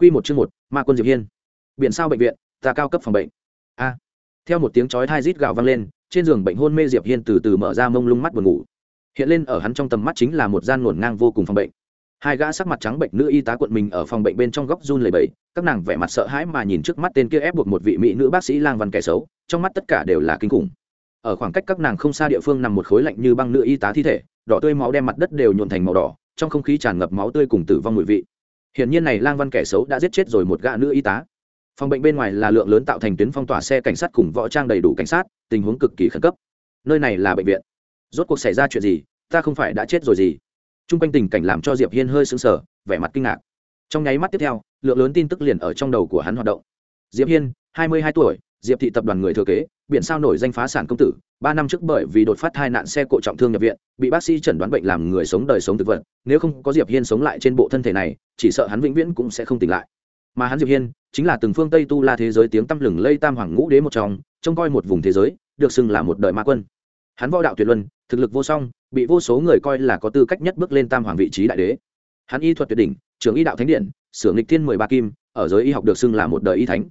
Quy một chương một, Ma quân Diệp Hiên. Biển sao bệnh viện, ta cao cấp phòng bệnh. A. Theo một tiếng chói tai rít gào vang lên, trên giường bệnh hôn mê Diệp Hiên từ từ mở ra mông lung mắt buồn ngủ. Hiện lên ở hắn trong tầm mắt chính là một gian luồn ngang vô cùng phòng bệnh. Hai gã sắc mặt trắng bệnh nữ y tá quận mình ở phòng bệnh bên trong góc run lẩy bẩy, các nàng vẻ mặt sợ hãi mà nhìn trước mắt tên kia ép buộc một vị mỹ nữ bác sĩ lang văn kẻ xấu, trong mắt tất cả đều là kinh khủng. Ở khoảng cách các nàng không xa địa phương nằm một khối lạnh như băng nữ y tá thi thể, đỏ tươi máu đem mặt đất đều nhuộn thành màu đỏ, trong không khí tràn ngập máu tươi cùng tử vong mùi vị hiển nhiên này lang văn kẻ xấu đã giết chết rồi một gã nữ y tá. Phòng bệnh bên ngoài là lượng lớn tạo thành tuyến phong tỏa xe cảnh sát cùng võ trang đầy đủ cảnh sát, tình huống cực kỳ khẩn cấp. Nơi này là bệnh viện. Rốt cuộc xảy ra chuyện gì, ta không phải đã chết rồi gì? Trung quanh tình cảnh làm cho diệp hiên hơi sững sờ, vẻ mặt kinh ngạc. Trong nháy mắt tiếp theo, lượng lớn tin tức liền ở trong đầu của hắn hoạt động. Diệp hiên hai mươi hai tuổi, diệp thị tập đoàn người thừa kế, biển sao nổi danh phá sản công tử, ba năm trước bởi vì đột phát hai nạn xe cộ trọng thương nhập viện, bị bác sĩ chẩn đoán bệnh làm người sống đời sống thực vật, nếu không có diệp hiên sống lại trên bộ thân thể này, chỉ sợ hắn vĩnh viễn cũng sẽ không tỉnh lại. Mà hắn diệp hiên, chính là từng phương tây tu la thế giới tiếng tăm lừng lây tam hoàng ngũ đế một trong, trông coi một vùng thế giới, được xưng là một đời ma quân. Hắn võ đạo tuyệt luân, thực lực vô song, bị vô số người coi là có tư cách nhất bước lên tam hoàng vị trí đại đế. Hắn y thuật tuyệt đỉnh, trưởng y đạo thánh điện sưởng lịch thiên mười ba kim, ở giới y học được xưng là một đời y thánh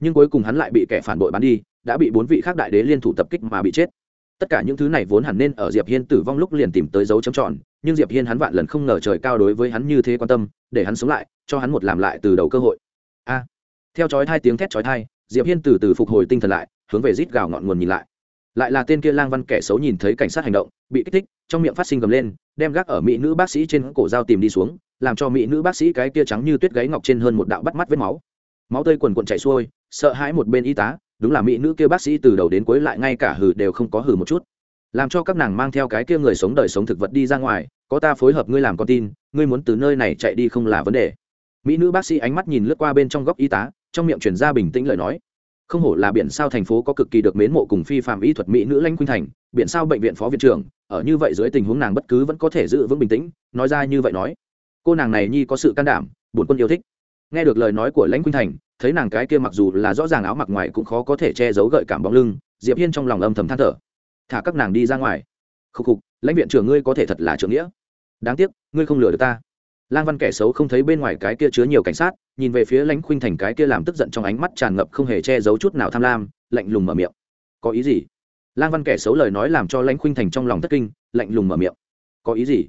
nhưng cuối cùng hắn lại bị kẻ phản bội bắn đi, đã bị bốn vị khác đại đế liên thủ tập kích mà bị chết. Tất cả những thứ này vốn hẳn nên ở diệp hiên tử vong lúc liền tìm tới dấu chấm tròn, nhưng diệp hiên hắn vạn lần không ngờ trời cao đối với hắn như thế quan tâm, để hắn sống lại, cho hắn một làm lại từ đầu cơ hội. A! Theo chói thai tiếng thét chói tai, diệp hiên từ từ phục hồi tinh thần lại, hướng về rít gào ngọn nguồn nhìn lại. Lại là tên kia lang văn kẻ xấu nhìn thấy cảnh sát hành động, bị kích thích, trong miệng phát sinh gầm lên, đem gác ở mỹ nữ bác sĩ trên cổ dao tìm đi xuống, làm cho mỹ nữ bác sĩ cái kia trắng như tuyết gáy ngọc trên hơn một đạo bắt mắt vết máu máu tươi quần quần chảy xuôi, sợ hãi một bên y tá, đúng là mỹ nữ kia bác sĩ từ đầu đến cuối lại ngay cả hử đều không có hử một chút. Làm cho các nàng mang theo cái kia người sống đời sống thực vật đi ra ngoài, có ta phối hợp ngươi làm con tin, ngươi muốn từ nơi này chạy đi không là vấn đề. Mỹ nữ bác sĩ ánh mắt nhìn lướt qua bên trong góc y tá, trong miệng chuyển ra bình tĩnh lời nói. Không hổ là biển sao thành phố có cực kỳ được mến mộ cùng phi phạm y thuật mỹ nữ lãnh khuynh thành, biển sao bệnh viện phó viện trưởng, ở như vậy dưới tình huống nàng bất cứ vẫn có thể giữ vững bình tĩnh, nói ra như vậy nói. Cô nàng này nhi có sự can đảm bổn quân yêu thích nghe được lời nói của lãnh khuynh thành, thấy nàng cái kia mặc dù là rõ ràng áo mặc ngoài cũng khó có thể che giấu gợi cảm bóng lưng, diệp hiên trong lòng âm thầm than thở. Thả các nàng đi ra ngoài. Khục khục, lãnh viện trưởng ngươi có thể thật là trưởng nghĩa. Đáng tiếc, ngươi không lừa được ta. Lang văn kẻ xấu không thấy bên ngoài cái kia chứa nhiều cảnh sát, nhìn về phía lãnh khuynh thành cái kia làm tức giận trong ánh mắt tràn ngập không hề che giấu chút nào tham lam, lạnh lùng mở miệng. Có ý gì? Lang văn kẻ xấu lời nói làm cho lãnh khuynh thành trong lòng thất kinh, lạnh lùng mở miệng. Có ý gì?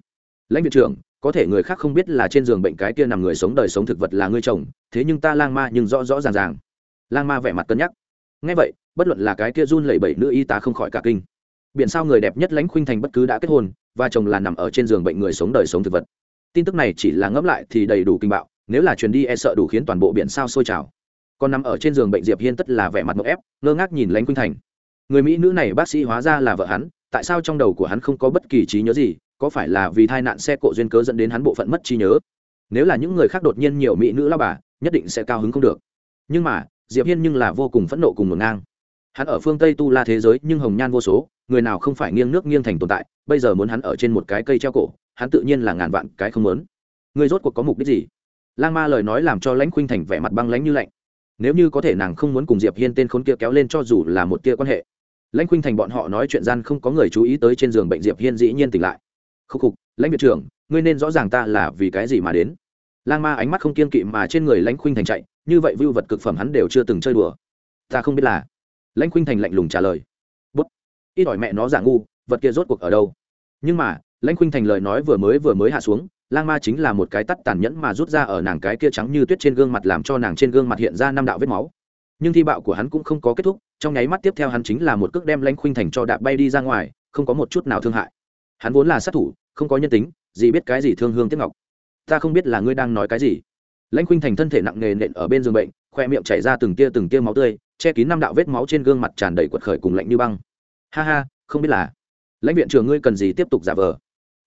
Lãnh viện trưởng có thể người khác không biết là trên giường bệnh cái kia nằm người sống đời sống thực vật là ngươi chồng, thế nhưng ta lang ma nhưng rõ rõ ràng ràng. Lang ma vẻ mặt cân nhắc. Ngay vậy, bất luận là cái kia run lẩy bẩy nữ y tá không khỏi cả kinh. Biển sao người đẹp nhất lãnh khuynh thành bất cứ đã kết hôn, và chồng là nằm ở trên giường bệnh người sống đời sống thực vật. Tin tức này chỉ là ngẫm lại thì đầy đủ kinh bạo, nếu là truyền đi e sợ đủ khiến toàn bộ biển sao sôi trào. Còn nằm ở trên giường bệnh diệp hiên tất là vẻ mặt ngộp ép, ngơ ngác nhìn lãnh khuynh thành. Người mỹ nữ này bác sĩ hóa ra là vợ hắn, tại sao trong đầu của hắn không có bất kỳ trí nhớ gì có phải là vì tai nạn xe cộ duyên cớ dẫn đến hắn bộ phận mất trí nhớ? Nếu là những người khác đột nhiên nhiều mỹ nữ lao bà, nhất định sẽ cao hứng không được. Nhưng mà, diệp hiên nhưng là vô cùng phẫn nộ cùng ngổn ngang. Hắn ở phương tây tu la thế giới, nhưng hồng nhan vô số, người nào không phải nghiêng nước nghiêng thành tồn tại, bây giờ muốn hắn ở trên một cái cây treo cổ, hắn tự nhiên là ngàn vạn cái không muốn. Người rốt cuộc có mục đích gì? Lang ma lời nói làm cho lãnh khuynh thành vẻ mặt băng lãnh như lạnh. Nếu như có thể nàng không muốn cùng diệp hiên tên khốn kia kéo lên cho dù là một tia quan hệ. Lãnh khuynh thành bọn họ nói chuyện gian không có người chú ý tới trên giường bệnh diệp hiên dĩ nhiên tỉnh lại khúc khục, lãnh viện trưởng, ngươi nên rõ ràng ta là vì cái gì mà đến. Lang ma ánh mắt không kiên kỵ mà trên người lãnh khuynh thành chạy, như vậy vưu vật cực phẩm hắn đều chưa từng chơi đùa. Ta không biết là. Lãnh khuynh thành lạnh lùng trả lời. Bút. Ít ỏi mẹ nó giả ngu, vật kia rốt cuộc ở đâu? Nhưng mà, lãnh khuynh thành lời nói vừa mới vừa mới hạ xuống, lang ma chính là một cái tắt tàn nhẫn mà rút ra ở nàng cái kia trắng như tuyết trên gương mặt làm cho nàng trên gương mặt hiện ra năm đạo vết máu. Nhưng thi bạo của hắn cũng không có kết thúc, trong nháy mắt tiếp theo hắn chính là một cước đem lãnh khuynh thành cho đạp bay đi ra ngoài, không có một chút nào thương hại hắn vốn là sát thủ, không có nhân tính, gì biết cái gì thương hương tiếc ngọc. Ta không biết là ngươi đang nói cái gì. Lãnh khuynh thành thân thể nặng nề nện ở bên giường bệnh khoe miệng chảy ra từng tia từng tia máu tươi, che kín năm đạo vết máu trên gương mặt tràn đầy quật khởi cùng lạnh như băng. Ha ha, không biết là. Lãnh viện trưởng ngươi cần gì tiếp tục giả vờ?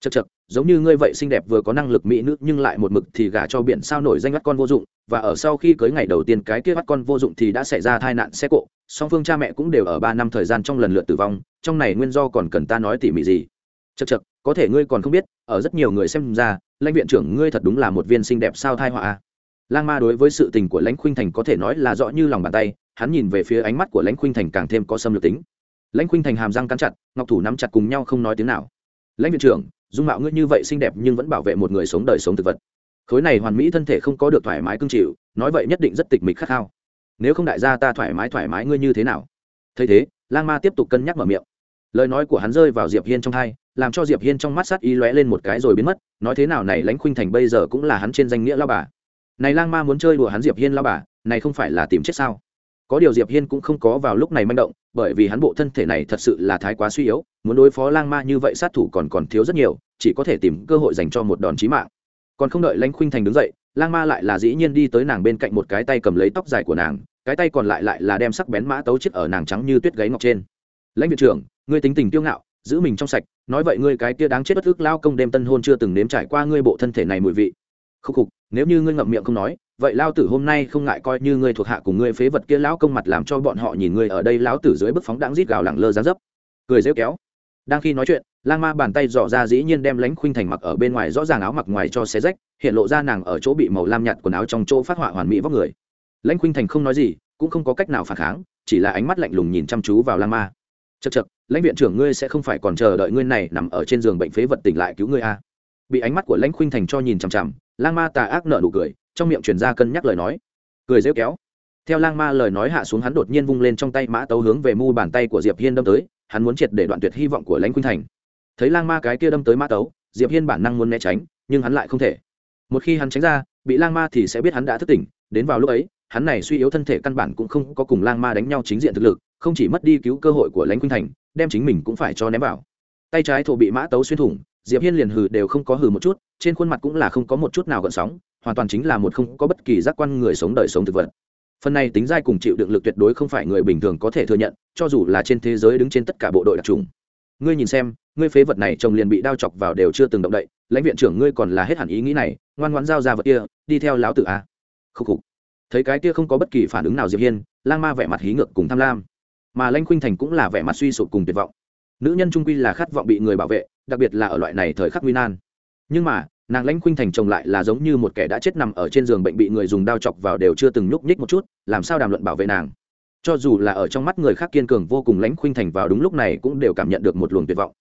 Chật chật giống như ngươi vậy xinh đẹp vừa có năng lực mỹ nữ, nhưng lại một mực thì gả cho biển sao nổi danh bắt con vô dụng, và ở sau khi cưới ngày đầu tiên cái kia bắt con vô dụng thì đã xảy ra tai nạn xe cộ, song phương cha mẹ cũng đều ở ba năm thời gian trong lần lượt tử vong, trong này nguyên do còn cần ta nói tỉ mỉ gì? Chật chật có thể ngươi còn không biết, ở rất nhiều người xem ra, lãnh viện trưởng ngươi thật đúng là một viên xinh đẹp sao thai họa lang ma đối với sự tình của lãnh khuynh thành có thể nói là rõ như lòng bàn tay, hắn nhìn về phía ánh mắt của lãnh khuynh thành càng thêm có xâm lược tính. Lãnh khuynh thành hàm răng cắn chặt, ngọc thủ nắm chặt cùng nhau không nói tiếng nào. Lãnh viện trưởng, dung mạo ngươi như vậy xinh đẹp nhưng vẫn bảo vệ một người sống đời sống thực vật. Khối này hoàn mỹ thân thể không có được thoải mái cương chịu, nói vậy nhất định rất tịch mịch khát khao. Nếu không đại gia ta thoải mái thoải mái ngươi như thế nào? Thấy thế, lang ma tiếp tục cân nhắc mở miệng. Lời nói của hắn rơi vào diệp hiên trong hai làm cho diệp hiên trong mắt sát ý lóe lên một cái rồi biến mất, nói thế nào này lãnh khuynh thành bây giờ cũng là hắn trên danh nghĩa lao bà. Này lang ma muốn chơi đùa hắn diệp hiên lao bà, này không phải là tìm chết sao? Có điều diệp hiên cũng không có vào lúc này manh động, bởi vì hắn bộ thân thể này thật sự là thái quá suy yếu, muốn đối phó lang ma như vậy sát thủ còn còn thiếu rất nhiều, chỉ có thể tìm cơ hội dành cho một đòn chí mạng. Còn không đợi lãnh khuynh thành đứng dậy, lang ma lại là dĩ nhiên đi tới nàng bên cạnh một cái tay cầm lấy tóc dài của nàng, cái tay còn lại lại là đem sắc bén mã tấu chết ở nàng trắng như tuyết gáy ngọc trên. Lãnh viện trưởng, ngươi tính tình tiêu ngạo, giữ mình trong sạch nói vậy ngươi cái kia đáng chết bất ức lao công đêm tân hôn chưa từng nếm trải qua ngươi bộ thân thể này mùi vị. Khúc khục, nếu như ngươi ngậm miệng không nói, vậy lao tử hôm nay không ngại coi như ngươi thuộc hạ cùng ngươi phế vật kia lão công mặt làm cho bọn họ nhìn ngươi ở đây lão tử dưới bức phóng đáng rít gào lẳng lơ giá dấp. Cười rêu kéo. Đang khi nói chuyện, lang ma bàn tay dò ra dĩ nhiên đem lãnh khuynh thành mặc ở bên ngoài rõ ràng áo mặc ngoài cho xé rách, hiện lộ ra nàng ở chỗ bị màu lam nhạt quần áo trong chỗ phát họa hoàn mỹ vóc người. Lãnh khuynh thành không nói gì, cũng không có cách nào phản kháng, chỉ là ánh mắt lạnh lùng nhìn chăm chú vào lang ma chật chật, lãnh viện trưởng ngươi sẽ không phải còn chờ đợi ngươi này nằm ở trên giường bệnh phế vật tỉnh lại cứu ngươi a à. bị ánh mắt của lãnh khuynh thành cho nhìn chằm chằm, lang ma tà ác nợ nụ cười, trong miệng truyền ra cân nhắc lời nói. Cười rêu kéo. Theo lang ma lời nói hạ xuống hắn đột nhiên vung lên trong tay mã tấu hướng về mu bàn tay của diệp hiên đâm tới, hắn muốn triệt để đoạn tuyệt hy vọng của lãnh khuynh thành. Thấy lang ma cái kia đâm tới mã tấu, diệp hiên bản năng muốn né tránh, nhưng hắn lại không thể. Một khi hắn tránh ra, bị lang ma thì sẽ biết hắn đã thức tỉnh, đến vào lúc ấy, hắn này suy yếu thân thể căn bản cũng không có cùng lang ma đánh nhau chính diện thực lực không chỉ mất đi cứu cơ hội của lãnh khuynh thành, đem chính mình cũng phải cho ném vào. Tay trái thổ bị mã tấu xuyên thủng, diệp hiên liền hừ đều không có hừ một chút, trên khuôn mặt cũng là không có một chút nào gợn sóng, hoàn toàn chính là một không có bất kỳ giác quan người sống đời sống thực vật. Phần này tính dai cùng chịu đựng lực tuyệt đối không phải người bình thường có thể thừa nhận, cho dù là trên thế giới đứng trên tất cả bộ đội đặc trùng. Ngươi nhìn xem, ngươi phế vật này chồng liền bị đao chọc vào đều chưa từng động đậy, lãnh viện trưởng ngươi còn là hết hẳn ý nghĩ này, ngoan ngoãn giao ra vật kia, đi theo láo tử a. Khúc khục. Thấy cái kia không có bất kỳ phản ứng nào diệp hiên, lang ma vẻ mặt hí ngược cùng tham lam mà lanh khuynh thành cũng là vẻ mặt suy sụp cùng tuyệt vọng. Nữ nhân trung quy là khát vọng bị người bảo vệ, đặc biệt là ở loại này thời khắc nguy nan. Nhưng mà, nàng lãnh khuynh thành chồng lại là giống như một kẻ đã chết nằm ở trên giường bệnh bị người dùng đao chọc vào đều chưa từng nhúc nhích một chút, làm sao đàm luận bảo vệ nàng? Cho dù là ở trong mắt người khác kiên cường vô cùng, lãnh khuynh thành vào đúng lúc này cũng đều cảm nhận được một luồng tuyệt vọng.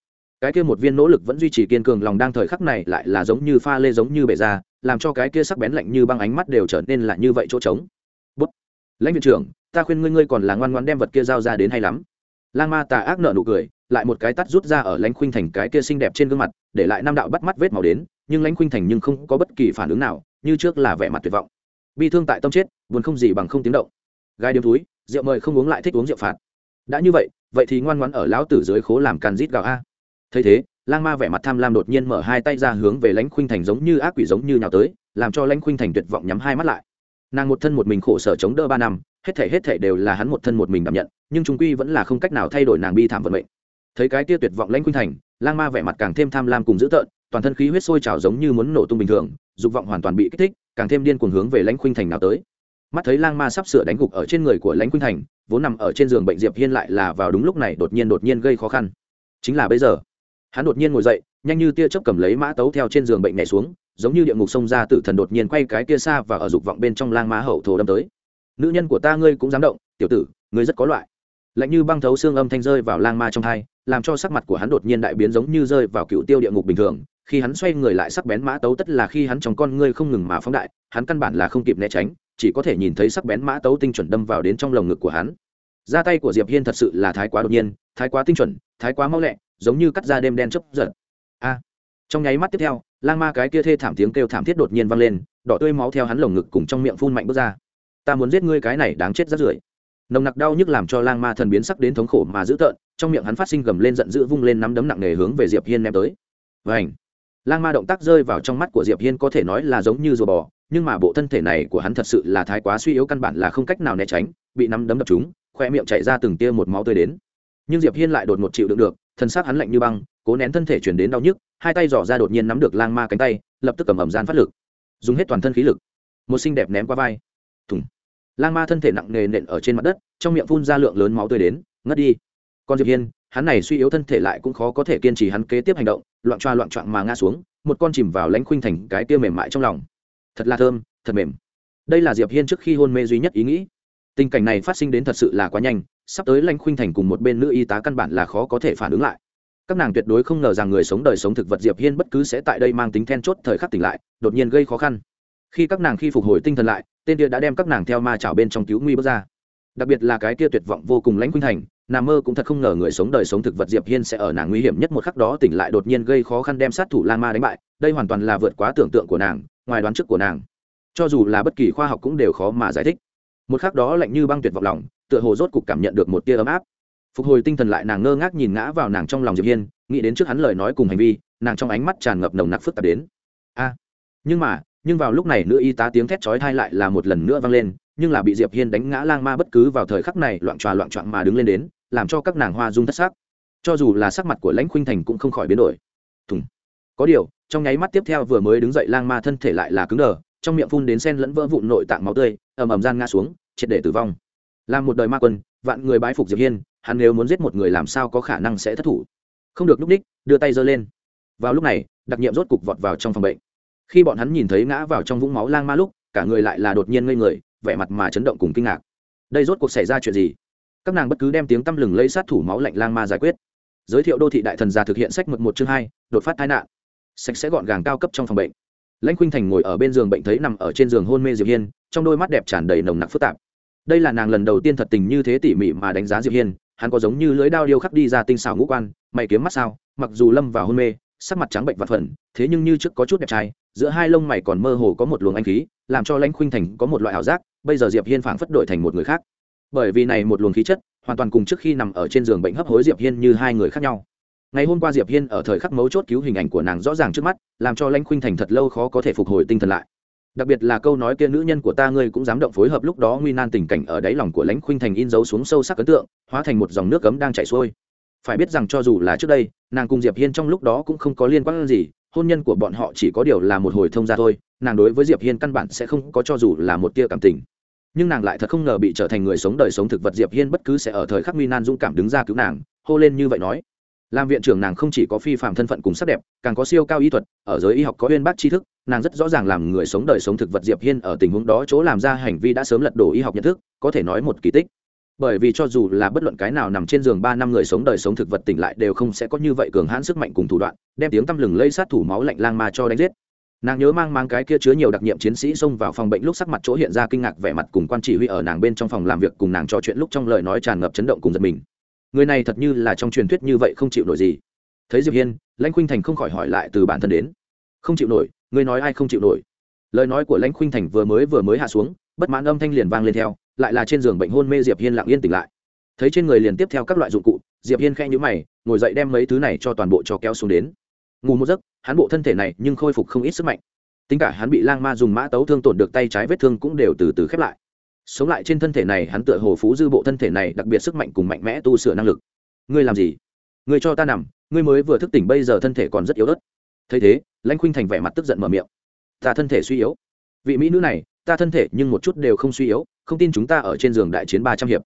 Cái kia một viên nỗ lực vẫn duy trì kiên cường lòng đang thời khắc này lại là giống như pha lê giống như bể ra, làm cho cái kia sắc bén lạnh như băng ánh mắt đều trở nên là như vậy chỗ trống. Bút. Lãnh viện trưởng ta khuyên ngươi ngươi còn là ngoan ngoan đem vật kia giao ra đến hay lắm. Lang ma tà ác nợ nụ cười, lại một cái tắt rút ra ở lãnh khuynh thành cái kia xinh đẹp trên gương mặt, để lại năm đạo bắt mắt vết màu đến, nhưng lãnh khuynh thành nhưng không có bất kỳ phản ứng nào, như trước là vẻ mặt tuyệt vọng. Bi thương tại tâm chết, buồn không gì bằng không tiếng động. Gai điếm túi, rượu mời không uống lại thích uống rượu phạt. Đã như vậy vậy thì ngoan ngoãn ở lão tử dưới khố làm càn rít gạo a. Thấy thế, lang ma vẻ mặt tham lam đột nhiên mở hai tay ra hướng về lãnh khuynh thành giống như ác quỷ giống như nhào tới, làm cho lãnh khuynh thành tuyệt vọng nhắm hai mắt lại nàng một thân một mình khổ sở chống đỡ ba năm, hết thể hết thể đều là hắn một thân một mình đảm nhận, nhưng chúng quy vẫn là không cách nào thay đổi nàng bi thảm vận mệnh. Thấy cái tia tuyệt vọng lãnh khuynh thành, lang ma vẻ mặt càng thêm tham lam cùng dữ tợn, toàn thân khí huyết sôi trào giống như muốn nổ tung bình thường, dục vọng hoàn toàn bị kích thích, càng thêm điên cuồng hướng về lãnh khuynh thành nào tới. Mắt thấy lang ma sắp sửa đánh gục ở trên người của lãnh khuynh thành, vốn nằm ở trên giường bệnh diệp hiên lại là vào đúng lúc này đột nhiên đột nhiên gây khó khăn. Chính là bây giờ, hắn đột nhiên ngồi dậy, nhanh như tia chớp cầm lấy mã tấu theo trên giường bệnh nhảy xuống giống như địa ngục xông ra tử thần đột nhiên quay cái kia xa và ở dục vọng bên trong lang má hậu thổ đâm tới. Nữ nhân của ta ngươi cũng dám động, tiểu tử, ngươi rất có loại. Lạnh như băng thấu xương âm thanh rơi vào lang ma trong hai, làm cho sắc mặt của hắn đột nhiên đại biến giống như rơi vào cựu tiêu địa ngục bình thường. Khi hắn xoay người lại sắc bén mã tấu tất là khi hắn trong con ngươi không ngừng mà phóng đại, hắn căn bản là không kịp né tránh, chỉ có thể nhìn thấy sắc bén mã tấu tinh chuẩn đâm vào đến trong lồng ngực của hắn. Ra tay của diệp hiên thật sự là thái quá đột nhiên, thái quá tinh chuẩn, thái quá mau lẹ, giống như cắt ra đêm đen chớp giật. A. Trong nháy mắt tiếp theo lang ma cái kia thê thảm tiếng kêu thảm thiết đột nhiên vang lên, đỏ tươi máu theo hắn lồng ngực cùng trong miệng phun mạnh bước ra. Ta muốn giết ngươi cái này đáng chết rất rưởi. Nồng nặc đau nhức làm cho lang ma thần biến sắc đến thống khổ mà dữ tợn, trong miệng hắn phát sinh gầm lên giận dữ vung lên nắm đấm nặng nề hướng về diệp hiên ném tới. Vảnh lang ma động tác rơi vào trong mắt của diệp hiên có thể nói là giống như rùa bò, nhưng mà bộ thân thể này của hắn thật sự là thái quá suy yếu căn bản là không cách nào né tránh, bị nắm đấm đập chúng khoe miệng chảy ra từng tia một máu tươi đến. Nhưng diệp hiên lại đột ngột chịu đựng được thân xác hắn lạnh như băng, cố nén thân thể chuyển đến đau nhức, hai tay dò ra đột nhiên nắm được lang ma cánh tay, lập tức cầm ẩm gian phát lực. Dùng hết toàn thân khí lực. Một xinh đẹp ném qua vai. Thùng. Lang ma thân thể nặng nề nện ở trên mặt đất, trong miệng phun ra lượng lớn máu tươi đến, ngất đi. Còn diệp hiên, hắn này suy yếu thân thể lại cũng khó có thể kiên trì hắn kế tiếp hành động, loạn choa loạn choạng mà ngã xuống, một con chìm vào lãnh khuynh thành cái tia mềm mại trong lòng. Thật là thơm, thật mềm. Đây là diệp hiên trước khi hôn mê duy nhất ý nghĩ. Tình cảnh này phát sinh đến thật sự là quá nhanh sắp tới lãnh khuynh thành cùng một bên nữ y tá căn bản là khó có thể phản ứng lại. Các nàng tuyệt đối không ngờ rằng người sống đời sống thực vật diệp hiên bất cứ sẽ tại đây mang tính then chốt thời khắc tỉnh lại, đột nhiên gây khó khăn. Khi các nàng khi phục hồi tinh thần lại, tên kia đã đem các nàng theo ma chảo bên trong cứu nguy bước ra. Đặc biệt là cái kia tuyệt vọng vô cùng lãnh khuynh thành nàng mơ cũng thật không ngờ người sống đời sống thực vật diệp hiên sẽ ở nàng nguy hiểm nhất một khắc đó tỉnh lại, đột nhiên gây khó khăn đem sát thủ lang ma đánh bại. Đây hoàn toàn là vượt quá tưởng tượng của nàng, ngoài đoán trước của nàng. Cho dù là bất kỳ khoa học cũng đều khó mà giải thích. Một khắc đó lạnh như băng tuyệt vọng lòng tựa hồ rốt cục cảm nhận được một tia ấm áp. Phục hồi tinh thần lại, nàng ngơ ngác nhìn ngã vào nàng trong lòng diệp hiên, nghĩ đến trước hắn lời nói cùng hành vi, nàng trong ánh mắt tràn ngập nồng nặc phức tạp đến. A! Nhưng mà, nhưng vào lúc này nữ y tá tiếng thét chói tai lại là một lần nữa vang lên, nhưng là bị diệp hiên đánh ngã lang ma bất cứ vào thời khắc này loạn tròa loạn trọn mà đứng lên đến, làm cho các nàng hoa dung thất sắc. Cho dù là sắc mặt của lãnh khuynh thành cũng không khỏi biến đổi. Thùng! Có điều, trong nháy mắt tiếp theo vừa mới đứng dậy lang ma thân thể lại là cứng đờ, trong miệng phun đến sen lẫn vỡ vụn nội tạng máu tươi, ầm ầm gian ngã xuống, triệt để tử vong làm một đời ma quân, vạn người bái phục diệp hiên, hắn nếu muốn giết một người làm sao có khả năng sẽ thất thủ? Không được lúc đích, đưa tay giơ lên. Vào lúc này, đặc nhiệm rốt cục vọt vào trong phòng bệnh. Khi bọn hắn nhìn thấy ngã vào trong vũng máu lang ma lúc, cả người lại là đột nhiên ngây người, vẻ mặt mà chấn động cùng kinh ngạc. Đây rốt cuộc xảy ra chuyện gì? Các nàng bất cứ đem tiếng tăm lừng lấy sát thủ máu lạnh lang ma giải quyết. Giới thiệu đô thị đại thần già thực hiện sách mực một chương hai, đột phát tai nạn. Sạch sẽ gọn gàng cao cấp trong phòng bệnh. Lãnh khuynh thành ngồi ở bên giường bệnh thấy nằm ở trên giường hôn mê diệp hiên, trong đôi mắt đẹp tràn đầy nồng nặc phức tạp đây là nàng lần đầu tiên thật tình như thế tỉ mỉ mà đánh giá diệp hiên, hắn có giống như lưới đao điêu khắc đi ra tinh xảo ngũ quan, mày kiếm mắt sao, mặc dù lâm vào hôn mê, sắc mặt trắng bệnh vặt phần thế nhưng như trước có chút đẹp trai, giữa hai lông mày còn mơ hồ có một luồng anh khí, làm cho lãnh khuynh thành có một loại ảo giác, bây giờ diệp hiên phảng phất đổi thành một người khác. Bởi vì này một luồng khí chất, hoàn toàn cùng trước khi nằm ở trên giường bệnh hấp hối diệp hiên như hai người khác nhau. Ngày hôm qua diệp hiên ở thời khắc mấu chốt cứu hình ảnh của nàng rõ ràng trước mắt, làm cho lãnh khuynh thành thật lâu khó có thể phục hồi tinh thần lại đặc biệt là câu nói kia nữ nhân của ta ngươi cũng dám động phối hợp lúc đó nguy nan tình cảnh ở đáy lòng của lãnh khuynh thành in dấu xuống sâu sắc ấn tượng, hóa thành một dòng nước cấm đang chảy xuôi. Phải biết rằng cho dù là trước đây, nàng cùng diệp hiên trong lúc đó cũng không có liên quan gì, hôn nhân của bọn họ chỉ có điều là một hồi thông gia thôi, nàng đối với diệp hiên căn bản sẽ không có cho dù là một tia cảm tình. Nhưng nàng lại thật không ngờ bị trở thành người sống đời sống thực vật diệp hiên bất cứ sẽ ở thời khắc nguy nan dũng cảm đứng ra cứu nàng, hô lên như vậy nói. Làm viện trưởng nàng không chỉ có phi phạm thân phận cùng sắc đẹp, càng có siêu cao y thuật, ở giới y học có uyên bác tri thức nàng rất rõ ràng làm người sống đời sống thực vật diệp hiên ở tình huống đó chỗ làm ra hành vi đã sớm lật đổ y học nhận thức, có thể nói một kỳ tích. Bởi vì cho dù là bất luận cái nào nằm trên giường ba năm người sống đời sống thực vật tỉnh lại đều không sẽ có như vậy cường hãn sức mạnh cùng thủ đoạn, đem tiếng tăm lừng lây sát thủ máu lạnh lang ma cho đánh giết. Nàng nhớ mang mang cái kia chứa nhiều đặc nhiệm chiến sĩ xông vào phòng bệnh lúc sắc mặt chỗ hiện ra kinh ngạc vẻ mặt cùng quan chỉ huy ở nàng bên trong phòng làm việc cùng nàng trò chuyện lúc trong lời nói tràn ngập chấn động cùng giật mình. Người này thật như là trong truyền thuyết như vậy không chịu nổi gì. Thấy diệp hiên, lãnh khuynh thành không khỏi hỏi lại từ bản thân đến. Không chịu nổi Ngươi nói ai không chịu nổi? Lời nói của lãnh khuynh thành vừa mới vừa mới hạ xuống, bất mãn âm thanh liền vang lên theo, lại là trên giường bệnh hôn mê diệp hiên lặng yên tỉnh lại. Thấy trên người liền tiếp theo các loại dụng cụ, diệp hiên khẽ nhíu mày, ngồi dậy đem mấy thứ này cho toàn bộ cho kéo xuống đến. Ngủ một giấc, hắn bộ thân thể này nhưng khôi phục không ít sức mạnh. Tính cả hắn bị lang ma dùng mã tấu thương tổn được tay trái vết thương cũng đều từ từ khép lại. Sống lại trên thân thể này, hắn tựa hồ phú dư bộ thân thể này đặc biệt sức mạnh cùng mạnh mẽ tu sửa năng lực. Ngươi làm gì? Ngươi cho ta nằm, ngươi mới vừa thức tỉnh bây giờ thân thể còn rất yếu ớt thấy thế, lãnh khuynh thành vẻ mặt tức giận mở miệng. Ta thân thể suy yếu. Vị mỹ nữ này, ta thân thể nhưng một chút đều không suy yếu, không tin chúng ta ở trên giường đại chiến ba trăm hiệp.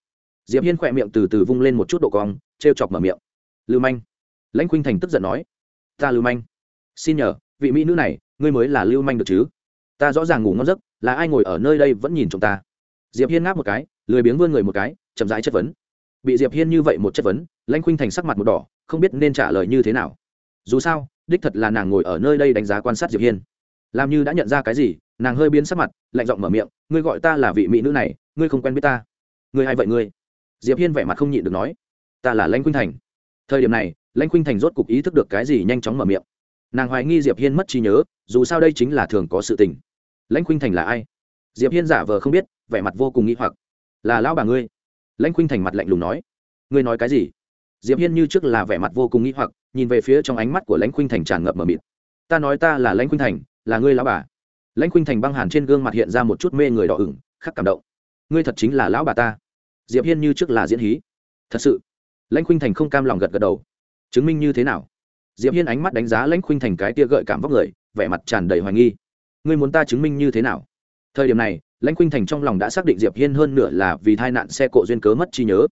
Diệp hiên khỏe miệng từ từ vung lên một chút độ cong t chọc mở miệng. Lưu manh. Lãnh khuynh thành tức giận nói. Ta lưu manh. Xin nhờ, vị mỹ nữ này, ngươi mới là lưu manh được chứ? Ta rõ ràng ngủ ngon giấc, là ai ngồi ở nơi đây vẫn nhìn chúng ta? Diệp hiên ngáp một cái, lười biếng vươn người một cái, chậm rãi chất vấn. Bị diệp hiên như vậy một chất vấn, lãnh khuynh thành sắc mặt một đỏ, không biết nên trả lời như thế nào. Dù sao đích thật là nàng ngồi ở nơi đây đánh giá quan sát diệp hiên làm như đã nhận ra cái gì nàng hơi biến sắc mặt lạnh giọng mở miệng ngươi gọi ta là vị mỹ nữ này ngươi không quen biết ta ngươi hay vậy ngươi diệp hiên vẻ mặt không nhịn được nói ta là lãnh khuynh thành thời điểm này lãnh khuynh thành rốt cục ý thức được cái gì nhanh chóng mở miệng nàng hoài nghi diệp hiên mất trí nhớ dù sao đây chính là thường có sự tình lãnh khuynh thành là ai diệp hiên giả vờ không biết vẻ mặt vô cùng nghĩ hoặc là lão bà ngươi lãnh khuynh thành mặt lạnh lùng nói ngươi nói cái gì diệp hiên như trước là vẻ mặt vô cùng nghĩ hoặc nhìn về phía trong ánh mắt của lãnh khuynh thành tràn ngập mờ mịt. Ta nói ta là lãnh khuynh thành, là ngươi lão bà. Lãnh khuynh thành băng hàn trên gương mặt hiện ra một chút mê người đỏ ửng, khắc cảm động. Ngươi thật chính là lão bà ta. Diệp hiên như trước là diễn hí. Thật sự? Lãnh khuynh thành không cam lòng gật gật đầu. Chứng minh như thế nào? Diệp hiên ánh mắt đánh giá lãnh khuynh thành cái tia gợi cảm vóc người, vẻ mặt tràn đầy hoài nghi. Ngươi muốn ta chứng minh như thế nào? Thời điểm này, lãnh khuynh thành trong lòng đã xác định diệp hiên hơn nửa là vì tai nạn xe cộ duyên cớ mất trí nhớ.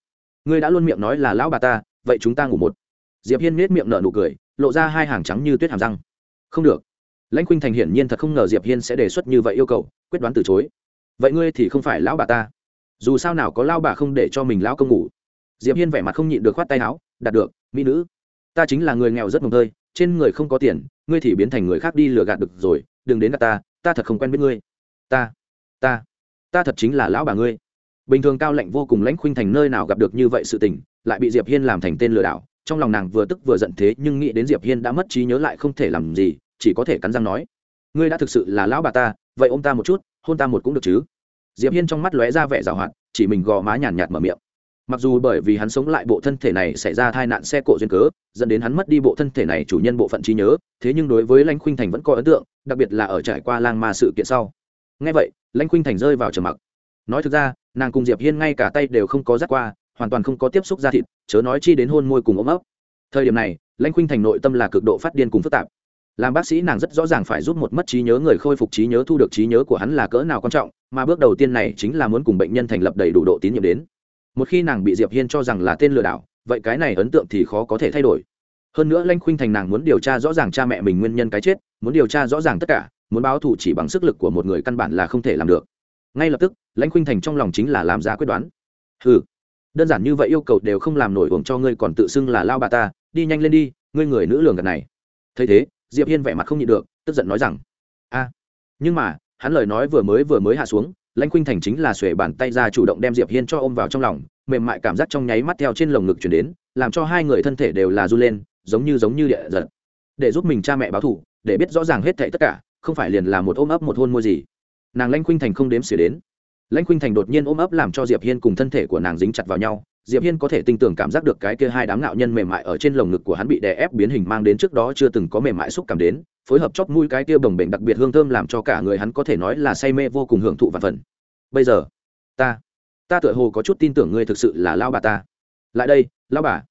Ngươi đã luôn miệng nói là lão bà ta, vậy chúng ta ngủ một diệp hiên nết miệng nở nụ cười, lộ ra hai hàng trắng như tuyết hàm răng. Không được. Lãnh khuynh thành hiển nhiên thật không ngờ diệp hiên sẽ đề xuất như vậy yêu cầu, quyết đoán từ chối. Vậy ngươi thì không phải lão bà ta. Dù sao nào có lao bà không để cho mình lão công ngủ. Diệp hiên vẻ mặt không nhịn được khoát tay áo đạt được, mỹ nữ, ta chính là người nghèo rất mồng tơi trên người không có tiền, ngươi thì biến thành người khác đi lừa gạt được rồi, đừng đến gạt ta ta thật không quen biết ngươi. Ta ta ta thật chính là lão bà ngươi. Bình thường cao lạnh vô cùng lãnh khuynh thành nơi nào gặp được như vậy sự tình, lại bị diệp hiên làm thành tên lừa đảo trong lòng nàng vừa tức vừa giận thế nhưng nghĩ đến diệp hiên đã mất trí nhớ lại không thể làm gì, chỉ có thể cắn răng nói, ngươi đã thực sự là lão bà ta, vậy ôm ta một chút, hôn ta một cũng được chứ? Diệp hiên trong mắt lóe ra vẻ giảo hoạt, chỉ mình gò má nhàn nhạt mở miệng. Mặc dù bởi vì hắn sống lại bộ thân thể này xảy ra tai nạn xe cộ duyên cớ, dẫn đến hắn mất đi bộ thân thể này chủ nhân bộ phận trí nhớ, thế nhưng đối với lãnh khuynh thành vẫn có ấn tượng, đặc biệt là ở trải qua lang ma sự kiện sau. Ngay vậy, lãnh khuynh thành rơi vào trầm mặc. Nói thực ra, nàng cùng diệp hiên ngay cả tay đều không có dắt qua hoàn toàn không có tiếp xúc da thịt, chớ nói chi đến hôn môi cùng ôm ấp. Thời điểm này lãnh khuynh thành nội tâm là cực độ phát điên cùng phức tạp. Làm bác sĩ nàng rất rõ ràng phải giúp một mất trí nhớ người khôi phục trí nhớ thu được trí nhớ của hắn là cỡ nào quan trọng, mà bước đầu tiên này chính là muốn cùng bệnh nhân thành lập đầy đủ độ tín nhiệm đến. Một khi nàng bị diệp hiên cho rằng là tên lừa đảo, vậy cái này ấn tượng thì khó có thể thay đổi. Hơn nữa lanh khuynh thành nàng muốn điều tra rõ ràng cha mẹ mình nguyên nhân cái chết, muốn điều tra rõ ràng tất cả, muốn báo thù chỉ bằng sức lực của một người căn bản là không thể làm được. Ngay lập tức lãnh khuynh thành trong lòng chính là làm ra quyết đoán. Ừ đơn giản như vậy yêu cầu đều không làm nổi uổng cho ngươi còn tự xưng là lao bà ta, đi nhanh lên đi, ngươi người nữ lường gần này. Thấy thế, diệp hiên vẻ mặt không nhịn được, tức giận nói rằng, a. Nhưng mà, hắn lời nói vừa mới vừa mới hạ xuống, lãnh khuynh thành chính là xuề bàn tay ra chủ động đem diệp hiên cho ôm vào trong lòng, mềm mại cảm giác trong nháy mắt theo trên lồng ngực chuyển đến, làm cho hai người thân thể đều là run lên, giống như giống như địa giật. Để giúp mình cha mẹ báo thù, để biết rõ ràng hết thảy tất cả, không phải liền là một ôm ấp một hôn môi gì. Nàng lãnh khuynh thành không đếm xỉa đến lãnh khuynh thành đột nhiên ôm ấp làm cho diệp hiên cùng thân thể của nàng dính chặt vào nhau. Diệp hiên có thể tinh tường cảm giác được cái kia hai đám ngạo nhân mềm mại ở trên lồng ngực của hắn bị đè ép biến hình mang đến trước đó chưa từng có mềm mại xúc cảm đến, phối hợp chóp mũi cái kia bồng bềnh đặc biệt hương thơm làm cho cả người hắn có thể nói là say mê vô cùng hưởng thụ và phần. Bây giờ, ta ta tựa hồ có chút tin tưởng ngươi thực sự là lao bà ta. Lại đây lao bà,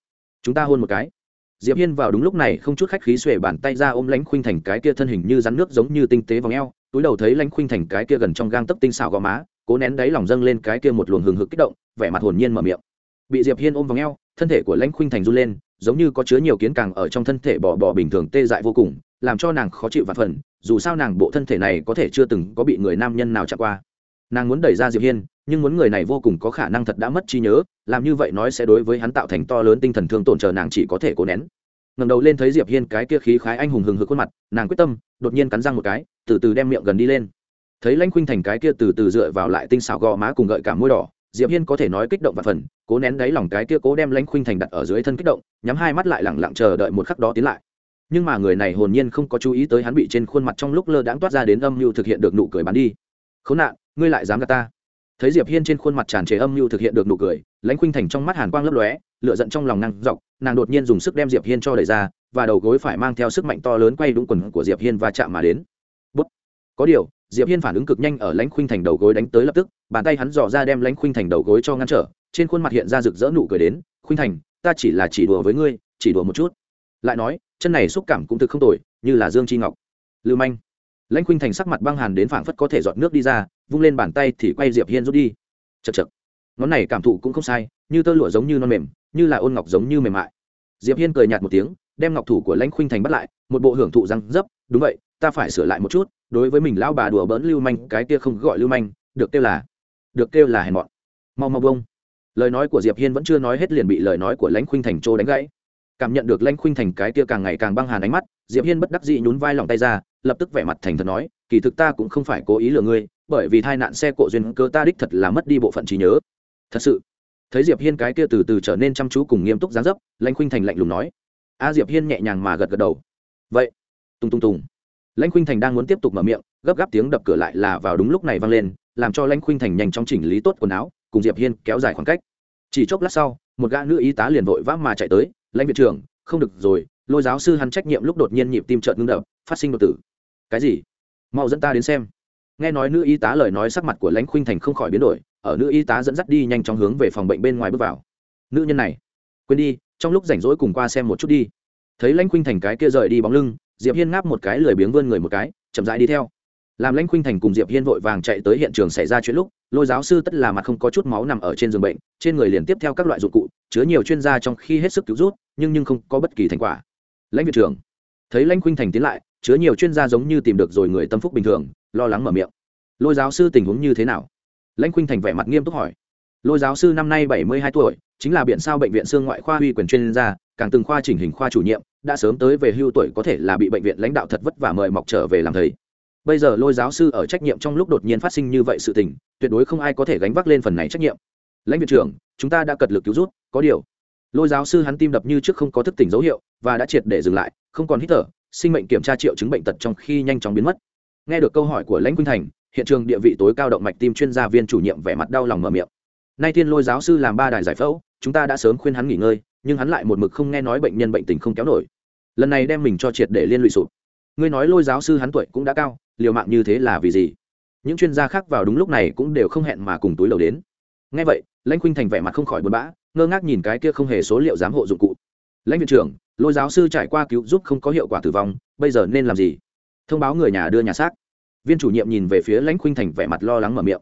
chúng ta hôn một cái. Diệp hiên vào đúng lúc này không chút khách khí xuề bàn tay ra ôm lãnh khuynh thành cái kia thân hình như rắn nước giống như tinh tế vòng eo, túi đầu thấy lãnh khuynh thành cái kia gần trong gang tấc tinh xảo gò má cố nén đáy lòng dâng lên cái kia một luồng hừng hực kích động, vẻ mặt hồn nhiên mở miệng. Bị diệp hiên ôm vòng eo, thân thể của lãnh khuynh thành run lên, giống như có chứa nhiều kiến càng ở trong thân thể bò bò bình thường tê dại vô cùng, làm cho nàng khó chịu và phần, dù sao nàng bộ thân thể này có thể chưa từng có bị người nam nhân nào chạm qua. Nàng muốn đẩy ra diệp hiên, nhưng muốn người này vô cùng có khả năng thật đã mất trí nhớ, làm như vậy nói sẽ đối với hắn tạo thành to lớn tinh thần thương tổn chờ nàng chỉ có thể cố nén. Ngẩng đầu lên thấy diệp hiên cái kia khí khái anh hùng hừng hực khuôn mặt, nàng quyết tâm, đột nhiên cắn răng một cái, từ từ đem miệng gần đi lên thấy lãnh khuynh thành cái kia từ từ dựa vào lại tinh xảo gò má cùng gợi cả môi đỏ, diệp hiên có thể nói kích động và phần, cố nén đáy lòng cái kia cố đem lãnh khuynh thành đặt ở dưới thân kích động, nhắm hai mắt lại lẳng lặng chờ đợi một khắc đó tiến lại. Nhưng mà người này hồn nhiên không có chú ý tới hắn bị trên khuôn mặt trong lúc lơ đãng toát ra đến âm mưu thực hiện được nụ cười bắn đi. Khốn nạn, ngươi lại dám gạt ta? Thấy diệp hiên trên khuôn mặt tràn trề âm mưu thực hiện được nụ cười, lãnh khuynh thành trong mắt hàn quang lấp lóe, lửa giận trong lòng năng dọc, nàng đột nhiên dùng sức đem diệp hiên cho đẩy ra, và đầu gối phải mang theo sức mạnh to lớn quay đúng quần của diệp hiên và chạm mà đến. Bút. có điều diệp hiên phản ứng cực nhanh ở lãnh khuynh thành đầu gối đánh tới lập tức, bàn tay hắn dò ra đem lãnh khuynh thành đầu gối cho ngăn trở, trên khuôn mặt hiện ra rực rỡ nụ cười đến, khuynh thành, ta chỉ là chỉ đùa với ngươi, chỉ đùa một chút. Lại nói, chân này xúc cảm cũng thực không tồi, như là dương chi ngọc. Lưu manh. Lãnh khuynh thành sắc mặt băng hàn đến phảng phất có thể giọt nước đi ra, vung lên bàn tay thì quay diệp hiên rút đi. Chật chật ngón này cảm thụ cũng không sai, như tơ lụa giống như non mềm, như là ôn ngọc giống như mềm mại. Diệp hiên cười nhạt một tiếng, đem ngọc thủ của lãnh khuynh thành bắt lại, một bộ hưởng thụ răng dấp, đúng vậy ta phải sửa lại một chút, đối với mình lão bà đùa bỡn lưu manh, cái kia không gọi lưu manh, được kêu là, được kêu là hèn mọn. Mau mau bông lời nói của diệp hiên vẫn chưa nói hết liền bị lời nói của lãnh khuynh thành trô đánh gãy. Cảm nhận được lãnh khuynh thành cái kia càng ngày càng băng hàn ánh mắt, diệp hiên bất đắc dĩ nhún vai lòng tay ra, lập tức vẻ mặt thành thật nói, kỳ thực ta cũng không phải cố ý lừa ngươi, bởi vì tai nạn xe cộ duyên cơ ta đích thật là mất đi bộ phận trí nhớ. Thật sự, thấy diệp hiên cái kia từ từ trở nên chăm chú cùng nghiêm túc dáng dấp, lãnh khuynh thành lạnh lùng nói. A diệp hiên nhẹ nhàng mà gật gật đầu. Vậy. Tung tung tung lãnh khuynh thành đang muốn tiếp tục mở miệng, gấp gáp tiếng đập cửa lại là vào đúng lúc này vang lên, làm cho lãnh khuynh thành nhanh chóng chỉnh lý tốt quần áo, cùng diệp hiên kéo dài khoảng cách. Chỉ chốc lát sau, một gã nữ y tá liền vội vã mà chạy tới, lãnh viện trưởng, không được rồi, lôi giáo sư hắn trách nhiệm lúc đột nhiên nhịp tim chợt ngưng đập, phát sinh đột tử. Cái gì? Mau dẫn ta đến xem. Nghe nói nữ y tá lời nói sắc mặt của lãnh khuynh thành không khỏi biến đổi, ở nữ y tá dẫn dắt đi nhanh chóng hướng về phòng bệnh bên ngoài bước vào. Nữ nhân này, quên đi, trong lúc rảnh rỗi cùng qua xem một chút đi. Thấy lãnh khuynh thành cái kia rời đi bóng lưng diệp hiên ngáp một cái lười biếng vươn người một cái, chậm rãi đi theo. Làm lãnh khuynh thành cùng diệp hiên vội vàng chạy tới hiện trường xảy ra chuyện lúc, lôi giáo sư tất là mặt không có chút máu nằm ở trên giường bệnh, trên người liền tiếp theo các loại dụng cụ, chứa nhiều chuyên gia trong khi hết sức cứu rút, nhưng nhưng không có bất kỳ thành quả. Lãnh viện trưởng. Thấy lãnh khuynh thành tiến lại, chứa nhiều chuyên gia giống như tìm được rồi người tâm phúc bình thường, lo lắng mở miệng. Lôi giáo sư tình huống như thế nào? Lãnh khuynh thành vẻ mặt nghiêm túc hỏi. Lôi giáo sư năm nay bảy mươi hai tuổi, chính là biện sao bệnh viện xương ngoại khoa uy quyền chuyên gia, càng từng khoa chỉnh hình khoa chủ nhiệm đã sớm tới về hưu tuổi có thể là bị bệnh viện lãnh đạo thật vất vả mời mọc trở về làm thầy. Bây giờ lôi giáo sư ở trách nhiệm trong lúc đột nhiên phát sinh như vậy sự tình, tuyệt đối không ai có thể gánh vác lên phần này trách nhiệm. Lãnh viện trưởng, chúng ta đã cật lực cứu rút, có điều. Lôi giáo sư hắn tim đập như trước không có thức tỉnh dấu hiệu, và đã triệt để dừng lại, không còn hít thở, sinh mệnh kiểm tra triệu chứng bệnh tật trong khi nhanh chóng biến mất. Nghe được câu hỏi của lãnh quynh thành, hiện trường địa vị tối cao động mạch tim chuyên gia viên chủ nhiệm vẻ mặt đau lòng mở miệng. Nay thiên lôi giáo sư làm ba đài giải phẫu, chúng ta đã sớm khuyên hắn nghỉ ngơi nhưng hắn lại một mực không nghe nói bệnh nhân bệnh tình không kéo nổi. Lần này đem mình cho triệt để liên lụy sụp. Ngươi nói lôi giáo sư hắn tuổi cũng đã cao, liều mạng như thế là vì gì? Những chuyên gia khác vào đúng lúc này cũng đều không hẹn mà cùng túi lầu đến. Ngay vậy, lãnh khuynh thành vẻ mặt không khỏi buồn bã, ngơ ngác nhìn cái kia không hề số liệu giám hộ dụng cụ. Lãnh viện trưởng, lôi giáo sư trải qua cứu giúp không có hiệu quả tử vong, bây giờ nên làm gì? Thông báo người nhà đưa nhà xác. Viên chủ nhiệm nhìn về phía lãnh khuynh thành vẻ mặt lo lắng mở miệng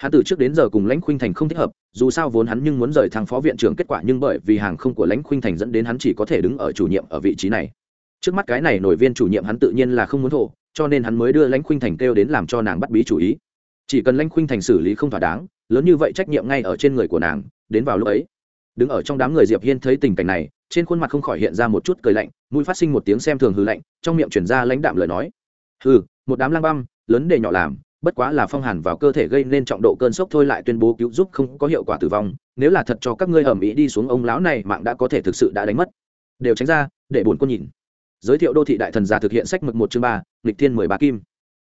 hắn từ trước đến giờ cùng lãnh khuynh thành không thích hợp, dù sao vốn hắn nhưng muốn rời thằng phó viện trưởng kết quả nhưng bởi vì hàng không của lãnh khuynh thành dẫn đến hắn chỉ có thể đứng ở chủ nhiệm ở vị trí này. Trước mắt cái này nổi viên chủ nhiệm hắn tự nhiên là không muốn thổ, cho nên hắn mới đưa lãnh khuynh thành kêu đến làm cho nàng bắt bí chủ ý. Chỉ cần lãnh khuynh thành xử lý không thỏa đáng, lớn như vậy trách nhiệm ngay ở trên người của nàng, đến vào lúc ấy, đứng ở trong đám người diệp hiên thấy tình cảnh này, trên khuôn mặt không khỏi hiện ra một chút cười lạnh, mũi phát sinh một tiếng xem thường hư lạnh, trong miệng chuyển ra lãnh đạm lời nói. Hừ, một đám lang băm, lớn để nhỏ làm bất quá là phong hàn vào cơ thể gây nên trọng độ cơn sốc thôi lại tuyên bố cứu giúp không có hiệu quả tử vong, nếu là thật cho các ngươi ầm ý đi xuống, ông lão này mạng đã có thể thực sự đã đánh mất. Đều tránh ra, để bổn quân nhìn. Giới thiệu đô thị đại thần già thực hiện sách mực một chương ba, lịch thiên mười ba kim.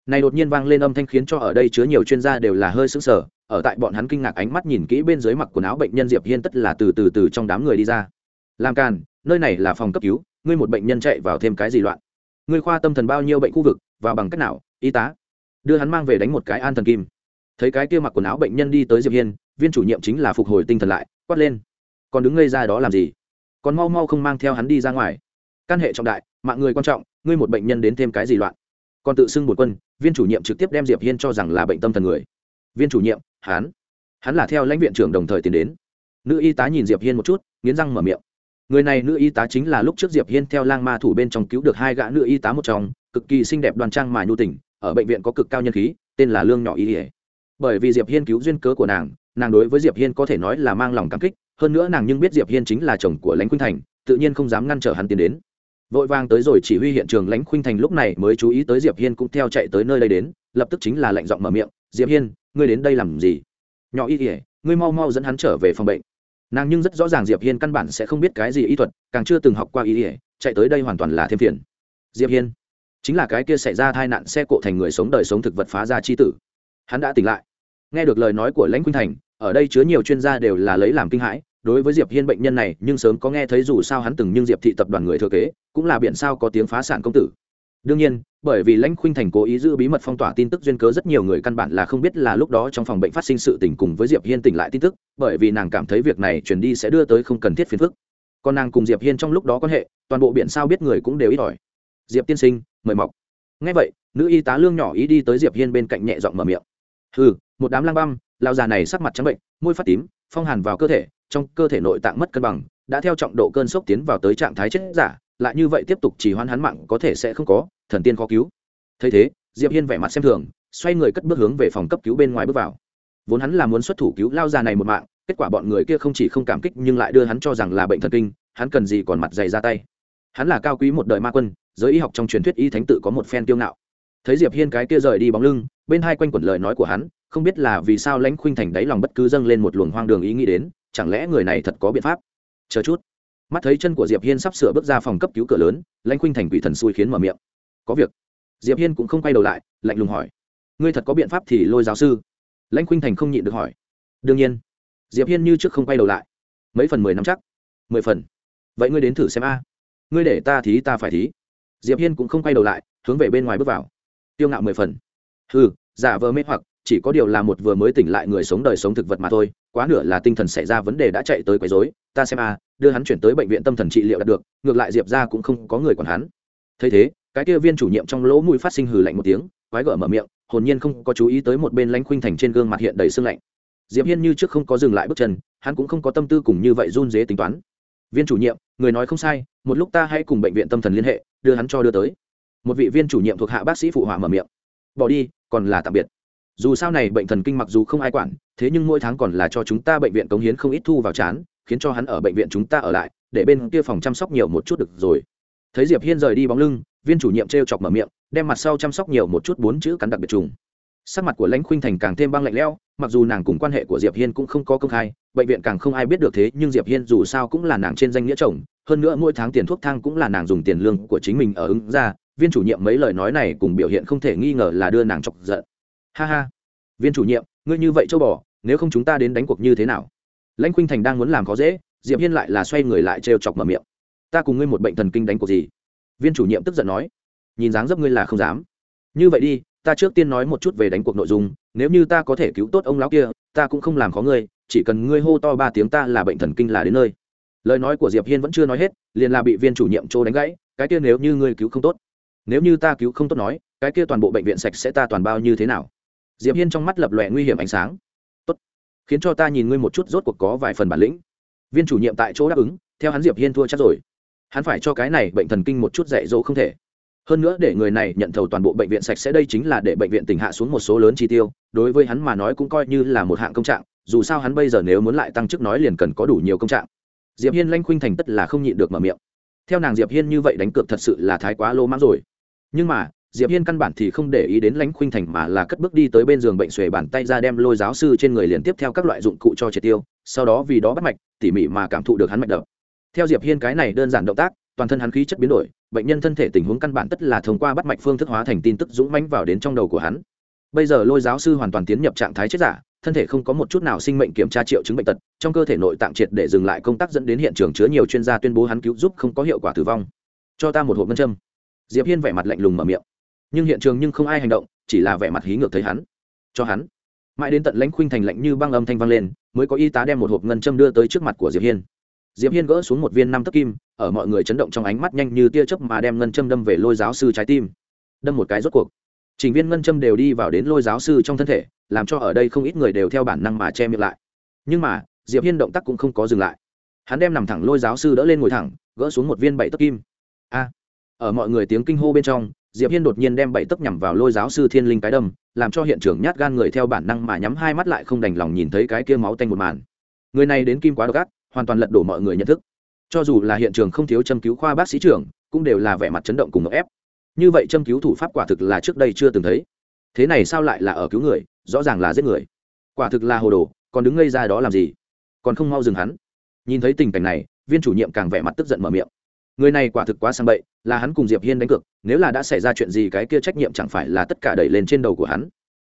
Này đột nhiên vang lên âm thanh khiến cho ở đây chứa nhiều chuyên gia đều là hơi sững sờ, ở tại bọn hắn kinh ngạc ánh mắt nhìn kỹ bên dưới mặc quần áo bệnh nhân diệp hiên tất là từ từ từ trong đám người đi ra. Làm càn, nơi này là phòng cấp cứu, ngươi một bệnh nhân chạy vào thêm cái gì loạn? Ngươi khoa tâm thần bao nhiêu bệnh khu vực, và bằng cách nào, y tá? Đưa hắn mang về đánh một cái an thần kim. Thấy cái kia mặc quần áo bệnh nhân đi tới diệp hiên, viên chủ nhiệm chính là phục hồi tinh thần lại, quát lên. Còn đứng ngây ra đó làm gì? Còn mau mau không mang theo hắn đi ra ngoài. Căn hệ trọng đại, mạng người quan trọng, ngươi một bệnh nhân đến thêm cái gì loạn? Còn tự xưng một quân, viên chủ nhiệm trực tiếp đem diệp hiên cho rằng là bệnh tâm thần người. Viên chủ nhiệm, hắn? Hắn là theo lãnh viện trưởng đồng thời tiến đến. Nữ y tá nhìn diệp hiên một chút, nghiến răng mở miệng. Người này nữ y tá chính là lúc trước diệp hiên theo lang ma thủ bên trong cứu được hai gã nữ y tá một trong, cực kỳ xinh đẹp đoan trang mà nhu tình ở bệnh viện có cực cao nhân khí, tên là lương nhỏ y ỉa bởi vì diệp hiên cứu duyên cớ của nàng nàng đối với diệp hiên có thể nói là mang lòng cảm kích, hơn nữa nàng nhưng biết diệp hiên chính là chồng của lãnh khuynh thành, tự nhiên không dám ngăn trở hắn tiến đến. Vội vàng tới rồi chỉ huy hiện trường lãnh khuynh thành lúc này mới chú ý tới diệp hiên cũng theo chạy tới nơi đây đến, lập tức chính là lệnh giọng mở miệng, diệp hiên, ngươi đến đây làm gì? Nhỏ y ỉa ngươi mau mau dẫn hắn trở về phòng bệnh. Nàng nhưng rất rõ ràng diệp hiên căn bản sẽ không biết cái gì y thuật, càng chưa từng học qua y ỉa chạy tới đây hoàn toàn là thêm phiền. Diệp hiên chính là cái kia xảy ra tai nạn xe cộ thành người sống đời sống thực vật phá ra chi tử. Hắn đã tỉnh lại. Nghe được lời nói của lãnh khuynh thành, ở đây chứa nhiều chuyên gia đều là lấy làm kinh hãi, đối với diệp hiên bệnh nhân này, nhưng sớm có nghe thấy dù sao hắn từng nhưng diệp thị tập đoàn người thừa kế, cũng là biện sao có tiếng phá sản công tử. Đương nhiên, bởi vì lãnh khuynh thành cố ý giữ bí mật phong tỏa tin tức duyên cớ rất nhiều người căn bản là không biết là lúc đó trong phòng bệnh phát sinh sự tình cùng với diệp hiên tỉnh lại tin tức, bởi vì nàng cảm thấy việc này truyền đi sẽ đưa tới không cần thiết phiền phức. Còn nàng cùng diệp hiên trong lúc đó quan hệ, toàn bộ biện sao biết người cũng đều ít ỏi diệp tiên sinh, mời mọc. Ngay vậy, nữ y tá lương nhỏ ý đi tới diệp hiên bên cạnh nhẹ giọng mở miệng. Hừ, một đám lang băm lao già này sắc mặt trắng bệnh, môi phát tím, phong hàn vào cơ thể, trong cơ thể nội tạng mất cân bằng, đã theo trọng độ cơn sốc tiến vào tới trạng thái chết giả, lại như vậy tiếp tục chỉ hoãn hắn mạng có thể sẽ không có, thần tiên khó cứu. Thấy thế, diệp hiên vẻ mặt xem thường, xoay người cất bước hướng về phòng cấp cứu bên ngoài bước vào. Vốn hắn là muốn xuất thủ cứu lao già này một mạng, kết quả bọn người kia không chỉ không cảm kích nhưng lại đưa hắn cho rằng là bệnh thần kinh, hắn cần gì còn mặt dày ra tay. Hắn là cao quý một đời ma quân giới y học trong truyền thuyết y thánh tự có một phen kiêu ngạo. Thấy diệp hiên cái kia rời đi bóng lưng, bên hai quanh quẩn lời nói của hắn, không biết là vì sao lãnh khuynh thành đáy lòng bất cứ dâng lên một luồng hoang đường ý nghĩ đến, chẳng lẽ người này thật có biện pháp? Chờ chút. Mắt thấy chân của diệp hiên sắp sửa bước ra phòng cấp cứu cửa lớn, lãnh khuynh thành quỷ thần xui khiến mở miệng. Có việc. Diệp hiên cũng không quay đầu lại, lạnh lùng hỏi. Ngươi thật có biện pháp thì lôi giáo sư. Lãnh khuynh thành không nhịn được hỏi. Đương nhiên. Diệp hiên như trước không quay đầu lại. Mấy phần mười năm chắc. Mười phần. Vậy ngươi đến thử xem a. Ngươi để ta thí ta phải thí diệp hiên cũng không quay đầu lại, hướng về bên ngoài bước vào. Tiêu ngạo mười phần. Ừ giả vờ mê hoặc, chỉ có điều là một vừa mới tỉnh lại người sống đời sống thực vật mà thôi, quá nửa là tinh thần xảy ra vấn đề đã chạy tới quấy rối, ta xem a, đưa hắn chuyển tới bệnh viện tâm thần trị liệu đạt được, ngược lại diệp ra cũng không có người còn hắn. Thấy thế, cái kia viên chủ nhiệm trong lỗ mũi phát sinh hừ lạnh một tiếng, quái gở mở miệng, hồn nhiên không có chú ý tới một bên lãnh khuynh thành trên gương mặt hiện đầy sương lạnh. Diệp hiên như trước không có dừng lại bước chân, hắn cũng không có tâm tư cùng như vậy run dế tính toán. Viên chủ nhiệm, người nói không sai, một lúc ta hãy cùng bệnh viện tâm thần liên hệ đưa hắn cho đưa tới. Một vị viên chủ nhiệm thuộc hạ bác sĩ phụ họa mở miệng. Bỏ đi, còn là tạm biệt. Dù sao này bệnh thần kinh mặc dù không ai quản, thế nhưng mỗi tháng còn là cho chúng ta bệnh viện cống hiến không ít thu vào chán, khiến cho hắn ở bệnh viện chúng ta ở lại, để bên kia phòng chăm sóc nhiều một chút được rồi. Thấy diệp hiên rời đi bóng lưng, viên chủ nhiệm t r e o chọc mở miệng, đem mặt sau chăm sóc nhiều một chút bốn chữ cắn đặc biệt trùng sắc mặt của lãnh khuynh thành càng thêm băng lạnh lẽo, mặc dù nàng cùng quan hệ của diệp hiên cũng không có công khai, bệnh viện càng không ai biết được thế, nhưng diệp hiên dù sao cũng là nàng trên danh nghĩa chồng, hơn nữa mỗi tháng tiền thuốc thang cũng là nàng dùng tiền lương của chính mình ở ứng ra, viên chủ nhiệm mấy lời nói này cùng biểu hiện không thể nghi ngờ là đưa nàng chọc giận. Ha ha. Viên chủ nhiệm, ngươi như vậy châu bò, nếu không chúng ta đến đánh cuộc như thế nào? Lãnh khuynh thành đang muốn làm khó dễ, diệp hiên lại là xoay người lại trêu chọc mở miệng. Ta cùng ngươi một bệnh thần kinh đánh cuộc gì? Viên chủ nhiệm tức giận nói. Nhìn dáng dấp ngươi là không dám. Như vậy đi ta trước tiên nói một chút về đánh cuộc nội dung, nếu như ta có thể cứu tốt ông lão kia, ta cũng không làm khó ngươi, chỉ cần ngươi hô to ba tiếng ta là bệnh thần kinh là đến nơi. Lời nói của diệp hiên vẫn chưa nói hết, liền là bị viên chủ nhiệm chỗ đánh gãy, cái kia nếu như ngươi cứu không tốt, nếu như ta cứu không tốt nói, cái kia toàn bộ bệnh viện sạch sẽ ta toàn bao như thế nào? Diệp hiên trong mắt lập lòe nguy hiểm ánh sáng. Tốt, khiến cho ta nhìn ngươi một chút rốt cuộc có vài phần bản lĩnh. Viên chủ nhiệm tại chỗ đáp ứng, theo hắn diệp hiên thua chắc rồi. Hắn phải cho cái này bệnh thần kinh một chút dạy dỗ không thể hơn nữa để người này nhận thầu toàn bộ bệnh viện sạch sẽ đây chính là để bệnh viện tỉnh hạ xuống một số lớn chi tiêu, đối với hắn mà nói cũng coi như là một hạng công trạng, dù sao hắn bây giờ nếu muốn lại tăng chức nói liền cần có đủ nhiều công trạng. Diệp hiên lanh khuynh thành tất là không nhịn được mở miệng. Theo nàng diệp hiên như vậy đánh cược thật sự là thái quá lô mãng rồi. Nhưng mà, diệp hiên căn bản thì không để ý đến lãnh khuynh thành mà là cất bước đi tới bên giường bệnh xuề bàn tay ra đem lôi giáo sư trên người liền tiếp theo các loại dụng cụ cho triệt tiêu, sau đó vì đó bắt mạch, tỉ mỉ mà cảm thụ được hắn mạch đập. Theo diệp hiên cái này đơn giản động tác, toàn thân hắn khí chất biến đổi bệnh nhân thân thể tình huống căn bản tất là thông qua bắt mạch phương thức hóa thành tin tức dũng mãnh vào đến trong đầu của hắn. Bây giờ lôi giáo sư hoàn toàn tiến nhập trạng thái chết giả, thân thể không có một chút nào sinh mệnh kiểm tra triệu chứng bệnh tật, trong cơ thể nội tạng triệt để dừng lại công tác dẫn đến hiện trường chứa nhiều chuyên gia tuyên bố hắn cứu giúp không có hiệu quả tử vong. Cho ta một hộp ngân châm. Diệp hiên vẻ mặt lạnh lùng mở miệng. Nhưng hiện trường nhưng không ai hành động, chỉ là vẻ mặt hí ngược thấy hắn. Cho hắn. Mãi đến tận lãnh khuynh thành lạnh như băng âm thanh vang lên, mới có y tá đem một hộp ngân châm đưa tới trước mặt của diệp hiên diệp hiên gỡ xuống một viên năm tấc kim, ở mọi người chấn động trong ánh mắt nhanh như tia chớp mà đem ngân châm đâm về lôi giáo sư trái tim. Đâm một cái rốt cuộc. Trình viên ngân châm đều đi vào đến lôi giáo sư trong thân thể, làm cho ở đây không ít người đều theo bản năng mà che miệng lại. Nhưng mà, diệp hiên động tác cũng không có dừng lại. Hắn đem nằm thẳng lôi giáo sư đỡ lên ngồi thẳng, gỡ xuống một viên bảy tấc kim. A! Ở mọi người tiếng kinh hô bên trong, diệp hiên đột nhiên đem bảy tấc nhằm vào lôi giáo sư thiên linh cái đâm, làm cho hiện trường nhát gan người theo bản năng mà nhắm hai mắt lại không đành lòng nhìn thấy cái kia máu tanh một màn. Người này đến kim quá độc ác hoàn toàn lật đổ mọi người nhận thức. Cho dù là hiện trường không thiếu châm cứu khoa bác sĩ trưởng, cũng đều là vẻ mặt chấn động cùng ngợp ép. Như vậy châm cứu thủ pháp quả thực là trước đây chưa từng thấy. Thế này sao lại là ở cứu người, rõ ràng là giết người. Quả thực là hồ đồ, còn đứng ngây ra đó làm gì? Còn không mau dừng hắn. Nhìn thấy tình cảnh này, viên chủ nhiệm càng vẻ mặt tức giận mở miệng. Người này quả thực quá sang bậy, là hắn cùng diệp hiên đánh cược, nếu là đã xảy ra chuyện gì cái kia trách nhiệm chẳng phải là tất cả đẩy lên trên đầu của hắn.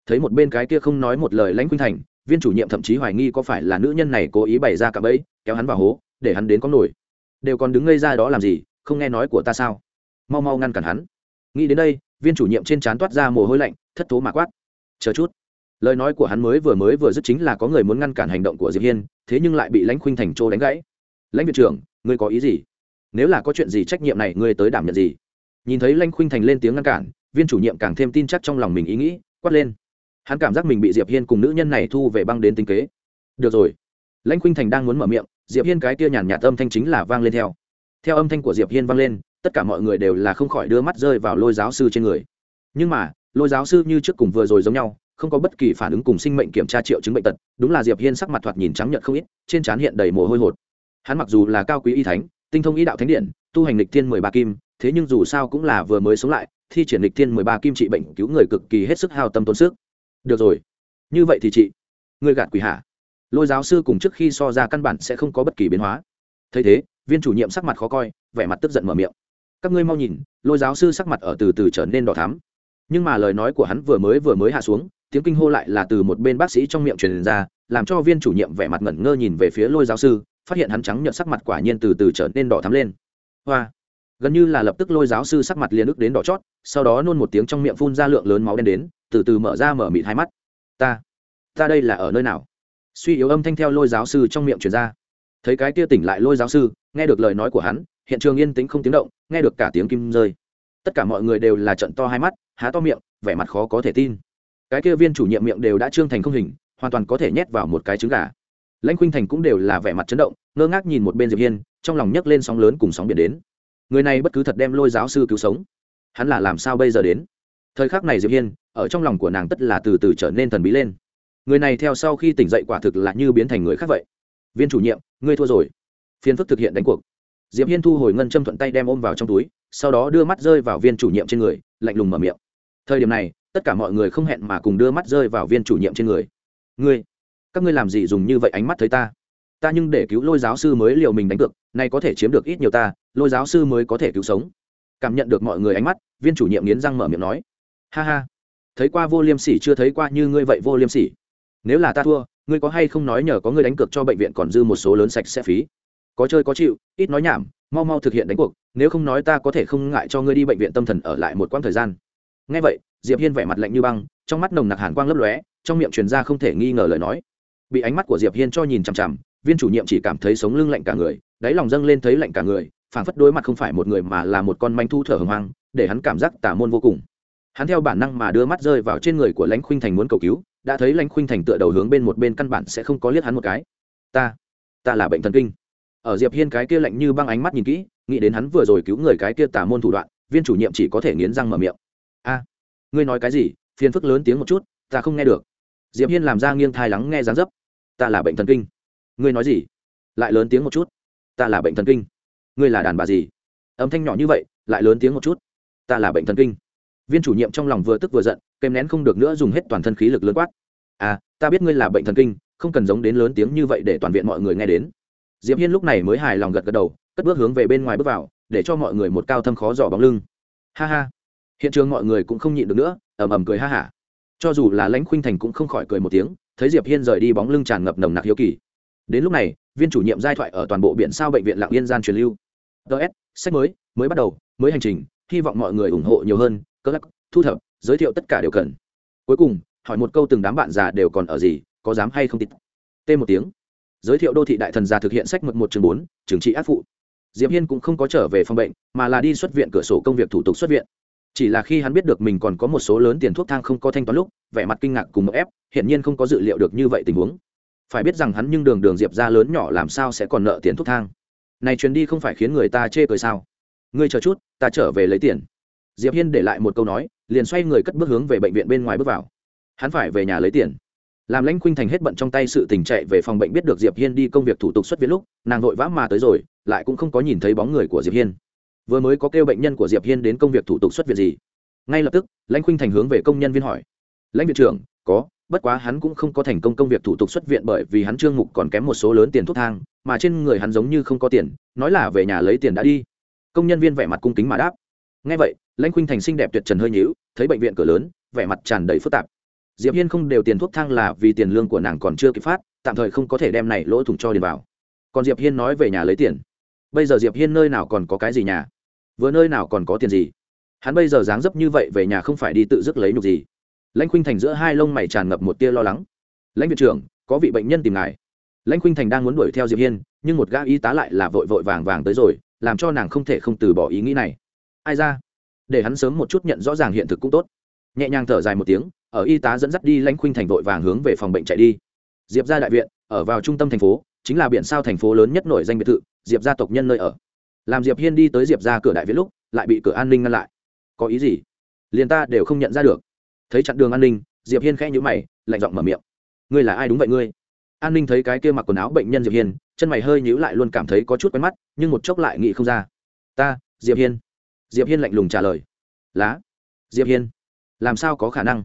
Thấy một bên cái kia không nói một lời lãnh khuynh thành viên chủ nhiệm thậm chí hoài nghi có phải là nữ nhân này cố ý bày ra cả bẫy, kéo hắn vào hố, để hắn đến có nổi. Đều còn đứng ngây ra đó làm gì, không nghe nói của ta sao? Mau mau ngăn cản hắn. Nghĩ đến đây, viên chủ nhiệm trên trán toát ra mồ hôi lạnh, thất thố mà quát. Chờ chút. Lời nói của hắn mới vừa mới vừa dứt chính là có người muốn ngăn cản hành động của diệp hiên, thế nhưng lại bị lãnh khuynh thành trô đánh gãy. Lãnh viện trưởng, ngươi có ý gì? Nếu là có chuyện gì trách nhiệm này, ngươi tới đảm nhận gì? Nhìn thấy lãnh khuynh thành lên tiếng ngăn cản, viên chủ nhiệm càng thêm tin chắc trong lòng mình ý nghĩ, quát lên hắn cảm giác mình bị diệp hiên cùng nữ nhân này thu về băng đến tinh kế. Được rồi. Lãnh khuynh thành đang muốn mở miệng, diệp hiên cái kia nhàn nhạt âm thanh chính là vang lên theo. Theo âm thanh của diệp hiên vang lên, tất cả mọi người đều là không khỏi đưa mắt rơi vào lôi giáo sư trên người. Nhưng mà, lôi giáo sư như trước cùng vừa rồi giống nhau, không có bất kỳ phản ứng cùng sinh mệnh kiểm tra triệu chứng bệnh tật, đúng là diệp hiên sắc mặt thoạt nhìn trắng nhợt không ít, trên trán hiện đầy mồ hôi hột. Hắn mặc dù là cao quý y thánh, tinh thông y đạo thánh điện, tu hành lịch thiên mười ba kim, thế nhưng dù sao cũng là vừa mới sống lại, thi triển lịch thiên mười ba kim trị bệnh cứu người cực kỳ hết sức hao tâm tốn sức được rồi. Như vậy thì chị, người gạt quỷ hạ lôi giáo sư cùng trước khi so ra căn bản sẽ không có bất kỳ biến hóa. Thấy thế, viên chủ nhiệm sắc mặt khó coi, vẻ mặt tức giận mở miệng. Các ngươi mau nhìn, lôi giáo sư sắc mặt ở từ từ trở nên đỏ thắm. Nhưng mà lời nói của hắn vừa mới vừa mới hạ xuống, tiếng kinh hô lại là từ một bên bác sĩ trong miệng truyền ra, làm cho viên chủ nhiệm vẻ mặt ngẩn ngơ nhìn về phía lôi giáo sư, phát hiện hắn trắng nhợt sắc mặt quả nhiên từ từ trở nên đỏ thắm lên. Hoa! Gần như là lập tức lôi giáo sư sắc mặt liền ức đến đỏ chót, sau đó nôn một tiếng trong miệng phun ra lượng lớn máu đen đến từ từ mở ra mở mịt hai mắt. Ta ta đây là ở nơi nào? Suy yếu âm thanh theo lôi giáo sư trong miệng truyền ra. Thấy cái kia tỉnh lại lôi giáo sư, nghe được lời nói của hắn, hiện trường yên tĩnh không tiếng động, nghe được cả tiếng kim rơi. Tất cả mọi người đều là trận to hai mắt, há to miệng, vẻ mặt khó có thể tin. Cái kia viên chủ nhiệm miệng đều đã trương thành không hình, hoàn toàn có thể nhét vào một cái trứng gà. Lãnh khuynh thành cũng đều là vẻ mặt chấn động, ngơ ngác nhìn một bên diệp hiên, trong lòng nhấc lên sóng lớn cùng sóng biển đến. Người này bất cứ thật đem lôi giáo sư cứu sống. Hắn là làm sao bây giờ đến? Thời khắc này diệp hiên, ở trong lòng của nàng tất là từ từ trở nên thần bí lên. Người này theo sau khi tỉnh dậy quả thực là như biến thành người khác vậy. Viên chủ nhiệm, ngươi thua rồi. Phiên phức thực hiện đánh cuộc. Diệp hiên thu hồi ngân châm thuận tay đem ôm vào trong túi, sau đó đưa mắt rơi vào viên chủ nhiệm trên người, lạnh lùng mở miệng. Thời điểm này, tất cả mọi người không hẹn mà cùng đưa mắt rơi vào viên chủ nhiệm trên người. Ngươi, các ngươi làm gì dùng như vậy ánh mắt thấy ta? Ta nhưng để cứu lôi giáo sư mới liều mình đánh cược, nay có thể chiếm được ít nhiều ta, lôi giáo sư mới có thể cứu sống. Cảm nhận được mọi người ánh mắt, viên chủ nhiệm nghiến răng mở miệng nói ha ha. Thấy qua vô liêm sỉ, chưa thấy qua như ngươi vậy vô liêm sỉ. Nếu là ta thua, ngươi có hay không nói nhờ có ngươi đánh cược cho bệnh viện còn dư một số lớn sạch sẽ phí? Có chơi có chịu, ít nói nhảm, mau mau thực hiện đánh cuộc, nếu không nói ta có thể không ngại cho ngươi đi bệnh viện tâm thần ở lại một quãng thời gian. Ngay vậy, diệp hiên vẻ mặt lạnh như băng, trong mắt nồng nặc hàn quang lấp lóe, trong miệng truyền ra không thể nghi ngờ lời nói. Bị ánh mắt của diệp hiên cho nhìn chằm chằm, viên chủ nhiệm chỉ cảm thấy sống lưng lạnh cả người, đáy lòng dâng lên thấy lạnh cả người, phảng phất đối mặt không phải một người mà là một con manh thu thở hồng hoang để hắn cảm giác tà môn vô cùng hắn theo bản năng mà đưa mắt rơi vào trên người của lãnh khuynh thành muốn cầu cứu, đã thấy lãnh khuynh thành tựa đầu hướng bên một bên căn bản sẽ không có liếc hắn một cái. Ta ta là bệnh thần kinh. Ở diệp hiên cái kia lạnh như băng ánh mắt nhìn kỹ, nghĩ đến hắn vừa rồi cứu người cái kia tà môn thủ đoạn, viên chủ nhiệm chỉ có thể nghiến răng mở miệng. A, ngươi nói cái gì? Phiền phức lớn tiếng một chút, ta không nghe được. Diệp hiên làm ra nghiêng thai lắng nghe dán dấp. Ta là bệnh thần kinh. Ngươi nói gì? Lại lớn tiếng một chút. Ta là bệnh thần kinh. Ngươi là đàn bà gì? Âm thanh nhỏ như vậy, lại lớn tiếng một chút. Ta là bệnh thần kinh viên chủ nhiệm trong lòng vừa tức vừa giận, kèm nén không được nữa dùng hết toàn thân khí lực lớn quát. À ta biết ngươi là bệnh thần kinh, không cần giống đến lớn tiếng như vậy để toàn viện mọi người nghe đến. Diệp hiên lúc này mới hài lòng gật gật đầu, cất bước hướng về bên ngoài bước vào, để cho mọi người một cao thâm khó dò bóng lưng. Ha ha. Hiện trường mọi người cũng không nhịn được nữa, ầm ầm cười ha hả. Cho dù là lãnh khuynh thành cũng không khỏi cười một tiếng, thấy diệp hiên rời đi bóng lưng tràn ngập nồng nặc hiếu kỳ. Đến lúc này, viên chủ nhiệm giai thoại ở toàn bộ biển sao bệnh viện lạng yên gian truyền lưu. Ts sách mới mới bắt đầu, mới hành trình, hy vọng mọi người ủng hộ nhiều hơn cơ lắc, thu thập, giới thiệu tất cả đều cần. Cuối cùng, hỏi một câu từng đám bạn già đều còn ở gì, có dám hay không tít. T một tiếng. Giới thiệu đô thị đại thần già thực hiện sách mực một chương bốn, trường trị ác phụ. Diệp hiên cũng không có trở về phòng bệnh, mà là đi xuất viện cửa sổ công việc thủ tục xuất viện. Chỉ là khi hắn biết được mình còn có một số lớn tiền thuốc thang không có thanh toán lúc, vẻ mặt kinh ngạc cùng một ép, hiển nhiên không có dự liệu được như vậy tình huống. Phải biết rằng hắn nhưng đường đường diệp ra lớn nhỏ làm sao sẽ còn nợ tiền thuốc thang. Này chuyến đi không phải khiến người ta chê cười sao? Ngươi chờ chút, ta trở về lấy tiền diệp hiên để lại một câu nói, liền xoay người cất bước hướng về bệnh viện bên ngoài bước vào. Hắn phải về nhà lấy tiền. Làm lãnh khuynh thành hết bận trong tay sự tình chạy về phòng bệnh biết được diệp hiên đi công việc thủ tục xuất viện lúc, nàng vội vã mà tới rồi, lại cũng không có nhìn thấy bóng người của diệp hiên. Vừa mới có kêu bệnh nhân của diệp hiên đến công việc thủ tục xuất viện gì? Ngay lập tức, lãnh khuynh thành hướng về công nhân viên hỏi. Lãnh viện trưởng, có, bất quá hắn cũng không có thành công công việc thủ tục xuất viện bởi vì hắn trương mục còn kém một số lớn tiền thuốc thang, mà trên người hắn giống như không có tiền, nói là về nhà lấy tiền đã đi. Công nhân viên vẻ mặt cung kính mà đáp ngay vậy, lãnh khuynh thành xinh đẹp tuyệt trần hơi nhíu, thấy bệnh viện cửa lớn, vẻ mặt tràn đầy phức tạp. Diệp hiên không đều tiền thuốc thang là vì tiền lương của nàng còn chưa kịp phát, tạm thời không có thể đem này lỗ thủng cho điền vào còn diệp hiên nói về nhà lấy tiền. Bây giờ diệp hiên nơi nào còn có cái gì nhà? Vừa nơi nào còn có tiền gì? Hắn bây giờ dáng dấp như vậy về nhà không phải đi tự dứt lấy nhục gì. Lãnh khuynh thành giữa hai lông mày tràn ngập một tia lo lắng. Lãnh viện trưởng, có vị bệnh nhân tìm ngài. Lãnh khuynh thành đang muốn đuổi theo diệp hiên, nhưng một gã y tá lại là vội vội vàng vàng tới rồi, làm cho nàng không thể không từ bỏ ý nghĩ này ai ra? Để hắn sớm một chút nhận rõ ràng hiện thực cũng tốt. Nhẹ nhàng thở dài một tiếng, ở y tá dẫn dắt đi lãnh khuynh thành vội vàng hướng về phòng bệnh chạy đi. Diệp ra đại viện, ở vào trung tâm thành phố, chính là biển sao thành phố lớn nhất nổi danh biệt thự, diệp gia tộc nhân nơi ở. Làm diệp hiên đi tới diệp ra cửa đại viện lúc, lại bị cửa an ninh ngăn lại. Có ý gì? Liền ta đều không nhận ra được. Thấy chặn đường an ninh, diệp hiên khẽ nhữ mày, lạnh giọng mở miệng. Ngươi là ai đúng vậy ngươi? An ninh thấy cái kia mặc quần áo bệnh nhân diệp hiên, chân mày hơi nhíu lại luôn cảm thấy có chút quen mắt, nhưng một chốc lại nghĩ không ra. Ta, diệp hiên diệp hiên lạnh lùng trả lời. Lá, diệp hiên, làm sao có khả năng?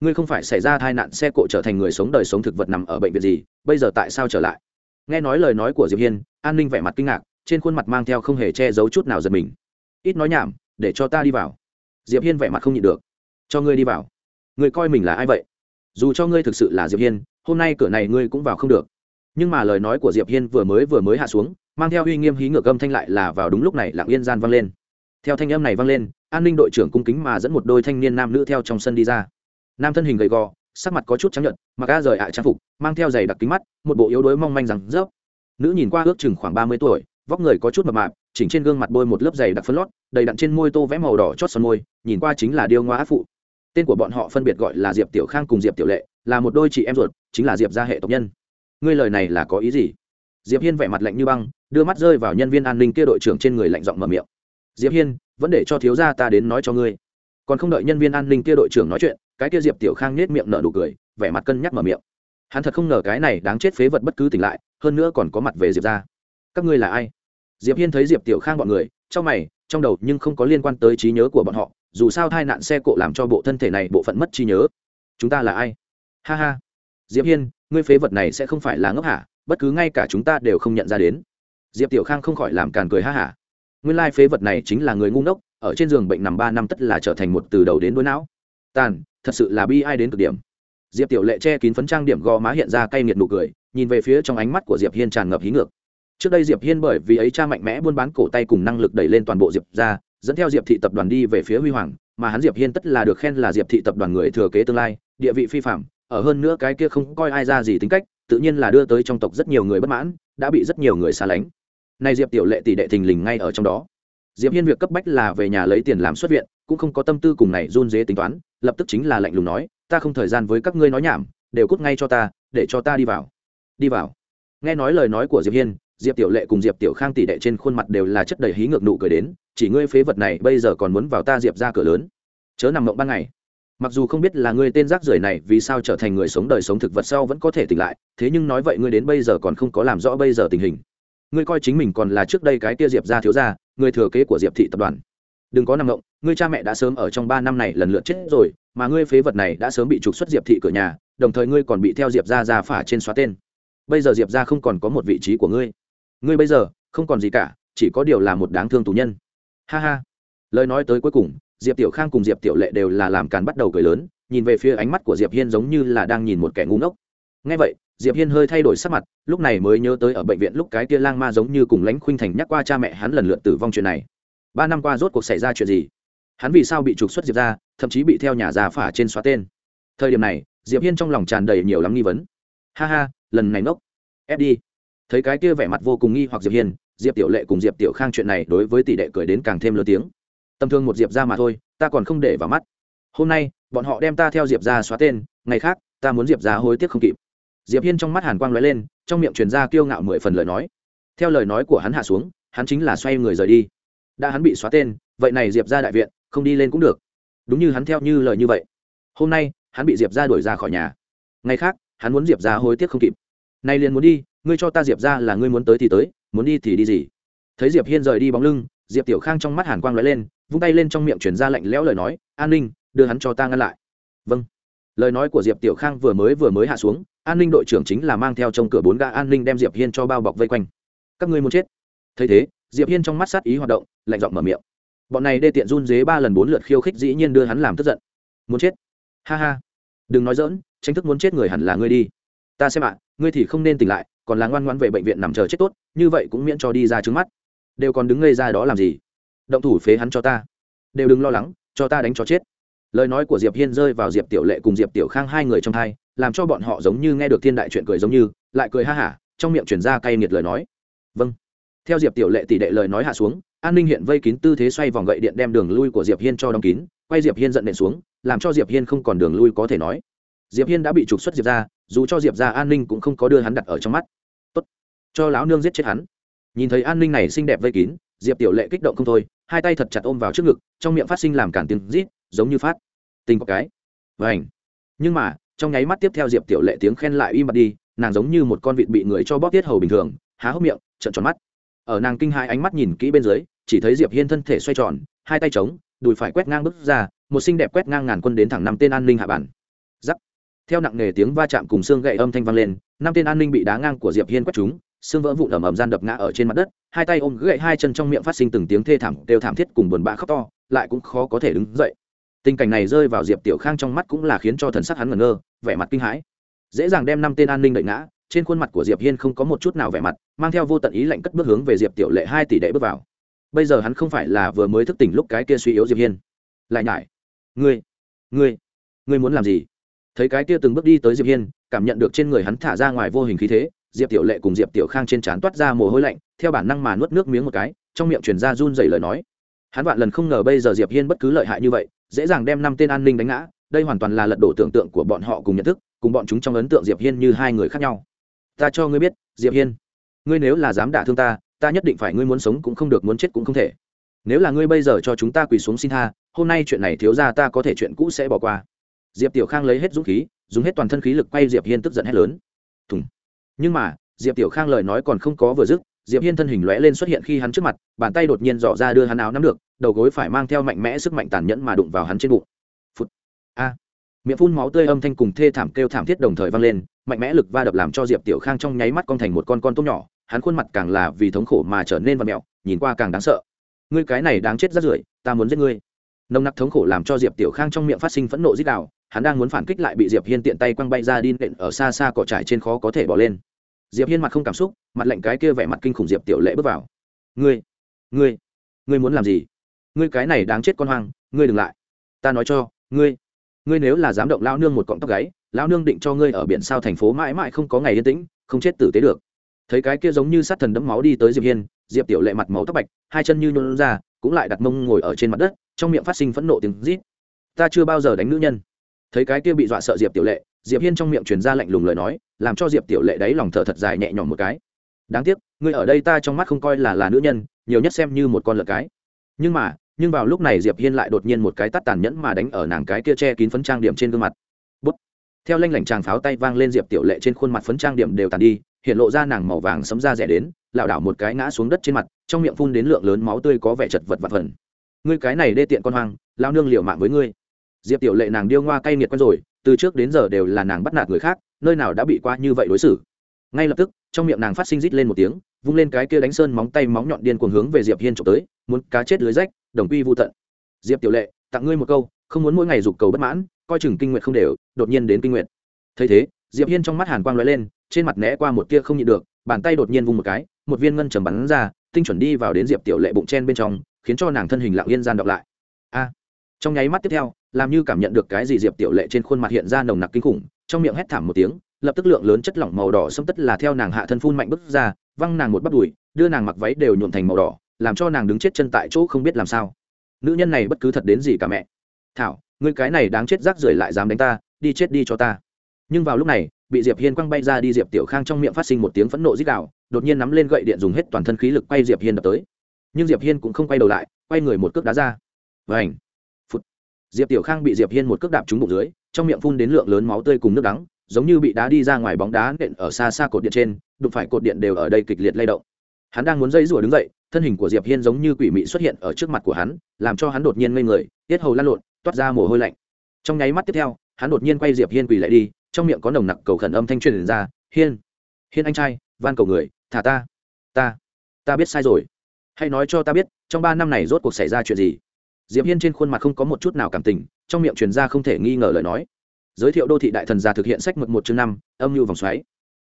Ngươi không phải xảy ra tai nạn xe cộ trở thành người sống đời sống thực vật nằm ở bệnh viện gì, bây giờ tại sao trở lại? Nghe nói lời nói của diệp hiên, an ninh vẻ mặt kinh ngạc, trên khuôn mặt mang theo không hề che giấu chút nào giật mình. Ít nói nhảm, để cho ta đi vào. Diệp hiên vẻ mặt không nhịn được. Cho ngươi đi vào. Ngươi coi mình là ai vậy? Dù cho ngươi thực sự là diệp hiên, hôm nay cửa này ngươi cũng vào không được. Nhưng mà lời nói của diệp hiên vừa mới vừa mới hạ xuống, mang theo uy nghiêm hí ngược âm thanh lại là vào đúng lúc này lặng yên gian vang lên theo thanh âm này vang lên, an ninh đội trưởng cung kính mà dẫn một đôi thanh niên nam nữ theo trong sân đi ra. Nam thân hình gầy gò, sắc mặt có chút trắng nhợt, mặc a rời ạ trang phục, mang theo giày đặc kính mắt, một bộ yếu đuối mong manh rằng rớp. Nữ nhìn qua ước chừng khoảng ba mươi tuổi, vóc người có chút mập mạp, chỉnh trên gương mặt bôi một lớp giày đặc phấn lót, đầy đặn trên môi tô vẽ màu đỏ chót son môi, nhìn qua chính là điêu ngoa phụ. Tên của bọn họ phân biệt gọi là diệp tiểu khang cùng diệp tiểu lệ, là một đôi chị em ruột, chính là diệp gia hệ tộc nhân. Ngươi lời này là có ý gì? Diệp hiên vẻ mặt lạnh như băng, đưa mắt rơi vào nhân viên an ninh kia đội trưởng trên người lạnh giọng mở miệng diệp hiên, vẫn để cho thiếu gia ta đến nói cho ngươi. Còn không đợi nhân viên an ninh kia đội trưởng nói chuyện, cái kia diệp tiểu khang nhếch miệng nở nụ cười, vẻ mặt cân nhắc mở miệng. Hắn thật không ngờ cái này đáng chết phế vật bất cứ tỉnh lại, hơn nữa còn có mặt về diệp ra các ngươi là ai? Diệp hiên thấy diệp tiểu khang bọn người, trong mày, trong đầu nhưng không có liên quan tới trí nhớ của bọn họ, dù sao tai nạn xe cộ làm cho bộ thân thể này bộ phận mất trí nhớ. Chúng ta là ai? Ha ha. Diệp hiên, ngươi phế vật này sẽ không phải là ngốc hả? Bất cứ ngay cả chúng ta đều không nhận ra đến. Diệp tiểu khang không khỏi làm càn cười ha hả nguyên lai phế vật này chính là người ngu ngốc, ở trên giường bệnh nằm ba năm tất là trở thành một từ đầu đến đuôi não. Tàn, thật sự là bi ai đến cực điểm. Diệp tiểu lệ che kín phấn trang điểm gò má hiện ra cay nghiệt nụ cười, nhìn về phía trong ánh mắt của diệp hiên tràn ngập hí ngược. Trước đây diệp hiên bởi vì ấy cha mạnh mẽ buôn bán cổ tay cùng năng lực đẩy lên toàn bộ diệp ra dẫn theo diệp thị tập đoàn đi về phía huy hoàng, mà hắn diệp hiên tất là được khen là diệp thị tập đoàn người thừa kế tương lai, địa vị phi phạm, ở hơn nữa cái kia không coi ai ra gì tính cách, tự nhiên là đưa tới trong tộc rất nhiều người bất mãn, đã bị rất nhiều người xa lánh nay diệp tiểu lệ tỷ đệ thình lình ngay ở trong đó. Diệp hiên việc cấp bách là về nhà lấy tiền làm xuất viện, cũng không có tâm tư cùng này run dế tính toán, lập tức chính là lạnh lùng nói, ta không thời gian với các ngươi nói nhảm, đều cút ngay cho ta, để cho ta đi vào. Đi vào. Nghe nói lời nói của diệp hiên, diệp tiểu lệ cùng diệp tiểu khang tỷ đệ trên khuôn mặt đều là chất đầy hí ngược nụ cười đến, chỉ ngươi phế vật này, bây giờ còn muốn vào ta diệp ra cửa lớn. Chớ nằm mộng ban ngày. Mặc dù không biết là ngươi tên rác rưởi này vì sao trở thành người sống đời sống thực vật sau vẫn có thể tỉnh lại, thế nhưng nói vậy ngươi đến bây giờ còn không có làm rõ bây giờ tình hình ngươi coi chính mình còn là trước đây cái tia diệp gia thiếu gia, người thừa kế của diệp thị tập đoàn. Đừng có nằm ngộng ngươi cha mẹ đã sớm ở trong ba năm này lần lượt chết rồi mà ngươi phế vật này đã sớm bị trục xuất diệp thị cửa nhà đồng thời ngươi còn bị theo diệp gia ra phả trên xóa tên. Bây giờ diệp gia không còn có một vị trí của ngươi. Ngươi bây giờ không còn gì cả chỉ có điều là một đáng thương tù nhân. Ha ha. Lời nói tới cuối cùng diệp tiểu khang cùng diệp tiểu lệ đều là làm càn bắt đầu cười lớn nhìn về phía ánh mắt của diệp hiên giống như là đang nhìn một kẻ ngu ngốc ngay vậy, diệp hiên hơi thay đổi sắc mặt, lúc này mới nhớ tới ở bệnh viện lúc cái kia lang ma giống như cùng lãnh khuynh thành nhắc qua cha mẹ hắn lần lượt tử vong chuyện này. Ba năm qua rốt cuộc xảy ra chuyện gì? Hắn vì sao bị trục xuất diệp ra, thậm chí bị theo nhà già phả trên xóa tên? Thời điểm này, diệp hiên trong lòng tràn đầy nhiều lắm nghi vấn. Ha ha, lần này ngốc. Ép đi. Thấy cái kia vẻ mặt vô cùng nghi hoặc diệp hiên, diệp tiểu lệ cùng diệp tiểu khang chuyện này đối với tỷ đệ cười đến càng thêm lớn tiếng. Tầm thương một diệp ra mà thôi, ta còn không để vào mắt. Hôm nay, bọn họ đem ta theo diệp ra xóa tên, ngày khác, ta muốn diệp ra hối tiếc không kịp diệp hiên trong mắt hàn quang lóe lên, trong miệng truyền ra kiêu ngạo mười phần lời nói. Theo lời nói của hắn hạ xuống, hắn chính là xoay người rời đi. Đã hắn bị xóa tên, vậy này diệp ra đại viện, không đi lên cũng được. Đúng như hắn theo như lời như vậy. Hôm nay, hắn bị diệp ra đuổi ra khỏi nhà. Ngày khác, hắn muốn diệp ra hối tiếc không kịp. Nay liền muốn đi, ngươi cho ta diệp ra là ngươi muốn tới thì tới, muốn đi thì đi gì? Thấy diệp hiên rời đi bóng lưng, diệp tiểu khang trong mắt hàn quang lóe lên, vung tay lên trong miệng chuyển ra lạnh lẽo lời nói, an ninh, đưa hắn cho ta ngăn lại. Vâng. Lời nói của diệp tiểu khang vừa mới vừa mới hạ xuống an ninh đội trưởng chính là mang theo trong cửa bốn gã an ninh đem diệp hiên cho bao bọc vây quanh các ngươi muốn chết thấy thế diệp hiên trong mắt sát ý hoạt động lạnh giọng mở miệng bọn này đê tiện run dế ba lần bốn lượt khiêu khích dĩ nhiên đưa hắn làm tức giận muốn chết ha ha đừng nói dỡn tranh thức muốn chết người hẳn là ngươi đi ta xem ạ ngươi thì không nên tỉnh lại còn là ngoan ngoan về bệnh viện nằm chờ chết tốt như vậy cũng miễn cho đi ra trứng mắt đều còn đứng ngây ra đó làm gì động thủ phế hắn cho ta đều đừng lo lắng cho ta đánh cho chết lời nói của diệp hiên rơi vào diệp tiểu lệ cùng diệp tiểu khang hai người trong thai làm cho bọn họ giống như nghe được thiên đại chuyện cười giống như, lại cười ha hả, trong miệng chuyển ra cay nghiệt lời nói. Vâng. Theo diệp tiểu lệ tỷ đệ lời nói hạ xuống, an ninh hiện vây kín tư thế xoay vòng gậy điện đem đường lui của diệp hiên cho đóng kín, quay diệp hiên giận nện xuống, làm cho diệp hiên không còn đường lui có thể nói. Diệp hiên đã bị trục xuất diệp ra, dù cho diệp ra an ninh cũng không có đưa hắn đặt ở trong mắt. Tốt. Cho lão nương giết chết hắn. Nhìn thấy an ninh này xinh đẹp vây kín, diệp tiểu lệ kích động không thôi, hai tay thật chặt ôm vào trước ngực, trong miệng phát sinh làm cản tiếng rít, giống như phát. Tình có cái. Vảnh nhưng mà trong nháy mắt tiếp theo diệp tiểu lệ tiếng khen lại im bặt đi, nàng giống như một con vịt bị người cho bóp tiết hầu bình thường, há hốc miệng, trợn tròn mắt. Ở nàng kinh hai ánh mắt nhìn kỹ bên dưới, chỉ thấy diệp hiên thân thể xoay tròn, hai tay trống đùi phải quét ngang bước ra, một xinh đẹp quét ngang ngàn quân đến thẳng năm tên an ninh hạ bản. Giắc theo nặng nề tiếng va chạm cùng xương gậy âm thanh vang lên, năm tên an ninh bị đá ngang của diệp hiên quét chúng xương vỡ vụn ầm ầm gian đập ngã ở trên mặt đất, hai tay ôm gậy hai chân trong miệng phát sinh từng tiếng thê thảm, đều thảm thiết cùng buồn bã khóc to, lại cũng khó có thể đứng dậy tình cảnh này rơi vào diệp tiểu khang trong mắt cũng là khiến cho thần sắc hắn ngẩn ngơ, vẻ mặt kinh hãi. Dễ dàng đem năm tên an ninh đợi ngã, trên khuôn mặt của diệp hiên không có một chút nào vẻ mặt, mang theo vô tận ý lạnh cất bước hướng về diệp tiểu lệ hai tỷ đệ bước vào. Bây giờ hắn không phải là vừa mới thức tỉnh lúc cái kia suy yếu diệp hiên. Lại nhải. Ngươi ngươi ngươi muốn làm gì? Thấy cái kia từng bước đi tới diệp hiên, cảm nhận được trên người hắn thả ra ngoài vô hình khí thế, diệp tiểu lệ cùng diệp tiểu khang trên trán toát ra mồ hôi lạnh, theo bản năng mà nuốt nước miếng một cái, trong miệng truyền ra run rẩy lời nói. Hắn vạn lần không ngờ bây giờ diệp hiên bất cứ lợi hại như vậy dễ dàng đem năm tên an ninh đánh ngã, đây hoàn toàn là lật đổ tưởng tượng của bọn họ cùng nhận thức, cùng bọn chúng trong ấn tượng diệp hiên như hai người khác nhau. Ta cho ngươi biết, diệp hiên, ngươi nếu là dám đả thương ta ta nhất định phải ngươi muốn sống cũng không được, muốn chết cũng không thể. Nếu là ngươi bây giờ cho chúng ta quỳ xuống xin tha, hôm nay chuyện này thiếu ra ta có thể chuyện cũ sẽ bỏ qua. Diệp tiểu khang lấy hết dũng khí, dùng hết toàn thân khí lực quay diệp hiên tức giận hét lớn. Thùng. Nhưng mà, diệp tiểu khang lời nói còn không có vừa dứt, diệp hiên thân hình lóe lên xuất hiện khi hắn trước mặt, bàn tay đột nhiên dò ra đưa hắn áo nắm được đầu gối phải mang theo mạnh mẽ sức mạnh tàn nhẫn mà đụng vào hắn trên bụng. Phút a. Miệng phun máu tươi âm thanh cùng thê thảm kêu thảm thiết đồng thời vang lên, mạnh mẽ lực va đập làm cho diệp tiểu khang trong nháy mắt con thành một con con tôm nhỏ, hắn khuôn mặt càng là vì thống khổ mà trở nên và mẹo, nhìn qua càng đáng sợ. Ngươi cái này đáng chết rất rưởi, ta muốn giết ngươi. Nồng nặc thống khổ làm cho diệp tiểu khang trong miệng phát sinh phẫn nộ dích đạo hắn đang muốn phản kích lại bị diệp hiên tiện tay quăng bay ra đi nện ở xa xa cỏ trải trên khó có thể bỏ lên. Diệp hiên mặt không cảm xúc, mặt lạnh cái kia vẻ mặt kinh khủng diệp tiểu lệ bước vào. Ngươi ngươi ngươi muốn làm gì? Ngươi cái này đáng chết con hoang, ngươi đừng lại. Ta nói cho, ngươi ngươi nếu là dám động lao nương một cọng tóc gáy lao nương định cho ngươi ở biển sao thành phố mãi mãi không có ngày yên tĩnh, không chết tử tế được. Thấy cái kia giống như sát thần đẫm máu đi tới diệp hiên, diệp tiểu lệ mặt màu tóc bạch, hai chân như nhún ra, cũng lại đặt mông ngồi ở trên mặt đất, trong miệng phát sinh phẫn nộ tiếng rít. Ta chưa bao giờ đánh nữ nhân. Thấy cái kia bị dọa sợ diệp tiểu lệ, diệp hiên trong miệng truyền ra lạnh lùng lời nói, làm cho diệp tiểu lệ đáy lòng thở thật dài nhẹ nhõm một cái. Đáng tiếc, ngươi ở đây ta trong mắt không coi là là nữ nhân, nhiều nhất xem như một con lợn cái. Nhưng mà nhưng vào lúc này diệp hiên lại đột nhiên một cái tắt tàn nhẫn mà đánh ở nàng cái kia che kín phấn trang điểm trên gương mặt. Bút. Theo lanh lảnh tràng pháo tay vang lên diệp tiểu lệ trên khuôn mặt phấn trang điểm đều tàn đi, hiện lộ ra nàng màu vàng sấm ra rẻ đến, lảo đảo một cái ngã xuống đất trên mặt, trong miệng phun đến lượng lớn máu tươi có vẻ chật vật vật vẩn ngươi cái này đê tiện con hoang, lao nương liều mạng với ngươi. Diệp tiểu lệ nàng điêu ngoa cay nghiệt quen rồi, từ trước đến giờ đều là nàng bắt nạt người khác, nơi nào đã bị qua như vậy đối xử. Ngay lập tức, trong miệng nàng phát sinh rít lên một tiếng, vung lên cái kia đánh sơn móng tay móng nhọn điên cuồng hướng về diệp hiên trộm tới, muốn cá chết lưới rách đồng quy vô tận. Diệp tiểu lệ, tặng ngươi một câu, không muốn mỗi ngày dục cầu bất mãn, coi chừng kinh nguyện không đều, đột nhiên đến kinh nguyện thấy thế, diệp hiên trong mắt hàn quang lóe lên, trên mặt né qua một tia không nhịn được, bàn tay đột nhiên vung một cái, một viên ngân trầm bắn ra, tinh chuẩn đi vào đến diệp tiểu lệ bụng chen bên trong, khiến cho nàng thân hình lặng yên gian đọc lại. A! Trong nháy mắt tiếp theo, làm như cảm nhận được cái gì diệp tiểu lệ trên khuôn mặt hiện ra nồng nặc kinh khủng, trong miệng hét thảm một tiếng, lập tức lượng lớn chất lỏng màu đỏ xâm tất là theo nàng hạ thân phun mạnh bức ra, văng nàng một bắp đùi, đưa nàng mặc váy đều nhuộm thành màu đỏ làm cho nàng đứng chết chân tại chỗ không biết làm sao. Nữ nhân này bất cứ thật đến gì cả mẹ. Thảo người cái này đáng chết rác rưởi lại dám đánh ta, đi chết đi cho ta. Nhưng vào lúc này, bị diệp hiên quăng bay ra đi, diệp tiểu khang trong miệng phát sinh một tiếng phẫn nộ dích đạo đột nhiên nắm lên gậy điện dùng hết toàn thân khí lực quay diệp hiên đập tới. Nhưng diệp hiên cũng không quay đầu lại, quay người một cước đá ra. Vảnh phút diệp tiểu khang bị diệp hiên một cước đạp trúng bụng dưới, trong miệng phun đến lượng lớn máu tươi cùng nước đắng, giống như bị đá đi ra ngoài bóng đá nện ở xa xa cột điện trên, đụng phải cột điện đều ở đây kịch liệt lay động hắn đang muốn dây rủa đứng dậy, thân hình của diệp hiên giống như quỷ mị xuất hiện ở trước mặt của hắn, làm cho hắn đột nhiên ngây người, tiết hầu lan lộn, toát ra mồ hôi lạnh. Trong nháy mắt tiếp theo, hắn đột nhiên quay diệp hiên quỳ lại đi, trong miệng có nồng nặc cầu khẩn âm thanh truyền ra, hiên hiên anh trai, van cầu người, thả ta ta ta biết sai rồi. Hãy nói cho ta biết, trong ba năm này rốt cuộc xảy ra chuyện gì? Diệp hiên trên khuôn mặt không có một chút nào cảm tình, trong miệng truyền ra không thể nghi ngờ lời nói. Giới thiệu đô thị đại thần gia thực hiện sách mực một chương năm, âm mưu vòng xoáy.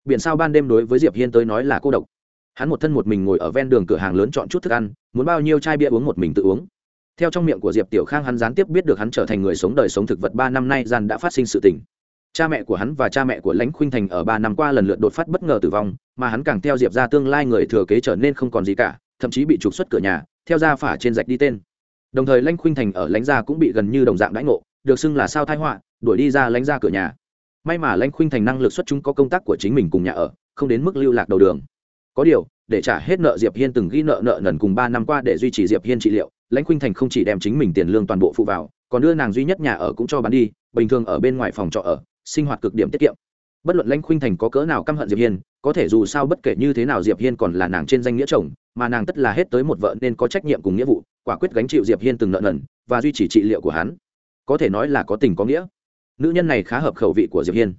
Biển sao ban đêm đối với diệp hiên tới nói là cô độc hắn một thân một mình ngồi ở ven đường cửa hàng lớn chọn chút thức ăn, muốn bao nhiêu chai bia uống một mình tự uống. Theo trong miệng của diệp tiểu khang hắn gián tiếp biết được hắn trở thành người sống đời sống thực vật ba năm nay gian đã phát sinh sự tình. Cha mẹ của hắn và cha mẹ của lãnh khuynh thành ở ba năm qua lần lượt đột phát bất ngờ tử vong, mà hắn càng theo diệp ra tương lai người thừa kế trở nên không còn gì cả, thậm chí bị trục xuất cửa nhà, theo ra phả trên rạch đi tên. Đồng thời lãnh khuynh thành ở lãnh gia cũng bị gần như đồng dạng đãi ngộ, được xưng là sao thái họa, đuổi đi ra lãnh ra cửa nhà. May mà lãnh khuynh thành năng lực xuất chúng có công tác của chính mình cùng nhà ở, không đến mức lưu lạc đầu đường có điều, để trả hết nợ diệp hiên từng ghi nợ nợ nần cùng ba năm qua để duy trì diệp hiên trị liệu, lãnh khuynh thành không chỉ đem chính mình tiền lương toàn bộ phụ vào, còn đưa nàng duy nhất nhà ở cũng cho bán đi, bình thường ở bên ngoài phòng trọ ở, sinh hoạt cực điểm tiết kiệm. Bất luận lãnh khuynh thành có cỡ nào căm hận diệp hiên, có thể dù sao bất kể như thế nào diệp hiên còn là nàng trên danh nghĩa chồng, mà nàng tất là hết tới một vợ nên có trách nhiệm cùng nghĩa vụ, quả quyết gánh chịu diệp hiên từng nợ nần và duy trì trị liệu của hắn. Có thể nói là có tình có nghĩa. Nữ nhân này khá hợp khẩu vị của diệp hiên.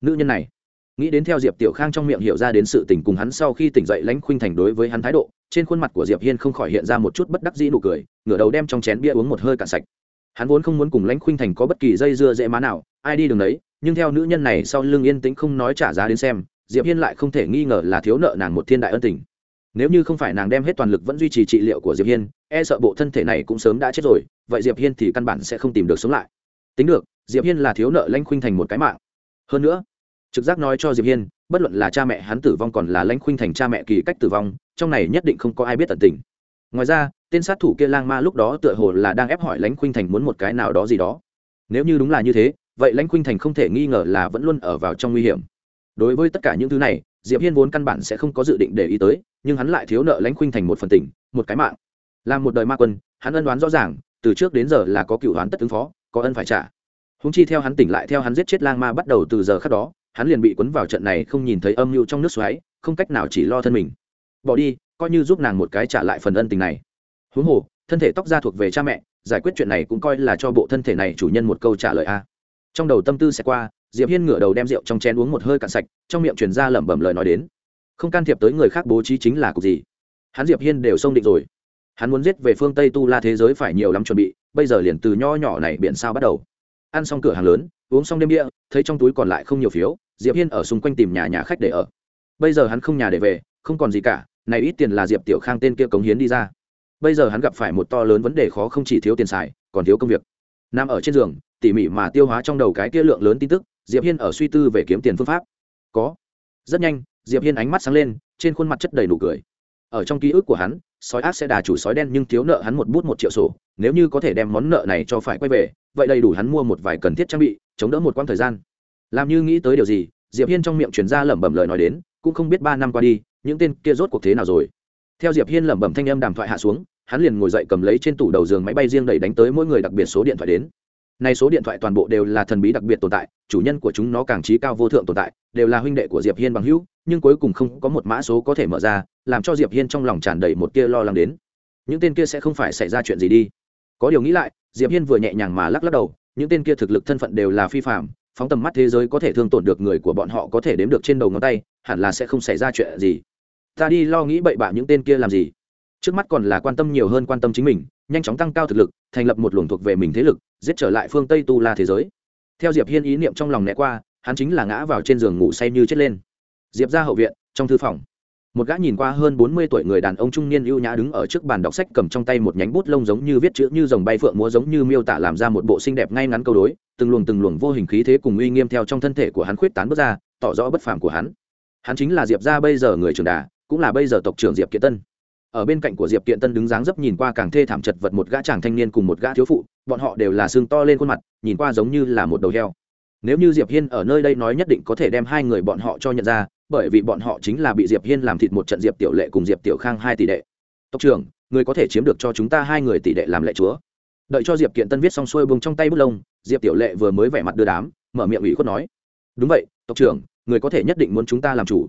Nữ nhân này nghĩ đến theo diệp tiểu khang trong miệng hiểu ra đến sự tình cùng hắn sau khi tỉnh dậy lãnh khuynh thành đối với hắn thái độ, trên khuôn mặt của diệp hiên không khỏi hiện ra một chút bất đắc dĩ nụ cười, ngửa đầu đem trong chén bia uống một hơi cạn sạch. Hắn vốn không muốn cùng lãnh khuynh thành có bất kỳ dây dưa dễ má nào, ai đi đường đấy nhưng theo nữ nhân này sau lưng yên tĩnh không nói trả giá đến xem, diệp hiên lại không thể nghi ngờ là thiếu nợ nàng một thiên đại ân tình. Nếu như không phải nàng đem hết toàn lực vẫn duy trì trị liệu của diệp hiên e sợ bộ thân thể này cũng sớm đã chết rồi, vậy diệp hiên thì căn bản sẽ không tìm được sống lại. Tính được, diệp hiên là thiếu nợ lãnh khuynh thành một cái mạng. Hơn nữa trực giác nói cho diệp hiên, bất luận là cha mẹ hắn tử vong còn là lãnh khuynh thành cha mẹ kỳ cách tử vong, trong này nhất định không có ai biết tận tình. Ngoài ra, tên sát thủ kia lang ma lúc đó tựa hồ là đang ép hỏi lãnh khuynh thành muốn một cái nào đó gì đó. Nếu như đúng là như thế, vậy lãnh khuynh thành không thể nghi ngờ là vẫn luôn ở vào trong nguy hiểm. Đối với tất cả những thứ này, diệp hiên vốn căn bản sẽ không có dự định để ý tới, nhưng hắn lại thiếu nợ lãnh khuynh thành một phần tình, một cái mạng. Làm một đời ma quân, hắn ân đoán rõ ràng, từ trước đến giờ là có cựu đoán tất ứng phó, có ân phải trả. Húng chi theo hắn tỉnh lại, theo hắn giết chết lang ma bắt đầu từ giờ khác đó hắn liền bị cuốn vào trận này không nhìn thấy âm mưu trong nước xoáy, không cách nào chỉ lo thân mình. Bỏ đi, coi như giúp nàng một cái trả lại phần ân tình này. Huống hồ, thân thể tóc ra thuộc về cha mẹ, giải quyết chuyện này cũng coi là cho bộ thân thể này chủ nhân một câu trả lời a. Trong đầu tâm tư sẽ qua, diệp hiên ngửa đầu đem rượu trong chén uống một hơi cạn sạch, trong miệng truyền ra lẩm bẩm lời nói đến. Không can thiệp tới người khác bố trí chính là cục gì? Hắn diệp hiên đều xông định rồi. Hắn muốn giết về phương tây tu la thế giới phải nhiều lắm chuẩn bị, bây giờ liền từ nho nhỏ này biển sao bắt đầu. Ăn xong cửa hàng lớn, uống xong đêm bia, thấy trong túi còn lại không nhiều phiếu diệp hiên ở xung quanh tìm nhà nhà khách để ở. Bây giờ hắn không nhà để về, không còn gì cả, này ít tiền là diệp tiểu khang tên kia cống hiến đi ra. Bây giờ hắn gặp phải một to lớn vấn đề khó không chỉ thiếu tiền xài, còn thiếu công việc. Nằm ở trên giường, tỉ mỉ mà tiêu hóa trong đầu cái kia lượng lớn tin tức, diệp hiên ở suy tư về kiếm tiền phương pháp. Có. Rất nhanh, diệp hiên ánh mắt sáng lên, trên khuôn mặt chất đầy nụ cười. Ở trong ký ức của hắn, sói ác sẽ đà chủ sói đen nhưng thiếu nợ hắn một bút một triệu sổ, nếu như có thể đem món nợ này cho phải quay về, vậy đầy đủ hắn mua một vài cần thiết trang bị, chống đỡ một quãng thời gian làm như nghĩ tới điều gì, diệp hiên trong miệng chuyển ra lẩm bẩm lời nói đến, cũng không biết ba năm qua đi, những tên kia rốt cuộc thế nào rồi. Theo diệp hiên lẩm bẩm thanh âm đàm thoại hạ xuống, hắn liền ngồi dậy cầm lấy trên tủ đầu giường máy bay riêng đẩy đánh tới mỗi người đặc biệt số điện thoại đến. Này số điện thoại toàn bộ đều là thần bí đặc biệt tồn tại, chủ nhân của chúng nó càng trí cao vô thượng tồn tại, đều là huynh đệ của diệp hiên bằng hữu, nhưng cuối cùng không có một mã số có thể mở ra, làm cho diệp hiên trong lòng tràn đầy một tia lo lắng đến. Những tên kia sẽ không phải xảy ra chuyện gì đi. Có điều nghĩ lại, diệp hiên vừa nhẹ nhàng mà lắc lắc đầu, những tên kia thực lực thân phận đều là phi phạm phóng tầm mắt thế giới có thể thương tổn được người của bọn họ có thể đếm được trên đầu ngón tay, hẳn là sẽ không xảy ra chuyện gì. Ta đi lo nghĩ bậy bạ những tên kia làm gì. Trước mắt còn là quan tâm nhiều hơn quan tâm chính mình, nhanh chóng tăng cao thực lực, thành lập một luồng thuộc về mình thế lực, giết trở lại phương tây tu la thế giới. Theo diệp hiên ý niệm trong lòng né qua, hắn chính là ngã vào trên giường ngủ say như chết lên. Diệp ra hậu viện, trong thư phòng một gã nhìn qua hơn bốn mươi tuổi người đàn ông trung niên ưu nhã đứng ở trước bàn đọc sách cầm trong tay một nhánh bút lông giống như viết chữ như dòng bay phượng múa giống như miêu tả làm ra một bộ xinh đẹp ngay ngắn câu đối, từng luồng từng luồng vô hình khí thế cùng uy nghiêm theo trong thân thể của hắn khuyết tán bước ra, tỏ rõ bất phàm của hắn. Hắn chính là diệp gia bây giờ người trưởng đà, cũng là bây giờ tộc trưởng diệp kiện tân. Ở bên cạnh của diệp kiện tân đứng dáng dấp nhìn qua càng thê thảm chật vật một gã chàng thanh niên cùng một gã thiếu phụ, bọn họ đều là xương to lên khuôn mặt, nhìn qua giống như là một đầu heo. Nếu như diệp hiên ở nơi đây nói nhất định có thể đem hai người bọn họ cho nhận ra bởi vì bọn họ chính là bị diệp hiên làm thịt một trận diệp tiểu lệ cùng diệp tiểu khang hai tỷ đệ. Tộc trưởng, người có thể chiếm được cho chúng ta hai người tỷ đệ làm lệ chúa. Đợi cho diệp kiện tân viết xong xuôi bông trong tay bút lông, diệp tiểu lệ vừa mới vẻ mặt đưa đám, mở miệng ủy khuất nói. Đúng vậy, tộc trưởng, người có thể nhất định muốn chúng ta làm chủ.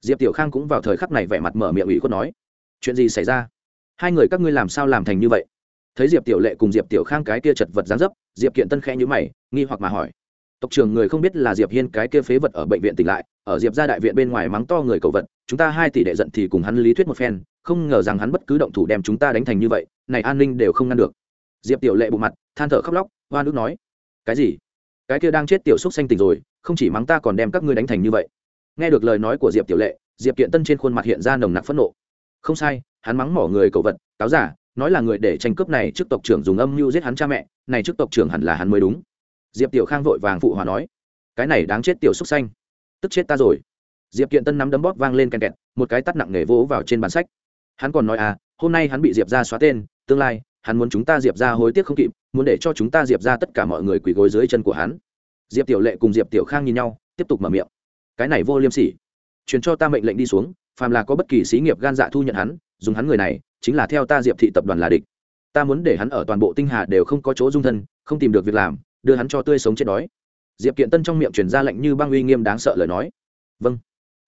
Diệp tiểu khang cũng vào thời khắc này vẻ mặt mở miệng ủy khuất nói. Chuyện gì xảy ra? Hai người các ngươi làm sao làm thành như vậy? Thấy diệp tiểu lệ cùng diệp tiểu khang cái kia chật vật dán dấp, diệp kiện tân khẽ nhữ mày, nghi hoặc mà hỏi tộc trưởng người không biết là diệp hiên cái kia phế vật ở bệnh viện tỉnh lại, ở diệp gia đại viện bên ngoài mắng to người cầu vật, chúng ta hai tỷ đệ giận thì cùng hắn lý thuyết một phen, không ngờ rằng hắn bất cứ động thủ đem chúng ta đánh thành như vậy, này an ninh đều không ngăn được. Diệp tiểu lệ bộ mặt, than thở khóc lóc, hoa nước nói, cái gì? Cái kia đang chết tiểu xúc xanh tỉnh rồi, không chỉ mắng ta còn đem các ngươi đánh thành như vậy. Nghe được lời nói của diệp tiểu lệ, diệp kiện tân trên khuôn mặt hiện ra nồng nặc phẫn nộ. Không sai, hắn mắng mỏ người cầu vật, cáo giả, nói là người để tranh cướp này trước tộc trưởng dùng âm mưu giết hắn cha mẹ, này trước tộc trưởng hẳn là hắn mới đúng diệp tiểu khang vội vàng phụ hòa nói, cái này đáng chết tiểu xúc xanh tức chết ta rồi. Diệp kiện tân nắm đấm bóp vang lên kèn kẹt, một cái tắt nặng nề vỗ vào trên bàn sách. Hắn còn nói à hôm nay hắn bị diệp ra xóa tên, tương lai, hắn muốn chúng ta diệp ra hối tiếc không kịp, muốn để cho chúng ta diệp ra tất cả mọi người quỳ gối dưới chân của hắn. Diệp tiểu lệ cùng diệp tiểu khang nhìn nhau, tiếp tục mở miệng, cái này vô liêm sỉ. Truyền cho ta mệnh lệnh đi xuống, phàm là có bất kỳ xí nghiệp gan dạ thu nhận hắn, dùng hắn người này, chính là theo ta diệp thị tập đoàn là địch. Ta muốn để hắn ở toàn bộ tinh hà đều không có chỗ dung thân, không tìm được việc làm đưa hắn cho tươi sống chết đói. Diệp kiện tân trong miệng truyền ra lệnh như băng uy nghiêm đáng sợ lời nói. Vâng.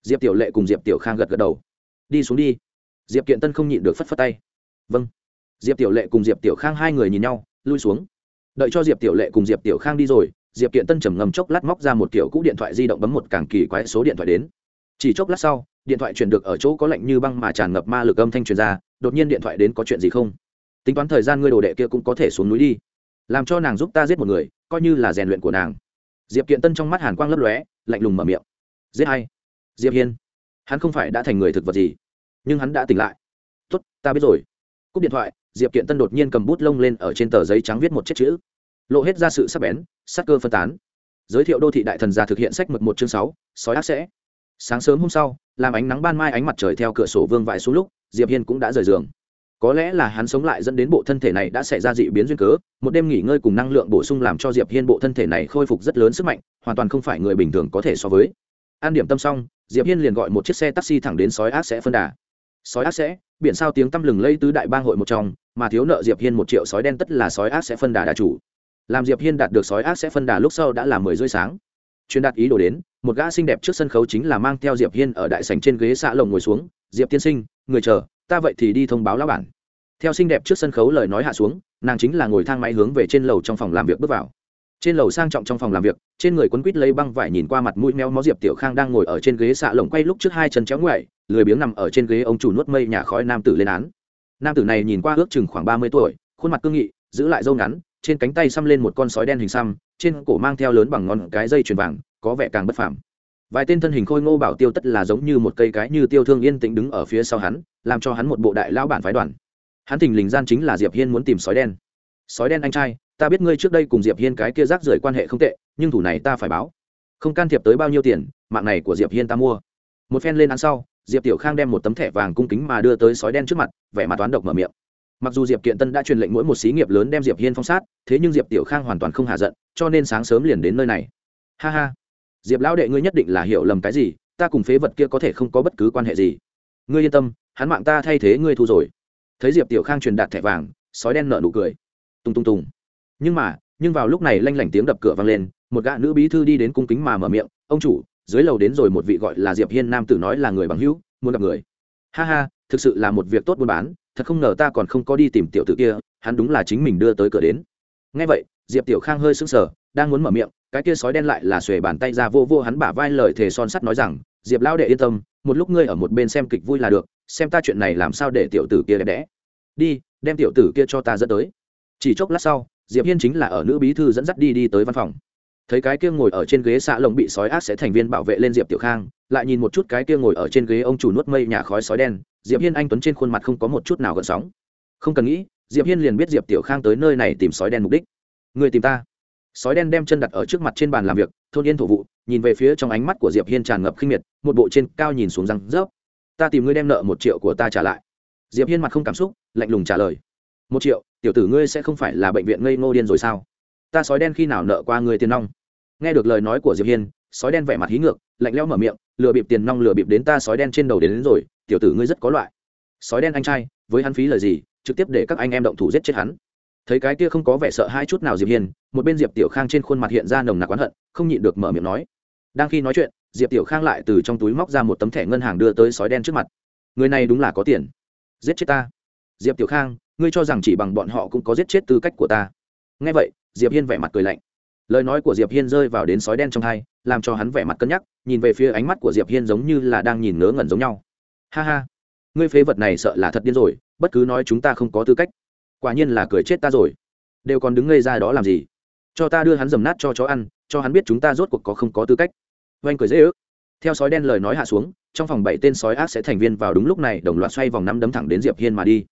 Diệp tiểu lệ cùng diệp tiểu khang gật gật đầu. Đi xuống đi. Diệp kiện tân không nhịn được phất phất tay. Vâng. Diệp tiểu lệ cùng diệp tiểu khang hai người nhìn nhau, lui xuống. Đợi cho diệp tiểu lệ cùng diệp tiểu khang đi rồi, diệp kiện tân trầm ngầm chốc lát móc ra một kiểu cũ điện thoại di động bấm một càng kỳ quái số điện thoại đến. Chỉ chốc lát sau, điện thoại truyền được ở chỗ có lệnh như băng mà tràn ngập ma lực âm thanh truyền ra, đột nhiên điện thoại đến có chuyện gì không? Tính toán thời gian ngươi đồ đệ kia cũng có thể xuống núi đi. Làm cho nàng giúp ta giết một người coi như là rèn luyện của nàng. Diệp kiện tân trong mắt hàn quang lấp lóe, lạnh lùng mở miệng. Giết hay diệp hiên. Hắn không phải đã thành người thực vật gì, nhưng hắn đã tỉnh lại. Tốt, ta biết rồi. Cúp điện thoại, diệp kiện tân đột nhiên cầm bút lông lên ở trên tờ giấy trắng viết một chiếc chữ. Lộ hết ra sự sắc bén, sắc cơ phân tán. Giới thiệu đô thị đại thần già thực hiện sách mực một chương sáu, sói ác sẽ. Sáng sớm hôm sau, làm ánh nắng ban mai ánh mặt trời theo cửa sổ vương vãi xuống lúc, diệp hiên cũng đã rời giường có lẽ là hắn sống lại dẫn đến bộ thân thể này đã xảy ra dị biến duyên cớ, một đêm nghỉ ngơi cùng năng lượng bổ sung làm cho diệp hiên bộ thân thể này khôi phục rất lớn sức mạnh, hoàn toàn không phải người bình thường có thể so với. An điểm tâm xong, diệp hiên liền gọi một chiếc xe taxi thẳng đến sói ác sẽ phân đà. Sói ác sẽ, biển sao tiếng tăm lừng lây tứ đại bang hội một trong, mà thiếu nợ diệp hiên một triệu sói đen tất là sói ác sẽ phân đà đà chủ. Làm diệp hiên đạt được sói ác sẽ phân đà lúc sau đã là mười rưỡi sáng. Truyền đạt ý đồ đến, một gã xinh đẹp trước sân khấu chính là mang theo diệp hiên ở đại sảnh trên ghế xạ lồng ngồi xuống. Diệp tiên sinh, người chờ ta vậy thì đi thông báo lão bản. Theo xinh đẹp trước sân khấu lời nói hạ xuống, nàng chính là ngồi thang máy hướng về trên lầu trong phòng làm việc bước vào. Trên lầu sang trọng trong phòng làm việc, trên người quấn quýt lấy băng vải nhìn qua mặt mũi meo mó diệp tiểu khang đang ngồi ở trên ghế xạ lồng quay lúc trước hai chân chéo ngoại, lười biếng nằm ở trên ghế ông chủ nuốt mây nhà khói nam tử lên án. Nam tử này nhìn qua ước chừng khoảng ba mươi tuổi, khuôn mặt cương nghị, giữ lại râu ngắn, trên cánh tay xăm lên một con sói đen hình xăm, trên cổ mang theo lớn bằng ngón cái dây chuyền vàng, có vẻ càng bất phàm vài tên thân hình khôi ngô bảo tiêu tất là giống như một cây cái như tiêu thương yên tĩnh đứng ở phía sau hắn, làm cho hắn một bộ đại lão bản phái đoàn. Hắn thình lình gian chính là diệp hiên muốn tìm sói đen. Sói đen anh trai, ta biết ngươi trước đây cùng diệp hiên cái kia rác rưởi quan hệ không tệ, nhưng thủ này ta phải báo. Không can thiệp tới bao nhiêu tiền, mạng này của diệp hiên ta mua. Một phen lên ăn sau, diệp tiểu khang đem một tấm thẻ vàng cung kính mà đưa tới sói đen trước mặt, vẻ mặt toán độc mở miệng. Mặc dù diệp kiện tân đã truyền lệnh mỗi một xí nghiệp lớn đem diệp hiên phong sát, thế nhưng diệp tiểu khang hoàn toàn không hạ giận, cho nên sáng sớm liền đến nơi này. Ha ha diệp lão đệ ngươi nhất định là hiểu lầm cái gì, ta cùng phế vật kia có thể không có bất cứ quan hệ gì. Ngươi yên tâm, hắn mạng ta thay thế ngươi thu rồi. Thấy diệp tiểu khang truyền đạt thẻ vàng, sói đen nợ nụ cười. Tung tung tung. Nhưng mà, nhưng vào lúc này lanh lảnh tiếng đập cửa vang lên, một gã nữ bí thư đi đến cung kính mà mở miệng, ông chủ, dưới lầu đến rồi một vị gọi là diệp hiên nam tử nói là người bằng hữu, muốn gặp người. Ha ha, thực sự là một việc tốt buôn bán, thật không ngờ ta còn không có đi tìm tiểu tử kia, hắn đúng là chính mình đưa tới cửa đến. Ngay vậy, diệp tiểu khang hơi sững sờ đang muốn mở miệng, cái kia sói đen lại là xuề bàn tay ra vô vô hắn bả vai lời thề son sắt nói rằng, diệp lão đệ yên tâm, một lúc ngươi ở một bên xem kịch vui là được, xem ta chuyện này làm sao để tiểu tử kia đẹp đẽ. Đi, đem tiểu tử kia cho ta dẫn tới. Chỉ chốc lát sau, diệp hiên chính là ở nữ bí thư dẫn dắt đi đi tới văn phòng. Thấy cái kia ngồi ở trên ghế xạ lồng bị sói ác sẽ thành viên bảo vệ lên diệp tiểu khang, lại nhìn một chút cái kia ngồi ở trên ghế ông chủ nuốt mây nhà khói sói đen, diệp hiên anh tuấn trên khuôn mặt không có một chút nào gợn sóng. Không cần nghĩ, diệp hiên liền biết diệp tiểu khang tới nơi này tìm sói đen mục đích. Người tìm ta? Sói đen đem chân đặt ở trước mặt trên bàn làm việc thôn yên thổ vụ nhìn về phía trong ánh mắt của diệp hiên tràn ngập khinh miệt một bộ trên cao nhìn xuống răng rớp. Ta tìm ngươi đem nợ một triệu của ta trả lại. Diệp hiên mặt không cảm xúc lạnh lùng trả lời. Một triệu tiểu tử ngươi sẽ không phải là bệnh viện ngây ngô điên rồi sao? Ta sói đen khi nào nợ qua ngươi tiền nong? Nghe được lời nói của diệp hiên sói đen vẻ mặt hí ngược lạnh lẽo mở miệng lừa bịp tiền nong lừa bịp đến ta sói đen trên đầu đến, đến rồi tiểu tử ngươi rất có loại. Sói đen anh trai với hắn phí lời gì trực tiếp để các anh em động thủ giết chết hắn thấy cái kia không có vẻ sợ hai chút nào diệp hiên, một bên diệp tiểu khang trên khuôn mặt hiện ra nồng nặc oán hận, không nhịn được mở miệng nói. Đang khi nói chuyện, diệp tiểu khang lại từ trong túi móc ra một tấm thẻ ngân hàng đưa tới sói đen trước mặt. Người này đúng là có tiền. Giết chết ta. Diệp tiểu khang, ngươi cho rằng chỉ bằng bọn họ cũng có giết chết tư cách của ta. Nghe vậy, diệp hiên vẻ mặt cười lạnh. Lời nói của diệp hiên rơi vào đến sói đen trong hai, làm cho hắn vẻ mặt cân nhắc, nhìn về phía ánh mắt của diệp hiên giống như là đang nhìn ngớ ngẩn giống nhau. Ha ha. Ngươi phế vật này sợ là thật điên rồi, bất cứ nói chúng ta không có tư cách quả nhiên là cười chết ta rồi. Đều còn đứng ngây ra đó làm gì? Cho ta đưa hắn dầm nát cho chó ăn, cho hắn biết chúng ta rốt cuộc có không có tư cách. Oanh cười dễ ước. Theo sói đen lời nói hạ xuống, trong phòng bảy tên sói ác sẽ thành viên vào đúng lúc này đồng loạt xoay vòng năm đấm thẳng đến diệp hiên mà đi.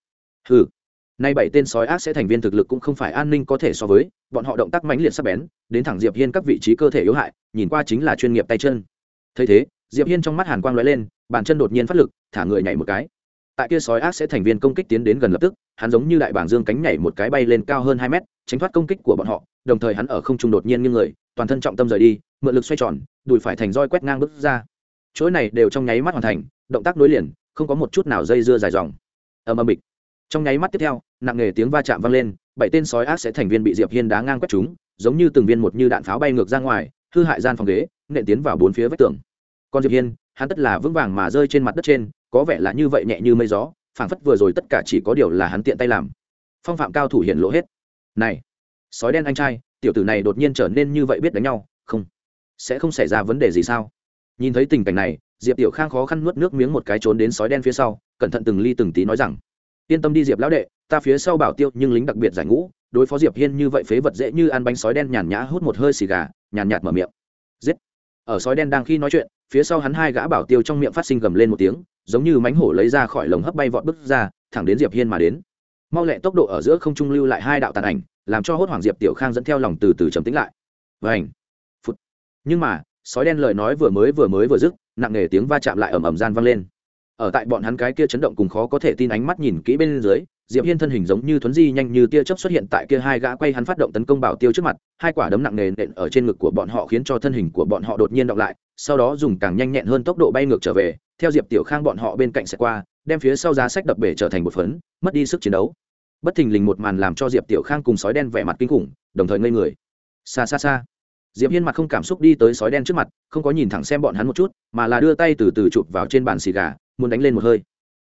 Hừ. Nay bảy tên sói ác sẽ thành viên thực lực cũng không phải an ninh có thể so với, bọn họ động tác mãnh liệt sắc bén, đến thẳng diệp hiên các vị trí cơ thể yếu hại, nhìn qua chính là chuyên nghiệp tay chân. Thấy thế, diệp hiên trong mắt hàn quang lóe lên, bàn chân đột nhiên phát lực, thả người nhảy một cái tại kia sói ác sẽ thành viên công kích tiến đến gần lập tức, hắn giống như đại bảng dương cánh nhảy một cái bay lên cao hơn hai mét, tránh thoát công kích của bọn họ, đồng thời hắn ở không trung đột nhiên như người, toàn thân trọng tâm rời đi, mượn lực xoay tròn, đùi phải thành roi quét ngang bước ra. Chuỗi này đều trong nháy mắt hoàn thành, động tác nối liền, không có một chút nào dây dưa dài dòng. Ầm ầm bịch. Trong nháy mắt tiếp theo, nặng nề tiếng va chạm vang lên, bảy tên sói ác sẽ thành viên bị diệp hiên đá ngang quét chúng, giống như từng viên một như đạn pháo bay ngược ra ngoài, hư hại gian phòng ghế, nện tiến vào bốn phía vách tường. Còn diệp hiên, hắn tất là vững vàng mà rơi trên mặt đất trên có vẻ là như vậy nhẹ như mây gió, phảng phất vừa rồi tất cả chỉ có điều là hắn tiện tay làm. Phong phạm cao thủ hiện lộ hết. Này, sói đen anh trai, tiểu tử này đột nhiên trở nên như vậy biết đánh nhau, không, sẽ không xảy ra vấn đề gì sao? Nhìn thấy tình cảnh này, diệp tiểu khang khó khăn nuốt nước miếng một cái trốn đến sói đen phía sau, cẩn thận từng ly từng tí nói rằng, yên tâm đi diệp lão đệ, ta phía sau bảo tiêu nhưng lính đặc biệt giải ngũ, đối phó diệp hiên như vậy phế vật dễ như ăn bánh sói đen nhàn nhã hút một hơi xì gà, nhàn nhạt mở miệng. Giết. Ở sói đen đang khi nói chuyện, phía sau hắn hai gã bảo tiêu trong miệng phát sinh gầm lên một tiếng giống như mánh hổ lấy ra khỏi lồng hấp bay vọt bước ra, thẳng đến diệp hiên mà đến. Mau lẹ tốc độ ở giữa không trung lưu lại hai đạo tàn ảnh, làm cho hốt hoảng diệp tiểu khang dẫn theo lòng từ từ trầm tĩnh lại. Vảnh phút. Nhưng mà, sói đen lời nói vừa mới vừa mới vừa dứt, nặng nề tiếng va chạm lại ầm ầm gian vang lên. Ở tại bọn hắn cái kia chấn động cùng khó có thể tin ánh mắt nhìn kỹ bên dưới, diệp hiên thân hình giống như thuấn di nhanh như tia chớp xuất hiện tại kia hai gã quay hắn phát động tấn công bảo tiêu trước mặt, hai quả đấm nặng nề nện ở trên ngực của bọn họ khiến cho thân hình của bọn họ đột nhiên động lại sau đó dùng càng nhanh nhẹn hơn tốc độ bay ngược trở về, theo diệp tiểu khang bọn họ bên cạnh sẽ qua, đem phía sau giá sách đập bể trở thành một phấn, mất đi sức chiến đấu. Bất thình lình một màn làm cho diệp tiểu khang cùng sói đen vẻ mặt kinh khủng, đồng thời ngây người. Xa xa xa. Diệp hiên mặt không cảm xúc đi tới sói đen trước mặt, không có nhìn thẳng xem bọn hắn một chút, mà là đưa tay từ từ chụp vào trên bàn xì gà, muốn đánh lên một hơi.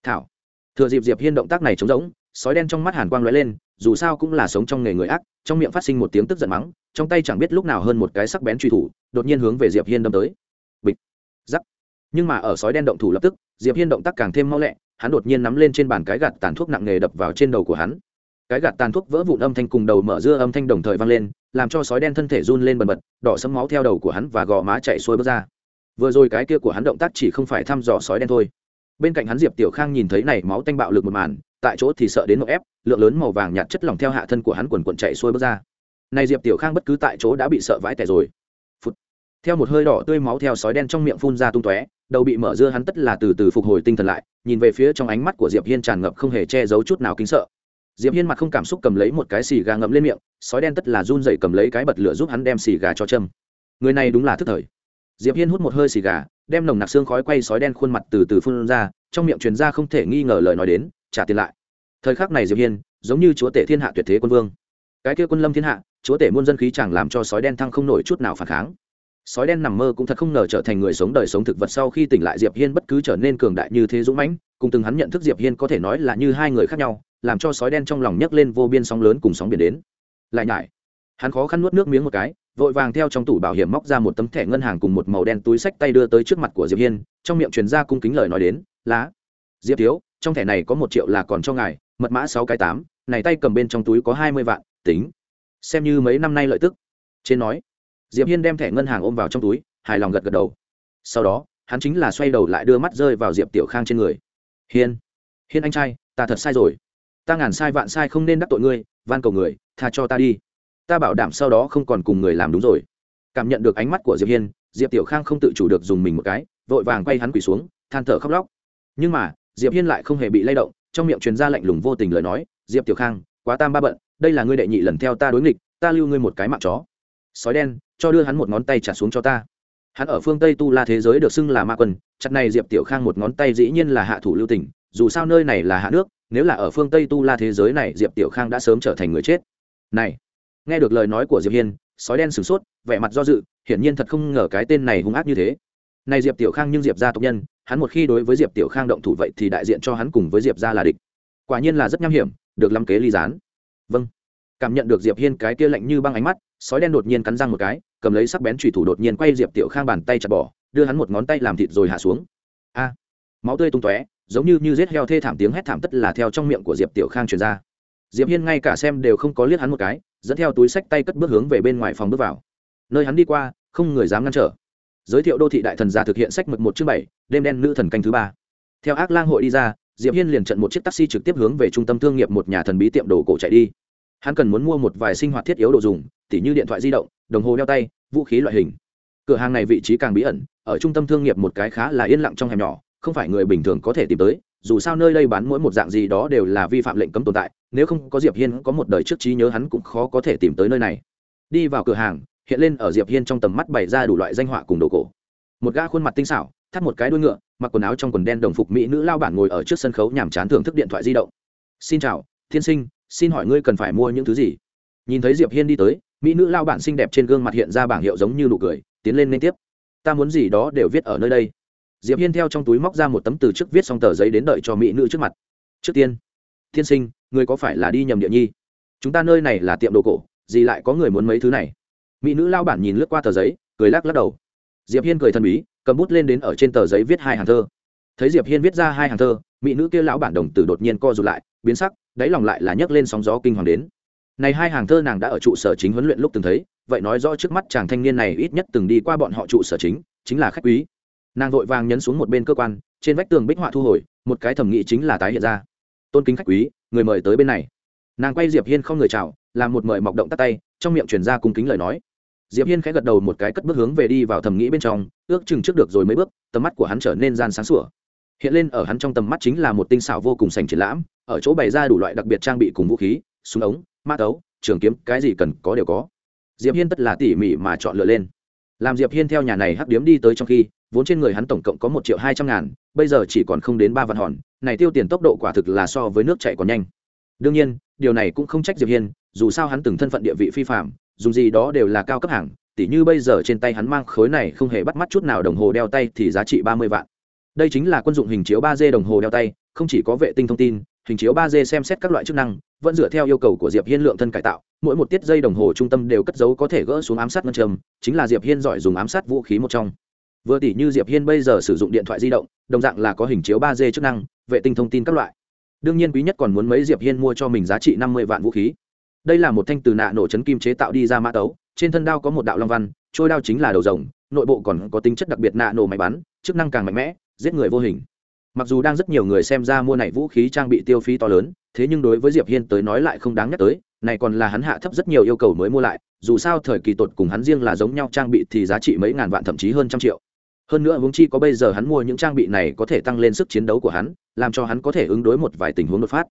Thảo. Thừa dịp diệp hiên động tác này trống rỗng, sói đen trong mắt hàn quang lóe lên, dù sao cũng là sống trong nghề người ác, trong miệng phát sinh một tiếng tức giận mắng, trong tay chẳng biết lúc nào hơn một cái sắc bén truy thủ, đột nhiên hướng về diệp hiên đâm tới bịch giắc nhưng mà ở sói đen động thủ lập tức, diệp hiên động tác càng thêm mau lẹ, hắn đột nhiên nắm lên trên bàn cái gạt tàn thuốc nặng nghề đập vào trên đầu của hắn. Cái gạt tàn thuốc vỡ vụn âm thanh cùng đầu mở dưa âm thanh đồng thời vang lên, làm cho sói đen thân thể run lên bần bật, đỏ sấm máu theo đầu của hắn và gò má chạy xuôi bước ra. Vừa rồi cái kia của hắn động tác chỉ không phải thăm dò sói đen thôi. Bên cạnh hắn diệp tiểu khang nhìn thấy này máu tanh bạo lực một màn, tại chỗ thì sợ đến một ép, lượng lớn màu vàng nhạt chất lỏng theo hạ thân của hắn quần quần chạy xuôi bước ra. Này diệp tiểu khang bất cứ tại chỗ đã bị sợ vãi tẻ rồi theo một hơi đỏ tươi máu theo sói đen trong miệng phun ra tung tóe, đầu bị mở dưa hắn tất là từ từ phục hồi tinh thần lại, nhìn về phía trong ánh mắt của diệp hiên tràn ngập không hề che giấu chút nào kính sợ. Diệp hiên mặt không cảm xúc cầm lấy một cái xì gà ngậm lên miệng, sói đen tất là run dậy cầm lấy cái bật lửa giúp hắn đem xì gà cho châm. Người này đúng là thức thời. Diệp hiên hút một hơi xì gà, đem nồng nặc xương khói quay sói đen khuôn mặt từ từ phun ra, trong miệng truyền ra không thể nghi ngờ lời nói đến, trả tiền lại. Thời khắc này diệp hiên, giống như chúa tể thiên hạ tuyệt thế quân vương. Cái kia quân lâm thiên hạ, chúa tể muôn dân khí chẳng làm cho sói đen thăng không nổi chút nào phản kháng sói đen nằm mơ cũng thật không ngờ trở thành người sống đời sống thực vật sau khi tỉnh lại diệp hiên bất cứ trở nên cường đại như thế dũng mãnh, cùng từng hắn nhận thức diệp hiên có thể nói là như hai người khác nhau, làm cho sói đen trong lòng nhấc lên vô biên sóng lớn cùng sóng biển đến. Lại nhải, hắn khó khăn nuốt nước miếng một cái, vội vàng theo trong tủ bảo hiểm móc ra một tấm thẻ ngân hàng cùng một màu đen túi sách tay đưa tới trước mặt của diệp hiên, trong miệng truyền ra cung kính lời nói đến, lá, diệp thiếu, trong thẻ này có một triệu là còn cho ngài, mật mã sáu cái tám, này tay cầm bên trong túi có hai mươi vạn, tính, xem như mấy năm nay lợi tức. Trên nói diệp hiên đem thẻ ngân hàng ôm vào trong túi, hài lòng gật gật đầu. Sau đó, hắn chính là xoay đầu lại đưa mắt rơi vào diệp tiểu khang trên người. Hiên hiên anh trai, ta thật sai rồi. Ta ngàn sai vạn sai không nên đắc tội ngươi, van cầu người, tha cho ta đi. Ta bảo đảm sau đó không còn cùng người làm đúng rồi. Cảm nhận được ánh mắt của diệp hiên, diệp tiểu khang không tự chủ được dùng mình một cái, vội vàng quay hắn quỳ xuống, than thở khóc lóc. Nhưng mà, diệp hiên lại không hề bị lay động, trong miệng truyền ra lạnh lùng vô tình lời nói, diệp tiểu khang, quá tam ba bận, đây là ngươi đệ nhị lần theo ta đối nghịch, ta lưu ngươi một cái mạng chó. Sói đen cho đưa hắn một ngón tay trả xuống cho ta. Hắn ở phương tây tu la thế giới được xưng là ma quân, chặt này diệp tiểu khang một ngón tay dĩ nhiên là hạ thủ lưu tình, dù sao nơi này là hạ nước, nếu là ở phương tây tu la thế giới này, diệp tiểu khang đã sớm trở thành người chết. Này, nghe được lời nói của diệp hiên, sói đen sửng sốt, vẻ mặt do dự, hiển nhiên thật không ngờ cái tên này hung ác như thế. Này diệp tiểu khang nhưng diệp gia tộc nhân, hắn một khi đối với diệp tiểu khang động thủ vậy thì đại diện cho hắn cùng với diệp gia là địch. Quả nhiên là rất nham hiểm, được lâm kế ly gián. Vâng cảm nhận được diệp hiên cái kia lạnh như băng ánh mắt, sói đen đột nhiên cắn răng một cái, cầm lấy sắc bén chủy thủ đột nhiên quay diệp tiểu khang bàn tay chặt bỏ, đưa hắn một ngón tay làm thịt rồi hạ xuống. A! Máu tươi tung tóe, giống như như giết heo thê thảm tiếng hét thảm tất là theo trong miệng của diệp tiểu khang truyền ra. Diệp hiên ngay cả xem đều không có liếc hắn một cái, dẫn theo túi sách tay cất bước hướng về bên ngoài phòng bước vào. Nơi hắn đi qua, không người dám ngăn trở. Giới thiệu đô thị đại thần giả thực hiện sách mực một chương bảy, đêm đen nữ thần canh thứ ba. Theo ác lang hội đi ra, diệp hiên liền trận một chiếc taxi trực tiếp hướng về trung tâm thương nghiệp một nhà thần bí tiệm đồ cổ chạy đi hắn cần muốn mua một vài sinh hoạt thiết yếu đồ dùng, tỉ như điện thoại di động, đồng hồ đeo tay, vũ khí loại hình. Cửa hàng này vị trí càng bí ẩn, ở trung tâm thương nghiệp một cái khá là yên lặng trong hẻm nhỏ, không phải người bình thường có thể tìm tới, dù sao nơi đây bán mỗi một dạng gì đó đều là vi phạm lệnh cấm tồn tại, nếu không có diệp hiên có một đời trước trí nhớ hắn cũng khó có thể tìm tới nơi này. Đi vào cửa hàng, hiện lên ở diệp hiên trong tầm mắt bày ra đủ loại danh họa cùng đồ cổ. Một gã khuôn mặt tinh xảo, thắt một cái đuôi ngựa, mặc quần áo trong quần đen đồng phục mỹ nữ lao bản ngồi ở trước sân khấu nhàm chán thưởng thức điện thoại di động. Xin chào thiên sinh xin hỏi ngươi cần phải mua những thứ gì? Nhìn thấy diệp hiên đi tới, mỹ nữ lao bản xinh đẹp trên gương mặt hiện ra bảng hiệu giống như nụ cười, tiến lên liên tiếp. Ta muốn gì đó đều viết ở nơi đây. Diệp hiên theo trong túi móc ra một tấm từ trước viết xong tờ giấy đến đợi cho mỹ nữ trước mặt. Trước tiên thiên sinh, ngươi có phải là đi nhầm địa nhi? Chúng ta nơi này là tiệm đồ cổ, gì lại có người muốn mấy thứ này? Mỹ nữ lao bản nhìn lướt qua tờ giấy, cười lắc lắc đầu. Diệp hiên cười thần bí, cầm bút lên đến ở trên tờ giấy viết hai hàng thơ. Thấy diệp hiên viết ra hai hàng thơ mỹ nữ kia lão bản đồng tử đột nhiên co rụt lại, biến sắc, đáy lòng lại là nhấc lên sóng gió kinh hoàng đến. Này hai hàng thơ nàng đã ở trụ sở chính huấn luyện lúc từng thấy, vậy nói rõ trước mắt chàng thanh niên này ít nhất từng đi qua bọn họ trụ sở chính chính là khách quý. Nàng vội vàng nhấn xuống một bên cơ quan, trên vách tường bích họa thu hồi, một cái thẩm nghị chính là tái hiện ra. Tôn kính khách quý, người mời tới bên này. Nàng quay diệp hiên không người chào, làm một mời mọc động tắt tay, trong miệng truyền ra cung kính lời nói. Diệp hiên khẽ gật đầu một cái cất bước hướng về đi vào thẩm nghĩ bên trong, ước chừng trước được rồi mấy bước, tầm mắt của hắn trở nên gian sáng sủa hiện lên ở hắn trong tầm mắt chính là một tinh xảo vô cùng sành triển lãm, ở chỗ bày ra đủ loại đặc biệt trang bị cùng vũ khí, súng ống ma tấu, trường kiếm, cái gì cần có đều có. Diệp hiên tất là tỉ mỉ mà chọn lựa lên. Làm diệp hiên theo nhà này hắc điếm đi tới trong khi, vốn trên người hắn tổng cộng có một triệu hai trăm ngàn, bây giờ chỉ còn không đến ba vạn hòn, này tiêu tiền tốc độ quả thực là so với nước chạy còn nhanh. Đương nhiên, điều này cũng không trách diệp hiên, dù sao hắn từng thân phận địa vị phi phạm dùng gì đó đều là cao cấp hàng, tỉ như bây giờ trên tay hắn mang khối này không hề bắt mắt chút nào đồng hồ đeo tay thì giá trị ba mươi vạn đây chính là quân dụng hình chiếu ba d đồng hồ đeo tay, không chỉ có vệ tinh thông tin, hình chiếu ba d xem xét các loại chức năng, vẫn dựa theo yêu cầu của diệp hiên lượng thân cải tạo. Mỗi một tiết dây đồng hồ trung tâm đều cất giấu có thể gỡ xuống ám sát ngân trầm chính là diệp hiên giỏi dùng ám sát vũ khí một trong. Vừa tỷ như diệp hiên bây giờ sử dụng điện thoại di động, đồng dạng là có hình chiếu ba d chức năng, vệ tinh thông tin các loại. Đương nhiên quý nhất còn muốn mấy diệp hiên mua cho mình giá trị năm mươi vạn vũ khí. Đây là một thanh từ nạ nổ chấn kim chế tạo đi ra mã tấu, trên thân đao có một đạo long văn, trôi đao chính là đầu rồng, nội bộ còn có tính chất đặc biệt nạ nổ máy bắn, chức năng càng mạnh mẽ giết người vô hình. Mặc dù đang rất nhiều người xem ra mua này vũ khí trang bị tiêu phí to lớn, thế nhưng đối với diệp hiên tới nói lại không đáng nhắc tới, này còn là hắn hạ thấp rất nhiều yêu cầu mới mua lại, dù sao thời kỳ tột cùng hắn riêng là giống nhau trang bị thì giá trị mấy ngàn vạn thậm chí hơn trăm triệu. Hơn nữa huống chi có bây giờ hắn mua những trang bị này có thể tăng lên sức chiến đấu của hắn, làm cho hắn có thể ứng đối một vài tình huống đột phát.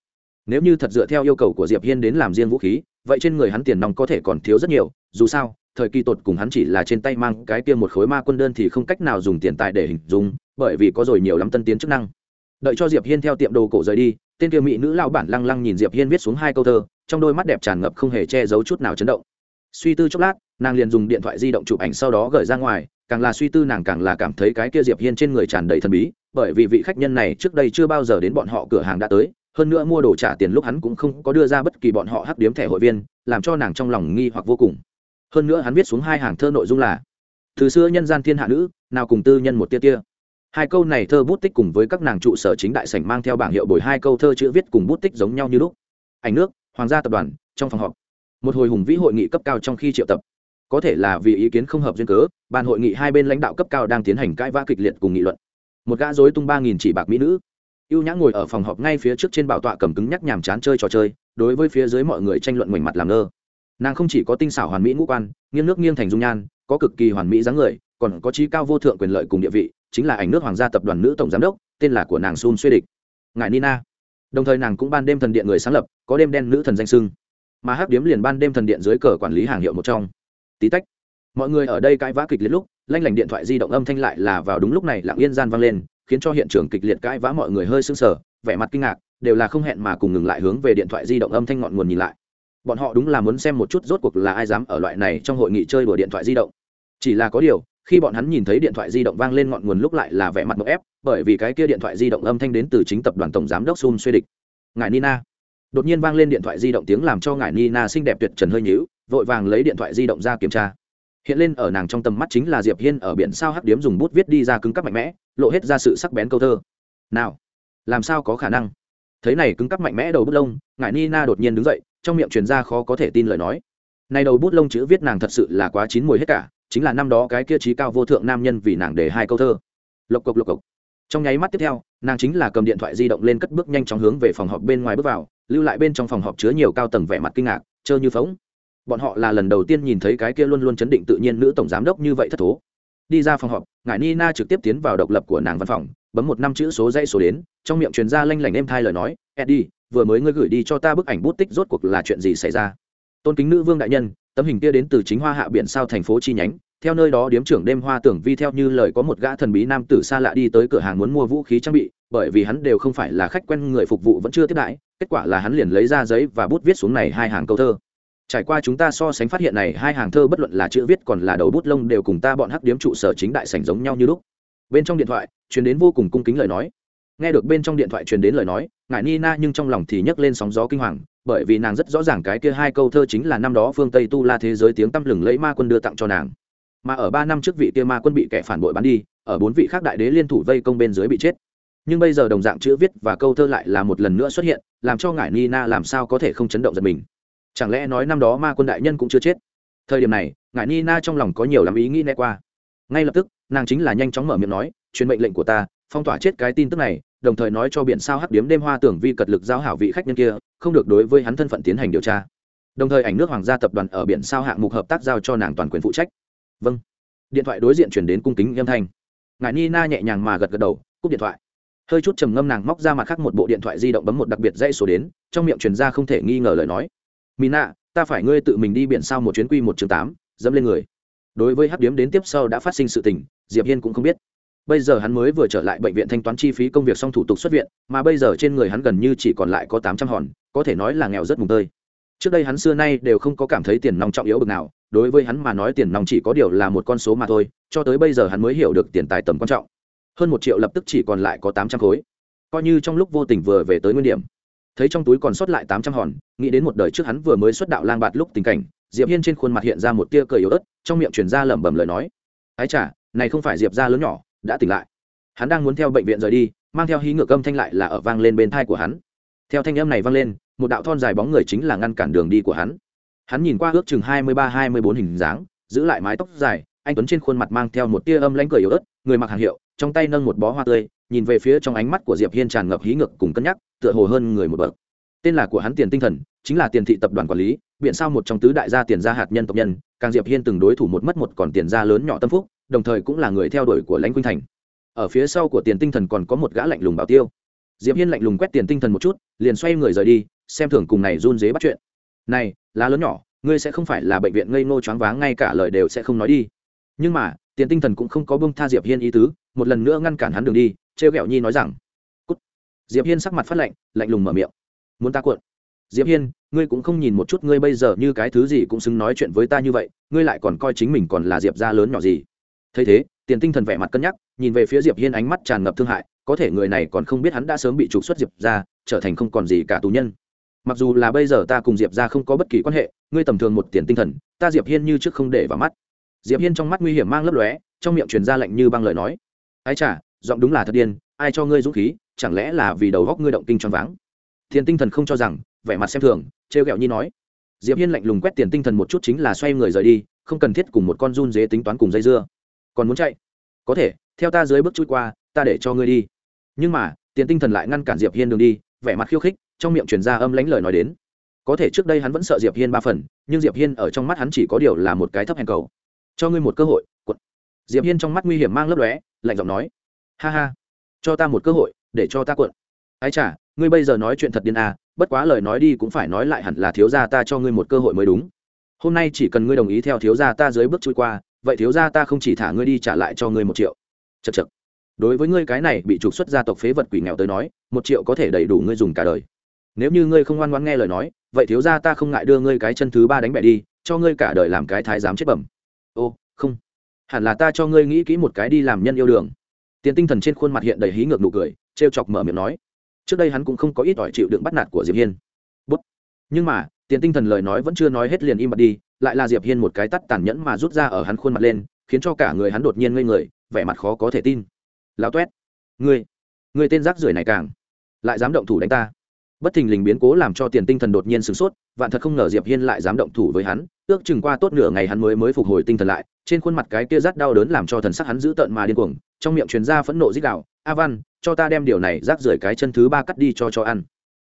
Nếu như thật dựa theo yêu cầu của diệp hiên đến làm riêng vũ khí, vậy trên người hắn tiền nòng có thể còn thiếu rất nhiều, dù sao thời kỳ tột cùng hắn chỉ là trên tay mang cái kia một khối ma quân đơn thì không cách nào dùng tiền tài để hình dung, bởi vì có rồi nhiều lắm tân tiến chức năng. Đợi cho diệp hiên theo tiệm đồ cổ rời đi, tên kia mỹ nữ lão bản lăng lăng nhìn diệp hiên viết xuống hai câu thơ, trong đôi mắt đẹp tràn ngập không hề che giấu chút nào chấn động. Suy tư chốc lát, nàng liền dùng điện thoại di động chụp ảnh sau đó gửi ra ngoài, càng là suy tư nàng càng là cảm thấy cái kia diệp hiên trên người tràn đầy thần bí, bởi vì vị khách nhân này trước đây chưa bao giờ đến bọn họ cửa hàng đã tới, hơn nữa mua đồ trả tiền lúc hắn cũng không có đưa ra bất kỳ bọn họ hắc điếm thẻ hội viên, làm cho nàng trong lòng nghi hoặc vô cùng hơn nữa hắn viết xuống hai hàng thơ nội dung là, từ xưa nhân gian thiên hạ nữ, nào cùng tư nhân một tia tia. Hai câu này thơ bút tích cùng với các nàng trụ sở chính đại sảnh mang theo bảng hiệu bồi hai câu thơ chữ viết cùng bút tích giống nhau như lúc. Ảnh nước, hoàng gia tập đoàn, trong phòng họp. Một hồi hùng vĩ hội nghị cấp cao trong khi triệu tập. Có thể là vì ý kiến không hợp duyên cớ bàn hội nghị hai bên lãnh đạo cấp cao đang tiến hành cãi vã kịch liệt cùng nghị luận. Một gã dối tung ba nghìn chỉ bạc mỹ nữ. Ưu nhã ngồi ở phòng họp ngay phía trước trên bảo tọa cầm cứng nhắc nhàm chán chơi trò chơi, đối với phía dưới mọi người tranh luận ngoảnh mặt làm ngơ nàng không chỉ có tinh xảo hoàn mỹ ngũ quan, nghiêng nước nghiêng thành dung nhan, có cực kỳ hoàn mỹ dáng người, còn có trí cao vô thượng quyền lợi cùng địa vị, chính là ảnh nước hoàng gia tập đoàn nữ tổng giám đốc, tên là của nàng sun xuê địch. Ngài nina. Đồng thời nàng cũng ban đêm thần điện người sáng lập, có đêm đen nữ thần danh sưng mà hắc điếm liền ban đêm thần điện dưới cờ quản lý hàng hiệu một trong. Tí tách. Mọi người ở đây cãi vã kịch liệt lúc, lanh lảnh điện thoại di động âm thanh lại là vào đúng lúc này lặng yên gian vang lên, khiến cho hiện trường kịch liệt cãi vã mọi người hơi sưng sờ, vẻ mặt kinh ngạc, đều là không hẹn mà cùng ngừng lại hướng về điện thoại di động âm thanh ngọn nguồn nhìn lại bọn họ đúng là muốn xem một chút rốt cuộc là ai dám ở loại này trong hội nghị chơi đùa điện thoại di động. Chỉ là có điều, khi bọn hắn nhìn thấy điện thoại di động vang lên ngọn nguồn lúc lại là vẻ mặt mậu ép, bởi vì cái kia điện thoại di động âm thanh đến từ chính tập đoàn tổng giám đốc sun xuê địch ngài nina. Đột nhiên vang lên điện thoại di động tiếng làm cho ngài nina xinh đẹp tuyệt trần hơi nhíu, vội vàng lấy điện thoại di động ra kiểm tra. Hiện lên ở nàng trong tầm mắt chính là diệp hiên ở biển sao hắc điếm dùng bút viết đi ra cứng cắp mạnh mẽ, lộ hết ra sự sắc bén câu thơ. Nào, làm sao có khả năng? Thấy này cứng cắp mạnh mẽ đầu bút lông, ngài nina đột nhiên đứng dậy trong miệng truyền ra khó có thể tin lời nói. Này đầu bút lông chữ viết nàng thật sự là quá chín mùi hết cả, chính là năm đó cái kia trí cao vô thượng nam nhân vì nàng để hai câu thơ. Lộc cộc lộc cộc. Trong nháy mắt tiếp theo, nàng chính là cầm điện thoại di động lên cất bước nhanh chóng hướng về phòng họp bên ngoài bước vào, lưu lại bên trong phòng họp chứa nhiều cao tầng vẻ mặt kinh ngạc, trơ như phóng bọn họ là lần đầu tiên nhìn thấy cái kia luôn luôn chấn định tự nhiên nữ tổng giám đốc như vậy thất thố. Đi ra phòng họp, ngài nina trực tiếp tiến vào độc lập của nàng văn phòng, bấm một năm chữ số dãy số đến, trong miệng truyền ra lanh lảnh êm thai lời nói, eddie vừa mới ngươi gửi đi cho ta bức ảnh bút tích rốt cuộc là chuyện gì xảy ra? Tôn kính nữ vương đại nhân, tấm hình kia đến từ chính hoa hạ biển sao thành phố chi nhánh, theo nơi đó điếm trưởng đêm hoa tưởng vi theo như lời có một gã thần bí nam tử xa lạ đi tới cửa hàng muốn mua vũ khí trang bị, bởi vì hắn đều không phải là khách quen người phục vụ vẫn chưa tiếp đãi, kết quả là hắn liền lấy ra giấy và bút viết xuống này hai hàng câu thơ. Trải qua chúng ta so sánh phát hiện này hai hàng thơ bất luận là chữ viết còn là đầu bút lông đều cùng ta bọn hắc điếm trụ sở chính đại sảnh giống nhau như lúc. Bên trong điện thoại, truyền đến vô cùng cung kính lời nói nghe được bên trong điện thoại truyền đến lời nói, ngài nina nhưng trong lòng thì nhấc lên sóng gió kinh hoàng, bởi vì nàng rất rõ ràng cái kia hai câu thơ chính là năm đó phương tây tu la thế giới tiếng tăm lừng lẫy ma quân đưa tặng cho nàng. Mà ở ba năm trước vị kia ma quân bị kẻ phản bội bắn đi, ở bốn vị khác đại đế liên thủ vây công bên dưới bị chết. Nhưng bây giờ đồng dạng chữ viết và câu thơ lại là một lần nữa xuất hiện, làm cho ngài nina làm sao có thể không chấn động giật mình. Chẳng lẽ nói năm đó ma quân đại nhân cũng chưa chết? Thời điểm này, ngài nina trong lòng có nhiều lắm ý nghĩ né qua. Ngay lập tức, nàng chính là nhanh chóng mở miệng nói, truyền mệnh lệnh của ta phong tỏa chết cái tin tức này, đồng thời nói cho biển sao hắc điếm đêm hoa tưởng vi cật lực giao hảo vị khách nhân kia, không được đối với hắn thân phận tiến hành điều tra. Đồng thời ảnh nước hoàng gia tập đoàn ở biển sao hạng mục hợp tác giao cho nàng toàn quyền phụ trách. Vâng. Điện thoại đối diện chuyển đến cung kính âm thanh. Ngài nina nhẹ nhàng mà gật gật đầu, cúp điện thoại. Hơi chút trầm ngâm nàng móc ra mặt khác một bộ điện thoại di động bấm một đặc biệt dây số đến, trong miệng truyền ra không thể nghi ngờ lời nói. Mina ta phải ngươi tự mình đi biển sao một chuyến quy một chương tám, dẫm lên người. Đối với Hắc điếm đến tiếp sau đã phát sinh sự tình, diệp hiên cũng không biết bây giờ hắn mới vừa trở lại bệnh viện thanh toán chi phí công việc xong thủ tục xuất viện, mà bây giờ trên người hắn gần như chỉ còn lại có tám trăm hòn, có thể nói là nghèo rất mùng tơi. Trước đây hắn xưa nay đều không có cảm thấy tiền nong trọng yếu bực nào, đối với hắn mà nói tiền nong chỉ có điều là một con số mà thôi, cho tới bây giờ hắn mới hiểu được tiền tài tầm quan trọng. Hơn một triệu lập tức chỉ còn lại có tám trăm khối. Coi như trong lúc vô tình vừa về tới nguyên điểm. Thấy trong túi còn sót lại tám trăm hòn, nghĩ đến một đời trước hắn vừa mới xuất đạo lang bạt lúc tình cảnh, diệp hiên trên khuôn mặt hiện ra một tia cười yếu ớt, trong miệng truyền ra lẩm bẩm lời nói. Ái chả này không phải diệp gia lớn nhỏ đã tỉnh lại. Hắn đang muốn theo bệnh viện rời đi, mang theo hí ngược âm thanh lại là ở vang lên bên thai của hắn. Theo thanh âm này vang lên, một đạo thon dài bóng người chính là ngăn cản đường đi của hắn. Hắn nhìn qua ước chừng hai mươi ba, hai mươi bốn hình dáng, giữ lại mái tóc dài, anh tuấn trên khuôn mặt mang theo một tia âm lãnh cười yếu ớt, người mặc hàng hiệu, trong tay nâng một bó hoa tươi, nhìn về phía trong ánh mắt của diệp hiên tràn ngập hí ngược cùng cân nhắc, tựa hồ hơn người một bậc. Tên là của hắn tiền tinh thần, chính là tiền thị tập đoàn quản lý biện sao một trong tứ đại gia tiền gia hạt nhân tộc nhân, càng diệp hiên từng đối thủ một mất một còn tiền gia lớn nhỏ tâm phúc đồng thời cũng là người theo đuổi của lãnh quynh thành. Ở phía sau của tiền tinh thần còn có một gã lạnh lùng bảo tiêu. Diệp hiên lạnh lùng quét tiền tinh thần một chút, liền xoay người rời đi, xem thường cùng này run dế bắt chuyện. Này, lá lớn nhỏ, ngươi sẽ không phải là bệnh viện ngây ngô choáng váng, ngay cả lời đều sẽ không nói đi. Nhưng mà, tiền tinh thần cũng không có bông tha diệp hiên ý tứ, một lần nữa ngăn cản hắn đường đi, trêu ghẹo nhi nói rằng, Cút. diệp hiên sắc mặt phát lạnh lạnh lùng mở miệng, muốn ta cuộn? Diệp hiên, ngươi cũng không nhìn một chút ngươi bây giờ như cái thứ gì cũng xứng nói chuyện với ta như vậy, ngươi lại còn coi chính mình còn là diệp gia lớn nhỏ gì? Thấy thế, tiền tinh thần vẻ mặt cân nhắc, nhìn về phía diệp hiên ánh mắt tràn ngập thương hại, có thể người này còn không biết hắn đã sớm bị trục xuất diệp ra, trở thành không còn gì cả tù nhân. Mặc dù là bây giờ ta cùng diệp ra không có bất kỳ quan hệ, ngươi tầm thường một tiền tinh thần, ta diệp hiên như trước không để vào mắt. Diệp hiên trong mắt nguy hiểm mang lấp lóe, trong miệng truyền ra lệnh như băng lời nói. Ái chả, giọng đúng là thật điên, ai cho ngươi dũng khí, chẳng lẽ là vì đầu góc ngươi động kinh choáng váng? Thiền tinh thần không cho rằng, vẻ mặt xem thường, trêu ghẹo nhi nói. Diệp hiên lạnh lùng quét tiền tinh thần một chút chính là xoay người rời đi, không cần thiết cùng một con run dế tính toán cùng dây dưa còn muốn chạy? Có thể, theo ta dưới bước chui qua, ta để cho ngươi đi. Nhưng mà, tiền tinh thần lại ngăn cản diệp hiên đường đi, vẻ mặt khiêu khích, trong miệng truyền ra âm lãnh lời nói đến. Có thể trước đây hắn vẫn sợ diệp hiên ba phần, nhưng diệp hiên ở trong mắt hắn chỉ có điều là một cái thấp hèn cầu. Cho ngươi một cơ hội, quật. Diệp hiên trong mắt nguy hiểm mang lấp lóe, lạnh giọng nói. Ha ha, cho ta một cơ hội, để cho ta cuộn ái chả ngươi bây giờ nói chuyện thật điên à bất quá lời nói đi cũng phải nói lại hẳn là thiếu gia ta cho ngươi một cơ hội mới đúng. Hôm nay chỉ cần ngươi đồng ý theo thiếu gia ta dưới bước chui qua vậy thiếu gia ta không chỉ thả ngươi đi trả lại cho ngươi một triệu. Chật chật đối với ngươi cái này bị trục xuất gia tộc phế vật quỷ nghèo tới nói, một triệu có thể đầy đủ ngươi dùng cả đời. Nếu như ngươi không ngoan ngoan nghe lời nói, vậy thiếu gia ta không ngại đưa ngươi cái chân thứ ba đánh bẻ đi, cho ngươi cả đời làm cái thái giám chết bẩm. Ô, không. Hẳn là ta cho ngươi nghĩ kỹ một cái đi làm nhân yêu đường. Tiền tinh thần trên khuôn mặt hiện đầy hí ngược nụ cười t chọc mở miệng nói. Trước đây hắn cũng không có ít ỏi chịu đựng bắt nạt của diệp hiên. Bút. nhưng mà, tiền tinh thần lời nói vẫn chưa nói hết liền im bặt đi lại là diệp hiên một cái tắt tàn nhẫn mà rút ra ở hắn khuôn mặt lên, khiến cho cả người hắn đột nhiên ngây người, vẻ mặt khó có thể tin. Lão toét ngươi ngươi tên rác rưởi này càng lại dám động thủ đánh ta. Bất thình lình biến cố làm cho tiền tinh thần đột nhiên sửng sốt, vạn thật không ngờ diệp hiên lại dám động thủ với hắn, ước chừng qua tốt nửa ngày hắn mới mới phục hồi tinh thần lại, trên khuôn mặt cái kia rát đau đớn làm cho thần sắc hắn dữ tợn mà điên cuồng, trong miệng truyền ra phẫn nộ dích đạo a văn, cho ta đem điều này rác rưởi cái chân thứ ba cắt đi cho cho ăn.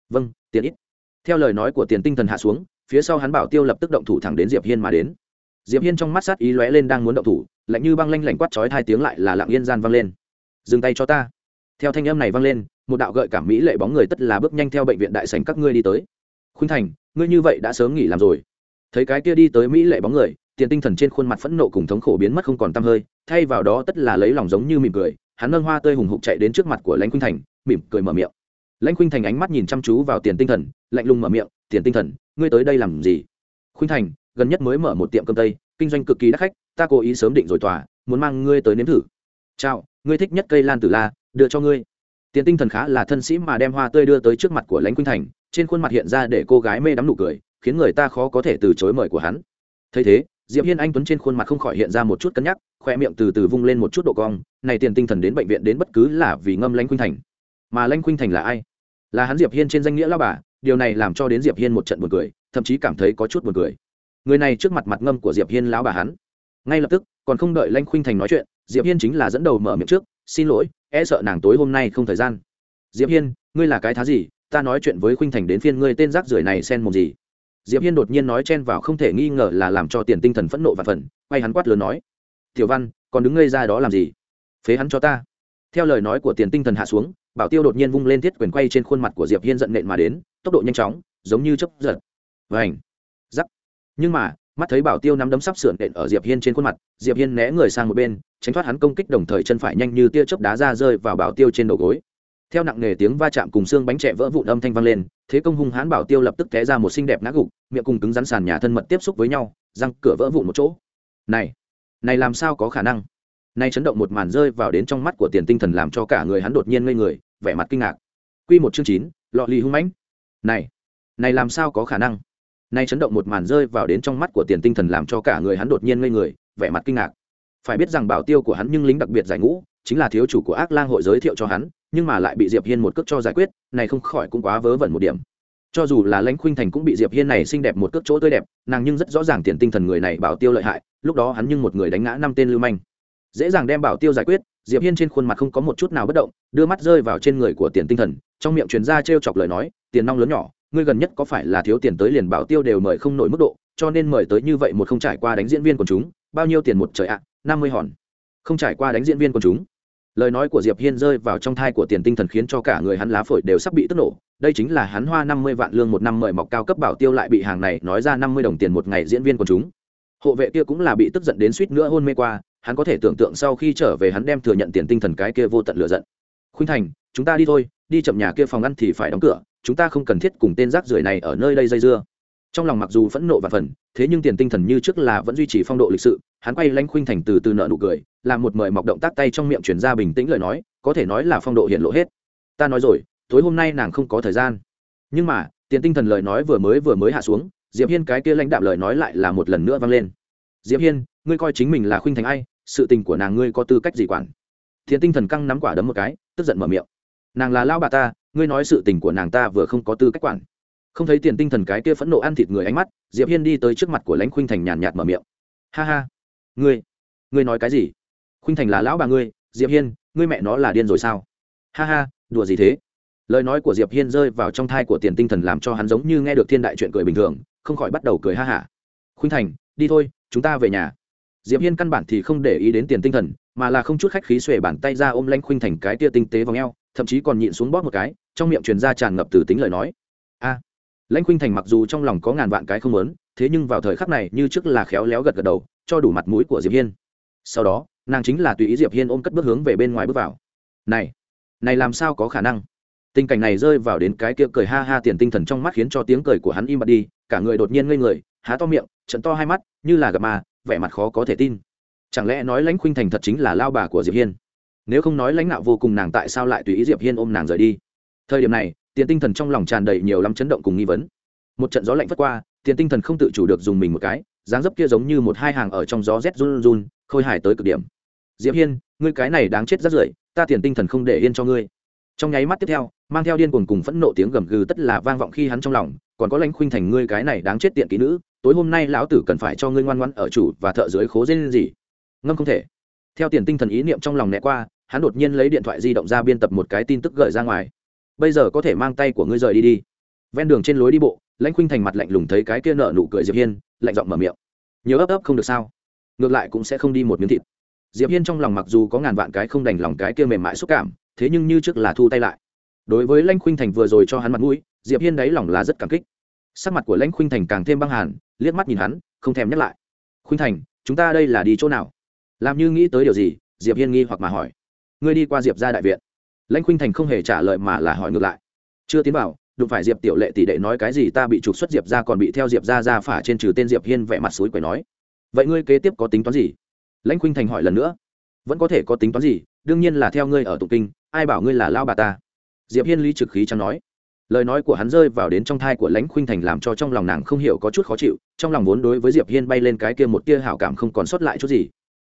Vâng tiền ít. Theo lời nói của tiền tinh thần hạ xuống phía sau hắn bảo tiêu lập tức động thủ thẳng đến diệp hiên mà đến diệp hiên trong mắt sát ý lóe lên đang muốn động thủ lạnh như băng lanh lảnh quát chói hai tiếng lại là lặng yên gian vang lên dừng tay cho ta theo thanh âm này vang lên một đạo gợi cảm mỹ lệ bóng người tất là bước nhanh theo bệnh viện đại sảnh các ngươi đi tới khuynh thành ngươi như vậy đã sớm nghỉ làm rồi thấy cái kia đi tới mỹ lệ bóng người tiền tinh thần trên khuôn mặt phẫn nộ cùng thống khổ biến mất không còn tăm hơi thay vào đó tất là lấy lòng giống như mỉm cười hắn nâng hoa tươi hùng hục chạy đến trước mặt của lãnh khuynh thành mỉm cười mở miệng lãnh khuynh thành ánh mắt nhìn chăm chú vào tiền tinh thần lạnh lùng mở miệng tiền tinh thần, ngươi tới đây làm gì? Khuynh thành, gần nhất mới mở một tiệm cơm tây, kinh doanh cực kỳ đắt khách, ta cố ý sớm định rồi tòa, muốn mang ngươi tới nếm thử. Chào, ngươi thích nhất cây lan tử la, đưa cho ngươi. Tiền tinh thần khá là thân sĩ mà đem hoa tươi đưa tới trước mặt của lãnh khuynh thành, trên khuôn mặt hiện ra để cô gái mê đắm nụ cười, khiến người ta khó có thể từ chối mời của hắn. Thấy thế, diệp hiên anh tuấn trên khuôn mặt không khỏi hiện ra một chút cân nhắc, khoe miệng từ từ vung lên một chút độ cong, này tiền tinh thần đến bệnh viện đến bất cứ là vì ngâm lãnh khuynh thành. Mà lãnh khuynh thành là ai? Là hắn diệp hiên trên danh nghĩa lao bà điều này làm cho đến diệp hiên một trận buồn cười, thậm chí cảm thấy có chút buồn cười. Người này trước mặt mặt ngâm của diệp hiên lão bà hắn. Ngay lập tức, còn không đợi Lanh khuynh thành nói chuyện, diệp hiên chính là dẫn đầu mở miệng trước, xin lỗi e sợ nàng tối hôm nay không thời gian. Diệp hiên, ngươi là cái thá gì? Ta nói chuyện với khuynh thành đến phiên ngươi tên rác rưởi này xen một gì. Diệp hiên đột nhiên nói chen vào không thể nghi ngờ là làm cho tiền tinh thần phẫn nộ và phần, quay hắn quát lớn nói, tiểu văn, còn đứng ngây ra đó làm gì? Phế hắn cho ta. Theo lời nói của tiền tinh thần hạ xuống, bảo tiêu đột nhiên vung lên thiết quyền quay trên khuôn mặt của diệp hiên giận nện mà đến tốc độ nhanh chóng giống như chớp giật. Vành, giắc nhưng mà mắt thấy bảo tiêu nắm đấm sắp sượn nện ở diệp hiên trên khuôn mặt diệp hiên né người sang một bên tránh thoát hắn công kích đồng thời chân phải nhanh như tia chớp đá ra rơi vào bảo tiêu trên đầu gối. Theo nặng nề tiếng va chạm cùng xương bánh trẻ vỡ vụn âm thanh vang lên thế công hung hãn bảo tiêu lập tức té ra một xinh đẹp ngã gục miệng cùng cứng rắn sàn nhà thân mật tiếp xúc với nhau răng cửa vỡ vụn một chỗ. Này này làm sao có khả năng? Nay chấn động một màn rơi vào đến trong mắt của tiền tinh thần làm cho cả người hắn đột nhiên ngây người vẻ mặt kinh ngạc. Quy một chương chín lọ lì hung mãnh này này làm sao có khả năng? Nay chấn động một màn rơi vào đến trong mắt của tiền tinh thần làm cho cả người hắn đột nhiên ngây người, vẻ mặt kinh ngạc. Phải biết rằng bảo tiêu của hắn nhưng lính đặc biệt giải ngũ, chính là thiếu chủ của ác lang hội giới thiệu cho hắn, nhưng mà lại bị diệp hiên một cước cho giải quyết, này không khỏi cũng quá vớ vẩn một điểm. Cho dù là lãnh khuynh thành cũng bị diệp hiên này xinh đẹp một cước chỗ tươi đẹp, nàng nhưng rất rõ ràng tiền tinh thần người này bảo tiêu lợi hại, lúc đó hắn nhưng một người đánh ngã năm tên lưu manh. Dễ dàng đem bảo tiêu giải quyết diệp hiên trên khuôn mặt không có một chút nào bất động, đưa mắt rơi vào trên người của tiền tinh thần, trong miệng truyền ra trêu chọc lời nói, tiền nong lớn nhỏ, ngươi gần nhất có phải là thiếu tiền tới liền bảo tiêu đều mời không nổi mức độ, cho nên mời tới như vậy một không trải qua đánh diễn viên của chúng, bao nhiêu tiền một trời ạ, năm mươi hòn. Không trải qua đánh diễn viên của chúng. Lời nói của diệp hiên rơi vào trong thai của tiền tinh thần khiến cho cả người hắn lá phổi đều sắp bị tức nổ. Đây chính là hắn hoa năm mươi vạn lương một năm mời mọc cao cấp bảo tiêu lại bị hàng này nói ra năm mươi đồng tiền một ngày diễn viên của chúng. Hộ vệ kia cũng là bị tức giận đến suýt nữa hôn mê qua hắn có thể tưởng tượng sau khi trở về hắn đem thừa nhận tiền tinh thần cái kia vô tận lựa giận. Khuynh thành, chúng ta đi thôi, đi chậm nhà kia phòng ăn thì phải đóng cửa, chúng ta không cần thiết cùng tên rác rưởi này ở nơi đây dây dưa. Trong lòng mặc dù phẫn nộ và phần, thế nhưng tiền tinh thần như trước là vẫn duy trì phong độ lịch sự, hắn quay lanh khuynh thành từ từ nợ nụ cười, làm một mời mọc động tác tay trong miệng chuyển ra bình tĩnh lời nói, có thể nói là phong độ hiện lộ hết. Ta nói rồi, tối hôm nay nàng không có thời gian. Nhưng mà, tiền tinh thần lời nói vừa mới vừa mới hạ xuống, diệp hiên cái kia lãnh đạm lời nói lại là một lần nữa vang lên. Diệp hiên, ngươi coi chính mình là khuynh thành ai? Sự tình của nàng ngươi có tư cách gì quản. Thiện tinh thần căng nắm quả đấm một cái, tức giận mở miệng. Nàng là lao bà ta, ngươi nói sự tình của nàng ta vừa không có tư cách quản. Không thấy tiền tinh thần cái kia phẫn nộ ăn thịt người ánh mắt, diệp hiên đi tới trước mặt của lãnh khuynh thành nhàn nhạt mở miệng. Ha ha. Ngươi ngươi nói cái gì? Khuynh thành là lão bà ngươi, diệp hiên, ngươi mẹ nó là điên rồi sao? Ha ha, đùa gì thế? Lời nói của diệp hiên rơi vào trong thai của tiền tinh thần làm cho hắn giống như nghe được thiên đại chuyện cười bình thường, không khỏi bắt đầu cười ha hả. Khuynh thành, đi thôi, chúng ta về nhà diệp hiên căn bản thì không để ý đến tiền tinh thần mà là không chút khách khí xuề bàn tay ra ôm lãnh khuynh thành cái tia tinh tế vòng eo, thậm chí còn nhịn xuống bóp một cái trong miệng truyền ra tràn ngập từ tính lời nói. A. Lãnh khuynh thành mặc dù trong lòng có ngàn vạn cái không lớn thế nhưng vào thời khắc này như trước là khéo léo gật gật đầu cho đủ mặt mũi của diệp hiên. Sau đó nàng chính là tùy ý diệp hiên ôm cất bước hướng về bên ngoài bước vào. Này này làm sao có khả năng? Tình cảnh này rơi vào đến cái kia cười ha ha tiền tinh thần trong mắt khiến cho tiếng cười của hắn im bặt đi cả người đột nhiên ngây người há to miệng trận to hai mắt như là gặp ma vẻ mặt khó có thể tin. Chẳng lẽ nói lãnh khuynh thành thật chính là lao bà của diệp hiên? Nếu không nói lãnh nạo vô cùng nàng tại sao lại tùy ý diệp hiên ôm nàng rời đi? Thời điểm này, tiền tinh thần trong lòng tràn đầy nhiều lắm chấn động cùng nghi vấn. Một trận gió lạnh vất qua, tiền tinh thần không tự chủ được dùng mình một cái, dáng dấp kia giống như một hai hàng ở trong gió rét run run, khôi hài tới cực điểm. Diệp hiên, ngươi cái này đáng chết rất rưởi, ta tiền tinh thần không để yên cho ngươi. Trong nháy mắt tiếp theo mang theo điên cuồng cùng phẫn nộ tiếng gầm gừ tất là vang vọng khi hắn trong lòng, còn có lãnh khuynh thành ngươi cái này đáng chết tiện kỹ nữ, tối hôm nay lão tử cần phải cho ngươi ngoan ngoãn ở chủ và thợ dưới khố dên gì? Ngâm không thể. Theo tiền tinh thần ý niệm trong lòng né qua, hắn đột nhiên lấy điện thoại di động ra biên tập một cái tin tức gửi ra ngoài. Bây giờ có thể mang tay của ngươi rời đi đi. Ven đường trên lối đi bộ, lãnh khuynh thành mặt lạnh lùng thấy cái kia nợ nụ cười diệp hiên, lạnh giọng mở miệng. Nhiều ấp ấp không được sao? Ngược lại cũng sẽ không đi một miếng thịt. Diệp hiên trong lòng mặc dù có ngàn vạn cái không đành lòng cái kia mềm mại xúc cảm, thế nhưng như trước là thu tay lại đối với lãnh khuynh thành vừa rồi cho hắn mặt mũi, diệp hiên đáy lòng là rất cảm kích. Sắc mặt của lãnh khuynh thành càng thêm băng hàn, liếc mắt nhìn hắn, không thèm nhắc lại. Khuynh thành, chúng ta đây là đi chỗ nào? Làm như nghĩ tới điều gì, diệp hiên nghi hoặc mà hỏi. Ngươi đi qua diệp ra đại viện. Lãnh khuynh thành không hề trả lời mà là hỏi ngược lại. Chưa tiến vào, đụng phải diệp tiểu lệ tỷ đệ nói cái gì ta bị trục xuất diệp ra còn bị theo diệp ra ra phả trên trừ tên diệp hiên vẻ mặt suối quẩy nói. Vậy ngươi kế tiếp có tính toán gì? Lãnh khuynh thành hỏi lần nữa. Vẫn có thể có tính toán gì, đương nhiên là theo ngươi ở tụng kinh, ai bảo ngươi là lao bà ta? Diệp hiên lý trực khí chẳng nói. Lời nói của hắn rơi vào đến trong thai của lãnh khuynh thành làm cho trong lòng nàng không hiểu có chút khó chịu, trong lòng vốn đối với diệp hiên bay lên cái kia một tia hảo cảm không còn sót lại chút gì.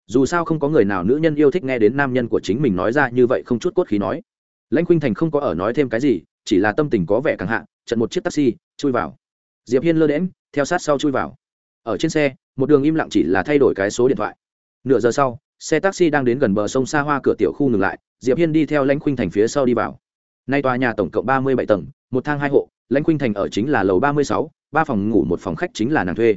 Dù sao không có người nào nữ nhân yêu thích nghe đến nam nhân của chính mình nói ra như vậy không chút cốt khí nói. Lãnh khuynh thành không có ở nói thêm cái gì, chỉ là tâm tình có vẻ càng hạ, trận một chiếc taxi, chui vào. Diệp hiên lơ đễm theo sát sau chui vào. Ở trên xe, một đường im lặng chỉ là thay đổi cái số điện thoại. Nửa giờ sau, xe taxi đang đến gần bờ sông xa hoa cửa tiểu khu ngừng lại, diệp hiên đi theo lãnh khuynh thành phía sau đi vào nay tòa nhà tổng cộng ba mươi bảy tầng, một thang hai hộ, lãnh khuynh thành ở chính là lầu ba mươi sáu, ba phòng ngủ một phòng khách chính là nàng thuê.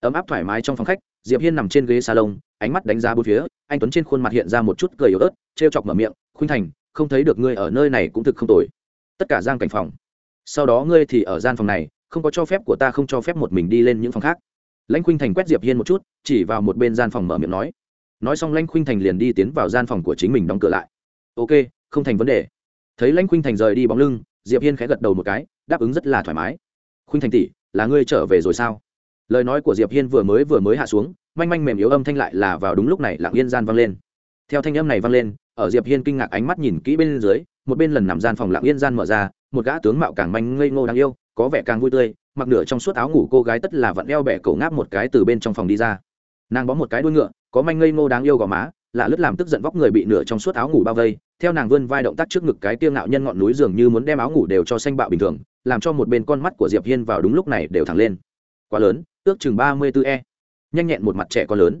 Ấm áp thoải mái trong phòng khách, diệp hiên nằm trên ghế salon, ánh mắt đánh giá bốn phía, anh tuấn trên khuôn mặt hiện ra một chút cười yếu ớt, trêu chọc mở miệng, khuynh thành, không thấy được ngươi ở nơi này cũng thực không tồi. Tất cả giang cảnh phòng. Sau đó ngươi thì ở gian phòng này, không có cho phép của ta không cho phép một mình đi lên những phòng khác. Lãnh khuynh thành quét diệp hiên một chút, chỉ vào một bên gian phòng mở miệng nói. Nói xong lãnh khuynh thành liền đi tiến vào gian phòng của chính mình đóng cửa lại. Ok, không thành vấn đề thấy lãnh khuynh thành rời đi bóng lưng, diệp hiên khẽ gật đầu một cái, đáp ứng rất là thoải mái. Khuynh thành tỷ, là ngươi trở về rồi sao? Lời nói của diệp hiên vừa mới vừa mới hạ xuống, manh manh mềm yếu âm thanh lại là vào đúng lúc này lặng yên gian vang lên. Theo thanh âm này vang lên, ở diệp hiên kinh ngạc ánh mắt nhìn kỹ bên dưới, một bên lần nằm gian phòng lặng yên gian mở ra, một gã tướng mạo càng manh ngây ngô đáng yêu, có vẻ càng vui tươi, mặc nửa trong suốt áo ngủ cô gái tất là vặn eo bẻ cổ ngáp một cái từ bên trong phòng đi ra. Nàng bó một cái đuôi ngựa, có manh ngây ngô đáng yêu gò má lạ lướt làm tức giận vóc người bị nửa trong suốt áo ngủ bao vây theo nàng vươn vai động tác trước ngực cái tiêu ngạo nhân ngọn núi dường như muốn đem áo ngủ đều cho xanh bạo bình thường làm cho một bên con mắt của diệp hiên vào đúng lúc này đều thẳng lên. Quá lớn ước chừng ba mươi tư e. Nhanh nhẹn một mặt trẻ con lớn.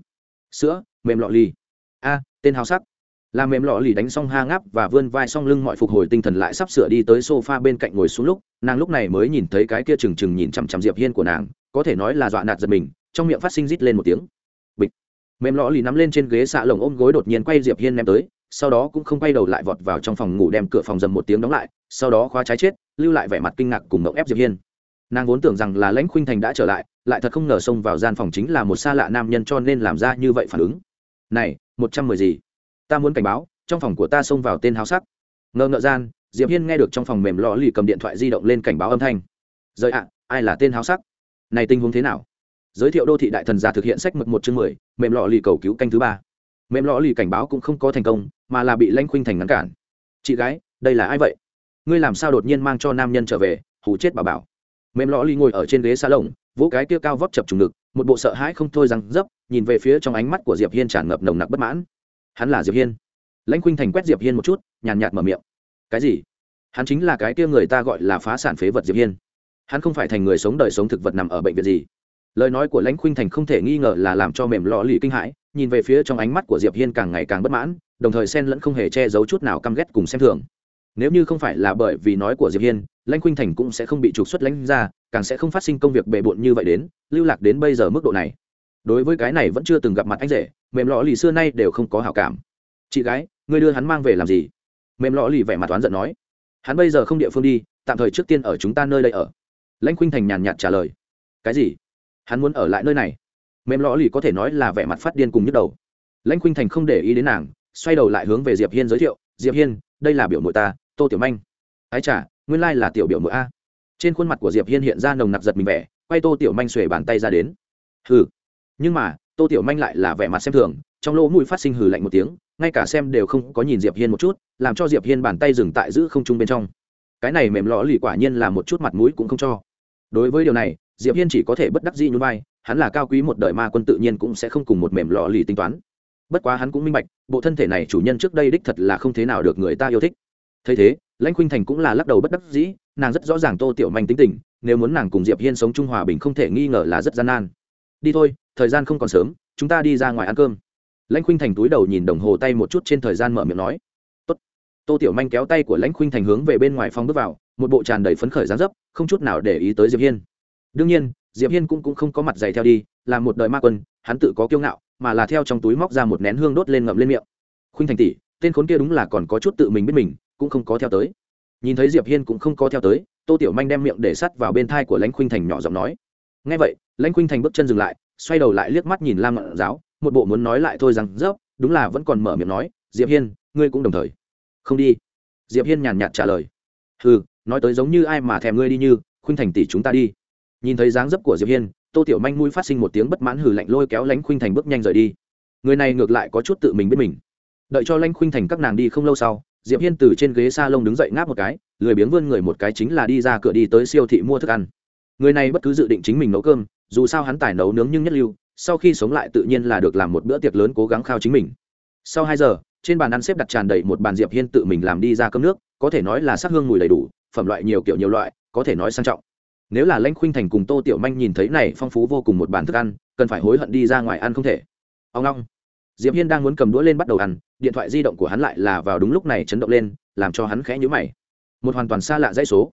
Sữa mềm lọ lì, a tên hào sắc. Làm mềm lọ lì đánh xong ha ngáp và vươn vai xong lưng mọi phục hồi tinh thần lại sắp sửa đi tới sofa bên cạnh ngồi xuống lúc nàng lúc này mới nhìn thấy cái kia trừng trừng nhìn chằm chằm diệp hiên của nàng có thể nói là dọa nạt giật mình trong miệng phát sinh rít lên một tiếng mềm lõ lì nắm lên trên ghế xạ lồng ôm gối đột nhiên quay diệp hiên ném tới, sau đó cũng không quay đầu lại vọt vào trong phòng ngủ đem cửa phòng dầm một tiếng đóng lại, sau đó khóa trái chết, lưu lại vẻ mặt kinh ngạc cùng mộng ép diệp hiên. Nàng vốn tưởng rằng là lãnh khuynh thành đã trở lại lại thật không ngờ xông vào gian phòng chính là một xa lạ nam nhân cho nên làm ra như vậy phản ứng. Này, một trăm mười gì? Ta muốn cảnh báo, trong phòng của ta xông vào tên háo sắc. Ngờ ngợ gian, diệp hiên nghe được trong phòng mềm lò lì cầm điện thoại di động lên cảnh báo âm thanh. Rời ạ, ai là tên háo sắc? Này tình huống thế nào? Giới thiệu đô thị đại thần gia thực hiện sách mực một chương mười, mềm lọ lì cầu cứu canh thứ ba. Mềm lọ lì cảnh báo cũng không có thành công, mà là bị lanh khuynh thành ngăn cản. Chị gái, đây là ai vậy? Ngươi làm sao đột nhiên mang cho nam nhân trở về, hù chết bà bảo. Mềm lọ lì ngồi ở trên ghế xa lồng vỗ cái kia cao vóc chập trùng ngực, một bộ sợ hãi không thôi rằng dấp, nhìn về phía trong ánh mắt của diệp hiên tràn ngập nồng nặc bất mãn. Hắn là diệp hiên. Lãnh khuynh thành quét diệp hiên một chút, nhàn nhạt mở miệng. Cái gì? Hắn chính là cái kia người ta gọi là phá sản phế vật diệp hiên. Hắn không phải thành người sống đời sống thực vật nằm ở bệnh viện gì lời nói của lãnh khuynh thành không thể nghi ngờ là làm cho mềm lò lì kinh hãi, nhìn về phía trong ánh mắt của diệp hiên càng ngày càng bất mãn, đồng thời xen lẫn không hề che giấu chút nào căm ghét cùng xem thường. Nếu như không phải là bởi vì nói của diệp hiên, lãnh khuynh thành cũng sẽ không bị trục xuất lãnh ra, càng sẽ không phát sinh công việc bề bộn như vậy đến, lưu lạc đến bây giờ mức độ này. Đối với cái này vẫn chưa từng gặp mặt anh rể, mềm lọ lì xưa nay đều không có hảo cảm. Chị gái, ngươi đưa hắn mang về làm gì? Mềm lọ lì vẻ mặt oán giận nói. Hắn bây giờ không địa phương đi, tạm thời trước tiên ở chúng ta nơi đây ở. Lãnh khuynh thành nhàn nhạt trả lời. Cái gì? Hắn muốn ở lại nơi này. Mềm lõ lì có thể nói là vẻ mặt phát điên cùng nhức đầu. Lãnh khuynh thành không để ý đến nàng, xoay đầu lại hướng về diệp hiên giới thiệu, diệp hiên, đây là biểu mội ta, tô tiểu manh. Ái chả nguyên lai là tiểu biểu mội a. Trên khuôn mặt của diệp hiên hiện ra nồng nặc giật mình vẻ, quay tô tiểu manh xuề bàn tay ra đến. Hừ. Nhưng mà, tô tiểu manh lại là vẻ mặt xem thường, trong lỗ mũi phát sinh hừ lạnh một tiếng, ngay cả xem đều không có nhìn diệp hiên một chút, làm cho diệp hiên bàn tay dừng tại giữ không trung bên trong. Cái này mềm lõ lì quả nhiên là một chút mặt mũi cũng không cho. Đối với điều này diệp hiên chỉ có thể bất đắc dĩ nhún vai, hắn là cao quý một đời ma quân tự nhiên cũng sẽ không cùng một mềm lọ lì tính toán. Bất quá hắn cũng minh bạch, bộ thân thể này chủ nhân trước đây đích thật là không thế nào được người ta yêu thích. Thấy thế, lãnh khuynh thành cũng là lắc đầu bất đắc dĩ, nàng rất rõ ràng tô tiểu manh tính tình, nếu muốn nàng cùng diệp hiên sống chung hòa bình không thể nghi ngờ là rất gian nan. Đi thôi, thời gian không còn sớm, chúng ta đi ra ngoài ăn cơm. Lãnh khuynh thành túi đầu nhìn đồng hồ tay một chút trên thời gian mở miệng nói. Tốt. tô tiểu manh kéo tay của lãnh khuynh thành hướng về bên ngoài phòng bước vào, một bộ tràn đầy phấn khởi dáng dấp, không chút nào để ý tới diệp hiên đương nhiên diệp hiên cũng, cũng không có mặt dày theo đi là một đời ma quân hắn tự có kiêu ngạo mà là theo trong túi móc ra một nén hương đốt lên ngậm lên miệng. Khuynh thành tỷ tên khốn kia đúng là còn có chút tự mình biết mình cũng không có theo tới. Nhìn thấy diệp hiên cũng không có theo tới tô tiểu manh đem miệng để sắt vào bên thai của lãnh khuynh thành nhỏ giọng nói. Nghe vậy lãnh khuynh thành bước chân dừng lại xoay đầu lại liếc mắt nhìn lam ngọn giáo một bộ muốn nói lại thôi rằng dốc đúng là vẫn còn mở miệng nói diệp hiên ngươi cũng đồng thời. Không đi. Diệp hiên nhàn nhạt trả lời. Ừ nói tới giống như ai mà thèm ngươi đi như khuynh thành tỷ chúng ta đi nhìn thấy dáng dấp của diệp hiên, tô tiểu manh mũi phát sinh một tiếng bất mãn hừ lạnh lôi kéo lãnh khuynh thành bước nhanh rời đi. Người này ngược lại có chút tự mình biết mình. Đợi cho lãnh khuynh thành các nàng đi không lâu sau, diệp hiên từ trên ghế s a lông đứng dậy ngáp một cái, lười biếng vươn người một cái chính là đi ra cửa đi tới siêu thị mua thức ăn. Người này bất cứ dự định chính mình nấu cơm, dù sao hắn tài nấu nướng nhưng nhất lưu, sau khi sống lại tự nhiên là được làm một bữa tiệc lớn cố gắng khao chính mình. Sau hai giờ, trên bàn ăn xếp đặt tràn đầy một bàn diệp hiên tự mình làm đi ra cơm nước, có thể nói là sắc hương mùi đầy đủ, phẩm loại nhiều kiểu nhiều loại, có thể nói sang trọng nếu là lãnh khuynh thành cùng tô tiểu manh nhìn thấy này, phong phú vô cùng một bàn thức ăn, cần phải hối hận đi ra ngoài ăn không thể. Ông long diệp hiên đang muốn cầm đũa lên bắt đầu ăn, điện thoại di động của hắn lại là vào đúng lúc này chấn động lên, làm cho hắn khẽ nhíu mày. Một hoàn toàn xa lạ dãy số.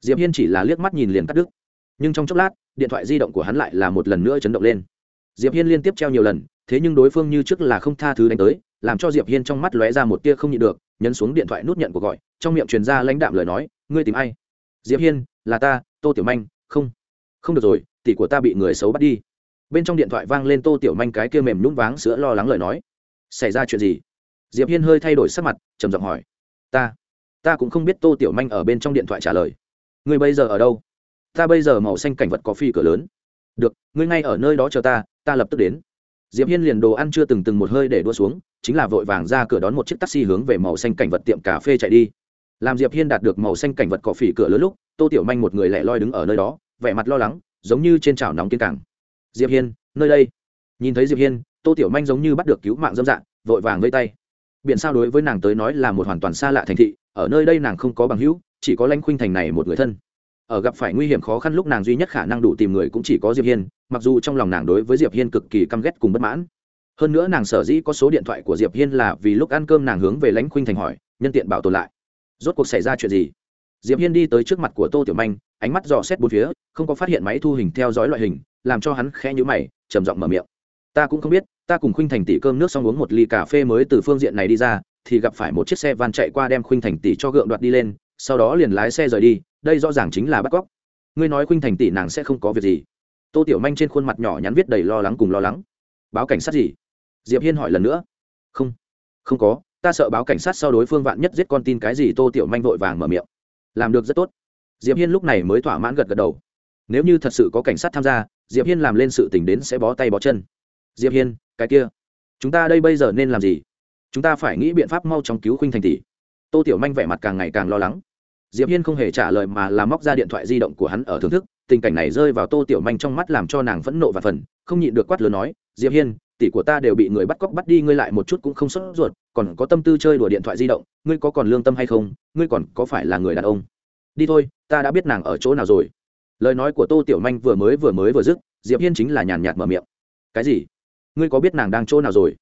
Diệp hiên chỉ là liếc mắt nhìn liền cắt đứt. Nhưng trong chốc lát, điện thoại di động của hắn lại là một lần nữa chấn động lên. Diệp hiên liên tiếp treo nhiều lần, thế nhưng đối phương như trước là không tha thứ đánh tới, làm cho diệp hiên trong mắt lóe ra một tia không nhịn được, nhấn xuống điện thoại nút nhận cuộc gọi, trong miệng truyền ra lãnh đạm lời nói, ngươi tìm ai? Diệp hiên, là ta tô tiểu manh, không không được rồi, tỷ của ta bị người xấu bắt đi. Bên trong điện thoại vang lên tô tiểu manh cái kia mềm nhún váng sữa lo lắng lời nói. Xảy ra chuyện gì? Diệp hiên hơi thay đổi sắc mặt, trầm giọng hỏi. Ta ta cũng không biết tô tiểu manh ở bên trong điện thoại trả lời. Ngươi bây giờ ở đâu? Ta bây giờ màu xanh cảnh vật có phi cửa lớn. Được, ngươi ngay ở nơi đó chờ ta ta lập tức đến. Diệp hiên liền đồ ăn chưa từng từng một hơi để đua xuống, chính là vội vàng ra cửa đón một chiếc taxi hướng về màu xanh cảnh vật tiệm cà phê chạy đi. Làm diệp hiên đạt được màu xanh cảnh vật cỏ phỉ cửa lớn lúc tô tiểu manh một người lẻ loi đứng ở nơi đó, vẻ mặt lo lắng, giống như trên chảo nóng kiên cảng. Diệp hiên, nơi đây? Nhìn thấy diệp hiên, tô tiểu manh giống như bắt được cứu mạng dâm dạng, vội vàng vây tay. Biển sao đối với nàng tới nói là một hoàn toàn xa lạ thành thị, ở nơi đây nàng không có bằng hữu, chỉ có lãnh khuynh thành này một người thân. Ở gặp phải nguy hiểm khó khăn lúc nàng duy nhất khả năng đủ tìm người cũng chỉ có diệp hiên, mặc dù trong lòng nàng đối với diệp hiên cực kỳ căm ghét cùng bất mãn. Hơn nữa nàng sở dĩ có số điện thoại của diệp hiên là vì lúc ăn cơm nàng hướng về lãnh khuynh thành hỏi, nhân tiện bảo tồn lại. Rốt cuộc xảy ra chuyện gì? Diệp hiên đi tới trước mặt của tô tiểu manh, ánh mắt dò xét bốn phía, không có phát hiện máy thu hình theo dõi loại hình, làm cho hắn khẽ nhíu mày, trầm giọng mở miệng. Ta cũng không biết, ta cùng khuynh thành tỷ cơm nước xong uống một ly cà phê mới từ phương diện này đi ra, thì gặp phải một chiếc xe van chạy qua đem khuynh thành tỷ cho gượng đoạt đi lên, sau đó liền lái xe rời đi, đây rõ ràng chính là bắt cóc. Ngươi nói khuynh thành tỷ nàng sẽ không có việc gì. Tô tiểu manh trên khuôn mặt nhỏ nhắn viết đầy lo lắng cùng lo lắng. Báo cảnh sát gì? Diệp hiên hỏi lần nữa. Không không có, ta sợ báo cảnh sát sau đối phương vạn nhất giết con tin cái gì. Tô tiểu manh vội vàng mở miệng làm được rất tốt. Diệp hiên lúc này mới thỏa mãn gật gật đầu. Nếu như thật sự có cảnh sát tham gia, diệp hiên làm lên sự tình đến sẽ bó tay bó chân. Diệp hiên, cái kia, chúng ta đây bây giờ nên làm gì? Chúng ta phải nghĩ biện pháp mau chóng cứu khuynh thành tỷ tô tiểu manh vẻ mặt càng ngày càng lo lắng. Diệp hiên không hề trả lời mà làm móc ra điện thoại di động của hắn ở thưởng thức. Tình cảnh này rơi vào tô tiểu manh trong mắt làm cho nàng phẫn nộ và phần, không nhịn được quát lớn nói, diệp hiên tỷ của ta đều bị người bắt cóc bắt đi, ngươi lại một chút cũng không sốt ruột, còn có tâm tư chơi đùa điện thoại di động, ngươi có còn lương tâm hay không? Ngươi còn có phải là người đàn ông? Đi thôi, ta đã biết nàng ở chỗ nào rồi. Lời nói của tô tiểu manh vừa mới vừa mới vừa dứt, diệp hiên chính là nhàn nhạt mở miệng. Cái gì? Ngươi có biết nàng đang chỗ nào rồi?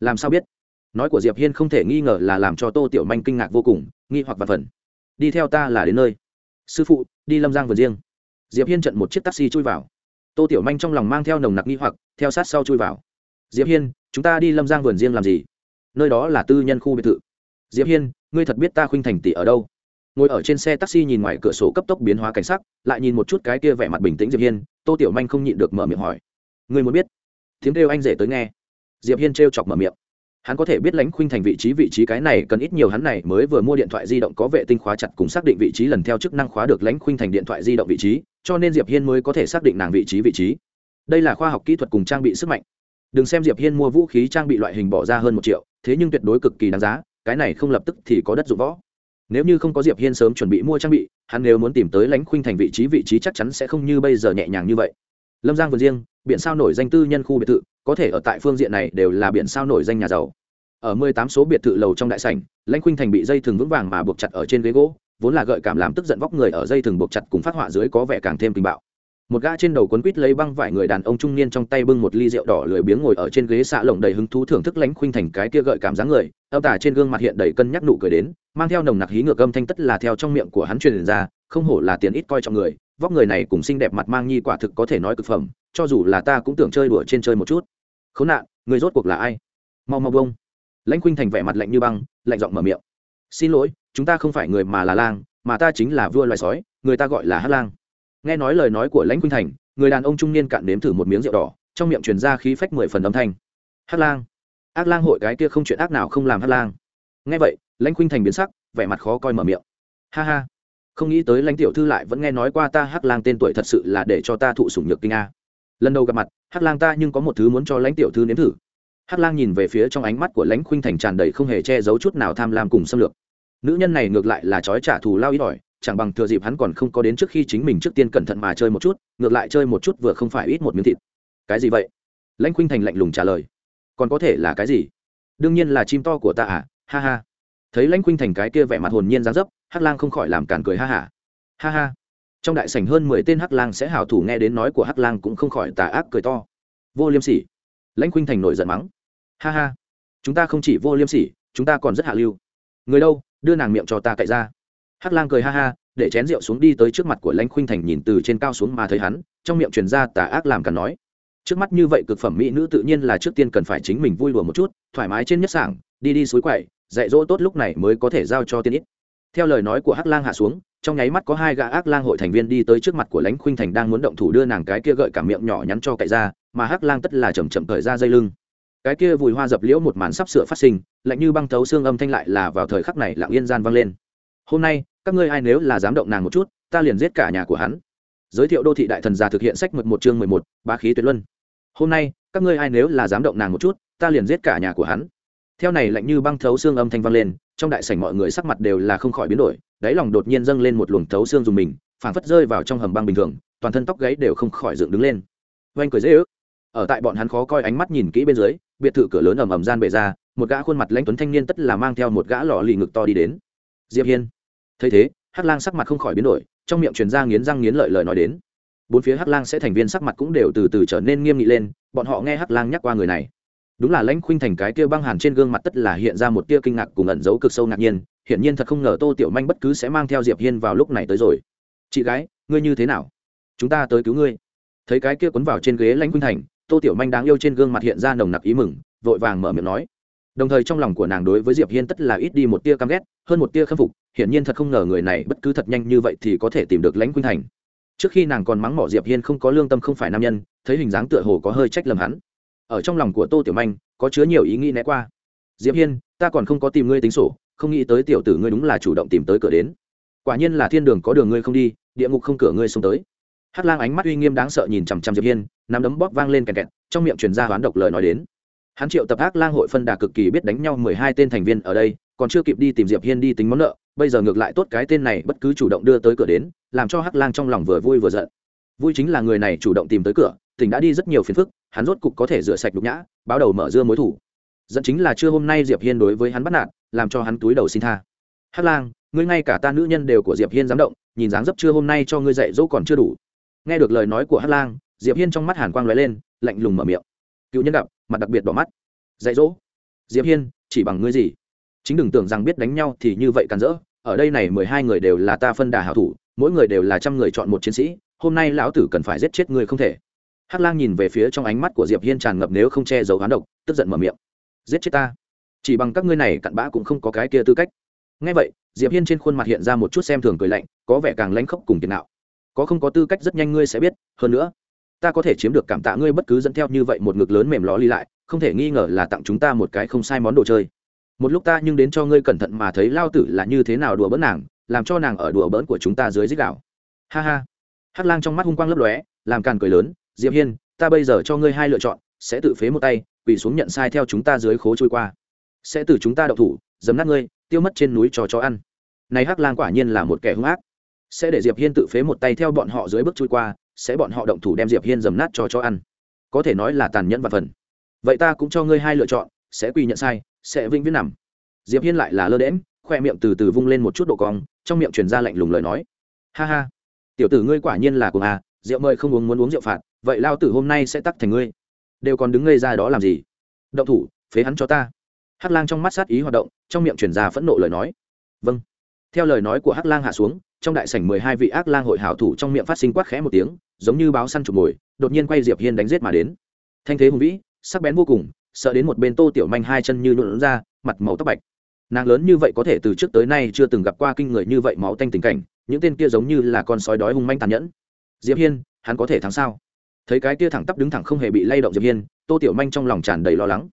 Làm sao biết? Nói của diệp hiên không thể nghi ngờ là làm cho tô tiểu manh kinh ngạc vô cùng, nghi hoặc và phần. Đi theo ta là đến nơi. Sư phụ, đi lâm giang vườn riêng. Diệp hiên trận một chiếc taxi chui vào. Tô tiểu manh trong lòng mang theo nồng nặc nghi hoặc, theo sát sau chui vào diệp hiên, chúng ta đi lâm giang vườn riêng làm gì? Nơi đó là tư nhân khu biệt thự. Diệp hiên, ngươi thật biết ta khuynh thành tỷ ở đâu? Ngồi ở trên xe taxi nhìn ngoài cửa sổ cấp tốc biến hóa cảnh sắc, lại nhìn một chút cái kia vẻ mặt bình tĩnh diệp hiên, tô tiểu manh không nhịn được mở miệng hỏi. Ngươi muốn biết? Tiếng kêu anh rể tới nghe. Diệp hiên trêu chọc mở miệng. Hắn có thể biết lãnh khuynh thành vị trí vị trí cái này cần ít nhiều hắn này mới vừa mua điện thoại di động có vệ tinh khóa chặt cùng xác định vị trí lần theo chức năng khóa được lãnh khuynh thành điện thoại di động vị trí, cho nên diệp hiên mới có thể xác định nàng vị trí vị trí. Đây là khoa học kỹ thuật cùng trang bị sức mạnh đừng xem diệp hiên mua vũ khí trang bị loại hình bỏ ra hơn một triệu, thế nhưng tuyệt đối cực kỳ đáng giá, cái này không lập tức thì có đất dụng võ. Nếu như không có diệp hiên sớm chuẩn bị mua trang bị, hắn nếu muốn tìm tới lãnh khuynh thành vị trí vị trí chắc chắn sẽ không như bây giờ nhẹ nhàng như vậy. Lâm giang vườn riêng, biển sao nổi danh tư nhân khu biệt thự, có thể ở tại phương diện này đều là biển sao nổi danh nhà giàu. Ở mười tám số biệt thự lầu trong đại sảnh, lãnh khuynh thành bị dây thừng vững vàng mà buộc chặt ở trên ghế gỗ, vốn là gợi cảm làm tức giận vóc người ở dây thừng buộc chặt cùng phát họa dưới có vẻ càng thêm tình bạo một gã trên đầu quấn quít lấy băng vải người đàn ông trung niên trong tay bưng một ly rượu đỏ lười biếng ngồi ở trên ghế xạ lồng đầy hứng thú thưởng thức lãnh khuynh thành cái kia gợi cảm dáng người. Âm tả trên gương mặt hiện đầy cân nhắc nụ cười đến, mang theo nồng nặc hí ngược âm thanh tất là theo trong miệng của hắn truyền ra, không hổ là tiền ít coi trọng người. Vóc người này cùng xinh đẹp mặt mang nhi quả thực có thể nói cực phẩm, cho dù là ta cũng tưởng chơi đùa trên chơi một chút. Khốn nạn, người rốt cuộc là ai? Mau mau bông. Lãnh khuynh thành vẻ mặt lạnh như băng, lạnh giọng mở miệng. Xin lỗi, chúng ta không phải người mà là lang, mà ta chính là vua loài sói, người ta gọi là hát lang nghe nói lời nói của lãnh khuynh thành, người đàn ông trung niên cạn nếm thử một miếng rượu đỏ, trong miệng truyền ra khí phách mười phần âm thanh. Hát lang ác lang hội cái kia không chuyện ác nào không làm hát lang. Nghe vậy, lãnh khuynh thành biến sắc, vẻ mặt khó coi mở miệng. Ha ha, không nghĩ tới lãnh tiểu thư lại vẫn nghe nói qua ta hắc lang tên tuổi thật sự là để cho ta thụ sủng nhược kinh a. Lần đầu gặp mặt, hắc lang ta nhưng có một thứ muốn cho lãnh tiểu thư nếm thử. Hắc lang nhìn về phía trong ánh mắt của lãnh khuynh thành tràn đầy không hề che giấu chút nào tham lam cùng xâm lược. Nữ nhân này ngược lại là trói trả thù lao ít ỏi chẳng bằng thừa dịp hắn còn không có đến trước khi chính mình trước tiên cẩn thận mà chơi một chút, ngược lại chơi một chút vừa không phải ít một miếng thịt. Cái gì vậy? Lãnh khuynh thành lạnh lùng trả lời. Còn có thể là cái gì? Đương nhiên là chim to của ta à ha ha. Thấy lãnh khuynh thành cái kia vẻ mặt hồn nhiên dáng dấp, hắc lang không khỏi làm càn cười ha hả ha. ha ha. Trong đại sảnh hơn mười tên hắc lang sẽ hảo thủ nghe đến nói của hắc lang cũng không khỏi tà ác cười to. Vô liêm sỉ. Lãnh khuynh thành nổi giận mắng. Ha ha. Chúng ta không chỉ vô liêm sỉ, chúng ta còn rất hạ lưu. Người đâu? Đưa nàng miệng cho ta cậy ra hắc lang cười ha ha, để chén rượu xuống đi tới trước mặt của lãnh khuynh thành nhìn từ trên cao xuống mà thấy hắn, trong miệng truyền ra tà ác làm cả nói. Trước mắt như vậy cực phẩm mỹ nữ tự nhiên là trước tiên cần phải chính mình vui đùa một chút, thoải mái trên nhất sảng, đi đi suối quậy, dạy dỗ tốt lúc này mới có thể giao cho tiên ít. Theo lời nói của hắc lang hạ xuống, trong nháy mắt có hai gã ác lang hội thành viên đi tới trước mặt của lãnh khuynh thành đang muốn động thủ đưa nàng cái kia gợi cả miệng nhỏ nhắn cho cậy ra, mà hắc lang tất là chầm chậm thời ra dây lưng. Cái kia vùi hoa dập liễu một màn sắp sửa phát sinh, lạnh như băng thấu xương âm thanh lại là vào thời khắc này lặng yên gian vang lên hôm nay, các ngươi ai nếu là dám động nàng một chút, ta liền giết cả nhà của hắn. Giới thiệu đô thị đại thần già thực hiện sách mực một chương mười một, bá khí tuyệt luân. Hôm nay, các ngươi ai nếu là dám động nàng một chút, ta liền giết cả nhà của hắn. Theo này lạnh như băng thấu xương âm thanh vang lên, trong đại sảnh mọi người sắc mặt đều là không khỏi biến đổi, đáy lòng đột nhiên dâng lên một luồng thấu xương dùng mình, phảng phất rơi vào trong hầm băng bình thường, toàn thân tóc gáy đều không khỏi dựng đứng lên. Oanh cười dễ ước. Ở tại bọn hắn khó coi ánh mắt nhìn kỹ bên dưới, biệt thự cửa lớn ầm ầm gian bể ra, một gã khuôn mặt lãnh tuấn thanh niên tất là mang theo một gã lò lì ngực to đi đến diệp hiên. Thấy thế, hắc lang sắc mặt không khỏi biến đổi, trong miệng truyền ra nghiến răng nghiến lợi lời nói đến. Bốn phía hắc lang sẽ thành viên sắc mặt cũng đều từ từ trở nên nghiêm nghị lên, bọn họ nghe hắc lang nhắc qua người này. Đúng là lãnh khuynh thành cái kia băng hàn trên gương mặt tất là hiện ra một tia kinh ngạc cùng ẩn giấu cực sâu ngạc nhiên, hiển nhiên thật không ngờ tô tiểu manh bất cứ sẽ mang theo diệp hiên vào lúc này tới rồi. Chị gái, ngươi như thế nào? Chúng ta tới cứu ngươi. Thấy cái kia quấn vào trên ghế lãnh khuynh thành, tô tiểu manh đáng yêu trên gương mặt hiện ra nồng nặc ý mừng, vội vàng mở miệng nói đồng thời trong lòng của nàng đối với diệp hiên tất là ít đi một tia căm ghét, hơn một tia khâm phục, hiển nhiên thật không ngờ người này bất cứ thật nhanh như vậy thì có thể tìm được lãnh khuynh thành. Trước khi nàng còn mắng mỏ diệp hiên không có lương tâm không phải nam nhân, thấy hình dáng tựa hồ có hơi trách lầm hắn. Ở trong lòng của tô tiểu manh, có chứa nhiều ý nghĩ né qua. Diệp hiên, ta còn không có tìm ngươi tính sổ, không nghĩ tới tiểu tử ngươi đúng là chủ động tìm tới cửa đến. Quả nhiên là thiên đường có đường ngươi không đi, địa ngục không cửa ngươi xông tới. Hắc lang ánh mắt uy nghiêm đáng sợ nhìn chằm chằm diệp hiên, nắm đấm bóp vang lên kẹt kẹt, trong miệng truyền ra hoán độc lời nói đến hắn triệu tập ác lang hội phân đà cực kỳ biết đánh nhau mười hai tên thành viên ở đây, còn chưa kịp đi tìm diệp hiên đi tính món nợ, bây giờ ngược lại tốt cái tên này bất cứ chủ động đưa tới cửa đến, làm cho hắc lang trong lòng vừa vui vừa giận. Vui chính là người này chủ động tìm tới cửa, tỉnh đã đi rất nhiều phiền phức, hắn rốt cục có thể rửa sạch nhục nhã, báo đầu mở dưa mối thủ. Dẫn chính là chưa hôm nay diệp hiên đối với hắn bắt nạt, làm cho hắn túi đầu xin tha. Hắc lang, ngươi ngay cả ta nữ nhân đều của diệp hiên dám động, nhìn dáng dấp chưa hôm nay cho ngươi dạy dỗ còn chưa đủ. Nghe được lời nói của hắc lang, diệp hiên trong mắt hàn quang lóe lên, lạnh lùng mở miệng. Cựu nhân gặp mặt đặc biệt đỏ mắt. Dạy dỗ. Diệp hiên, chỉ bằng ngươi gì? Chính đừng tưởng rằng biết đánh nhau thì như vậy càn rỡ. Ở đây này mười hai người đều là ta phân đà hảo thủ, mỗi người đều là trăm người chọn một chiến sĩ. Hôm nay lão tử cần phải giết chết ngươi không thể. Hắc lang nhìn về phía trong ánh mắt của diệp hiên tràn ngập nếu không che giấu hán độc, tức giận mở miệng. Giết chết ta. Chỉ bằng các ngươi này cặn bã cũng không có cái kia tư cách. Ngay vậy, diệp hiên trên khuôn mặt hiện ra một chút xem thường cười lạnh, có vẻ càng lãnh khốc cùng tiền nạo. Có không có tư cách rất nhanh ngươi sẽ biết, hơn nữa ta có thể chiếm được cảm tạ ngươi bất cứ dẫn theo như vậy một ngực lớn mềm ló ly lại, không thể nghi ngờ là tặng chúng ta một cái không sai món đồ chơi. Một lúc ta nhưng đến cho ngươi cẩn thận mà thấy lao tử là như thế nào đùa bỡn nàng, làm cho nàng ở đùa bỡn của chúng ta dưới dích đạo. Ha ha. Hắc lang trong mắt hung quang lấp lóe, làm càn cười lớn, diệp hiên, ta bây giờ cho ngươi hai lựa chọn, sẽ tự phế một tay, quỳ xuống nhận sai theo chúng ta dưới khố trôi qua. Sẽ từ chúng ta đậu thủ dấm nát ngươi, tiêu mất trên núi cho chó ăn. Này hắc lang quả nhiên là một kẻ hung ác. Sẽ để diệp hiên tự phế một tay theo bọn họ dưới bước trôi qua sẽ bọn họ động thủ đem diệp hiên dầm nát cho chó ăn. Có thể nói là tàn nhẫn và phần. Vậy ta cũng cho ngươi hai lựa chọn, sẽ quỳ nhận sai, sẽ vĩnh viễn nằm. Diệp hiên lại là lơ đễm khoe miệng từ từ vung lên một chút độ cong, trong miệng truyền ra lạnh lùng lời nói. Ha ha. Tiểu tử ngươi quả nhiên là cùng à rượu mời không uống muốn uống rượu phạt, vậy lao tử hôm nay sẽ tắt thành ngươi. Đều còn đứng ngây ra đó làm gì? Động thủ, phế hắn cho ta. Hắc lang trong mắt sát ý hoạt động, trong miệng truyền ra phẫn nộ lời nói. Vâng. Theo lời nói của hắc lang hạ xuống trong đại sảnh mười hai vị ác lang hội hảo thủ trong miệng phát sinh quát khẽ một tiếng, giống như báo săn chụp mồi, đột nhiên quay diệp hiên đánh giết mà đến. Thanh thế hùng vĩ, sắc bén vô cùng, sợ đến một bên tô tiểu manh hai chân như nhuộn ra, mặt màu tóc bạch. Nàng lớn như vậy có thể từ trước tới nay chưa từng gặp qua kinh người như vậy máu tanh tình cảnh, những tên kia giống như là con sói đói hung manh tàn nhẫn. Diệp hiên, hắn có thể thắng sao? Thấy cái kia thẳng tắp đứng thẳng không hề bị lay động diệp hiên, tô tiểu manh trong lòng tràn đầy lo lắng.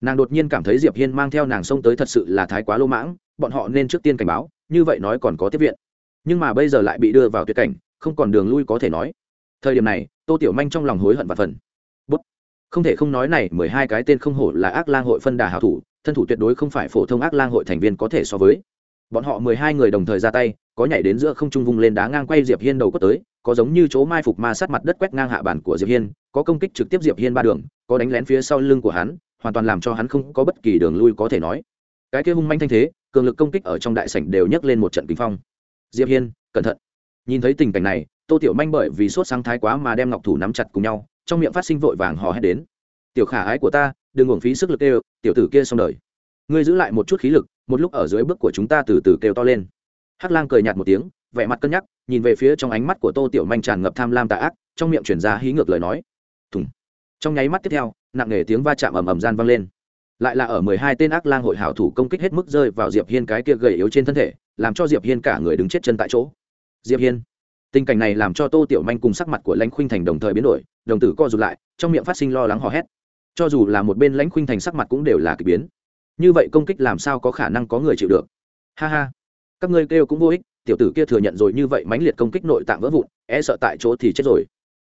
Nàng đột nhiên cảm thấy diệp hiên mang theo nàng xông tới thật sự là thái quá lô mãng, bọn họ nên trước tiên cảnh báo, như vậy nói còn có tiếp viện nhưng mà bây giờ lại bị đưa vào tuyệt cảnh, không còn đường lui có thể nói. Thời điểm này, tô tiểu manh trong lòng hối hận và phần. Bút. không thể không nói này, mười hai cái tên không hổ là ác lang hội phân đà hảo thủ, thân thủ tuyệt đối không phải phổ thông ác lang hội thành viên có thể so với. Bọn họ mười hai người đồng thời ra tay, có nhảy đến giữa không trung vung lên đá ngang quay diệp hiên đầu có tới, có giống như chỗ mai phục ma sát mặt đất quét ngang hạ bản của diệp hiên, có công kích trực tiếp diệp hiên ba đường, có đánh lén phía sau lưng của hắn, hoàn toàn làm cho hắn không có bất kỳ đường lui có thể nói. Cái kia hung manh thanh thế, cường lực công kích ở trong đại sảnh đều nhấc lên một trận kinh phong diệp hiên, cẩn thận. Nhìn thấy tình cảnh này, tô tiểu manh bởi vì sốt sáng thái quá mà đem ngọc thủ nắm chặt cùng nhau, trong miệng phát sinh vội vàng hò hét đến. Tiểu khả ái của ta, đừng uổng phí sức lực kêu, tiểu tử kia xong đời. Ngươi giữ lại một chút khí lực, một lúc ở dưới bước của chúng ta từ từ kêu to lên. Hắc lang cười nhạt một tiếng, vẻ mặt cân nhắc, nhìn về phía trong ánh mắt của tô tiểu manh tràn ngập tham lam tà ác, trong miệng chuyển ra hí ngược lời nói. Thùng. Trong nháy mắt tiếp theo, nặng nề tiếng va chạm ầm ầm gian vang lên. Lại là ở mười hai tên ác lang hội hảo thủ công kích hết mức rơi vào diệp hiên cái kia gầy yếu trên thân thể làm cho diệp hiên cả người đứng chết chân tại chỗ. Diệp hiên, tình cảnh này làm cho tô tiểu manh cùng sắc mặt của lãnh khuynh thành đồng thời biến đổi, đồng tử co rụt lại, trong miệng phát sinh lo lắng hò hét. Cho dù là một bên lãnh khuynh thành sắc mặt cũng đều là k ỳ biến. Như vậy công kích làm sao có khả năng có người chịu được? Ha ha, các ngươi kêu cũng vô ích, tiểu tử kia thừa nhận rồi như vậy mãnh liệt công kích nội tạng vỡ vụn e sợ tại chỗ thì chết rồi.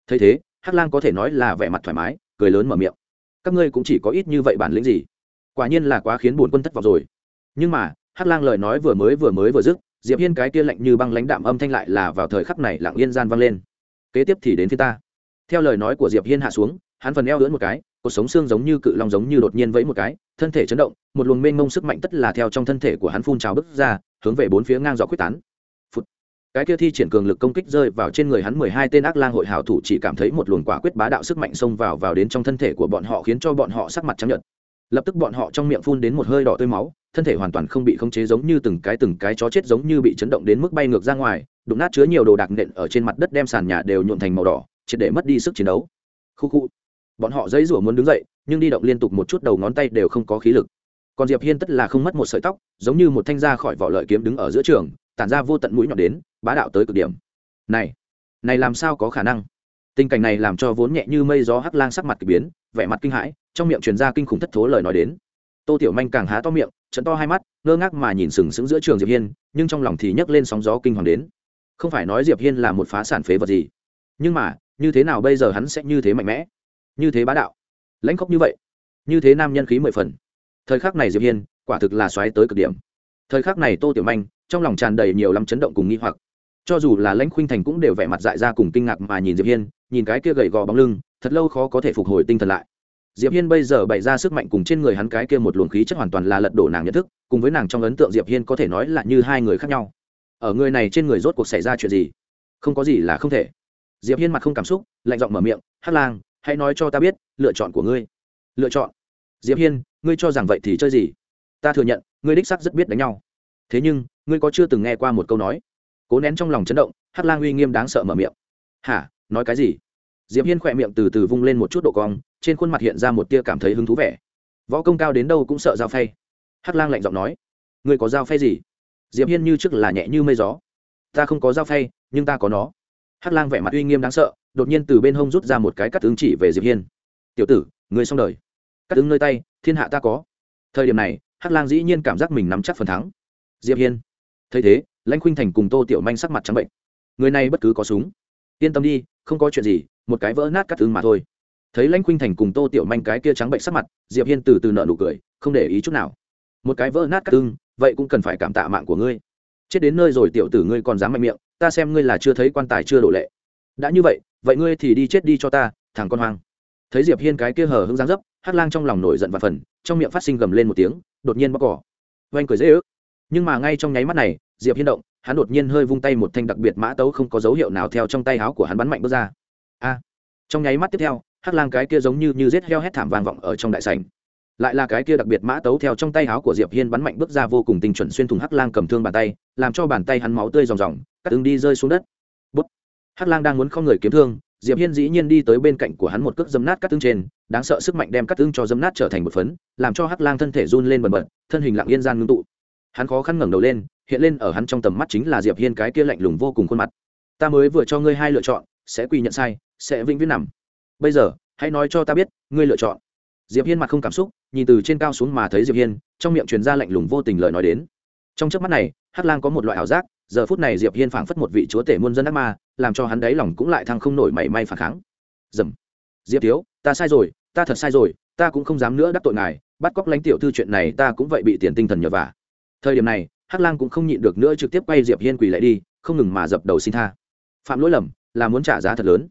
Thấy thế, hắc lang có thể nói là vẻ mặt thoải mái, cười lớn mở miệng. Các ngươi cũng chỉ có ít như vậy bản lĩnh gì? Quả nhiên là quá khiến bổn quân thất vọng rồi. Nhưng mà hắc lang lời nói vừa mới vừa mới vừa dứt, diệp hiên cái kia lạnh như băng lãnh đạm âm thanh lại là vào thời khắc này lặng yên gian vang lên. Kế tiếp thì đến phía ta. Theo lời nói của diệp hiên hạ xuống, hắn phần eo lưỡn một cái cuộc sống xương giống như cự long giống như đột nhiên vẫy một cái, thân thể chấn động, một luồng mênh mông sức mạnh tất là theo trong thân thể của hắn phun trào bứt ra, hướng về bốn phía ngang dọc quyết tán. Phụt. cái kia thi triển cường lực công kích rơi vào trên người hắn mười hai tên ác lang hội hảo thủ chỉ cảm thấy một luồng quả quyết bá đạo sức mạnh xông vào vào đến trong thân thể của bọn họ khiến cho bọn họ sắc mặt trắng nhợt lập tức bọn họ trong miệng phun đến một hơi đỏ tươi máu, thân thể hoàn toàn không bị khống chế giống như từng cái từng cái chó chết giống như bị chấn động đến mức bay ngược ra ngoài, đụng nát chứa nhiều đồ đạc nện ở trên mặt đất đem sàn nhà đều nhuộn thành màu đỏ, triệt để mất đi sức chiến đấu. Khu khu. Bọn họ dãy rủa muốn đứng dậy, nhưng đi động liên tục một chút đầu ngón tay đều không có khí lực. Còn diệp hiên tất là không mất một sợi tóc, giống như một thanh ra khỏi vỏ lợi kiếm đứng ở giữa trường, tản ra vô tận mũi nhọn đến, bá đạo tới cực điểm. Này này làm sao có khả năng? Tình cảnh này làm cho vốn nhẹ như mây gió hắc lang sắc mặt kỳ biến, vẻ mặt kinh hãi trong miệng truyền ra kinh khủng thất thố lời nói đến. Tô tiểu manh càng há to miệng, trận to hai mắt, ngơ ngác mà nhìn sừng sững giữa trường diệp hiên, nhưng trong lòng thì nhấc lên sóng gió kinh hoàng đến. Không phải nói diệp hiên là một phá sản phế vật gì, nhưng mà, như thế nào bây giờ hắn sẽ như thế mạnh mẽ, như thế bá đạo? Lãnh khốc như vậy, như thế nam nhân khí mười phần. Thời khắc này diệp hiên, quả thực là xoáy tới cực điểm. Thời khắc này tô tiểu manh, trong lòng tràn đầy nhiều lắm chấn động cùng nghi hoặc. Cho dù là lãnh khuynh thành cũng đều vẻ mặt dại ra cùng kinh ngạc mà nhìn diệp hiên, nhìn cái kia gầy gò bóng lưng, thật lâu khó có thể phục hồi tinh thần lại diệp hiên bây giờ bày ra sức mạnh cùng trên người hắn cái kia một luồng khí chất hoàn toàn là lật đổ nàng nhận thức, cùng với nàng trong ấn tượng diệp hiên có thể nói là như hai người khác nhau. Ở người này trên người rốt cuộc xảy ra chuyện gì? Không có gì là không thể. Diệp hiên mặt không cảm xúc, lạnh giọng mở miệng, hắc lang, hãy nói cho ta biết, lựa chọn của ngươi. Lựa chọn? Diệp hiên, ngươi cho rằng vậy thì chơi gì? Ta thừa nhận, ngươi đích xác rất biết đánh nhau. Thế nhưng, ngươi có chưa từng nghe qua một câu nói? Cố nén trong lòng chấn động, hắc lang uy nghiêm đáng sợ mở miệng. Hả? Nói cái gì? Diệp hiên khỏe miệng từ từ vung lên một chút độ cong trên khuôn mặt hiện ra một tia cảm thấy hứng thú vẻ. Võ công cao đến đâu cũng sợ dao phay. Hắc lang lạnh giọng nói, ngươi có dao phay gì? Diệp hiên như trước là nhẹ như mây gió. Ta không có dao phay, nhưng ta có nó. Hắc lang vẻ mặt uy nghiêm đáng sợ, đột nhiên từ bên hông rút ra một cái cắt tướng chỉ về diệp hiên. Tiểu tử, ngươi xong đời. Cắt tướng nơi tay, thiên hạ ta có. Thời điểm này, hắc lang dĩ nhiên cảm giác mình nắm chắc phần thắng. Diệp hiên. Thấy thế, lãnh khuynh thành cùng tô tiểu manh sắc mặt trắng bệnh. Người này bất cứ có súng. Yên tâm đi, không có chuyện gì, một cái vỡ nát cắt tướng mà thôi thấy lãnh khuynh thành cùng tô tiểu manh cái kia trắng bệnh sắc mặt, diệp hiên từ từ nợ nụ cười, không để ý chút nào. Một cái vỡ nát cắt ưng, vậy cũng cần phải cảm tạ mạng của ngươi. Chết đến nơi rồi tiểu tử ngươi còn dám mạnh miệng, ta xem ngươi là chưa thấy quan tài chưa đổ lệ. Đã như vậy vậy ngươi thì đi chết đi cho ta, thằng con hoang. Thấy diệp hiên cái kia hờ hững dáng dấp, hắc lang trong lòng nổi giận và phần, trong miệng phát sinh gầm lên một tiếng, đột nhiên bóc cỏ. Oanh cười dễ ước. Nhưng mà ngay trong nháy mắt này, diệp hiên động, hắn đột nhiên hơi vung tay một thanh đặc biệt mã tấu không có dấu hiệu nào theo trong tay áo của hắn bắn mạnh bước ra. A. Trong nháy mắt tiếp theo hắc lang cái kia giống như như giết heo hét thảm vang vọng ở trong đại sảnh. Lại là cái kia đặc biệt mã tấu theo trong tay áo của diệp hiên bắn mạnh bước ra vô cùng tinh chuẩn xuyên thủng hắc lang cầm thương bàn tay, làm cho bàn tay hắn máu tươi ròng ròng, cắt ứng đi rơi xuống đất. Bút. Hắc lang đang muốn không người kiếm thương, diệp hiên dĩ nhiên đi tới bên cạnh của hắn một cước dấm nát cắt tương trên, đáng sợ sức mạnh đem cắt tương cho dấm nát trở thành một phấn, làm cho hắc lang thân thể run lên bần bật, thân hình lặng yên gian ngưng tụ. Hắn khó khăn ngẩng đầu lên, hiện lên ở hắn trong tầm mắt chính là diệp hiên cái kia lạnh lùng vô cùng khuôn mặt. Ta mới vừa cho ngươi hai lựa chọn, sẽ quy nhận sai, sẽ vĩnh viễn nằm bây giờ, hãy nói cho ta biết, ngươi lựa chọn. Diệp hiên mặt không cảm xúc, nhìn từ trên cao xuống mà thấy diệp hiên, trong miệng truyền ra lạnh lùng vô tình lời nói đến. Trong chớp mắt này, hắc lang có một loại ảo giác, giờ phút này diệp hiên phảng phất một vị chúa tể muôn dân ác ma, làm cho hắn đáy lòng cũng lại thăng không nổi mảy may phản kháng. Dầm. Diệp thiếu, ta sai rồi, ta thật sai rồi, ta cũng không dám nữa đắc tội ngài, bắt cóc lãnh tiểu thư chuyện này ta cũng vậy bị tiền tinh thần nhờ vả. Thời điểm này, hắc lang cũng không nhịn được nữa trực tiếp quay diệp hiên quỳ lại đi, không ngừng mà dập đầu xin tha. Phạm lỗi lầm, là muốn trả giá thật lớn.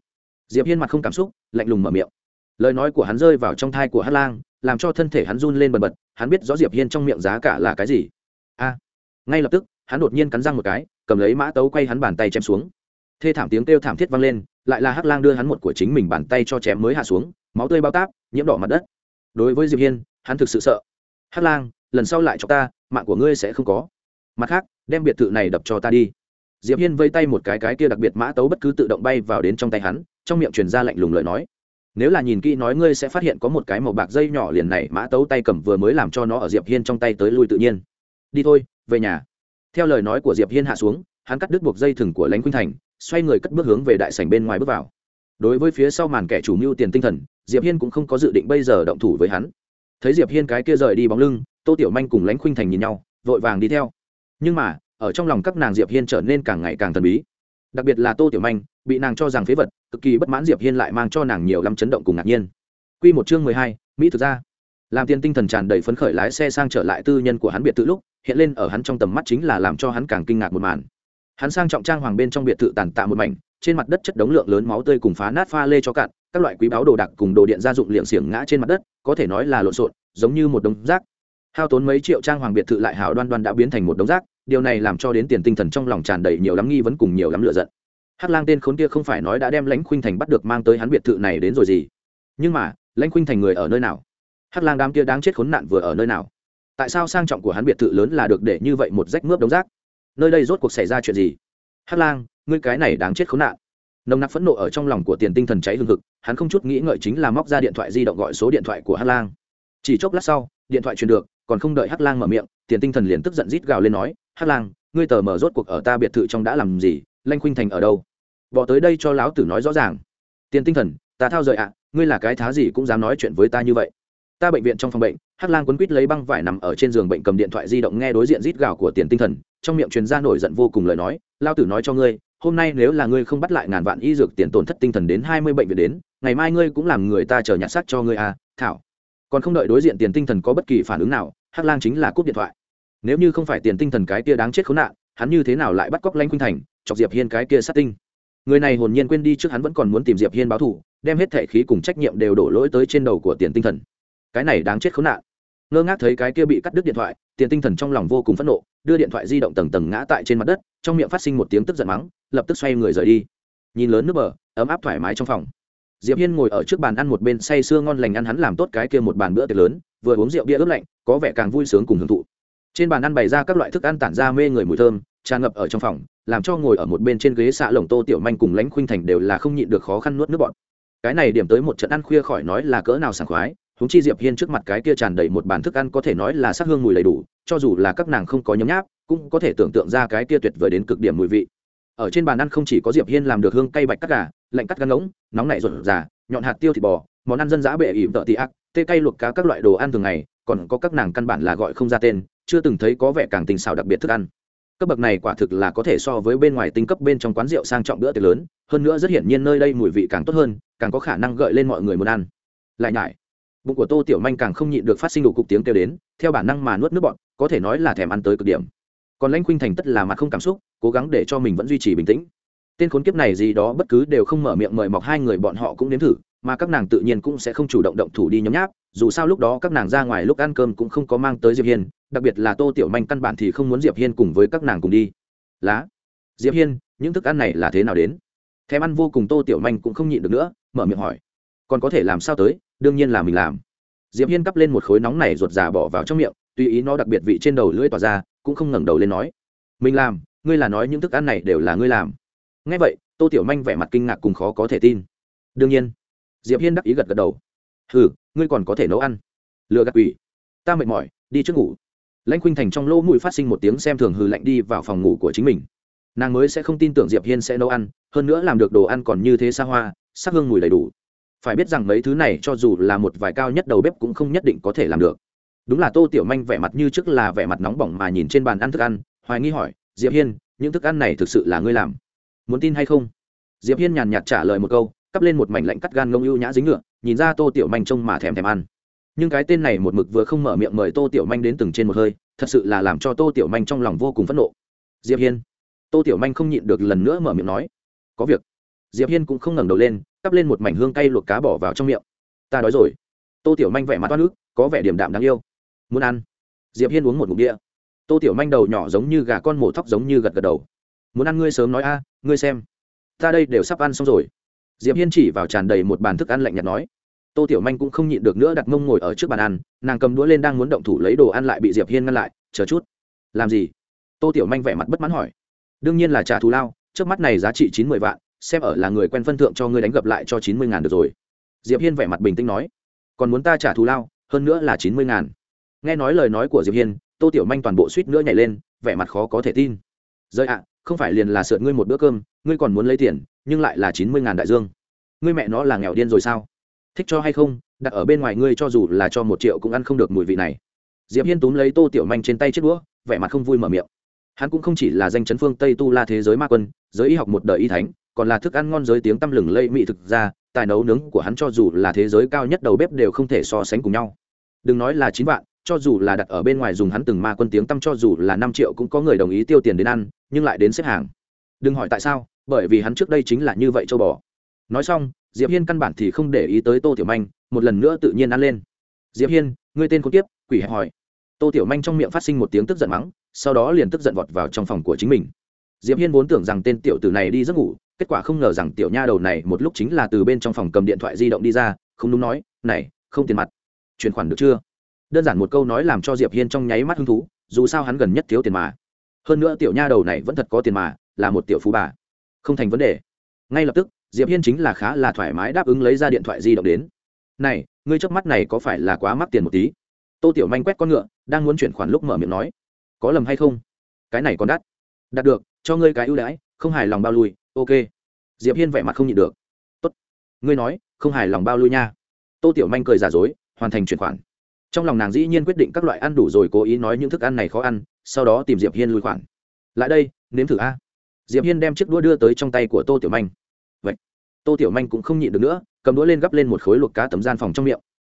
Diệp hiên mặt không cảm xúc lạnh lùng mở miệng. Lời nói của hắn rơi vào trong thai của hắc lang, làm cho thân thể hắn run lên bần bật, hắn biết rõ diệp hiên trong miệng giá cả là cái gì. A! Ngay lập tức, hắn đột nhiên cắn răng một cái, cầm lấy mã tấu quay hắn bàn tay chém xuống. Thê thảm tiếng kêu thảm thiết vang lên, lại là hắc lang đưa hắn một của chính mình bàn tay cho chém mới hạ xuống, máu tươi bao táp, nhiễm đỏ mặt đất. Đối với diệp hiên, hắn thực sự sợ. Hắc lang, lần sau lại cho ta, mạng của ngươi sẽ không có. Mặt khác, đem biệt thự này đập cho ta đi. Diệp hiên vây tay một cái cái kia đặc biệt mã tấu bất cứ tự động bay vào đến trong tay hắn trong miệng truyền ra lạnh lùng lời nói. Nếu là nhìn kỹ nói ngươi sẽ phát hiện có một cái màu bạc dây nhỏ liền này, mã tấu tay cầm vừa mới làm cho nó ở diệp hiên trong tay tới lui tự nhiên. Đi thôi, về nhà. Theo lời nói của diệp hiên hạ xuống, hắn cắt đứt buộc dây thừng của lãnh khuynh thành, xoay người cất bước hướng về đại sảnh bên ngoài bước vào. Đối với phía sau màn kẻ chủ mưu tiền tinh thần, diệp hiên cũng không có dự định bây giờ động thủ với hắn. Thấy diệp hiên cái kia rời đi bóng lưng, tô tiểu manh cùng lãnh khuynh thành nhìn nhau, vội vàng đi theo. Nhưng mà, ở trong lòng các nàng diệp hiên trở nên càng ngày càng thần bí. Đặc biệt là tô tiểu manh, bị nàng cho rằng phế vật cực kỳ bất mãn diệp hiên lại mang cho nàng nhiều lắm chấn động cùng ngạc nhiên. Quy một chương mười hai, mỹ thực ra làm tiền tinh thần tràn đầy phấn khởi lái xe sang trở lại tư nhân của hắn biệt tự lúc hiện lên ở hắn trong tầm mắt chính là làm cho hắn càng kinh ngạc một màn. Hắn sang trọng trang hoàng bên trong biệt thự tàn tạ một mảnh trên mặt đất chất đống lượng lớn máu tươi cùng phá nát pha lê cho cạn các loại quý báo đồ đạc cùng đồ điện gia dụng liệm xiềng ngã trên mặt đất có thể nói là lộn xộn giống như một đống rác. Hao tốn mấy triệu trang hoàng biệt thự lại hảo đoan đoan đã biến thành một đống rác điều này làm cho đến tiền tinh thần trong lòng tràn đầy nhiều lắm nghi vấn cùng nhiều lắm lựa giận hắc lang tên khốn kia không phải nói đã đem lãnh khuynh thành bắt được mang tới hắn biệt thự này đến rồi gì? Nhưng mà, lãnh khuynh thành người ở nơi nào? Hắc lang đám kia đáng chết khốn nạn vừa ở nơi nào? Tại sao sang trọng của hắn biệt thự lớn là được để như vậy một rách mướp đống rác? Nơi đây rốt cuộc xảy ra chuyện gì? Hắc lang, ngươi cái này đáng chết khốn nạn. Nồng nặc phẫn nộ ở trong lòng của tiền tinh thần cháy hương hực, hắn không chút nghĩ ngợi chính là móc ra điện thoại di động gọi số điện thoại của hắc lang. Chỉ chốc lát sau, điện thoại truyền được, còn không đợi hắc lang mở miệng, tiền tinh thần liền tức giận rít gào lên nói, hắc lang, ngươi tờ mở rốt cuộc ở ta biệt thự trong đã làm gì? Lanh khuynh thành ở đâu? Bỏ tới đây cho lão tử nói rõ ràng. Tiền tinh thần, ta thao rời ạ, ngươi là cái thá gì cũng dám nói chuyện với ta như vậy. Ta bệnh viện trong phòng bệnh, hắc lang quấn quýt lấy băng vải nằm ở trên giường bệnh cầm điện thoại di động nghe đối diện rít gào của tiền tinh thần, trong miệng truyền ra nổi giận vô cùng lời nói lao tử nói cho ngươi, hôm nay nếu là ngươi không bắt lại ngàn vạn y dược tiền tổn thất tinh thần đến hai mươi bệnh viện đến, ngày mai ngươi cũng làm người ta chờ nhặt xác cho ngươi à thảo. Còn không đợi đối diện tiền tinh thần có bất kỳ phản ứng nào, hắc lang chính là cúp điện thoại. Nếu như không phải tiền tinh thần cái kia đáng chết khốn nạn, hắn như thế nào lại bắt cóc lanh khuynh thành, chọc diệp hiên cái kia sát tinh? Người này hồn nhiên quên đi trước hắn vẫn còn muốn tìm diệp hiên báo thù, đem hết thể khí cùng trách nhiệm đều đổ lỗi tới trên đầu của tiền tinh thần. Cái này đáng chết khốn nạn. Ngơ ngác thấy cái kia bị cắt đứt điện thoại, tiền tinh thần trong lòng vô cùng phẫn nộ, đưa điện thoại di động tầng tầng ngã tại trên mặt đất, trong miệng phát sinh một tiếng tức giận mắng, lập tức xoay người rời đi. Nhìn lớn nước bờ, ấm áp thoải mái trong phòng. Diệp hiên ngồi ở trước bàn ăn một bên say sưa ngon lành ăn hắn làm tốt cái kia một bàn bữa tiệc lớn, vừa uống rượu bia ướp lạnh, có vẻ càng vui sướng cùng hưởng thụ. Trên bàn ăn bày ra các loại thức ăn tản ra mê người mùi thơm tràn ngập ở trong phòng, làm cho ngồi ở một bên trên ghế xạ lồng tô tiểu manh cùng lãnh khuynh thành đều là không nhịn được khó khăn nuốt nước bọn cái này điểm tới một trận ăn khuya khỏi nói là cỡ nào sảng khoái húng chi diệp hiên trước mặt cái kia tràn đầy một bàn thức ăn có thể nói là sắc hương mùi đầy đủ, cho dù là các nàng không có nhấm nháp, cũng có thể tưởng tượng ra cái kia tuyệt vời đến cực điểm mùi vị. Ở trên bàn ăn không chỉ có diệp hiên làm được hương cay bạch cắt gà, lạnh cắt gan ngỗng, nóng nảy ruột già, nhọn hạt tiêu thịt bò, món ăn dân dã bệ ỉm tợ tị ác, tê cay luộc cá các loại đồ ăn thường ngày, còn có các nàng căn bản là gọi không ra tên, chưa từng thấy có vẻ càng tình xào đặc biệt thức ăn cấp bậc này quả thực là có thể so với bên ngoài tinh cấp bên trong quán rượu sang trọng bữa tiệc lớn, hơn nữa rất hiển nhiên nơi đây mùi vị càng tốt hơn, càng có khả năng gợi lên mọi người muốn ăn. Lại nhải, bụng của tô tiểu manh càng không nhịn được phát sinh đủ cục tiếng kêu đến, theo bản năng mà nuốt nước bọn có thể nói là thèm ăn tới cực điểm. Còn lãnh khuynh thành tất là mặt không cảm xúc, cố gắng để cho mình vẫn duy trì bình tĩnh. Tên khốn kiếp này gì đó bất cứ đều không mở miệng mời mọc hai người bọn họ cũng nếm thử, mà các nàng tự nhiên cũng sẽ không chủ động động thủ đi nhấm nháp dù sao lúc đó các nàng ra ngoài lúc ăn cơm cũng không có mang tới diệp hiên, đặc biệt là tô tiểu manh căn bản thì không muốn diệp hiên cùng với các nàng cùng đi. Lá, diệp hiên, những thức ăn này là thế nào đến? Thèm ăn vô cùng tô tiểu manh cũng không nhịn được nữa, mở miệng hỏi. Còn có thể làm sao tới? Đương nhiên là mình làm. Diệp hiên cắp lên một khối nóng này ruột già bỏ vào trong miệng, tùy ý nó đặc biệt vị trên đầu lưỡi tỏa ra, cũng không ngẩng đầu lên nói. Mình làm, ngươi là nói những thức ăn này đều là ngươi làm. Ngay vậy, tô tiểu manh vẻ mặt kinh ngạc cùng khó có thể tin. Đương nhiên, diệp hiên đắc ý gật gật đầu hừ, ngươi còn có thể nấu ăn. Lừa gạt quỷ. Ta mệt mỏi, đi trước ngủ. Lãnh khuynh thành trong lỗ mũi phát sinh một tiếng xem thường hừ lạnh đi vào phòng ngủ của chính mình. Nàng mới sẽ không tin tưởng diệp hiên sẽ nấu ăn, hơn nữa làm được đồ ăn còn như thế xa hoa, sắc hương mùi đầy đủ. Phải biết rằng mấy thứ này cho dù là một vài cao nhất đầu bếp cũng không nhất định có thể làm được. Đúng là tô tiểu manh vẻ mặt như trước là vẻ mặt nóng bỏng mà nhìn trên bàn ăn thức ăn, hoài nghi hỏi, diệp hiên, những thức ăn này thực sự là ngươi làm? Muốn tin hay không? Diệp hiên nhàn nhạt trả lời một câu, cắp lên một mảnh lạnh cắt gan ngông ưu nhã dính ngựa nhìn ra tô tiểu manh trông mà thèm thèm ăn. Nhưng cái tên này một mực vừa không mở miệng mời tô tiểu manh đến từng trên một hơi, thật sự là làm cho tô tiểu manh trong lòng vô cùng phẫn nộ. Diệp hiên. Tô tiểu manh không nhịn được lần nữa mở miệng nói, có việc. Diệp hiên cũng không ngẩng đầu lên, cắp lên một mảnh hương cay luộc cá bỏ vào trong miệng. Ta đói rồi. Tô tiểu manh vẻ mặt toát nước có vẻ điểm đạm đáng yêu. Muốn ăn. Diệp hiên uống một ngụm địa tô tiểu manh đầu nhỏ giống như gà con mổ thóc giống như gật gật đầu. Muốn ăn ngươi sớm nói a, ngươi xem. Ta đây đều sắp ăn xong rồi. Diệp hiên chỉ vào tràn đầy một bàn thức ăn lạnh nhạt nói tô tiểu manh cũng không nhịn được nữa đặt mông ngồi ở trước bàn ăn, nàng cầm đũa lên đang muốn động thủ lấy đồ ăn lại bị diệp hiên ngăn lại, chờ chút. Làm gì? Tô tiểu manh vẻ mặt bất mãn hỏi. Đương nhiên là trả thù lao, trước mắt này giá trị chín mươi vạn, xem ở là người quen phân thượng cho ngươi đánh gập lại cho chín mươi ngàn được rồi. Diệp hiên vẻ mặt bình tĩnh nói. Còn muốn ta trả thù lao, hơn nữa là chín mươi ngàn. Nghe nói lời nói của diệp hiên, tô tiểu manh toàn bộ suýt nữa nhảy lên, vẻ mặt khó có thể tin. Rơi ạ, không phải liền là sượt ngươi một bữa cơm, ngươi còn muốn lấy tiền, nhưng lại là chín mươi ngàn đại dương. Ngươi mẹ nó là nghèo điên rồi sao? Thích cho hay không, đặt ở bên ngoài ngươi cho dù là cho một triệu cũng ăn không được mùi vị này. Diệp hiên túm lấy tô tiểu manh trên tay chiếc đũa, vẻ mặt không vui mở miệng. Hắn cũng không chỉ là danh chấn phương tây tu la thế giới ma quân, giới y học một đời y thánh, còn là thức ăn ngon giới tiếng tăm lừng lây mỹ thực ra tài nấu nướng của hắn cho dù là thế giới cao nhất đầu bếp đều không thể so sánh cùng nhau. Đừng nói là chín vạn, cho dù là đặt ở bên ngoài dùng hắn từng ma quân tiếng tăm cho dù là năm triệu cũng có người đồng ý tiêu tiền đến ăn, nhưng lại đến xếp hàng. Đừng hỏi tại sao, bởi vì hắn trước đây chính là như vậy châu bò nói xong, diệp hiên căn bản thì không để ý tới tô tiểu manh, một lần nữa tự nhiên ăn lên. Diệp hiên, ngươi tên con tiếp quỷ hẹp hỏi. Tô tiểu manh trong miệng phát sinh một tiếng tức giận mắng, sau đó liền tức giận vọt vào trong phòng của chính mình. Diệp hiên vốn tưởng rằng tên tiểu tử này đi giấc ngủ, kết quả không ngờ rằng tiểu nha đầu này một lúc chính là từ bên trong phòng cầm điện thoại di động đi ra, không đúng nói, này, không tiền mặt. Chuyển khoản được chưa? Đơn giản một câu nói làm cho diệp hiên trong nháy mắt hứng thú, dù sao hắn gần nhất thiếu tiền mà. Hơn nữa tiểu nha đầu này vẫn thật có tiền mà, là một tiểu phú bà. Không thành vấn đề. Ngay lập tức diệp hiên chính là khá là thoải mái đáp ứng lấy ra điện thoại di động đến. Này, ngươi trước mắt này có phải là quá mắc tiền một tí? Tô tiểu manh quét con ngựa, đang muốn chuyển khoản lúc mở miệng nói. Có lầm hay không? Cái này còn đắt. Đạt được, cho ngươi cái ưu đãi, không hài lòng bao lui, ok. Diệp hiên vẻ mặt không nhịn được. Tốt, ngươi nói, không hài lòng bao lui nha. Tô tiểu manh cười giả dối, hoàn thành chuyển khoản. Trong lòng nàng dĩ nhiên quyết định các loại ăn đủ rồi cố ý nói những thức ăn này khó ăn, sau đó tìm diệp hiên lui khoản. Lại đây, nếm thử a. Diệp hiên đem chiếc đũa đưa tới trong tay của tô tiểu manh tô tiểu manh cũng không nhịn được nữa, cầm đũa lên gắp lên một khối luộc cá tấm gian phòng trong miệng.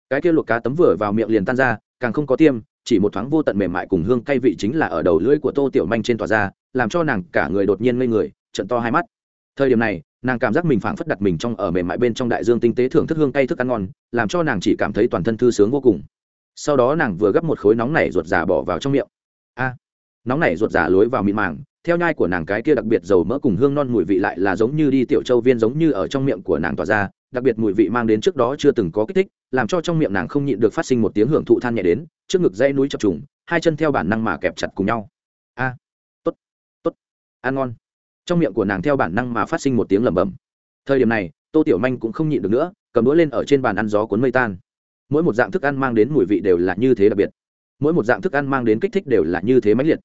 Cái kia luộc cá tấm vừa vào miệng liền tan ra, càng không có tiêm, chỉ một thoáng vô tận mềm mại cùng hương cay vị chính là ở đầu lưỡi của tô tiểu manh trên tòa ra, làm cho nàng cả người đột nhiên ngây người trận to hai mắt. Thời điểm này, nàng cảm giác mình phảng phất đặt mình trong ở mềm mại bên trong đại dương tinh tế thưởng thức hương cay thức ăn ngon, làm cho nàng chỉ cảm thấy toàn thân thư sướng vô cùng. Sau đó nàng vừa gấp một khối nóng này ruột giả bỏ vào trong miệng. A, nóng này ruột giả lối vào mịn màng theo nhai của nàng cái kia đặc biệt dầu mỡ cùng hương non mùi vị lại là giống như đi tiểu châu viên giống như ở trong miệng của nàng tỏa ra, đặc biệt mùi vị mang đến trước đó chưa từng có kích thích, làm cho trong miệng nàng không nhịn được phát sinh một tiếng hưởng thụ than nhẹ đến, trước ngực dây núi chập trùng, hai chân theo bản năng mà kẹp chặt cùng nhau. A, tốt tốt, ăn ngon. Trong miệng của nàng theo bản năng mà phát sinh một tiếng lẩm bẩm. Thời điểm này, tô tiểu manh cũng không nhịn được nữa, cầm đũa lên ở trên bàn ăn gió cuốn mây tan. Mỗi một dạng thức ăn mang đến mùi vị đều là như thế đặc biệt. Mỗi một dạng thức ăn mang đến kích thích đều là như thế mãnh liệt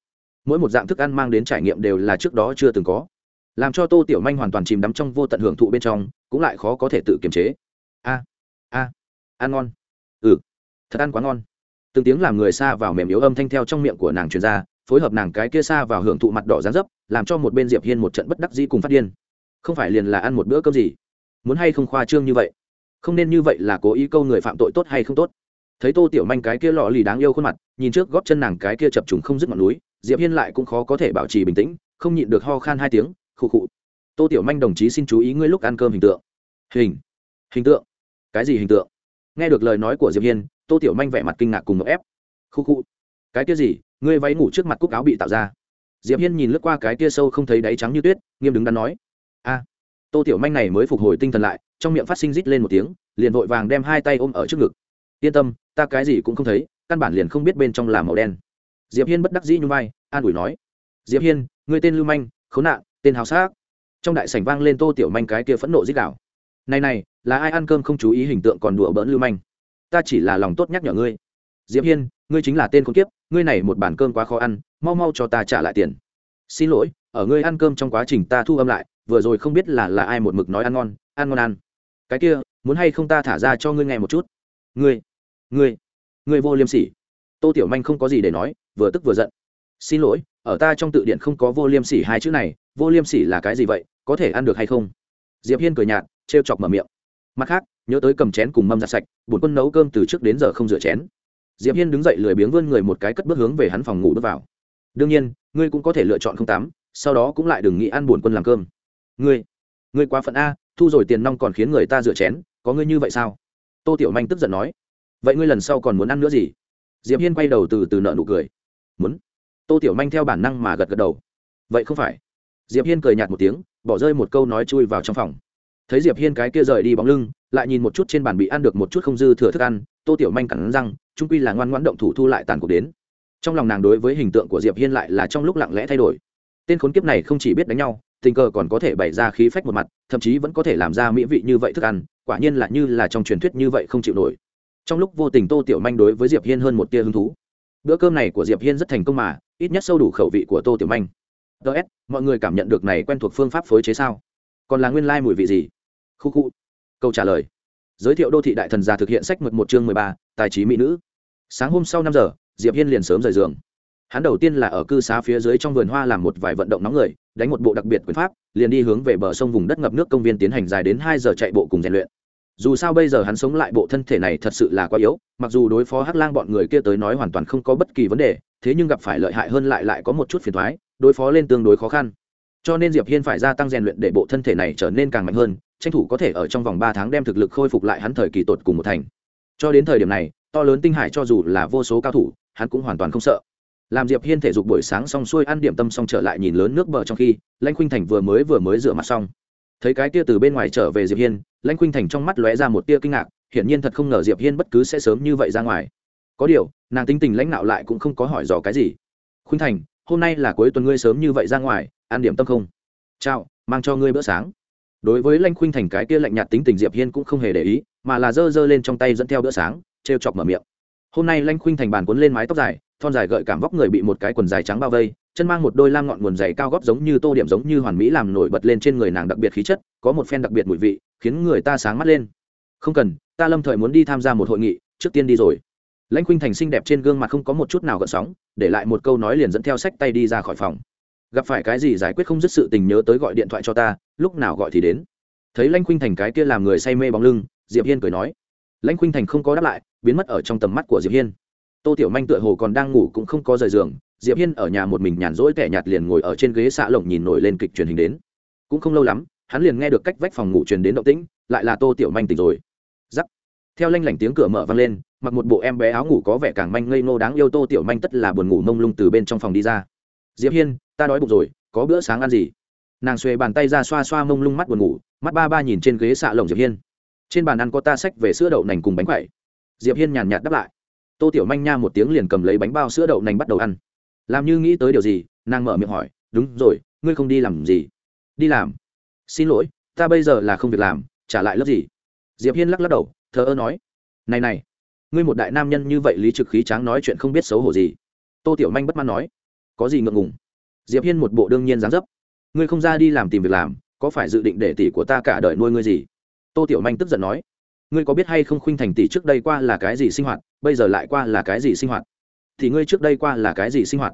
mỗi một dạng thức ăn mang đến trải nghiệm đều là trước đó chưa từng có. Làm cho tô tiểu manh hoàn toàn chìm đắm trong vô tận hưởng thụ bên trong, cũng lại khó có thể tự kiềm chế. A a, ăn ngon. Ừ thật ăn quá ngon. Từng tiếng làm người xa vào mềm yếu âm thanh theo trong miệng của nàng truyền ra, phối hợp nàng cái kia xa vào hưởng thụ mặt đỏ rán dấp, làm cho một bên diệp hiên một trận bất đắc dĩ cùng phát điên. Không phải liền là ăn một bữa cơm gì? Muốn hay không khoa trương như vậy? Không nên như vậy là cố ý câu người phạm tội tốt hay không tốt? Thấy tô tiểu manh cái kia lọ lì đáng yêu khuôn mặt, nhìn trước góp chân nàng cái kia chập trùng không dứt ngọn núi diệp hiên lại cũng khó có thể bảo trì bình tĩnh, không nhịn được ho khan hai tiếng, khụ khụ, tô tiểu manh đồng chí xin chú ý ngươi lúc ăn cơm hình tượng. Hình? Hình tượng? Cái gì hình tượng? Nghe được lời nói của diệp hiên, tô tiểu manh vẻ mặt kinh ngạc cùng ngợp ép. Khụ khụ. cái kia gì? Ngươi váy ngủ trước mặt cúc áo bị tạo ra. Diệp hiên nhìn lướt qua cái kia sâu không thấy đáy trắng như tuyết, nghiêm đứng đắn nói, a. Tô tiểu manh này mới phục hồi tinh thần lại, trong miệng phát sinh rít lên một tiếng, liền vội vàng đem hai tay ôm ở trước ngực. Yên tâm, ta cái gì cũng không thấy, căn bản liền không biết bên trong là màu đen diệp hiên bất đắc dĩ nhún vai, an ủi nói, diệp hiên, ngươi tên lưu manh, khốn nạn, tên hào xác trong đại sảnh vang lên tô tiểu manh cái kia phẫn nộ dích đảo này này, là ai ăn cơm không chú ý hình tượng còn đùa bỡn lưu manh? Ta chỉ là lòng tốt nhắc nhở ngươi. Diệp hiên, ngươi chính là tên con kiếp, ngươi này một bàn cơm quá khó ăn, mau mau cho ta trả lại tiền. Xin lỗi, ở ngươi ăn cơm trong quá trình ta thu âm lại, vừa rồi không biết là là ai một mực nói ăn ngon ăn ngon ăn. Cái kia, muốn hay không ta thả ra cho ngươi nghe một chút? Ngươi ngươi ngươi vô liêm sỉ tô tiểu manh không có gì để nói, vừa tức vừa giận. Xin lỗi, ở ta trong tự điện không có vô liêm sỉ hai chữ này, vô liêm sỉ là cái gì vậy, có thể ăn được hay không? Diệp hiên cười nhạt, trêu chọc mở miệng. Mặt khác, nhớ tới cầm chén cùng mâm giặt sạch, bổn quân nấu cơm từ trước đến giờ không rửa chén. Diệp hiên đứng dậy lười biếng vươn người một cái cất bước hướng về hắn phòng ngủ bước vào. Đương nhiên, ngươi cũng có thể lựa chọn không tắm, sau đó cũng lại đừng nghĩ ăn bổn quân làm cơm. Ngươi ngươi quá phận a, thu rồi tiền nong còn khiến người ta rửa chén, có ngươi như vậy sao? Tô tiểu manh tức giận nói. Vậy ngươi lần sau còn muốn ăn nữa gì? Diệp hiên quay đầu từ từ nợ nụ cười. Muốn? Tô tiểu manh theo bản năng mà gật gật đầu. Vậy không phải. Diệp hiên cười nhạt một tiếng, bỏ rơi một câu nói chui vào trong phòng. Thấy diệp hiên cái kia rời đi bóng lưng, lại nhìn một chút trên bàn bị ăn được một chút không dư thừa thức ăn, tô tiểu manh cắn răng trung quy là ngoan ngoãn động thủ thu lại tàn cuộc đến. Trong lòng nàng đối với hình tượng của diệp hiên lại là trong lúc lặng lẽ thay đổi. Tên khốn kiếp này không chỉ biết đánh nhau, tình cờ còn có thể bày ra khí phách một mặt, thậm chí vẫn có thể làm ra mỹ vị như vậy thức ăn, quả nhiên là như là trong truyền thuyết như vậy không chịu nổi trong lúc vô tình tô tiểu manh đối với diệp hiên hơn một tia hứng thú. Bữa cơm này của diệp hiên rất thành công mà, ít nhất sâu đủ khẩu vị của tô tiểu manh. Ts mọi người cảm nhận được này quen thuộc phương pháp phối chế sao? Còn là nguyên lai mùi vị gì? Khu khu. Câu trả lời. Giới thiệu đô thị đại thần già thực hiện sách mực một chương mười ba, tài trí mỹ nữ. Sáng hôm sau năm giờ, diệp hiên liền sớm rời giường. Hắn đầu tiên là ở cư xá phía dưới trong vườn hoa làm một vài vận động nóng người, đánh một bộ đặc biệt quyền pháp, liền đi hướng về bờ sông vùng đất ngập nước công viên tiến hành dài đến hai giờ chạy bộ cùng rèn luyện dù sao bây giờ hắn sống lại bộ thân thể này thật sự là quá yếu, mặc dù đối phó hắc lang bọn người kia tới nói hoàn toàn không có bất kỳ vấn đề, thế nhưng gặp phải lợi hại hơn lại lại có một chút phiền thoái đối phó lên tương đối khó khăn. Cho nên diệp hiên phải gia tăng rèn luyện để bộ thân thể này trở nên càng mạnh hơn, tranh thủ có thể ở trong vòng ba tháng đem thực lực khôi phục lại hắn thời kỳ tột cùng một thành. Cho đến thời điểm này, to lớn tinh hải cho dù là vô số cao thủ, hắn cũng hoàn toàn không sợ. Làm diệp hiên thể dục buổi sáng xong xuôi ăn điểm tâm xong trở lại nhìn lớn nước bờ trong khi, lãnh khuynh thành vừa mới vừa mới rửa mặt xong thấy cái tia từ bên ngoài trở về diệp hiên, lãnh khuynh thành trong mắt lóe ra một tia kinh ngạc, hiển nhiên thật không ngờ diệp hiên bất cứ sẽ sớm như vậy ra ngoài. Có điều, nàng tinh tình lãnh nạo lại cũng không có hỏi dò cái gì. Khuynh thành, hôm nay là cuối tuần ngươi sớm như vậy ra ngoài, ăn điểm tâm không? Chào, mang cho ngươi bữa sáng. Đối với lãnh khuynh thành cái kia lạnh nhạt tính tình diệp hiên cũng không hề để ý, mà là giơ giơ lên trong tay dẫn theo bữa sáng, trêu chọc mở miệng. Hôm nay lãnh khuynh thành bàn cuốn lên mái tóc dài, thon dài gợi cảm vóc người bị một cái quần dài trắng bao vây chân mang một đôi lam ngọn nguồn dày cao gót giống như tô điểm giống như hoàn mỹ làm nổi bật lên trên người nàng đặc biệt khí chất, có một phen đặc biệt mùi vị, khiến người ta sáng mắt lên. Không cần, ta lâm thời muốn đi tham gia một hội nghị, trước tiên đi rồi. Lãnh khuynh thành xinh đẹp trên gương mặt không có một chút nào gợn sóng, để lại một câu nói liền dẫn theo sách tay đi ra khỏi phòng. Gặp phải cái gì giải quyết không dứt sự tình nhớ tới gọi điện thoại cho ta, lúc nào gọi thì đến. Thấy lãnh khuynh thành cái kia làm người say mê bóng lưng, diệp hiên cười nói. Lãnh khuynh thành không có đáp lại, biến mất ở trong tầm mắt của diệp hiên. Tô tiểu manh tựa hồ còn đang ngủ cũng không có rời giường diệp hiên ở nhà một mình nhàn rỗi tẻ nhạt liền ngồi ở trên ghế xạ lồng nhìn nổi lên kịch truyền hình đến. Cũng không lâu lắm, hắn liền nghe được cách vách phòng ngủ truyền đến động tĩnh, lại là tô tiểu manh tỉnh rồi. Giắc theo lanh lảnh tiếng cửa mở vang lên, mặc một bộ em bé áo ngủ có vẻ càng manh ngây ngô đáng yêu tô tiểu manh tất là buồn ngủ mông lung từ bên trong phòng đi ra. Diệp hiên, ta đói bụng rồi, có bữa sáng ăn gì? Nàng xuề bàn tay ra xoa xoa mông lung mắt buồn ngủ, mắt ba ba nhìn trên ghế xạ lồng diệp hiên. Trên bàn ăn có ta sách về sữa đậu nành cùng bánh quậy diệp hiên nhàn nhạt đáp lại. Tô tiểu manh nha một tiếng liền cầm lấy bánh bao sữa đậu nành bắt đầu ăn làm như nghĩ tới điều gì, nàng mở miệng hỏi, đúng rồi, ngươi không đi làm gì? Đi làm. Xin lỗi, ta bây giờ là không việc làm, trả lại lớp gì? Diệp hiên lắc lắc đầu, thờ ơ nói, này này, ngươi một đại nam nhân như vậy lý trực khí tráng nói chuyện không biết xấu hổ gì. Tô tiểu manh bất mãn nói, có gì ngượng ngùng? Diệp hiên một bộ đương nhiên dáng dấp, ngươi không ra đi làm tìm việc làm, có phải dự định để tỷ của ta cả đời nuôi ngươi gì? Tô tiểu manh tức giận nói, ngươi có biết hay không khuynh thành tỷ trước đây qua là cái gì sinh hoạt, bây giờ lại qua là cái gì sinh hoạt? Thì ngươi trước đây qua là cái gì sinh hoạt?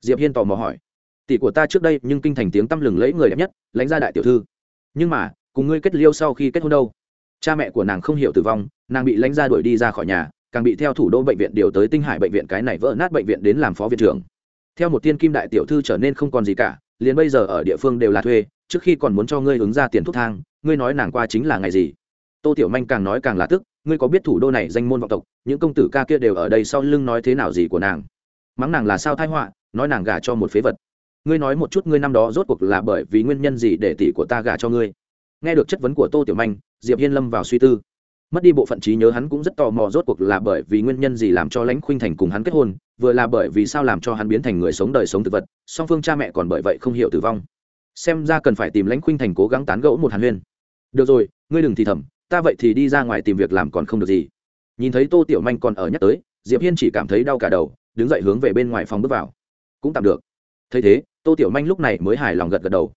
Diệp hiên tò mò hỏi. Tỷ của ta trước đây nhưng kinh thành tiếng tăm lừng lẫy người đẹp nhất, lãnh gia đại tiểu thư. Nhưng mà, cùng ngươi kết liêu sau khi kết hôn đâu? Cha mẹ của nàng không hiểu tử vong, nàng bị lãnh gia đuổi đi ra khỏi nhà, càng bị theo thủ đô bệnh viện điều tới tinh hải bệnh viện cái này vỡ nát bệnh viện đến làm phó viện trưởng. Theo một tiên kim đại tiểu thư trở nên không còn gì cả, liền bây giờ ở địa phương đều là thuê, trước khi còn muốn cho ngươi ứng ra tiền thuốc thang, ngươi nói nàng qua chính là ngày gì? Tô tiểu manh càng nói càng là tức ngươi có biết thủ đô này danh môn vọng tộc, những công tử ca kia đều ở đây sau lưng nói thế nào gì của nàng? Mắng nàng là sao thái họa, nói nàng gả cho một phế vật. Ngươi nói một chút ngươi năm đó rốt cuộc là bởi vì nguyên nhân gì để tỷ của ta gả cho ngươi? Nghe được chất vấn của tô tiểu manh, diệp hiên lâm vào suy tư. Mất đi bộ phận trí nhớ hắn cũng rất tò mò rốt cuộc là bởi vì nguyên nhân gì làm cho lãnh khuynh thành cùng hắn kết hôn, vừa là bởi vì sao làm cho hắn biến thành người sống đời sống thực vật, song phương cha mẹ còn bởi vậy không hiểu tử vong. Xem ra cần phải tìm lãnh khuynh thành cố gắng tán gẫu một hàn huyên. Được rồi, ngươi đừng thì thầm ta vậy thì đi ra ngoài tìm việc làm còn không được gì. Nhìn thấy tô tiểu manh còn ở nhắc tới, diệp hiên chỉ cảm thấy đau cả đầu, đứng dậy hướng về bên ngoài phòng bước vào. Cũng tạm được. Thấy thế, tô tiểu manh lúc này mới hài lòng gật gật đầu.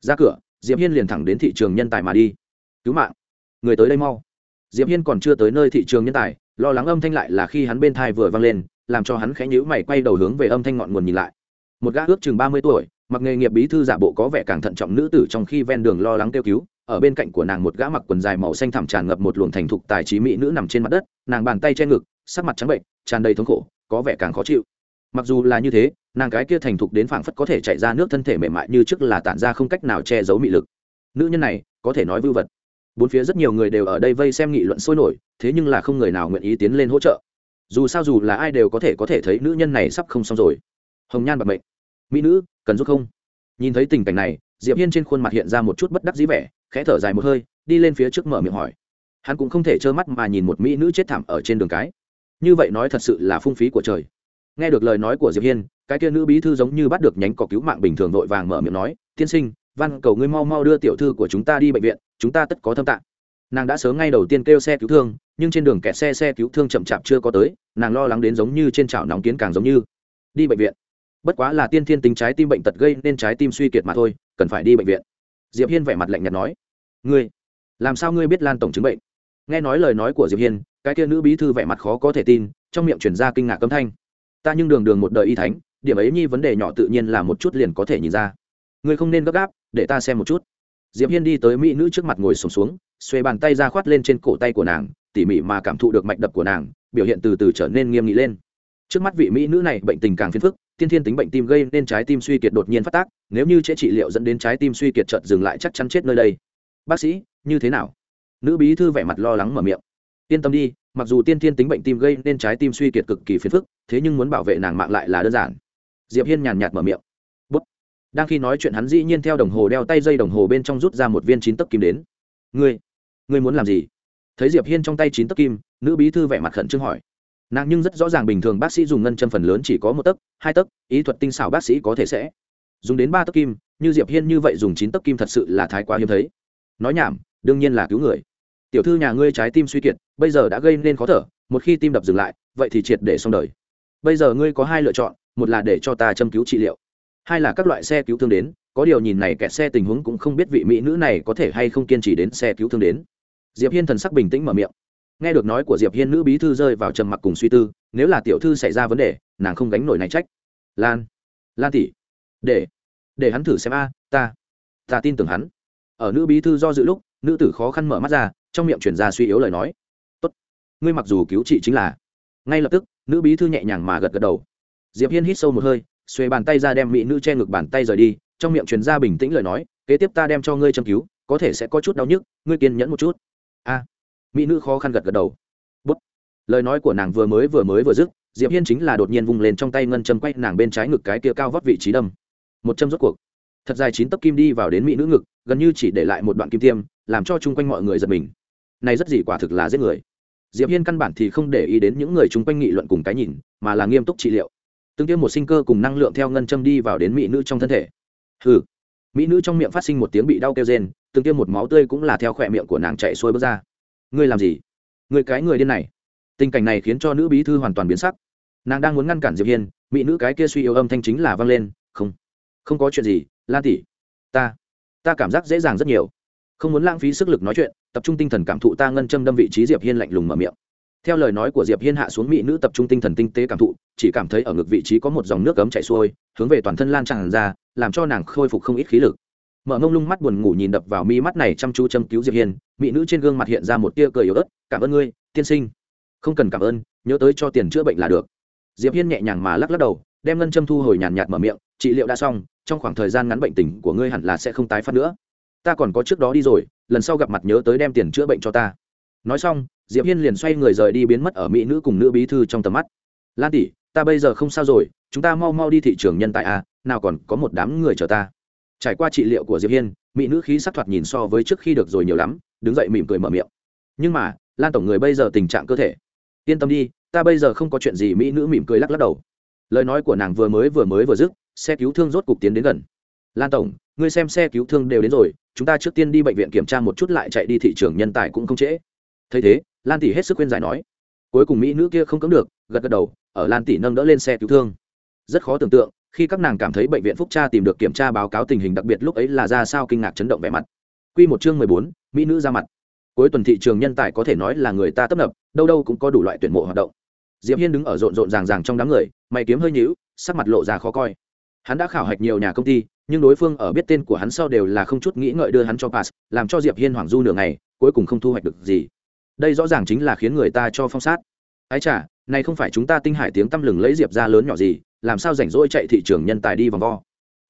Ra cửa, diệp hiên liền thẳng đến thị trường nhân tài mà đi. Cứu mạng. Người tới đây mau. Diệp hiên còn chưa tới nơi thị trường nhân tài, lo lắng âm thanh lại là khi hắn bên thai vừa vang lên, làm cho hắn khẽ nhíu mày quay đầu hướng về âm thanh ngọn nguồn nhìn lại. Một gã ước chừng ba mươi tuổi, mặc nghề nghiệp bí thư giả bộ có vẻ càng thận trọng nữ tử trong khi ven đường lo lắng kêu cứu ở bên cạnh của nàng một gã mặc quần dài màu xanh thẳm tràn ngập một luồng thành thục tài trí mỹ nữ nằm trên mặt đất, nàng bàn tay che ngực, sắc mặt trắng bệnh, tràn đầy thống khổ, có vẻ càng khó chịu. Mặc dù là như thế, nàng cái kia thành thục đến phảng phất có thể chạy ra nước thân thể mềm mại như trước là tản ra không cách nào che giấu mị lực. Nữ nhân này, có thể nói vưu vật. Bốn phía rất nhiều người đều ở đây vây xem nghị luận sôi nổi, thế nhưng là không người nào nguyện ý tiến lên hỗ trợ. Dù sao dù là ai đều có thể có thể thấy nữ nhân này sắp không xong rồi. Hồng nhan bạc mệnh. Mỹ nữ, cần giúp không? Nhìn thấy tình cảnh này, diệp hiên trên khuôn mặt hiện ra một chút bất đắc dĩ vẻ khẽ thở dài một hơi, đi lên phía trước mở miệng hỏi. Hắn cũng không thể trơ mắt mà nhìn một mỹ nữ chết thảm ở trên đường cái. Như vậy nói thật sự là phung phí của trời. Nghe được lời nói của diệp hiên, cái kia nữ bí thư giống như bắt được nhánh cỏ cứu mạng bình thường vội vàng mở miệng nói, tiên sinh văn cầu ngươi mau mau đưa tiểu thư của chúng ta đi bệnh viện, chúng ta tất có thâm tạng. Nàng đã sớm ngay đầu tiên kêu xe cứu thương, nhưng trên đường kẹt xe xe cứu thương chậm chạp chưa có tới, nàng lo lắng đến giống như trên chảo nóng kiến càng giống như. Đi bệnh viện. Bất quá là tiên thiên tính trái tim bệnh tật gây nên trái tim suy kiệt mà thôi, cần phải đi bệnh viện diệp hiên vẻ mặt lạnh nhạt nói ngươi làm sao ngươi biết lan tổng chứng bệnh? Nghe nói lời nói của diệp hiên cái kia nữ bí thư vẻ mặt khó có thể tin trong miệng truyền ra kinh ngạc cấm thanh. Ta nhưng đường đường một đời y thánh điểm ấy nhi vấn đề nhỏ tự nhiên là một chút liền có thể nhìn ra. Ngươi không nên gấp gáp để ta xem một chút. Diệp hiên đi tới mỹ nữ trước mặt ngồi sùng xuống, xuống xuê bàn tay ra khoát lên trên cổ tay của nàng tỉ mỉ mà cảm thụ được mạch đập của nàng biểu hiện từ từ trở nên nghiêm nghị lên. Trước mắt vị mỹ nữ này bệnh tình càng phiền phức tiên thiên tính bệnh tim gây nên trái tim suy kiệt đột nhiên phát tác, nếu như chế trị liệu dẫn đến trái tim suy kiệt chợt dừng lại chắc chắn chết nơi đây. Bác sĩ, như thế nào? Nữ bí thư vẻ mặt lo lắng mở miệng. Yên tâm đi, mặc dù tiên thiên tính bệnh tim gây nên trái tim suy kiệt cực kỳ phiền phức, thế nhưng muốn bảo vệ nàng mạng lại là đơn giản. Diệp hiên nhàn nhạt mở miệng. Bút. đang khi nói chuyện hắn dĩ nhiên theo đồng hồ đeo tay dây đồng hồ bên trong rút ra một viên chín tấc kim đến. Ngươi ngươi muốn làm gì? Thấy diệp hiên trong tay chín tấc kim, nữ bí thư vẻ mặt khẩn trương hỏi nàng nhưng rất rõ ràng bình thường bác sĩ dùng ngân châm phần lớn chỉ có một tấc, hai tấc ý thuật tinh xảo bác sĩ có thể sẽ dùng đến ba tấc kim, như diệp hiên như vậy dùng chín tấc kim thật sự là thái quá hiếm thấy. Nói nhảm, đương nhiên là cứu người. Tiểu thư nhà ngươi trái tim suy kiệt, bây giờ đã gây nên khó thở, một khi tim đập dừng lại, vậy thì triệt để xong đời. Bây giờ ngươi có hai lựa chọn, một là để cho ta châm cứu trị liệu, hai là các loại xe cứu thương đến, có điều nhìn này kẹt xe tình huống cũng không biết vị mỹ nữ này có thể hay không kiên trì đến xe cứu thương đến. Diệp hiên thần sắc bình tĩnh mở miệng nghe được nói của diệp hiên nữ bí thư rơi vào trầm mặc cùng suy tư, nếu là tiểu thư xảy ra vấn đề, nàng không gánh nổi này trách. Lan lan tỷ, để để hắn thử xem a, ta ta tin tưởng hắn. Ở nữ bí thư do dự lúc, nữ tử khó khăn mở mắt ra, trong miệng chuyển ra suy yếu lời nói. Tốt, ngươi mặc dù cứu trị chính là. Ngay lập tức, nữ bí thư nhẹ nhàng mà gật gật đầu. Diệp hiên hít sâu một hơi xuê bàn tay ra đem mỹ nữ che ngực bàn tay rời đi, trong miệng truyền ra bình tĩnh lời nói, kế tiếp ta đem cho ngươi châm cứu, có thể sẽ có chút đau nhức, ngươi kiên nhẫn một chút. A mỹ nữ khó khăn gật gật đầu. Bút. Lời nói của nàng vừa mới vừa mới vừa dứt, diệp hiên chính là đột nhiên vung lên trong tay ngân châm quay nàng bên trái ngực cái kia cao vót vị trí đâm. Một châm rốt cuộc. Thật dài chín tấc kim đi vào đến mỹ nữ ngực, gần như chỉ để lại một đoạn kim tiêm, làm cho chung quanh mọi người giật mình. Này rất gì quả thực là giết người. Diệp hiên căn bản thì không để ý đến những người chung quanh nghị luận cùng cái nhìn, mà là nghiêm túc trị liệu. Tương tiêm một sinh cơ cùng năng lượng theo ngân châm đi vào đến mỹ nữ trong thân thể. Hừ. Mỹ nữ trong miệng phát sinh một tiếng bị đau kêu rên tương tiêm một máu tươi cũng là theo khỏe miệng của nàng chạy xuôi bước ra ngươi làm gì? Ngươi cái người điên này. Tình cảnh này khiến cho nữ bí thư hoàn toàn biến sắc. Nàng đang muốn ngăn cản diệp hiên, mỹ nữ cái kia suy yếu âm thanh chính là vang lên, không không có chuyện gì, lan tỷ, ta ta cảm giác dễ dàng rất nhiều. Không muốn lãng phí sức lực nói chuyện, tập trung tinh thần cảm thụ ta ngân châm đâm vị trí diệp hiên lạnh lùng mở miệng. Theo lời nói của diệp hiên hạ xuống, mỹ nữ tập trung tinh thần tinh tế cảm thụ, chỉ cảm thấy ở ngực vị trí có một dòng nước cấm chảy xuôi, hướng về toàn thân lan tràn ra, làm cho nàng khôi phục không ít khí lực. Mở ngông lung mắt buồn ngủ nhìn đập vào mi mắt này chăm chú châm cứu diệp hiên mỹ nữ trên gương mặt hiện ra một tia cười yếu ớt cảm ơn ngươi tiên sinh. Không cần cảm ơn nhớ tới cho tiền chữa bệnh là được. Diệp hiên nhẹ nhàng mà lắc lắc đầu đem ngân châm thu hồi nhàn nhạt mở miệng trị liệu đã xong trong khoảng thời gian ngắn bệnh tình của ngươi hẳn là sẽ không tái phát nữa. Ta còn có trước đó đi rồi lần sau gặp mặt nhớ tới đem tiền chữa bệnh cho ta. Nói xong diệp hiên liền xoay người rời đi biến mất ở mỹ nữ cùng nữ bí thư trong tầm mắt. Lan tỷ ta bây giờ không sao rồi chúng ta mau mau đi thị trường nhân tài a à, nào còn có một đám người chờ ta. Trải qua trị liệu của diệp hiên mỹ nữ khí sắc thoạt nhìn so với trước khi được rồi nhiều lắm đứng dậy mỉm cười mở miệng. Nhưng mà, lan tổng người bây giờ tình trạng cơ thể. Yên tâm đi, ta bây giờ không có chuyện gì mỹ nữ mỉm cười lắc lắc đầu. Lời nói của nàng vừa mới vừa mới vừa dứt, xe cứu thương rốt cục tiến đến gần. Lan tổng, ngươi xem xe cứu thương đều đến rồi, chúng ta trước tiên đi bệnh viện kiểm tra một chút lại chạy đi thị trường nhân tài cũng không trễ. Thấy thế, lan tỷ hết sức khuyên giải nói. Cuối cùng mỹ nữ kia không cấm được, gật gật đầu, ở lan tỷ nâng đỡ lên xe cứu thương. Rất khó tưởng tượng, khi các nàng cảm thấy bệnh viện phúc tra tìm được kiểm tra báo cáo tình hình đặc biệt lúc ấy là ra sao kinh ngạc chấn động vẻ mặt. Quy một chương mười bốn, mỹ nữ ra mặt. Cuối tuần thị trường nhân tài có thể nói là người ta tấp nập đâu đâu cũng có đủ loại tuyển mộ hoạt động. Diệp hiên đứng ở rộn rộn ràng ràng trong đám người mày kiếm hơi nhíu sắc mặt lộ ra khó coi. Hắn đã khảo hạch nhiều nhà công ty nhưng đối phương ở biết tên của hắn sau đều là không chút nghĩ ngợi đưa hắn cho pass làm cho diệp hiên hoảng du nửa ngày cuối cùng không thu hoạch được gì. Đây rõ ràng chính là khiến người ta cho phong sát. Ái chả này không phải chúng ta tinh hải tiếng tăm lừng lấy diệp ra lớn nhỏ gì làm sao rảnh rỗi chạy thị trường nhân tài đi vòng vo?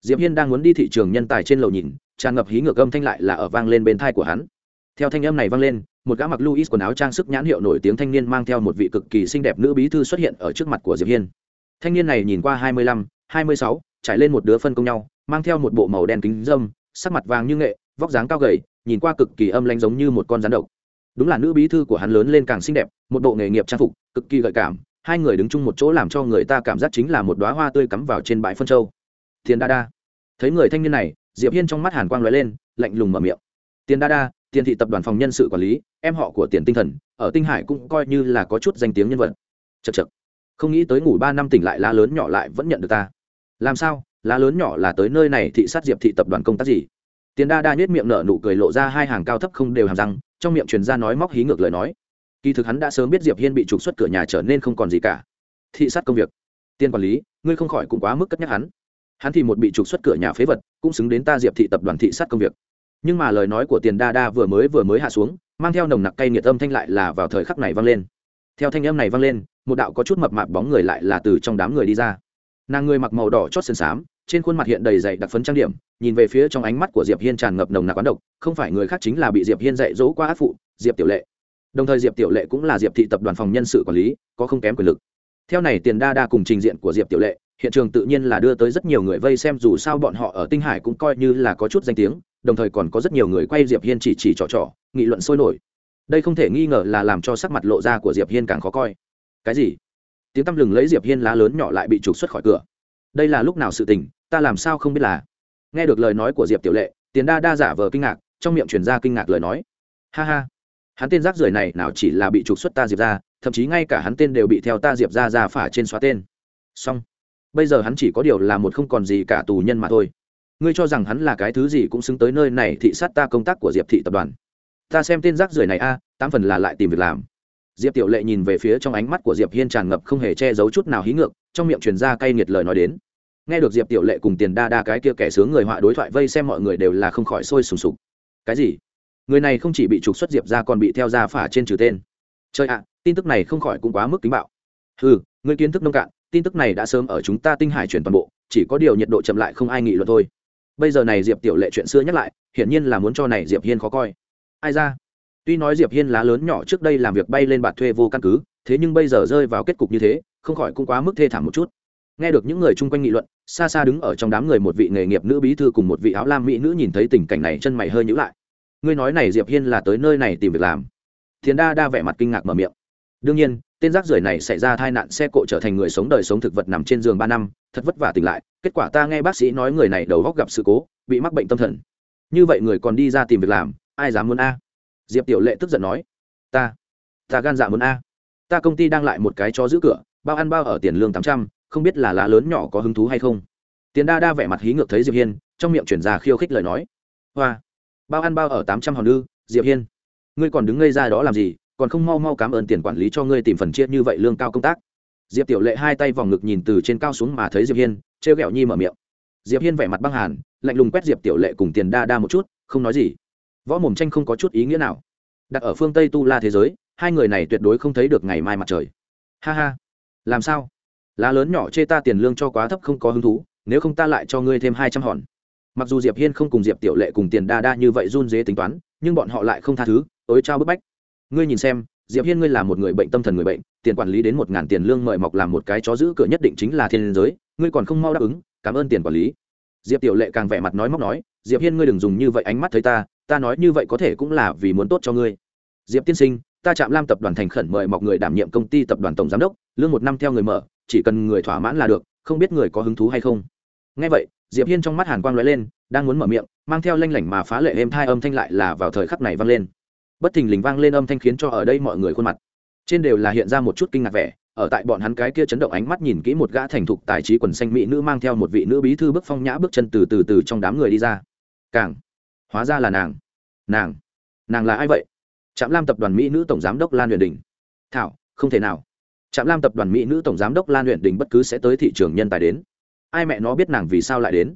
Diệp hiên đang muốn đi thị trường nhân tài trên lầu nhìn tràn ngập hí ngược âm thanh lại là ở vang lên bên thai của hắn. Theo thanh âm này vang lên một gã mặc luis quần áo trang sức nhãn hiệu nổi tiếng thanh niên mang theo một vị cực kỳ xinh đẹp nữ bí thư xuất hiện ở trước mặt của diệp hiên. Thanh niên này nhìn qua hai mươi lăm, hai mươi sáu, trải lên một đứa phân công nhau mang theo một bộ màu đen kính dâm sắc mặt vàng như nghệ vóc dáng cao gầy nhìn qua cực kỳ âm lãnh giống như một con rắn độc. Đúng là nữ bí thư của hắn lớn lên càng xinh đẹp một bộ nghề nghiệp trang phục cực kỳ gợi cảm hai người đứng chung một chỗ làm cho người ta cảm giác chính là một đóa hoa tươi cắm vào trên bãi phân châu tiền đa đa. Thấy người thanh niên này, diệp hiên trong mắt hàn quang lóe lên, lạnh lùng mở miệng. Tiền đa đa, tiền thị tập đoàn phòng nhân sự quản lý, em họ của tiền tinh thần, ở tinh hải cũng coi như là có chút danh tiếng nhân vật. Chật chật không nghĩ tới ngủ ba năm tỉnh lại lá lớn nhỏ lại vẫn nhận được ta. Làm sao? Lá lớn nhỏ là tới nơi này thị sát diệp thị tập đoàn công tác gì? Tiền đa đa nhếch miệng nở nụ cười lộ ra hai hàng cao thấp không đều hàm răng, trong miệng truyền ra nói móc hí ngược lời nói. Kỳ thực hắn đã sớm biết diệp hiên bị trục xuất cửa nhà trở nên không còn gì cả. Thị sát công việc. Tiền quản lý, ngươi không khỏi cũng quá mức cất nhắc hắn hắn thì một bị trục xuất cửa nhà phế vật, cũng xứng đến ta diệp thị tập đoàn thị sát công việc. Nhưng mà lời nói của tiền đa đa vừa mới vừa mới hạ xuống, mang theo nồng nặc cay nghiệt âm thanh lại là vào thời khắc này vang lên. Theo thanh âm này vang lên, một đạo có chút mập mạp bóng người lại là từ trong đám người đi ra. Nàng người mặc màu đỏ chót sườn xám, trên khuôn mặt hiện đầy dày đặc phấn trang điểm, nhìn về phía trong ánh mắt của diệp hiên tràn ngập nồng nặc quán độc, không phải người khác chính là bị diệp hiên dạy dỗ qua ác phụ, diệp tiểu lệ. Đồng thời diệp tiểu lệ cũng là diệp thị tập đoàn phòng nhân sự quản lý, có không kém quyền lực. Theo này tiền đa đa cùng trình diện của diệp tiểu lệ hiện trường tự nhiên là đưa tới rất nhiều người vây xem, dù sao bọn họ ở tinh hải cũng coi như là có chút danh tiếng, đồng thời còn có rất nhiều người quay diệp hiên chỉ chỉ trò trò, nghị luận sôi nổi. Đây không thể nghi ngờ là làm cho sắc mặt lộ ra của diệp hiên càng khó coi. Cái gì? Tiếng tăm lừng lấy diệp hiên lá lớn nhỏ lại bị trục xuất khỏi cửa. Đây là lúc nào sự tình, ta làm sao không biết là? Nghe được lời nói của diệp tiểu lệ, tiền đa đa giả vờ kinh ngạc, trong miệng truyền ra kinh ngạc lời nói. Ha ha. Hắn tên rác rưởi này nào chỉ là bị trục xuất ta diệp ra, thậm chí ngay cả hắn tên đều bị theo ta diệp ra ra phả trên xóa tên. Xong bây giờ hắn chỉ có điều là một không còn gì cả tù nhân mà thôi. Ngươi cho rằng hắn là cái thứ gì cũng xứng tới nơi này thị sát ta công tác của diệp thị tập đoàn. Ta xem tên rác rưởi này a, tám phần là lại tìm việc làm. Diệp tiểu lệ nhìn về phía trong ánh mắt của diệp hiên tràn ngập không hề che giấu chút nào hí ngược, trong miệng truyền ra cay nghiệt lời nói đến. Nghe được diệp tiểu lệ cùng tiền đa đa cái kia kẻ sướng người họa đối thoại vây xem mọi người đều là không khỏi sôi sùng sục. Cái gì? Người này không chỉ bị trục xuất diệp ra còn bị theo ra phả trên trừ tên. Chơi ạ, tin tức này không khỏi cũng quá mức kính bạo. Ừ người kiến thức nông cạn tin tức này đã sớm ở chúng ta tinh hải truyền toàn bộ, chỉ có điều nhiệt độ chậm lại không ai nghị luận thôi. Bây giờ này diệp tiểu lệ chuyện xưa nhắc lại, hiển nhiên là muốn cho này diệp hiên khó coi. Ai ra? Tuy nói diệp hiên lá lớn nhỏ trước đây làm việc bay lên bạt thuê vô căn cứ, thế nhưng bây giờ rơi vào kết cục như thế, không khỏi cũng quá mức thê thảm một chút. Nghe được những người chung quanh nghị luận, xa xa đứng ở trong đám người một vị nghề nghiệp nữ bí thư cùng một vị áo lam mỹ nữ nhìn thấy tình cảnh này chân mày hơi nhíu lại. Ngươi nói này diệp hiên là tới nơi này tìm việc làm. Thiền đa đa vẻ mặt kinh ngạc mở miệng. Đương nhiên tên rác rưởi này xảy ra tai nạn xe cộ trở thành người sống đời sống thực vật nằm trên giường ba năm, thật vất vả tỉnh lại, kết quả ta nghe bác sĩ nói người này đầu góc gặp sự cố, bị mắc bệnh tâm thần. Như vậy người còn đi ra tìm việc làm, ai dám muốn a? Diệp tiểu lệ tức giận nói. Ta ta gan dạ muốn a. Ta công ty đang lại một cái cho giữ cửa, bao ăn bao ở tiền lương tám trăm, không biết là lá lớn nhỏ có hứng thú hay không. Tiền đa đa vẻ mặt hí ngược thấy diệp hiên, trong miệng chuyển ra khiêu khích lời nói. Hoa, bao ăn bao ở tám trăm hòn ư, diệp hiên. Ngươi còn đứng ngây ra đó làm gì? Còn không mau mau cảm ơn tiền quản lý cho ngươi tìm phần chia như vậy lương cao công tác. Diệp tiểu lệ hai tay vòng ngực nhìn từ trên cao xuống mà thấy diệp hiên, trêu ghẹo nhi mở miệng. Diệp hiên vẻ mặt băng hàn, lạnh lùng quét diệp tiểu lệ cùng tiền đa đa một chút, không nói gì. Võ mồm tranh không có chút ý nghĩa nào. Đặt ở phương tây tu la thế giới, hai người này tuyệt đối không thấy được ngày mai mặt trời. Ha ha. Làm sao? Lá lớn nhỏ chê ta tiền lương cho quá thấp không có hứng thú, nếu không ta lại cho ngươi thêm hai trăm hòn. Mặc dù diệp hiên không cùng diệp tiểu lệ cùng tiền đa đa như vậy run dế tính toán, nhưng bọn họ lại không tha thứ tối trao bức bách ngươi nhìn xem, diệp hiên ngươi là một người bệnh tâm thần người bệnh, tiền quản lý đến một ngàn tiền lương mời mọc làm một cái chó giữ cửa nhất định chính là thiên giới, ngươi còn không mau đáp ứng, cảm ơn tiền quản lý. Diệp tiểu lệ càng vẻ mặt nói móc nói, diệp hiên ngươi đừng dùng như vậy ánh mắt thấy ta ta nói như vậy có thể cũng là vì muốn tốt cho ngươi. Diệp tiên sinh, ta chạm lam tập đoàn thành khẩn mời mọc người đảm nhiệm công ty tập đoàn tổng giám đốc, lương một năm theo người mở, chỉ cần người thỏa mãn là được, không biết người có hứng thú hay không. Ngay vậy, diệp hiên trong mắt hàn quang lóe lên, đang muốn mở miệng, mang theo lanh lảnh mà phá lệ êm thai âm thanh lại là vào thời khắc này vang lên bất thình lình vang lên âm thanh khiến cho ở đây mọi người khuôn mặt trên đều là hiện ra một chút kinh ngạc vẻ. Ở tại bọn hắn cái kia chấn động ánh mắt nhìn kỹ một gã thành thục tài trí quần xanh mỹ nữ mang theo một vị nữ bí thư bước phong nhã bước chân từ từ từ trong đám người đi ra. Càng hóa ra là nàng. Nàng nàng là ai vậy? Trạm lam tập đoàn mỹ nữ tổng giám đốc lan huyền đình. Thảo, không thể nào. Trạm lam tập đoàn mỹ nữ tổng giám đốc lan huyền đình bất cứ sẽ tới thị trường nhân tài đến. Ai mẹ nó biết nàng vì sao lại đến?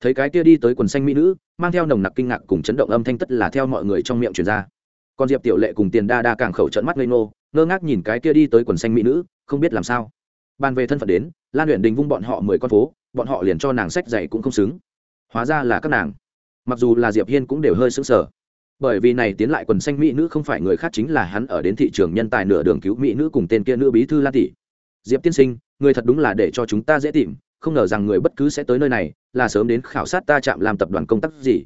Thấy cái kia đi tới quần xanh mỹ nữ, mang theo nồng nặc kinh ngạc cùng chấn động âm thanh tất là theo mọi người trong miệng truyền ra còn diệp tiểu lệ cùng tiền đa đa càng khẩu trận mắt ngây ngô, ngơ ngác nhìn cái kia đi tới quần xanh mỹ nữ, không biết làm sao. Bàn về thân phận đến, lan luyện đình vung bọn họ mười con phố, bọn họ liền cho nàng sách dạy cũng không xứng. Hóa ra là các nàng. Mặc dù là diệp hiên cũng đều hơi sững sờ. Bởi vì này tiến lại quần xanh mỹ nữ không phải người khác chính là hắn ở đến thị trường nhân tài nửa đường cứu mỹ nữ cùng tên kia nữ bí thư lan tỷ. Diệp tiên sinh, người thật đúng là để cho chúng ta dễ tìm, không ngờ rằng người bất cứ sẽ tới nơi này, là sớm đến khảo sát ta chạm làm tập đoàn công tác gì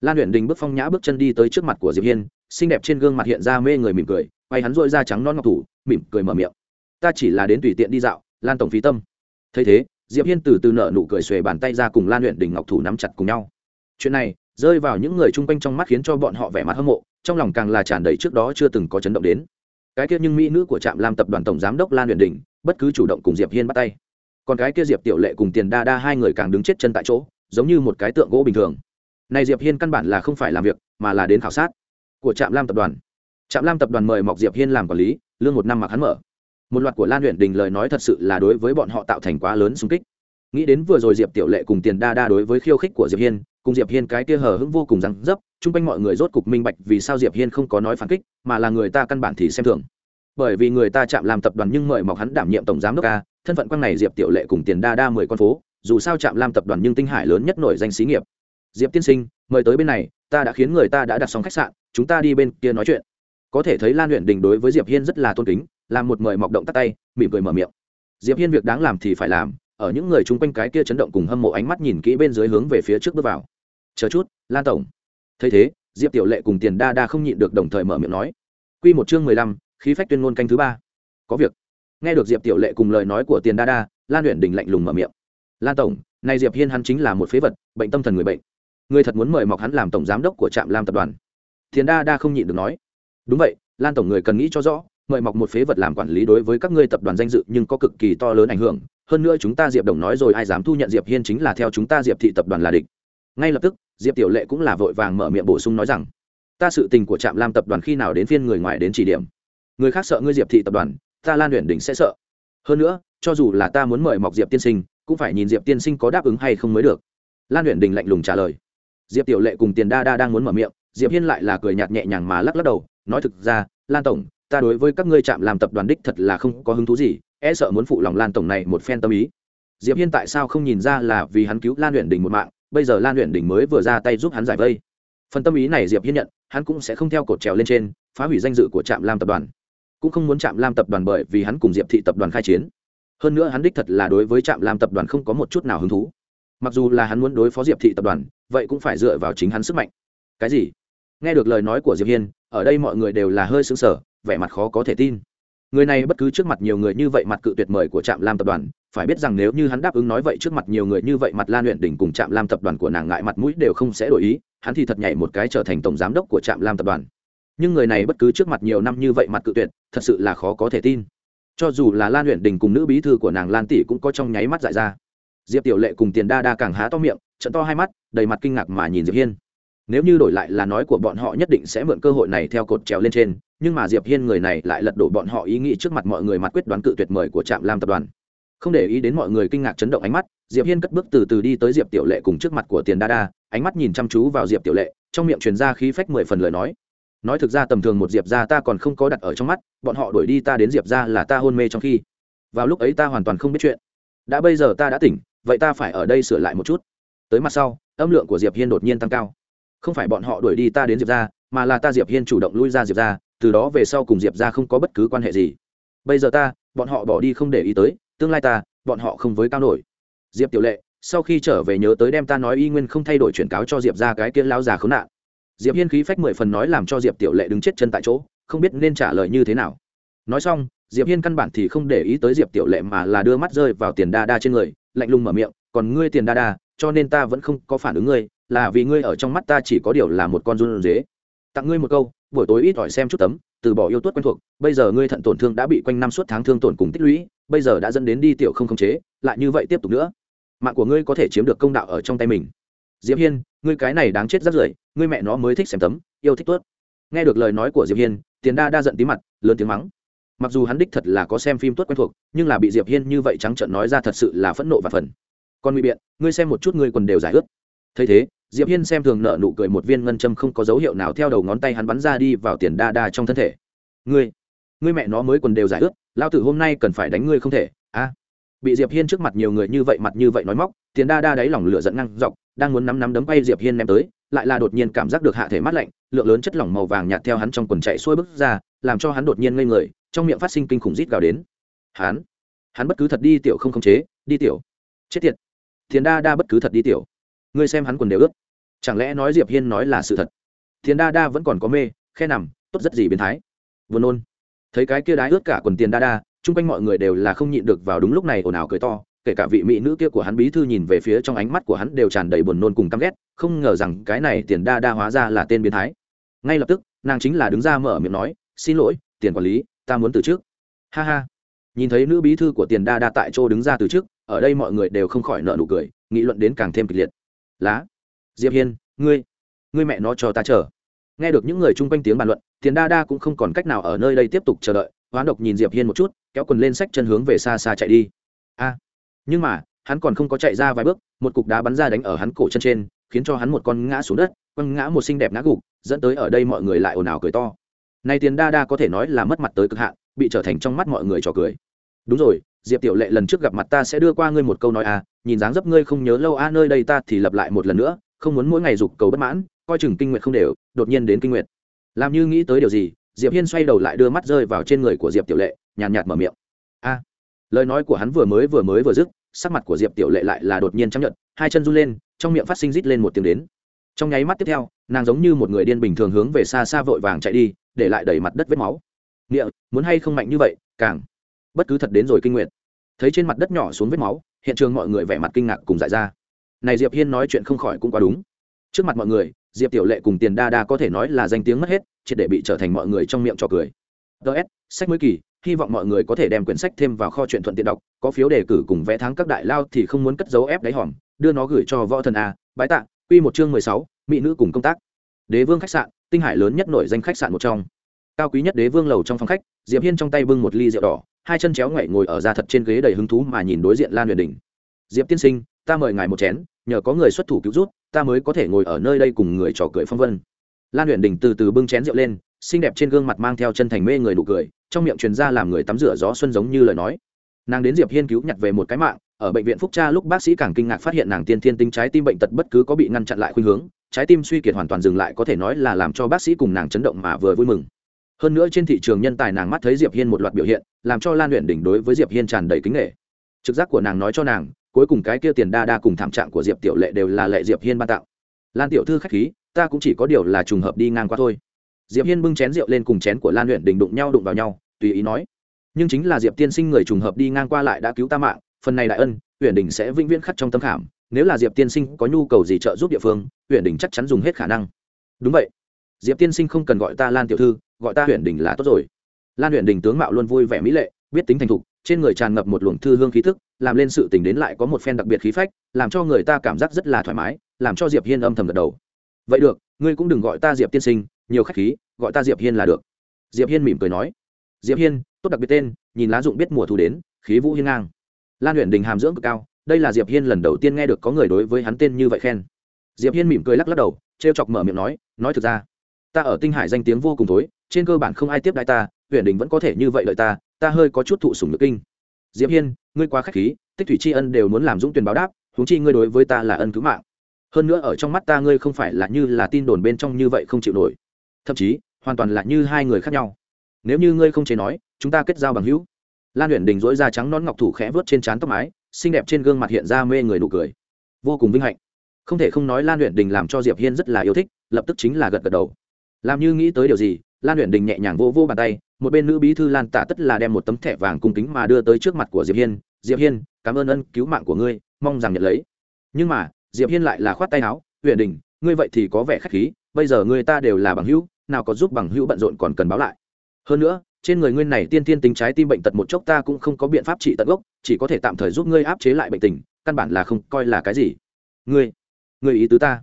lan luyện đình bước phong nhã bước chân đi tới trước mặt của diệp hiên, xinh đẹp trên gương mặt hiện ra mê người mỉm cười, quay hắn dội ra trắng non ngọc thủ, mỉm cười mở miệng. Ta chỉ là đến tùy tiện đi dạo, lan tổng phí tâm. Thấy thế, diệp hiên từ từ nở nụ cười xuề bàn tay ra cùng lan luyện đình ngọc thủ nắm chặt cùng nhau. Chuyện này rơi vào những người chung quanh trong mắt khiến cho bọn họ vẻ mặt hâm mộ, trong lòng càng là tràn đầy trước đó chưa từng có chấn động đến. Cái kia nhưng mỹ nữ của trạm lam tập đoàn tổng giám đốc lan luyện đình, bất cứ chủ động cùng diệp hiên bắt tay. Còn cái kia diệp tiểu lệ cùng tiền đa đa hai người càng đứng chết chân tại chỗ, giống như một cái tượng gỗ bình thường này diệp hiên căn bản là không phải làm việc mà là đến khảo sát. Của trạm lam tập đoàn. Trạm lam tập đoàn mời mọc diệp hiên làm quản lý lương một năm mặc hắn mở. Một loạt của lan huyện đình lời nói thật sự là đối với bọn họ tạo thành quá lớn xung kích. Nghĩ đến vừa rồi diệp tiểu lệ cùng tiền đa đa đối với khiêu khích của diệp hiên cùng diệp hiên cái kia hờ hững vô cùng răng dấp chung quanh mọi người rốt cục minh bạch vì sao diệp hiên không có nói phản kích mà là người ta căn bản thì xem thường. Bởi vì người ta chạm làm tập đoàn nhưng mời mọc hắn đảm nhiệm tổng giám đốc ca, thân phận quang này diệp tiểu lệ cùng tiền đa đa mười con phố dù sao chạm làm tập đoàn nhưng tinh hải lớn nhất nổi danh xí nghiệp diệp tiên sinh, mời tới bên này, ta đã khiến người ta đã đặt xong khách sạn, chúng ta đi bên kia nói chuyện. Có thể thấy lan luyện đình đối với diệp hiên rất là tôn kính, làm một mời mọc động tắt tay, mỉm cười mở miệng. Diệp hiên việc đáng làm thì phải làm, ở những người chung quanh cái kia chấn động cùng hâm mộ ánh mắt nhìn kỹ bên dưới hướng về phía trước bước vào. Chờ chút, lan tổng. Thấy thế, diệp tiểu lệ cùng tiền đa đa không nhịn được đồng thời mở miệng nói. Quy một chương mười lăm, khí phách tuyên ngôn canh thứ ba. Có việc. Nghe được diệp tiểu lệ cùng lời nói của tiền đa đa, lan luyện đình lạnh lùng mở miệng. Lan tổng này diệp hiên hắn chính là một phế vật, bệnh tâm thần người bệnh người thật muốn mời mọc hắn làm tổng giám đốc của trạm lam tập đoàn thiền đa đa không nhịn được nói đúng vậy lan tổng người cần nghĩ cho rõ mời mọc một phế vật làm quản lý đối với các ngươi tập đoàn danh dự nhưng có cực kỳ to lớn ảnh hưởng hơn nữa chúng ta diệp đồng nói rồi ai dám thu nhận diệp hiên chính là theo chúng ta diệp thị tập đoàn là địch ngay lập tức diệp tiểu lệ cũng là vội vàng mở miệng bổ sung nói rằng ta sự tình của trạm lam tập đoàn khi nào đến phiên người ngoài đến chỉ điểm người khác sợ ngươi diệp thị tập đoàn ta lan luyện đỉnh sẽ sợ hơn nữa cho dù là ta muốn mời mọc diệp tiên sinh cũng phải nhìn diệp tiên sinh có đáp ứng hay không mới được lan luyện đình lạnh lùng trả lời diệp tiểu lệ cùng tiền đa đa đang muốn mở miệng, diệp hiên lại là cười nhạt nhẹ nhàng mà lắc lắc đầu, nói thực ra, lan tổng, ta đối với các ngươi chạm làm tập đoàn đích thật là không có hứng thú gì e sợ muốn phụ lòng lan tổng này một phen tâm ý. Diệp hiên tại sao không nhìn ra là vì hắn cứu lan luyện đình một mạng, bây giờ lan luyện đình mới vừa ra tay giúp hắn giải vây. Phần tâm ý này diệp hiên nhận, hắn cũng sẽ không theo cột trèo lên trên, phá hủy danh dự của trạm lam tập đoàn. Cũng không muốn Trạm lam tập đoàn bởi vì hắn cùng diệp thị tập đoàn khai chiến. Hơn nữa hắn đích thật là đối với trạm lam tập đoàn không có một chút nào hứng thú mặc dù là hắn muốn đối phó diệp thị tập đoàn, vậy cũng phải dựa vào chính hắn sức mạnh. Cái gì? Nghe được lời nói của diệp hiên, ở đây mọi người đều là hơi sững sờ, vẻ mặt khó có thể tin. Người này bất cứ trước mặt nhiều người như vậy mặt cự tuyệt mời của trạm lam tập đoàn, phải biết rằng nếu như hắn đáp ứng nói vậy trước mặt nhiều người như vậy mặt lan luyện đỉnh cùng trạm lam tập đoàn của nàng ngại mặt mũi đều không sẽ đổi ý, hắn thì thật nhảy một cái trở thành tổng giám đốc của trạm lam tập đoàn. Nhưng người này bất cứ trước mặt nhiều năm như vậy mặt cự tuyệt, thật sự là khó có thể tin. Cho dù là lan luyện đình cùng nữ bí thư của nàng lan tỷ cũng có trong nháy mắt dại ra diệp tiểu lệ cùng tiền đa đa càng há to miệng, trận to hai mắt, đầy mặt kinh ngạc mà nhìn diệp hiên. Nếu như đổi lại là nói của bọn họ nhất định sẽ mượn cơ hội này theo cột trèo lên trên, nhưng mà diệp hiên người này lại lật đổ bọn họ ý nghĩ trước mặt mọi người mặt quyết đoán cự tuyệt mời của trạm lam tập đoàn. Không để ý đến mọi người kinh ngạc chấn động ánh mắt, diệp hiên cất bước từ từ đi tới diệp tiểu lệ cùng trước mặt của tiền đa đa, ánh mắt nhìn chăm chú vào diệp tiểu lệ, trong miệng truyền ra khí phách mười phần lời nói. Nói thực ra tầm thường một diệp ra ta còn không có đặt ở trong mắt, bọn họ đuổi đi ta đến diệp ra là ta hôn mê trong khi. Vào lúc ấy ta hoàn toàn không biết chuyện. Đã bây giờ ta đã tỉnh vậy ta phải ở đây sửa lại một chút. Tới mặt sau, âm lượng của diệp hiên đột nhiên tăng cao. Không phải bọn họ đuổi đi ta đến diệp ra mà là ta diệp hiên chủ động lui ra diệp ra từ đó về sau cùng diệp ra không có bất cứ quan hệ gì. Bây giờ ta, bọn họ bỏ đi không để ý tới, tương lai ta, bọn họ không với cao nổi. Diệp tiểu lệ, sau khi trở về nhớ tới đem ta nói y nguyên không thay đổi chuyển cáo cho diệp ra cái kia lao già khốn nạn. Diệp hiên khí phách mười phần nói làm cho diệp tiểu lệ đứng chết chân tại chỗ, không biết nên trả lời như thế nào. Nói xong, diệp hiên căn bản thì không để ý tới diệp tiểu lệ mà là đưa mắt rơi vào tiền đa đa trên người lạnh lùng mở miệng, còn ngươi tiền đa đa, cho nên ta vẫn không có phản ứng ngươi, là vì ngươi ở trong mắt ta chỉ có điều là một con run dế tặng ngươi một câu, buổi tối ít ỏi xem chút tấm, từ bỏ yêu tuất quen thuộc, bây giờ ngươi thận tổn thương đã bị quanh năm suốt tháng thương tổn cùng tích lũy, bây giờ đã dẫn đến đi tiểu không khống chế, lại như vậy tiếp tục nữa. Mạng của ngươi có thể chiếm được công đạo ở trong tay mình. Diệp hiên, ngươi cái này đáng chết rất rưởi, ngươi mẹ nó mới thích xem tấm, yêu thích tuất. nghe được lời nói của diệp hiên, tiền đa đa giận tí mặt, lớn tiếng mắng mặc dù hắn đích thật là có xem phim tuốt quen thuộc, nhưng là bị diệp hiên như vậy trắng trợn nói ra thật sự là phẫn nộ và phần. Còn ngụy biện, ngươi xem một chút ngươi quần đều giải ướt. Thấy thế, diệp hiên xem thường nợ nụ cười một viên ngân châm không có dấu hiệu nào theo đầu ngón tay hắn bắn ra đi vào tiền đa đa trong thân thể. Ngươi ngươi mẹ nó mới quần đều giải ướt, lao tử hôm nay cần phải đánh ngươi không thể, a. Bị diệp hiên trước mặt nhiều người như vậy mặt như vậy nói móc, tiền đa đa đáy lòng lửa giận ngăn dọc, đang muốn nắm nắm đấm bay diệp hiên ném tới, lại là đột nhiên cảm giác được hạ thể mát lạnh, lượng lớn chất lỏng màu vàng nhạt theo hắn trong quần chạy xuôi bước ra, làm cho hắn đột nhiên ngây người trong miệng phát sinh kinh khủng rít gào đến. Hắn hắn bất cứ thật đi tiểu không khống chế, đi tiểu. Chết tiệt. Thiền đa đa bất cứ thật đi tiểu. Ngươi xem hắn quần đều ướt. Chẳng lẽ nói diệp hiên nói là sự thật? Thiền đa đa vẫn còn có mê, khe nằm, tốt rất gì biến thái. Vừa nôn. Thấy cái kia đái ướt cả quần tiền đa đa, chung quanh mọi người đều là không nhịn được vào đúng lúc này ồn ào cười to, kể cả vị mỹ nữ kia của hắn bí thư nhìn về phía trong ánh mắt của hắn đều tràn đầy buồn nôn cùng căm ghét, không ngờ rằng cái này tiền đa đa hóa ra là tên biến thái. Ngay lập tức, nàng chính là đứng ra mở miệng nói, xin lỗi, tiền quản lý ta muốn từ trước. Ha ha. Nhìn thấy nữ bí thư của tiền đa đa tại chỗ đứng ra từ trước, ở đây mọi người đều không khỏi nợ nụ cười, nghị luận đến càng thêm kịch liệt. Lá, diệp hiên, ngươi ngươi mẹ nó cho ta chờ. Nghe được những người chung quanh tiếng bàn luận, tiền đa đa cũng không còn cách nào ở nơi đây tiếp tục chờ đợi, hoán độc nhìn diệp hiên một chút, kéo quần lên sách chân hướng về xa xa chạy đi. A. Nhưng mà, hắn còn không có chạy ra vài bước, một cục đá bắn ra đánh ở hắn cổ chân trên, khiến cho hắn một con ngã xuống đất, quăng ngã một xinh đẹp ngã gục, dẫn tới ở đây mọi người lại ồn ào cười to này tiền đa đa có thể nói là mất mặt tới cực hạn, bị trở thành trong mắt mọi người trò cười. Đúng rồi, diệp tiểu lệ lần trước gặp mặt ta sẽ đưa qua ngươi một câu nói à nhìn dáng dấp ngươi không nhớ lâu a nơi đây ta thì lặp lại một lần nữa, không muốn mỗi ngày dục cầu bất mãn, coi chừng kinh nguyệt không đều, đột nhiên đến kinh nguyệt. Làm như nghĩ tới điều gì, diệp hiên xoay đầu lại đưa mắt rơi vào trên người của diệp tiểu lệ, nhàn nhạt mở miệng. A lời nói của hắn vừa mới vừa mới vừa dứt, sắc mặt của diệp tiểu lệ lại là đột nhiên chấp nhận hai chân run lên, trong miệng phát sinh rít lên một tiếng đến. Trong nháy mắt tiếp theo, nàng giống như một người điên bình thường hướng về xa xa vội vàng chạy đi để lại đầy mặt đất vết máu. Nghĩa, muốn hay không mạnh như vậy, càng bất cứ thật đến rồi kinh nguyện thấy trên mặt đất nhỏ xuống vết máu, hiện trường mọi người vẻ mặt kinh ngạc cùng dại ra. Này diệp hiên nói chuyện không khỏi cũng quá đúng. Trước mặt mọi người, diệp tiểu lệ cùng tiền đa đa có thể nói là danh tiếng mất hết, triệt để bị trở thành mọi người trong miệng trò cười. Ts sách mới kỳ, hy vọng mọi người có thể đem quyển sách thêm vào kho chuyện thuận tiện đọc, có phiếu đề cử cùng vẽ thắng các đại lao thì không muốn cất dấu ép đáy hòm, đưa nó gửi cho võ thần a, bái tạ, quy một chương mười sáu, mỹ nữ cùng công tác. Đế vương khách sạn tinh hải lớn nhất nổi danh khách sạn một trong. Cao quý nhất đế vương lầu trong phòng khách, diệp hiên trong tay bưng một ly rượu đỏ, hai chân chéo ngoại ngồi ở ra thật trên ghế đầy hứng thú mà nhìn đối diện lan huyền đình. Diệp tiên sinh, ta mời ngài một chén, nhờ có người xuất thủ cứu rút ta mới có thể ngồi ở nơi đây cùng người trò cười phong vân. Lan huyền đình từ từ bưng chén rượu lên, xinh đẹp trên gương mặt mang theo chân thành mê người nụ cười, trong miệng truyền ra làm người tắm rửa gió xuân giống như lời nói. Nàng đến diệp hiên cứu nhặt về một cái mạng, ở bệnh viện phúc tra lúc bác sĩ càng kinh ngạc phát hiện nàng tiên thiên tính trái tim bệnh tật bất cứ có bị ngăn chặn lại khuynh hướng trái tim suy kiệt hoàn toàn dừng lại có thể nói là làm cho bác sĩ cùng nàng chấn động mà vừa vui mừng. Hơn nữa trên thị trường nhân tài nàng mắt thấy diệp hiên một loạt biểu hiện, làm cho lan luyện đỉnh đối với diệp hiên tràn đầy kính nghệ trực giác của nàng nói cho nàng, cuối cùng cái kia tiền đa đa cùng thảm trạng của diệp tiểu lệ đều là lệ diệp hiên ban tạo. Lan tiểu thư khách khí, ta cũng chỉ có điều là trùng hợp đi ngang qua thôi. Diệp hiên bưng chén rượu lên cùng chén của lan luyện đình đụng nhau đụng vào nhau, tùy ý nói. Nhưng chính là diệp tiên sinh người trùng hợp đi ngang qua lại đã cứu ta mạng, phần này đại ân, Uyển đình sẽ vĩnh viễn khắc trong tâm khảm nếu là diệp tiên sinh có nhu cầu gì trợ giúp địa phương, huyện đình chắc chắn dùng hết khả năng. Đúng vậy. Diệp tiên sinh không cần gọi ta lan tiểu thư, gọi ta huyện đình là tốt rồi. Lan huyện đình tướng mạo luôn vui vẻ mỹ lệ, biết tính thành thục, trên người tràn ngập một luồng thư hương khí thức, làm lên sự tình đến lại có một phen đặc biệt khí phách, làm cho người ta cảm giác rất là thoải mái, làm cho diệp hiên âm thầm gật đầu. Vậy được, ngươi cũng đừng gọi ta diệp tiên sinh, nhiều khách khí, gọi ta diệp hiên là được. Diệp hiên mỉm cười nói. Diệp hiên, tốt đặc biệt tên, nhìn lá dụng biết mùa thu đến, khí vũ hiên ngang. Lan huyện đình hàm dưỡng cực cao đây là diệp hiên lần đầu tiên nghe được có người đối với hắn tên như vậy khen. diệp hiên mỉm cười lắc lắc đầu, trêu chọc mở miệng nói nói thực ra, ta ở tinh hải danh tiếng vô cùng tối trên cơ bản không ai tiếp đại ta, huyền đình vẫn có thể như vậy lợi ta ta hơi có chút thụ sủng nước kinh. diệp hiên, ngươi quá khách khí, tích thủy tri ân đều muốn làm dũng tuyển báo đáp, huống chi ngươi đối với ta là ân cứu mạng. hơn nữa ở trong mắt ta ngươi không phải là như là tin đồn bên trong như vậy không chịu nổi. thậm chí, hoàn toàn là như hai người khác nhau. nếu như ngươi không chế nói, chúng ta kết giao bằng hữu. lan huyền đình dỗi da trắng nón ngọc thủ khẽ vớt trên trán tóc mái xinh đẹp trên gương mặt hiện ra mê người nụ cười. Vô cùng vinh hạnh. Không thể không nói lan luyện đình làm cho diệp hiên rất là yêu thích, lập tức chính là gật gật đầu. Làm như nghĩ tới điều gì, lan luyện đình nhẹ nhàng vô vô bàn tay, một bên nữ bí thư lan tạ tất là đem một tấm thẻ vàng cung kính mà đưa tới trước mặt của diệp hiên diệp hiên, cảm ơn ân cứu mạng của ngươi, mong rằng nhận lấy. Nhưng mà, diệp hiên lại là khoát tay áo luyện đình, ngươi vậy thì có vẻ khách khí, bây giờ người ta đều là bằng hữu, nào có giúp bằng hữu bận rộn còn cần báo lại. Hơn nữa trên người ngươi này tiên tiên tính trái tim bệnh tật một chốc ta cũng không có biện pháp trị tận gốc, chỉ có thể tạm thời giúp ngươi áp chế lại bệnh tình, căn bản là không coi là cái gì. Ngươi ngươi ý tứ ta.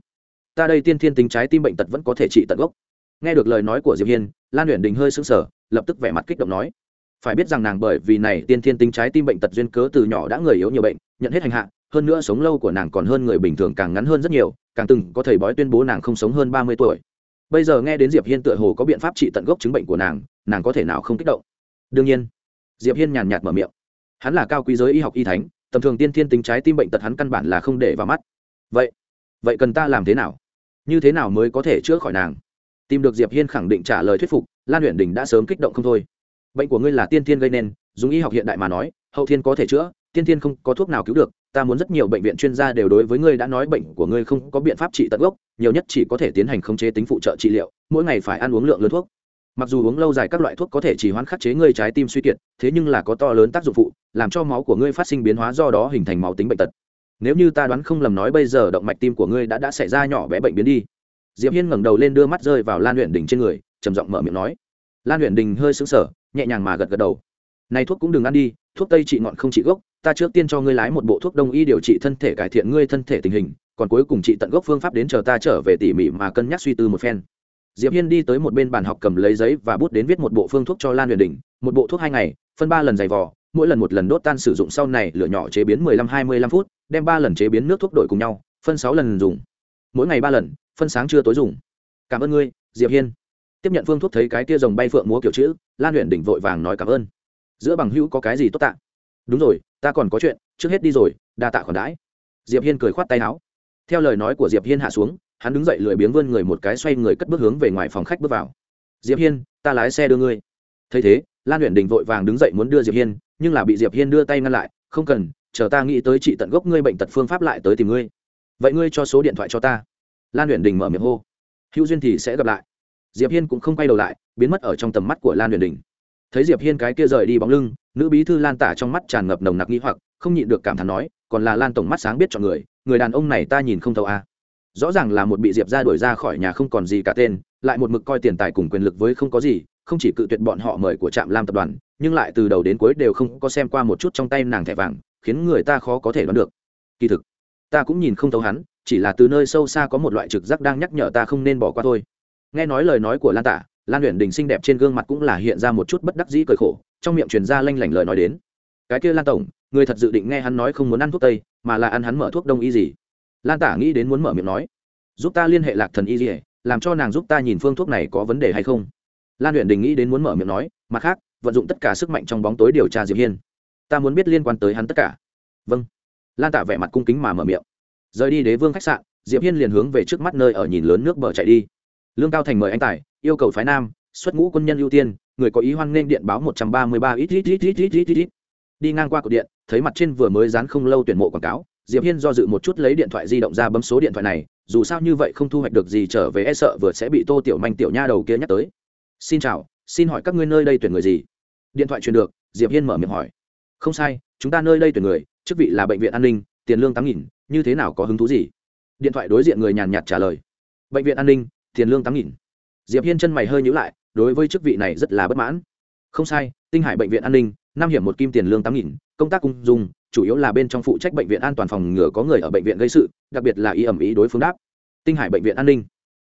Ta đây tiên tiên tính trái tim bệnh tật vẫn có thể trị tận gốc. Nghe được lời nói của diệp hiên, lan Uyển đình hơi sững sờ, lập tức vẻ mặt kích động nói. Phải biết rằng nàng bởi vì này tiên thiên tính trái tim bệnh tật duyên cớ từ nhỏ đã người yếu nhiều bệnh, nhận hết hành hạ, hơn nữa sống lâu của nàng còn hơn người bình thường càng ngắn hơn rất nhiều, càng từng có thầy bói tuyên bố nàng không sống hơn ba mươi tuổi bây giờ nghe đến diệp hiên tựa hồ có biện pháp trị tận gốc chứng bệnh của nàng nàng có thể nào không kích động? Đương nhiên. Diệp hiên nhàn nhạt mở miệng. Hắn là cao quý giới y học y thánh, tầm thường tiên thiên tính trái tim bệnh tật hắn căn bản là không để vào mắt. Vậy vậy cần ta làm thế nào? Như thế nào mới có thể chữa khỏi nàng? Tìm được diệp hiên khẳng định trả lời thuyết phục, lan huyện đình đã sớm kích động không thôi. Bệnh của ngươi là tiên thiên gây nên, dùng y học hiện đại mà nói, hậu thiên có thể chữa, tiên thiên không có thuốc nào cứu được ta muốn rất nhiều bệnh viện chuyên gia đều đối với ngươi đã nói bệnh của ngươi không có biện pháp trị tận gốc, nhiều nhất chỉ có thể tiến hành khống chế tính phụ trợ trị liệu, mỗi ngày phải ăn uống lượng lớn thuốc. Mặc dù uống lâu dài các loại thuốc có thể chỉ hoãn khắc chế ngươi trái tim suy kiệt, thế nhưng là có to lớn tác dụng phụ, làm cho máu của ngươi phát sinh biến hóa do đó hình thành máu tính bệnh tật. Nếu như ta đoán không lầm nói bây giờ động mạch tim của ngươi đã đã xảy ra nhỏ bé bệnh biến đi. Diệp hiên ngẩng đầu lên đưa mắt rơi vào lan luyện Đình trên người, trầm giọng mở miệng nói. Lan luyện đình hơi sững sờ, nhẹ nhàng mà gật gật đầu. Này thuốc cũng đừng ăn đi, thuốc tây trị ngọn không trị gốc ta trước tiên cho ngươi lái một bộ thuốc đông y điều trị thân thể cải thiện ngươi thân thể tình hình, còn cuối cùng trị tận gốc phương pháp đến chờ ta trở về tỉ mỉ mà cân nhắc suy tư một phen. Diệp hiên đi tới một bên bàn học cầm lấy giấy và bút đến viết một bộ phương thuốc cho lan huyền đình, một bộ thuốc hai ngày, phân ba lần giày vò, mỗi lần một lần đốt tan sử dụng sau này, lửa nhỏ chế biến 15-25 phút, đem ba lần chế biến nước thuốc đổi cùng nhau, phân sáu lần dùng. Mỗi ngày ba lần, phân sáng trưa tối dùng. Cảm ơn ngươi, diệp hiên. Tiếp nhận phương thuốc thấy cái kia rồng bay phượng múa kiểu chữ, lan luyện đỉnh vội vàng nói cảm ơn. Giữa bằng hữu có cái gì tốt tạ? Đúng rồi, ta còn có chuyện, trước hết đi rồi, đa tạ khoản đãi. Diệp hiên cười khoát tay áo. Theo lời nói của diệp hiên hạ xuống, hắn đứng dậy lười biếng vươn người một cái xoay người cất bước hướng về ngoài phòng khách bước vào. Diệp hiên, ta lái xe đưa ngươi. Thấy thế, lan luyện đình vội vàng đứng dậy muốn đưa diệp hiên, nhưng là bị diệp hiên đưa tay ngăn lại, không cần, chờ ta nghĩ tới trị tận gốc ngươi bệnh tật phương pháp lại tới tìm ngươi. Vậy ngươi cho số điện thoại cho ta. Lan luyện đình mở miệng hô. Hữu duyên thì sẽ gặp lại. Diệp hiên cũng không quay đầu lại, biến mất ở trong tầm mắt của lan luyện đình thấy diệp hiên cái kia rời đi bóng lưng, nữ bí thư lan tả trong mắt tràn ngập nồng nặc nghi hoặc, không nhịn được cảm thán nói, còn là lan tổng mắt sáng biết chọn người người đàn ông này ta nhìn không thấu a à. rõ ràng là một bị diệp ra đuổi ra khỏi nhà không còn gì cả tên, lại một mực coi tiền tài cùng quyền lực với không có gì, không chỉ cự tuyệt bọn họ mời của trạm lam tập đoàn, nhưng lại từ đầu đến cuối đều không có xem qua một chút trong tay nàng thẻ vàng, khiến người ta khó có thể đoán được kỳ thực, ta cũng nhìn không thấu hắn, chỉ là từ nơi sâu xa có một loại trực giác đang nhắc nhở ta không nên bỏ qua thôi nghe nói lời nói của lan tả lan luyện đình xinh đẹp trên gương mặt cũng là hiện ra một chút bất đắc dĩ cười khổ, trong miệng truyền ra lanh lảnh lời nói đến. Cái kia lan tổng, người thật dự định nghe hắn nói không muốn ăn thuốc tây, mà là ăn hắn mở thuốc đông y gì? Lan tả nghĩ đến muốn mở miệng nói. Giúp ta liên hệ lạc thần y gì, làm cho nàng giúp ta nhìn phương thuốc này có vấn đề hay không? Lan luyện đình nghĩ đến muốn mở miệng nói, mặt khác, vận dụng tất cả sức mạnh trong bóng tối điều tra diệp hiên. Ta muốn biết liên quan tới hắn tất cả. Vâng. Lan tả vẻ mặt cung kính mà mở miệng. Rời đi đế vương khách sạn, diệp hiên liền hướng về trước mắt nơi ở nhìn lớn nước bờ chạy đi. Lương cao thành mời anh tài yêu cầu phái nam, xuất ngũ quân nhân ưu tiên, người có ý hoan nghênh điện báo một trăm ba mươi ba ít ít ít ít ít ít ít đi ngang qua cột điện, thấy mặt trên vừa mới dán không lâu tuyển mộ quảng cáo, diệp hiên do dự một chút lấy điện thoại di động ra bấm số điện thoại này, dù sao như vậy không thu hoạch được gì trở về e sợ vừa sẽ bị tô tiểu manh tiểu nha đầu kia nhắc tới. Xin chào, xin hỏi các ngươi nơi đây tuyển người gì? Điện thoại truyền được, diệp hiên mở miệng hỏi. Không sai, chúng ta nơi đây tuyển người, chức vị là bệnh viện an ninh, tiền lương tám nghìn, như thế nào có hứng thú gì? Điện thoại đối diện người nhàn nhạt trả lời. Bệnh viện an ninh, tiền lương tám nghìn diệp hiên chân mày hơi nhíu lại đối với chức vị này rất là bất mãn. Không sai tinh hải bệnh viện an ninh năm hiểm một kim tiền lương tám nghìn công tác cung dùng, chủ yếu là bên trong phụ trách bệnh viện an toàn phòng ngừa có người ở bệnh viện gây sự đặc biệt là y ẩm ý đối phương đáp. Tinh hải bệnh viện an ninh.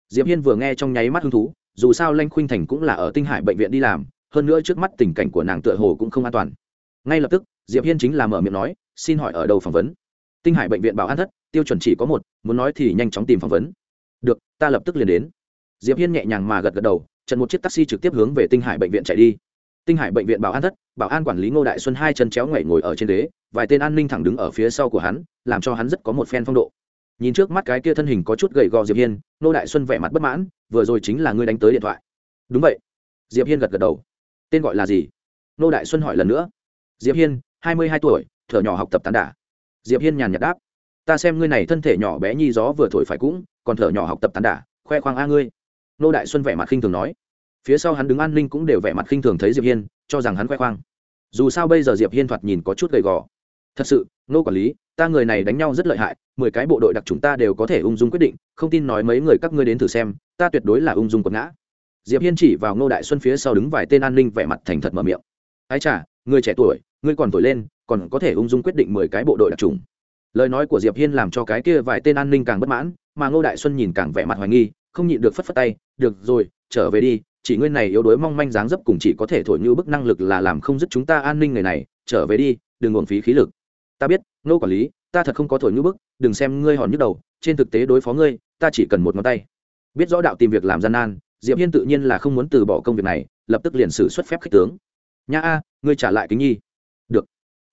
Diệp hiên vừa nghe trong nháy mắt hứng thú dù sao lanh khuynh thành cũng là ở tinh hải bệnh viện đi làm hơn nữa trước mắt tình cảnh của nàng tựa hồ cũng không an toàn. Ngay lập tức diệp hiên chính là mở miệng nói xin hỏi ở đầu phỏng vấn? Tinh hải bệnh viện bảo an thất tiêu chuẩn chỉ có một muốn nói thì nhanh chóng tìm phỏng vấn. Được ta lập tức liền đến diệp hiên nhẹ nhàng mà gật gật đầu chặn một chiếc taxi trực tiếp hướng về tinh hải bệnh viện chạy đi. Tinh hải bệnh viện bảo an thất, bảo an quản lý ngô đại xuân hai chân chéo ngoảy ngồi ở trên ghế, vài tên an ninh thẳng đứng ở phía sau của hắn, làm cho hắn rất có một phen phong độ. Nhìn trước mắt cái kia thân hình có chút gầy gò diệp hiên, ngô đại xuân vẻ mặt bất mãn, vừa rồi chính là ngươi đánh tới điện thoại. Đúng vậy. Diệp hiên gật gật đầu. Tên gọi là gì? Ngô đại xuân hỏi lần nữa. Diệp hiên, hai mươi hai tuổi, thở nhỏ học tập tán đả. Diệp hiên nhàn nhạt đáp. Ta xem ngươi này thân thể nhỏ bé nhi gió vừa thổi phải cũng, còn thở nhỏ học tập tán đả, khoe khoang a ngươi nô đại xuân vẻ mặt khinh thường nói. Phía sau hắn đứng an ninh cũng đều vẻ mặt khinh thường thấy diệp hiên, cho rằng hắn khoe khoang. Dù sao bây giờ diệp hiên thoạt nhìn có chút gầy gò. Thật sự nô quản lý, ta người này đánh nhau rất lợi hại, mười cái bộ đội đặc chúng ta đều có thể ung dung quyết định, không tin nói mấy người các ngươi đến thử xem, ta tuyệt đối là ung dung quật ngã. Diệp hiên chỉ vào nô đại xuân phía sau đứng vài tên an ninh vẻ mặt thành thật mở miệng. Ái chả người trẻ tuổi, ngươi còn tuổi lên, còn có thể ung dung quyết định mười cái bộ đội đặc trùng lời nói của diệp hiên làm cho cái kia vài tên an ninh càng bất mãn, mà ngô đại xuân nhìn càng vẻ mặt hoài nghi, không nhịn được phất phất tay được rồi, trở về đi, chỉ nguyên này yếu đuối mong manh dáng dấp cùng chỉ có thể thổi như bức năng lực là làm không dứt chúng ta an ninh người này. Trở về đi, đừng uổng phí khí lực. Ta biết, nô quản lý, ta thật không có thổi như bức, đừng xem ngươi hòn nhức đầu, trên thực tế đối phó ngươi, ta chỉ cần một ngón tay. Biết rõ đạo tìm việc làm gian nan, diệp hiên tự nhiên là không muốn từ bỏ công việc này, lập tức liền xử xuất phép khích tướng. Nha a, ngươi trả lại kính nhi. Được.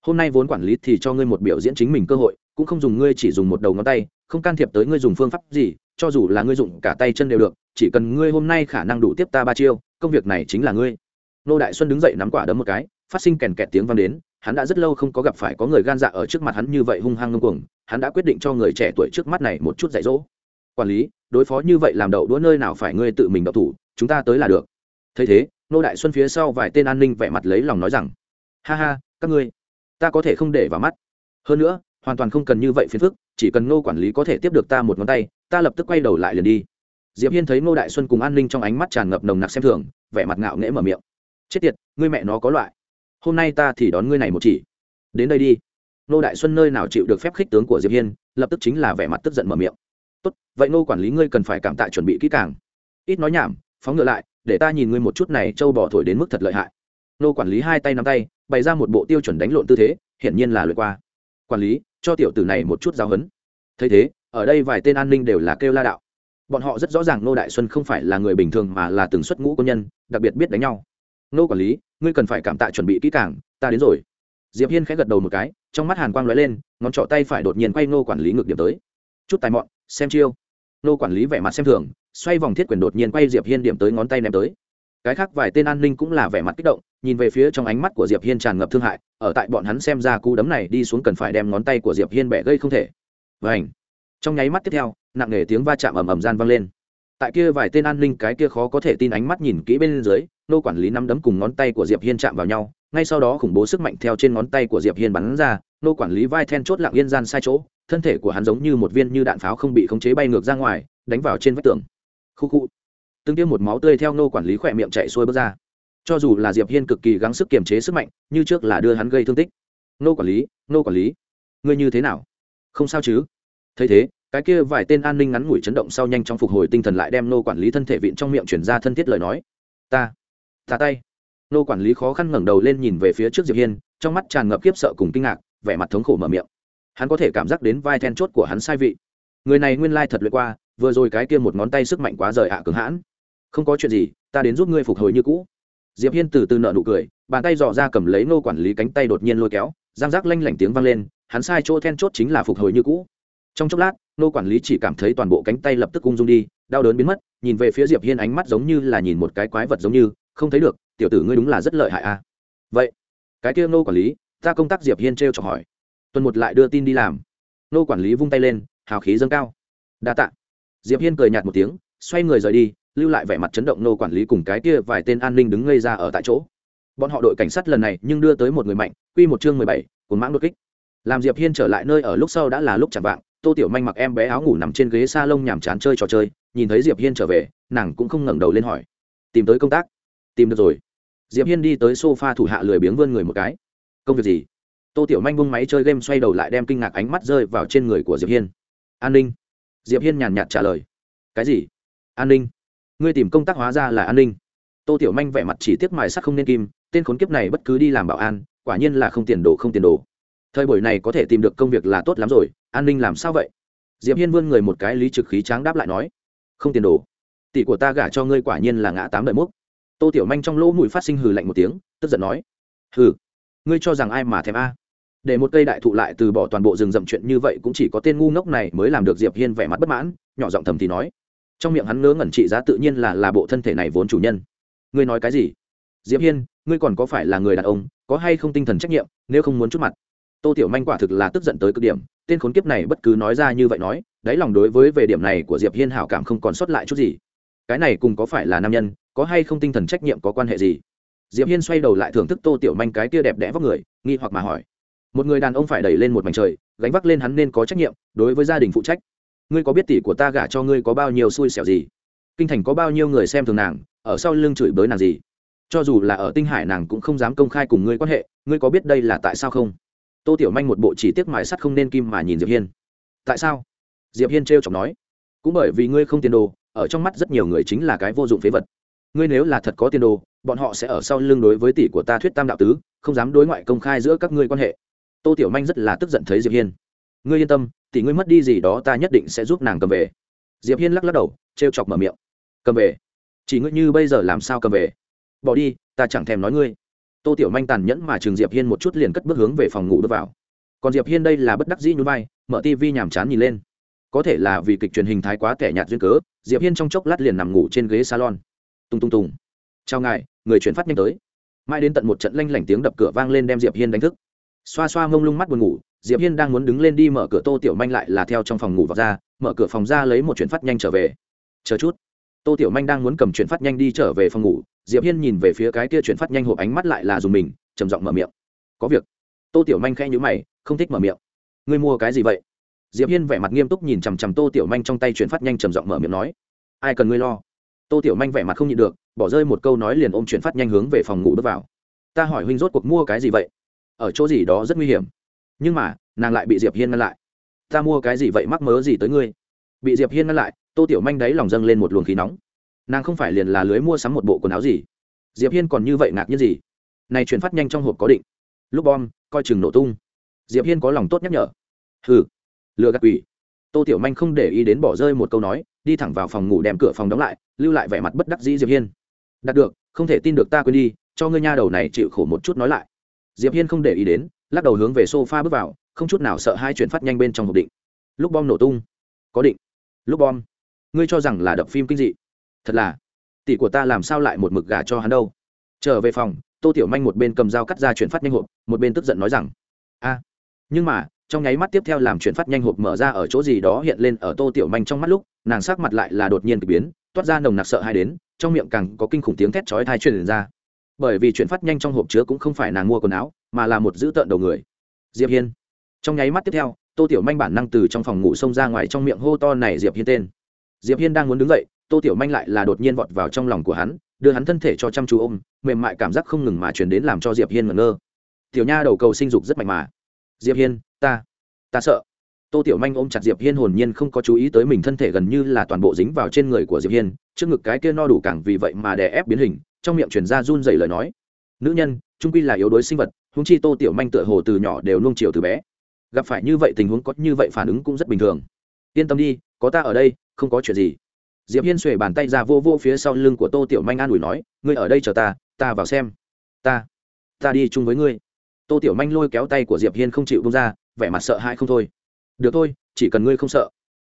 Hôm nay vốn quản lý thì cho ngươi một biểu diễn chính mình cơ hội, cũng không dùng ngươi chỉ dùng một đầu ngón tay, không can thiệp tới ngươi dùng phương pháp gì cho dù là ngươi dùng cả tay chân đều được, chỉ cần ngươi hôm nay khả năng đủ tiếp ta ba chiêu, công việc này chính là ngươi. Nô đại xuân đứng dậy nắm quả đấm một cái, phát sinh kèn kẹt tiếng vang đến, hắn đã rất lâu không có gặp phải có người gan dạ ở trước mặt hắn như vậy hung hăng ngông cuồng, hắn đã quyết định cho người trẻ tuổi trước mắt này một chút dạy dỗ. Quản lý, đối phó như vậy làm đậu đũa nơi nào phải ngươi tự mình đậu thủ, chúng ta tới là được. Thấy thế, nô đại xuân phía sau vài tên an ninh vẻ mặt lấy lòng nói rằng, ha ha, các ngươi, ta có thể không để vào mắt. Hơn nữa, hoàn toàn không cần như vậy phiền phức chỉ cần ngô quản lý có thể tiếp được ta một ngón tay, ta lập tức quay đầu lại liền đi. Diệp hiên thấy ngô đại xuân cùng an ninh trong ánh mắt tràn ngập nồng nặc xem thường, vẻ mặt ngạo nghễ mở miệng. Chết tiệt, ngươi mẹ nó có loại. Hôm nay ta thì đón ngươi này một chỉ. Đến đây đi. Ngô đại xuân nơi nào chịu được phép khích tướng của diệp hiên, lập tức chính là vẻ mặt tức giận mở miệng. Tốt, vậy ngô quản lý ngươi cần phải cảm tạ chuẩn bị kỹ càng. Ít nói nhảm, phóng ngựa lại, để ta nhìn ngươi một chút này trâu bò thổi đến mức thật lợi hại. Ngô quản lý hai tay nắm tay, bày ra một bộ tiêu chuẩn đánh lộn tư thế, hiển nhiên là lượt qua quản lý, cho tiểu tử này một chút giáo huấn. Thấy thế, ở đây vài tên an ninh đều là kêu la đạo. Bọn họ rất rõ ràng nô đại xuân không phải là người bình thường mà là từng xuất ngũ quân nhân, đặc biệt biết đánh nhau. Nô quản lý, ngươi cần phải cảm tạ chuẩn bị kỹ càng, ta đến rồi. Diệp hiên khẽ gật đầu một cái, trong mắt hàn quang lóe lên, ngón trỏ tay phải đột nhiên quay nô quản lý ngược điểm tới. Chút tài mọn, xem chiêu. Nô quản lý vẻ mặt xem thường, xoay vòng thiết quyền đột nhiên quay diệp hiên điểm tới ngón tay ném tới. Cái khác vài tên an ninh cũng là vẻ mặt kích động nhìn về phía trong ánh mắt của diệp hiên tràn ngập thương hại, ở tại bọn hắn xem ra cú đấm này đi xuống cần phải đem ngón tay của diệp hiên bẻ gây không thể. Vảnh trong nháy mắt tiếp theo, nặng nề tiếng va chạm ầm ầm gian vang lên. Tại kia vài tên an ninh cái kia khó có thể tin ánh mắt nhìn kỹ bên dưới, nô quản lý nắm đấm cùng ngón tay của diệp hiên chạm vào nhau, ngay sau đó khủng bố sức mạnh theo trên ngón tay của diệp hiên bắn ra, nô quản lý vai then chốt lặng yên gian sai chỗ, thân thể của hắn giống như một viên như đạn pháo không bị khống chế bay ngược ra ngoài, đánh vào trên vách tường. Khu khu. Tương tiêm một máu tươi theo nô quản lý khỏe miệng chạy xuôi bước ra cho dù là diệp hiên cực kỳ gắng sức kiềm chế sức mạnh, như trước là đưa hắn gây thương tích. Nô quản lý, nô quản lý, ngươi như thế nào? Không sao chứ? Thấy thế, cái kia vài tên an ninh ngắn ngủi chấn động sau nhanh chóng phục hồi tinh thần lại đem nô quản lý thân thể vịn trong miệng chuyển ra thân thiết lời nói. Ta ta tay. Nô quản lý khó khăn ngẩng đầu lên nhìn về phía trước diệp hiên, trong mắt tràn ngập khiếp sợ cùng kinh ngạc, vẻ mặt thống khổ mở miệng. Hắn có thể cảm giác đến vai then chốt của hắn sai vị. Người này nguyên lai thật luyện qua, vừa rồi cái kia một ngón tay sức mạnh quá rời ạ à cứng hãn. Không có chuyện gì, ta đến giúp ngươi phục hồi như cũ diệp hiên từ từ nợ nụ cười, bàn tay dò ra cầm lấy nô quản lý cánh tay đột nhiên lôi kéo giang giác lanh lảnh tiếng vang lên, hắn sai chỗ then chốt chính là phục hồi như cũ. Trong chốc lát nô quản lý chỉ cảm thấy toàn bộ cánh tay lập tức ung dung đi, đau đớn biến mất, nhìn về phía diệp hiên ánh mắt giống như là nhìn một cái quái vật giống như, không thấy được, tiểu tử ngươi đúng là rất lợi hại a. À. vậy, cái kia nô quản lý, ta công tác diệp hiên treo chọc hỏi. Tuần một lại đưa tin đi làm. Nô quản lý vung tay lên, hào khí dâng cao. Đa tạ. Diệp hiên cười nhạt một tiếng, xoay người rời đi lưu lại vẻ mặt chấn động nô quản lý cùng cái kia vài tên an ninh đứng ngây ra ở tại chỗ. Bọn họ đội cảnh sát lần này nhưng đưa tới một người mạnh quy một chương mười bảy, cuốn mãng đột kích. Làm diệp hiên trở lại nơi ở lúc sau đã là lúc chẳng vạng tô tiểu manh mặc em bé áo ngủ nằm trên ghế s a lông nhàm chán chơi trò chơi nhìn thấy diệp hiên trở về nàng cũng không ngẩng đầu lên hỏi. Tìm tới công tác? Tìm được rồi. Diệp hiên đi tới s o f a thủ hạ lười biếng vươn người một cái. Công việc gì? Tô tiểu manh bung máy chơi game xoay đầu lại đem kinh ngạc ánh mắt rơi vào trên người của diệp hiên. An ninh. Diệp hiên nhàn nhạt trả lời. Cái gì? An ninh ngươi tìm công tác hóa ra là an ninh. Tô tiểu manh vẻ mặt chỉ tiếc mài sắc không nên kim, tên khốn kiếp này bất cứ đi làm bảo an, quả nhiên là không tiền đồ, không tiền đồ. Thời buổi này có thể tìm được công việc là tốt lắm rồi, an ninh làm sao vậy? Diệp hiên vươn người một cái lý trực khí tráng đáp lại nói, không tiền đồ. Tỷ của ta gả cho ngươi quả nhiên là ngã tám đợi múc. Tô tiểu manh trong lỗ mũi phát sinh hừ lạnh một tiếng, tức giận nói, hừ, ngươi cho rằng ai mà thèm a? Để một cây đại thụ lại từ bỏ toàn bộ rừng rậm chuyện như vậy cũng chỉ có tên ngu ngốc này mới làm được diệp hiên vẻ mặt bất mãn, nhỏ giọng thầm thì nói trong miệng hắn ngớ ngẩn trị giá tự nhiên là là bộ thân thể này vốn chủ nhân. Ngươi nói cái gì? Diệp hiên, ngươi còn có phải là người đàn ông, có hay không tinh thần trách nhiệm, nếu không muốn chút mặt? Tô tiểu manh quả thực là tức giận tới cực điểm, tên khốn kiếp này bất cứ nói ra như vậy nói, đáy lòng đối với về điểm này của diệp hiên hảo cảm không còn sót lại chút gì. Cái này cùng có phải là nam nhân, có hay không tinh thần trách nhiệm có quan hệ gì? Diệp hiên xoay đầu lại thưởng thức tô tiểu manh cái kia đẹp đẽ vóc người, nghi hoặc mà hỏi. Một người đàn ông phải đẩy lên một mảnh trời, gánh vác lên hắn nên có trách nhiệm, đối với gia đình phụ trách ngươi có biết tỷ của ta gả cho ngươi có bao nhiêu xui xẻo gì? Kinh thành có bao nhiêu người xem thường nàng, ở sau lưng chửi bới nàng gì? Cho dù là ở tinh hải nàng cũng không dám công khai cùng ngươi quan hệ, ngươi có biết đây là tại sao không? Tô tiểu manh một bộ chỉ tiếc mài sắt không nên kim mà nhìn diệp hiên. Tại sao? Diệp hiên trêu chọc nói. Cũng bởi vì ngươi không tiền đồ, ở trong mắt rất nhiều người chính là cái vô dụng phế vật. Ngươi nếu là thật có tiền đồ, bọn họ sẽ ở sau lưng đối với tỷ của ta thuyết tam đạo tứ, không dám đối ngoại công khai giữa các ngươi quan hệ. Tô tiểu manh rất là tức giận thấy diệp hiên. Ngươi yên tâm tỷ ngươi mất đi gì đó ta nhất định sẽ giúp nàng cầm về. Diệp hiên lắc lắc đầu, trêu chọc mở miệng. Cầm về? Chỉ ngươi như bây giờ làm sao cầm về? Bỏ đi, ta chẳng thèm nói ngươi. Tô tiểu manh tàn nhẫn mà trường diệp hiên một chút liền cất bước hướng về phòng ngủ bước vào. Còn diệp hiên đây là bất đắc dĩ nhún vai, mở tivi nhàm chán nhìn lên. Có thể là vì kịch truyền hình thái quá kẻ nhạt duyên cớ, diệp hiên trong chốc lát liền nằm ngủ trên ghế salon. Tung tung tung. Chào ngài, người chuyển phát nhanh tới. Mai đến tận một trận lanh lảnh tiếng đập cửa vang lên đem diệp hiên đánh thức. Xoa xoa mông lung mắt buồn ngủ diệp hiên đang muốn đứng lên đi mở cửa tô tiểu manh lại là theo trong phòng ngủ vào ra, mở cửa phòng ra lấy một chuyển phát nhanh trở về. Chờ chút. Tô tiểu manh đang muốn cầm chuyển phát nhanh đi trở về phòng ngủ, diệp hiên nhìn về phía cái kia chuyển phát nhanh hộp ánh mắt lại là dùng mình, trầm giọng mở miệng. Có việc. Tô tiểu manh khẽ nhíu mày, không thích mở miệng. Ngươi mua cái gì vậy? Diệp hiên vẻ mặt nghiêm túc nhìn chằm chằm tô tiểu manh trong tay chuyển phát nhanh trầm giọng mở miệng nói. Ai cần ngươi lo? Tô tiểu manh vẻ mặt không nhịn được, bỏ rơi một câu nói liền ôm chuyển phát nhanh hướng về phòng ngủ bước vào. Ta hỏi huynh rốt cuộc mua cái gì vậy? Ở chỗ gì đó rất nguy hiểm nhưng mà, nàng lại bị diệp hiên ngăn lại. Ta mua cái gì vậy mắc mớ gì tới ngươi? Bị diệp hiên ngăn lại, tô tiểu manh đáy lòng dâng lên một luồng khí nóng. Nàng không phải liền là lưới mua sắm một bộ quần áo gì. Diệp hiên còn như vậy ngạc nhiên gì? Này chuyển phát nhanh trong hộp có định. Lúc bom, coi chừng nổ tung. Diệp hiên có lòng tốt nhắc nhở. Hừ, lừa gạt quỷ. Tô tiểu manh không để ý đến bỏ rơi một câu nói, đi thẳng vào phòng ngủ đem cửa phòng đóng lại, lưu lại vẻ mặt bất đắc dĩ diệp hiên. Đạt được, không thể tin được ta quên đi, cho ngươi nha đầu này chịu khổ một chút nói lại diệp hiên không để ý đến, lắc đầu hướng về sofa bước vào, không chút nào sợ hai chuyện phát nhanh bên trong hộp định. Lúc bom nổ tung. Có định. Lúc bom. Ngươi cho rằng là đập phim kinh dị. Thật là. Tỷ của ta làm sao lại một mực gà cho hắn đâu? Trở về phòng, tô tiểu manh một bên cầm dao cắt ra chuyển phát nhanh hộp, một bên tức giận nói rằng, a. Nhưng mà, trong nháy mắt tiếp theo làm chuyển phát nhanh hộp mở ra ở chỗ gì đó hiện lên ở tô tiểu manh trong mắt lúc, nàng sắc mặt lại là đột nhiên k ỳ biến, toát ra nồng nặc sợ hai đến, trong miệng càng có kinh khủng tiếng thét chói thai truyền ra bởi vì chuyển phát nhanh trong hộp chứa cũng không phải nàng mua quần áo, mà là một dữ tợn đầu người. Diệp hiên. Trong nháy mắt tiếp theo, tô tiểu manh bản năng từ trong phòng ngủ xông ra ngoài trong miệng hô to này diệp hiên tên. Diệp hiên đang muốn đứng dậy, tô tiểu manh lại là đột nhiên vọt vào trong lòng của hắn, đưa hắn thân thể cho chăm chú ôm, mềm mại cảm giác không ngừng mà truyền đến làm cho diệp hiên ngẩn ngơ. Tiểu nha đầu cầu sinh dục rất mạnh mà. Diệp hiên, ta ta sợ tô tiểu manh ôm chặt diệp hiên hồn nhiên không có chú ý tới mình thân thể gần như là toàn bộ dính vào trên người của diệp hiên, trước ngực cái kia no đủ càng vì vậy mà đè ép biến hình, trong miệng truyền ra run dày lời nói. Nữ nhân, trung quy là yếu đuối sinh vật húng chi tô tiểu manh tựa hồ từ nhỏ đều nuông chiều từ bé. Gặp phải như vậy tình huống có như vậy phản ứng cũng rất bình thường. Yên tâm đi, có ta ở đây, không có chuyện gì. Diệp hiên xuề bàn tay ra vô vô phía sau lưng của tô tiểu manh an ủi nói, ngươi ở đây chờ ta ta vào xem. Ta ta đi chung với ngươi. Tô tiểu manh lôi kéo tay của diệp hiên không chịu bông ra, vẻ mặt sợ hãi không thôi được thôi, chỉ cần ngươi không sợ.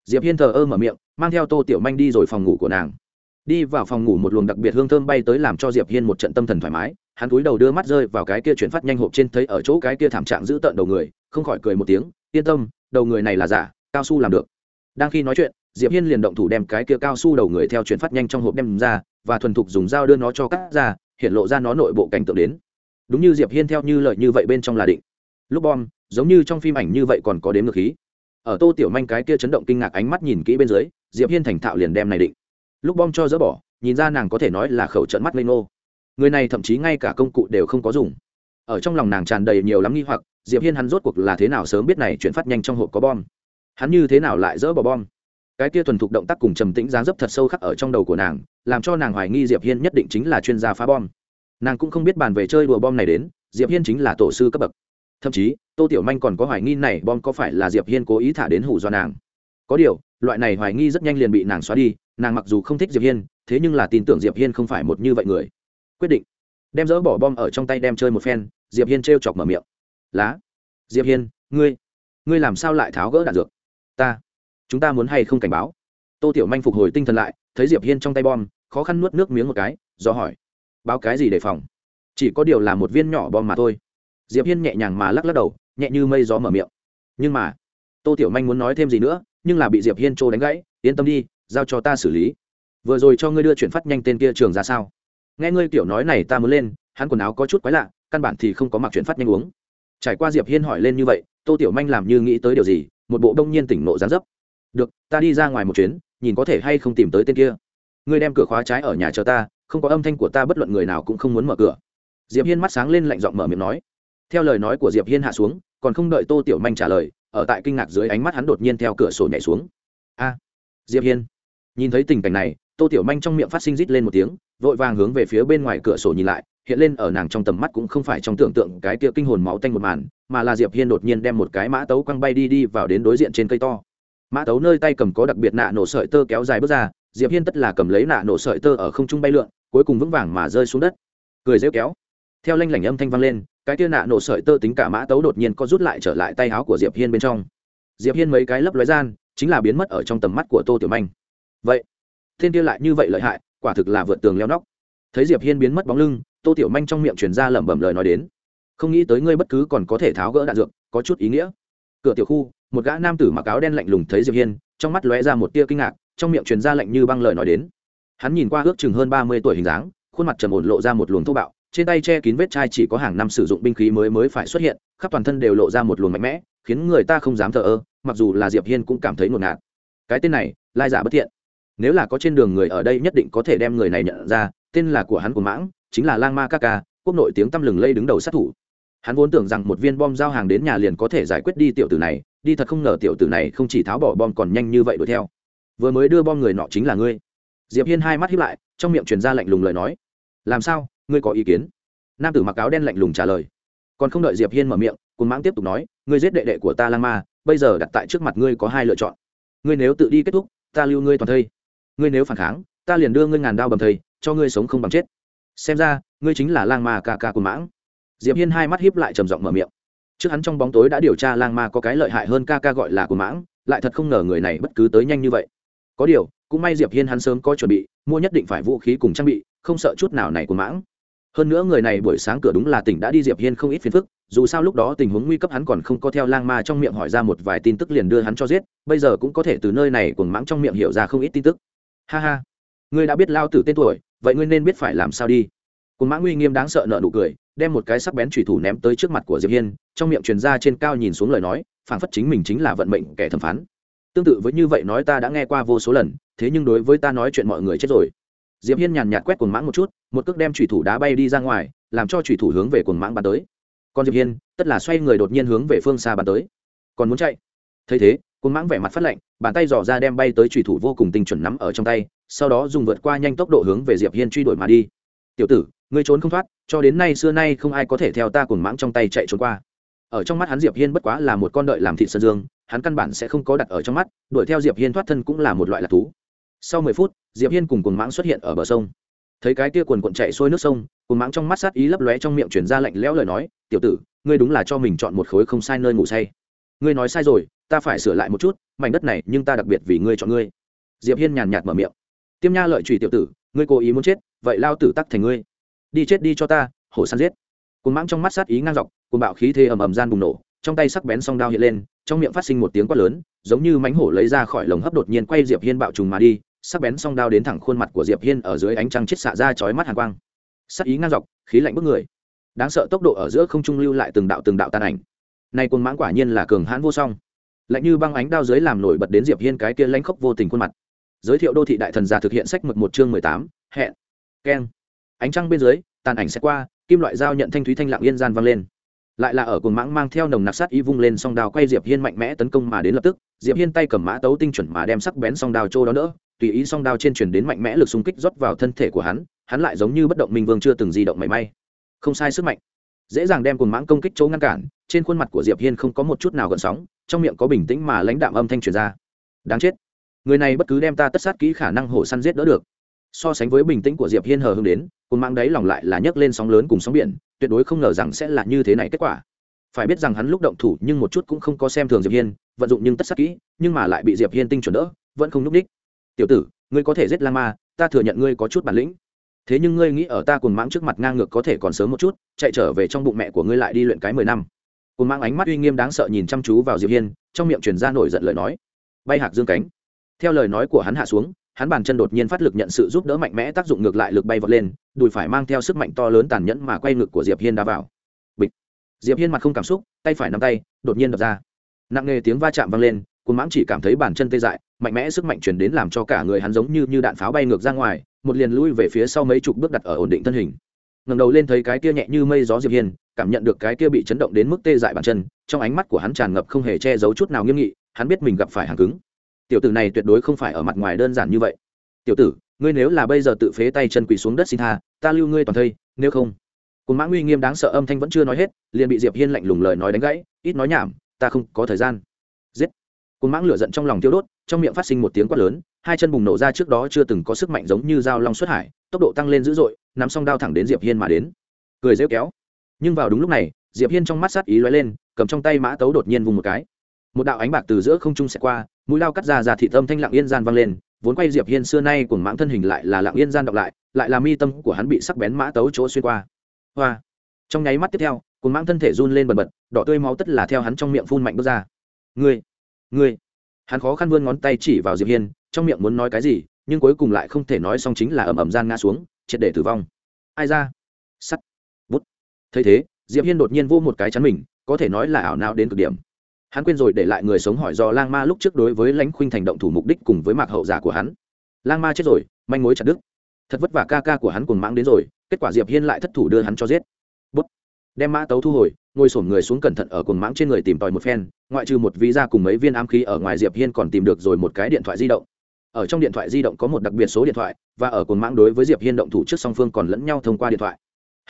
Diệp hiên thờ ơ mở miệng, mang theo tô tiểu manh đi rồi phòng ngủ của nàng. Đi vào phòng ngủ một luồng đặc biệt hương thơm bay tới làm cho diệp hiên một trận tâm thần thoải mái. Hắn cúi đầu đưa mắt rơi vào cái kia chuyển phát nhanh hộp trên thấy ở chỗ cái kia thảm trạng giữ tợn đầu người, không khỏi cười một tiếng, yên tâm, đầu người này là giả, cao su làm được. Đang khi nói chuyện, diệp hiên liền động thủ đem cái kia cao su đầu người theo chuyển phát nhanh trong hộp đem ra và thuần thục dùng dao đưa nó cho cắt ra, hiện lộ ra nó nội bộ cảnh tượng đến. Đúng như diệp hiên theo như lời như vậy bên trong là định. Lúc bom, giống như trong phim ảnh như vậy còn có đếm ngược khí ở tô tiểu manh cái kia chấn động kinh ngạc ánh mắt nhìn kỹ bên dưới, diệp hiên thành thạo liền đem này định. Lúc bom cho dỡ bỏ, nhìn ra nàng có thể nói là khẩu trận mắt lên ngô. Người này thậm chí ngay cả công cụ đều không có dùng. Ở trong lòng nàng tràn đầy nhiều lắm nghi hoặc, diệp hiên hắn rốt cuộc là thế nào sớm biết này chuyển phát nhanh trong hộp có bom? Hắn như thế nào lại dỡ bỏ bom? Cái kia thuần thục động tác cùng trầm tĩnh dáng dấp thật sâu khắc ở trong đầu của nàng, làm cho nàng hoài nghi diệp hiên nhất định chính là chuyên gia phá bom. Nàng cũng không biết bàn về chơi đùa bom này đến, diệp hiên chính là tổ sư cấp bậc. Thậm chí tô tiểu manh còn có hoài nghi này bom có phải là diệp hiên cố ý thả đến hủ do nàng? Có điều, loại này hoài nghi rất nhanh liền bị nàng xóa đi, nàng mặc dù không thích diệp hiên, thế nhưng là tin tưởng diệp hiên không phải một như vậy người. Quyết định. Đem dỡ bỏ bom ở trong tay đem chơi một phen, diệp hiên trêu chọc mở miệng. Lá, diệp hiên, ngươi ngươi làm sao lại tháo gỡ đạn dược? Ta, chúng ta muốn hay không cảnh báo? Tô tiểu manh phục hồi tinh thần lại, thấy diệp hiên trong tay bom, khó khăn nuốt nước miếng một cái, do hỏi, báo cái gì đề phòng? Chỉ có điều là một viên nhỏ bom mà thôi. Diệp hiên nhẹ nhàng mà lắc lắc đầu nhẹ như mây gió mở miệng. Nhưng mà, tô tiểu manh muốn nói thêm gì nữa, nhưng là bị diệp hiên trô đánh gãy, yên tâm đi, giao cho ta xử lý. Vừa rồi cho ngươi đưa chuyển phát nhanh tên kia trường ra sao? Nghe ngươi tiểu nói này ta muốn lên, hắn quần áo có chút quái lạ, căn bản thì không có mặc chuyển phát nhanh uống. Trải qua diệp hiên hỏi lên như vậy, tô tiểu manh làm như nghĩ tới điều gì, một bộ đông nhiên tỉnh nộ gián dấp. Được, ta đi ra ngoài một chuyến, nhìn có thể hay không tìm tới tên kia. Ngươi đem cửa khóa trái ở nhà chờ ta, không có âm thanh của ta bất luận người nào cũng không muốn mở cửa. Diệp hiên mắt sáng lên lạnh giọng mở miệng nói theo lời nói của diệp hiên hạ xuống, còn không đợi tô tiểu manh trả lời, ở tại kinh ngạc dưới ánh mắt hắn đột nhiên theo cửa sổ nhảy xuống. A, diệp hiên. Nhìn thấy tình cảnh này, tô tiểu manh trong miệng phát sinh rít lên một tiếng, vội vàng hướng về phía bên ngoài cửa sổ nhìn lại, hiện lên ở nàng trong tầm mắt cũng không phải trong tưởng tượng cái kia kinh hồn máu tanh một màn, mà là diệp hiên đột nhiên đem một cái mã tấu quăng bay đi đi vào đến đối diện trên cây to. Mã tấu nơi tay cầm có đặc biệt nạ nổ sợi tơ kéo dài bước ra, diệp hiên tất là cầm lấy nạ nổ sợi tơ ở không trung bay lượn, cuối cùng vững vàng mà rơi xuống đất. Cười rêu kéo theo lanh lảnh âm thanh vang lên, cái tia nạ nổ sợi tơ tính cả mã tấu đột nhiên có rút lại trở lại tay áo của diệp hiên bên trong. Diệp hiên mấy cái lấp lóe gian, chính là biến mất ở trong tầm mắt của tô tiểu manh. Vậy, thiên tia lại như vậy lợi hại, quả thực là vượt tường leo nóc. Thấy diệp hiên biến mất bóng lưng, tô tiểu manh trong miệng truyền ra lẩm bẩm lời nói đến. Không nghĩ tới ngươi bất cứ còn có thể tháo gỡ đạn dược, có chút ý nghĩa. Cửa tiểu khu, một gã nam tử mặc áo đen lạnh lùng thấy diệp hiên, trong mắt lóe ra một tia kinh ngạc, trong miệng truyền ra lạnh như băng lời nói đến. Hắn nhìn qua ước chừng hơn ba mươi tuổi hình dáng, khuôn mặt trầm ổn lộ ra một luồng thô bạo trên tay che kín vết chai chỉ có hàng năm sử dụng binh khí mới mới phải xuất hiện, khắp toàn thân đều lộ ra một luồng mạnh mẽ, khiến người ta không dám thờ ơ, mặc dù là diệp hiên cũng cảm thấy ngột ngạt. Cái tên này, lai giả bất thiện. Nếu là có trên đường người ở đây nhất định có thể đem người này nhận ra, tên là của hắn của mãng, chính là lang ma ca ca, quốc nội tiếng tăm lừng lây đứng đầu sát thủ. Hắn vốn tưởng rằng một viên bom giao hàng đến nhà liền có thể giải quyết đi tiểu tử này, đi thật không ngờ tiểu tử này không chỉ tháo bỏ bom còn nhanh như vậy đuổi theo. Vừa mới đưa bom người nọ chính là ngươi. Diệp hiên hai mắt hiếp lại, trong miệng truyền ra lạnh lùng lời nói. Làm sao? Ngươi có ý kiến? Nam tử mặc áo đen lạnh lùng trả lời. Còn không đợi diệp hiên mở miệng cùng mãng tiếp tục nói, ngươi giết đệ đệ của ta lang ma, bây giờ đặt tại trước mặt ngươi có hai lựa chọn. Ngươi nếu tự đi kết thúc, ta lưu ngươi toàn thây. Ngươi nếu phản kháng, ta liền đưa ngươi ngàn đao bầm thây, cho ngươi sống không bằng chết. Xem ra, ngươi chính là lang ma ca ca của mãng. Diệp hiên hai mắt hiếp lại trầm giọng mở miệng. Trước hắn trong bóng tối đã điều tra lang ma có cái lợi hại hơn ca ca gọi là của mãng, lại thật không ngờ người này bất cứ tới nhanh như vậy. Có điều, cũng may diệp hiên hắn sớm có chuẩn bị, mua nhất định phải vũ khí cùng trang bị, không sợ chút nào này của mãng hơn nữa người này buổi sáng cửa đúng là tỉnh đã đi diệp hiên không ít phiền phức, dù sao lúc đó tình huống nguy cấp hắn còn không có theo lang ma trong miệng hỏi ra một vài tin tức liền đưa hắn cho giết, bây giờ cũng có thể từ nơi này cuồng mãng trong miệng hiểu ra không ít tin tức. Ha ha. Ngươi đã biết lao tử tên tuổi, vậy ngươi nên biết phải làm sao đi. Cuồng mãng uy nghiêm đáng sợ nợ nụ cười, đem một cái sắc bén chủy thủ ném tới trước mặt của diệp hiên, trong miệng truyền ra trên cao nhìn xuống lời nói, phảng phất chính mình chính là vận mệnh kẻ thẩm phán. Tương tự với như vậy nói ta đã nghe qua vô số lần, thế nhưng đối với ta nói chuyện mọi người chết rồi diệp hiên nhàn nhạt quét cuồng mãng một chút, một cước đem thủy thủ đá bay đi ra ngoài, làm cho thủy thủ hướng về cuồng mãng bắn tới. Còn diệp hiên, tất là xoay người đột nhiên hướng về phương xa bắn tới. Còn muốn chạy? Thấy thế, cuồng mãng vẻ mặt phát lạnh, bàn tay dò ra đem bay tới thủy thủ vô cùng tinh chuẩn nắm ở trong tay, sau đó dùng vượt qua nhanh tốc độ hướng về diệp hiên truy đuổi mà đi. Tiểu tử, ngươi trốn không thoát, cho đến nay xưa nay không ai có thể theo ta cuồng mãng trong tay chạy trốn qua. Ở trong mắt hắn diệp hiên bất quá là một con đợi làm thịt sơn dương, hắn căn bản sẽ không có đặt ở trong mắt, đuổi theo diệp hiên thoát thân cũng là một loại lạc thú sau mười phút, diệp hiên cùng cuồng mãng xuất hiện ở bờ sông. Thấy cái kia quần cuộn chạy xuôi nước sông, cuồng mãng trong mắt sát ý lấp lóe trong miệng chuyển ra lạnh lẽo lời nói, tiểu tử, ngươi đúng là cho mình chọn một khối không sai nơi ngủ say. Ngươi nói sai rồi, ta phải sửa lại một chút, mảnh đất này nhưng ta đặc biệt vì ngươi chọn ngươi. Diệp hiên nhàn nhạt mở miệng. Tiêm nha lợi trùy tiểu tử, ngươi cố ý muốn chết, vậy lao tử tắc thành ngươi. Đi chết đi cho ta, hổ săn giết. Cuồng mãng trong mắt sát ý ngang dọc, cuồng bạo khí thế ầm ầm gian bùng nổ, trong tay sắc bén song đao hiện lên, trong miệng phát sinh một tiếng quát lớn, giống như mánh hổ lấy ra khỏi lồng hấp đột nhiên quay diệp hiên bạo trùng mà đi sắc bén song đao đến thẳng khuôn mặt của diệp hiên ở dưới ánh trăng chết xạ ra chói mắt hàn quang. Sắc ý ngang dọc, khí lạnh bức người. Đáng sợ tốc độ ở giữa không trung lưu lại từng đạo từng đạo tan ảnh. Nay cuồng mãng quả nhiên là cường hãn vô song. Lạnh như băng ánh đao dưới làm nổi bật đến diệp hiên cái kia lãnh khốc vô tình khuôn mặt. Giới thiệu đô thị đại thần già thực hiện sách mực một chương mười tám, hẹn, keng. Ánh trăng bên dưới, tàn ảnh sẽ qua, kim loại dao nhận thanh thúy thanh lặng yên gian vang lên. Lại là ở cuồng mãng mang theo nồng nặc sát ý vung lên song đao quay diệp hiên mạnh mẽ tấn công mà đến lập tức, diệp hiên tay cầm mã tấu tinh chuẩn mà đem sắc bén song đao trô đó nữa tùy ý song đao trên truyền đến mạnh mẽ lực xung kích rót vào thân thể của hắn hắn lại giống như bất động minh vương chưa từng di động mảy may. Không sai sức mạnh. Dễ dàng đem cuồng mãng công kích chỗ ngăn cản, trên khuôn mặt của diệp hiên không có một chút nào gợn sóng, trong miệng có bình tĩnh mà lãnh đạm âm thanh truyền ra. Đáng chết. Người này bất cứ đem ta tất sát kỹ khả năng hổ săn giết đỡ được. So sánh với bình tĩnh của diệp hiên hờ hưng đến, cuồng mãng đấy lòng lại là nhấc lên sóng lớn cùng sóng biển, tuyệt đối không ngờ rằng sẽ là như thế này kết quả. Phải biết rằng hắn lúc động thủ nhưng một chút cũng không có xem thường diệp hiên, vận dụng nhưng tất sát kỹ, nhưng mà lại bị diệp hiên tinh chuẩn đỡ, vẫn không núp đích tiểu tử, ngươi có thể giết lang ma, ta thừa nhận ngươi có chút bản lĩnh. Thế nhưng ngươi nghĩ ở ta cùng mãng trước mặt ngang ngược có thể còn sớm một chút, chạy trở về trong bụng mẹ của ngươi lại đi luyện cái mười năm. Cùng mang ánh mắt uy nghiêm đáng sợ nhìn chăm chú vào diệp hiên, trong miệng truyền ra nổi giận lời nói. Bay hạc dương cánh. Theo lời nói của hắn hạ xuống, hắn bàn chân đột nhiên phát lực nhận sự giúp đỡ mạnh mẽ tác dụng ngược lại lực bay vọt lên, đùi phải mang theo sức mạnh to lớn tàn nhẫn mà quay ngực của diệp hiên đá vào. Bịch. Diệp hiên mặt không cảm xúc, tay phải nắm tay, đột nhiên đập ra. Nặng nề tiếng va chạm vang lên cuồng mãng chỉ cảm thấy bàn chân tê dại, mạnh mẽ sức mạnh truyền đến làm cho cả người hắn giống như như đạn pháo bay ngược ra ngoài, một liền lui về phía sau mấy chục bước đặt ở ổn định thân hình. Ngẩng đầu lên thấy cái kia nhẹ như mây gió diệp hiên, cảm nhận được cái kia bị chấn động đến mức tê dại bàn chân, trong ánh mắt của hắn tràn ngập không hề che giấu chút nào nghiêm nghị, hắn biết mình gặp phải hàng cứng. Tiểu tử này tuyệt đối không phải ở mặt ngoài đơn giản như vậy. Tiểu tử, ngươi nếu là bây giờ tự phế tay chân quỳ xuống đất xin tha, ta lưu ngươi toàn thây, nếu không. Cùng mã nguy nghiêm đáng sợ âm thanh vẫn chưa nói hết, liền bị diệp hiên lạnh lùng lời nói đánh gãy, ít nói nhảm, ta không có thời gian cồn mãng lửa giận trong lòng tiêu đốt, trong miệng phát sinh một tiếng quát lớn, hai chân bùng nổ ra trước đó chưa từng có sức mạnh giống như dao long xuất hải, tốc độ tăng lên dữ dội, nắm song đao thẳng đến diệp hiên mà đến. Cười rêu kéo. Nhưng vào đúng lúc này, diệp hiên trong mắt sát ý lóe lên, cầm trong tay mã tấu đột nhiên vùng một cái. Một đạo ánh bạc từ giữa không trung sẽ qua, mũi lao cắt ra ra thị tâm thanh lặng yên gian vang lên, vốn quay diệp hiên xưa nay cùng mãng thân hình lại là lặng yên gian đọc lại lại là mi tâm của hắn bị sắc bén mã tấu chỗ xuyên qua. Hoa. Trong nháy mắt tiếp theo cùng mãng thân thể run lên bần bật, đỏ tươi máu tất là theo hắn trong miệng phun mạnh bước ra. Ngươi ngươi. Hắn khó khăn vươn ngón tay chỉ vào diệp hiên, trong miệng muốn nói cái gì, nhưng cuối cùng lại không thể nói xong chính là ầm ầm gian ngã xuống, triệt để tử vong. Ai ra? Sắt. Bút. Thấy thế, diệp hiên đột nhiên vô một cái chắn mình, có thể nói là ảo não đến cực điểm. Hắn quên rồi để lại người sống hỏi do lang ma lúc trước đối với lãnh khuynh thành động thủ mục đích cùng với mạc hậu giả của hắn. Lang ma chết rồi, manh mối chặt đứt. Thật vất vả ca ca của hắn cùng mãng đến rồi, kết quả diệp hiên lại thất thủ đưa hắn cho giết. Bút. Đem mã tấu thu hồi ngồi sổm người xuống cẩn thận ở cồn mãng trên người tìm tòi một phen, ngoại trừ một ví da cùng mấy viên ám khí ở ngoài diệp hiên còn tìm được rồi một cái điện thoại di động. Ở trong điện thoại di động có một đặc biệt số điện thoại, và ở cồn mãng đối với diệp hiên động thủ trước song phương còn lẫn nhau thông qua điện thoại.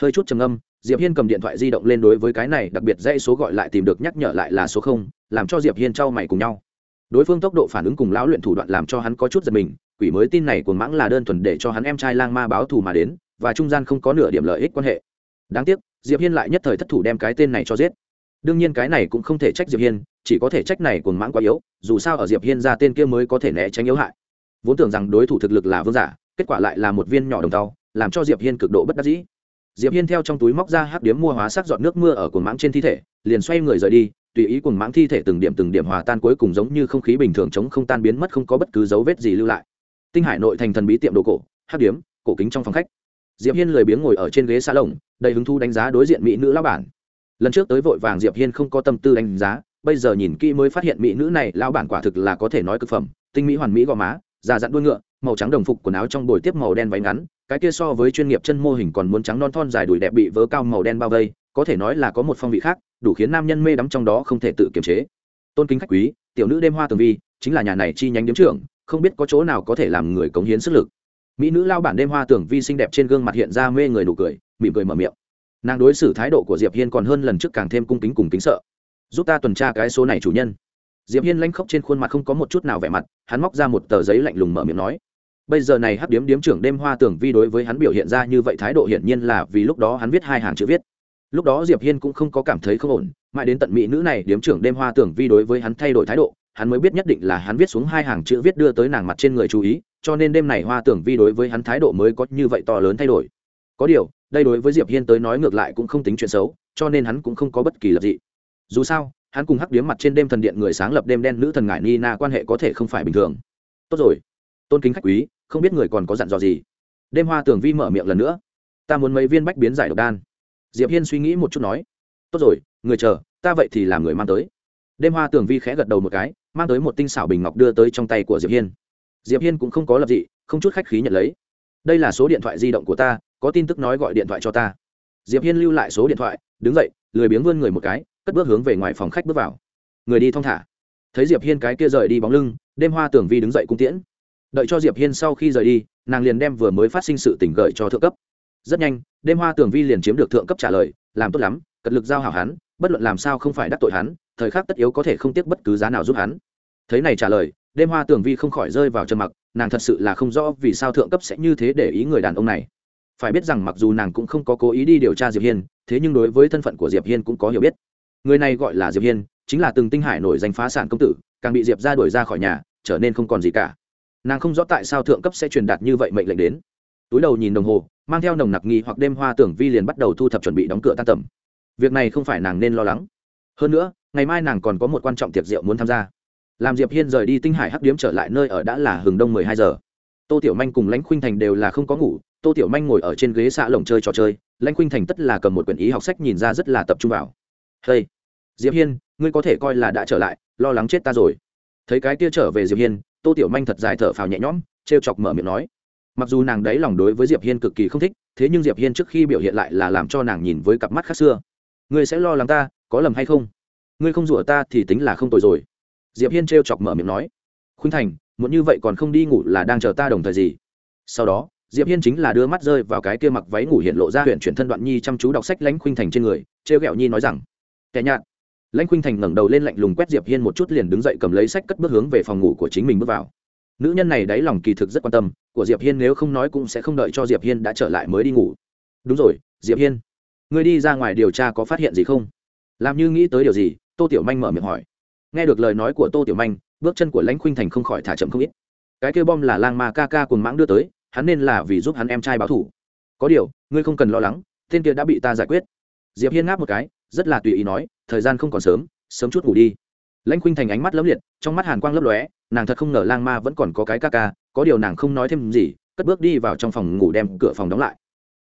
Hơi chút trầm âm diệp hiên cầm điện thoại di động lên đối với cái này đặc biệt dãy số gọi lại tìm được nhắc nhở lại là số không, làm cho diệp hiên trao mày cùng nhau. Đối phương tốc độ phản ứng cùng lão luyện thủ đoạn làm cho hắn có chút giật mình, quỷ mới tin này của mãng là đơn thuần để cho hắn em trai lang ma báo thù mà đến, và trung gian không có nửa điểm lợi ích quan hệ. Đáng tiếc diệp hiên lại nhất thời thất thủ đem cái tên này cho giết. Đương nhiên cái này cũng không thể trách diệp hiên, chỉ có thể trách này cuồng mãng quá yếu, dù sao ở diệp hiên ra tên kia mới có thể né tránh yếu hại. Vốn tưởng rằng đối thủ thực lực là vương giả, kết quả lại là một viên nhỏ đồng tàu, làm cho diệp hiên cực độ bất đắc dĩ. Diệp hiên theo trong túi móc ra hắc điếm mua hóa sắc giọt nước mưa ở cuồng mãng trên thi thể, liền xoay người rời đi, tùy ý cuồng mãng thi thể từng điểm từng điểm hòa tan cuối cùng giống như không khí bình thường chống không tan biến mất không có bất cứ dấu vết gì lưu lại. Tinh hải nội thành thần bí tiệm đồ cổ, hắc điếm, cổ kính trong phòng khách. Diệp hiên lười biếng ngồi ở trên ghế xa lồng đầy hứng thu đánh giá đối diện mỹ nữ lão bản. Lần trước tới vội vàng diệp hiên không có tâm tư đánh giá, bây giờ nhìn kỹ mới phát hiện mỹ nữ này lão bản quả thực là có thể nói cực phẩm, tinh mỹ hoàn mỹ gò má, già dặn đuôi ngựa, màu trắng đồng phục quần áo trong buổi tiếp màu đen váy ngắn, cái kia so với chuyên nghiệp chân mô hình còn muốn trắng non thon dài đùi đẹp bị vớ cao màu đen bao vây, có thể nói là có một phong vị khác, đủ khiến nam nhân mê đắm trong đó không thể tự kiềm chế. Tôn kính khách quý, tiểu nữ đêm hoa tường vi, chính là nhà này chi nhánh điếm trưởng, không biết có chỗ nào có thể làm người cống hiến sức lực mỹ nữ lao bản đêm hoa tưởng vi xinh đẹp trên gương mặt hiện ra mê người nụ cười, mỉm cười mở miệng. Nàng đối xử thái độ của diệp hiên còn hơn lần trước càng thêm cung kính cùng kính sợ. Giúp ta tuần tra cái số này chủ nhân. Diệp hiên lanh khóc trên khuôn mặt không có một chút nào vẻ mặt, hắn móc ra một tờ giấy lạnh lùng mở miệng nói. Bây giờ này hắc điếm điếm trưởng đêm hoa tưởng vi đối với hắn biểu hiện ra như vậy thái độ hiển nhiên là vì lúc đó hắn viết hai hàng chữ viết. Lúc đó diệp hiên cũng không có cảm thấy không ổn, mãi đến tận mỹ nữ này điếm trưởng đêm hoa tưởng vi đối với hắn thay đổi thái độ, hắn mới biết nhất định là hắn viết xuống hai hàng chữ viết đưa tới nàng mặt trên người chú ý cho nên đêm này hoa tưởng vi đối với hắn thái độ mới có như vậy to lớn thay đổi. Có điều, đây đối với diệp hiên tới nói ngược lại cũng không tính chuyện xấu, cho nên hắn cũng không có bất kỳ lập dị. Dù sao, hắn cùng hắc điếm mặt trên đêm thần điện người sáng lập đêm đen nữ thần ngải nina quan hệ có thể không phải bình thường. Tốt rồi. Tôn kính khách quý, không biết người còn có dặn dò gì? Đêm hoa tưởng vi mở miệng lần nữa. Ta muốn mấy viên bách biến giải độc đan. Diệp hiên suy nghĩ một chút nói. Tốt rồi, người chờ, ta vậy thì làm người mang tới. Đêm hoa tưởng vi khẽ gật đầu một cái, mang tới một tinh xảo bình ngọc đưa tới trong tay của diệp hiên diệp hiên cũng không có lập dị, không chút khách khí nhận lấy. Đây là số điện thoại di động của ta, có tin tức nói gọi điện thoại cho ta. Diệp hiên lưu lại số điện thoại, đứng dậy, lười biếng vươn người một cái, cất bước hướng về ngoài phòng khách bước vào. Người đi thong thả. Thấy diệp hiên cái kia rời đi bóng lưng, đêm hoa tưởng vi đứng dậy cung tiễn. Đợi cho diệp hiên sau khi rời đi, nàng liền đem vừa mới phát sinh sự tỉnh gợi cho thượng cấp. Rất nhanh, đêm hoa tưởng vi liền chiếm được thượng cấp trả lời, làm tốt lắm, cật lực giao hảo hắn, bất luận làm sao không phải đắc tội hắn, thời khắc tất yếu có thể không tiếc bất cứ giá nào giúp hắn. Thấy này trả lời đêm hoa tưởng vi không khỏi rơi vào trầm mặc, nàng thật sự là không rõ vì sao thượng cấp sẽ như thế để ý người đàn ông này. Phải biết rằng mặc dù nàng cũng không có cố ý đi điều tra diệp hiên, thế nhưng đối với thân phận của diệp hiên cũng có hiểu biết. Người này gọi là diệp hiên, chính là từng tinh hải nổi danh phá sản công tử, càng bị diệp ra đuổi ra khỏi nhà, trở nên không còn gì cả. Nàng không rõ tại sao thượng cấp sẽ truyền đạt như vậy mệnh lệnh đến. Túi đầu nhìn đồng hồ, mang theo nồng nặc nghi hoặc đêm hoa tưởng vi liền bắt đầu thu thập chuẩn bị đóng cửa tan tầm. Việc này không phải nàng nên lo lắng. Hơn nữa, ngày mai nàng còn có một quan trọng tiệc rượu muốn tham gia làm diệp hiên rời đi tinh hải hắc điếm trở lại nơi ở đã là hừng đông mười hai giờ. Tô tiểu manh cùng lãnh khuynh thành đều là không có ngủ, tô tiểu manh ngồi ở trên ghế xạ lồng chơi trò chơi, lãnh khuynh thành tất là cầm một quyển ý học sách nhìn ra rất là tập trung vào. Hey, diệp hiên, ngươi có thể coi là đã trở lại, lo lắng chết ta rồi. Thấy cái kia trở về diệp hiên, tô tiểu manh thật dài thở phào nhẹ nhõm, trêu chọc mở miệng nói. Mặc dù nàng đấy lòng đối với diệp hiên cực kỳ không thích, thế nhưng diệp hiên trước khi biểu hiện lại là làm cho nàng nhìn với cặp mắt khác xưa. Ngươi sẽ lo lắng ta, có lầm hay không? Ngươi không rủa ta thì tính là không tội rồi diệp hiên treo chọc mở miệng nói, khuynh thành muốn như vậy còn không đi ngủ là đang chờ ta đồng thời gì? Sau đó, diệp hiên chính là đưa mắt rơi vào cái kia mặc váy ngủ hiện lộ ra huyện chuyển thân đoạn nhi chăm chú đọc sách lãnh khuynh thành trên người, trêu Gẹo nhi nói rằng, kẻ nhạt. Lãnh khuynh thành ngẩng đầu lên lạnh lùng quét diệp hiên một chút liền đứng dậy cầm lấy sách cất bước hướng về phòng ngủ của chính mình bước vào. Nữ nhân này đáy lòng kỳ thực rất quan tâm, của diệp hiên nếu không nói cũng sẽ không đợi cho diệp hiên đã trở lại mới đi ngủ. Đúng rồi, diệp hiên, ngươi đi ra ngoài điều tra có phát hiện gì không? Làm như nghĩ tới điều gì? Tô tiểu manh mở miệng hỏi nghe được lời nói của tô tiểu manh, bước chân của lãnh khuynh thành không khỏi thả chậm không ít. Cái kêu bom là lang ma ca ca cùng mãng đưa tới, hắn nên là vì giúp hắn em trai báo thủ. Có điều, ngươi không cần lo lắng, tên kia đã bị ta giải quyết. Diệp hiên ngáp một cái, rất là tùy ý nói, thời gian không còn sớm sớm chút ngủ đi. Lãnh khuynh thành ánh mắt lấm liệt, trong mắt hàn quang lấp lóe, nàng thật không ngờ lang ma vẫn còn có cái ca ca, có điều nàng không nói thêm gì, cất bước đi vào trong phòng ngủ đem cửa phòng đóng lại.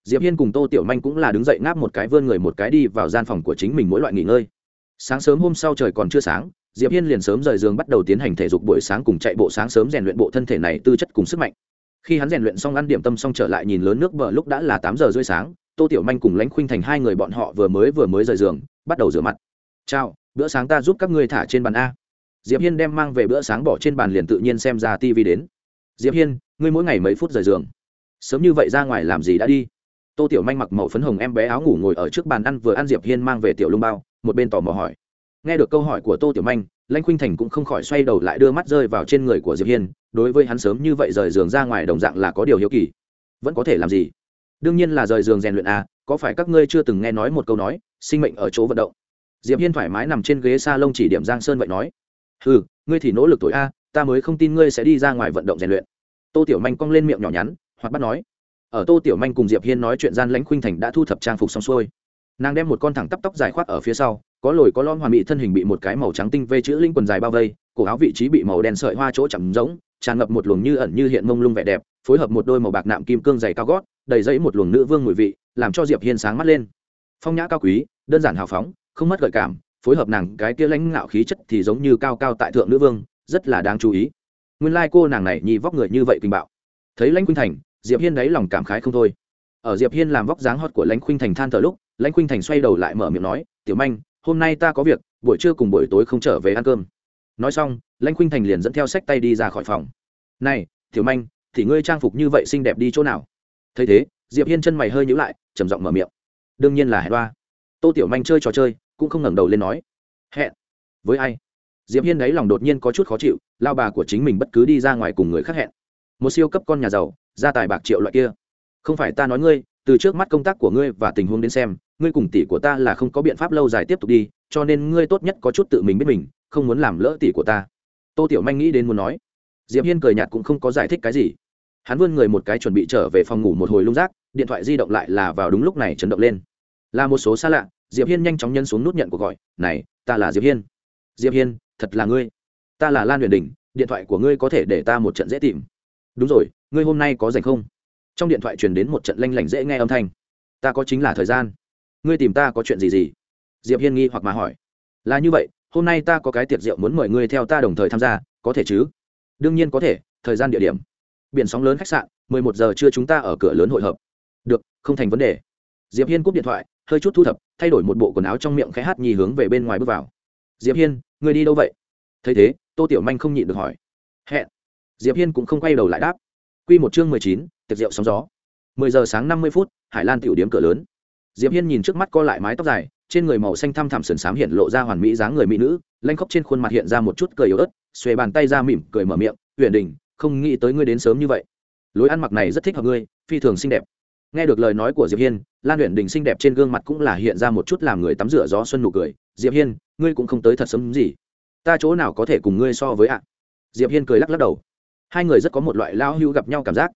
Diệp hiên cùng tô tiểu manh cũng là đứng dậy ngáp một cái vươn người một cái đi vào gian phòng của chính mình mỗi loại nghỉ ngơi. Sáng sớm hôm sau trời còn chưa sáng diệp hiên liền sớm rời giường bắt đầu tiến hành thể dục buổi sáng cùng chạy bộ sáng sớm rèn luyện bộ thân thể này tư chất cùng sức mạnh. Khi hắn rèn luyện xong ăn điểm tâm xong trở lại nhìn lớn nước bờ lúc đã là tám giờ rưỡi sáng, tô tiểu manh cùng lãnh khuynh thành hai người bọn họ vừa mới vừa mới rời giường, bắt đầu rửa mặt. Chào, bữa sáng ta giúp các ngươi thả trên bàn a. Diệp hiên đem mang về bữa sáng bỏ trên bàn liền tự nhiên xem ra tv đến. Diệp hiên, ngươi mỗi ngày mấy phút rời giường? Sớm như vậy ra ngoài làm gì đã đi? Tô tiểu manh mặc màu phấn hồng em bé áo ngủ ngồi ở trước bàn ăn vừa ăn diệp hiên mang về tiểu lung bao, một bên tò mò hỏi nghe được câu hỏi của tô tiểu manh, lãnh khuynh thành cũng không khỏi xoay đầu lại đưa mắt rơi vào trên người của diệp hiên, đối với hắn sớm như vậy rời giường ra ngoài đồng dạng là có điều hiếu kỳ. Vẫn có thể làm gì? Đương nhiên là rời giường rèn luyện à có phải các ngươi chưa từng nghe nói một câu nói, sinh mệnh ở chỗ vận động? Diệp hiên thoải mái nằm trên ghế s a lông chỉ điểm giang sơn vậy nói. Ừ ngươi thì nỗ lực tuổi a, ta mới không tin ngươi sẽ đi ra ngoài vận động rèn luyện. Tô tiểu manh cong lên miệng nhỏ nhắn, hoặc bắt nói. Ở tô tiểu manh cùng diệp hiên nói chuyện gian lãnh khuynh thành đã thu thập trang phục xong xuôi. Nàng đem một con thẳng tắp tóc dài khoác ở phía sau có lồi có lon hoàn mỹ thân hình bị một cái màu trắng tinh vê chữ linh quần dài bao vây, cổ áo vị trí bị màu đen sợi hoa chỗ chậm rỗng, tràn ngập một luồng như ẩn như hiện mông lung vẻ đẹp, phối hợp một đôi màu bạc nạm kim cương dày cao gót, đầy dẫy một luồng nữ vương mùi vị, làm cho diệp hiên sáng mắt lên. Phong nhã cao quý, đơn giản hào phóng, không mất gợi cảm, phối hợp nàng cái kia lãnh ngạo khí chất thì giống như cao cao tại thượng nữ vương, rất là đáng chú ý. Nguyên lai cô nàng này nhì vóc người như vậy kinh bạo. Thấy lãnh khuynh thành, diệp hiên đáy lòng cảm khái không thôi. Ở diệp hiên làm vóc dáng hot của lãnh khuynh thành than thở lúc, lãnh khuynh thành xoay đầu lại mở miệng nói, tiểu manh hôm nay ta có việc, buổi trưa cùng buổi tối không trở về ăn cơm. Nói xong, lãnh khuynh thành liền dẫn theo sách tay đi ra khỏi phòng. Này, tiểu manh, thì ngươi trang phục như vậy xinh đẹp đi chỗ nào? Thấy thế, diệp hiên chân mày hơi nhíu lại, trầm giọng mở miệng. Đương nhiên là hẹn đoa tô tiểu manh chơi trò chơi, cũng không ngẩng đầu lên nói. Hẹn? Với ai? Diệp hiên đấy lòng đột nhiên có chút khó chịu, lao bà của chính mình bất cứ đi ra ngoài cùng người khác hẹn. Một siêu cấp con nhà giàu, gia tài bạc triệu loại kia. Không phải ta nói ngươi, từ trước mắt công tác của ngươi và tình huống đến xem ngươi cùng tỷ của ta là không có biện pháp lâu dài tiếp tục đi, cho nên ngươi tốt nhất có chút tự mình biết mình, không muốn làm lỡ tỷ của ta. Tô tiểu manh nghĩ đến muốn nói. Diệp hiên cười nhạt cũng không có giải thích cái gì. Hắn vươn người một cái chuẩn bị trở về phòng ngủ một hồi lung rác, điện thoại di động lại là vào đúng lúc này chấn động lên. Là một số xa lạ, diệp hiên nhanh chóng nhân xuống nút nhận cuộc gọi, này, ta là diệp hiên. Diệp hiên, thật là ngươi. Ta là lan huyền đình, điện thoại của ngươi có thể để ta một trận dễ tìm. Đúng rồi, ngươi hôm nay có rảnh không? Trong điện thoại truyền đến một trận lanh lảnh dễ nghe âm thanh. Ta có chính là thời gian ngươi tìm ta có chuyện gì gì? Diệp hiên nghi hoặc mà hỏi. Là như vậy, hôm nay ta có cái tiệc rượu muốn mời ngươi theo ta đồng thời tham gia, có thể chứ? Đương nhiên có thể, thời gian địa điểm. Biển sóng lớn khách sạn, mười một giờ trưa chúng ta ở cửa lớn hội hợp. Được, không thành vấn đề. Diệp hiên cúp điện thoại, hơi chút thu thập, thay đổi một bộ quần áo trong miệng khẽ hát nhì hướng về bên ngoài bước vào. Diệp hiên, ngươi đi đâu vậy? Thấy thế, tô tiểu manh không nhịn được hỏi. Hẹn. Diệp hiên cũng không quay đầu lại đáp. Quy một chương mười chín, tiệc rượu sóng gió. mười giờ sáng năm mươi phút, hải lan tiểu điếm cửa lớn diệp hiên nhìn trước mắt co lại mái tóc dài, trên người màu xanh thăm thẳm sườn xám hiện lộ ra hoàn mỹ dáng người mỹ nữ, lanh khóc trên khuôn mặt hiện ra một chút cười yếu ớt, xuề bàn tay ra mỉm cười mở miệng huyền đình, không nghĩ tới ngươi đến sớm như vậy. Lối ăn mặc này rất thích hợp ngươi, phi thường xinh đẹp. Nghe được lời nói của diệp hiên, lan Uyển đình xinh đẹp trên gương mặt cũng là hiện ra một chút làm người tắm rửa gió xuân nụ cười. Diệp hiên, ngươi cũng không tới thật sớm gì. Ta chỗ nào có thể cùng ngươi so với ạ? Diệp hiên cười lắc lắc đầu. Hai người rất có một loại lao hưu gặp nhau cảm giác.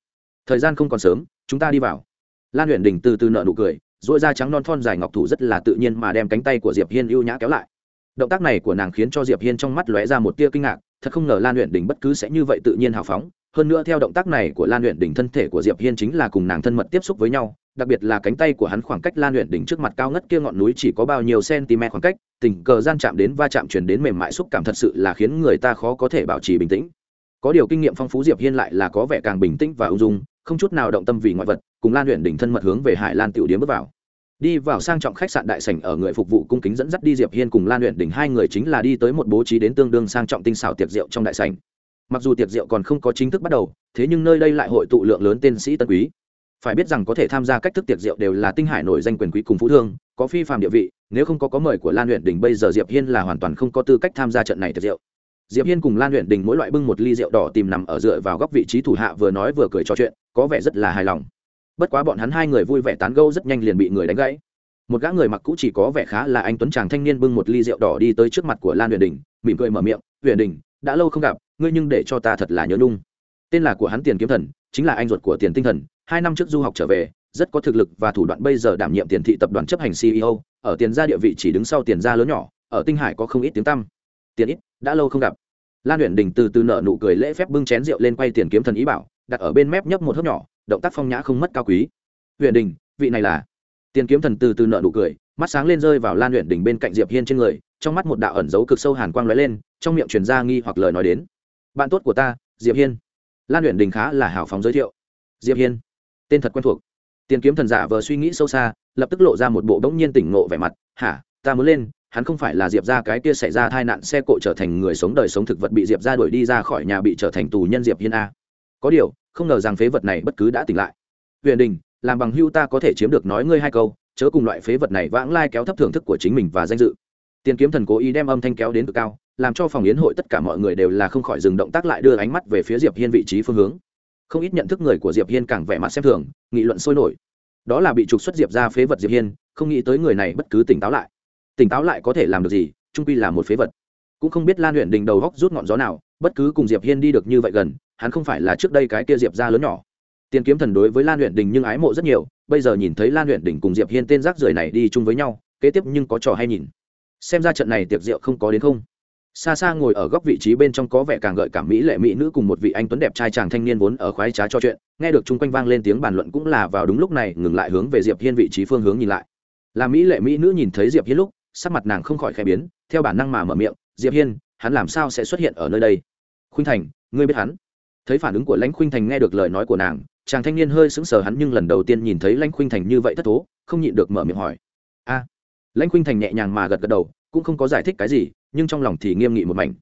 Thời gian không còn sớm, chúng ta đi vào. Lan Uyển đình từ từ nợ nụ cười dội da trắng non thon dài ngọc thủ rất là tự nhiên mà đem cánh tay của diệp hiên ưu nhã kéo lại. Động tác này của nàng khiến cho diệp hiên trong mắt lóe ra một tia kinh ngạc, thật không ngờ lan luyện đình bất cứ sẽ như vậy tự nhiên hào phóng. Hơn nữa theo động tác này của lan luyện đình thân thể của diệp hiên chính là cùng nàng thân mật tiếp xúc với nhau, đặc biệt là cánh tay của hắn khoảng cách lan luyện đỉnh trước mặt cao ngất kia ngọn núi chỉ có bao nhiêu cm khoảng cách, tình cờ gian chạm đến va chạm chuyển đến mềm mại xúc cảm thật sự là khiến người ta khó có thể bảo trì bình tĩnh. Có điều kinh nghiệm phong phú diệp hiên lại là có vẻ càng bình tĩnh và ung dung không chút nào động tâm vì ngoại vật, cùng lan luyện đỉnh thân mật hướng về hải lan tiểu điếm bước vào. Đi vào sang trọng khách sạn đại sảnh ở người phục vụ cung kính dẫn dắt đi diệp hiên cùng lan luyện đỉnh hai người chính là đi tới một bố trí đến tương đương sang trọng tinh xảo tiệc rượu trong đại sảnh. Mặc dù tiệc rượu còn không có chính thức bắt đầu, thế nhưng nơi đây lại hội tụ lượng lớn tên sĩ tân quý. Phải biết rằng có thể tham gia cách thức tiệc rượu đều là tinh hải nổi danh quyền quý cùng phú thương, có phi phàm địa vị, nếu không có có mời của lan luyện đỉnh bây giờ diệp hiên là hoàn toàn không có tư cách tham gia trận này tiệc rượu diệp hiên cùng lan luyện đình mỗi loại bưng một ly rượu đỏ tìm nằm ở dựa vào góc vị trí thủ hạ vừa nói vừa cười trò chuyện, có vẻ rất là hài lòng. Bất quá bọn hắn hai người vui vẻ tán gẫu rất nhanh liền bị người đánh gãy. Một gã người mặc cũ chỉ có vẻ khá là anh tuấn chàng thanh niên bưng một ly rượu đỏ đi tới trước mặt của lan huyền đình, mỉm cười mở miệng huyền đình, đã lâu không gặp, ngươi nhưng để cho ta thật là nhớ nung tên là của hắn tiền kiếm thần, chính là anh ruột của tiền tinh thần, hai năm trước du học trở về, rất có thực lực và thủ đoạn bây giờ đảm nhiệm tiền thị tập đoàn chấp hành ceo ở tiền gia địa vị chỉ đứng sau tiền gia lớn nhỏ, ở tinh hải có không ít tiếng tăm tiền ít, đã lâu không gặp. Lan huyền đình từ từ nợ nụ cười lễ phép bưng chén rượu lên quay tiền kiếm thần ý bảo, đặt ở bên mép nhấp một hớp nhỏ, động tác phong nhã không mất cao quý. Huyền đình, vị này là? Tiền kiếm thần từ từ nợ nụ cười, mắt sáng lên rơi vào lan huyền đình bên cạnh diệp hiên trên người, trong mắt một đạo ẩn dấu cực sâu hàn quang lóe lên, trong miệng truyền ra nghi hoặc lời nói đến. Bạn tốt của ta, diệp hiên. Lan huyền đình khá là hào phóng giới thiệu. Diệp hiên, tên thật quen thuộc. Tiền kiếm thần giả vờ suy nghĩ sâu xa, lập tức lộ ra một bộ bỗng nhiên tỉnh ngộ vẻ mặt. Hả, ta muốn lên hắn không phải là diệp ra cái kia xảy ra tai nạn xe cộ trở thành người sống đời sống thực vật bị diệp ra đuổi đi ra khỏi nhà bị trở thành tù nhân diệp hiên a. Có điều, không ngờ rằng phế vật này bất cứ đã tỉnh lại. Huyền đình, làm bằng hưu ta có thể chiếm được nói ngươi hai câu, chớ cùng loại phế vật này vãng lai kéo thấp thưởng thức của chính mình và danh dự. Tiền kiếm thần cố ý đem âm thanh kéo đến cực cao, làm cho phòng yến hội tất cả mọi người đều là không khỏi dừng động tác lại đưa ánh mắt về phía diệp hiên vị trí phương hướng. Không ít nhận thức người của diệp hiên càng vẻ mặt xem thường, nghị luận sôi nổi. Đó là bị trục xuất diệp ra phế vật diệp hiên, không nghĩ tới người này bất cứ tỉnh táo lại tỉnh táo lại có thể làm được gì trung quy là một phế vật. Cũng không biết lan huyện đình đầu góc rút ngọn gió nào, bất cứ cùng diệp hiên đi được như vậy gần, hắn không phải là trước đây cái kia diệp ra lớn nhỏ. Tiền kiếm thần đối với lan huyện đình nhưng ái mộ rất nhiều, bây giờ nhìn thấy lan huyện đình cùng diệp hiên tên rác rưởi này đi chung với nhau, kế tiếp nhưng có trò hay nhìn. Xem ra trận này tiệc rượu không có đến không. Xa xa ngồi ở góc vị trí bên trong có vẻ càng gợi cảm mỹ lệ mỹ nữ cùng một vị anh tuấn đẹp trai chàng thanh niên vốn ở khoái trá cho chuyện, nghe được chung quanh vang lên tiếng bàn luận cũng là vào đúng lúc này, ngừng lại hướng về diệp hiên vị trí phương hướng nhìn lại. Là mỹ lệ mỹ nữ nhìn thấy diệp hiên lúc sắc mặt nàng không khỏi khẽ biến, theo bản năng mà mở miệng, diệp hiên, hắn làm sao sẽ xuất hiện ở nơi đây? Khuynh thành, ngươi biết hắn? Thấy phản ứng của lãnh khuynh thành nghe được lời nói của nàng, chàng thanh niên hơi sững sờ hắn nhưng lần đầu tiên nhìn thấy lãnh khuynh thành như vậy thất thố, không nhịn được mở miệng hỏi. A. Lãnh khuynh thành nhẹ nhàng mà gật gật đầu, cũng không có giải thích cái gì, nhưng trong lòng thì nghiêm nghị một mảnh.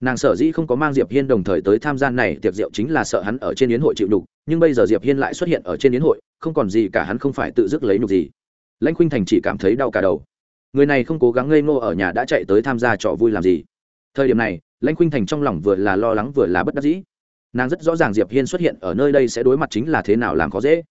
Nàng sở dĩ không có mang diệp hiên đồng thời tới tham gia này tiệc rượu chính là sợ hắn ở trên yến hội chịu nhục nhưng bây giờ diệp hiên lại xuất hiện ở trên yến hội, không còn gì cả hắn không phải tự dứt lấy nhục gì. Lãnh khuynh thành chỉ cảm thấy đau cả đầu người này không cố gắng ngây ngô ở nhà đã chạy tới tham gia trò vui làm gì. Thời điểm này, lãnh khuynh thành trong lòng vừa là lo lắng vừa là bất đắc dĩ. Nàng rất rõ ràng diệp hiên xuất hiện ở nơi đây sẽ đối mặt chính là thế nào làm khó dễ.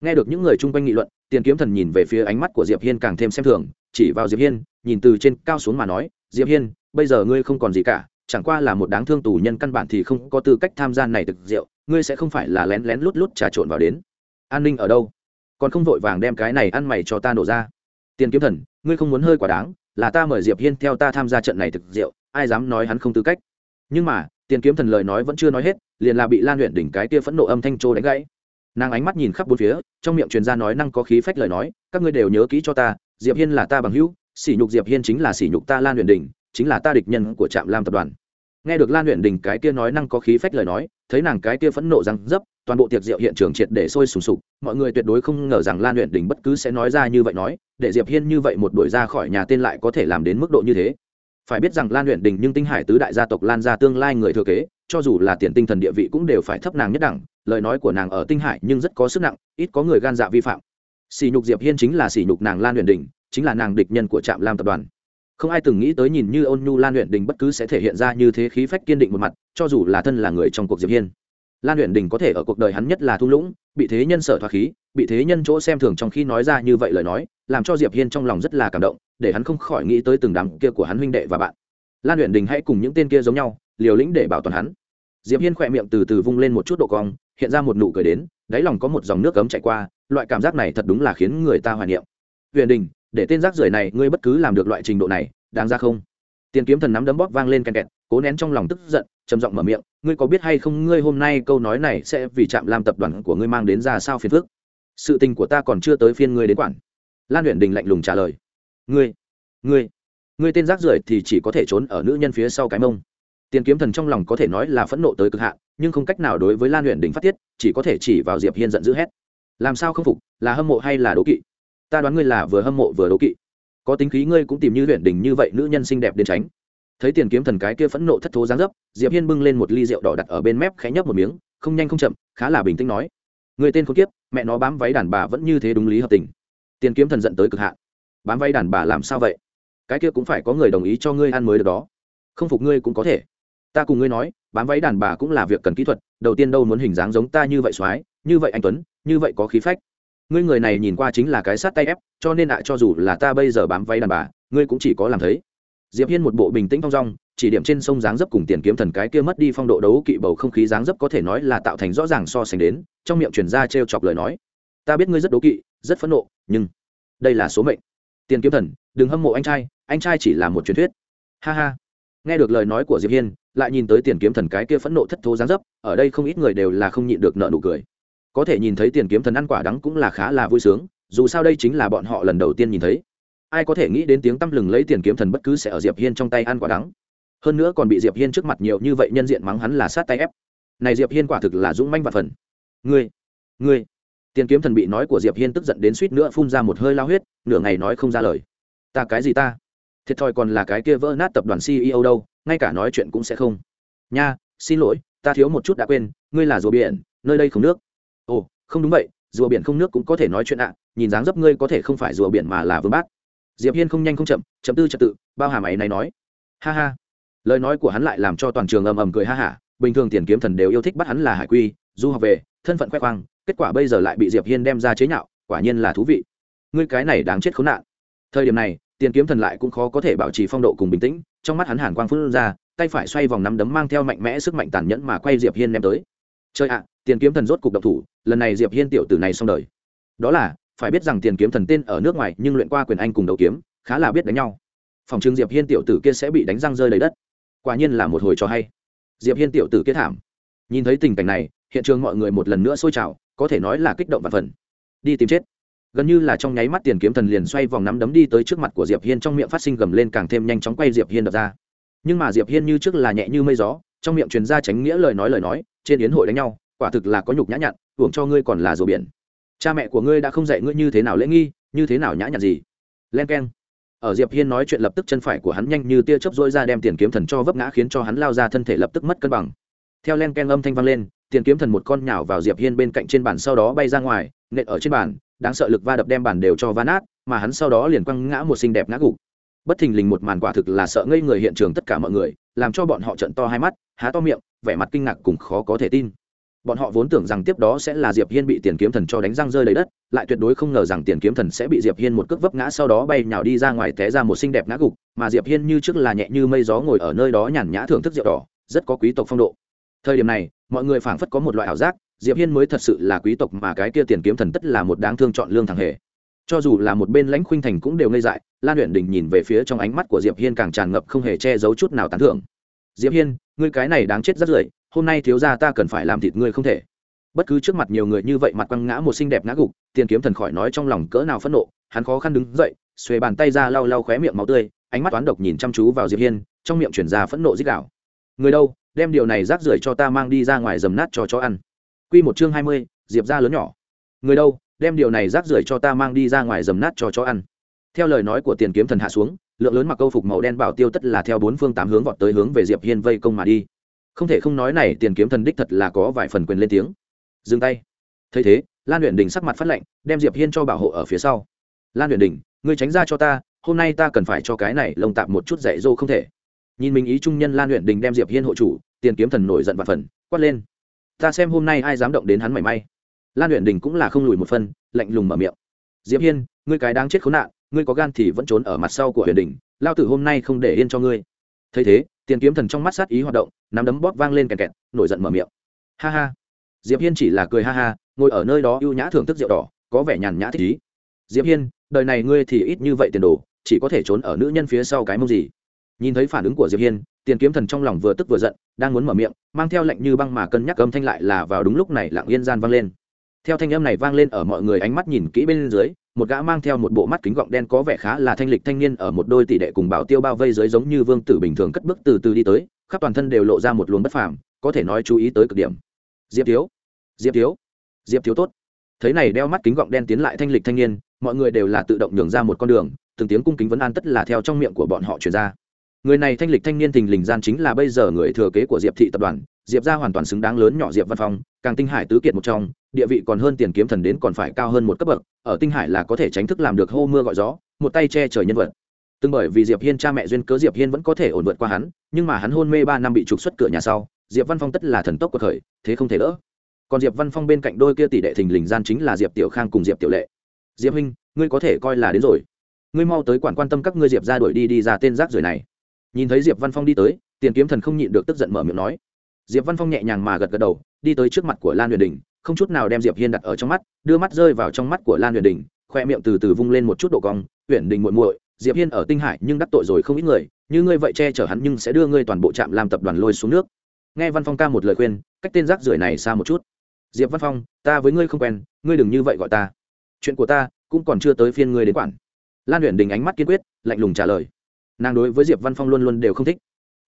Nghe được những người chung quanh nghị luận, tiền kiếm thần nhìn về phía ánh mắt của diệp hiên càng thêm xem thường, chỉ vào diệp hiên, nhìn từ trên cao xuống mà nói, diệp hiên, bây giờ ngươi không còn gì cả, chẳng qua là một đáng thương tù nhân căn bản thì không có tư cách tham gia này thực rượu, ngươi sẽ không phải là lén lén lút lút trà trộn vào đến. An ninh ở đâu? Còn không vội vàng đem cái này ăn mày cho ta nổ ra tiền kiếm thần, ngươi không muốn hơi quả đáng, là ta mời diệp hiên theo ta tham gia trận này thực rượu ai dám nói hắn không tư cách. Nhưng mà, tiền kiếm thần lời nói vẫn chưa nói hết, liền là bị lan luyện đỉnh cái kia phẫn nộ âm thanh trô đánh gãy. Nàng ánh mắt nhìn khắp bốn phía, trong miệng truyền ra nói năng có khí phách lời nói, các ngươi đều nhớ kỹ cho ta, diệp hiên là ta bằng hữu, sỉ nhục diệp hiên chính là sỉ nhục ta lan luyện đỉnh, chính là ta địch nhân của trạm lam tập đoàn. Nghe được lan luyện đỉnh cái kia nói năng có khí phách lời nói, thấy nàng cái kia phẫn nộ răng dấp toàn bộ tiệc rượu hiện trường triệt để sôi sùng sục, mọi người tuyệt đối không ngờ rằng lan luyện Đình bất cứ sẽ nói ra như vậy nói, để diệp hiên như vậy một đuổi ra khỏi nhà tên lại có thể làm đến mức độ như thế. Phải biết rằng lan luyện đình nhưng tinh hải tứ đại gia tộc lan ra tương lai người thừa kế, cho dù là tiền tinh thần địa vị cũng đều phải thấp nàng nhất đẳng, lời nói của nàng ở tinh hải nhưng rất có sức nặng, ít có người gan dạ vi phạm. Sỉ nhục diệp hiên chính là sỉ nhục nàng lan luyện đình, chính là nàng địch nhân của trạm lam tập đoàn. Không ai từng nghĩ tới nhìn như ôn nhu lan luyện đình bất cứ sẽ thể hiện ra như thế khí phách kiên định một mặt, cho dù là thân là người trong cuộc diệp hiên lan luyện đình có thể ở cuộc đời hắn nhất là thung lũng, bị thế nhân sở thoát khí, bị thế nhân chỗ xem thường trong khi nói ra như vậy lời nói, làm cho diệp hiên trong lòng rất là cảm động, để hắn không khỏi nghĩ tới từng đám kia của hắn huynh đệ và bạn. Lan luyện đình hãy cùng những tên kia giống nhau, liều lĩnh để bảo toàn hắn. Diệp hiên khỏe miệng từ từ vung lên một chút độ cong, hiện ra một nụ cười đến, đáy lòng có một dòng nước cấm chạy qua, loại cảm giác này thật đúng là khiến người ta hoài niệm. Huyền đình, để tên rác rưởi này ngươi bất cứ làm được loại trình độ này, đáng ra không? Tiền kiếm thần nắm đấm bóp vang lên kèn kẹt, cố nén trong lòng tức giận trầm giọng mở miệng, ngươi có biết hay không, ngươi hôm nay câu nói này sẽ vì chạm làm tập đoàn của ngươi mang đến ra sao phiền phức? Sự tình của ta còn chưa tới phiên ngươi đến quản. Lan huyện đình lạnh lùng trả lời, ngươi ngươi ngươi tên rác rưởi thì chỉ có thể trốn ở nữ nhân phía sau cái mông. Tiền kiếm thần trong lòng có thể nói là phẫn nộ tới cực hạn, nhưng không cách nào đối với lan huyện đình phát tiết, chỉ có thể chỉ vào diệp hiên giận dữ hét, làm sao không phục, là hâm mộ hay là đố kỵ? Ta đoán ngươi là vừa hâm mộ vừa đố kỵ. Có tính khí ngươi cũng tìm như huyện đình như vậy, nữ nhân xinh đẹp đến tránh thấy tiền kiếm thần cái kia phẫn nộ thất thố dáng dấp, diệp hiên bưng lên một ly rượu đỏ đặt ở bên mép khẽ nhấp một miếng, không nhanh không chậm, khá là bình tĩnh nói. Người tên khốn kiếp, mẹ nó bám váy đàn bà vẫn như thế đúng lý hợp tình. Tiền kiếm thần giận tới cực hạn. Bám váy đàn bà làm sao vậy? Cái kia cũng phải có người đồng ý cho ngươi ăn mới được đó. Không phục ngươi cũng có thể. Ta cùng ngươi nói, bám váy đàn bà cũng là việc cần kỹ thuật, đầu tiên đâu muốn hình dáng giống ta như vậy soái, như vậy anh tuấn, như vậy có khí phách. Ngươi người này nhìn qua chính là cái sát tay ép, cho nên ạ, cho dù là ta bây giờ bám váy đàn bà, ngươi cũng chỉ có làm thấy diệp hiên một bộ bình tĩnh thong dong, chỉ điểm trên sông dáng dấp cùng tiền kiếm thần cái kia mất đi phong độ đấu kỵ bầu không khí dáng dấp có thể nói là tạo thành rõ ràng so sánh đến, trong miệng truyền ra trêu chọc lời nói. Ta biết ngươi rất đố kỵ, rất phẫn nộ, nhưng đây là số mệnh. Tiền kiếm thần, đừng hâm mộ anh trai anh trai chỉ là một truyền thuyết. Ha ha. Nghe được lời nói của diệp hiên, lại nhìn tới tiền kiếm thần cái kia phẫn nộ thất thố dáng dấp, ở đây không ít người đều là không nhịn được nợ nụ cười. Có thể nhìn thấy tiền kiếm thần ăn quả đắng cũng là khá là vui sướng, dù sao đây chính là bọn họ lần đầu tiên nhìn thấy ai có thể nghĩ đến tiếng tăm lừng lấy tiền kiếm thần bất cứ sẽ ở diệp hiên trong tay ăn quả đắng. Hơn nữa còn bị diệp hiên trước mặt nhiều như vậy nhân diện mắng hắn là sát tay ép. Này diệp hiên quả thực là dũng manh và phần. Ngươi ngươi. Tiền kiếm thần bị nói của diệp hiên tức giận đến suýt nữa phun ra một hơi lao huyết, nửa ngày nói không ra lời. Ta cái gì ta? Thiệt thòi còn là cái kia vỡ nát tập đoàn ceo đâu, ngay cả nói chuyện cũng sẽ không. Nha, xin lỗi, ta thiếu một chút đã quên, ngươi là rùa biển, nơi đây không nước. Ồ, không đúng vậy, rùa biển không nước cũng có thể nói chuyện ạ, nhìn dáng dấp ngươi có thể không phải rùa biển mà là vương bát diệp hiên không nhanh không chậm chậm tư trật tự, bao hàm ấy này nói. Ha ha. Lời nói của hắn lại làm cho toàn trường ầm ầm cười ha hả, bình thường tiền kiếm thần đều yêu thích bắt hắn là hải quy, du học về, thân phận khoe khoang, kết quả bây giờ lại bị diệp hiên đem ra chế nhạo, quả nhiên là thú vị. Ngươi cái này đáng chết khốn nạn. Thời điểm này, tiền kiếm thần lại cũng khó có thể bảo trì phong độ cùng bình tĩnh, trong mắt hắn hàn quang phun ra, tay phải xoay vòng nắm đấm mang theo mạnh mẽ sức mạnh tàn nhẫn mà quay diệp hiên đem tới. Chơi ạ, tiền kiếm thần rốt cục độc thủ, lần này diệp hiên tiểu tử này xong đời. Đó là phải biết rằng tiền kiếm thần tên ở nước ngoài nhưng luyện qua quyền anh cùng đấu kiếm, khá là biết đánh nhau. Phòng trưng diệp hiên tiểu tử kia sẽ bị đánh răng rơi lấy đất. Quả nhiên là một hồi cho hay. Diệp hiên tiểu tử kia thảm. Nhìn thấy tình cảnh này, hiện trường mọi người một lần nữa sôi trào, có thể nói là kích động và phần đi tìm chết. Gần như là trong nháy mắt tiền kiếm thần liền xoay vòng nắm đấm đi tới trước mặt của diệp hiên, trong miệng phát sinh gầm lên càng thêm nhanh chóng quay diệp hiên đập ra. Nhưng mà diệp hiên như trước là nhẹ như mây gió, trong miệng truyền ra tránh nghĩa lời nói lời nói, trên yến hội đánh nhau, quả thực là có nhục nhã nhặn hưởng cho ngươi còn là rùa biển cha mẹ của ngươi đã không dạy ngươi như thế nào lễ nghi, như thế nào nhã nhặn gì? Len keng. Ở diệp hiên nói chuyện lập tức chân phải của hắn nhanh như tia chớp dỗi ra đem tiền kiếm thần cho vấp ngã khiến cho hắn lao ra thân thể lập tức mất cân bằng. Theo len keng âm thanh vang lên, tiền kiếm thần một con nhào vào diệp hiên bên cạnh trên bàn sau đó bay ra ngoài, nện ở trên bàn, đáng sợ lực va đập đem bàn đều cho va nát, mà hắn sau đó liền quăng ngã một xinh đẹp ngã gục. Bất thình lình một màn quả thực là sợ ngây người hiện trường tất cả mọi người, làm cho bọn họ trận to hai mắt, há to miệng, vẻ mặt kinh ngạc cùng khó có thể tin bọn họ vốn tưởng rằng tiếp đó sẽ là diệp hiên bị tiền kiếm thần cho đánh răng rơi lấy đất, lại tuyệt đối không ngờ rằng tiền kiếm thần sẽ bị diệp hiên một cước vấp ngã sau đó bay nhào đi ra ngoài té ra một xinh đẹp ngã gục, mà diệp hiên như trước là nhẹ như mây gió ngồi ở nơi đó nhàn nhã thưởng thức rượu đỏ, rất có quý tộc phong độ. Thời điểm này, mọi người phảng phất có một loại ảo giác, diệp hiên mới thật sự là quý tộc mà cái kia tiền kiếm thần tất là một đáng thương chọn lương thằng hề. Cho dù là một bên lãnh khuynh thành cũng đều ngây dại, lan luyện đình nhìn về phía trong ánh mắt của diệp hiên càng tràn ngập không hề che giấu chút nào tán thưởng. Diệp hiên, ngươi cái này đáng chết rất rưởi hôm nay thiếu gia ta cần phải làm thịt ngươi không thể. Bất cứ trước mặt nhiều người như vậy mặt quăng ngã một xinh đẹp ngã gục tiền kiếm thần khỏi nói trong lòng cỡ nào phẫn nộ hắn khó khăn đứng dậy xuề bàn tay ra lau lau khóe miệng máu tươi ánh mắt toán độc nhìn chăm chú vào diệp hiên trong miệng chuyển ra phẫn nộ dích đạo người đâu đem điều này rác rưởi cho ta mang đi ra ngoài dầm nát cho chó ăn. Quy một chương hai mươi, diệp gia lớn nhỏ. Người đâu đem điều này rác rưởi cho ta mang đi ra ngoài dầm nát cho chó ăn. Theo lời nói của tiền kiếm thần hạ xuống lượng lớn mặc câu phục màu đen bảo tiêu tất là theo bốn phương tám hướng vọt tới hướng về diệp hiên vây công mà đi không thể không nói này tiền kiếm thần đích thật là có vài phần quyền lên tiếng. Dừng tay. Thấy thế, lan luyện đình sắc mặt phát lệnh đem diệp hiên cho bảo hộ ở phía sau. Lan luyện đình, ngươi tránh ra cho ta, hôm nay ta cần phải cho cái này lồng tạm một chút dạy dỗ không thể. Nhìn mình ý trung nhân lan luyện đình đem diệp hiên hộ chủ, tiền kiếm thần nổi giận và phần, quát lên. Ta xem hôm nay ai dám động đến hắn mảy may. Lan luyện đình cũng là không lùi một phân, lạnh lùng mở miệng. Diệp hiên, ngươi cái đáng chết khốn nạn, ngươi có gan thì vẫn trốn ở mặt sau của huyền đình, lao tử hôm nay không để yên cho ngươi thấy thế, tiền kiếm thần trong mắt sát ý hoạt động, nắm đấm bóp vang lên kẹt kẹt, nổi giận mở miệng. Ha ha. Diệp hiên chỉ là cười ha ha, ngồi ở nơi đó ưu nhã thưởng thức rượu đỏ, có vẻ nhàn nhã thích ý. Diệp hiên, đời này ngươi thì ít như vậy tiền đồ, chỉ có thể trốn ở nữ nhân phía sau cái mông gì? Nhìn thấy phản ứng của diệp hiên, tiền kiếm thần trong lòng vừa tức vừa giận, đang muốn mở miệng, mang theo lệnh như băng mà cân nhắc âm thanh lại là vào đúng lúc này lặng yên gian vang lên. Theo thanh âm này vang lên ở mọi người ánh mắt nhìn kỹ bên dưới một gã mang theo một bộ mắt kính gọng đen có vẻ khá là thanh lịch thanh niên ở một đôi tỷ đệ cùng bảo tiêu bao vây dưới giống như vương tử bình thường cất bước từ từ đi tới, khắp toàn thân đều lộ ra một luồng bất phàm, có thể nói chú ý tới cực điểm. Diệp thiếu diệp thiếu diệp thiếu tốt. Thấy này đeo mắt kính gọng đen tiến lại thanh lịch thanh niên, mọi người đều là tự động nhường ra một con đường, từng tiếng cung kính vấn an tất là theo trong miệng của bọn họ truyền ra người này thanh lịch thanh niên thình lình gian chính là bây giờ người thừa kế của diệp thị tập đoàn. Diệp ra hoàn toàn xứng đáng lớn nhỏ diệp văn phong, càng tinh hải tứ kiệt một trong, địa vị còn hơn tiền kiếm thần đến còn phải cao hơn một cấp bậc, ở tinh hải là có thể tránh thức làm được hô mưa gọi gió, một tay che trời nhân vật. Từng bởi vì diệp hiên cha mẹ duyên cớ diệp hiên vẫn có thể ổn vượt qua hắn, nhưng mà hắn hôn mê ba năm bị trục xuất cửa nhà sau, diệp văn phong tất là thần tốc của thời thế không thể đỡ. Còn diệp văn phong bên cạnh đôi kia tỷ đệ thình lình gian chính là diệp tiểu khang cùng diệp tiểu lệ. Diệp huynh, ngươi có thể coi là đến rồi. Ngươi mau tới quản quan tâm các ngươi diệp ra đuổi đi đi ra tên rác rưởi này nhìn thấy diệp văn phong đi tới, tiền kiếm thần không nhịn được tức giận mở miệng nói. Diệp văn phong nhẹ nhàng mà gật gật đầu, đi tới trước mặt của lan huyền đình, không chút nào đem diệp hiên đặt ở trong mắt, đưa mắt rơi vào trong mắt của lan huyền đình, khoe miệng từ từ vung lên một chút độ cong, huyền đình muội muội, diệp hiên ở tinh hải nhưng đắc tội rồi không ít người, như ngươi vậy che chở hắn nhưng sẽ đưa ngươi toàn bộ trạm làm tập đoàn lôi xuống nước. Nghe văn phong ca một lời khuyên, cách tên rác rưởi này xa một chút. Diệp văn phong, ta với ngươi không quen, ngươi đừng như vậy gọi ta. Chuyện của ta cũng còn chưa tới phiên ngươi đến quản. Lan huyền đình ánh mắt kiên quyết, lạnh lùng trả lời nàng đối với diệp văn phong luôn luôn đều không thích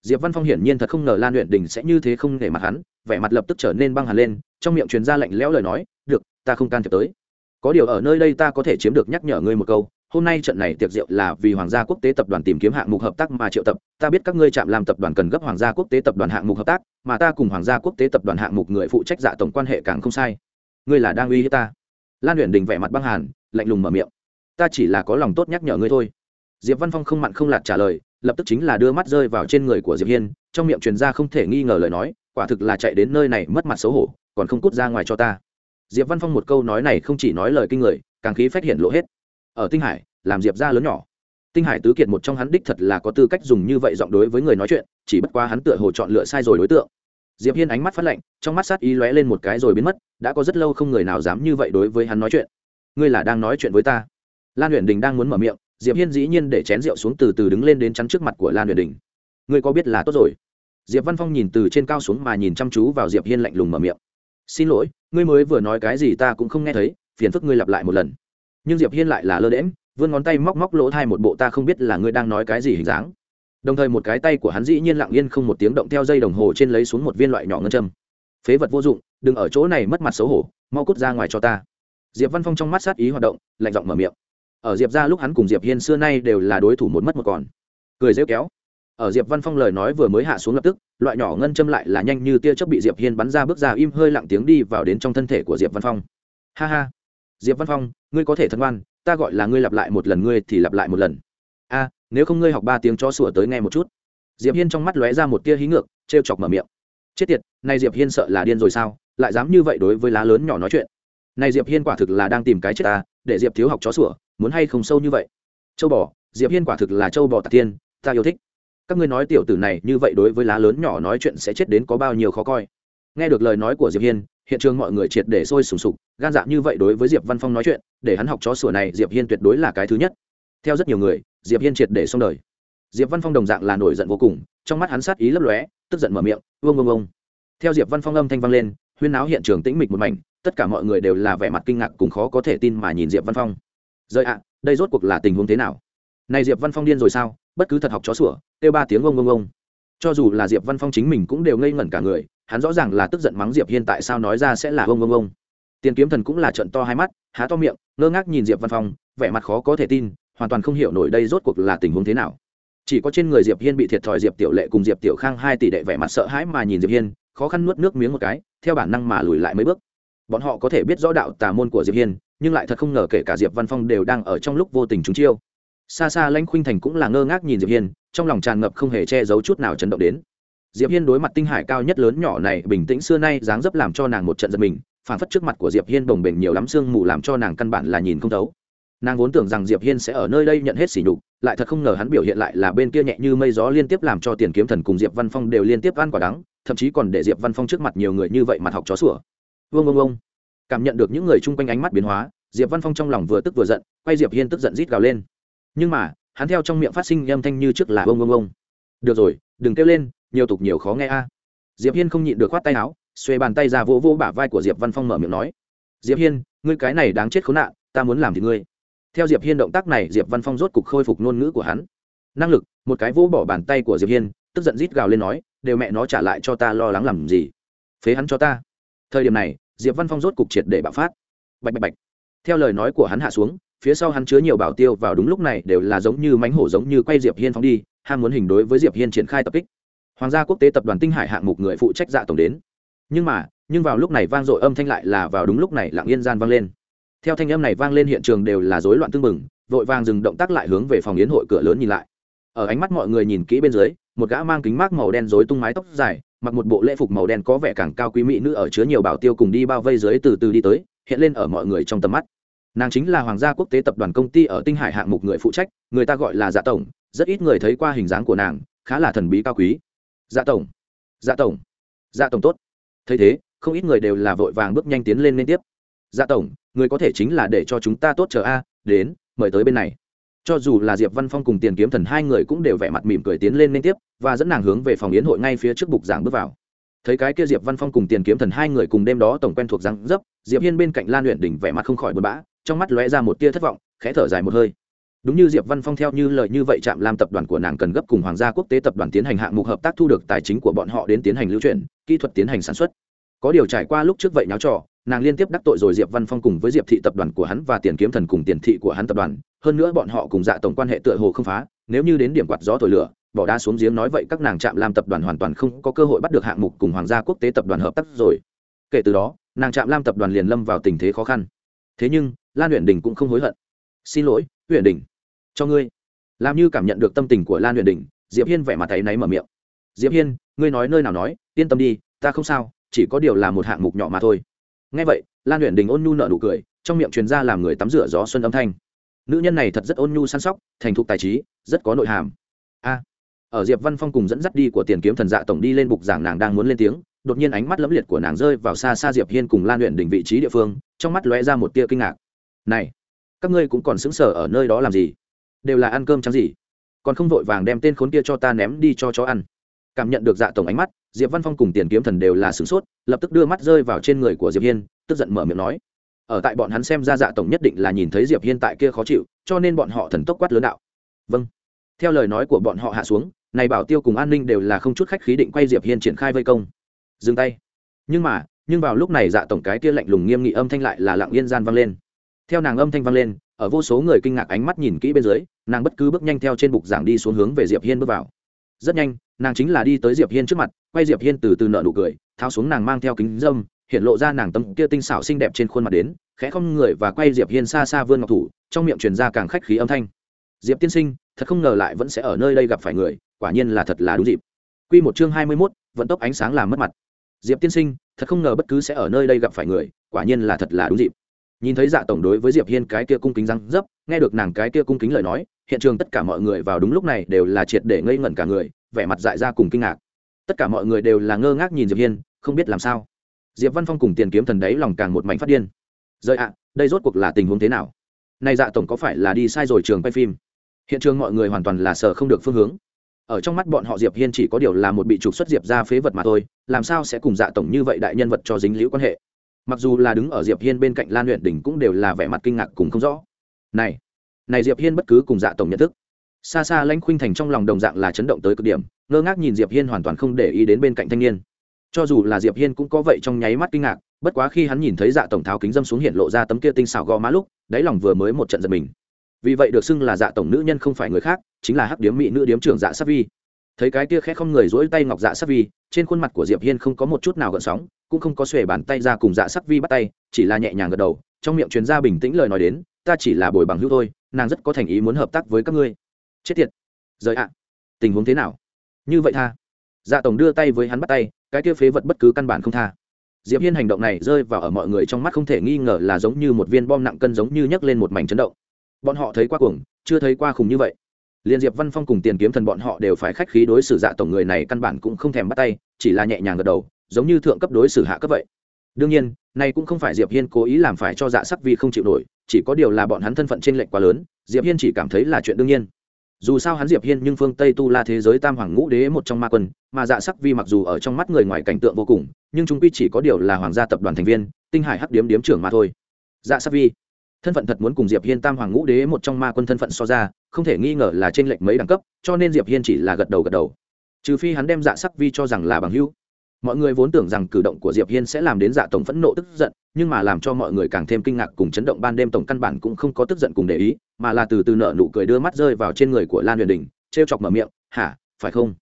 diệp văn phong hiển nhiên thật không ngờ lan luyện đình sẽ như thế không để mặt hắn vẻ mặt lập tức trở nên băng hẳn lên trong miệng truyền ra lạnh lẽo lời nói được ta không can thiệp tới có điều ở nơi đây ta có thể chiếm được nhắc nhở ngươi một câu hôm nay trận này tiệc rượu là vì hoàng gia quốc tế tập đoàn tìm kiếm hạng mục hợp tác mà triệu tập ta biết các ngươi chạm làm tập đoàn cần gấp hoàng gia quốc tế tập đoàn hạng mục hợp tác mà ta cùng hoàng gia quốc tế tập đoàn hạng mục người phụ trách dạ tổng quan hệ càng không sai ngươi là đang uy hiếp ta lan luyện đình vẻ mặt băng hàn lạnh lùng mở miệng ta chỉ là có lòng tốt nhắc nhở ngươi thôi diệp văn phong không mặn không lạt trả lời, lập tức chính là đưa mắt rơi vào trên người của diệp hiên, trong miệng truyền ra không thể nghi ngờ lời nói, quả thực là chạy đến nơi này mất mặt xấu hổ, còn không cút ra ngoài cho ta. Diệp văn phong một câu nói này không chỉ nói lời kinh người, càng khí phách hiện lộ hết. Ở tinh hải, làm diệp ra lớn nhỏ. Tinh hải tứ kiệt một trong hắn đích thật là có tư cách dùng như vậy giọng đối với người nói chuyện, chỉ bất quá hắn tựa hồ chọn lựa sai rồi đối tượng. Diệp hiên ánh mắt phát lạnh, trong mắt sát ý lóe lên một cái rồi biến mất, đã có rất lâu không người nào dám như vậy đối với hắn nói chuyện. Ngươi là đang nói chuyện với ta. Lan huyền đình đang muốn mở miệng diệp hiên dĩ nhiên để chén rượu xuống từ từ đứng lên đến chắn trước mặt của lan huyền đình. Ngươi có biết là tốt rồi? Diệp văn phong nhìn từ trên cao xuống mà nhìn chăm chú vào diệp hiên lạnh lùng mở miệng. Xin lỗi, ngươi mới vừa nói cái gì ta cũng không nghe thấy, phiền phức ngươi lặp lại một lần. Nhưng diệp hiên lại là lơ đễm vươn ngón tay móc móc lỗ thai một bộ ta không biết là ngươi đang nói cái gì hình dáng. Đồng thời một cái tay của hắn dĩ nhiên lặng yên không một tiếng động theo dây đồng hồ trên lấy xuống một viên loại nhỏ ngân châm. Phế vật vô dụng, đừng ở chỗ này mất mặt xấu hổ, mau cút ra ngoài cho ta. Diệp văn phong trong mắt sát ý hoạt động, lạnh giọng mở miệng ở diệp ra lúc hắn cùng diệp hiên xưa nay đều là đối thủ một mất một còn. Cười rêu kéo. Ở diệp văn phong lời nói vừa mới hạ xuống lập tức, loại nhỏ ngân châm lại là nhanh như tia chớp bị diệp hiên bắn ra bước ra im hơi lặng tiếng đi vào đến trong thân thể của diệp văn phong. Ha ha. Diệp văn phong, ngươi có thể thân ngoan ta gọi là ngươi lặp lại một lần ngươi thì lặp lại một lần. A, nếu không ngươi học ba tiếng cho sủa tới nghe một chút. Diệp hiên trong mắt lóe ra một tia hí ngược, trêu chọc mở miệng. Chết tiệt nay diệp hiên sợ là điên rồi sao, lại dám như vậy đối với lá lớn nhỏ nói chuyện. Này diệp hiên quả thực là đang tìm cái chết ta, để diệp thiếu học chó sủa muốn hay không sâu như vậy? Châu bò, diệp hiên quả thực là châu bò tạc tiên, ta yêu thích. Các ngươi nói tiểu tử này như vậy đối với lá lớn nhỏ nói chuyện sẽ chết đến có bao nhiêu khó coi. Nghe được lời nói của diệp hiên, hiện trường mọi người triệt để sôi sùng sục, gan dạ như vậy đối với diệp văn phong nói chuyện, để hắn học chó sủa này diệp hiên tuyệt đối là cái thứ nhất. Theo rất nhiều người, diệp hiên triệt để xong đời. Diệp văn phong đồng dạng là nổi giận vô cùng, trong mắt hắn sát ý lấp lóe, tức giận mở miệng vương vương vương theo diệp văn phong âm thanh vang lên, huyên náo hiện trường tĩnh mịch một mảnh, tất cả mọi người đều là vẻ mặt kinh ngạc cùng khó có thể tin mà nhìn diệp văn phong rời ạ, đây rốt cuộc là tình huống thế nào? Này diệp văn phong điên rồi sao? Bất cứ thật học chó sủa, kêu ba tiếng ông ông ông cho dù là diệp văn phong chính mình cũng đều ngây ngẩn cả người, hắn rõ ràng là tức giận mắng diệp hiên tại sao nói ra sẽ là ông ông ông tiền kiếm thần cũng là trận to hai mắt, há to miệng, ngơ ngác nhìn diệp văn phong, vẻ mặt khó có thể tin, hoàn toàn không hiểu nổi đây rốt cuộc là tình huống thế nào. Chỉ có trên người diệp hiên bị thiệt thòi diệp tiểu lệ cùng diệp tiểu khang hai tỷ đệ vẻ mặt sợ hãi mà nhìn diệp hiên, khó khăn nuốt nước miếng một cái, theo bản năng mà lùi lại mấy bước. Bọn họ có thể biết rõ đạo tà môn của diệp hiên nhưng lại thật không ngờ kể cả diệp văn phong đều đang ở trong lúc vô tình trúng chiêu. Xa xa lãnh khuynh thành cũng là ngơ ngác nhìn diệp hiên, trong lòng tràn ngập không hề che giấu chút nào chấn động đến. Diệp hiên đối mặt tinh hải cao nhất lớn nhỏ này bình tĩnh xưa nay, dáng dấp làm cho nàng một trận giật mình phản phất trước mặt của diệp hiên bồng bềnh nhiều lắm sương mù làm cho nàng căn bản là nhìn không thấu. Nàng vốn tưởng rằng diệp hiên sẽ ở nơi đây nhận hết sỉ nhục, lại thật không ngờ hắn biểu hiện lại là bên kia nhẹ như mây gió liên tiếp làm cho tiền kiếm thần cùng diệp văn phong đều liên tiếp ăn quả đắng, thậm chí còn để diệp văn phong trước mặt nhiều người như vậy mặt học chó sủa. Vương vương vương cảm nhận được những người chung quanh ánh mắt biến hóa, diệp văn phong trong lòng vừa tức vừa giận, quay diệp hiên tức giận rít gào lên. Nhưng mà, hắn theo trong miệng phát sinh âm thanh như trước là ông ông ông. Được rồi, đừng kêu lên, nhiều tục nhiều khó nghe a. Diệp hiên không nhịn được khoát tay áo xuê bàn tay ra vỗ vỗ bả vai của diệp văn phong mở miệng nói. Diệp hiên, ngươi cái này đáng chết khốn nạn, ta muốn làm thì ngươi. Theo diệp hiên động tác này, diệp văn phong rốt cục khôi phục ngôn ngữ của hắn. Năng lực, một cái vỗ bỏ bàn tay của diệp hiên, tức giận rít gào lên nói, đều mẹ nó trả lại cho ta lo lắng làm gì? Phế hắn cho ta. Thời điểm này diệp văn phong rốt cục triệt để bạo phát. Bạch bạch bạch. Theo lời nói của hắn hạ xuống, phía sau hắn chứa nhiều bảo tiêu vào đúng lúc này đều là giống như mánh hổ giống như quay diệp hiên phóng đi, ham muốn hình đối với diệp hiên triển khai tập kích. Hoàng gia quốc tế tập đoàn tinh hải hạng mục người phụ trách dạ tổng đến. Nhưng mà, nhưng vào lúc này vang dội âm thanh lại là vào đúng lúc này lặng yên gian vang lên. Theo thanh âm này vang lên hiện trường đều là rối loạn tương mừng vội vàng dừng động tác lại hướng về phòng yến hội cửa lớn nhìn lại. Ở ánh mắt mọi người nhìn kỹ bên dưới một gã mang kính mát màu đen rối tung mái tóc dài, mặc một bộ lễ phục màu đen có vẻ càng cao quý mỹ nữ ở chứa nhiều bảo tiêu cùng đi bao vây dưới từ từ đi tới, hiện lên ở mọi người trong tầm mắt. Nàng chính là hoàng gia quốc tế tập đoàn công ty ở tinh hải hạng mục người phụ trách, người ta gọi là dạ tổng, rất ít người thấy qua hình dáng của nàng, khá là thần bí cao quý. Dạ tổng dạ tổng dạ tổng tốt. Thấy thế, không ít người đều là vội vàng bước nhanh tiến lên liên tiếp. Dạ tổng, người có thể chính là để cho chúng ta tốt chờ a, đến, mời tới bên này cho dù là diệp văn phong cùng tiền kiếm thần hai người cũng đều vẻ mặt mỉm cười tiến lên liên tiếp, và dẫn nàng hướng về phòng yến hội ngay phía trước bục giảng bước vào. Thấy cái kia diệp văn phong cùng tiền kiếm thần hai người cùng đêm đó tổng quen thuộc răng dấp, diệp hiên bên cạnh lan luyện đỉnh vẻ mặt không khỏi buồn bã, trong mắt lóe ra một tia thất vọng, khẽ thở dài một hơi. Đúng như diệp văn phong theo như lời như vậy trạm làm tập đoàn của nàng cần gấp cùng hoàng gia quốc tế tập đoàn tiến hành hạng mục hợp tác thu được tài chính của bọn họ đến tiến hành lưu chuyển kỹ thuật tiến hành sản xuất. Có điều trải qua lúc trước vậy nháo trò nàng liên tiếp đắc tội rồi diệp văn phong cùng với diệp thị tập đoàn của hắn và tiền kiếm thần cùng tiền thị của hắn tập đoàn. Hơn nữa bọn họ cùng dạ tổng quan hệ tựa hồ không phá, nếu như đến điểm quạt gió thổi lửa, bỏ đá xuống giếng nói vậy các nàng chạm lam tập đoàn hoàn toàn không có cơ hội bắt được hạng mục cùng hoàng gia quốc tế tập đoàn hợp tác rồi. Kể từ đó, nàng chạm lam tập đoàn liền lâm vào tình thế khó khăn. Thế nhưng, lan huyện đình cũng không hối hận. Xin lỗi huyện đình, cho ngươi. Làm như cảm nhận được tâm tình của lan huyền đình, diệp hiên vẻ mặt thấy náy mở miệng. Diệp hiên, ngươi nói nơi nào nói, yên tâm đi, ta không sao, chỉ có điều là một hạng mục nhỏ mà thôi nghe vậy, lan huyền đình ôn nhu nở nụ cười, trong miệng truyền ra làm người tắm rửa gió xuân âm thanh. Nữ nhân này thật rất ôn nhu săn sóc, thành thục tài trí, rất có nội hàm. A, ở diệp văn phong cùng dẫn dắt đi của tiền kiếm thần dạ tổng đi lên bục giảng nàng đang muốn lên tiếng, đột nhiên ánh mắt lẫm liệt của nàng rơi vào xa xa diệp hiên cùng lan luyện đỉnh vị trí địa phương, trong mắt lóe ra một tia kinh ngạc. Này, các ngươi cũng còn sững sờ ở nơi đó làm gì? Đều là ăn cơm trắng gì? Còn không vội vàng đem tên khốn kia cho ta ném đi cho chó ăn. Cảm nhận được dạ tổng ánh mắt diệp văn phong cùng tiền kiếm thần đều là sửng sốt, lập tức đưa mắt rơi vào trên người của diệp hiên, tức giận mở miệng nói, ở tại bọn hắn xem ra dạ tổng nhất định là nhìn thấy diệp hiên tại kia khó chịu, cho nên bọn họ thần tốc quát lớn đạo. Vâng. Theo lời nói của bọn họ hạ xuống, này bảo tiêu cùng an ninh đều là không chút khách khí định quay diệp hiên triển khai vây công. Dừng tay. Nhưng mà, nhưng vào lúc này dạ tổng cái kia lạnh lùng nghiêm nghị âm thanh lại là lặng yên gian vang lên. Theo nàng âm thanh vang lên, ở vô số người kinh ngạc ánh mắt nhìn kỹ bên dưới, nàng bất cứ bước nhanh theo trên bục giảng đi xuống hướng về diệp hiên bước vào. Rất nhanh nàng chính là đi tới diệp hiên trước mặt quay diệp hiên từ từ nợ nụ cười tháo xuống nàng mang theo kính dâm hiện lộ ra nàng tâm kia tinh xảo xinh đẹp trên khuôn mặt đến khẽ không người và quay diệp hiên xa xa vươn ngọc thủ trong miệng truyền ra càng khách khí âm thanh. Diệp tiên sinh thật không ngờ lại vẫn sẽ ở nơi đây gặp phải người quả nhiên là thật là đúng dịp. Quy một chương hai mươi 21, vận tốc ánh sáng làm mất mặt. Diệp tiên sinh thật không ngờ bất cứ sẽ ở nơi đây gặp phải người quả nhiên là thật là đúng dịp. Nhìn thấy dạ tổng đối với diệp hiên cái kia cung kính răng dấp nghe được nàng cái kia cung kính lời nói hiện trường tất cả mọi người vào đúng lúc này đều là triệt để ngây ngẩn cả người vẻ mặt dại ra cùng kinh ngạc. Tất cả mọi người đều là ngơ ngác nhìn diệp hiên, không biết làm sao. Diệp văn phong cùng tiền kiếm thần đấy lòng càng một mảnh phát điên. Rời ạ, đây rốt cuộc là tình huống thế nào? Này dạ tổng có phải là đi sai rồi trường quay phim? Hiện trường mọi người hoàn toàn là sợ không được phương hướng. Ở trong mắt bọn họ diệp hiên chỉ có điều là một bị trục xuất diệp ra phế vật mà thôi, làm sao sẽ cùng dạ tổng như vậy đại nhân vật cho dính liễu quan hệ? Mặc dù là đứng ở diệp hiên bên cạnh lan luyện đỉnh cũng đều là vẻ mặt kinh ngạc cùng không rõ. Này này diệp hiên bất cứ cùng dạ tổng nhận thức xa xa lãnh khuynh thành trong lòng đồng dạng là chấn động tới cực điểm, ngơ ngác nhìn diệp hiên hoàn toàn không để ý đến bên cạnh thanh niên. Cho dù là diệp hiên cũng có vậy trong nháy mắt kinh ngạc, bất quá khi hắn nhìn thấy dạ tổng tháo kính dâm xuống hiện lộ ra tấm kia tinh xảo gò má lúc, đáy lòng vừa mới một trận giật mình. Vì vậy được xưng là dạ tổng nữ nhân không phải người khác, chính là hắc điếm mỹ nữ điếm trưởng dạ sắc vi. Thấy cái kia khẽ không người dỗi tay ngọc dạ sắc vi, trên khuôn mặt của diệp hiên không có một chút nào gợn sóng, cũng không có xuề bàn tay ra cùng dạ sắc vi bắt tay, chỉ là nhẹ nhàng gật đầu, trong miệng truyền ra bình tĩnh lời nói đến, ta chỉ là bồi bằng hữu thôi, nàng rất có thành ý muốn hợp tác với các ngươi chết tiệt. Rời ạ. Tình huống thế nào? Như vậy tha. Dạ tổng đưa tay với hắn bắt tay, cái kia phế vật bất cứ căn bản không tha. Diệp hiên hành động này rơi vào ở mọi người trong mắt không thể nghi ngờ là giống như một viên bom nặng cân giống như nhấc lên một mảnh chấn động. Bọn họ thấy qua cuồng, chưa thấy qua khủng như vậy. Liên diệp văn phong cùng tiền kiếm thần bọn họ đều phải khách khí đối xử dạ tổng người này căn bản cũng không thèm bắt tay, chỉ là nhẹ nhàng gật đầu, giống như thượng cấp đối xử hạ cấp vậy. Đương nhiên, này cũng không phải diệp hiên cố ý làm phải cho dạ sắc vi không chịu nổi, chỉ có điều là bọn hắn thân phận trên lệnh quá lớn, diệp hiên chỉ cảm thấy là chuyện đương nhiên dù sao hắn diệp hiên nhưng phương tây tu la thế giới tam hoàng ngũ đế một trong ma quân mà dạ sắc vi mặc dù ở trong mắt người ngoài cảnh tượng vô cùng nhưng chúng quy chỉ có điều là hoàng gia tập đoàn thành viên tinh hải hắc điếm điếm trưởng mà thôi dạ sắc vi thân phận thật muốn cùng diệp hiên tam hoàng ngũ đế một trong ma quân thân phận so ra không thể nghi ngờ là trên lệnh mấy đẳng cấp cho nên diệp hiên chỉ là gật đầu gật đầu trừ phi hắn đem dạ sắc vi cho rằng là bằng hữu mọi người vốn tưởng rằng cử động của diệp hiên sẽ làm đến dạ tổng phẫn nộ tức giận nhưng mà làm cho mọi người càng thêm kinh ngạc cùng chấn động ban đêm tổng căn bản cũng không có tức giận cùng để ý, mà là từ từ nợ nụ cười đưa mắt rơi vào trên người của lan huyền đình, trêu chọc mở miệng, hả, phải không?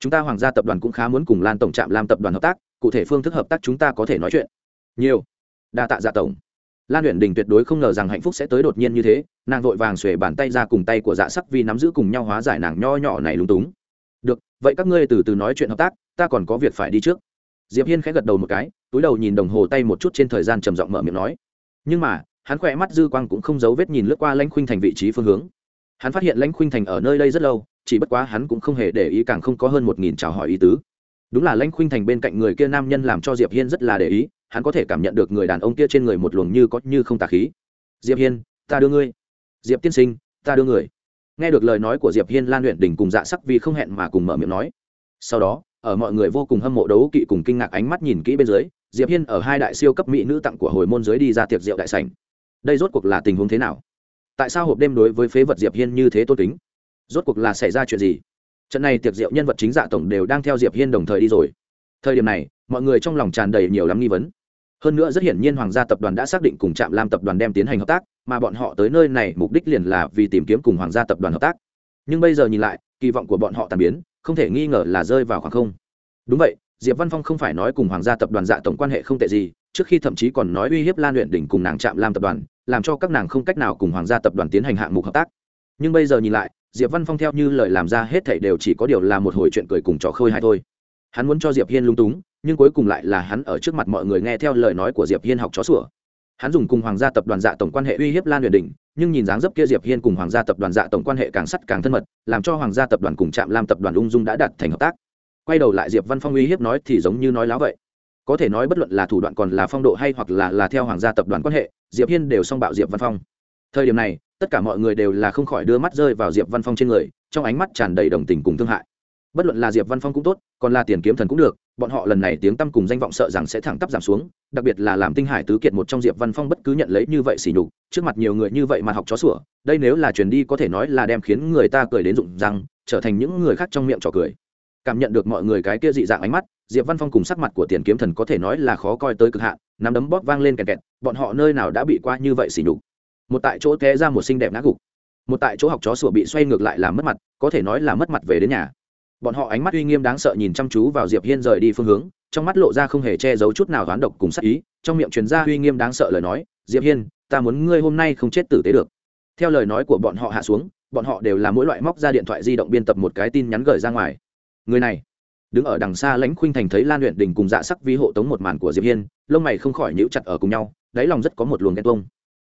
Chúng ta hoàng gia tập đoàn cũng khá muốn cùng lan tổng trạm làm tập đoàn hợp tác, cụ thể phương thức hợp tác chúng ta có thể nói chuyện. Nhiều. Đa tạ dạ tổng. Lan huyền đình tuyệt đối không ngờ rằng hạnh phúc sẽ tới đột nhiên như thế, nàng vội vàng xuề bàn tay ra cùng tay của dạ sắc vi nắm giữ cùng nhau hóa giải nàng nho nhỏ này lúng túng. Được, vậy các ngươi từ từ nói chuyện hợp tác, ta còn có việc phải đi trước. Diệp hiên khẽ gật đầu một cái túi đầu nhìn đồng hồ tay một chút trên thời gian trầm giọng mở miệng nói. Nhưng mà, hắn khỏe mắt dư quang cũng không giấu vết nhìn lướt qua lãnh khuynh thành vị trí phương hướng. Hắn phát hiện lãnh khuynh thành ở nơi đây rất lâu, chỉ bất quá hắn cũng không hề để ý càng không có hơn một nghìn chào hỏi ý tứ. Đúng là lãnh khuynh thành bên cạnh người kia nam nhân làm cho diệp hiên rất là để ý, hắn có thể cảm nhận được người đàn ông kia trên người một luồng như có như không tà khí. Diệp hiên, ta đưa ngươi. Diệp tiên sinh, ta đưa người. Nghe được lời nói của diệp hiên, lan luyện đỉnh cùng dạ sắc vì không hẹn mà cùng mở miệng nói. Sau đó, ở mọi người vô cùng hâm mộ đấu kỵ cùng kinh ngạc ánh mắt nhìn kỹ bên dưới diệp hiên ở hai đại siêu cấp mỹ nữ tặng của hồi môn dưới đi ra tiệc rượu đại sảnh. Đây rốt cuộc là tình huống thế nào? Tại sao hộp đêm đối với phế vật diệp hiên như thế tôn kính? Rốt cuộc là xảy ra chuyện gì? Trận này tiệc rượu nhân vật chính dạ tổng đều đang theo diệp hiên đồng thời đi rồi. Thời điểm này, mọi người trong lòng tràn đầy nhiều lắm nghi vấn. Hơn nữa rất hiển nhiên hoàng gia tập đoàn đã xác định cùng trạm lam tập đoàn đem tiến hành hợp tác, mà bọn họ tới nơi này mục đích liền là vì tìm kiếm cùng hoàng gia tập đoàn hợp tác. Nhưng bây giờ nhìn lại, kỳ vọng của bọn họ tàn biến, không thể nghi ngờ là rơi vào khoảng không. Đúng vậy diệp văn phong không phải nói cùng hoàng gia tập đoàn dạ tổng quan hệ không tệ gì, trước khi thậm chí còn nói uy hiếp lan luyện đỉnh cùng nàng chạm lam tập đoàn, làm cho các nàng không cách nào cùng hoàng gia tập đoàn tiến hành hạng mục hợp tác. Nhưng bây giờ nhìn lại, diệp văn phong theo như lời làm ra hết thảy đều chỉ có điều là một hồi chuyện cười cùng trò khơi hay thôi. Hắn muốn cho diệp hiên lung túng, nhưng cuối cùng lại là hắn ở trước mặt mọi người nghe theo lời nói của diệp hiên học chó sủa. Hắn dùng cùng hoàng gia tập đoàn dạ tổng quan hệ uy hiếp lan luyện đình, nhưng nhìn dáng dấp kia diệp hiên cùng hoàng gia tập đoàn dạ tổng quan hệ càng sắt càng thân mật, làm cho hoàng gia tập đoàn cùng trạm lam tập đoàn ung dung đã đạt thành hợp tác quay đầu lại diệp văn phong uy hiếp nói thì giống như nói láo vậy. Có thể nói bất luận là thủ đoạn còn là phong độ hay hoặc là là theo hoàng gia tập đoàn quan hệ, diệp hiên đều song bạo diệp văn phong. Thời điểm này, tất cả mọi người đều là không khỏi đưa mắt rơi vào diệp văn phong trên người, trong ánh mắt tràn đầy đồng tình cùng thương hại. Bất luận là diệp văn phong cũng tốt, còn là tiền kiếm thần cũng được, bọn họ lần này tiếng tăm cùng danh vọng sợ rằng sẽ thẳng tắp giảm xuống, đặc biệt là làm tinh hải tứ kiệt một trong diệp văn phong bất cứ nhận lấy như vậy xỉ nhục, trước mặt nhiều người như vậy mà học chó sủa, đây nếu là truyền đi có thể nói là đem khiến người ta cười đến rụng răng, trở thành những người khác trong miệng trò cười cảm nhận được mọi người cái kia dị dạng ánh mắt, diệp văn phong cùng sắc mặt của tiền kiếm thần có thể nói là khó coi tới cực hạn, nắm đấm bóp vang lên kẹt kẹt, bọn họ nơi nào đã bị qua như vậy xỉ nhục. Một tại chỗ té ra một xinh đẹp ngã gục. Một tại chỗ học chó sủa bị xoay ngược lại làm mất mặt, có thể nói là mất mặt về đến nhà. Bọn họ ánh mắt uy nghiêm đáng sợ nhìn chăm chú vào diệp hiên rời đi phương hướng, trong mắt lộ ra không hề che giấu chút nào toán độc cùng sắc ý, trong miệng truyền ra uy nghiêm đáng sợ lời nói, diệp hiên, ta muốn ngươi hôm nay không chết tử tế được. Theo lời nói của bọn họ hạ xuống, bọn họ đều là mỗi loại móc ra điện thoại di động biên tập một cái tin nhắn gửi ra ngoài người này, đứng ở đằng xa lãnh khuynh thành thấy lan luyện đình cùng dạ sắc vi hộ tống một màn của diệp hiên, lông mày không khỏi nhíu chặt ở cùng nhau, đáy lòng rất có một luồng ghen tuông.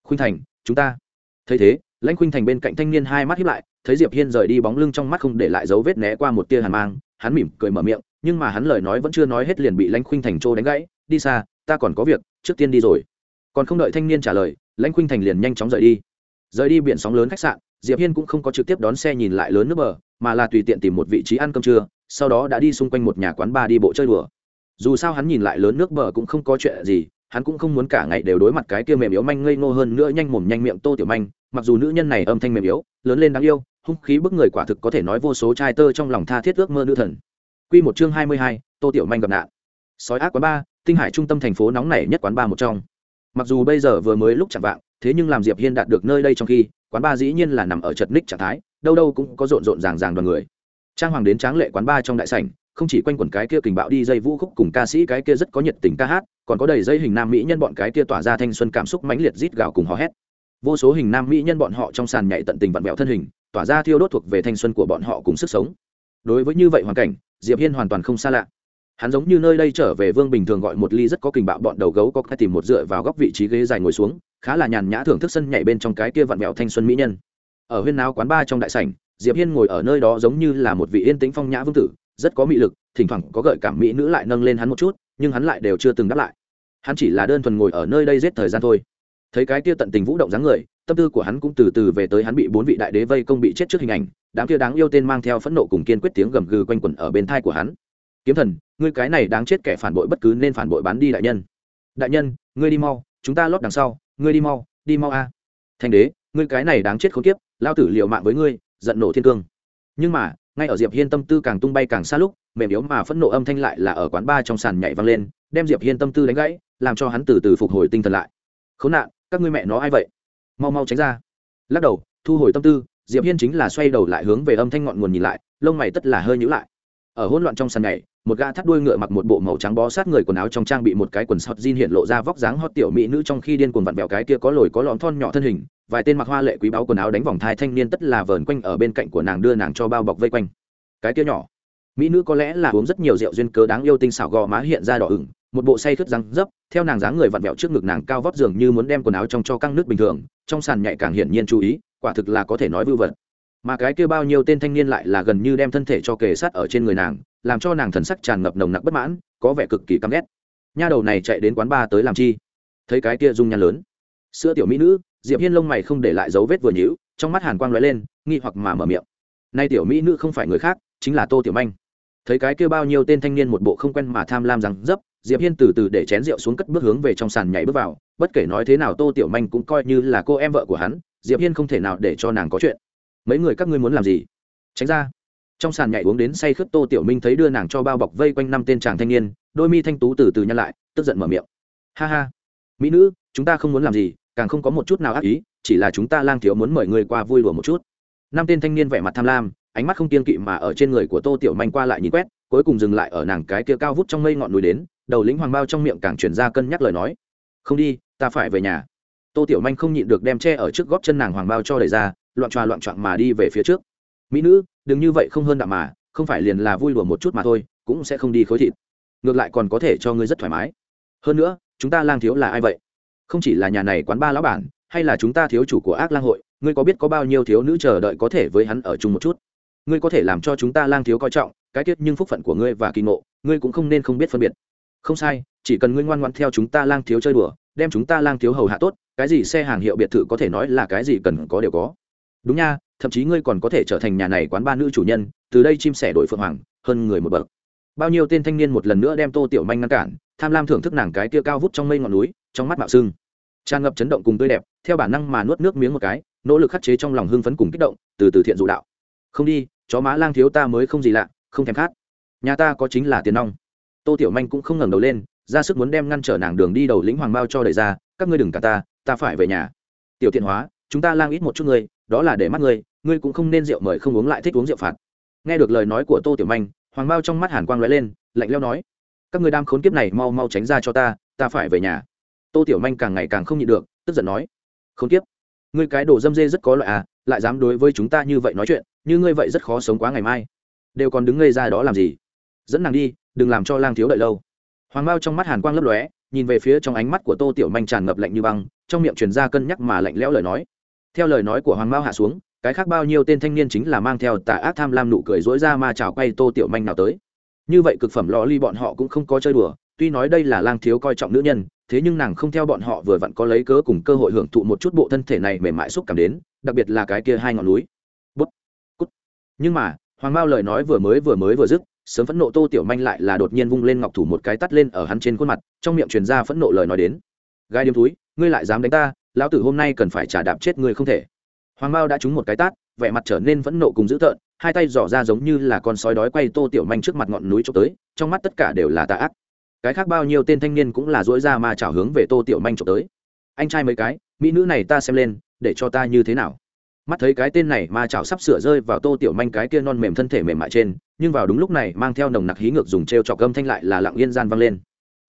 Khuynh thành, chúng ta. Thấy thế, lãnh khuynh thành bên cạnh thanh niên hai mắt hiếp lại, thấy diệp hiên rời đi bóng lưng trong mắt không để lại dấu vết né qua một tia hàn mang, hắn mỉm cười mở miệng, nhưng mà hắn lời nói vẫn chưa nói hết liền bị lãnh khuynh thành trô đánh gãy, đi xa, ta còn có việc, trước tiên đi rồi. Còn không đợi thanh niên trả lời, lãnh khuynh thành liền nhanh chóng rời đi. Rời đi biển sóng lớn khách sạn, diệp hiên cũng không có trực tiếp đón xe nhìn lại lớn nước bờ, mà là tùy tiện tìm một vị trí ăn cơm trưa sau đó đã đi xung quanh một nhà quán bar đi bộ chơi đùa dù sao hắn nhìn lại lớn nước bờ cũng không có chuyện gì hắn cũng không muốn cả ngày đều đối mặt cái kia mềm yếu manh ngây ngô hơn nữa nhanh mồm nhanh miệng tô tiểu manh mặc dù nữ nhân này âm thanh mềm yếu lớn lên đáng yêu hung khí bức người quả thực có thể nói vô số trai tơ trong lòng tha thiết ước mơ nữ thần Quy một chương hai mươi hai, Tô Tiểu Manh gặp nạn. Sói ác quán ba, tinh hải trung tâm thành phố nóng nảy nhất quán ba một trong. Mặc dù bây giờ vừa mới lúc chẳng vạng, thế nhưng làm Diệp Hiên đạt được nơi đây trong khi, quán ba dĩ nhiên là nằm ở chật ních trạng thái, đâu đâu cũng có rộn rộn ràng ràng đoàn người. Trang hoàng đến tráng lệ quán ba trong đại sảnh, không chỉ quanh quẩn cái kia kình bạo đi dây vũ khúc cùng ca sĩ cái kia rất có nhiệt tình ca hát, còn có đầy dây hình nam mỹ nhân bọn cái kia tỏa ra thanh xuân cảm xúc mãnh liệt rít gào cùng hò hét. Vô số hình nam mỹ nhân bọn họ trong sàn nhảy tận tình vặn vẹo thân hình, tỏa ra thiêu đốt thuộc về thanh xuân của bọn họ cùng sức sống. Đối với như vậy hoàn cảnh, diệp hiên hoàn toàn không xa lạ hắn giống như nơi đây trở về vương bình thường gọi một ly rất có kình bạo bọn đầu gấu có cái tìm một dựa vào góc vị trí ghế dài ngồi xuống khá là nhàn nhã thưởng thức sân nhảy bên trong cái kia vặn vẹo thanh xuân mỹ nhân ở huyên náo quán ba trong đại sảnh diệp hiên ngồi ở nơi đó giống như là một vị yên tĩnh phong nhã vương tử, rất có mị lực, thỉnh thoảng có gợi cảm mỹ nữ lại nâng lên hắn một chút, nhưng hắn lại đều chưa từng đáp lại. Hắn chỉ là đơn thuần ngồi ở nơi đây giết thời gian thôi. Thấy cái kia tận tình vũ động dáng người, tâm tư của hắn cũng từ từ về tới hắn bị bốn vị đại đế vây công bị chết trước hình ảnh, đám kia đáng yêu tên mang theo phẫn nộ cùng kiên quyết tiếng gầm gừ quanh quẩn ở bên thai của hắn. Kiếm thần, ngươi cái này đáng chết kẻ phản bội bất cứ nên phản bội bán đi đại nhân. Đại nhân, ngươi đi mau, chúng ta lót đằng sau, ngươi đi mau đi mau a. Thanh đế, ngươi cái này đáng chết không tiếp lao tử liệu mạng với ngươi giận nổ thiên cương. Nhưng mà, ngay ở diệp hiên tâm tư càng tung bay càng xa lúc, mềm yếu mà phẫn nộ âm thanh lại là ở quán ba trong sàn nhảy vang lên, đem diệp hiên tâm tư đánh gãy, làm cho hắn từ từ phục hồi tinh thần lại. Khốn nạn, các ngươi mẹ nó ai vậy? Mau mau tránh ra. Lắc đầu, thu hồi tâm tư, diệp hiên chính là xoay đầu lại hướng về âm thanh ngọn nguồn nhìn lại, lông mày tất là hơi nhíu lại. Ở hỗn loạn trong sàn nhảy một gã thắt đuôi ngựa mặc một bộ màu trắng bó sát người quần áo trong trang bị một cái quần sọt jean hiện lộ ra vóc dáng hot tiểu mỹ nữ trong khi điên cuồng vặn vẹo cái kia có lồi có lõm thon nhỏ thân hình, vài tên mặc hoa lệ quý báu quần áo đánh vòng thai thanh niên tất là vờn quanh ở bên cạnh của nàng đưa nàng cho bao bọc vây quanh. Cái kia nhỏ, mỹ nữ có lẽ là uống rất nhiều rượu duyên cớ đáng yêu tinh xảo gò má hiện ra đỏ ửng, một bộ say khướt răng dấp, theo nàng dáng người vặn vẹo trước ngực nàng cao vóc dường như muốn đem quần áo trong cho căng nước bình thường, trong sàn nhạy càng hiển nhiên chú ý, quả thực là có thể nói vưu vật mà cái kia bao nhiêu tên thanh niên lại là gần như đem thân thể cho kề sát ở trên người nàng, làm cho nàng thần sắc tràn ngập nồng nặc bất mãn, có vẻ cực kỳ căm ghét. Nha đầu này chạy đến quán bar tới làm chi? Thấy cái kia dung nhan lớn. Sữa tiểu mỹ nữ, diệp hiên lông mày không để lại dấu vết vừa nhíu, trong mắt hàn quang lóe lên, nghi hoặc mà mở miệng. Nay tiểu mỹ nữ không phải người khác, chính là tô tiểu manh. Thấy cái kia bao nhiêu tên thanh niên một bộ không quen mà tham lam rằng dấp, diệp hiên từ từ để chén rượu xuống cất bước hướng về trong sàn nhảy bước vào, bất kể nói thế nào tô tiểu manh cũng coi như là cô em vợ của hắn, diệp hiên không thể nào để cho nàng có chuyện mấy người các ngươi muốn làm gì? Tránh ra. Trong sàn nhảy uống đến say khướt tô tiểu minh thấy đưa nàng cho bao bọc vây quanh năm tên chàng thanh niên, đôi mi thanh tú từ từ nhăn lại, tức giận mở miệng. Ha ha. Mỹ nữ, chúng ta không muốn làm gì, càng không có một chút nào ác ý, chỉ là chúng ta lang thiếu muốn mời người qua vui đùa một chút. Năm tên thanh niên vẻ mặt tham lam, ánh mắt không kiên kỵ mà ở trên người của tô tiểu manh qua lại nhìn quét, cuối cùng dừng lại ở nàng cái kia cao vút trong mây ngọn núi đến, đầu lĩnh hoàng bao trong miệng càng chuyển ra cân nhắc lời nói. Không đi, ta phải về nhà. Tô tiểu manh không nhịn được đem che ở trước góp chân nàng hoàng bao cho đẩy ra loạn tròa loạn trọn mà đi về phía trước. Mỹ nữ, đừng như vậy, không hơn đạm mà, không phải liền là vui đùa một chút mà thôi, cũng sẽ không đi khối thịt. Ngược lại còn có thể cho ngươi rất thoải mái. Hơn nữa, chúng ta lang thiếu là ai vậy? Không chỉ là nhà này quán ba lão bản, hay là chúng ta thiếu chủ của ác lang hội, ngươi có biết có bao nhiêu thiếu nữ chờ đợi có thể với hắn ở chung một chút? Ngươi có thể làm cho chúng ta lang thiếu coi trọng, cái tiết nhưng phúc phận của ngươi và kỳ ngộ, ngươi cũng không nên không biết phân biệt. Không sai, chỉ cần ngươi ngoan ngoan theo chúng ta lang thiếu chơi đùa, đem chúng ta lang thiếu hầu hạ tốt, cái gì xe hàng hiệu biệt thự có thể nói là cái gì cần có đều có đúng nha, thậm chí ngươi còn có thể trở thành nhà này quán ba nữ chủ nhân, từ đây chim sẻ đổi phượng hoàng, hơn người một bậc. Bao nhiêu tên thanh niên một lần nữa đem tô tiểu manh ngăn cản, tham lam thưởng thức nàng cái tia cao vút trong mây ngọn núi, trong mắt mạo sưng. Tràn ngập chấn động cùng tươi đẹp, theo bản năng mà nuốt nước miếng một cái, nỗ lực khắc chế trong lòng hưng phấn cùng kích động, từ từ thiện dụ đạo. Không đi, chó má lang thiếu ta mới không gì lạ, không thèm khát. Nhà ta có chính là tiền nong. Tô tiểu manh cũng không ngẩng đầu lên, ra sức muốn đem ngăn trở nàng đường đi đầu lĩnh hoàng bao cho đẩy ra, các ngươi đừng cả ta ta phải về nhà. Tiểu thiện hóa, chúng ta lang ít một chút ngươi đó là để mắt ngươi ngươi cũng không nên rượu mời không uống lại thích uống rượu phạt. Nghe được lời nói của tô tiểu manh, hoàng bao trong mắt hàn quang lóe lên, lạnh leo nói, các ngươi đam khốn kiếp này mau mau tránh ra cho ta ta phải về nhà. Tô tiểu manh càng ngày càng không nhịn được, tức giận nói, khốn kiếp, ngươi cái đồ dâm dê rất có loại à lại dám đối với chúng ta như vậy nói chuyện, như ngươi vậy rất khó sống quá ngày mai. Đều còn đứng ngây ra đó làm gì? Dẫn nàng đi, đừng làm cho lang thiếu đợi lâu. Hoàng bao trong mắt hàn quang lấp lóe, nhìn về phía trong ánh mắt của tô tiểu manh tràn ngập lạnh như băng, trong miệng truyền ra cân nhắc mà lạnh lẽo lời nói theo lời nói của hoàng mao hạ xuống, cái khác bao nhiêu tên thanh niên chính là mang theo tà ác tham lam nụ cười dối ra mà chào quay tô tiểu manh nào tới. Như vậy cực phẩm lò ly bọn họ cũng không có chơi đùa, tuy nói đây là lang thiếu coi trọng nữ nhân, thế nhưng nàng không theo bọn họ vừa vặn có lấy cớ cùng cơ hội hưởng thụ một chút bộ thân thể này mềm mại xúc cảm đến, đặc biệt là cái kia hai ngọn núi. Bút, cút. Nhưng mà, hoàng mao lời nói vừa mới vừa mới vừa dứt, sớm phẫn nộ tô tiểu manh lại là đột nhiên vung lên ngọc thủ một cái tắt lên ở hắn trên khuôn mặt, trong miệng truyền ra phẫn nộ lời nói đến. Gai điếm túi, ngươi lại dám đánh ta lão tử hôm nay cần phải trả đạp chết người không thể. Hoàng mao đã trúng một cái tát, vẻ mặt trở nên vẫn nộ cùng dữ tợn, hai tay dò ra giống như là con sói đói quay tô tiểu manh trước mặt ngọn núi trộm tới, trong mắt tất cả đều là tà ác. Cái khác bao nhiêu tên thanh niên cũng là dỗi ra mà chảo hướng về tô tiểu manh trộm tới. Anh trai mấy cái, mỹ nữ này ta xem lên, để cho ta như thế nào? Mắt thấy cái tên này mà chảo sắp sửa rơi vào tô tiểu manh cái kia non mềm thân thể mềm mại trên, nhưng vào đúng lúc này mang theo nồng nặc hí ngược dùng t r e o chọc gâm thanh lại là lặng yên gian vang lên.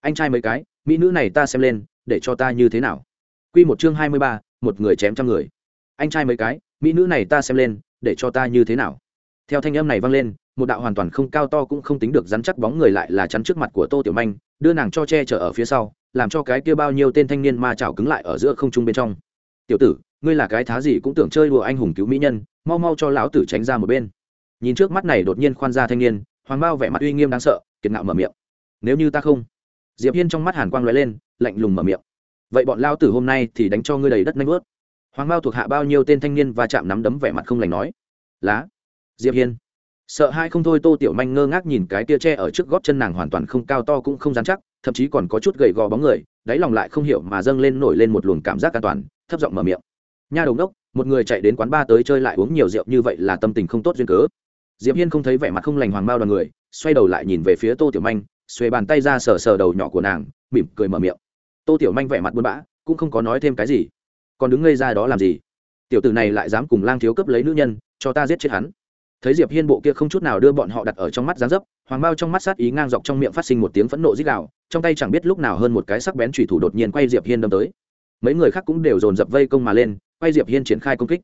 Anh trai mấy cái, mỹ nữ này ta xem lên, để cho ta như thế nào? Quy một chương hai mươi ba, một người chém trăm người. Anh trai mấy cái, mỹ nữ này ta xem lên, để cho ta như thế nào? Theo thanh âm này vang lên, một đạo hoàn toàn không cao to cũng không tính được rắn chắc bóng người lại là chắn trước mặt của tô tiểu manh, đưa nàng cho che chở ở phía sau, làm cho cái kia bao nhiêu tên thanh niên ma chảo cứng lại ở giữa không trung bên trong. Tiểu tử, ngươi là cái thá gì cũng tưởng chơi đùa anh hùng cứu mỹ nhân, mau mau cho lão tử tránh ra một bên. Nhìn trước mắt này đột nhiên khoan ra thanh niên, hoàng bao vẻ mặt uy nghiêm đáng sợ, kiệt ngạo mở miệng. Nếu như ta không? Diệp hiên trong mắt hàn quang lóe lên, lạnh lùng mở miệng vậy bọn lao tử hôm nay thì đánh cho ngươi đầy đất nanh vớt. Hoàng bao thuộc hạ bao nhiêu tên thanh niên và chạm nắm đấm vẻ mặt không lành nói. Lá, diệp hiên. Sợ hai không thôi tô tiểu manh ngơ ngác nhìn cái tia tre ở trước gót chân nàng hoàn toàn không cao to cũng không dán chắc, thậm chí còn có chút gầy gò bóng người, đáy lòng lại không hiểu mà dâng lên nổi lên một luồng cảm giác an toàn, thấp giọng mở miệng. Nha đồng đốc một người chạy đến quán ba tới chơi lại uống nhiều rượu như vậy là tâm tình không tốt duyên cớ. Diệp hiên không thấy vẻ mặt không lành hoàng bao đoàn người, xoay đầu lại nhìn về phía tô tiểu manh, xuề bàn tay ra sờ sờ đầu nhỏ của nàng, mỉm cười mở miệng tô tiểu manh vẻ mặt buồn bã, cũng không có nói thêm cái gì. Còn đứng ngây ra đó làm gì? Tiểu tử này lại dám cùng lang thiếu cấp lấy nữ nhân, cho ta giết chết hắn. Thấy diệp hiên bộ kia không chút nào đưa bọn họ đặt ở trong mắt giáng dấp, hoàng bao trong mắt sát ý ngang dọc trong miệng phát sinh một tiếng phẫn nộ dích đạo trong tay chẳng biết lúc nào hơn một cái sắc bén chủy thủ đột nhiên quay diệp hiên đâm tới. Mấy người khác cũng đều dồn dập vây công mà lên, quay diệp hiên triển khai công kích.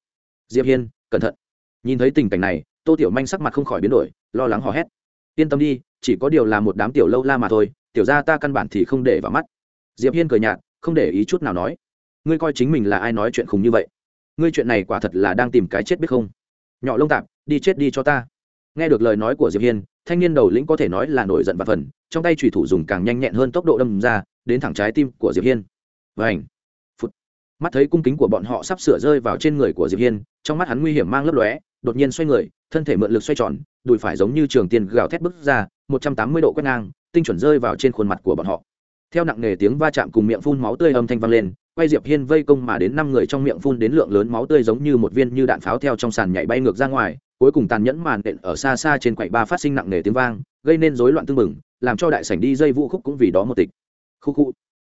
Diệp hiên, cẩn thận. Nhìn thấy tình cảnh này, tô tiểu manh sắc mặt không khỏi biến đổi, lo lắng hò hét. Yên tâm đi, chỉ có điều là một đám tiểu lâu la mà thôi, tiểu gia ta căn bản thì không để vào mắt diệp hiên cười nhạt, không để ý chút nào nói, ngươi coi chính mình là ai nói chuyện khùng như vậy? Ngươi chuyện này quả thật là đang tìm cái chết biết không? Nhỏ lông tạp, đi chết đi cho ta. Nghe được lời nói của diệp hiên, thanh niên đầu lĩnh có thể nói là nổi giận và phần, trong tay trùy thủ dùng càng nhanh nhẹn hơn tốc độ đâm ra, đến thẳng trái tim của diệp hiên. Vảnh phút mắt thấy cung kính của bọn họ sắp sửa rơi vào trên người của diệp hiên, trong mắt hắn nguy hiểm mang lấp lóe, đột nhiên xoay người, thân thể mượn lực xoay tròn, đùi phải giống như trường tiền gào thét bứt ra 180 độ quét ngang, tinh chuẩn rơi vào trên khuôn mặt của bọn họ theo nặng nề tiếng va chạm cùng miệng phun máu tươi âm thanh vang lên, quay diệp hiên vây công mà đến năm người trong miệng phun đến lượng lớn máu tươi giống như một viên như đạn pháo theo trong sàn nhảy bay ngược ra ngoài, cuối cùng tàn nhẫn màn đện ở xa xa trên quầy ba phát sinh nặng nề tiếng vang, gây nên rối loạn tương mừng làm cho đại sảnh đi dây vũ khúc cũng vì đó một tịch. Khu khu,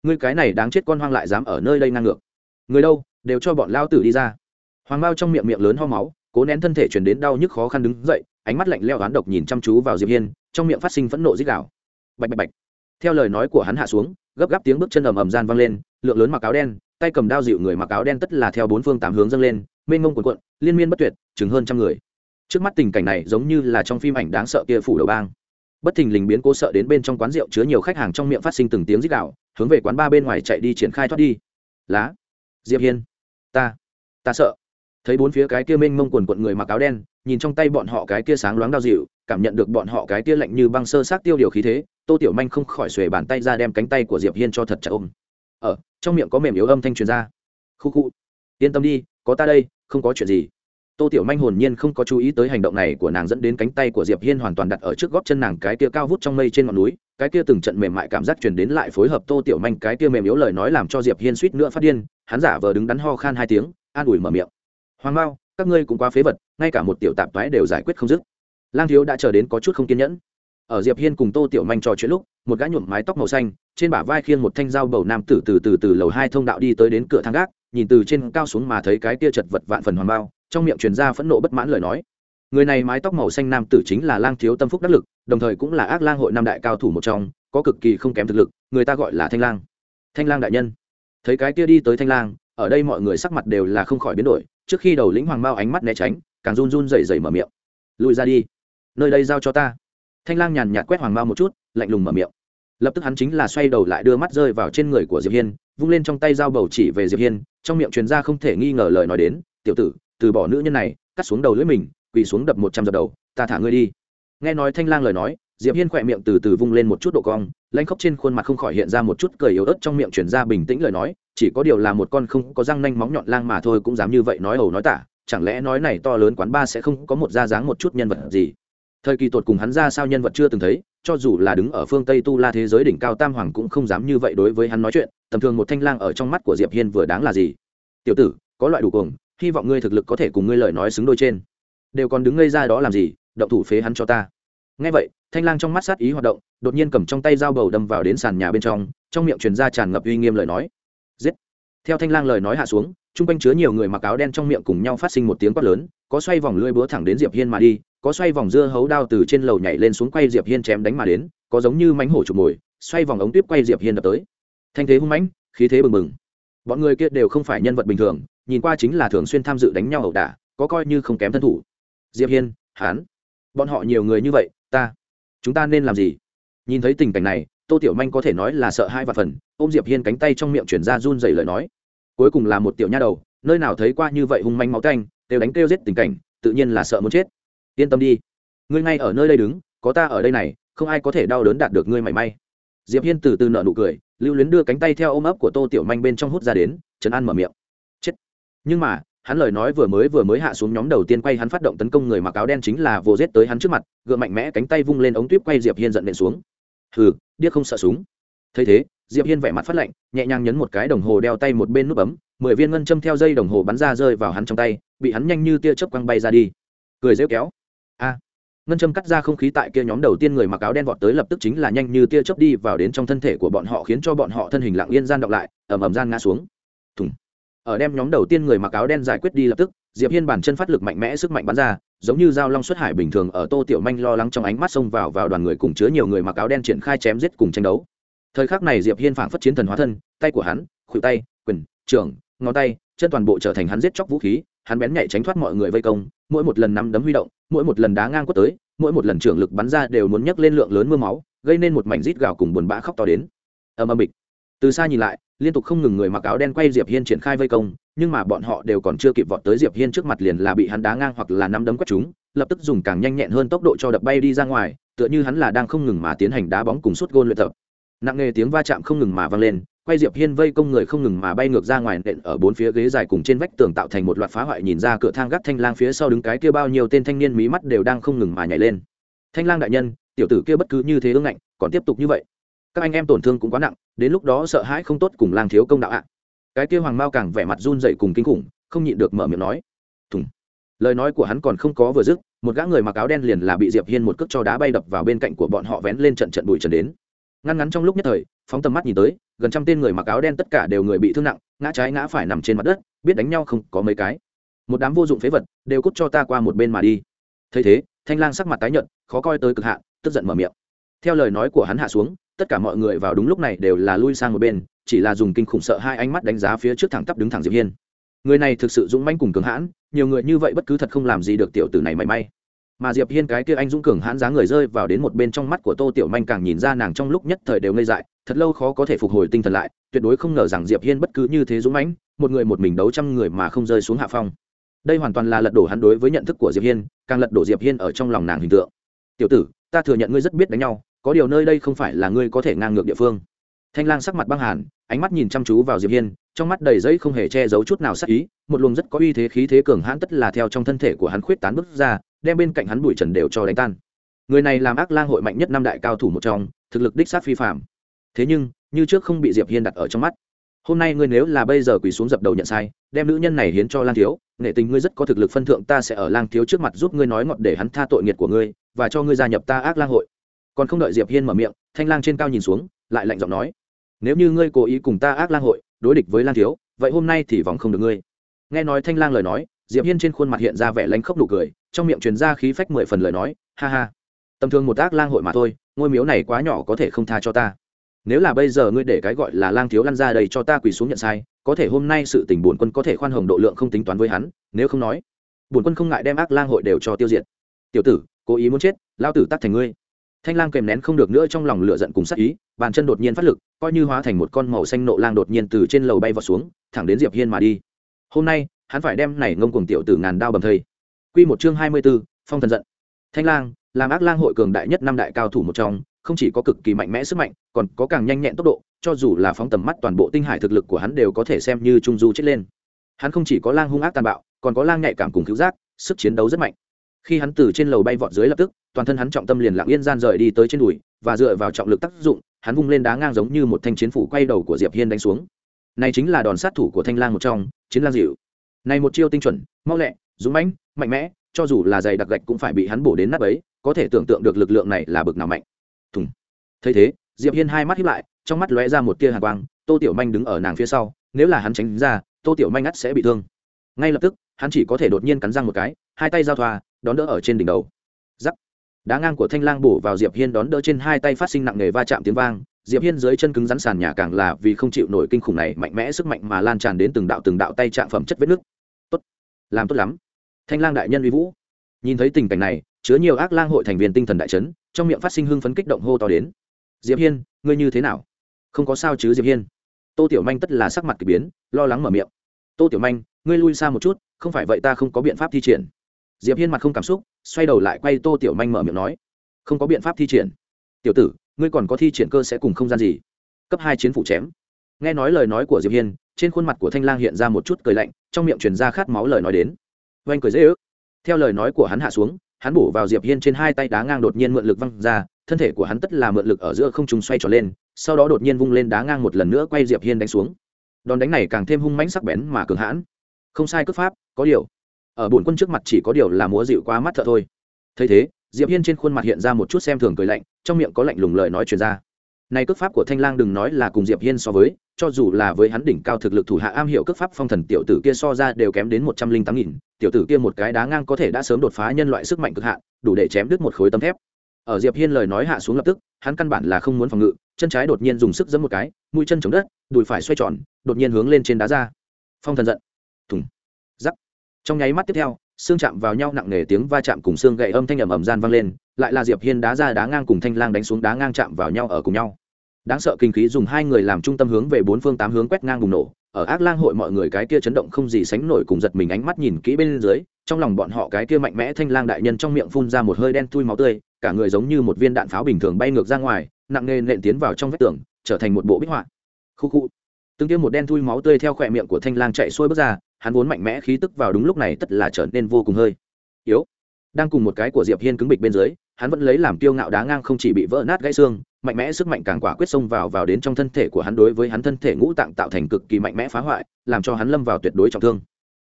ngươi cái này đáng chết con hoang lại dám ở nơi đây ngang ngược. Người đâu, đều cho bọn lao tử đi ra. Hoàng bao trong miệng miệng lớn ho máu, cố nén thân thể chuyển đến đau nhức khó khăn đứng dậy, ánh mắt lạnh leo oán độc nhìn chăm chú vào diệp hiên, trong miệng phát sinh phẫn nộ dích đạo bạch bạch bạch theo lời nói của hắn hạ xuống, gấp gáp tiếng bước chân ầm ầm gian vang lên, lượng lớn mặc áo đen, tay cầm đao dịu người mặc áo đen tất là theo bốn phương tám hướng dâng lên, mênh mông quần cuộn, liên miên bất tuyệt, chừng hơn trăm người. Trước mắt tình cảnh này giống như là trong phim ảnh đáng sợ kia phủ đầu bang. Bất thình lình biến cố sợ đến bên trong quán rượu chứa nhiều khách hàng trong miệng phát sinh từng tiếng rít đạo hướng về quán ba bên ngoài chạy đi triển khai thoát đi. Lá, diệp hiên, ta ta sợ. Thấy bốn phía cái kia mênh mông quần quận người mặc áo đen nhìn trong tay bọn họ cái kia sáng loáng đau dịu, cảm nhận được bọn họ cái kia lạnh như băng sơ sát tiêu điều khí thế, tô tiểu manh không khỏi xuề bàn tay ra đem cánh tay của diệp hiên cho thật chặt ôm. Ở, trong miệng có mềm yếu âm thanh truyền ra. Khu khu. Yên tâm đi, có ta đây, không có chuyện gì. Tô tiểu manh hồn nhiên không có chú ý tới hành động này của nàng dẫn đến cánh tay của diệp hiên hoàn toàn đặt ở trước gót chân nàng cái kia cao vút trong mây trên ngọn núi, cái kia từng trận mềm mại cảm giác truyền đến lại phối hợp tô tiểu manh cái kia mềm yếu lời nói làm cho diệp hiên suýt nữa phát điên, hắn giả vờ đứng đắn ho khan hai tiếng, an ủi mở miệng. Hoàng mao, các ngươi cũng quá phế vật ngay cả một tiểu tạp thoái đều giải quyết không dứt. Lang thiếu đã chờ đến có chút không kiên nhẫn. Ở diệp hiên cùng tô tiểu manh trò chuyện lúc, một gã nhuộm mái tóc màu xanh, trên bả vai khiêng một thanh dao bầu nam tử từ từ từ lầu hai thông đạo đi tới đến cửa thang gác, nhìn từ trên cao xuống mà thấy cái kia chật vật vạn phần hoàng bao, trong miệng truyền ra phẫn nộ bất mãn lời nói. Người này mái tóc màu xanh nam tử chính là lang thiếu tâm phúc đắc lực, đồng thời cũng là ác lang hội năm đại cao thủ một trong, có cực kỳ không kém thực lực, người ta gọi là thanh lang. Thanh lang đại nhân. Thấy cái kia đi tới thanh lang, ở đây mọi người sắc mặt đều là không khỏi biến đổi, trước khi đầu lĩnh hoàng bao ánh mắt né tránh càng run run rẩy rẩy mở miệng. Lùi ra đi. Nơi đây giao cho ta. Thanh lang nhàn nhạt quét hoàng mao một chút, lạnh lùng mở miệng. Lập tức hắn chính là xoay đầu lại đưa mắt rơi vào trên người của diệp hiên, vung lên trong tay dao bầu chỉ về diệp hiên, trong miệng truyền ra không thể nghi ngờ lời nói đến, tiểu tử, từ bỏ nữ nhân này, cắt xuống đầu lưỡi mình, quỳ xuống đập một trăm dập đầu, ta thả ngươi đi. Nghe nói thanh lang lời nói, diệp hiên khỏe miệng từ từ vung lên một chút độ cong, lãnh khóc trên khuôn mặt không khỏi hiện ra một chút cười yếu ớt trong miệng truyền ra bình tĩnh lời nói, chỉ có điều là một con không có răng nanh móng nhọn lang mà thôi cũng dám như vậy nói ẩu nói tả chẳng lẽ nói này to lớn quán ba sẽ không có một da dáng một chút nhân vật gì? Thời kỳ tột cùng hắn ra sao nhân vật chưa từng thấy, cho dù là đứng ở phương tây tu la thế giới đỉnh cao tam hoàng cũng không dám như vậy đối với hắn nói chuyện, tầm thường một thanh lang ở trong mắt của diệp hiên vừa đáng là gì? Tiểu tử, có loại đủ cuồng, hy vọng ngươi thực lực có thể cùng ngươi lời nói xứng đôi trên. Đều còn đứng ngây ra đó làm gì, động thủ phế hắn cho ta. Nghe vậy, thanh lang trong mắt sát ý hoạt động, đột nhiên cầm trong tay dao bầu đâm vào đến sàn nhà bên trong trong miệng truyền ra tràn ngập uy nghiêm lời nói. Giết. Theo thanh lang lời nói hạ xuống chung quanh chứa nhiều người mặc áo đen trong miệng cùng nhau phát sinh một tiếng quát lớn, có xoay vòng lưỡi búa thẳng đến diệp hiên mà đi, có xoay vòng dưa hấu đao từ trên lầu nhảy lên xuống quay diệp hiên chém đánh mà đến, có giống như mánh hổ chụp mồi, xoay vòng ống tiếp quay diệp hiên đập tới. Thanh thế hung mãnh, khí thế bừng bừng. Bọn người kia đều không phải nhân vật bình thường, nhìn qua chính là thường xuyên tham dự đánh nhau ẩu đả, có coi như không kém thân thủ. Diệp hiên hán bọn họ nhiều người như vậy, ta. Chúng ta nên làm gì? Nhìn thấy tình cảnh này, tô tiểu manh có thể nói là sợ hai và phần, ôm diệp hiên cánh tay trong miệng chuyển ra run dày lời nói cuối cùng là một tiểu nha đầu, nơi nào thấy qua như vậy hung manh máu canh đều đánh kêu giết tình cảnh, tự nhiên là sợ muốn chết. Yên tâm đi, ngươi ngay ở nơi đây đứng, có ta ở đây này, không ai có thể đau đớn đạt được ngươi mảy may. Diệp hiên từ từ nở nụ cười, lưu luyến đưa cánh tay theo ôm ấp của tô tiểu manh bên trong hút ra đến trấn an mở miệng. Chết. Nhưng mà, hắn lời nói vừa mới vừa mới hạ xuống nhóm đầu tiên quay hắn phát động tấn công người mặc áo đen chính là vô giết tới hắn trước mặt, gượng mạnh mẽ cánh tay vung lên ống tuyếp quay diệp hiên giận nện xuống. Hừ, điếc không sợ súng. Thấy thế diệp hiên vẻ mặt phát lạnh, nhẹ nhàng nhấn một cái đồng hồ đeo tay một bên nút bấm, mười viên ngân châm theo dây đồng hồ bắn ra rơi vào hắn trong tay, bị hắn nhanh như tia chớp quăng bay ra đi. Cười rêu kéo. A. Ngân châm cắt ra không khí tại kia nhóm đầu tiên người mặc áo đen vọt tới lập tức chính là nhanh như tia chớp đi vào đến trong thân thể của bọn họ, khiến cho bọn họ thân hình lặng yên gian động lại, ầm ầm gian ngã xuống. Thùng. Ở đem nhóm đầu tiên người mặc áo đen giải quyết đi lập tức, diệp hiên bản chân phát lực mạnh mẽ sức mạnh bắn ra, giống như dao long xuất hải bình thường ở tô tiểu manh lo lắng trong ánh mắt xông vào vào đoàn người cùng chứa nhiều người mặc áo đen triển khai chém giết cùng tranh đấu thời khắc này diệp hiên phảng phất chiến thần hóa thân, tay của hắn, khuỷu tay, quyền trưởng ngón tay, chân toàn bộ trở thành hắn giết chóc vũ khí, hắn bén nhạy tránh thoát mọi người vây công, mỗi một lần nắm đấm huy động, mỗi một lần đá ngang quất tới, mỗi một lần trưởng lực bắn ra đều muốn nhấc lên lượng lớn mưa máu, gây nên một mảnh rít gào cùng buồn bã khóc to đến. Ầm ầm bịch. Từ xa nhìn lại, liên tục không ngừng người mặc áo đen quay diệp hiên triển khai vây công, nhưng mà bọn họ đều còn chưa kịp vọt tới diệp hiên trước mặt liền là bị hắn đá ngang hoặc là nắm đấm quét chúng lập tức dùng càng nhanh nhẹn hơn tốc độ cho đập bay đi ra ngoài, tựa như hắn là đang không ngừng mà tiến hành đá bóng cùng suốt gôn luyện tập nặng nề tiếng va chạm không ngừng mà vang lên, quay diệp hiên vây công người không ngừng mà bay ngược ra ngoài nện ở bốn phía ghế dài cùng trên vách tường tạo thành một loạt phá hoại nhìn ra cửa thang gác thanh lang phía sau đứng cái kia bao nhiêu tên thanh niên mí mắt đều đang không ngừng mà nhảy lên. Thanh lang đại nhân, tiểu tử kia bất cứ như thế ương ngạnh, còn tiếp tục như vậy. Các anh em tổn thương cũng quá nặng, đến lúc đó sợ hãi không tốt cùng lang thiếu công đạo ạ. Cái kia hoàng mao càng vẻ mặt run dậy cùng kinh khủng, không nhịn được mở miệng nói. Thùng. Lời nói của hắn còn không có vừa dứt, một gã người mặc áo đen liền là bị diệp hiên một cước cho đá bay đập vào bên cạnh của bọn họ vén lên trận trận bụi trần đến ngăn ngắn trong lúc nhất thời, phóng tầm mắt nhìn tới, gần trăm tên người mặc áo đen tất cả đều người bị thương nặng, ngã trái ngã phải nằm trên mặt đất, biết đánh nhau không có mấy cái. Một đám vô dụng phế vật, đều cút cho ta qua một bên mà đi. Thấy thế, thanh lang sắc mặt tái nhợt, khó coi tới cực hạn, tức giận mở miệng. Theo lời nói của hắn hạ xuống, tất cả mọi người vào đúng lúc này đều là lui sang một bên, chỉ là dùng kinh khủng sợ hai ánh mắt đánh giá phía trước thẳng tắp đứng thẳng diệp hiên. Người này thực sự dũng mãnh cùng cường hãn, nhiều người như vậy bất cứ thật không làm gì được tiểu tử này mảy may mà diệp hiên cái kia anh dũng cường hãn dáng người rơi vào đến một bên trong mắt của tô tiểu manh càng nhìn ra nàng trong lúc nhất thời đều ngây dại, thật lâu khó có thể phục hồi tinh thần lại, tuyệt đối không ngờ rằng diệp hiên bất cứ như thế dũng mãnh, một người một mình đấu trăm người mà không rơi xuống hạ phong. Đây hoàn toàn là lật đổ hắn đối với nhận thức của diệp hiên, càng lật đổ diệp hiên ở trong lòng nàng hình tượng. Tiểu tử, ta thừa nhận ngươi rất biết đánh nhau, có điều nơi đây không phải là ngươi có thể ngang ngược địa phương. Thanh lang sắc mặt băng hàn, ánh mắt nhìn chăm chú vào diệp hiên, trong mắt đầy giấy không hề che giấu chút nào sắc ý, một luồng rất có uy thế khí thế cường hãn tất là theo trong thân thể của hắn khuyết tán bước ra đem bên cạnh hắn bụi trần đều cho đánh tan. Người này làm ác lang hội mạnh nhất năm đại cao thủ một trong, thực lực đích sát phi phạm thế nhưng, như trước không bị diệp hiên đặt ở trong mắt. Hôm nay ngươi nếu là bây giờ quỳ xuống dập đầu nhận sai, đem nữ nhân này hiến cho lang thiếu, nghệ tình ngươi rất có thực lực phân thượng, ta sẽ ở lang thiếu trước mặt giúp ngươi nói ngọt để hắn tha tội nghiệt của ngươi, và cho ngươi gia nhập ta ác lang hội. Còn không đợi diệp hiên mở miệng, thanh lang trên cao nhìn xuống, lại lạnh giọng nói, nếu như ngươi cố ý cùng ta ác lang hội đối địch với lang thiếu, vậy hôm nay thì vòng không được ngươi. Nghe nói thanh lang lời nói diệp hiên trên khuôn mặt hiện ra vẻ lánh khóc nụ cười, trong miệng truyền ra khí phách mười phần lời nói, ha ha, tầm thường một ác lang hội mà thôi, ngôi miếu này quá nhỏ có thể không tha cho ta. Nếu là bây giờ ngươi để cái gọi là lang thiếu lăn ra đây cho ta quỳ xuống nhận sai, có thể hôm nay sự tình bổn quân có thể khoan hồng độ lượng không tính toán với hắn, nếu không nói, bổn quân không ngại đem ác lang hội đều cho tiêu diệt. Tiểu tử, cố ý muốn chết, lao tử tắt thành ngươi. Thanh lang kèm nén không được nữa trong lòng lửa giận cùng sát ý, bàn chân đột nhiên phát lực, coi như hóa thành một con màu xanh nộ lang đột nhiên từ trên lầu bay vào xuống, thẳng đến diệp hiên mà đi. Hôm nay hắn phải đem này ngông cuồng tiểu tử ngàn đao bầm thây. Quy một chương hai mươi 24, phong thần giận. Thanh lang làm ác lang hội cường đại nhất năm đại cao thủ một trong không chỉ có cực kỳ mạnh mẽ sức mạnh còn có càng nhanh nhẹn tốc độ cho dù là phóng tầm mắt toàn bộ tinh hải thực lực của hắn đều có thể xem như trung du chết lên. Hắn không chỉ có lang hung ác tàn bạo còn có lang nhạy cảm cùng cứu giác sức chiến đấu rất mạnh. Khi hắn từ trên lầu bay vọt dưới lập tức toàn thân hắn trọng tâm liền lặng yên gian rời đi tới trên đùi và dựa vào trọng lực tác dụng hắn vung lên đá ngang giống như một thanh chiến phủ quay đầu của diệp hiên đánh xuống. Này chính là đòn sát thủ của thanh lang một trong chiến lang dịu này một chiêu tinh chuẩn, mau lẹ, dũng mãnh, mạnh mẽ, cho dù là giày đặc gạch cũng phải bị hắn bổ đến nắp ấy, có thể tưởng tượng được lực lượng này là bực nào mạnh. Thùng. Thấy thế, diệp hiên hai mắt hiếp lại, trong mắt lóe ra một tia hàn quang, tô tiểu manh đứng ở nàng phía sau, nếu là hắn tránh ra, tô tiểu manh ngắt sẽ bị thương. Ngay lập tức, hắn chỉ có thể đột nhiên cắn răng một cái, hai tay giao thoa, đón đỡ ở trên đỉnh đầu. Giắc đá ngang của thanh lang bổ vào diệp hiên đón đỡ trên hai tay phát sinh nặng nề va chạm tiếng vang, diệp hiên dưới chân cứng rắn sàn nhà càng là vì không chịu nổi kinh khủng này mạnh mẽ sức mạnh mà lan tràn đến từng đạo từng đạo tay chạm phẩm chất vết nước làm tốt lắm. Thanh lang đại nhân uy vũ. Nhìn thấy tình cảnh này, chứa nhiều ác lang hội thành viên tinh thần đại chấn, trong miệng phát sinh hưng phấn kích động hô to đến. Diệp hiên, ngươi như thế nào? Không có sao chứ diệp hiên. Tô tiểu manh tất là sắc mặt kỳ biến, lo lắng mở miệng. Tô tiểu manh, ngươi lui xa một chút, không phải vậy ta không có biện pháp thi triển. Diệp hiên mặt không cảm xúc, xoay đầu lại quay tô tiểu manh mở miệng nói. Không có biện pháp thi triển. Tiểu tử, ngươi còn có thi triển cơ sẽ cùng không gian gì? Cấp hai chiến phủ chém nghe nói lời nói của diệp hiên, trên khuôn mặt của thanh lang hiện ra một chút cười lạnh, trong miệng truyền ra khát máu lời nói đến. Oanh cười dễ ước. Theo lời nói của hắn hạ xuống, hắn bổ vào diệp hiên trên hai tay đá ngang đột nhiên mượn lực văng ra, thân thể của hắn tất là mượn lực ở giữa không trung xoay trở lên, sau đó đột nhiên vung lên đá ngang một lần nữa quay diệp hiên đánh xuống. Đòn đánh này càng thêm hung mãnh sắc bén mà cường hãn. Không sai cướp pháp, có điều. Ở bổn quân trước mặt chỉ có điều là múa dịu quá mắt thợ thôi. Thấy thế, diệp hiên trên khuôn mặt hiện ra một chút xem thường cười lạnh, trong miệng có lạnh lùng lời nói truyền ra này cước pháp của thanh lang đừng nói là cùng diệp hiên so với, cho dù là với hắn đỉnh cao thực lực thủ hạ am hiểu cước pháp phong thần tiểu tử kia so ra đều kém đến một trăm linh tám nghìn, tiểu tử kia một cái đá ngang có thể đã sớm đột phá nhân loại sức mạnh cực hạn, đủ để chém đứt một khối tấm thép. Ở diệp hiên lời nói hạ xuống lập tức, hắn căn bản là không muốn phòng ngự, chân trái đột nhiên dùng sức giẫm một cái, mũi chân chống đất, đùi phải xoay tròn, đột nhiên hướng lên trên đá ra. Phong thần giận. Thùng. Giắc trong nháy mắt tiếp theo xương chạm vào nhau nặng nề tiếng va chạm cùng xương gậy âm thanh ầm ầm gian vang lên, lại là diệp hiên đá ra đá ngang cùng thanh lang đánh xuống đá ngang chạm vào nhau ở cùng nhau. Đáng sợ kinh khí dùng hai người làm trung tâm hướng về bốn phương tám hướng quét ngang bùng nổ, ở ác lang hội mọi người cái kia chấn động không gì sánh nổi cùng giật mình ánh mắt nhìn kỹ bên dưới, trong lòng bọn họ cái kia mạnh mẽ thanh lang đại nhân trong miệng phun ra một hơi đen thui máu tươi, cả người giống như một viên đạn pháo bình thường bay ngược ra ngoài, nặng nề nện tiến vào trong vách tường, trở thành một bộ bích họa. Khu khu. Từng tiếng một đen thui máu tươi theo khỏe miệng của thanh lang chạy xuôi bước ra hắn vốn mạnh mẽ khí tức vào đúng lúc này tất là trở nên vô cùng hơi. Yếu. Đang cùng một cái của diệp hiên cứng bịch bên dưới, hắn vẫn lấy làm tiêu ngạo đá ngang không chỉ bị vỡ nát gãy xương, mạnh mẽ sức mạnh càng quả quyết xông vào vào đến trong thân thể của hắn đối với hắn thân thể ngũ tạng tạo thành cực kỳ mạnh mẽ phá hoại, làm cho hắn lâm vào tuyệt đối trọng thương.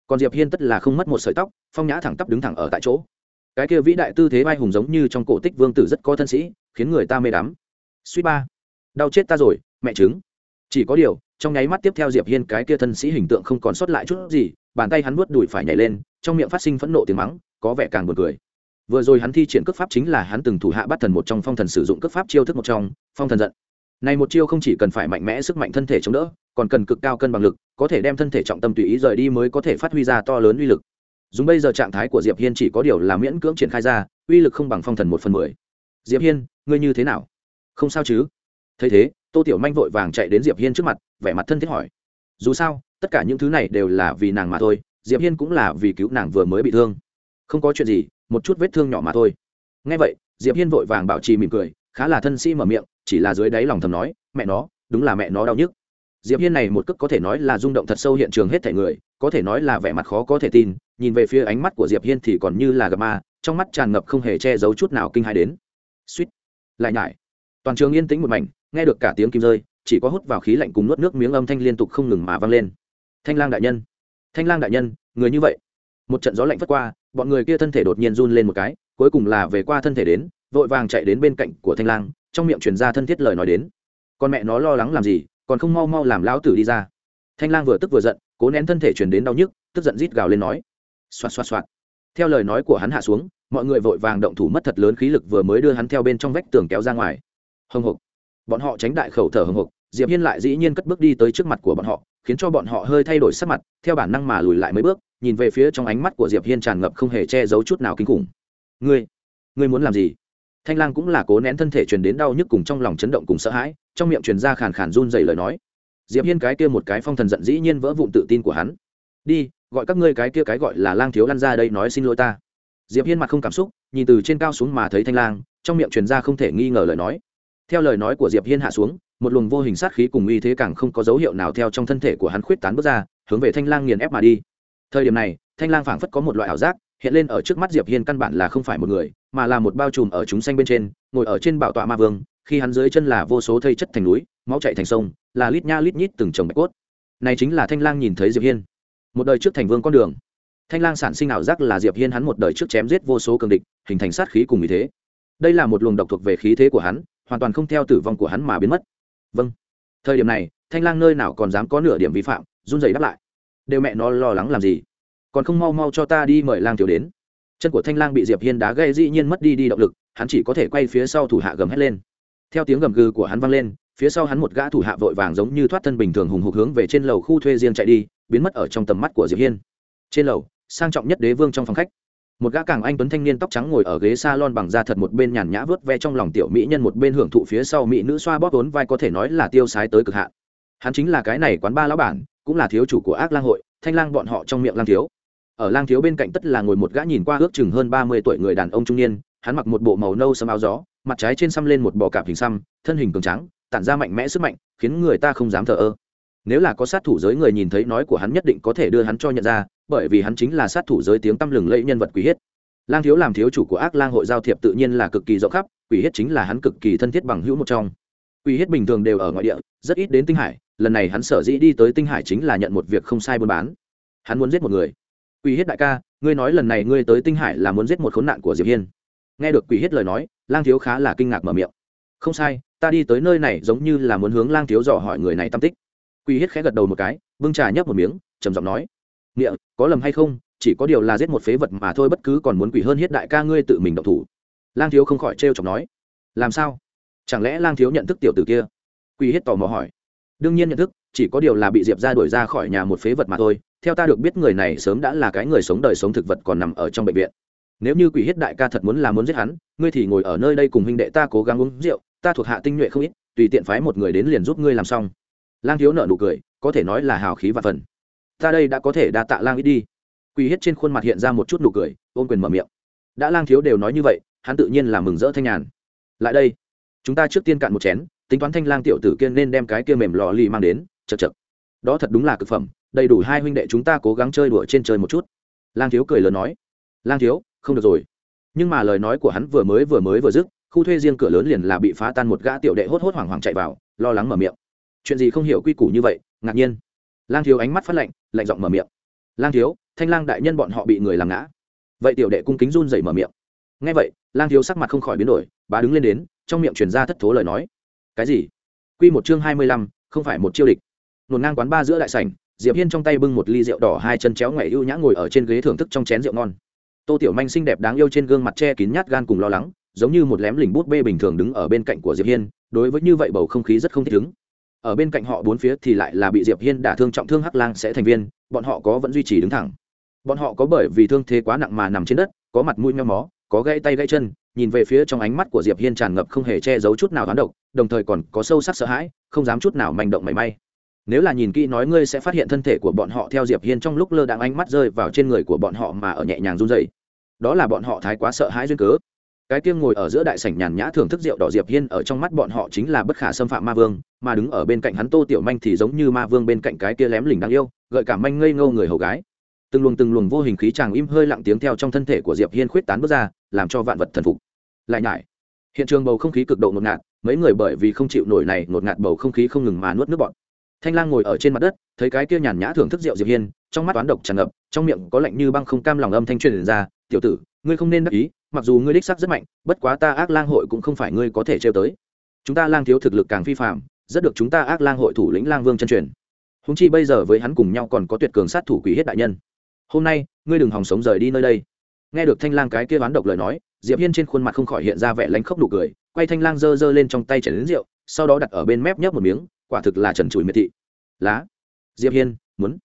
Còn diệp hiên tất là không mất một sợi tóc, phong nhã thẳng tắp đứng thẳng ở tại chỗ. Cái kia vĩ đại tư thế vai hùng giống như trong cổ tích vương tử rất có thân sĩ, khiến người ta mê đắm. Suy ba. Đau chết ta rồi, mẹ chứng chỉ có điều trong nháy mắt tiếp theo diệp hiên cái kia thân sĩ hình tượng không còn sót lại chút gì, bàn tay hắn nuốt đùi phải nhảy lên, trong miệng phát sinh phẫn nộ tiếng mắng, có vẻ càng buồn cười. Vừa rồi hắn thi triển cước pháp chính là hắn từng thủ hạ bắt thần một trong, phong thần sử dụng cước pháp chiêu thức một trong, phong thần giận. Này một chiêu không chỉ cần phải mạnh mẽ sức mạnh thân thể chống đỡ, còn cần cực cao cân bằng lực, có thể đem thân thể trọng tâm tùy ý rời đi mới có thể phát huy ra to lớn uy lực. Dùng bây giờ trạng thái của diệp hiên chỉ có điều là miễn cưỡng triển khai ra, uy lực không bằng phong thần một phần mười. Diệp hiên, ngươi như thế nào? Không sao chứ? Thấy thế tô tiểu manh vội vàng chạy đến diệp hiên trước mặt, vẻ mặt thân thiết hỏi. Dù sao, tất cả những thứ này đều là vì nàng mà thôi, diệp hiên cũng là vì cứu nàng vừa mới bị thương. Không có chuyện gì, một chút vết thương nhỏ mà thôi. Ngay vậy, diệp hiên vội vàng bảo trì mỉm cười, khá là thân sĩ mở miệng, chỉ là dưới đáy lòng thầm nói, mẹ nó, đúng là mẹ nó đau nhức. Diệp hiên này một cước có thể nói là rung động thật sâu hiện trường hết thể người, có thể nói là vẻ mặt khó có thể tin, nhìn về phía ánh mắt của diệp hiên thì còn như là gặp ma, trong mắt tràn ngập không hề che giấu chút nào kinh hãi đến. Suýt. Lại nhải. Toàn trường yên tĩnh một mảnh nghe được cả tiếng kim rơi, chỉ có hút vào khí lạnh cùng nuốt nước miếng âm thanh liên tục không ngừng mà vang lên. Thanh lang đại nhân, thanh lang đại nhân, người như vậy. Một trận gió lạnh vất qua, bọn người kia thân thể đột nhiên run lên một cái, cuối cùng là về qua thân thể đến, vội vàng chạy đến bên cạnh của thanh lang, trong miệng truyền ra thân thiết lời nói đến. Con mẹ nó lo lắng làm gì, còn không mau mau làm lão tử đi ra. Thanh lang vừa tức vừa giận, cố nén thân thể truyền đến đau nhức, tức giận rít gào lên nói. Xoạt xoạt xoạt. Theo lời nói của hắn hạ xuống, mọi người vội vàng động thủ mất thật lớn khí lực vừa mới đưa hắn theo bên trong vách tường kéo ra ngoài. Hồng hộc bọn họ tránh đại khẩu thở hồng hộc diệp hiên lại dĩ nhiên cất bước đi tới trước mặt của bọn họ, khiến cho bọn họ hơi thay đổi sắc mặt, theo bản năng mà lùi lại mấy bước, nhìn về phía trong ánh mắt của diệp hiên tràn ngập không hề che giấu chút nào kinh khủng. Ngươi ngươi muốn làm gì? Thanh lang cũng là cố nén thân thể truyền đến đau nhức cùng trong lòng chấn động cùng sợ hãi, trong miệng truyền ra khàn khàn run dày lời nói. Diệp hiên cái kia một cái phong thần giận dĩ nhiên vỡ vụn tự tin của hắn. Đi, gọi các ngươi cái kia cái gọi là lang thiếu lăn ra đây nói xin lỗi ta. Diệp hiên mặt không cảm xúc, nhìn từ trên cao xuống mà thấy thanh lang, trong miệng truyền ra không thể nghi ngờ lời nói theo lời nói của diệp hiên hạ xuống, một luồng vô hình sát khí cùng uy thế càng không có dấu hiệu nào theo trong thân thể của hắn khuyết tán bước ra, hướng về thanh lang nghiền ép mà đi. Thời điểm này, thanh lang phảng phất có một loại ảo giác, hiện lên ở trước mắt diệp hiên căn bản là không phải một người, mà là một bao trùm ở chúng xanh bên trên, ngồi ở trên bảo tọa ma vương, khi hắn dưới chân là vô số thây chất thành núi, máu chạy thành sông, là lít nha lít nhít từng chồng bạch cốt. Này chính là thanh lang nhìn thấy diệp hiên. Một đời trước thành vương con đường. Thanh lang sản sinh ảo giác là diệp hiên hắn một đời trước chém giết vô số cường địch, hình thành sát khí cùng ý thế. Đây là một luồng độc thuộc về khí thế của hắn hoàn toàn không theo tử vong của hắn mà biến mất. Vâng. Thời điểm này, thanh lang nơi nào còn dám có nửa điểm vi phạm, run rẩy đáp lại. Đều mẹ nó lo lắng làm gì? Còn không mau mau cho ta đi mời lang thiếu đến. Chân của thanh lang bị diệp hiên đá gây dĩ nhiên mất đi đi động lực, hắn chỉ có thể quay phía sau thủ hạ gầm hét lên. Theo tiếng gầm gừ của hắn vang lên, phía sau hắn một gã thủ hạ vội vàng giống như thoát thân bình thường hùng hục hướng về trên lầu khu thuê riêng chạy đi, biến mất ở trong tầm mắt của diệp hiên. Trên lầu, sang trọng nhất đế vương trong phòng khách một gã càng anh tuấn thanh niên tóc trắng ngồi ở ghế salon bằng da thật một bên nhàn nhã vớt ve trong lòng tiểu mỹ nhân một bên hưởng thụ phía sau mỹ nữ xoa bóp vốn vai có thể nói là tiêu sái tới cực hạn. Hắn chính là cái này quán ba lão bản, cũng là thiếu chủ của ác lang hội, thanh lang bọn họ trong miệng lang thiếu. Ở lang thiếu bên cạnh tất là ngồi một gã nhìn qua ước chừng hơn ba mươi tuổi người đàn ông trung niên, hắn mặc một bộ màu nâu sâm áo gió, mặt trái trên xăm lên một bò cạp hình xăm, thân hình cường trắng tản ra mạnh mẽ sức mạnh, khiến người ta không dám thờ ơ nếu là có sát thủ giới người nhìn thấy nói của hắn nhất định có thể đưa hắn cho nhận ra, bởi vì hắn chính là sát thủ giới tiếng tăm lừng lẫy nhân vật quý hiết lang thiếu làm thiếu chủ của ác lang hội giao thiệp tự nhiên là cực kỳ rộng khắp, quỷ hiết chính là hắn cực kỳ thân thiết bằng hữu một trong. Quỷ hiết bình thường đều ở ngoại địa, rất ít đến tinh hải, lần này hắn sở dĩ đi tới tinh hải chính là nhận một việc không sai buôn bán. Hắn muốn giết một người. Quỷ hiết đại ca, ngươi nói lần này ngươi tới tinh hải là muốn giết một khốn nạn của diệp hiên. Nghe được quỷ hiết lời nói, lang thiếu khá là kinh ngạc mở miệng. Không sai, ta đi tới nơi này giống như là muốn hướng lang thiếu dò hỏi người này tâm tích quy hiết khẽ gật đầu một cái, bưng trà nhấp một miếng, trầm giọng nói nghĩa có lầm hay không? Chỉ có điều là giết một phế vật mà thôi, bất cứ còn muốn quỷ hơn hiết đại ca ngươi tự mình động thủ. Lang thiếu không khỏi trêu chọc nói, làm sao? Chẳng lẽ lang thiếu nhận thức tiểu tử kia? Quỷ hiết tò mò hỏi, đương nhiên nhận thức, chỉ có điều là bị diệp ra đuổi ra khỏi nhà một phế vật mà thôi. Theo ta được biết người này sớm đã là cái người sống đời sống thực vật còn nằm ở trong bệnh viện. Nếu như quỷ hiết đại ca thật muốn là muốn giết hắn, ngươi thì ngồi ở nơi đây cùng huynh đệ ta cố gắng uống rượu. Ta thuộc hạ tinh nhuệ không ít, tùy tiện phái một người đến liền giúp ngươi làm xong lang thiếu nợ nụ cười, có thể nói là hào khí và phần. Ta đây đã có thể đa tạ lang ít đi. Quỳ hết trên khuôn mặt hiện ra một chút nụ cười, ôm quyền mở miệng. Đã lang thiếu đều nói như vậy, hắn tự nhiên là mừng rỡ thanh nhàn. Lại đây, chúng ta trước tiên cạn một chén, tính toán thanh lang tiểu tử kia nên đem cái kia mềm lò lì mang đến, chật chật. Đó thật đúng là cực phẩm, đầy đủ hai huynh đệ chúng ta cố gắng chơi đùa trên trời một chút. Lang thiếu cười lớn nói. Lang thiếu, không được rồi. Nhưng mà lời nói của hắn vừa mới vừa mới vừa dứt, khu thuê riêng cửa lớn liền là bị phá tan một gã tiểu đệ hốt hốt hoảng hoảng chạy vào, lo lắng mở miệng chuyện gì không hiểu quy củ như vậy, ngạc nhiên. Lang thiếu ánh mắt phát lạnh lạnh giọng mở miệng. Lang thiếu, thanh lang đại nhân bọn họ bị người làm ngã. Vậy tiểu đệ cung kính run dậy mở miệng. Ngay vậy, lang thiếu sắc mặt không khỏi biến đổi bà đứng lên đến, trong miệng truyền ra thất thố lời nói. Cái gì? Quy một chương hai mươi lăm, không phải một chiêu địch. Nổn ngang quán ba giữa đại sảnh, diệp hiên trong tay bưng một ly rượu đỏ hai chân chéo ngoại ưu nhã ngồi ở trên ghế thưởng thức trong chén rượu ngon. Tô tiểu manh xinh đẹp đáng yêu trên gương mặt che kín nhát gan cùng lo lắng, giống như một lém lỉnh bút bê bình thường đứng ở bên cạnh của diệp hiên, đối với như vậy bầu không khí rất không thích ứng ở bên cạnh họ bốn phía thì lại là bị diệp hiên đả thương trọng thương hắc lang sẽ thành viên, bọn họ có vẫn duy trì đứng thẳng. Bọn họ có bởi vì thương thế quá nặng mà nằm trên đất, có mặt mũi meo mó, có gãy tay gãy chân, nhìn về phía trong ánh mắt của diệp hiên tràn ngập không hề che giấu chút nào hoán độc, đồng thời còn có sâu sắc sợ hãi, không dám chút nào manh động mảy may. Nếu là nhìn kỹ nói ngươi sẽ phát hiện thân thể của bọn họ theo diệp hiên trong lúc lơ đãng ánh mắt rơi vào trên người của bọn họ mà ở nhẹ nhàng run rẩy. Đó là bọn họ thái quá sợ hãi duyên cớ cái kia ngồi ở giữa đại sảnh nhàn nhã thưởng thức rượu đỏ diệp hiên ở trong mắt bọn họ chính là bất khả xâm phạm ma vương, mà đứng ở bên cạnh hắn tô tiểu manh thì giống như ma vương bên cạnh cái kia lém lỉnh đáng yêu, gợi cả manh ngây ngâu người hầu gái. Từng luồng từng luồng vô hình khí chàng im hơi lặng tiếng theo trong thân thể của diệp hiên khuyết tán bước ra, làm cho vạn vật thần phục. Lại nhải. Hiện trường bầu không khí cực độ ngột ngạt, mấy người bởi vì không chịu nổi này ngột ngạt bầu không khí không ngừng mà nuốt nước bọt thanh lang ngồi ở trên mặt đất, thấy cái kia nhàn nhã thưởng thức rượu diệp hiên, trong mắt toán độc tràn ngập, trong miệng có lạnh như băng không cam lòng âm thanh truyền ra, tiểu tử, ngươi không nên đắc ý mặc dù ngươi đích sắc rất mạnh, bất quá ta ác lang hội cũng không phải ngươi có thể trêu tới. Chúng ta lang thiếu thực lực càng phi phạm rất được chúng ta ác lang hội thủ lĩnh lang vương chân truyền. Húng chi bây giờ với hắn cùng nhau còn có tuyệt cường sát thủ quỷ hết đại nhân. Hôm nay, ngươi đừng hòng sống rời đi nơi đây. Nghe được thanh lang cái kia bán độc lời nói, diệp hiên trên khuôn mặt không khỏi hiện ra vẻ lánh khóc đủ cười, quay thanh lang giơ giơ lên trong tay chảy đến rượu, sau đó đặt ở bên mép nhấp một miếng, quả thực là trần trụi miệt thị. Lá, diệp hiên, muốn,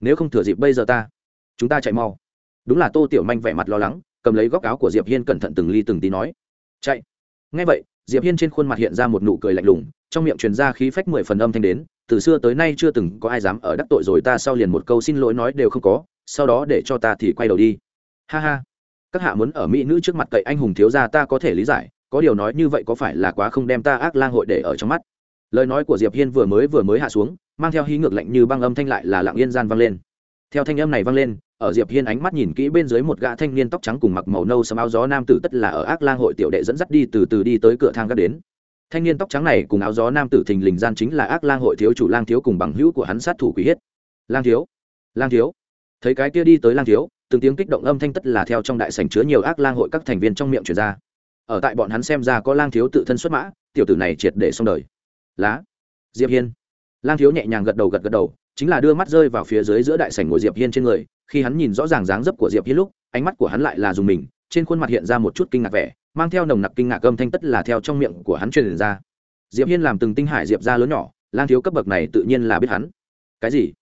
nếu không thừa dịp bây giờ ta, chúng ta chạy mau. Đúng là tô tiểu manh vẻ mặt lo lắng cầm lấy góc áo của diệp hiên cẩn thận từng ly từng tí nói, chạy. Ngay vậy, diệp hiên trên khuôn mặt hiện ra một nụ cười lạnh lùng, trong miệng truyền ra khí phách mười phần âm thanh đến, từ xưa tới nay chưa từng có ai dám ở đắc tội rồi ta sau liền một câu xin lỗi nói đều không có, sau đó để cho ta thì quay đầu đi. Ha ha. Các hạ muốn ở mỹ nữ trước mặt cậy anh hùng thiếu gia ta có thể lý giải, có điều nói như vậy có phải là quá không đem ta ác lang hội để ở trong mắt? Lời nói của diệp hiên vừa mới vừa mới hạ xuống, mang theo hí ngược lạnh như băng âm thanh lại là lặng yên gian vang lên. Theo thanh âm này vang lên ở diệp hiên ánh mắt nhìn kỹ bên dưới một gã thanh niên tóc trắng cùng mặc màu nâu sầm áo gió nam tử tất là ở ác lang hội tiểu đệ dẫn dắt đi từ từ đi tới cửa thang gác đến. Thanh niên tóc trắng này cùng áo gió nam tử thình lình gian chính là ác lang hội thiếu chủ lang thiếu cùng bằng hữu của hắn sát thủ quỷ hiết lang thiếu lang thiếu. Thấy cái kia đi tới lang thiếu, từng tiếng kích động âm thanh tất là theo trong đại sảnh chứa nhiều ác lang hội các thành viên trong miệng truyền ra. Ở tại bọn hắn xem ra có lang thiếu tự thân xuất mã, tiểu tử này triệt để xong đời. Lá, diệp hiên. Lang thiếu nhẹ nhàng gật đầu gật gật đầu, chính là đưa mắt rơi vào phía dưới giữa đại sảnh ngồi diệp hiên trên người khi hắn nhìn rõ ràng dáng dấp của diệp hiên lúc, ánh mắt của hắn lại là dùng mình, trên khuôn mặt hiện ra một chút kinh ngạc vẻ, mang theo nồng nặc kinh ngạc âm thanh tất là theo trong miệng của hắn truyền ra. Diệp hiên làm từng tinh hải diệp ra lớn nhỏ, lang thiếu cấp bậc này tự nhiên là biết hắn. Cái gì?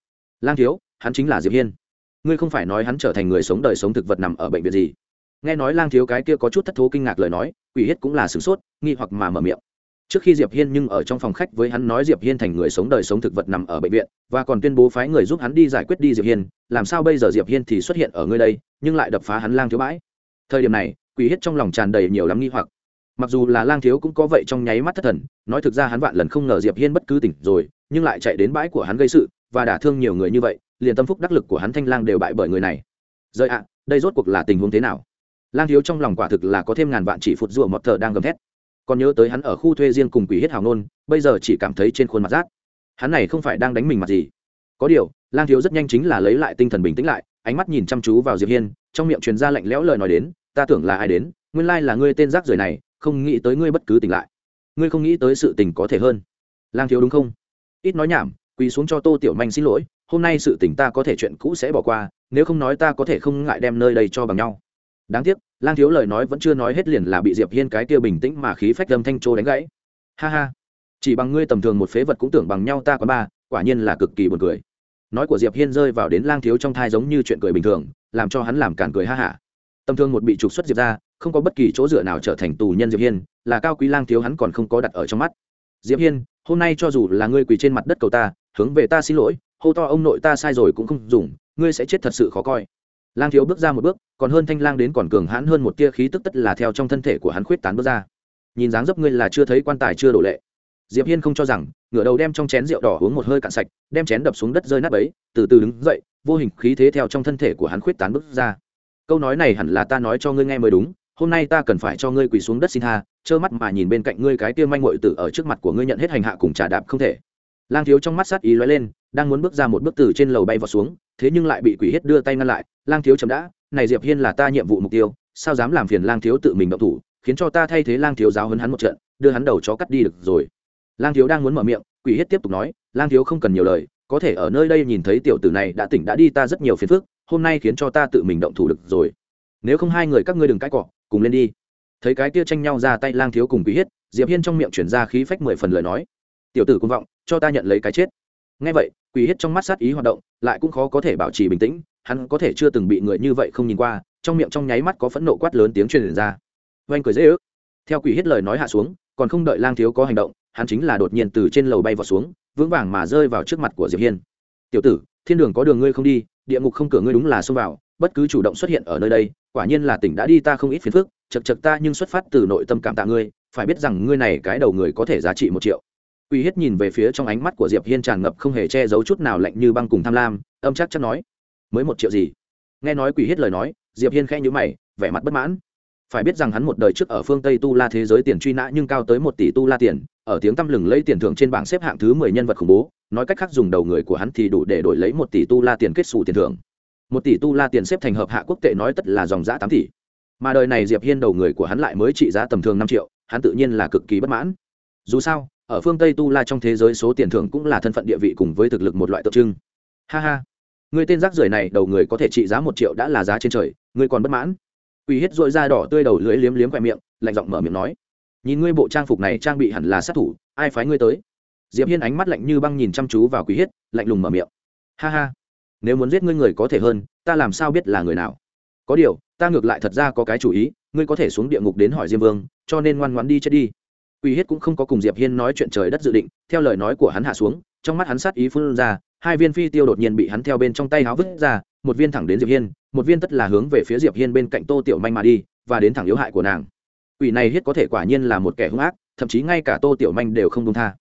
Lang thiếu, hắn chính là diệp hiên. Ngươi không phải nói hắn trở thành người sống đời sống thực vật nằm ở bệnh viện gì? Nghe nói lang thiếu cái kia có chút thất thố kinh ngạc lời nói, quỷ hết cũng là sửng sốt, nghi hoặc mà mở miệng trước khi diệp hiên nhưng ở trong phòng khách với hắn nói diệp hiên thành người sống đời sống thực vật nằm ở bệnh viện, và còn tuyên bố phái người giúp hắn đi giải quyết đi diệp hiên, làm sao bây giờ diệp hiên thì xuất hiện ở nơi đây, nhưng lại đập phá hắn lang thiếu bãi. Thời điểm này, quỷ hết trong lòng tràn đầy nhiều lắm nghi hoặc. Mặc dù là lang thiếu cũng có vậy trong nháy mắt thất thần, nói thực ra hắn vạn lần không ngờ diệp hiên bất cứ tỉnh rồi, nhưng lại chạy đến bãi của hắn gây sự, và đả thương nhiều người như vậy, liền tâm phúc đắc lực của hắn thanh lang đều bại bởi người này. Rời ạ, đây rốt cuộc là tình huống thế nào? Lang thiếu trong lòng quả thực là có thêm ngàn vạn chỉ phụt rùa mọt thờ đang gầm thét còn nhớ tới hắn ở khu thuê riêng cùng quỷ hết hào nôn bây giờ chỉ cảm thấy trên khuôn mặt rác, hắn này không phải đang đánh mình mặt gì. Có điều lang thiếu rất nhanh chính là lấy lại tinh thần bình tĩnh lại ánh mắt nhìn chăm chú vào diệp hiên trong miệng truyền ra lạnh lẽo lời nói đến ta tưởng là ai đến nguyên lai là ngươi tên rác rưởi này không nghĩ tới ngươi bất cứ tỉnh lại. Ngươi không nghĩ tới sự tình có thể hơn. Lang thiếu đúng không? Ít nói nhảm quỳ xuống cho tô tiểu manh xin lỗi hôm nay sự tình ta có thể chuyện cũ sẽ bỏ qua nếu không nói ta có thể không ngại đem nơi đây cho bằng nhau. Đáng tiếc lang thiếu lời nói vẫn chưa nói hết liền là bị diệp hiên cái kia bình tĩnh mà khí phách âm thanh trô đánh gãy. Ha ha. Chỉ bằng ngươi tầm thường một phế vật cũng tưởng bằng nhau ta có ba, quả nhiên là cực kỳ buồn cười. Nói của diệp hiên rơi vào đến lang thiếu trong thai giống như chuyện cười bình thường, làm cho hắn làm cản cười ha hả tầm thường một bị trục xuất diệp ra, không có bất kỳ chỗ dựa nào trở thành tù nhân diệp hiên, là cao quý lang thiếu hắn còn không có đặt ở trong mắt. Diệp hiên, hôm nay cho dù là ngươi quỳ trên mặt đất cầu ta, hướng về ta xin lỗi, hô to ông nội ta sai rồi cũng không dùng, ngươi sẽ chết thật sự khó coi lang thiếu bước ra một bước, còn hơn thanh lang đến còn cường hãn hơn một tia khí tức tất là theo trong thân thể của hắn khuyết tán bước ra. Nhìn dáng dấp ngươi là chưa thấy quan tài chưa đổ lệ. Diệp hiên không cho rằng, ngửa đầu đem trong chén rượu đỏ uống một hơi cạn sạch, đem chén đập xuống đất rơi nát ấy từ từ đứng dậy, vô hình khí thế theo trong thân thể của hắn khuyết tán bước ra. Câu nói này hẳn là ta nói cho ngươi nghe mới đúng, hôm nay ta cần phải cho ngươi quỳ xuống đất xin tha, trơ mắt mà nhìn bên cạnh ngươi cái kia manh muội tử ở trước mặt của ngươi nhận hết hành hạ cùng trà đạp không thể lang thiếu trong mắt sát ý lóe lên, đang muốn bước ra một bước từ trên lầu bay vào xuống, thế nhưng lại bị quỷ hết đưa tay ngăn lại. Lang thiếu chậm đã, này diệp hiên là ta nhiệm vụ mục tiêu, sao dám làm phiền lang thiếu tự mình động thủ, khiến cho ta thay thế lang thiếu giáo hấn hắn một trận, đưa hắn đầu chó cắt đi được rồi. Lang thiếu đang muốn mở miệng, quỷ hết tiếp tục nói, lang thiếu không cần nhiều lời, có thể ở nơi đây nhìn thấy tiểu tử này đã tỉnh đã đi ta rất nhiều phiền phức, hôm nay khiến cho ta tự mình động thủ được rồi. Nếu không hai người các ngươi đừng cãi cọ, cùng lên đi. Thấy cái kia tranh nhau ra tay lang thiếu cùng quỷ hết, diệp hiên trong miệng chuyển ra khí phách mười phần lời nói, tiểu tử cuồng vọng cho ta nhận lấy cái chết. Ngay vậy quỷ hết trong mắt sát ý hoạt động, lại cũng khó có thể bảo trì bình tĩnh, hắn có thể chưa từng bị người như vậy không nhìn qua, trong miệng trong nháy mắt có phẫn nộ quát lớn tiếng truyền ra. Oanh cười dễ ước. Theo quỷ hết lời nói hạ xuống, còn không đợi lang thiếu có hành động, hắn chính là đột nhiên từ trên lầu bay vào xuống, vững vàng mà rơi vào trước mặt của diệp hiên. Tiểu tử, thiên đường có đường ngươi không đi, địa ngục không cửa ngươi đúng là xông vào, bất cứ chủ động xuất hiện ở nơi đây, quả nhiên là tỉnh đã đi ta không ít phiền phức chật chật ta nhưng xuất phát từ nội tâm cảm tạ ngươi, phải biết rằng ngươi này cái đầu người có thể giá trị một triệu. Quỷ Hiết nhìn về phía trong ánh mắt của Diệp Hiên tràn ngập không hề che giấu chút nào lạnh như băng cùng tham lam, âm chắc chắc nói: "Mới một triệu gì?" Nghe nói Quỷ Hiết lời nói, Diệp Hiên khẽ nhíu mày, vẻ mặt bất mãn. Phải biết rằng hắn một đời trước ở phương Tây tu la thế giới tiền truy nã nhưng cao tới một tỷ tu la tiền, ở tiếng tăm lừng lấy tiền thưởng trên bảng xếp hạng thứ mười nhân vật khủng bố, nói cách khác dùng đầu người của hắn thì đủ để đổi lấy một tỷ tu la tiền kết sủ tiền thưởng. Một tỷ tu la tiền xếp thành hợp hạ quốc tệ nói tất là dòng giá tám tỷ. Mà đời này Diệp Hiên đầu người của hắn lại mới trị giá tầm thường năm triệu, hắn tự nhiên là cực kỳ bất mãn. Dù sao, ở phương tây tu la trong thế giới số tiền thưởng cũng là thân phận địa vị cùng với thực lực một loại tượng trưng. Ha ha. Người tên rác rưởi này đầu người có thể trị giá một triệu đã là giá trên trời ngươi còn bất mãn. Uy hiếp dội da đỏ tươi đầu lưỡi liếm liếm khoe miệng, lạnh giọng mở miệng nói. Nhìn ngươi bộ trang phục này trang bị hẳn là sát thủ, ai phái ngươi tới? Diệp hiên ánh mắt lạnh như băng nhìn chăm chú vào quý hiết, lạnh lùng mở miệng. Ha ha. Nếu muốn giết ngươi người có thể hơn, ta làm sao biết là người nào? Có điều, ta ngược lại thật ra có cái chủ ý, ngươi có thể xuống địa ngục đến hỏi diêm vương, cho nên ngoan ngoãn đi chết đi. Quỷ Hiết cũng không có cùng Diệp Hiên nói chuyện trời đất dự định, theo lời nói của hắn hạ xuống, trong mắt hắn sát ý phun ra, hai viên phi tiêu đột nhiên bị hắn theo bên trong tay háo vứt ra, một viên thẳng đến Diệp Hiên, một viên tất là hướng về phía Diệp Hiên bên cạnh Tô Tiểu Manh mà đi, và đến thẳng yếu hại của nàng. Quỷ này hiết có thể quả nhiên là một kẻ hung ác, thậm chí ngay cả Tô Tiểu Manh đều không dung tha.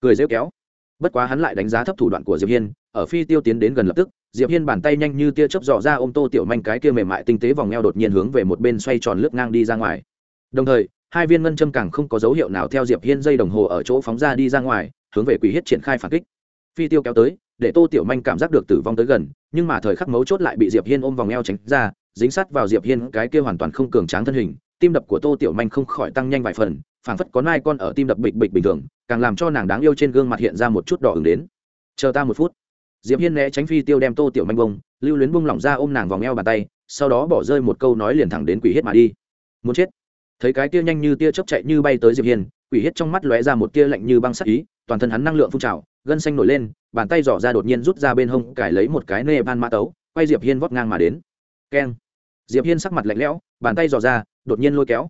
Cười giễu kéo. Bất quá hắn lại đánh giá thấp thủ đoạn của Diệp Hiên, ở phi tiêu tiến đến gần lập tức, Diệp Hiên bàn tay nhanh như tia chớp dò ra ôm Tô Tiểu Manh cái kia mềm mại tinh tế vòng eo đột nhiên hướng về một bên xoay tròn lướt ngang đi ra ngoài. Đồng thời, hai viên ngân châm càng không có dấu hiệu nào theo diệp hiên dây đồng hồ ở chỗ phóng ra đi ra ngoài, hướng về quỷ hết triển khai phản kích. Phi tiêu kéo tới, để tô tiểu manh cảm giác được tử vong tới gần, nhưng mà thời khắc mấu chốt lại bị diệp hiên ôm vòng eo tránh ra, dính sát vào diệp hiên cái kia hoàn toàn không cường tráng thân hình, tim đập của tô tiểu manh không khỏi tăng nhanh vài phần, phảng phất có nai con ở tim đập bịch bịch bình thường, càng làm cho nàng đáng yêu trên gương mặt hiện ra một chút đỏ ửng đến. Chờ ta một phút. Diệp hiên né tránh phi tiêu đem tô tiểu manh bông, lưu luyến bông lỏng ra ôm nàng vòng eo bàn tay, sau đó bỏ rơi một câu nói liền thẳng đến quỷ hết mà đi. Muốn chết thấy cái tia nhanh như tia chớp chạy như bay tới diệp hiên quỷ hết trong mắt lóe ra một tia lạnh như băng sắc ý toàn thân hắn năng lượng phun trào gân xanh nổi lên bàn tay giỏ ra đột nhiên rút ra bên hông cải lấy một cái nê ban mã tấu quay diệp hiên vót ngang mà đến keng diệp hiên sắc mặt lạnh lẽo bàn tay giỏ ra đột nhiên lôi kéo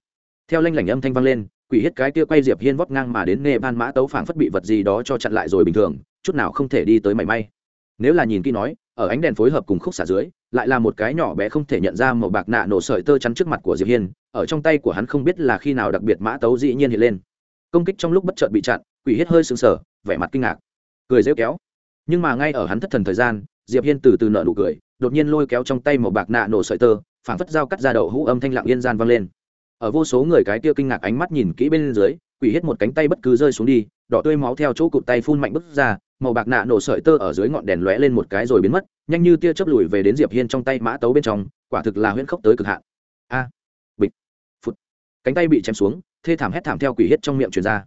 theo lanh lảnh âm thanh vang lên quỷ hết cái tia quay diệp hiên vót ngang mà đến nê ban mã tấu phảng phất bị vật gì đó cho chặn lại rồi bình thường chút nào không thể đi tới mảy may nếu là nhìn kỹ nói, ở ánh đèn phối hợp cùng khúc xả dưới, lại là một cái nhỏ bé không thể nhận ra màu bạc nạ nổ sợi tơ chắn trước mặt của diệp hiên, ở trong tay của hắn không biết là khi nào đặc biệt mã tấu dĩ nhiên hiện lên. Công kích trong lúc bất chợt bị chặn, quỷ hết hơi sững sờ, vẻ mặt kinh ngạc. Cười rêu kéo. Nhưng mà ngay ở hắn thất thần thời gian, diệp hiên từ từ nở nụ cười, đột nhiên lôi kéo trong tay màu bạc nạ nổ sợi tơ, phảng phất dao cắt ra đầu hũ âm thanh lặng yên gian vang lên. Ở vô số người cái kia kinh ngạc ánh mắt nhìn kỹ bên dưới, quỷ hết một cánh tay bất cứ rơi xuống đi, đỏ tươi máu theo chỗ cụt tay phun mạnh bứt ra màu bạc nạ nổ sợi tơ ở dưới ngọn đèn lóe lên một cái rồi biến mất, nhanh như tia chớp lùi về đến diệp hiên trong tay mã tấu bên trong, quả thực là huyễn khốc tới cực hạn. A, bịch phút cánh tay bị chém xuống, thê thảm hét thảm theo quỷ hết trong miệng truyền ra.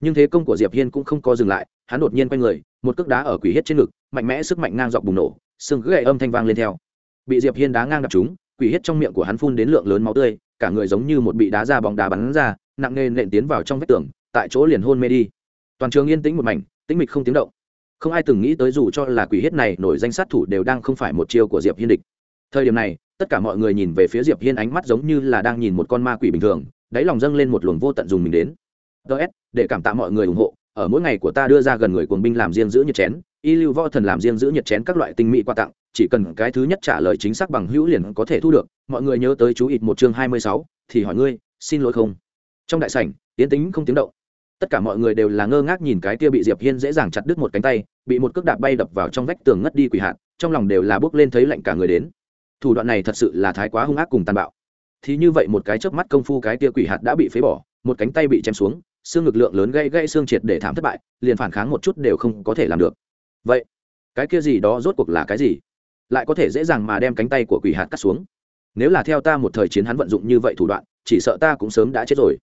Nhưng thế công của diệp hiên cũng không có dừng lại, hắn đột nhiên quay người, một cước đá ở quỷ hết trên ngực, mạnh mẽ sức mạnh ngang dọc bùng nổ, xương gãy âm thanh vang lên theo. Bị diệp hiên đá ngang đập chúng quỷ hết trong miệng của hắn phun đến lượng lớn máu tươi, cả người giống như một bị đá ra bóng đá bắn ra, nặng nề nện tiến vào trong vách tường, tại chỗ liền hôn mê đi. Toàn trường yên tĩnh một mảnh, tĩnh mịch không tiếng động không ai từng nghĩ tới dù cho là quỷ hết này, nổi danh sát thủ đều đang không phải một chiêu của diệp hiên địch. Thời điểm này, tất cả mọi người nhìn về phía diệp hiên ánh mắt giống như là đang nhìn một con ma quỷ bình thường, đáy lòng dâng lên một luồng vô tận dùng mình đến. Ts để cảm tạ mọi người ủng hộ, ở mỗi ngày của ta đưa ra gần người cuồng binh làm riêng giữ nhiệt chén, y lưu võ thần làm riêng giữ nhiệt chén các loại tinh mỹ quà tặng, chỉ cần cái thứ nhất trả lời chính xác bằng hữu liền có thể thu được. Mọi người nhớ tới chú ít một chương hai mươi sáu, thì hỏi ngươi, xin lỗi không? Trong đại sảnh tiến tính không tiếng động tất cả mọi người đều là ngơ ngác nhìn cái kia bị diệp hiên dễ dàng chặt đứt một cánh tay, bị một cước đạp bay đập vào trong vách tường ngất đi quỷ hạn trong lòng đều là bước lên thấy lạnh cả người đến. Thủ đoạn này thật sự là thái quá hung ác cùng tàn bạo. Thì như vậy một cái chớp mắt công phu cái kia quỷ hạt đã bị phế bỏ, một cánh tay bị chém xuống, xương ngực lượng lớn gây gây xương triệt để thảm thất bại, liền phản kháng một chút đều không có thể làm được. Vậy, cái kia gì đó rốt cuộc là cái gì? Lại có thể dễ dàng mà đem cánh tay của quỷ hạt cắt xuống. Nếu là theo ta một thời chiến hắn vận dụng như vậy thủ đoạn, chỉ sợ ta cũng sớm đã chết rồi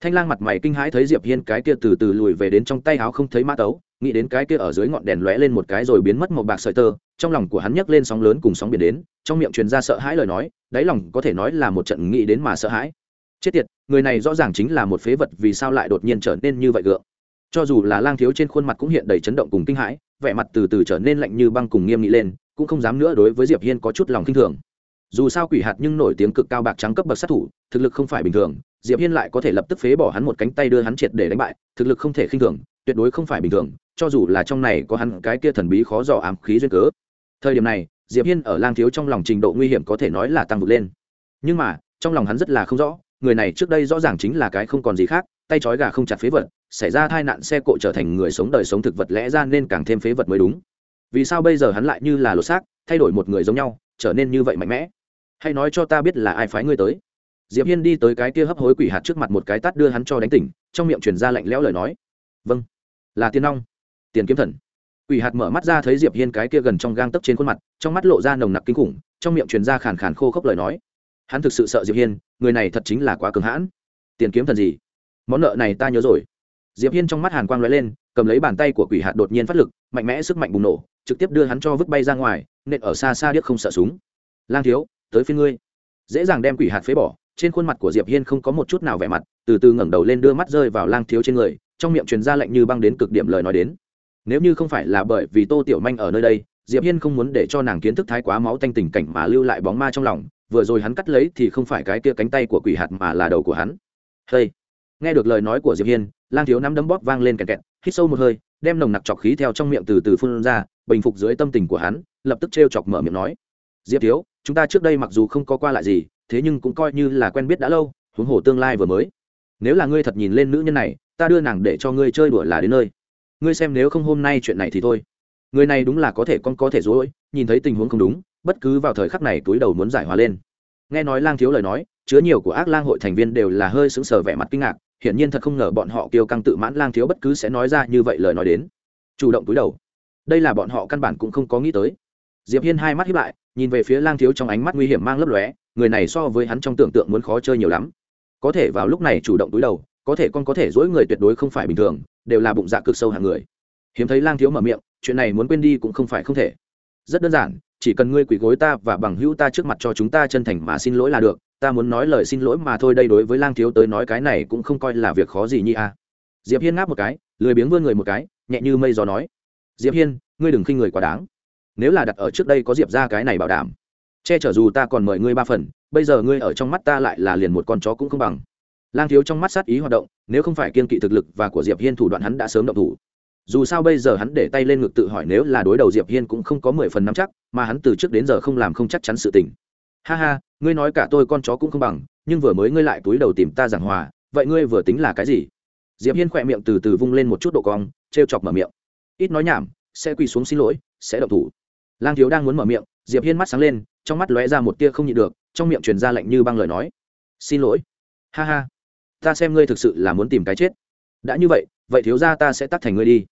thanh lang mặt mày kinh hãi thấy diệp hiên cái kia từ từ lùi về đến trong tay áo không thấy mã tấu, nghĩ đến cái kia ở dưới ngọn đèn lóe lên một cái rồi biến mất một bạc sợi tơ, trong lòng của hắn nhấc lên sóng lớn cùng sóng biển đến, trong miệng truyền ra sợ hãi lời nói, đáy lòng có thể nói là một trận nghĩ đến mà sợ hãi. Chết tiệt, người này rõ ràng chính là một phế vật vì sao lại đột nhiên trở nên như vậy gượng. Cho dù là lang thiếu trên khuôn mặt cũng hiện đầy chấn động cùng kinh hãi, vẻ mặt từ từ trở nên lạnh như băng cùng nghiêm nghị lên, cũng không dám nữa đối với diệp hiên có chút lòng kinh thường. Dù sao quỷ hạt nhưng nổi tiếng cực cao bạc trắng cấp bậc sát thủ, thực lực không phải bình thường diệp hiên lại có thể lập tức phế bỏ hắn một cánh tay đưa hắn triệt để đánh bại, thực lực không thể khinh thường, tuyệt đối không phải bình thường, cho dù là trong này có hắn cái kia thần bí khó dò ám khí duyên cớ. Thời điểm này, diệp hiên ở lang thiếu trong lòng trình độ nguy hiểm có thể nói là tăng vượt lên. Nhưng mà, trong lòng hắn rất là không rõ, người này trước đây rõ ràng chính là cái không còn gì khác, tay trói gà không chặt phế vật, xảy ra tai nạn xe cộ trở thành người sống đời sống thực vật lẽ ra nên càng thêm phế vật mới đúng. Vì sao bây giờ hắn lại như là lột xác, thay đổi một người giống nhau, trở nên như vậy mạnh mẽ? Hay nói cho ta biết là ai phái ngươi tới diệp hiên đi tới cái kia hấp hối quỷ hạt trước mặt một cái tát đưa hắn cho đánh tỉnh, trong miệng truyền ra lạnh lẽo lời nói. Vâng là tiên long, tiền kiếm thần. Quỷ hạt mở mắt ra thấy diệp hiên cái kia gần trong gang tấc trên khuôn mặt, trong mắt lộ ra nồng nặc kinh khủng, trong miệng truyền ra khàn khàn khô khốc lời nói. Hắn thực sự sợ diệp hiên, người này thật chính là quá cường hãn. Tiền kiếm thần gì? Món nợ này ta nhớ rồi. Diệp hiên trong mắt hàn quang lóe lên, cầm lấy bàn tay của quỷ hạt đột nhiên phát lực, mạnh mẽ sức mạnh bùng nổ, trực tiếp đưa hắn cho vứt bay ra ngoài, nện ở xa xa điếc không sợ súng. Lang thiếu, tới phía ngươi. Dễ dàng đem quỷ hạt phế bỏ trên khuôn mặt của diệp hiên không có một chút nào vẻ mặt, từ từ ngẩng đầu lên đưa mắt rơi vào lang thiếu trên người, trong miệng truyền ra lệnh như băng đến cực điểm lời nói đến. Nếu như không phải là bởi vì tô tiểu manh ở nơi đây, diệp hiên không muốn để cho nàng kiến thức thái quá máu tanh tình cảnh mà lưu lại bóng ma trong lòng, vừa rồi hắn cắt lấy thì không phải cái kia cánh tay của quỷ hạt mà là đầu của hắn. Hey. nghe được lời nói của diệp hiên, lang thiếu nắm đấm bóp vang lên kẹt kẹt, hít sâu một hơi, đem nồng nặc trọc khí theo trong miệng từ từ phun ra, bình phục dưới tâm tình của hắn, lập tức trêu chọc mở miệng nói. Diệp thiếu, chúng ta trước đây mặc dù không có qua lại gì thế nhưng cũng coi như là quen biết đã lâu, huống hồ tương lai vừa mới. Nếu là ngươi thật nhìn lên nữ nhân này, ta đưa nàng để cho ngươi chơi đùa là đến nơi. Ngươi xem nếu không hôm nay chuyện này thì thôi. Người này đúng là có thể con có thể dối nhìn thấy tình huống không đúng, bất cứ vào thời khắc này túi đầu muốn giải hòa lên. Nghe nói lang thiếu lời nói, chứa nhiều của ác lang hội thành viên đều là hơi sững sờ vẻ mặt kinh ngạc, hiển nhiên thật không ngờ bọn họ kiêu căng tự mãn lang thiếu bất cứ sẽ nói ra như vậy lời nói đến. Chủ động túi đầu. Đây là bọn họ căn bản cũng không có nghĩ tới. Diệp hiên hai mắt hiếp lại, nhìn về phía lang thiếu trong ánh mắt nguy hiểm mang lấp lóe người này so với hắn trong tưởng tượng muốn khó chơi nhiều lắm. Có thể vào lúc này chủ động túi đầu, có thể con có thể dỗi người tuyệt đối không phải bình thường, đều là bụng dạ cực sâu hàng người. Hiếm thấy lang thiếu mở miệng, chuyện này muốn quên đi cũng không phải không thể. Rất đơn giản, chỉ cần ngươi quỳ gối ta và bằng hữu ta trước mặt cho chúng ta chân thành mà xin lỗi là được, ta muốn nói lời xin lỗi mà thôi đây đối với lang thiếu tới nói cái này cũng không coi là việc khó gì nhi a à. diệp hiên ngáp một cái, lười biếng vươn người một cái, nhẹ như mây gió nói. Diệp hiên, ngươi đừng khinh người quá đáng. Nếu là đặt ở trước đây có diệp ra cái này bảo đảm che chở dù ta còn mời ngươi ba phần, bây giờ ngươi ở trong mắt ta lại là liền một con chó cũng không bằng. Lang thiếu trong mắt sát ý hoạt động, nếu không phải kiên kỵ thực lực và của diệp hiên thủ đoạn hắn đã sớm động thủ. Dù sao bây giờ hắn để tay lên ngực tự hỏi nếu là đối đầu diệp hiên cũng không có mười phần nắm chắc, mà hắn từ trước đến giờ không làm không chắc chắn sự tình. Ha ha, ngươi nói cả tôi con chó cũng không bằng, nhưng vừa mới ngươi lại túi đầu tìm ta giảng hòa, vậy ngươi vừa tính là cái gì? Diệp hiên khỏe miệng từ từ vung lên một chút độ cong, trêu chọc mở miệng. Ít nói nhảm, sẽ quỳ xuống xin lỗi, sẽ động thủ. Lang thiếu đang muốn mở miệng, diệp hiên mắt sáng lên trong mắt lóe ra một tia không nhịn được, trong miệng truyền ra lệnh như băng lời nói. Xin lỗi. Ha ha, ta xem ngươi thực sự là muốn tìm cái chết. Đã như vậy vậy thiếu ra ta sẽ tắt thành ngươi đi.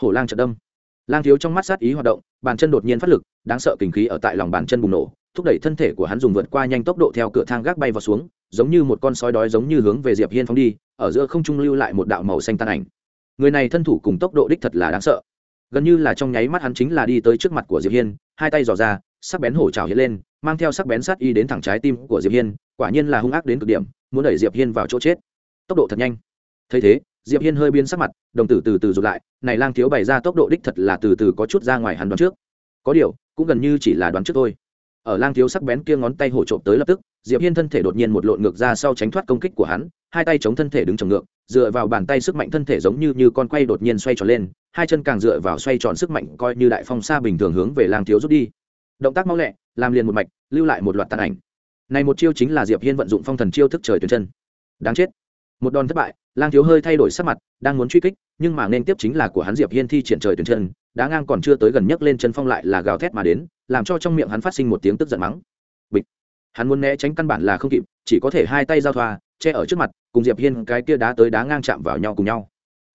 Hổ lang trật đâm. Lang thiếu trong mắt sát ý hoạt động, bàn chân đột nhiên phát lực, đáng sợ kinh khí ở tại lòng bàn chân bùng nổ, thúc đẩy thân thể của hắn dùng vượt qua nhanh tốc độ theo cửa thang gác bay vào xuống, giống như một con sói đói giống như hướng về diệp hiên phóng đi, ở giữa không trung lưu lại một đạo màu xanh tan ảnh. Người này thân thủ cùng tốc độ đích thật là đáng sợ. Gần như là trong nháy mắt hắn chính là đi tới trước mặt của diệp hiên, hai tay dò ra sắc bén hổ trào hiện lên, mang theo sắc bén sát y đến thẳng trái tim của diệp hiên, quả nhiên là hung ác đến cực điểm, muốn đẩy diệp hiên vào chỗ chết. Tốc độ thật nhanh. Thấy thế, diệp hiên hơi biến sắc mặt, đồng tử từ từ rụt lại, này lang thiếu bày ra tốc độ đích thật là từ từ có chút ra ngoài hắn đoán trước. Có điều, cũng gần như chỉ là đoán trước thôi. Ở lang thiếu sắc bén kia ngón tay hổ trộm tới lập tức, diệp hiên thân thể đột nhiên một lộn ngược ra sau tránh thoát công kích của hắn, hai tay chống thân thể đứng trồng ngược, dựa vào bàn tay sức mạnh thân thể giống như như con quay đột nhiên xoay tròn lên, hai chân càng dựa vào xoay tròn sức mạnh coi như đại phong xa bình thường hướng về lang thiếu rút đi động tác mau lẹ, làm liền một mạch, lưu lại một loạt tàn ảnh. Này một chiêu chính là diệp hiên vận dụng phong thần chiêu thức trời tuyển chân. Đáng chết. Một đòn thất bại, lang thiếu hơi thay đổi sắc mặt, đang muốn truy kích, nhưng mà nên tiếp chính là của hắn diệp hiên thi triển trời tuyển chân, đá ngang còn chưa tới gần nhấc lên chân phong lại là gào thét mà đến, làm cho trong miệng hắn phát sinh một tiếng tức giận mắng. Bịch. Hắn muốn né tránh căn bản là không kịp, chỉ có thể hai tay giao thoa, che ở trước mặt, cùng diệp hiên cái kia đá tới đá ngang chạm vào nhau cùng nhau.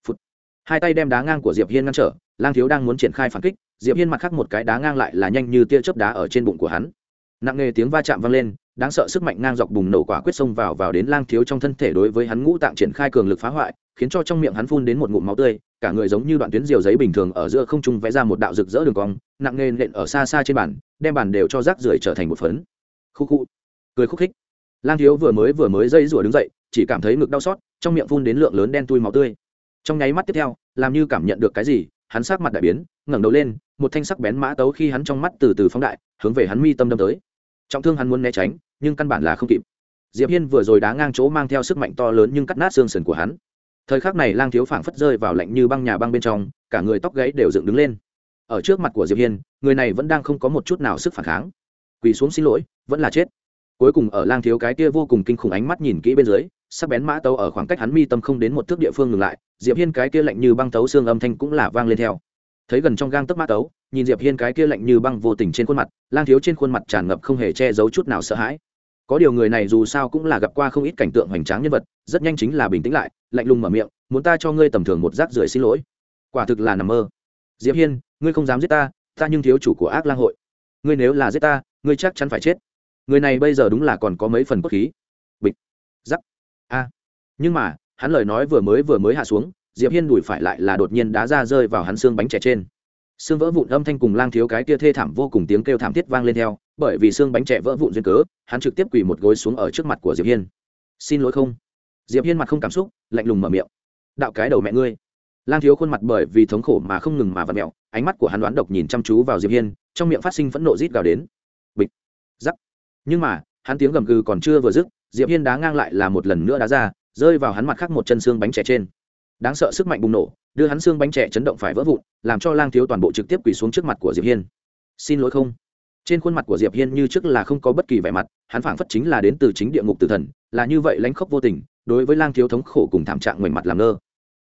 Phụt. hai tay đem đá ngang của diệp hiên ngăn trở, lang thiếu đang muốn triển khai phản kích diệp hiên mặt khác một cái đá ngang lại là nhanh như tia chớp đá ở trên bụng của hắn. Nặng nề tiếng va chạm vang lên, đáng sợ sức mạnh ngang dọc bùng nổ quả quyết xông vào vào đến lang thiếu trong thân thể đối với hắn ngũ tạng triển khai cường lực phá hoại, khiến cho trong miệng hắn phun đến một ngụm máu tươi, cả người giống như đoạn tuyến diều giấy bình thường ở giữa không trung vẽ ra một đạo rực rỡ đường cong, nặng nề nện ở xa xa trên bàn, đem bàn đều cho rác rưởi trở thành một phấn. Khu khu. Cười khúc khích. Lang thiếu vừa mới vừa mới dây rủa đứng dậy, chỉ cảm thấy ngực đau xót, trong miệng phun đến lượng lớn đen tui máu tươi. Trong nháy mắt tiếp theo, làm như cảm nhận được cái gì, hắn sắc mặt đại biến ngẩng đầu lên, một thanh sắc bén mã tấu khi hắn trong mắt từ từ phóng đại, hướng về hắn mi tâm đâm tới. Trọng thương hắn muốn né tránh, nhưng căn bản là không kịp. Diệp hiên vừa rồi đá ngang chỗ mang theo sức mạnh to lớn nhưng cắt nát xương sườn của hắn. Thời khắc này lang thiếu phảng phất rơi vào lạnh như băng nhà băng bên trong, cả người tóc gáy đều dựng đứng lên. Ở trước mặt của diệp hiên, người này vẫn đang không có một chút nào sức phản kháng. Quỳ xuống xin lỗi, vẫn là chết. Cuối cùng ở lang thiếu cái kia vô cùng kinh khủng ánh mắt nhìn kỹ bên dưới, sắc bén mã tấu ở khoảng cách hắn mi tâm không đến một thước địa phương ngừng lại, diệp hiên cái kia lạnh như băng tấu xương âm thanh cũng là vang lên theo thấy gần trong gang tấc mã tấu, nhìn diệp hiên cái kia lạnh như băng vô tình trên khuôn mặt, lang thiếu trên khuôn mặt tràn ngập không hề che giấu chút nào sợ hãi. Có điều người này dù sao cũng là gặp qua không ít cảnh tượng hoành tráng nhân vật, rất nhanh chính là bình tĩnh lại, lạnh lùng mở miệng, muốn ta cho ngươi tầm thường một rác rưởi xin lỗi. Quả thực là nằm mơ. Diệp hiên, ngươi không dám giết ta ta nhưng thiếu chủ của ác lang hội. Ngươi nếu là giết ta, ngươi chắc chắn phải chết. Người này bây giờ đúng là còn có mấy phần cốt khí. Bịch. Giắc a. Nhưng mà, hắn lời nói vừa mới vừa mới hạ xuống diệp hiên đùi phải lại là đột nhiên đá ra rơi vào hắn xương bánh trẻ trên. Xương vỡ vụn âm thanh cùng lang thiếu cái kia thê thảm vô cùng tiếng kêu thảm thiết vang lên theo, bởi vì xương bánh trẻ vỡ vụn duyên cớ, hắn trực tiếp quỳ một gối xuống ở trước mặt của diệp hiên. Xin lỗi không? Diệp hiên mặt không cảm xúc, lạnh lùng mở miệng. Đạo cái đầu mẹ ngươi. Lang thiếu khuôn mặt bởi vì thống khổ mà không ngừng mà vặn mẹo ánh mắt của hắn đoán độc nhìn chăm chú vào diệp hiên, trong miệng phát sinh phẫn nộ rít gào đến. Bịch. Giắc nhưng mà, hắn tiếng gầm gừ còn chưa vừa dứt, diệp hiên đá ngang lại là một lần nữa đá ra, rơi vào hắn mặt khác một chân xương bánh trẻ trên đáng sợ sức mạnh bùng nổ, đưa hắn xương bánh trẻ chấn động phải vỡ vụn, làm cho lang thiếu toàn bộ trực tiếp quỳ xuống trước mặt của diệp hiên. Xin lỗi không? Trên khuôn mặt của diệp hiên như trước là không có bất kỳ vẻ mặt, hắn phảng phất chính là đến từ chính địa ngục tử thần, là như vậy lãnh khốc vô tình, đối với lang thiếu thống khổ cùng thảm trạng ngoảnh mặt làm ngơ.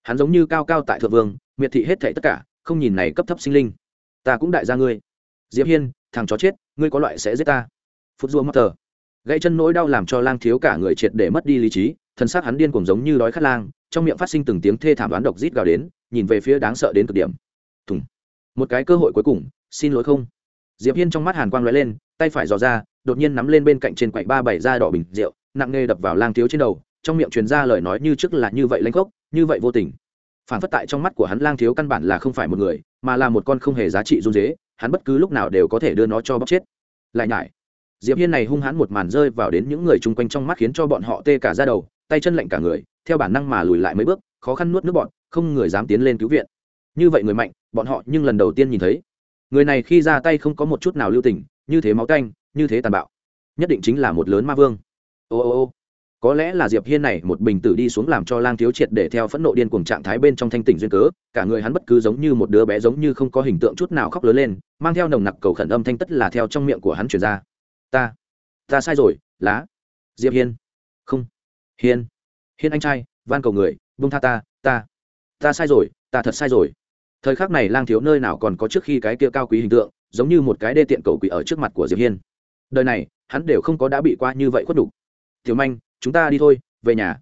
Hắn giống như cao cao tại thượng vương, miệt thị hết thảy tất cả, không nhìn này cấp thấp sinh linh. Ta cũng đại gia ngươi. Diệp hiên, thằng chó chết, ngươi có loại sẽ giết ta. Phút rua mất tờ gãy chân nỗi đau làm cho lang thiếu cả người triệt để mất đi lý trí, thân xác hắn điên cuồng giống như đói khát lang trong miệng phát sinh từng tiếng thê thảm đoán độc rít gào đến, nhìn về phía đáng sợ đến cực điểm. Thùng. Một cái cơ hội cuối cùng, xin lỗi không? Diệp hiên trong mắt hàn quang lóe lên, tay phải dò ra, đột nhiên nắm lên bên cạnh trên quậy ba bảy da đỏ bình rượu, nặng nề đập vào lang thiếu trên đầu, trong miệng truyền ra lời nói như trước là như vậy lãnh khốc như vậy vô tình. Phản phất tại trong mắt của hắn lang thiếu căn bản là không phải một người, mà là một con không hề giá trị run dế, hắn bất cứ lúc nào đều có thể đưa nó cho bóc chết. Lại nhải. Diệp hiên này hung hãn một màn rơi vào đến những người chung quanh trong mắt khiến cho bọn họ tê cả ra đầu tay chân lạnh cả người, theo bản năng mà lùi lại mấy bước, khó khăn nuốt nước bọn, không người dám tiến lên cứu viện. Như vậy người mạnh, bọn họ nhưng lần đầu tiên nhìn thấy. Người này khi ra tay không có một chút nào lưu tình, như thế máu canh như thế tàn bạo. Nhất định chính là một lớn ma vương. Ô ô ô. Có lẽ là diệp hiên này một bình tử đi xuống làm cho lang thiếu triệt để theo phẫn nộ điên cuồng trạng thái bên trong thanh tỉnh duyên cớ, cả người hắn bất cứ giống như một đứa bé giống như không có hình tượng chút nào khóc lớn lên, mang theo nồng nặc cầu khẩn âm thanh tất là theo trong miệng của hắn truyền ra. Ta ta sai rồi, lá. Diệp hiên. Không hiên. Hiên anh trai, van cầu người bông tha ta ta. Ta sai rồi, ta thật sai rồi. Thời khắc này lang thiếu nơi nào còn có trước khi cái kia cao quý hình tượng, giống như một cái đê tiện cầu quỷ ở trước mặt của diệp hiên. Đời này, hắn đều không có đã bị qua như vậy khuất đủ tiểu manh, chúng ta đi thôi, về nhà.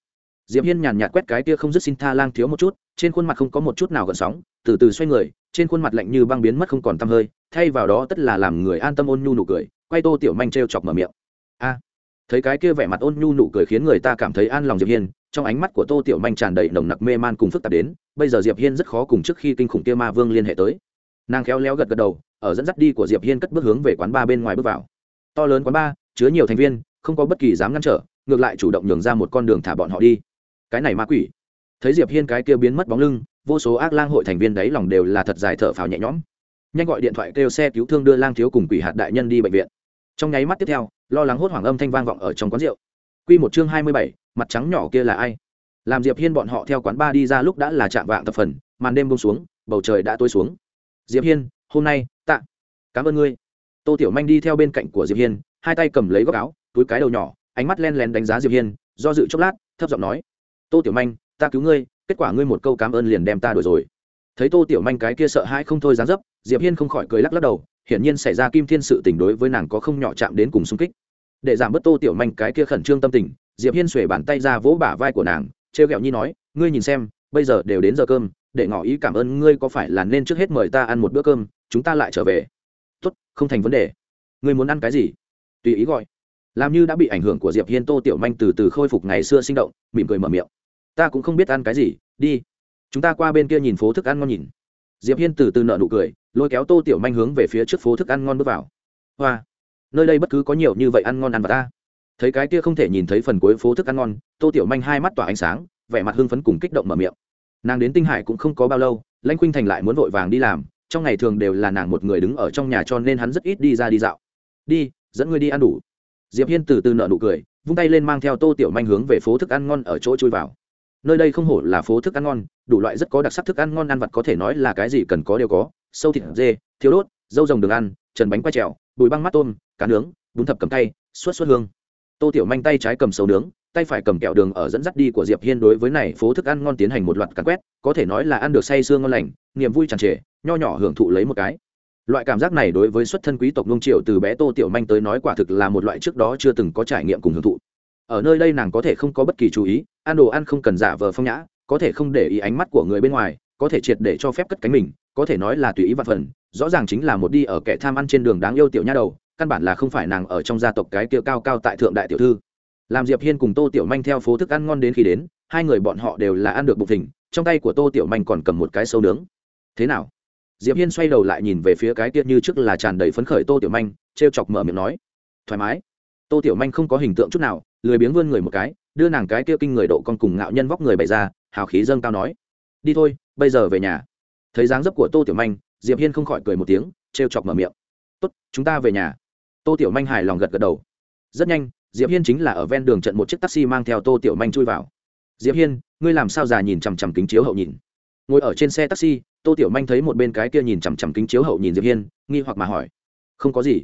Diệp hiên nhàn nhạt quét cái kia không dứt xin tha lang thiếu một chút, trên khuôn mặt không có một chút nào gợn sóng, từ từ xoay người, trên khuôn mặt lạnh như băng biến mất không còn tăm hơi, thay vào đó tất là làm người an tâm ôn nhu nụ cười, quay tô tiểu manh trêu chọc mở miệng. A thấy cái kia vẻ mặt ôn nhu nụ cười khiến người ta cảm thấy an lòng diệp hiên, trong ánh mắt của tô tiểu manh tràn đầy nồng nặc mê man cùng phức tạp đến, bây giờ diệp hiên rất khó cùng trước khi kinh khủng kia ma vương liên hệ tới. Nàng khéo léo gật gật đầu, ở dẫn dắt đi của diệp hiên cất bước hướng về quán ba bên ngoài bước vào. To lớn quán ba chứa nhiều thành viên, không có bất kỳ dám ngăn trở, ngược lại chủ động nhường ra một con đường thả bọn họ đi. Cái này ma quỷ. Thấy diệp hiên cái kia biến mất bóng lưng, vô số ác lang hội thành viên đấy lòng đều là thật dài thở phào nhẹ nhõm. Nhanh gọi điện thoại kêu xe cứu thương đưa lang thiếu cùng quỷ hạt đại nhân đi bệnh viện. Trong nháy mắt tiếp theo lo lắng hốt hoảng âm thanh vang vọng ở trong quán rượu. Quy một chương hai mươi bảy, mặt trắng nhỏ kia là ai? Làm diệp hiên bọn họ theo quán ba đi ra lúc đã là chạm vạng tập phần màn đêm buông xuống bầu trời đã tối xuống. Diệp hiên hôm nay tạ. Cảm ơn ngươi. Tô tiểu manh đi theo bên cạnh của diệp hiên hai tay cầm lấy góc áo túi cái đầu nhỏ ánh mắt len lén đánh giá diệp hiên do dự chốc lát thấp giọng nói. Tô tiểu manh ta cứu ngươi kết quả ngươi một câu cảm ơn liền đem ta đuổi rồi. Thấy tô tiểu manh cái kia sợ hãi không thôi dáng dấp diệp hiên không khỏi cười lắc lắc đầu hiển nhiên xảy ra kim thiên sự tình đối với nàng có không nhỏ chạm đến cùng xung kích. Để giảm bớt tô tiểu manh cái kia khẩn trương tâm tình, diệp hiên xuề bàn tay ra vỗ bả vai của nàng, trêu ghẹo nhi nói, ngươi nhìn xem, bây giờ đều đến giờ cơm, để ngỏ ý cảm ơn ngươi có phải là nên trước hết mời ta ăn một bữa cơm, chúng ta lại trở về. Tốt, không thành vấn đề. Ngươi muốn ăn cái gì? Tùy ý gọi. Làm như đã bị ảnh hưởng của diệp hiên, tô tiểu manh từ từ khôi phục ngày xưa sinh động, mỉm cười mở miệng. Ta cũng không biết ăn cái gì, đi. Chúng ta qua bên kia nhìn phố thức ăn ngon nhìn diệp hiên từ từ nợ nụ cười, lôi kéo tô tiểu manh hướng về phía trước phố thức ăn ngon bước vào. Hoa, nơi đây bất cứ có nhiều như vậy ăn ngon ăn vào ta. Thấy cái kia không thể nhìn thấy phần cuối phố thức ăn ngon, tô tiểu manh hai mắt tỏa ánh sáng, vẻ mặt hưng phấn cùng kích động mở miệng. Nàng đến tinh hải cũng không có bao lâu, lãnh khuynh thành lại muốn vội vàng đi làm, trong ngày thường đều là nàng một người đứng ở trong nhà cho nên hắn rất ít đi ra đi dạo. Đi, dẫn ngươi đi ăn đủ. Diệp hiên từ từ nợ nụ cười, vung tay lên mang theo tô tiểu manh hướng về phố thức ăn ngon ở chỗ chui vào nơi đây không hổ là phố thức ăn ngon, đủ loại rất có đặc sắc thức ăn ngon ăn vặt có thể nói là cái gì cần có đều có, sâu thịt dê, thiếu đốt, dâu rồng đường ăn, trần bánh quay trèo, bùi băng mắt tôm, cá nướng, bún thập cầm tay suốt suốt hương. Tô tiểu manh tay trái cầm sầu nướng, tay phải cầm kẹo đường ở dẫn dắt đi của diệp hiên đối với này phố thức ăn ngon tiến hành một loạt cắn quét, có thể nói là ăn được say sương ngon lành, niềm vui tràn trề, nho nhỏ hưởng thụ lấy một cái. Loại cảm giác này đối với xuất thân quý tộc nông triệu từ bé tô tiểu manh tới nói quả thực là một loại trước đó chưa từng có trải nghiệm cùng hưởng thụ. Ở nơi đây nàng có thể không có bất kỳ chú ý ăn đồ ăn không cần giả vờ phong nhã, có thể không để ý ánh mắt của người bên ngoài, có thể triệt để cho phép cất cánh mình, có thể nói là tùy ý vạn phần, rõ ràng chính là một đi ở kẻ tham ăn trên đường đáng yêu tiểu nha đầu, căn bản là không phải nàng ở trong gia tộc cái kia cao cao tại thượng đại tiểu thư. Làm diệp hiên cùng tô tiểu manh theo phố thức ăn ngon đến khi đến, hai người bọn họ đều là ăn được bụng thỉnh trong tay của tô tiểu manh còn cầm một cái sâu nướng. Thế nào? Diệp hiên xoay đầu lại nhìn về phía cái kia như trước là tràn đầy phấn khởi tô tiểu manh, trêu chọc mở miệng nói. Thoải mái. Tô tiểu manh không có hình tượng chút nào, lười biếng vươn người một cái đưa nàng cái kia kinh người độ con cùng ngạo nhân vóc người bày ra, hào khí dâng cao nói, đi thôi, bây giờ về nhà. Thấy dáng dấp của tô tiểu manh, diệp hiên không khỏi cười một tiếng, trêu chọc mở miệng, tốt, chúng ta về nhà. Tô tiểu manh hài lòng gật gật đầu. Rất nhanh, diệp hiên chính là ở ven đường trận một chiếc taxi mang theo tô tiểu manh chui vào. Diệp hiên, ngươi làm sao già nhìn chằm chằm kính chiếu hậu nhìn? Ngồi ở trên xe taxi, tô tiểu manh thấy một bên cái kia nhìn chằm chằm kính chiếu hậu nhìn diệp hiên, nghi hoặc mà hỏi, không có gì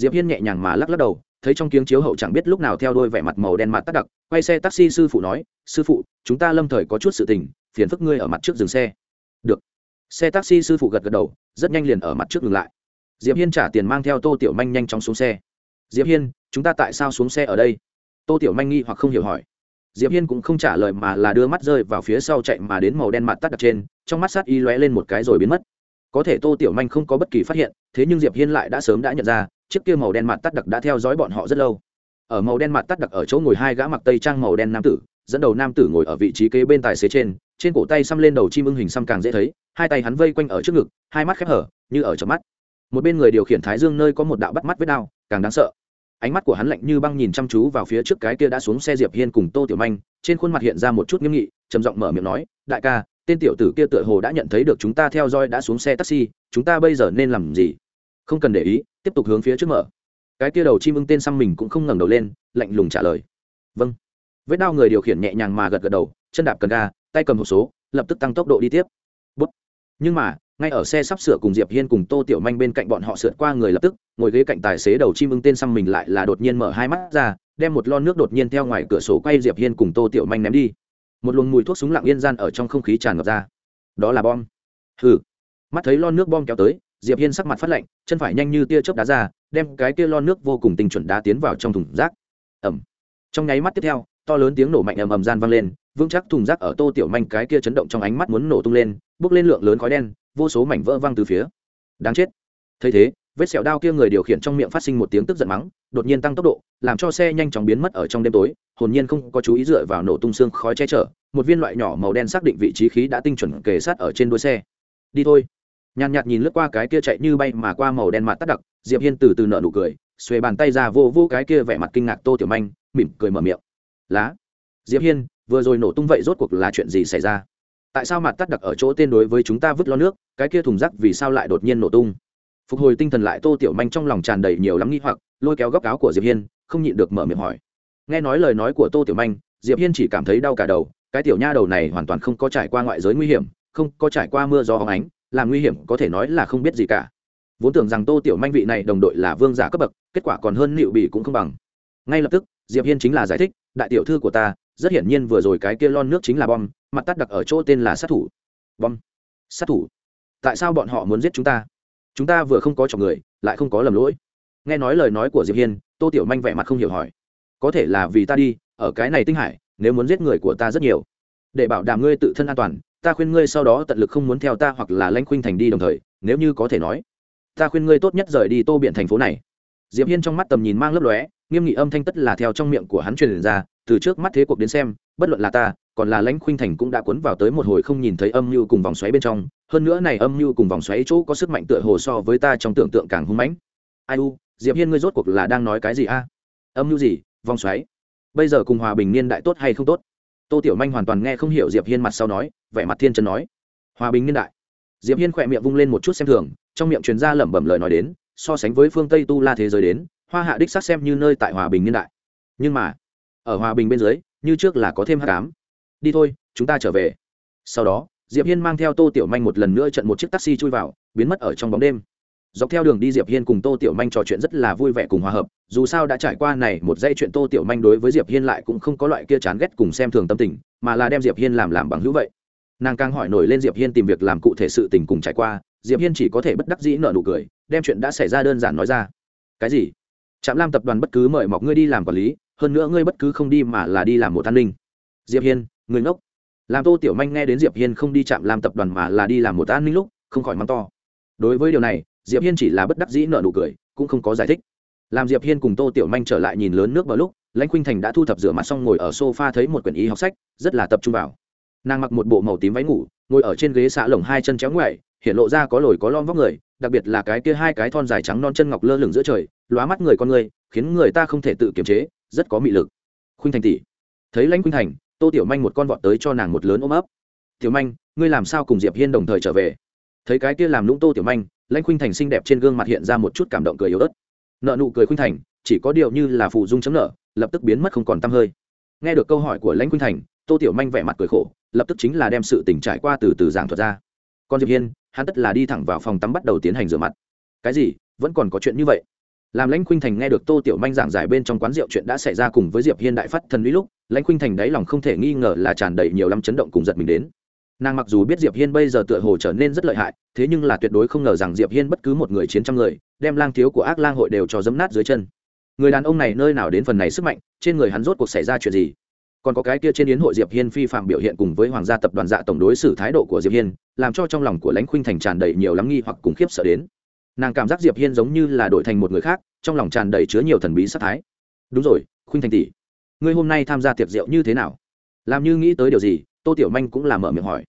diệp hiên nhẹ nhàng mà lắc lắc đầu, thấy trong kiếng chiếu hậu chẳng biết lúc nào theo đôi vẻ mặt màu đen mặt tắt đặc, quay xe taxi sư phụ nói, sư phụ, chúng ta lâm thời có chút sự tình, phiền phức ngươi ở mặt trước dừng xe. Được. Xe taxi sư phụ gật gật đầu, rất nhanh liền ở mặt trước ngừng lại. Diệp hiên trả tiền mang theo tô tiểu manh nhanh chóng xuống xe. Diệp hiên, chúng ta tại sao xuống xe ở đây? Tô tiểu manh nghi hoặc không hiểu hỏi. Diệp hiên cũng không trả lời mà là đưa mắt rơi vào phía sau chạy mà đến màu đen mặt tắt đặc trên, trong mắt sát y lóe lên một cái rồi biến mất. Có thể tô tiểu manh không có bất kỳ phát hiện, thế nhưng diệp hiên lại đã sớm đã nhận ra chiếc kia màu đen mặt tắt đặc đã theo dõi bọn họ rất lâu. Ở màu đen mặt tắt đặc ở chỗ ngồi hai gã mặc tây trang màu đen nam tử, dẫn đầu nam tử ngồi ở vị trí kế bên tài xế trên trên cổ tay xăm lên đầu chim ưng hình xăm càng dễ thấy, hai tay hắn vây quanh ở trước ngực, hai mắt khép hở, như ở trong mắt. Một bên người điều khiển thái dương nơi có một đạo bắt mắt vết đao, càng đáng sợ. Ánh mắt của hắn lạnh như băng nhìn chăm chú vào phía trước cái kia đã xuống xe diệp hiên cùng tô tiểu manh, trên khuôn mặt hiện ra một chút nghiêm nghị, trầm giọng mở miệng nói, đại ca, tên tiểu tử kia tựa hồ đã nhận thấy được chúng ta theo dõi đã xuống xe taxi, chúng ta bây giờ nên làm gì? Không cần để ý, tiếp tục hướng phía trước mở. Cái kia đầu chim ưng tên xăm mình cũng không ngẩng đầu lên, lạnh lùng trả lời. Vâng. Vết đao người điều khiển nhẹ nhàng mà gật gật đầu, chân đạp cần ga, tay cầm hộp số, lập tức tăng tốc độ đi tiếp. Bút. nhưng mà, ngay ở xe sắp sửa cùng diệp hiên cùng tô tiểu manh bên cạnh bọn họ sượt qua người lập tức, ngồi ghế cạnh tài xế đầu chim ưng tên xăm mình lại là đột nhiên mở hai mắt ra, đem một lon nước đột nhiên theo ngoài cửa sổ quay diệp hiên cùng tô tiểu manh ném đi. Một luồng mùi thuốc súng lặng yên gian ở trong không khí tràn ngập ra. Đó là bom. Hừ. Mắt thấy lon nước bom kéo tới diệp hiên sắc mặt phát lạnh, chân phải nhanh như tia chớp đá ra, đem cái kia lon nước vô cùng tinh chuẩn đá tiến vào trong thùng rác. Ẩm. Trong nháy mắt tiếp theo, to lớn tiếng nổ mạnh ầm ầm gian vang lên, vững chắc thùng rác ở tô tiểu manh cái kia chấn động trong ánh mắt muốn nổ tung lên bốc lên lượng lớn khói đen, vô số mảnh vỡ văng từ phía. Đáng chết. Thấy thế, vết sẹo đao kia người điều khiển trong miệng phát sinh một tiếng tức giận mắng, đột nhiên tăng tốc độ, làm cho xe nhanh chóng biến mất ở trong đêm tối, hồn nhiên không có chú ý dựa vào nổ tung xương khói che chở, một viên loại nhỏ màu đen xác định vị trí khí đã tinh chuẩn kề sát ở trên đuôi xe. Đi thôi nhàn nhạt nhìn lướt qua cái kia chạy như bay mà qua màu đen mặt tắt đặc, diệp hiên từ từ nở nụ cười, xuề bàn tay ra vô vô cái kia vẻ mặt kinh ngạc tô tiểu manh, mỉm cười mở miệng. Lá, diệp hiên, vừa rồi nổ tung vậy rốt cuộc là chuyện gì xảy ra? Tại sao mặt tắt đặc ở chỗ tên đối với chúng ta vứt lo nước, cái kia thùng rác vì sao lại đột nhiên nổ tung? Phục hồi tinh thần lại tô tiểu manh trong lòng tràn đầy nhiều lắm nghi hoặc, lôi kéo góc áo của diệp hiên, không nhịn được mở miệng hỏi. Nghe nói lời nói của tô tiểu manh, diệp hiên chỉ cảm thấy đau cả đầu, cái tiểu nha đầu này hoàn toàn không có trải qua ngoại giới nguy hiểm, không có trải qua mưa gió hóng ánh làm nguy hiểm có thể nói là không biết gì cả. Vốn tưởng rằng tô tiểu manh vị này đồng đội là vương giả cấp bậc, kết quả còn hơn liệu bị cũng không bằng. Ngay lập tức, diệp hiên chính là giải thích, đại tiểu thư của ta, rất hiển nhiên vừa rồi cái kia lon nước chính là bom, mặt tắt đặc ở chỗ tên là sát thủ. Bom? Sát thủ? Tại sao bọn họ muốn giết chúng ta? Chúng ta vừa không có chọn người, lại không có lầm lỗi. Nghe nói lời nói của diệp hiên, tô tiểu manh vẻ mặt không hiểu hỏi, có thể là vì ta đi, ở cái này tinh hải, nếu muốn giết người của ta rất nhiều, để bảo đảm ngươi tự thân an toàn ta khuyên ngươi sau đó tận lực không muốn theo ta hoặc là lãnh khuynh thành đi đồng thời, nếu như có thể nói, ta khuyên ngươi tốt nhất rời đi tô biển thành phố này. Diệp hiên trong mắt tầm nhìn mang lấp lóe, nghiêm nghị âm thanh tất là theo trong miệng của hắn truyền ra, từ trước mắt thế cuộc đến xem, bất luận là ta, còn là lãnh khuynh thành cũng đã cuốn vào tới một hồi không nhìn thấy âm mưu cùng vòng xoáy bên trong, hơn nữa này âm mưu cùng vòng xoáy chỗ có sức mạnh tựa hồ so với ta trong tưởng tượng càng hung mãnh. Ai u, diệp hiên ngươi rốt cuộc là đang nói cái gì a? Âm mưu gì? Vòng xoáy? Bây giờ cùng hòa bình niên đại tốt hay không tốt? Tô tiểu manh hoàn toàn nghe không hiểu diệp hiên mặt sau nói, vẻ mặt thiên chân nói. Hòa bình niên đại. Diệp hiên khỏe miệng vung lên một chút xem thường, trong miệng truyền ra lẩm bẩm lời nói đến, so sánh với phương tây tu la thế giới đến, hoa hạ đích xác xem như nơi tại hòa bình niên đại. Nhưng mà, ở hòa bình bên dưới, như trước là có thêm hát cám đi thôi, chúng ta trở về. Sau đó, diệp hiên mang theo tô tiểu manh một lần nữa trận một chiếc taxi chui vào, biến mất ở trong bóng đêm dọc theo đường đi diệp hiên cùng tô tiểu manh trò chuyện rất là vui vẻ cùng hòa hợp, dù sao đã trải qua này một dây chuyện tô tiểu manh đối với diệp hiên lại cũng không có loại kia chán ghét cùng xem thường tâm tình, mà là đem diệp hiên làm làm bằng hữu vậy. Nàng càng hỏi nổi lên diệp hiên tìm việc làm cụ thể sự tình cùng trải qua, diệp hiên chỉ có thể bất đắc dĩ nợ nụ cười, đem chuyện đã xảy ra đơn giản nói ra. Cái gì? Trạm lam tập đoàn bất cứ mời mọc ngươi đi làm quản lý, hơn nữa ngươi bất cứ không đi mà là đi làm một an ninh. Diệp hiên người ngốc. Làm tô tiểu manh nghe đến diệp hiên không đi chạm làm tập đoàn mà là đi làm một an ninh lúc, không khỏi mắng to. Đối với điều này diệp hiên chỉ là bất đắc dĩ nợ nụ cười, cũng không có giải thích. Làm diệp hiên cùng tô tiểu manh trở lại nhìn lớn nước vào lúc, lãnh khuynh thành đã thu thập rửa mặt xong ngồi ở sofa thấy một quyển y học sách, rất là tập trung vào. Nàng mặc một bộ màu tím váy ngủ, ngồi ở trên ghế xạ lồng hai chân chéo ngoại hiện lộ ra có lồi có lon vóc người, đặc biệt là cái kia hai cái thon dài trắng non chân ngọc lơ lửng giữa trời, lóa mắt người con người, khiến người ta không thể tự kiềm chế, rất có mị lực. Khuynh thành tỷ, thấy lãnh khuynh thành, tô tiểu manh một con vọt tới cho nàng một lớn ôm ấp. Tiểu manh, ngươi làm sao cùng diệp hiên đồng thời trở về? Thấy cái kia làm lũng tô tiểu manh lãnh khuynh thành xinh đẹp trên gương mặt hiện ra một chút cảm động cười yếu ớt. Nợ nụ cười khuynh thành, chỉ có điều như là phụ dung chấm nợ, lập tức biến mất không còn tăm hơi. Nghe được câu hỏi của lãnh khuynh thành, tô tiểu manh vẻ mặt cười khổ, lập tức chính là đem sự tình trải qua từ từ giảng thuật ra. Còn diệp hiên, hắn tất là đi thẳng vào phòng tắm bắt đầu tiến hành rửa mặt. Cái gì? Vẫn còn có chuyện như vậy? Làm lãnh khuynh thành nghe được tô tiểu manh giảng giải bên trong quán rượu chuyện đã xảy ra cùng với diệp hiên đại phát thần lý lúc, lãnh khuynh thành đáy lòng không thể nghi ngờ là tràn đầy nhiều lắm chấn động cùng giật mình đến nàng mặc dù biết diệp hiên bây giờ tựa hồ trở nên rất lợi hại, thế nhưng là tuyệt đối không ngờ rằng diệp hiên bất cứ một người chiến trăm người, đem lang thiếu của ác lang hội đều cho dấm nát dưới chân. Người đàn ông này nơi nào đến phần này sức mạnh, trên người hắn rốt cuộc xảy ra chuyện gì? Còn có cái kia trên yến hội diệp hiên phi phạm biểu hiện cùng với hoàng gia tập đoàn dạ tổng đối xử thái độ của diệp hiên, làm cho trong lòng của lãnh khuynh thành tràn đầy nhiều lắm nghi hoặc cùng khiếp sợ đến. Nàng cảm giác diệp hiên giống như là đổi thành một người khác, trong lòng tràn đầy chứa nhiều thần bí sát thái. Đúng rồi, khuynh thành tỷ, ngươi hôm nay tham gia tiệc rượu như thế nào? Làm như nghĩ tới điều gì? Tô tiểu manh cũng làm mở miệng hỏi.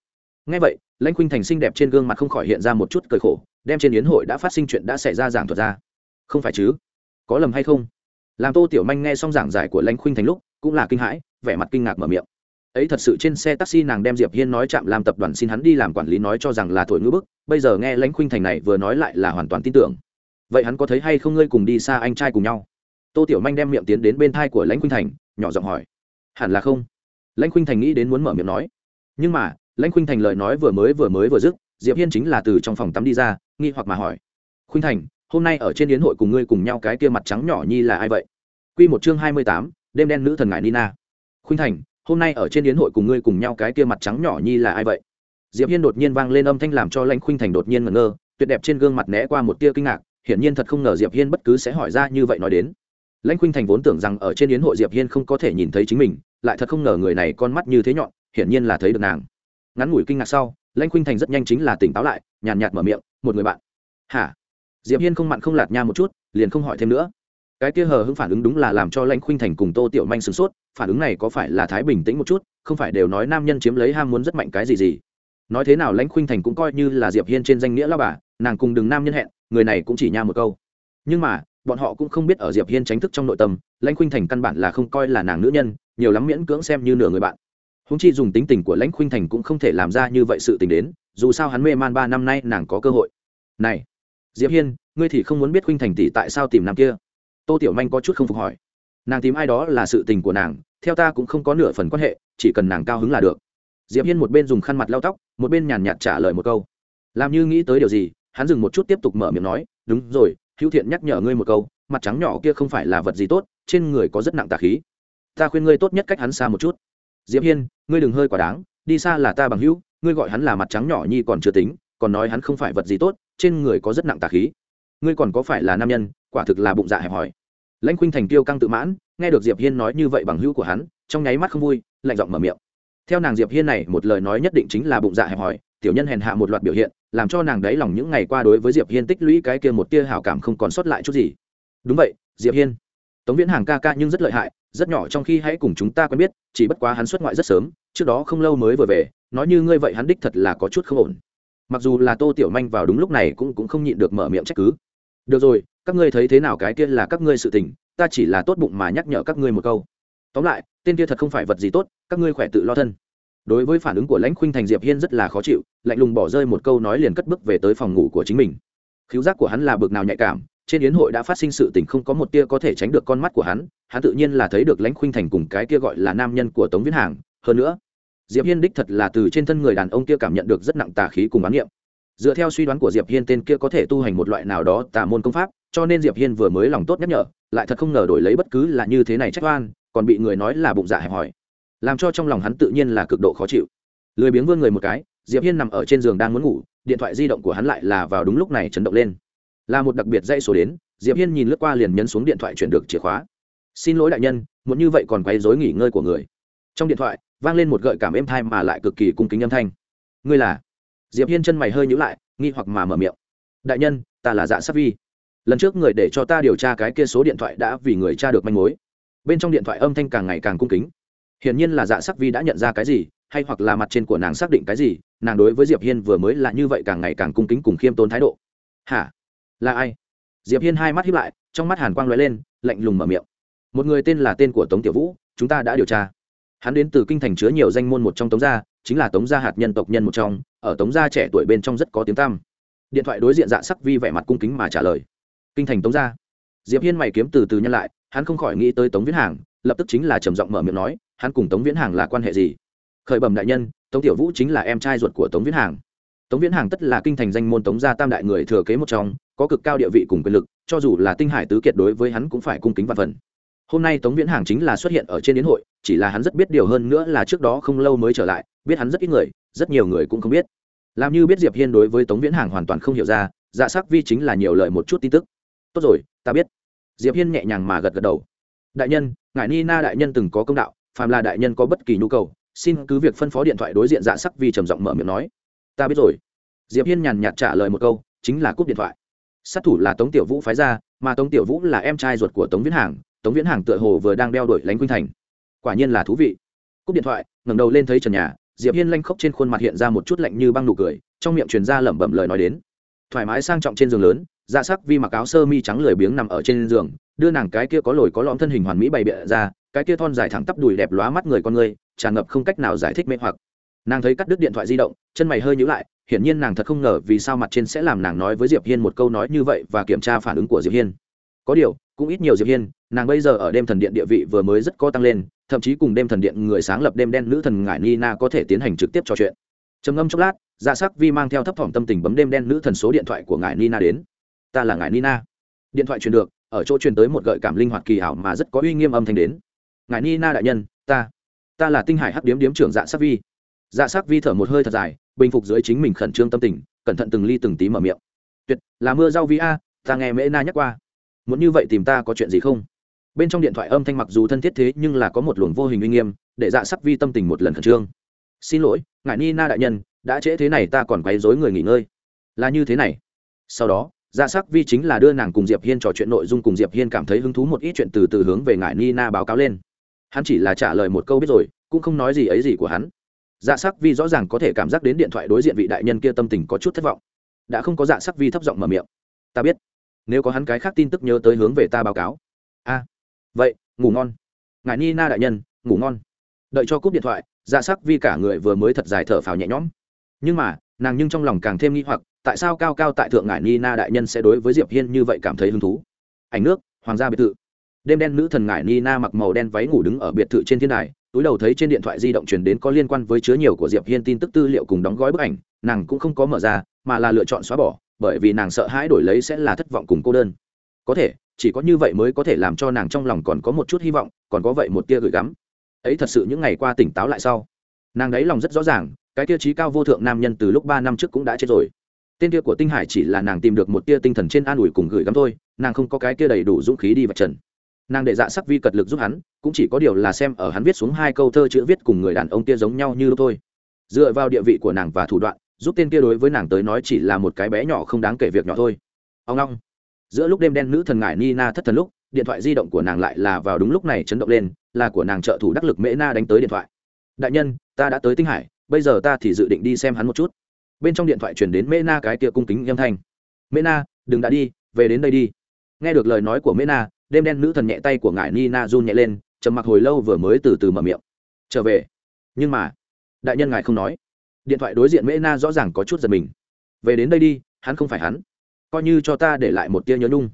Ngay vậy, lãnh khuynh thành xinh đẹp trên gương mặt không khỏi hiện ra một chút cười khổ, đem trên yến hội đã phát sinh chuyện đã xảy ra giảng thuật ra. Không phải chứ? Có lầm hay không? Làm tô tiểu manh nghe xong giảng giải của lãnh khuynh thành lúc, cũng là kinh hãi, vẻ mặt kinh ngạc mở miệng. Ấy thật sự trên xe taxi nàng đem diệp hiên nói chạm làm tập đoàn xin hắn đi làm quản lý nói cho rằng là thổi ngữ bức, bây giờ nghe lãnh khuynh thành này vừa nói lại là hoàn toàn tin tưởng. Vậy hắn có thấy hay không ngươi cùng đi xa anh trai cùng nhau? Tô tiểu manh đem miệng tiến đến bên thai của lãnh khuynh thành, nhỏ giọng hỏi. Hẳn là không lãnh khuynh thành nghĩ đến muốn mở miệng nói. Nhưng mà lãnh khuynh thành lời nói vừa mới vừa mới vừa dứt diệp hiên chính là từ trong phòng tắm đi ra nghi hoặc mà hỏi. Khuynh thành hôm nay ở trên yến hội cùng ngươi cùng nhau cái kia mặt trắng nhỏ nhi là ai vậy? Quy một chương hai mươi tám, đêm đen nữ thần ngải nina. Khuynh thành hôm nay ở trên yến hội cùng ngươi cùng nhau cái kia mặt trắng nhỏ nhi là ai vậy? Diệp hiên đột nhiên vang lên âm thanh làm cho lãnh khuynh thành đột nhiên ngẩn ngơ tuyệt đẹp trên gương mặt né qua một tia kinh ngạc hiển nhiên thật không ngờ diệp hiên bất cứ sẽ hỏi ra như vậy nói đến. Lãnh khuynh thành vốn tưởng rằng ở trên yến hội diệp hiên không có thể nhìn thấy chính mình lại thật không ngờ người này con mắt như thế nhọn, hiển nhiên là thấy được nàng. Ngắn ngủi kinh ngạc sau, lãnh khuynh thành rất nhanh chính là tỉnh táo lại, nhàn nhạt mở miệng, một người bạn. Hả? Diệp hiên không mặn không lạt nha một chút, liền không hỏi thêm nữa. Cái kia hờ hững phản ứng đúng là làm cho lãnh khuynh thành cùng tô tiểu manh sửng sốt, phản ứng này có phải là thái bình tĩnh một chút, không phải đều nói nam nhân chiếm lấy ham muốn rất mạnh cái gì gì. Nói thế nào lãnh khuynh thành cũng coi như là diệp hiên trên danh nghĩa lao bà, nàng cùng đừng nam nhân hẹn, người này cũng chỉ nha một câu. Nhưng mà bọn họ cũng không biết ở diệp hiên tránh thức trong nội tâm, lãnh khuynh thành căn bản là không coi là nàng nữ nhân, nhiều lắm miễn cưỡng xem như nửa người bạn. Húng chi dùng tính tình của lãnh khuynh thành cũng không thể làm ra như vậy sự tình đến, dù sao hắn mê man ba năm nay nàng có cơ hội. Này, diệp hiên, ngươi thì không muốn biết khuynh thành tỷ tại sao tìm nam kia? Tô tiểu manh có chút không phục hỏi. Nàng tìm ai đó là sự tình của nàng, theo ta cũng không có nửa phần quan hệ, chỉ cần nàng cao hứng là được. Diệp hiên một bên dùng khăn mặt lau tóc, một bên nhàn nhạt trả lời một câu. Làm như nghĩ tới điều gì, hắn dừng một chút tiếp tục mở miệng nói, đúng rồi hữu thiện nhắc nhở ngươi một câu, mặt trắng nhỏ kia không phải là vật gì tốt, trên người có rất nặng tà khí. Ta khuyên ngươi tốt nhất cách hắn xa một chút. Diệp hiên, ngươi đừng hơi quá đáng, đi xa là ta bằng hữu, ngươi gọi hắn là mặt trắng nhỏ nhi còn chưa tính, còn nói hắn không phải vật gì tốt, trên người có rất nặng tà khí. Ngươi còn có phải là nam nhân, quả thực là bụng dạ hẹp hòi. Lãnh khuynh thành tiêu căng tự mãn, nghe được diệp hiên nói như vậy bằng hữu của hắn, trong nháy mắt không vui, lạnh giọng mở miệng. Theo nàng diệp hiên này, một lời nói nhất định chính là bụng dạ hẹp hòi tiểu nhân hèn hạ một loạt biểu hiện, làm cho nàng đáy lòng những ngày qua đối với diệp hiên tích lũy cái kia một tia hảo cảm không còn sót lại chút gì. Đúng vậy, diệp hiên. Tống viễn hàng ca ca nhưng rất lợi hại, rất nhỏ trong khi hãy cùng chúng ta quen biết, chỉ bất quá hắn xuất ngoại rất sớm, trước đó không lâu mới vừa về, nói như ngươi vậy hắn đích thật là có chút không ổn. Mặc dù là tô tiểu manh vào đúng lúc này cũng cũng không nhịn được mở miệng trách cứ. Được rồi, các ngươi thấy thế nào cái kia là các ngươi sự tình, ta chỉ là tốt bụng mà nhắc nhở các ngươi một câu. Tóm lại, tên kia thật không phải vật gì tốt, các ngươi khỏe tự lo thân đối với phản ứng của lãnh khuynh thành diệp hiên rất là khó chịu, lạnh lùng bỏ rơi một câu nói liền cất bước về tới phòng ngủ của chính mình. Khiếu giác của hắn là bực nào nhạy cảm, trên yến hội đã phát sinh sự tình không có một tia có thể tránh được con mắt của hắn hắn tự nhiên là thấy được lãnh khuynh thành cùng cái kia gọi là nam nhân của tống viễn hàng. Hơn nữa, diệp hiên đích thật là từ trên thân người đàn ông kia cảm nhận được rất nặng tà khí cùng bán niệm. Dựa theo suy đoán của diệp hiên tên kia có thể tu hành một loại nào đó tà môn công pháp, cho nên diệp hiên vừa mới lòng tốt nhắc nhở, lại thật không ngờ đổi lấy bất cứ là như thế này trách oan, còn bị người nói là bụng dạ hẹp hòi làm cho trong lòng hắn tự nhiên là cực độ khó chịu. Lười biếng vươn người một cái, diệp hiên nằm ở trên giường đang muốn ngủ, điện thoại di động của hắn lại là vào đúng lúc này chấn động lên. Là một đặc biệt dãy số đến, diệp hiên nhìn lướt qua liền nhấn xuống điện thoại chuyển được chìa khóa. Xin lỗi đại nhân, muốn như vậy còn quấy rối nghỉ ngơi của người. Trong điện thoại, vang lên một gợi cảm êm thai mà lại cực kỳ cung kính âm thanh. Ngươi là? Diệp hiên chân mày hơi nhíu lại, nghi hoặc mà mở miệng. Đại nhân, ta là dạ sát vi. Lần trước người để cho ta điều tra cái kia số điện thoại đã vì người tra được manh mối. Bên trong điện thoại âm thanh càng ngày càng cung kính hiển nhiên là dạ sắc vi đã nhận ra cái gì, hay hoặc là mặt trên của nàng xác định cái gì, nàng đối với diệp hiên vừa mới là như vậy càng ngày càng cung kính cùng khiêm tốn thái độ. Hả? Là ai? Diệp hiên hai mắt hiếp lại, trong mắt hàn quang lóe lên, lạnh lùng mở miệng. Một người tên là tên của tống tiểu vũ, chúng ta đã điều tra. Hắn đến từ kinh thành chứa nhiều danh môn một trong tống gia, chính là tống gia hạt nhân tộc nhân một trong, ở tống gia trẻ tuổi bên trong rất có tiếng tăm. Điện thoại đối diện dạ sắc vi vẻ mặt cung kính mà trả lời. Kinh thành tống gia. Diệp hiên mày kiếm từ từ nhân lại, hắn không khỏi nghĩ tới tống viễn hàng, lập tức chính là trầm giọng mở miệng nói hắn cùng tống viễn hàng là quan hệ gì? Khởi bẩm đại nhân, tống tiểu vũ chính là em trai ruột của tống viễn hàng. Tống viễn hàng tất là kinh thành danh môn tống gia tam đại người thừa kế một trong, có cực cao địa vị cùng quyền lực, cho dù là tinh hải tứ kiệt đối với hắn cũng phải cung kính và phần. Hôm nay tống viễn hàng chính là xuất hiện ở trên đến hội, chỉ là hắn rất biết điều hơn nữa là trước đó không lâu mới trở lại, biết hắn rất ít người, rất nhiều người cũng không biết. Làm như biết diệp hiên đối với tống viễn hàng hoàn toàn không hiểu ra dạ sắc vi chính là nhiều lời một chút tin tức. Tốt rồi, ta biết. Diệp hiên nhẹ nhàng mà gật gật đầu. Đại nhân, ngài ni na đại nhân từng có công đạo phàm là đại nhân có bất kỳ nhu cầu, xin cứ việc phân phó điện thoại đối diện dạ sắc vi trầm giọng mở miệng nói. Ta biết rồi. Diệp hiên nhàn nhạt trả lời một câu, chính là cúp điện thoại. Sát thủ là tống tiểu vũ phái ra, mà tống tiểu vũ là em trai ruột của tống viễn hàng, tống viễn hàng tựa hồ vừa đang đeo đuổi lánh quynh thành. Quả nhiên là thú vị. Cúp điện thoại, ngẩng đầu lên thấy trần nhà, diệp hiên lanh khóc trên khuôn mặt hiện ra một chút lạnh như băng nụ cười, trong miệng truyền ra lẩm bẩm lời nói đến. Thoải mái sang trọng trên giường lớn dạ sắc vi mặc áo sơ mi trắng lười biếng nằm ở trên giường, đưa nàng cái kia có lồi có lõm thân hình hoàn mỹ bày bịa ra cái kia thon dài thẳng tắp đùi đẹp lóa mắt người con người, tràn ngập không cách nào giải thích mê hoặc. Nàng thấy cắt đứt điện thoại di động, chân mày hơi nhíu lại, hiển nhiên nàng thật không ngờ vì sao mặt trên sẽ làm nàng nói với diệp hiên một câu nói như vậy và kiểm tra phản ứng của diệp hiên. Có điều, cũng ít nhiều diệp hiên, nàng bây giờ ở đêm thần điện địa vị vừa mới rất có tăng lên, thậm chí cùng đêm thần điện người sáng lập đêm đen nữ thần ngải nina có thể tiến hành trực tiếp trò chuyện. Trầm ngâm chốc lát dạ sắc vi mang theo thấp thỏm tâm tình bấm đêm đen nữ thần số điện thoại của Ngải nina đến. Ta là Ngải nina điện thoại truyền được, ở chỗ truyền tới một gợi cảm linh hoạt kỳ ảo mà rất có uy nghiêm âm thanh đến ngài nina đại nhân, ta ta là tinh hải hắc điếm điếm trưởng dạ sắc vi. Dạ sắc vi thở một hơi thật dài, bình phục dưới chính mình khẩn trương tâm tình, cẩn thận từng ly từng tí mở miệng. Tuyệt, là mưa rau vi a, ta nghe mễ na nhắc qua. Muốn như vậy tìm ta có chuyện gì không? Bên trong điện thoại âm thanh mặc dù thân thiết thế nhưng là có một luồng vô hình uy nghiêm, để dạ sắc vi tâm tình một lần khẩn trương. Xin lỗi, ngài ni na đại nhân, đã trễ thế này ta còn quấy dối người nghỉ ngơi. Là như thế này. Sau đó dạ sắc vi chính là đưa nàng cùng diệp hiên trò chuyện nội dung cùng diệp hiên cảm thấy hứng thú một ít chuyện từ từ hướng về ngài ni na báo cáo lên hắn chỉ là trả lời một câu biết rồi, cũng không nói gì ấy gì của hắn. Dạ sắc vi rõ ràng có thể cảm giác đến điện thoại đối diện vị đại nhân kia tâm tình có chút thất vọng. Đã không có dạ sắc vi thấp giọng mở miệng. Ta biết. Nếu có hắn cái khác tin tức nhớ tới hướng về ta báo cáo. A, vậy, ngủ ngon. Ngài ni na đại nhân, ngủ ngon. Đợi cho cúp điện thoại dạ sắc vi cả người vừa mới thật dài thở phào nhẹ nhõm. Nhưng mà, nàng nhưng trong lòng càng thêm nghi hoặc, tại sao cao cao tại thượng ngải ni na đại nhân sẽ đối với diệp hiên như vậy cảm thấy hứng thú? Ảnh nước, hoàng gia biệt thự đêm đen nữ thần ngải Nina mặc màu đen váy ngủ đứng ở biệt thự trên thiên đài, túi đầu thấy trên điện thoại di động truyền đến có liên quan với chứa nhiều của diệp hiên tin tức tư liệu cùng đóng gói bức ảnh, nàng cũng không có mở ra, mà là lựa chọn xóa bỏ, bởi vì nàng sợ hãi đổi lấy sẽ là thất vọng cùng cô đơn. Có thể, chỉ có như vậy mới có thể làm cho nàng trong lòng còn có một chút hy vọng, còn có vậy một tia gửi gắm. Ấy thật sự những ngày qua tỉnh táo lại sau, nàng đấy lòng rất rõ ràng, cái tia chí cao vô thượng nam nhân từ lúc ba năm trước cũng đã chết rồi. Tên kia của tinh hải chỉ là nàng tìm được một tia tinh thần trên an ủi cùng gửi gắm thôi, nàng không có cái kia đầy đủ dũng khí đi vạch trần nàng để dạ sắc vi cật lực giúp hắn, cũng chỉ có điều là xem ở hắn viết xuống hai câu thơ chữ viết cùng người đàn ông kia giống nhau như lúc thôi. Dựa vào địa vị của nàng và thủ đoạn, giúp tên kia đối với nàng tới nói chỉ là một cái bé nhỏ không đáng kể việc nhỏ thôi. Ông long giữa lúc đêm đen nữ thần ngải nina thất thần lúc, điện thoại di động của nàng lại là vào đúng lúc này chấn động lên, là của nàng trợ thủ đắc lực mễ na đánh tới điện thoại. Đại nhân, ta đã tới tinh hải, bây giờ ta thì dự định đi xem hắn một chút. Bên trong điện thoại chuyển đến mễ na cái kia cung kính âm thanh. Mễ na, đừng đã đi, về đến đây đi. Nghe được lời nói của mễ na đêm đen nữ thần nhẹ tay của ngài nina run nhẹ lên, trầm mặc hồi lâu vừa mới từ từ mở miệng. Trở về. Nhưng mà, đại nhân ngài không nói. Điện thoại đối diện mễ na rõ ràng có chút giật mình. Về đến đây đi, hắn không phải hắn. Coi như cho ta để lại một tia nhớ nhung.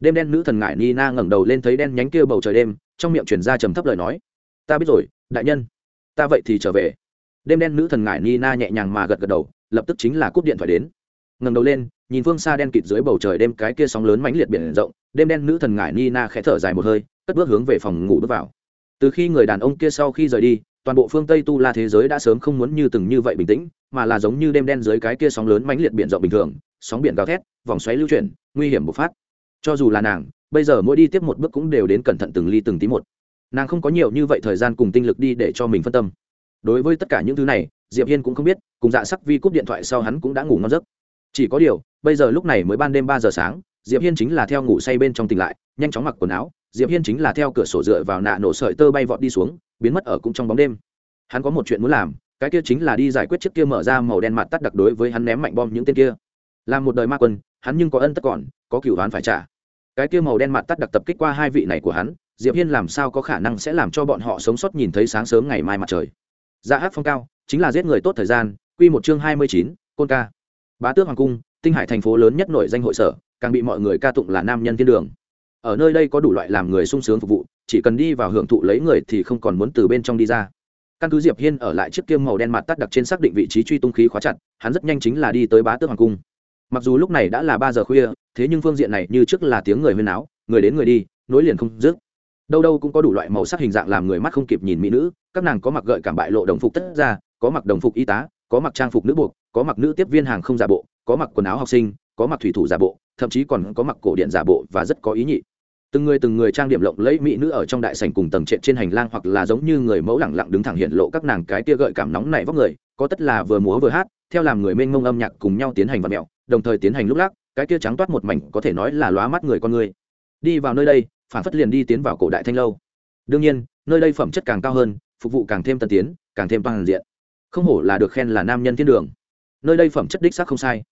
Đêm đen nữ thần ngải nina ngẩng đầu lên thấy đen nhánh kia bầu trời đêm, trong miệng chuyển ra trầm thấp lời nói. Ta biết rồi, đại nhân. Ta vậy thì trở về. Đêm đen nữ thần ngải nina nhẹ nhàng mà gật gật đầu, lập tức chính là cúp điện thoại đến. Ngẩng đầu lên, nhìn phương xa đen kịt dưới bầu trời đêm cái kia sóng lớn mãnh liệt biển rộng đêm đen nữ thần ngải nina khẽ thở dài một hơi, cất bước hướng về phòng ngủ bước vào. Từ khi người đàn ông kia sau khi rời đi, toàn bộ phương tây tu la thế giới đã sớm không muốn như từng như vậy bình tĩnh, mà là giống như đêm đen dưới cái kia sóng lớn mãnh liệt biển rộng bình thường, sóng biển gào thét, vòng xoáy lưu chuyển, nguy hiểm bộc phát. Cho dù là nàng, bây giờ mỗi đi tiếp một bước cũng đều đến cẩn thận từng ly từng tí một. Nàng không có nhiều như vậy thời gian cùng tinh lực đi để cho mình phân tâm. Đối với tất cả những thứ này, diệp hiên cũng không biết, cùng dạ sắc vi cúp điện thoại sau hắn cũng đã ngủ ngon giấc. Chỉ có điều, bây giờ lúc này mới ban đêm ba giờ sáng diệp hiên chính là theo ngủ say bên trong tỉnh lại nhanh chóng mặc quần áo diệp hiên chính là theo cửa sổ dựa vào nạ nổ sợi tơ bay vọt đi xuống biến mất ở cũng trong bóng đêm. Hắn có một chuyện muốn làm cái kia chính là đi giải quyết chiếc kia mở ra màu đen mặt tắt đặc đối với hắn ném mạnh bom những tên kia. Làm một đời ma quân hắn nhưng có ân tất còn có cửu đoán phải trả. Cái kia màu đen mặt tắt đặc tập kích qua hai vị này của hắn diệp hiên làm sao có khả năng sẽ làm cho bọn họ sống sót nhìn thấy sáng sớm ngày mai mặt trời. Ra dạ hát phong cao chính là giết người tốt thời gian quy một chương hai mươi chín, côn ca. Bá tước hoàng cung tinh hải thành phố lớn nhất nổi danh hội sở càng bị mọi người ca tụng là nam nhân thiên đường. Ở nơi đây có đủ loại làm người sung sướng phục vụ, chỉ cần đi vào hưởng thụ lấy người thì không còn muốn từ bên trong đi ra. Căn cứ diệp hiên ở lại chiếc kiêm màu đen mặt tắt đặc trên xác định vị trí truy tung khí khóa chặt, hắn rất nhanh chính là đi tới bá tước hoàng cung. Mặc dù lúc này đã là ba giờ khuya, thế nhưng phương diện này như trước là tiếng người huyên áo người đến người đi, nối liền không dứt. Đâu đâu cũng có đủ loại màu sắc hình dạng làm người mắt không kịp nhìn mỹ nữ, các nàng có mặc gợi cảm bại lộ đồng phục tất ra có mặc đồng phục y tá, có mặc trang phục nữ buộc, có mặc nữ tiếp viên hàng không giả bộ, có mặc quần áo học sinh, có mặc thủy thủ giả bộ thậm chí còn có mặc cổ điện giả bộ và rất có ý nhị. Từng người từng người trang điểm lộng lẫy mỹ nữ ở trong đại sảnh cùng tầng trệt trên hành lang hoặc là giống như người mẫu lẳng lặng đứng thẳng hiện lộ các nàng cái tia gợi cảm nóng này vóc người, có tất là vừa múa vừa hát, theo làm người mênh mông âm nhạc cùng nhau tiến hành vật mẹo, đồng thời tiến hành lúc lắc, cái kia trắng toát một mảnh có thể nói là lóa mắt người con người. Đi vào nơi đây, phản phất liền đi tiến vào cổ đại thanh lâu. Đương nhiên, nơi đây phẩm chất càng cao hơn, phục vụ càng thêm tân tiến, càng thêm toàn diện. Không hổ là được khen là nam nhân thiên đường. Nơi đây phẩm chất đích xác không sai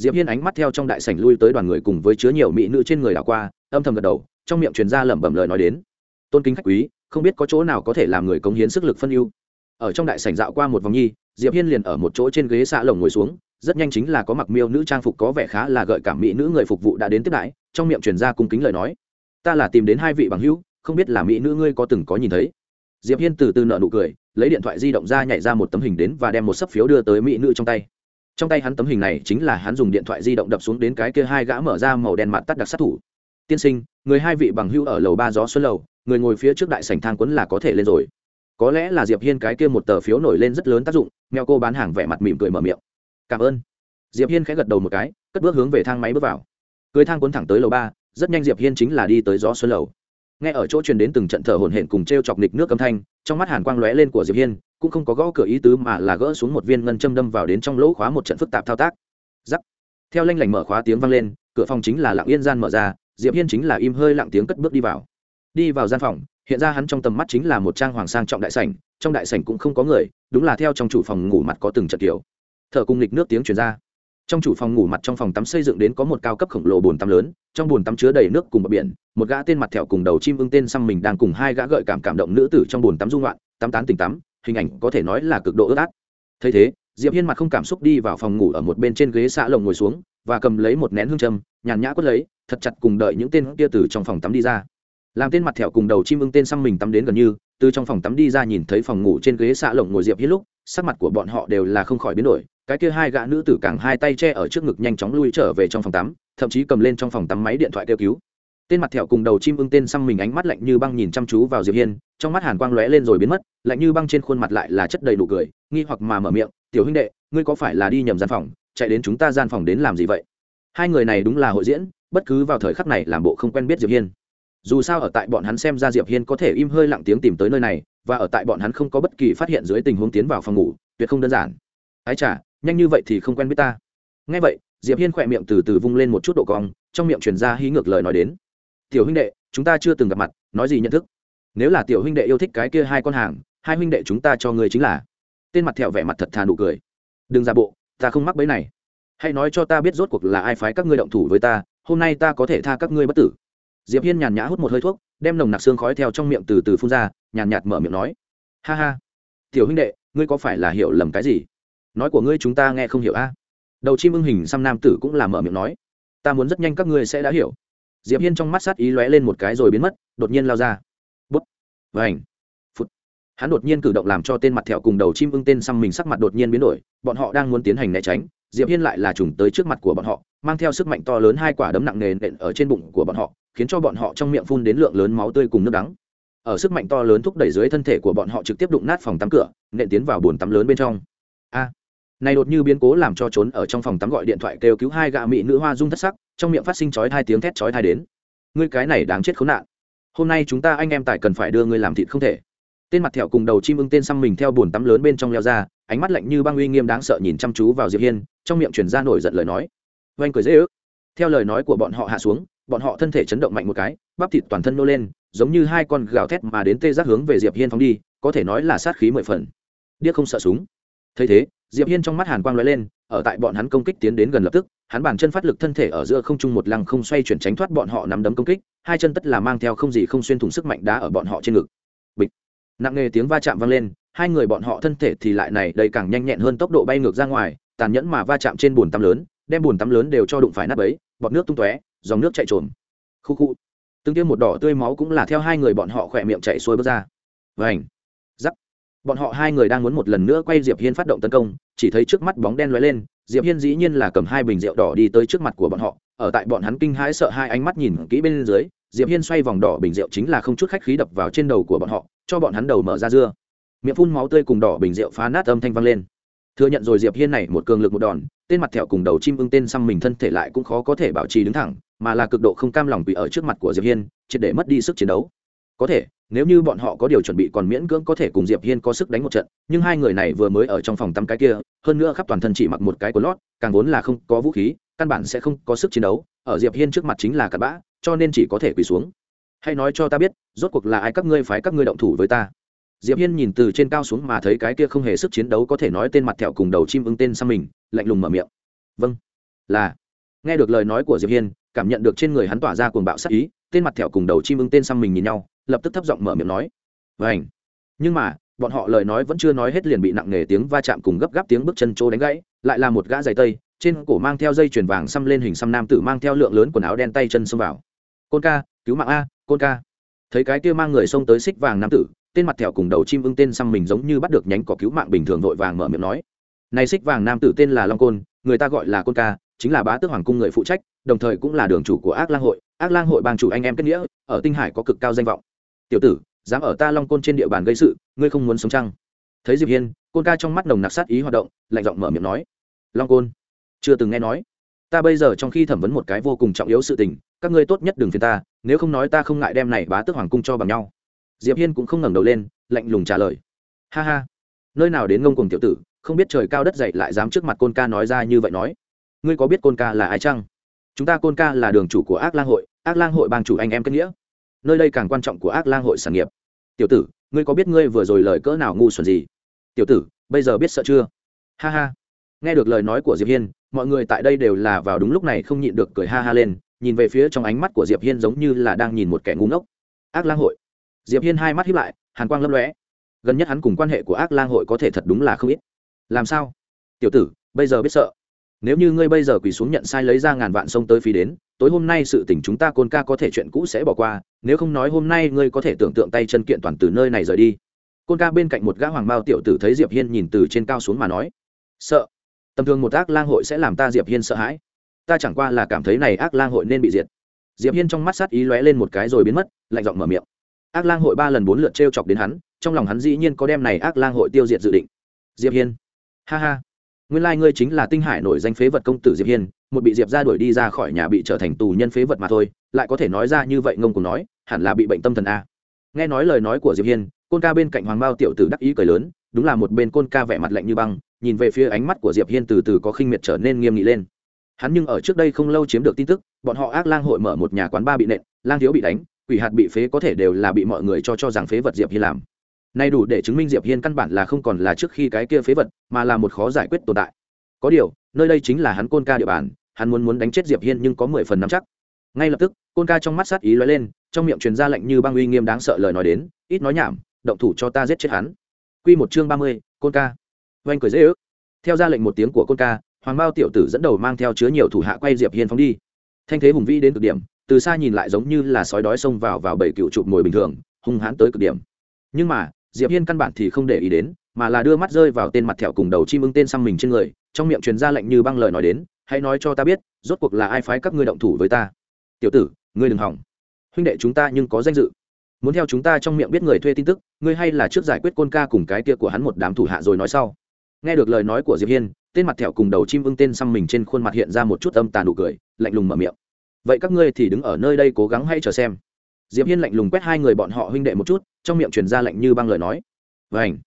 diệp hiên ánh mắt theo trong đại sảnh lui tới đoàn người cùng với chứa nhiều mỹ nữ trên người đảo qua, âm thầm gật đầu, trong miệng truyền ra lẩm bẩm lời nói đến. Tôn kính khách quý, không biết có chỗ nào có thể làm người cống hiến sức lực phân ưu. Ở trong đại sảnh dạo qua một vòng nhi, diệp hiên liền ở một chỗ trên ghế xạ lồng ngồi xuống, rất nhanh chính là có mặc miêu nữ trang phục có vẻ khá là gợi cảm mỹ nữ người phục vụ đã đến tiếp đãi, trong miệng truyền ra cung kính lời nói. Ta là tìm đến hai vị bằng hữu, không biết là mỹ nữ ngươi có từng có nhìn thấy. Diệp hiên từ từ nợ nụ cười, lấy điện thoại di động ra nhảy ra một tấm hình đến và đem một sấp phiếu đưa tới mỹ nữ trong tay trong tay hắn tấm hình này chính là hắn dùng điện thoại di động đập xuống đến cái kia hai gã mở ra màu đen mặt tắt đặc sát thủ. Tiên sinh, người hai vị bằng hữu ở lầu ba gió xuân lầu, người ngồi phía trước đại sảnh thang quấn là có thể lên rồi. Có lẽ là diệp hiên cái kia một tờ phiếu nổi lên rất lớn tác dụng, mèo cô bán hàng vẻ mặt mỉm cười mở miệng. Cảm ơn. Diệp hiên khẽ gật đầu một cái, cất bước hướng về thang máy bước vào. Cưới thang cuốn thẳng tới lầu ba, rất nhanh diệp hiên chính là đi tới gió xuân lầu nghe ở chỗ truyền đến từng trận thở hổn hển cùng treo chọc nịch nước âm thanh, trong mắt hàn quang lóe lên của diệp hiên, cũng không có gõ cửa ý tứ mà là gỡ xuống một viên ngân châm đâm vào đến trong lỗ khóa một trận phức tạp thao tác. Giắc theo lanh lảnh mở khóa tiếng vang lên, cửa phòng chính là lặng yên gian mở ra, diệp hiên chính là im hơi lặng tiếng cất bước đi vào. Đi vào gian phòng, hiện ra hắn trong tầm mắt chính là một trang hoàng sang trọng đại sảnh, trong đại sảnh cũng không có người, đúng là theo trong chủ phòng ngủ mặt có từng trận kiểu. Thở cung lịch nước tiếng truyền ra trong chủ phòng ngủ mặt trong phòng tắm xây dựng đến có một cao cấp khổng lồ bồn tắm lớn, trong bồn tắm chứa đầy nước cùng bờ biển, một gã tên mặt thẹo cùng đầu chim ưng tên xăm mình đang cùng hai gã gợi cảm cảm động nữ tử trong bồn tắm dung loạn, tắm tán tỉnh tắm, hình ảnh có thể nói là cực độ ướt át. Thấy thế, diệp hiên mặt không cảm xúc đi vào phòng ngủ ở một bên trên ghế xạ lồng ngồi xuống, và cầm lấy một nén hương châm, nhàn nhã quất lấy, thật chặt cùng đợi những tên kia từ trong phòng tắm đi ra. Làm tên mặt thẹo cùng đầu chim ưng tên xăm mình tắm đến gần như, từ trong phòng tắm đi ra nhìn thấy phòng ngủ trên ghế xạ lồng ngồi diệp hiên lúc, sắc mặt của bọn họ đều là không khỏi biến đổi cái kia hai gã nữ tử càng hai tay che ở trước ngực nhanh chóng lui trở về trong phòng tắm, thậm chí cầm lên trong phòng tắm máy điện thoại kêu cứu. Tên mặt thẹo cùng đầu chim ưng tên xăm mình ánh mắt lạnh như băng nhìn chăm chú vào diệp hiên, trong mắt hàn quang lóe lên rồi biến mất, lạnh như băng trên khuôn mặt lại là chất đầy nụ cười, nghi hoặc mà mở miệng, tiểu huynh đệ, ngươi có phải là đi nhầm gian phòng, chạy đến chúng ta gian phòng đến làm gì vậy? Hai người này đúng là hội diễn, bất cứ vào thời khắc này làm bộ không quen biết diệp hiên. Dù sao ở tại bọn hắn xem ra diệp hiên có thể im hơi lặng tiếng tìm tới nơi này, và ở tại bọn hắn không có bất kỳ phát hiện dưới tình huống tiến vào phòng ngủ, tuyệt không đơn giản. Ái chả nhanh như vậy thì không quen biết ta. Ngay vậy, diệp hiên khỏe miệng từ từ vung lên một chút độ cong, trong miệng truyền ra hí ngược lời nói đến. Tiểu huynh đệ, chúng ta chưa từng gặp mặt, nói gì nhận thức? Nếu là tiểu huynh đệ yêu thích cái kia hai con hàng, hai huynh đệ chúng ta cho người chính là. Tên mặt thẹo vẻ mặt thật thà nụ cười. Đừng ra bộ, ta không mắc bẫy này. Hãy nói cho ta biết rốt cuộc là ai phái các ngươi động thủ với ta, hôm nay ta có thể tha các ngươi bất tử. Diệp hiên nhàn nhã hút một hơi thuốc, đem nồng nặc xương khói theo trong miệng từ từ phun ra, nhàn nhạt mở miệng nói. Ha ha. Tiểu huynh đệ, ngươi có phải là hiểu lầm cái gì? Nói của ngươi chúng ta nghe không hiểu a. Đầu chim ưng hình xăm nam tử cũng làm mở miệng nói. Ta muốn rất nhanh các ngươi sẽ đã hiểu. Diệp hiên trong mắt sát ý lóe lên một cái rồi biến mất, đột nhiên lao ra. Bút. Vảnh phút hắn đột nhiên cử động làm cho tên mặt thẹo cùng đầu chim ưng tên xăm mình sắc mặt đột nhiên biến đổi, bọn họ đang muốn tiến hành né tránh, diệp hiên lại là trùng tới trước mặt của bọn họ, mang theo sức mạnh to lớn hai quả đấm nặng nề nện ở trên bụng của bọn họ, khiến cho bọn họ trong miệng phun đến lượng lớn máu tươi cùng nước đắng. Ở sức mạnh to lớn thúc đẩy dưới thân thể của bọn họ trực tiếp đụng nát phòng tắm cửa, nện tiến vào bồn tắm lớn bên trong. A này đột như biến cố làm cho trốn ở trong phòng tắm gọi điện thoại kêu cứu hai gạ mỹ nữ hoa dung thất sắc, trong miệng phát sinh chói hai tiếng thét chói tai đến. Ngươi cái này đáng chết khốn nạn. Hôm nay chúng ta anh em tại cần phải đưa ngươi làm thịt không thể. Tên mặt thẹo cùng đầu chim ưng tên xăm mình theo bồn tắm lớn bên trong leo ra, ánh mắt lạnh như băng uy nghiêm đáng sợ nhìn chăm chú vào diệp hiên, trong miệng truyền ra nổi giận lời nói. Oanh cười dễ ước. Theo lời nói của bọn họ hạ xuống, bọn họ thân thể chấn động mạnh một cái, bắp thịt toàn thân nô lên, giống như hai con gào thét mà đến tê giác hướng về diệp hiên phóng đi, có thể nói là sát khí mười phần. Điếc không sợ súng. Thấy thế diệp hiên trong mắt hàn quang lóe lên, ở tại bọn hắn công kích tiến đến gần lập tức, hắn bàn chân phát lực thân thể ở giữa không trung một lăng không xoay chuyển tránh thoát bọn họ nắm đấm công kích, hai chân tất là mang theo không gì không xuyên thủng sức mạnh đá ở bọn họ trên ngực. Bịch. Nặng nề tiếng va chạm vang lên, hai người bọn họ thân thể thì lại này, đầy càng nhanh nhẹn hơn tốc độ bay ngược ra ngoài, tàn nhẫn mà va chạm trên bùn tắm lớn, đem bùn tắm lớn đều cho đụng phải nát bấy, bọt nước tung tóe, dòng nước chạy trồm. Khu khu. Từng tiêm một đỏ tươi máu cũng là theo hai người bọn họ khỏe miệng chạy xuôi bước ra. Vảnh bọn họ hai người đang muốn một lần nữa quay diệp hiên phát động tấn công, chỉ thấy trước mắt bóng đen lóe lên, diệp hiên dĩ nhiên là cầm hai bình rượu đỏ đi tới trước mặt của bọn họ, ở tại bọn hắn kinh hãi sợ hai ánh mắt nhìn kỹ bên dưới, diệp hiên xoay vòng đỏ bình rượu chính là không chút khách khí đập vào trên đầu của bọn họ, cho bọn hắn đầu mở ra dưa. Miệng phun máu tươi cùng đỏ bình rượu phá nát âm thanh vang lên. Thừa nhận rồi diệp hiên này một cường lực một đòn, tên mặt thẹo cùng đầu chim ưng tên xăm mình thân thể lại cũng khó có thể bảo trì đứng thẳng, mà là cực độ không cam lòng vì ở trước mặt của diệp hiên, triệt để mất đi sức chiến đấu có thể, nếu như bọn họ có điều chuẩn bị còn miễn cưỡng có thể cùng diệp hiên có sức đánh một trận, nhưng hai người này vừa mới ở trong phòng tắm cái kia, hơn nữa khắp toàn thân chỉ mặc một cái của lót, càng vốn là không có vũ khí, căn bản sẽ không có sức chiến đấu, ở diệp hiên trước mặt chính là cặn bã, cho nên chỉ có thể quỳ xuống. Hay nói cho ta biết, rốt cuộc là ai các ngươi phái các ngươi động thủ với ta? Diệp hiên nhìn từ trên cao xuống mà thấy cái kia không hề sức chiến đấu có thể nói tên mặt thẹo cùng đầu chim ưng tên sang mình, lạnh lùng mở miệng. Vâng. Là. Nghe được lời nói của diệp hiên, cảm nhận được trên người hắn tỏa ra cuồng bạo sát ý, tên mặt thẹo cùng đầu chim ưng tên sang mình nhìn nhau lập tức thấp giọng mở miệng nói. Vảnh nhưng mà, bọn họ lời nói vẫn chưa nói hết liền bị nặng nề tiếng va chạm cùng gấp gáp tiếng bước chân trô đánh gãy, lại là một gã giày tây, trên cổ mang theo dây chuyền vàng xăm lên hình xăm nam tử mang theo lượng lớn quần áo đen tay chân xông vào. Côn ca, cứu mạng a, côn ca. Thấy cái kia mang người xông tới xích vàng nam tử, tên mặt thẹo cùng đầu chim ưng tên xăm mình giống như bắt được nhánh cỏ cứu mạng bình thường vội vàng mở miệng nói. Này xích vàng nam tử tên là long côn, người ta gọi là côn ca, chính là bá tước hoàng cung người phụ trách, đồng thời cũng là đường chủ của ác lang hội. Ác lang hội bang chủ anh em kết nghĩa, ở tinh hải có cực cao danh vọng tiểu tử, dám ở ta long côn trên địa bàn gây sự, ngươi không muốn sống chăng? Thấy diệp hiên, côn ca trong mắt nồng nặc sát ý hoạt động, lạnh giọng mở miệng nói. Long côn, chưa từng nghe nói. Ta bây giờ trong khi thẩm vấn một cái vô cùng trọng yếu sự tình, các ngươi tốt nhất đừng phiền ta, nếu không nói ta không ngại đem này bá tước hoàng cung cho bằng nhau. Diệp hiên cũng không ngẩng đầu lên, lạnh lùng trả lời. Ha ha, nơi nào đến ngông cùng tiểu tử, không biết trời cao đất dậy lại dám trước mặt côn ca nói ra như vậy nói. Ngươi có biết côn ca là ai chăng? Chúng ta côn ca là đường chủ của ác lang hội, ác lang hội bang chủ anh em kết nghĩa nơi đây càng quan trọng của ác lang hội sản nghiệp. Tiểu tử, ngươi có biết ngươi vừa rồi lời cỡ nào ngu xuẩn gì? Tiểu tử, bây giờ biết sợ chưa? Ha ha. Nghe được lời nói của diệp hiên, mọi người tại đây đều là vào đúng lúc này không nhịn được cười ha ha lên, nhìn về phía trong ánh mắt của diệp hiên giống như là đang nhìn một kẻ ngu ngốc. Ác lang hội. Diệp hiên hai mắt hiếp lại, hàn quang lấp lóe. Gần nhất hắn cùng quan hệ của ác lang hội có thể thật đúng là không ít. Làm sao? Tiểu tử, bây giờ biết sợ. Nếu như ngươi bây giờ quỳ xuống nhận sai lấy ra ngàn vạn sông tới phí đến tối hôm nay sự tình chúng ta côn ca có thể chuyện cũ sẽ bỏ qua, nếu không nói hôm nay ngươi có thể tưởng tượng tay chân kiện toàn từ nơi này rời đi. Côn ca bên cạnh một gã hoàng bao tiểu tử thấy diệp hiên nhìn từ trên cao xuống mà nói, sợ, tầm thường một ác lang hội sẽ làm ta diệp hiên sợ hãi. Ta chẳng qua là cảm thấy này ác lang hội nên bị diệt. Diệp hiên trong mắt sát ý lóe lên một cái rồi biến mất, lạnh giọng mở miệng. Ác lang hội ba lần bốn lượt t chọc đến hắn, trong lòng hắn dĩ nhiên có đem này ác lang hội tiêu diệt dự định. Diệp hiên, ha ha, nguyên lai ngươi chính là tinh hải nổi danh phế vật công tử diệp hiên một bị diệp ra đuổi đi ra khỏi nhà bị trở thành tù nhân phế vật mà thôi, lại có thể nói ra như vậy ngông cùng nói, hẳn là bị bệnh tâm thần a. Nghe nói lời nói của diệp hiên, côn ca bên cạnh hoàng bao tiểu tử đắc ý cười lớn, đúng là một bên côn ca vẻ mặt lạnh như băng, nhìn về phía ánh mắt của diệp hiên từ từ có khinh miệt trở nên nghiêm nghị lên. Hắn nhưng ở trước đây không lâu chiếm được tin tức, bọn họ ác lang hội mở một nhà quán ba bị nện, lang thiếu bị đánh, quỷ hạt bị phế có thể đều là bị mọi người cho cho rằng phế vật diệp hiên làm. Nay đủ để chứng minh diệp hiên căn bản là không còn là trước khi cái kia phế vật, mà là một khó giải quyết tồn tại. Có điều, nơi đây chính là hắn côn ca địa bàn hắn muốn muốn đánh chết diệp hiên nhưng có mười phần nắm chắc. Ngay lập tức côn ca trong mắt sát ý lóe lên trong miệng truyền ra lệnh như băng uy nghiêm đáng sợ lời nói đến ít nói nhảm động thủ cho ta giết chết hắn. Quy một chương ba mươi, côn ca. Oanh cười dễ ước. Theo ra lệnh một tiếng của côn ca hoàng mao tiểu tử dẫn đầu mang theo chứa nhiều thủ hạ quay diệp hiên phóng đi. Thanh thế hùng vĩ đến cực điểm từ xa nhìn lại giống như là sói đói xông vào vào bảy cựu chụp ngồi bình thường hung hãn tới cực điểm. Nhưng mà diệp hiên căn bản thì không để ý đến mà là đưa mắt rơi vào tên mặt thẹo cùng đầu chim ưng tên xăm mình trên người trong miệng truyền ra lệnh như băng lời nói đến hãy nói cho ta biết, rốt cuộc là ai phái các ngươi động thủ với ta? Tiểu tử, ngươi đừng hỏng. Huynh đệ chúng ta nhưng có danh dự. Muốn theo chúng ta trong miệng biết người thuê tin tức, ngươi hay là trước giải quyết côn ca cùng cái kia của hắn một đám thủ hạ rồi nói sau. Nghe được lời nói của diệp hiên, tên mặt thẹo cùng đầu chim ưng tên xăm mình trên khuôn mặt hiện ra một chút âm tàn nụ cười, lạnh lùng mở miệng. Vậy các ngươi thì đứng ở nơi đây cố gắng hay chờ xem. Diệp hiên lạnh lùng quét hai người bọn họ huynh đệ một chút, trong miệng truyền ra lạnh như băng lời nói. Vảnh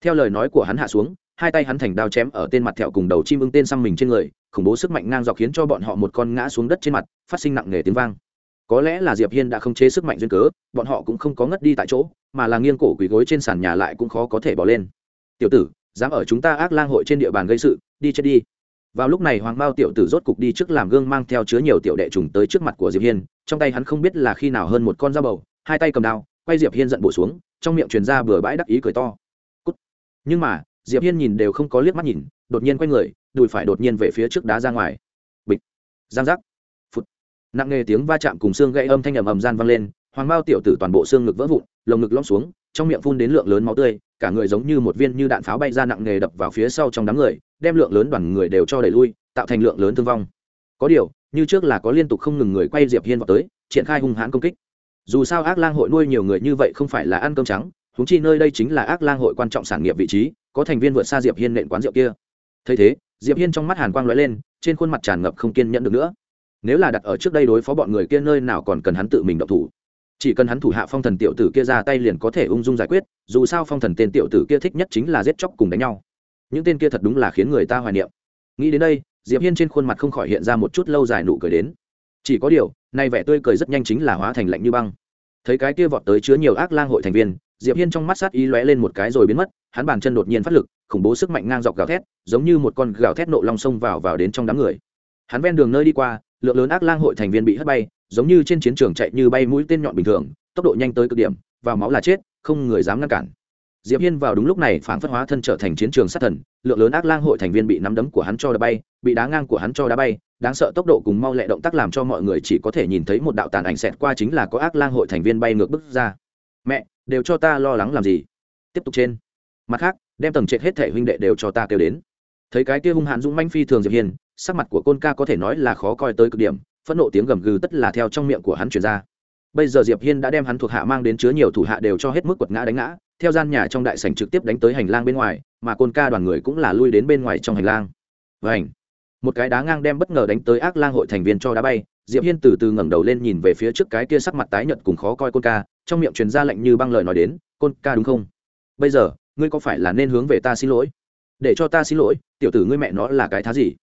theo lời nói của hắn hạ xuống hai tay hắn thành đao chém ở tên mặt thẹo cùng đầu chim ưng tên xăm mình trên người, khủng bố sức mạnh ngang dọc khiến cho bọn họ một con ngã xuống đất trên mặt, phát sinh nặng nề tiếng vang. Có lẽ là diệp hiên đã không chế sức mạnh duyên cớ, bọn họ cũng không có ngất đi tại chỗ, mà là nghiêng cổ quỳ gối trên sàn nhà lại cũng khó có thể bỏ lên. Tiểu tử, dám ở chúng ta ác lang hội trên địa bàn gây sự, đi chết đi. Vào lúc này hoàng bao tiểu tử rốt cục đi trước làm gương mang theo chứa nhiều tiểu đệ trùng tới trước mặt của diệp hiên, trong tay hắn không biết là khi nào hơn một con dao bầu, hai tay cầm đao, quay diệp hiên giận bổ xuống, trong miệng truyền ra bừa bãi đắc ý cười to. Cút. nhưng mà diệp hiên nhìn đều không có liếc mắt nhìn, đột nhiên quay người, đùi phải đột nhiên về phía trước đá ra ngoài. Bịch. Giang giác. Phút nặng nề tiếng va chạm cùng xương gãy âm thanh ầm ầm gian vang lên, hoàng bao tiểu tử toàn bộ xương ngực vỡ vụn, lồng ngực lõm xuống, trong miệng phun đến lượng lớn máu tươi, cả người giống như một viên như đạn pháo bay ra nặng nề đập vào phía sau trong đám người, đem lượng lớn đoàn người đều cho đẩy lui, tạo thành lượng lớn thương vong. Có điều, như trước là có liên tục không ngừng người quay diệp hiên vào tới, triển khai hung hãn công kích. Dù sao ác lang hội nuôi nhiều người như vậy không phải là ăn cơm trắng húng chi nơi đây chính là ác lang hội quan trọng sản nghiệp vị trí có thành viên vượt xa diệp hiên nện quán rượu kia. Thấy thế, diệp hiên trong mắt hàn quang lóe lên, trên khuôn mặt tràn ngập không kiên nhẫn được nữa. Nếu là đặt ở trước đây đối phó bọn người kia nơi nào còn cần hắn tự mình động thủ. Chỉ cần hắn thủ hạ phong thần tiểu tử kia ra tay liền có thể ung dung giải quyết, dù sao phong thần tên tiểu tử kia thích nhất chính là giết chóc cùng đánh nhau. Những tên kia thật đúng là khiến người ta hoài niệm. Nghĩ đến đây, diệp hiên trên khuôn mặt không khỏi hiện ra một chút lâu dài nụ cười đến. Chỉ có điều, nay vẻ tươi cười rất nhanh chính là hóa thành lạnh như băng. Thấy cái kia vọt tới chứa nhiều ác lang hội thành viên diệp hiên trong mắt sát ý lóe lên một cái rồi biến mất, hắn bàn chân đột nhiên phát lực, khủng bố sức mạnh ngang dọc gào thét, giống như một con gào thét nộ long xông vào vào đến trong đám người. Hắn ven đường nơi đi qua, lượng lớn ác lang hội thành viên bị hất bay, giống như trên chiến trường chạy như bay mũi tên nhọn bình thường, tốc độ nhanh tới cực điểm, vào máu là chết, không người dám ngăn cản. Diệp hiên vào đúng lúc này phản phất hóa thân trở thành chiến trường sát thần, lượng lớn ác lang hội thành viên bị nắm đấm của hắn cho đá bay, bị đá ngang của hắn cho đá bay, đáng sợ tốc độ cùng mau lẹ động tác làm cho mọi người chỉ có thể nhìn thấy một đạo tàn ảnh xẹt qua chính là có ác lang hội thành viên bay ngược bước ra. Mẹ đều cho ta lo lắng làm gì? Tiếp tục trên. Mặt khác, đem tầng trệt hết thể huynh đệ đều cho ta kêu đến. Thấy cái kia hung hãn dũng manh phi thường diệp hiên, sắc mặt của côn ca có thể nói là khó coi tới cực điểm, phẫn nộ tiếng gầm gừ tất là theo trong miệng của hắn truyền ra. Bây giờ diệp hiên đã đem hắn thuộc hạ mang đến chứa nhiều thủ hạ đều cho hết mức quật ngã đánh ngã, theo gian nhà trong đại sảnh trực tiếp đánh tới hành lang bên ngoài, mà côn ca đoàn người cũng là lui đến bên ngoài trong hành lang. Vảnh một cái đá ngang đem bất ngờ đánh tới ác lang hội thành viên cho đá bay, diệp hiên từ từ ngẩng đầu lên nhìn về phía trước cái kia sắc mặt tái nhợt cùng khó coi côn ca trong miệng truyền ra lệnh như băng lời nói đến, côn ca đúng không? Bây giờ, ngươi có phải là nên hướng về ta xin lỗi? Để cho ta xin lỗi, tiểu tử ngươi mẹ nó là cái thá gì?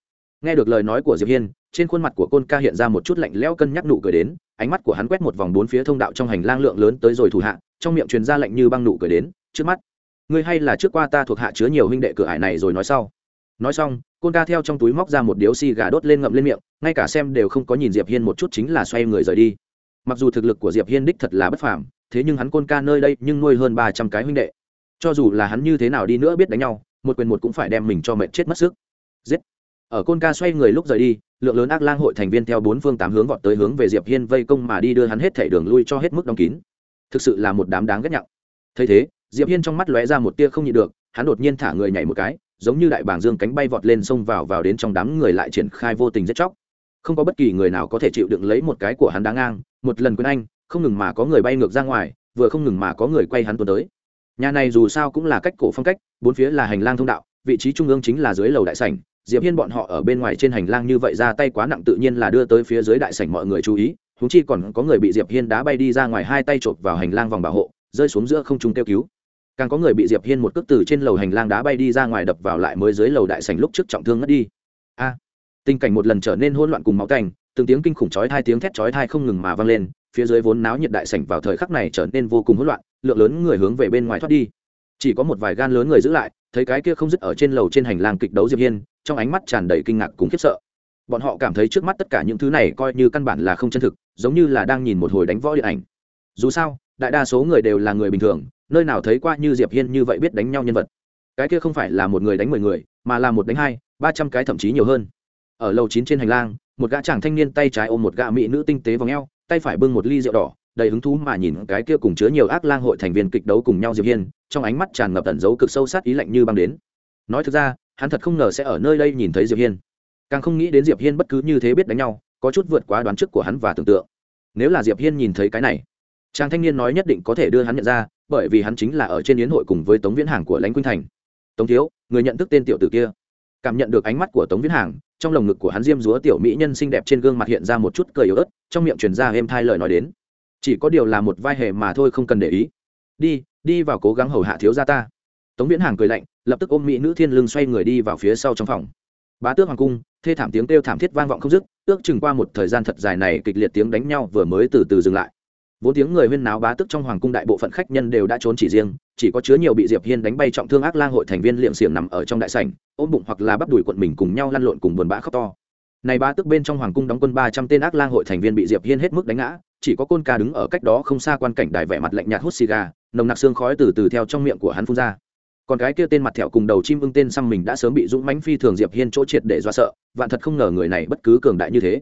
Nghe được lời nói của diệp hiên, trên khuôn mặt của côn ca hiện ra một chút lạnh lẽo cân nhắc nụ cười đến, ánh mắt của hắn quét một vòng bốn phía thông đạo trong hành lang lượng lớn tới rồi thủ hạ, trong miệng truyền ra lạnh như băng nụ cười đến, trước mắt, ngươi hay là trước qua ta thuộc hạ chứa nhiều huynh đệ cửa ải này rồi nói sau. Nói xong, côn ca theo trong túi móc ra một điếu xì gà đốt lên ngậm lên miệng, ngay cả xem đều không có nhìn diệp hiên một chút chính là xoay người rời đi mặc dù thực lực của diệp hiên đích thật là bất phàm, thế nhưng hắn côn ca nơi đây nhưng nuôi hơn ba trăm cái huynh đệ. Cho dù là hắn như thế nào đi nữa biết đánh nhau, một quyền một cũng phải đem mình cho mệt chết mất sức. Giết! Ở côn ca xoay người lúc rời đi, lượng lớn ác lang hội thành viên theo bốn phương tám hướng vọt tới hướng về diệp hiên vây công mà đi đưa hắn hết thể đường lui cho hết mức đóng kín. Thực sự là một đám đáng ghét nhặng. Thấy thế, diệp hiên trong mắt lóe ra một tia không nhịn được, hắn đột nhiên thả người nhảy một cái, giống như đại bảng dương cánh bay vọt lên xông vào vào đến trong đám người lại triển khai vô tình giết chóc không có bất kỳ người nào có thể chịu đựng lấy một cái của hắn đáng ngang. Một lần quyền anh, không ngừng mà có người bay ngược ra ngoài, vừa không ngừng mà có người quay hắn tuần tới. Nhà này dù sao cũng là cách cổ phong cách, bốn phía là hành lang thông đạo, vị trí trung ương chính là dưới lầu đại sảnh. Diệp hiên bọn họ ở bên ngoài trên hành lang như vậy ra tay quá nặng tự nhiên là đưa tới phía dưới đại sảnh mọi người chú ý húng chi còn có người bị diệp hiên đá bay đi ra ngoài hai tay chộp vào hành lang vòng bảo hộ, rơi xuống giữa không trung kêu cứu. Càng có người bị diệp hiên một cước từ trên lầu hành lang đá bay đi ra ngoài đập vào lại mới dưới lầu đại sảnh lúc trước trọng thương ngất đi. A tình cảnh một lần trở nên hỗn loạn cùng máu tanh, từng tiếng kinh khủng chói hai tiếng thét chói tai không ngừng mà vang lên, phía dưới vốn náo nhiệt đại sảnh vào thời khắc này trở nên vô cùng hỗn loạn, lượng lớn người hướng về bên ngoài thoát đi. Chỉ có một vài gan lớn người giữ lại, thấy cái kia không dứt ở trên lầu trên hành lang kịch đấu diệp hiên, trong ánh mắt tràn đầy kinh ngạc cùng khiếp sợ. Bọn họ cảm thấy trước mắt tất cả những thứ này coi như căn bản là không chân thực, giống như là đang nhìn một hồi đánh võ điện ảnh. Dù sao, đại đa số người đều là người bình thường, nơi nào thấy qua như diệp hiên như vậy biết đánh nhau nhân vật. Cái kia không phải là một người đánh mười người, mà là một đánh hai, ba trăm cái thậm chí nhiều hơn ở lầu chín trên hành lang một gã chàng thanh niên tay trái ôm một gã mỹ nữ tinh tế vòng eo, tay phải bưng một ly rượu đỏ đầy hứng thú mà nhìn cái kia cùng chứa nhiều ác lang hội thành viên kịch đấu cùng nhau diệp hiên trong ánh mắt tràn ngập tẩn dấu cực sâu sát ý lạnh như băng đến. Nói thực ra hắn thật không ngờ sẽ ở nơi đây nhìn thấy diệp hiên. Càng không nghĩ đến diệp hiên bất cứ như thế biết đánh nhau có chút vượt quá đoán trước của hắn và tưởng tượng. Nếu là diệp hiên nhìn thấy cái này chàng thanh niên nói nhất định có thể đưa hắn nhận ra bởi vì hắn chính là ở trên yến hội cùng với tống viễn hàng của lãnh quynh thành. Tống thiếu người nhận thức tên tiểu tử kia. Cảm nhận được ánh mắt của tống viễn hàng trong lồng ngực của hắn diêm dúa tiểu mỹ nhân xinh đẹp trên gương mặt hiện ra một chút cười yếu ớt, trong miệng truyền ra êm thai lời nói đến. Chỉ có điều là một vai hề mà thôi không cần để ý. Đi đi vào cố gắng hầu hạ thiếu gia ta. Tống viễn hàng cười lạnh, lập tức ôm mỹ nữ thiên lưng xoay người đi vào phía sau trong phòng. Bá tước hoàng cung, thê thảm tiếng kêu thảm thiết vang vọng không dứt, ước chừng qua một thời gian thật dài này kịch liệt tiếng đánh nhau vừa mới từ từ dừng lại vốn tiếng người huyên náo bá tức trong hoàng cung đại bộ phận khách nhân đều đã trốn chỉ riêng, chỉ có chứa nhiều bị diệp hiên đánh bay trọng thương ác lang hội thành viên liệm xiềng nằm ở trong đại sảnh, ôm bụng hoặc là bắp đùi quận mình cùng nhau lăn lộn cùng buồn bã khóc to. Này bá tức bên trong hoàng cung đóng quân ba trăm tên ác lang hội thành viên bị diệp hiên hết mức đánh ngã, chỉ có côn ca đứng ở cách đó không xa quan cảnh đài vẻ mặt lạnh nhạt hút xì gà, nồng nặc xương khói từ từ theo trong miệng của hắn phun ra. Còn cái kia tên mặt thẹo cùng đầu chim ưng tên xăm mình đã sớm bị dũng mãnh phi thường diệp hiên chỗ triệt để dọa sợ, vạn thật không ngờ người này bất cứ cường đại như thế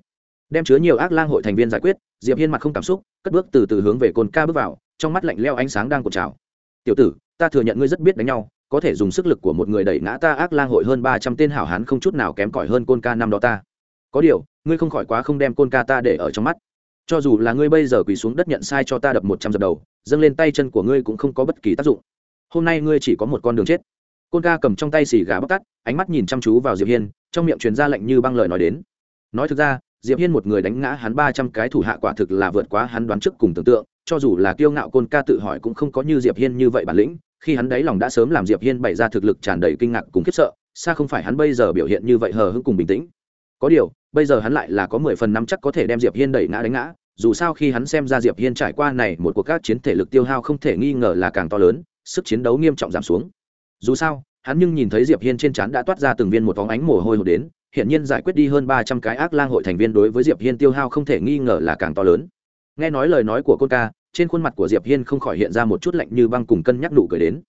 đem chứa nhiều ác lang hội thành viên giải quyết, diệp hiên mặt không cảm xúc, cất bước từ từ hướng về côn ca bước vào, trong mắt lạnh leo ánh sáng đang cột trào. Tiểu tử, ta thừa nhận ngươi rất biết đánh nhau, có thể dùng sức lực của một người đẩy ngã ta ác lang hội hơn ba trăm tên hảo hán không chút nào kém cỏi hơn côn ca năm đó ta. Có điều, ngươi không khỏi quá không đem côn ca ta để ở trong mắt. Cho dù là ngươi bây giờ quỳ xuống đất nhận sai cho ta đập một trăm dập đầu, dâng lên tay chân của ngươi cũng không có bất kỳ tác dụng. Hôm nay ngươi chỉ có một con đường chết. Côn ca cầm trong tay xì gà bóc tắt, ánh mắt nhìn chăm chú vào diệp hiên, trong miệng truyền ra lệnh như băng lời nói đến. Nói thực ra diệp hiên một người đánh ngã hắn ba trăm cái thủ hạ quả thực là vượt quá hắn đoán trước cùng tưởng tượng, cho dù là kiêu ngạo côn ca tự hỏi cũng không có như diệp hiên như vậy bản lĩnh, khi hắn đáy lòng đã sớm làm diệp hiên bày ra thực lực tràn đầy kinh ngạc cùng khiếp sợ, xa không phải hắn bây giờ biểu hiện như vậy hờ hững cùng bình tĩnh. Có điều, bây giờ hắn lại là có mười phần năm chắc có thể đem diệp hiên đẩy ngã đánh ngã, dù sao khi hắn xem ra diệp hiên trải qua này một cuộc các chiến thể lực tiêu hao không thể nghi ngờ là càng to lớn, sức chiến đấu nghiêm trọng giảm xuống. Dù sao, hắn nhưng nhìn thấy diệp hiên trên trán đã toát ra từng viên một vóng ánh mồ hôi hột đến hiện nhiên giải quyết đi hơn ba trăm cái ác lang hội thành viên đối với diệp hiên tiêu hao không thể nghi ngờ là càng to lớn. Nghe nói lời nói của côn ca, trên khuôn mặt của diệp hiên không khỏi hiện ra một chút lạnh như băng cùng cân nhắc nụ cười đến.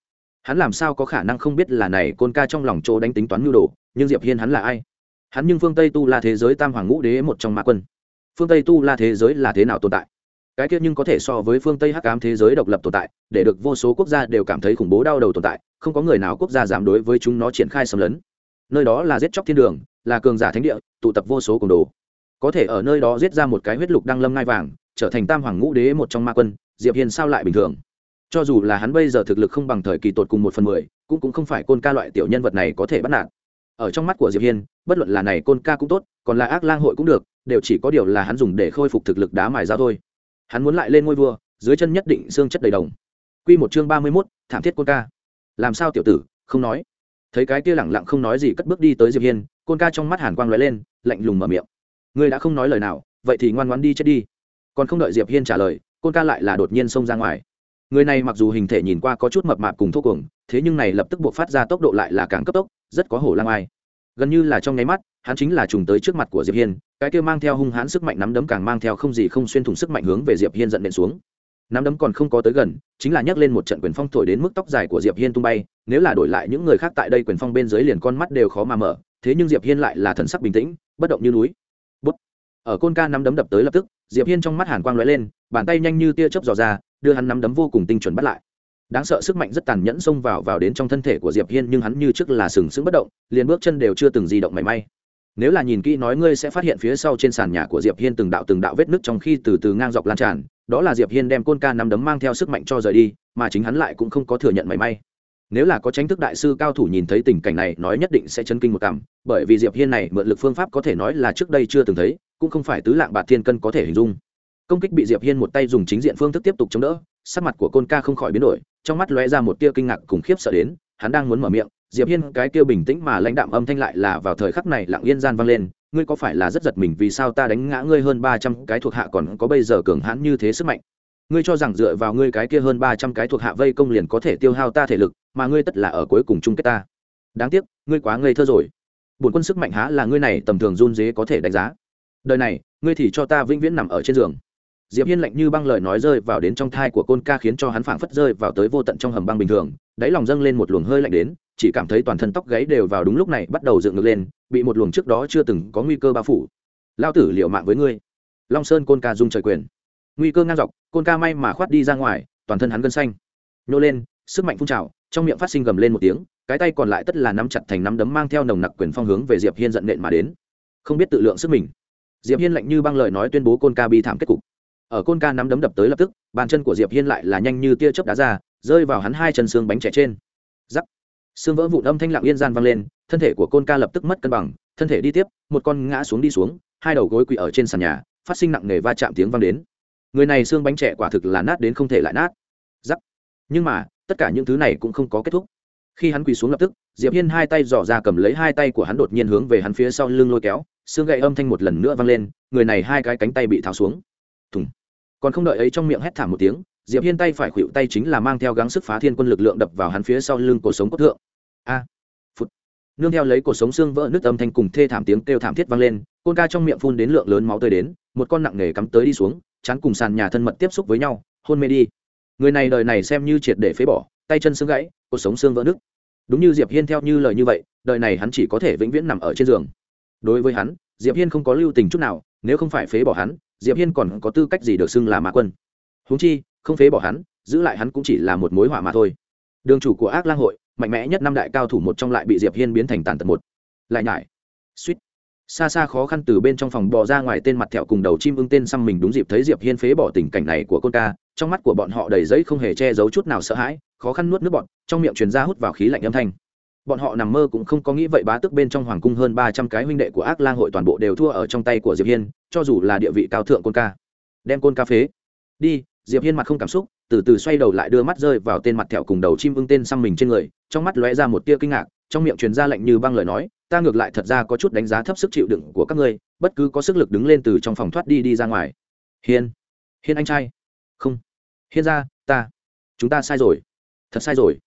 Hắn làm sao có khả năng không biết là này côn ca trong lòng chỗ đánh tính toán nhu đồ, nhưng diệp hiên hắn là ai? Hắn nhưng phương tây tu là thế giới tam hoàng ngũ đế một trong mã quân. Phương tây tu là thế giới là thế nào tồn tại? Cái kia nhưng có thể so với phương tây hắc ám thế giới độc lập tồn tại, để được vô số quốc gia đều cảm thấy khủng bố đau đầu tồn tại, không có người nào quốc gia dám đối với chúng nó triển khai xâm lấn. Nơi đó là giết chóc thiên đường là cường giả thánh địa tụ tập vô số cổng đồ. Có thể ở nơi đó giết ra một cái huyết lục đăng lâm ngai vàng trở thành tam hoàng ngũ đế một trong ma quân diệp hiền sao lại bình thường? Cho dù là hắn bây giờ thực lực không bằng thời kỳ tột cùng một phần mười cũng cũng không phải côn ca loại tiểu nhân vật này có thể bắt nạt. Ở trong mắt của diệp hiên bất luận là này côn ca cũng tốt còn là ác lang hội cũng được đều chỉ có điều là hắn dùng để khôi phục thực lực đá mài ra thôi. Hắn muốn lại lên ngôi vua dưới chân nhất định xương chất đầy đồng. Quy một chương ba mươi 31, thảm thiết côn ca. Làm sao tiểu tử không nói? Thấy cái kia lẳng lặng không nói gì cất bước đi tới diệp hiên, côn ca trong mắt hàn quang lóe lên, lạnh lùng mở miệng. Ngươi đã không nói lời nào, vậy thì ngoan ngoãn đi chết đi. Còn không đợi diệp hiên trả lời, côn ca lại là đột nhiên xông ra ngoài. Người này mặc dù hình thể nhìn qua có chút mập mạp cùng thô cuồng, thế nhưng này lập tức buộc phát ra tốc độ lại là càng cấp tốc, rất có hổ lang ai. Gần như là trong nháy mắt, hắn chính là trùng tới trước mặt của diệp hiên, cái kia mang theo hung hãn sức mạnh nắm đấm càng mang theo không gì không xuyên thủng sức mạnh hướng về diệp hiên giận nện xuống nắm đấm còn không có tới gần, chính là nhấc lên một trận quyền phong thổi đến mức tóc dài của diệp hiên tung bay, nếu là đổi lại những người khác tại đây quyền phong bên dưới liền con mắt đều khó mà mở, thế nhưng diệp hiên lại là thần sắc bình tĩnh, bất động như núi. Bút. ở côn ca nắm đấm đập tới lập tức, diệp hiên trong mắt hàn quang lóe lên, bàn tay nhanh như tia chớp dò ra, đưa hắn nắm đấm vô cùng tinh chuẩn bắt lại. Đáng sợ sức mạnh rất tàn nhẫn xông vào vào đến trong thân thể của diệp hiên nhưng hắn như trước là sừng sững bất động, liền bước chân đều chưa từng di động mảy may nếu là nhìn kỹ nói ngươi sẽ phát hiện phía sau trên sàn nhà của diệp hiên từng đạo từng đạo vết nứt trong khi từ từ ngang dọc lan tràn, đó là diệp hiên đem côn ca nắm đấm mang theo sức mạnh cho rời đi, mà chính hắn lại cũng không có thừa nhận mảy may. Nếu là có tránh thức đại sư cao thủ nhìn thấy tình cảnh này, nói nhất định sẽ chấn kinh một cảm bởi vì diệp hiên này mượn lực phương pháp có thể nói là trước đây chưa từng thấy, cũng không phải tứ lạng bạc thiên cân có thể hình dung. Công kích bị diệp hiên một tay dùng chính diện phương thức tiếp tục chống đỡ, sắc mặt của côn ca không khỏi biến đổi, trong mắt lóe ra một tia kinh ngạc cùng khiếp sợ đến, hắn đang muốn mở miệng diệp hiên cái kia bình tĩnh mà lãnh đạm âm thanh lại là vào thời khắc này lặng yên gian vang lên, ngươi có phải là rất giật mình vì sao ta đánh ngã ngươi hơn ba trăm cái thuộc hạ còn có bây giờ cường hãn như thế sức mạnh? Ngươi cho rằng dựa vào ngươi cái kia hơn ba trăm cái thuộc hạ vây công liền có thể tiêu hao ta thể lực, mà ngươi tất là ở cuối cùng chung kết ta. Đáng tiếc, ngươi quá ngây thơ rồi. Bổn quân sức mạnh há là ngươi này tầm thường run dế có thể đánh giá. Đời này, ngươi thì cho ta vĩnh viễn nằm ở trên giường. Diệp hiên lạnh như băng lời nói rơi vào đến trong thai của côn ca khiến cho hắn phảng phất rơi vào tới vô tận trong hầm băng bình thường, đáy lòng dâng lên một luồng hơi lạnh đến chỉ cảm thấy toàn thân tóc gáy đều vào đúng lúc này bắt đầu dựng ngược lên, bị một luồng trước đó chưa từng có nguy cơ bao phủ. Lao tử liệu mạng với ngươi. Long sơn côn ca dung trời quyền. Nguy cơ ngang dọc, côn ca may mà khoát đi ra ngoài, toàn thân hắn gân xanh. Nhô lên, sức mạnh phun trào, trong miệng phát sinh gầm lên một tiếng, cái tay còn lại tất là nắm chặt thành nắm đấm mang theo nồng nặc quyền phong hướng về diệp hiên giận nện mà đến. Không biết tự lượng sức mình. Diệp hiên lạnh như băng lời nói tuyên bố côn ca bi thảm kết cục. Ở côn ca nắm đấm đập tới lập tức, bàn chân của diệp hiên lại là nhanh như tia chớp đá ra, rơi vào hắn hai chân xương bánh trẻ trên. Giắc xương vỡ vụn âm thanh lặng yên gian vang lên, thân thể của côn ca lập tức mất cân bằng, thân thể đi tiếp, một con ngã xuống đi xuống, hai đầu gối quỳ ở trên sàn nhà, phát sinh nặng nề va chạm tiếng vang đến. Người này xương bánh trẻ quả thực là nát đến không thể lại nát. Giắc nhưng mà, tất cả những thứ này cũng không có kết thúc. Khi hắn quỳ xuống lập tức, diệp hiên hai tay dò ra cầm lấy hai tay của hắn đột nhiên hướng về hắn phía sau lưng lôi kéo, xương gậy âm thanh một lần nữa vang lên, người này hai cái cánh tay bị tháo xuống. Thùng. Còn không đợi ấy trong miệng hét thảm một tiếng, diệp hiên tay phải khuỵu tay chính là mang theo gắng sức phá thiên quân lực lượng đập vào hắn phía sau lưng cổ sống cốt thượng a. Phút nương theo lấy cổ sống xương vỡ nước âm thanh cùng thê thảm tiếng kêu thảm thiết vang lên, côn ca trong miệng phun đến lượng lớn máu tươi đến, một con nặng nề cắm tới đi xuống, chán cùng sàn nhà thân mật tiếp xúc với nhau, hôn mê đi. Người này đời này xem như triệt để phế bỏ, tay chân xương gãy, cột sống xương vỡ nứt. Đúng như diệp hiên theo như lời như vậy, đời này hắn chỉ có thể vĩnh viễn nằm ở trên giường. Đối với hắn, diệp hiên không có lưu tình chút nào, nếu không phải phế bỏ hắn, diệp hiên còn có tư cách gì được xưng là mã quân? Huống chi, không phế bỏ hắn, giữ lại hắn cũng chỉ là một mối họa mà thôi. Đường chủ của ác lang hội mạnh mẽ nhất năm đại cao thủ một trong lại bị diệp hiên biến thành tàn tật một. Lại nhải. Suýt. Xa xa khó khăn từ bên trong phòng bò ra ngoài tên mặt thẹo cùng đầu chim ưng tên xăm mình đúng dịp thấy diệp hiên phế bỏ tình cảnh này của côn ca, trong mắt của bọn họ đầy giấy không hề che giấu chút nào sợ hãi, khó khăn nuốt nước bọn trong miệng truyền ra hút vào khí lạnh âm thanh. Bọn họ nằm mơ cũng không có nghĩ vậy bá tức bên trong hoàng cung hơn ba trăm cái huynh đệ của ác lang hội toàn bộ đều thua ở trong tay của diệp hiên, cho dù là địa vị cao thượng côn ca. Đem côn ca phế. Đi, diệp hiên mặt không cảm xúc từ từ xoay đầu lại đưa mắt rơi vào tên mặt thẹo cùng đầu chim ưng tên xăm mình trên người, trong mắt lóe ra một tia kinh ngạc, trong miệng truyền ra lệnh như băng lời nói, ta ngược lại thật ra có chút đánh giá thấp sức chịu đựng của các ngươi, bất cứ có sức lực đứng lên từ trong phòng thoát đi đi ra ngoài. Hiên hiên anh trai. Không. Hiên ra ta, chúng ta sai rồi. Thật sai rồi.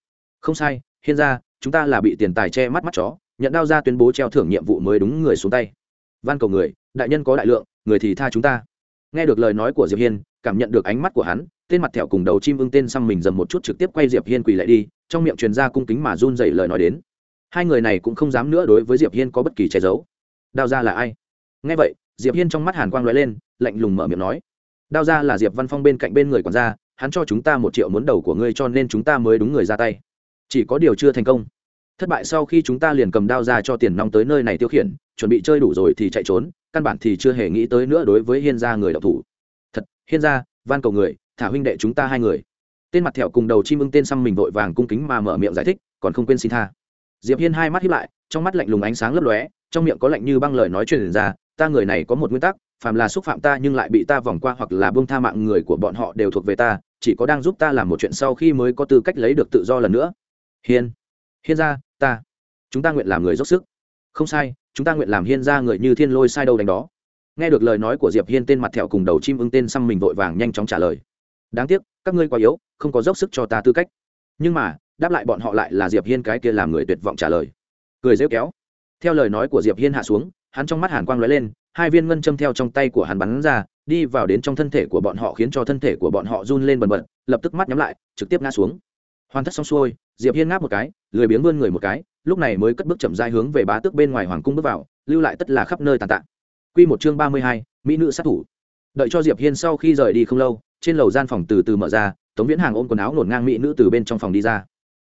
Không sai, hiên ra chúng ta là bị tiền tài che mắt mắt chó, nhận đao ra tuyên bố treo thưởng nhiệm vụ mới đúng người xuống tay. Van cầu người, đại nhân có đại lượng, người thì tha chúng ta nghe được lời nói của diệp hiên, cảm nhận được ánh mắt của hắn, tên mặt thẹo cùng đầu chim ưng tên xăm mình dầm một chút trực tiếp quay diệp hiên quỳ lại đi, trong miệng truyền ra cung kính mà run dậy lời nói đến. Hai người này cũng không dám nữa đối với diệp hiên có bất kỳ che giấu. Đao ra là ai? Nghe vậy, diệp hiên trong mắt hàn quang lóe lên, lạnh lùng mở miệng nói. Đao ra là diệp văn phong bên cạnh bên người quản gia, hắn cho chúng ta một triệu muốn đầu của ngươi cho nên chúng ta mới đúng người ra tay. Chỉ có điều chưa thành công. Thất bại sau khi chúng ta liền cầm đao ra cho tiền nong tới nơi này tiêu khiển, chuẩn bị chơi đủ rồi thì chạy trốn căn bản thì chưa hề nghĩ tới nữa đối với hiên gia người đọc thủ. Thật, hiên gia, van cầu người, thả huynh đệ chúng ta hai người. Tên mặt thẹo cùng đầu chim ưng tên xăm mình vội vàng cung kính mà mở miệng giải thích, còn không quên xin tha. Diệp hiên hai mắt hiếp lại, trong mắt lạnh lùng ánh sáng lấp lóe, trong miệng có lạnh như băng lời nói truyền ra, ta người này có một nguyên tắc, phàm là xúc phạm ta nhưng lại bị ta vòng qua hoặc là buông tha mạng người của bọn họ đều thuộc về ta, chỉ có đang giúp ta làm một chuyện sau khi mới có tư cách lấy được tự do lần nữa. Hiên hiên gia, ta, chúng ta nguyện làm người dốc sức không sai, chúng ta nguyện làm hiên gia người như thiên lôi sai đâu đánh đó. Nghe được lời nói của diệp hiên tên mặt thẹo cùng đầu chim ưng tên xăm mình vội vàng nhanh chóng trả lời. Đáng tiếc, các ngươi quá yếu, không có dốc sức cho ta tư cách. Nhưng mà, đáp lại bọn họ lại là diệp hiên cái kia làm người tuyệt vọng trả lời. Cười rêu kéo. Theo lời nói của diệp hiên hạ xuống, hắn trong mắt hàn quang lóe lên, hai viên ngân châm theo trong tay của hắn bắn ra, đi vào đến trong thân thể của bọn họ khiến cho thân thể của bọn họ run lên bần bật, lập tức mắt nhắm lại, trực tiếp ngã xuống. Hoàn tất xong xuôi, diệp hiên ngáp một cái, lười biếng vươn người một cái lúc này mới cất bước chậm rãi hướng về bá tước bên ngoài hoàng cung bước vào lưu lại tất là khắp nơi tàn tạ. Quy một chương ba mươi hai, mỹ nữ sát thủ. Đợi cho diệp hiên sau khi rời đi không lâu trên lầu gian phòng từ từ mở ra tống viễn hàng ôm quần áo nổn ngang mỹ nữ từ bên trong phòng đi ra.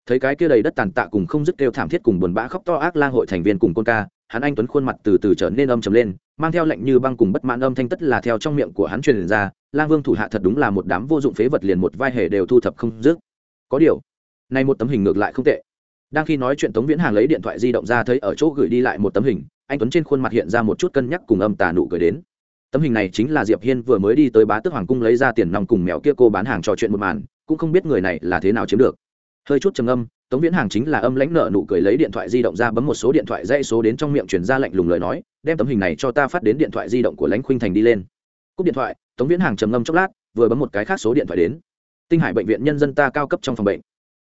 Thấy cái kia đầy đất tàn tạ cùng không dứt kêu thảm thiết cùng buồn bã khóc to ác lang hội thành viên cùng côn ca hắn anh tuấn khuôn mặt từ từ trở nên âm trầm lên mang theo lệnh như băng cùng bất mãn âm thanh tất là theo trong miệng của hắn truyền ra lang vương thủ hạ thật đúng là một đám vô dụng phế vật liền một vai hề đều thu thập không dứt. Có điều nay một tấm hình ngược lại không tệ đang khi nói chuyện tống viễn hàng lấy điện thoại di động ra thấy ở chỗ gửi đi lại một tấm hình, anh tuấn trên khuôn mặt hiện ra một chút cân nhắc cùng âm tà nụ cười đến. Tấm hình này chính là diệp hiên vừa mới đi tới bá tước hoàng cung lấy ra tiền nòng cùng mèo kia cô bán hàng trò chuyện một màn, cũng không biết người này là thế nào chiếm được. Hơi chút trầm âm tống viễn hàng chính là âm lãnh nợ nụ cười lấy điện thoại di động ra bấm một số điện thoại dây số đến trong miệng chuyển ra lệnh lùng lời nói, đem tấm hình này cho ta phát đến điện thoại di động của lãnh khuynh thành đi lên. Cúp điện thoại, tống viễn hàng trầm ngâm chốc lát, vừa bấm một cái khác số điện thoại đến. Tinh hải bệnh viện nhân dân ta cao cấp trong phòng bệnh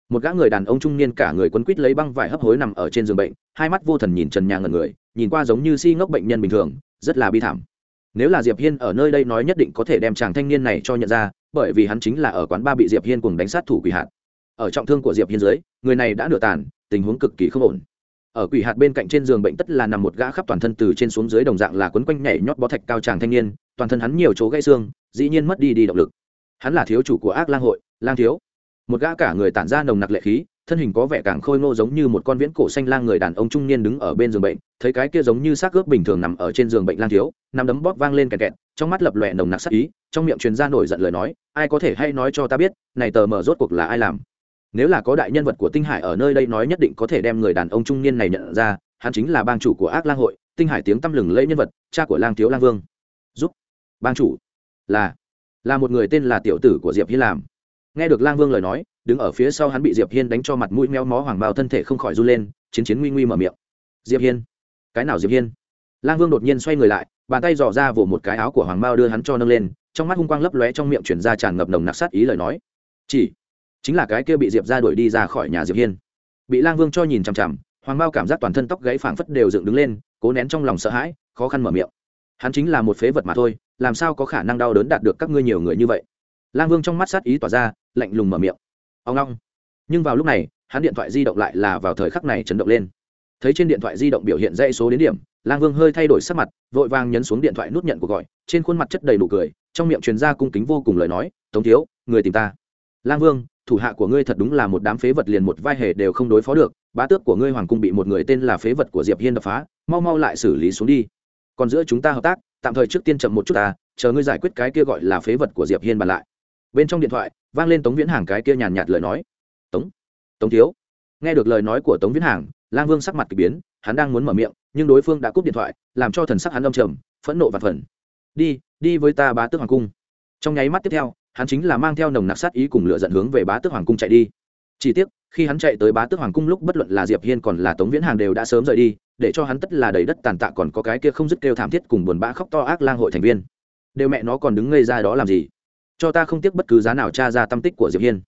một gã người đàn ông trung niên cả người quấn quít lấy băng vải hấp hối nằm ở trên giường bệnh, hai mắt vô thần nhìn trần nhà ngần người, nhìn qua giống như si ngốc bệnh nhân bình thường, rất là bi thảm. Nếu là diệp hiên ở nơi đây nói nhất định có thể đem chàng thanh niên này cho nhận ra, bởi vì hắn chính là ở quán ba bị diệp hiên cùng đánh sát thủ quỷ hạt. Ở trọng thương của diệp hiên dưới, người này đã nửa tàn, tình huống cực kỳ không ổn. Ở quỷ hạt bên cạnh trên giường bệnh tất là nằm một gã khắp toàn thân từ trên xuống dưới đồng dạng là quấn quanh nhảy nhót bó thạch cao chàng thanh niên, toàn thân hắn nhiều chỗ gãy xương, dĩ nhiên mất đi đi động lực. Hắn là thiếu chủ của ác lang hội, lang thiếu một gã cả người tản ra nồng nặc lệ khí, thân hình có vẻ càng khôi ngô giống như một con viễn cổ xanh lang người đàn ông trung niên đứng ở bên giường bệnh, thấy cái kia giống như xác ướp bình thường nằm ở trên giường bệnh lang thiếu, nằm đấm bóp vang lên kẹt kẹt, trong mắt lập lòe nồng nặc sắc ý, trong miệng truyền ra nổi giận lời nói, ai có thể hay nói cho ta biết, này tờ mở rốt cuộc là ai làm? Nếu là có đại nhân vật của tinh hải ở nơi đây nói nhất định có thể đem người đàn ông trung niên này nhận ra, hắn chính là bang chủ của ác lang hội, tinh hải tiếng tăm lừng lẫy nhân vật, cha của lang thiếu lang vương. Giúp. Bang chủ. Là. Là một người tên là tiểu tử của diệp hiên làm nghe được lang vương lời nói, đứng ở phía sau hắn bị diệp hiên đánh cho mặt mũi meo mó hoàng bao thân thể không khỏi run lên, chiến chiến nguy nguy mở miệng. Diệp hiên? Cái nào diệp hiên? Lang vương đột nhiên xoay người lại, bàn tay dò ra vỗ một cái áo của hoàng bao đưa hắn cho nâng lên, trong mắt hung quang lấp lóe trong miệng chuyển ra tràn ngập nồng nặc sát ý lời nói. Chỉ, chính là cái kia bị diệp ra đuổi đi ra khỏi nhà diệp hiên. Bị lang vương cho nhìn chằm chằm, hoàng bao cảm giác toàn thân tóc gáy phảng phất đều dựng đứng lên, cố nén trong lòng sợ hãi, khó khăn mở miệng. Hắn chính là một phế vật mà thôi, làm sao có khả năng đau đớn đạt được các ngươi nhiều người như vậy? Lang vương trong mắt sát ý tỏa ra lạnh lùng mở miệng. Ông long nhưng vào lúc này, hắn điện thoại di động lại là vào thời khắc này chấn động lên. Thấy trên điện thoại di động biểu hiện dãy số đến điểm, lang vương hơi thay đổi sắc mặt, vội vàng nhấn xuống điện thoại nút nhận cuộc gọi, trên khuôn mặt chất đầy nụ cười, trong miệng truyền ra cung kính vô cùng lời nói, tống thiếu, người tìm ta. Lang vương, thủ hạ của ngươi thật đúng là một đám phế vật liền một vai hề đều không đối phó được, bá tước của ngươi hoàng cung bị một người tên là phế vật của diệp hiên đập phá, mau mau lại xử lý xuống đi. Còn giữa chúng ta hợp tác, tạm thời trước tiên chậm một chút ta, chờ ngươi giải quyết cái kia gọi là phế vật của diệp hiên bàn lại. Bên trong điện thoại vang lên tống viễn hàng cái kia nhàn nhạt lời nói. Tống tống thiếu. Nghe được lời nói của tống viễn hàng, lang vương sắc mặt k ỳ biến, hắn đang muốn mở miệng, nhưng đối phương đã cúp điện thoại, làm cho thần sắc hắn âm trầm, phẫn nộ và phần. Đi đi với ta bá tước hoàng cung. Trong nháy mắt tiếp theo, hắn chính là mang theo nồng nặc sát ý cùng lựa dẫn hướng về bá tước hoàng cung chạy đi. Chỉ tiếc, khi hắn chạy tới bá tước hoàng cung lúc bất luận là diệp hiên còn là tống viễn hàng đều đã sớm rời đi, để cho hắn tất là đầy đất tàn tạ còn có cái kia không dứt kêu thảm thiết cùng buồn bã khóc to ác lang hội thành viên. Đều mẹ nó còn đứng ngây ra đó làm gì? Cho ta không tiếc bất cứ giá nào tra ra tâm tích của diệp hiên.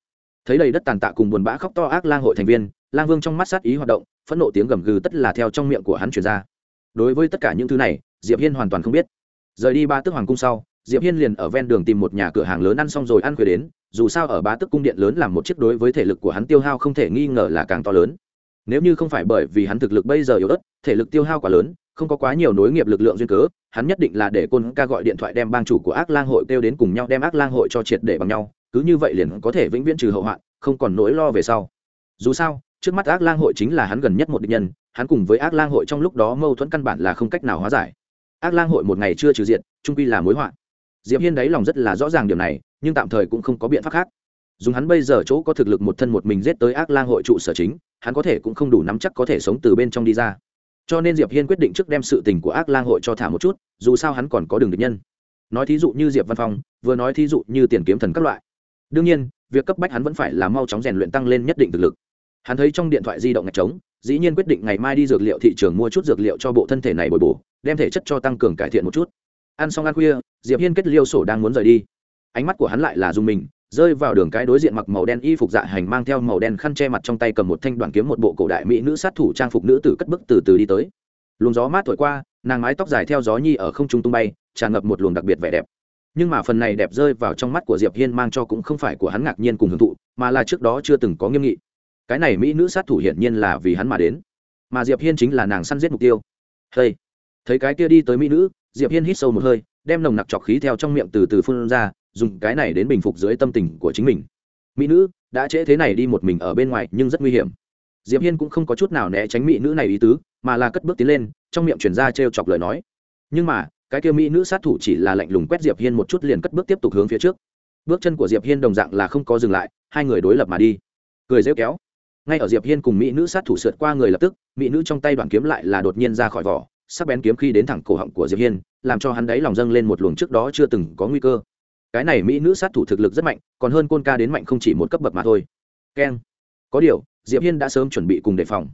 Thấy đầy đất tàn tạ cùng buồn bã khóc to ác lang hội thành viên, lang vương trong mắt sát ý hoạt động, phẫn nộ tiếng gầm gừ tất là theo trong miệng của hắn truyền ra. Đối với tất cả những thứ này, diệp hiên hoàn toàn không biết. Rời đi ba tước hoàng cung sau, diệp hiên liền ở ven đường tìm một nhà cửa hàng lớn ăn xong rồi ăn khuya đến, dù sao ở ba tước cung điện lớn làm một chiếc đối với thể lực của hắn tiêu hao không thể nghi ngờ là càng to lớn. Nếu như không phải bởi vì hắn thực lực bây giờ yếu ớt, thể lực tiêu hao quá lớn không có quá nhiều nối nghiệp lực lượng duyên cớ, hắn nhất định là để côn ca gọi điện thoại đem bang chủ của ác lang hội kêu đến cùng nhau, đem ác lang hội cho triệt để bằng nhau, cứ như vậy liền có thể vĩnh viễn trừ hậu hoạn, không còn nỗi lo về sau. Dù sao, trước mắt ác lang hội chính là hắn gần nhất một định nhân, hắn cùng với ác lang hội trong lúc đó mâu thuẫn căn bản là không cách nào hóa giải. Ác lang hội một ngày chưa trừ diện trung quy là mối họa. Diệp hiên đáy lòng rất là rõ ràng điều này, nhưng tạm thời cũng không có biện pháp khác. Dùng hắn bây giờ chỗ có thực lực một thân một mình giết tới ác lang hội trụ sở chính, hắn có thể cũng không đủ nắm chắc có thể sống từ bên trong đi ra cho nên diệp hiên quyết định trước đem sự tình của ác lang hội cho thả một chút, dù sao hắn còn có đường địch nhân. nói thí dụ như diệp văn phong, vừa nói thí dụ như tiền kiếm thần các loại. đương nhiên, việc cấp bách hắn vẫn phải là mau chóng rèn luyện tăng lên nhất định thực lực. hắn thấy trong điện thoại di động ngạch trống, dĩ nhiên quyết định ngày mai đi dược liệu thị trường mua chút dược liệu cho bộ thân thể này bồi bổ, đem thể chất cho tăng cường cải thiện một chút. ăn xong ăn khuya, diệp hiên kết liêu sổ đang muốn rời đi. ánh mắt của hắn lại là dùng mình rơi vào đường cái đối diện mặc màu đen y phục dạ hành mang theo màu đen khăn che mặt trong tay cầm một thanh đoàn kiếm một bộ cổ đại mỹ nữ sát thủ trang phục nữ tử cất bức từ từ đi tới. Luồng gió mát thổi qua, nàng mái tóc dài theo gió nhi ở không trung tung bay, tràn ngập một luồng đặc biệt vẻ đẹp. Nhưng mà phần này đẹp rơi vào trong mắt của diệp hiên mang cho cũng không phải của hắn ngạc nhiên cùng hưởng thụ, mà là trước đó chưa từng có nghiêm nghị. Cái này mỹ nữ sát thủ hiển nhiên là vì hắn mà đến. Mà diệp hiên chính là nàng săn giết mục tiêu. Hey. thấy cái kia đi tới mỹ nữ, diệp hiên hít sâu một hơi, đem nồng nặc trọc khí theo trong miệng từ từ phun ra dùng cái này đến bình phục dưới tâm tình của chính mình. Mỹ nữ, đã trễ thế này đi một mình ở bên ngoài nhưng rất nguy hiểm. Diệp hiên cũng không có chút nào né tránh mỹ nữ này ý tứ, mà là cất bước tiến lên, trong miệng chuyển ra t chọc lời nói. Nhưng mà, cái kia mỹ nữ sát thủ chỉ là lạnh lùng quét diệp hiên một chút liền cất bước tiếp tục hướng phía trước. Bước chân của diệp hiên đồng dạng là không có dừng lại, hai người đối lập mà đi. Cười rêu kéo. Ngay ở diệp hiên cùng mỹ nữ sát thủ sượt qua người lập tức, mỹ nữ trong tay đoàn kiếm lại là đột nhiên ra khỏi vỏ, sắc bén kiếm khi đến thẳng cổ họng của diệp hiên, làm cho hắn đáy lòng dâng lên một luồng trước đó chưa từng có nguy cơ cái này mỹ nữ sát thủ thực lực rất mạnh, còn hơn côn ca đến mạnh không chỉ một cấp bậc mà thôi. Keng. Có điều, diệp hiên đã sớm chuẩn bị cùng đề phòng.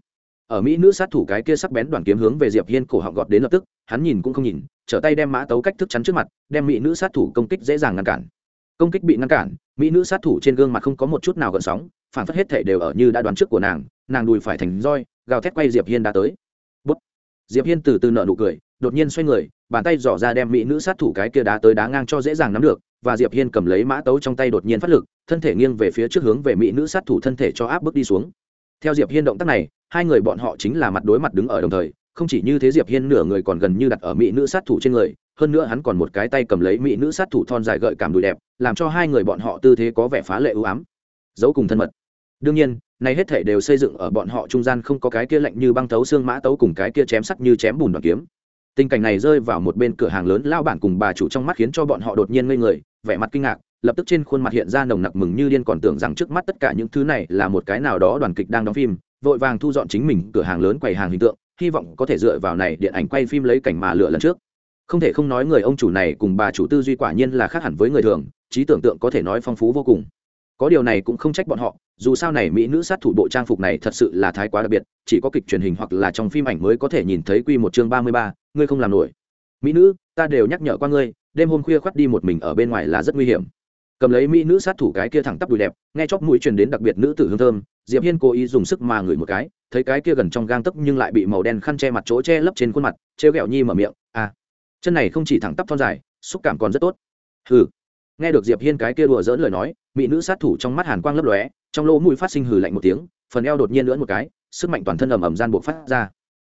Ở mỹ nữ sát thủ cái kia sắc bén đoàn kiếm hướng về diệp hiên cổ họng gọt đến lập tức, hắn nhìn cũng không nhìn, trở tay đem mã tấu cách thức chắn trước mặt, đem mỹ nữ sát thủ công kích dễ dàng ngăn cản. Công kích bị ngăn cản, mỹ nữ sát thủ trên gương mặt không có một chút nào gợn sóng, phản phất hết thể đều ở như đã đoán trước của nàng nàng đùi phải thành roi, gào thét quay diệp hiên đã tới. Bút. diệp hiên từ từ nợ nụ cười, đột nhiên xoay người bàn tay dò ra đem mỹ nữ sát thủ cái kia đá tới đá ngang cho dễ dàng nắm được, và diệp hiên cầm lấy mã tấu trong tay đột nhiên phát lực, thân thể nghiêng về phía trước hướng về mỹ nữ sát thủ thân thể cho áp bước đi xuống. Theo diệp hiên động tác này, hai người bọn họ chính là mặt đối mặt đứng ở đồng thời, không chỉ như thế diệp hiên nửa người còn gần như đặt ở mỹ nữ sát thủ trên người, hơn nữa hắn còn một cái tay cầm lấy mỹ nữ sát thủ thon dài gợi cảm đùi đẹp, làm cho hai người bọn họ tư thế có vẻ phá lệ ưu ám. Giấu cùng thân mật. Đương nhiên, này hết thể đều xây dựng ở bọn họ trung gian không có cái kia lạnh như băng tấu xương mã tấu cùng cái kia chém sắt như chém bùn đoàn kiếm tình cảnh này rơi vào một bên cửa hàng lớn lao bản cùng bà chủ trong mắt khiến cho bọn họ đột nhiên ngây người, vẻ mặt kinh ngạc, lập tức trên khuôn mặt hiện ra nồng nặc mừng như điên còn tưởng rằng trước mắt tất cả những thứ này là một cái nào đó đoàn kịch đang đóng phim, vội vàng thu dọn chính mình cửa hàng lớn quầy hàng hình tượng, hy vọng có thể dựa vào này điện ảnh quay phim lấy cảnh mà lựa lần trước. Không thể không nói người ông chủ này cùng bà chủ tư duy quả nhiên là khác hẳn với người thường, trí tưởng tượng có thể nói phong phú vô cùng. Có điều này cũng không trách bọn họ, dù sao này mỹ nữ sát thủ bộ trang phục này thật sự là thái quá đặc biệt, chỉ có kịch truyền hình hoặc là trong phim ảnh mới có thể nhìn thấy quy một chương ba mươi ba ngươi không làm nổi. Mỹ nữ, ta đều nhắc nhở qua ngươi, đêm hôm khuya khoắt đi một mình ở bên ngoài là rất nguy hiểm. Cầm lấy mỹ nữ sát thủ cái kia thẳng tắp đùi đẹp, nghe chóp mũi truyền đến đặc biệt nữ tử hương thơm, diệp hiên cố ý dùng sức mà ngửi một cái, thấy cái kia gần trong gang tấc nhưng lại bị màu đen khăn che mặt chỗ che lấp trên khuôn mặt treo ghẹo nhi mở miệng à chân này không chỉ thẳng tắp thon dài, xúc cảm còn rất tốt. Hừ. Nghe được diệp hiên cái kia đùa dỡn lời nói, mỹ nữ sát thủ trong mắt hàn quang lấp lóe, trong lỗ mũi phát sinh hừ lạnh một tiếng, phần eo đột nhiên lưỡn một cái, sức mạnh toàn thân ầm ầm gian buộc phát ra.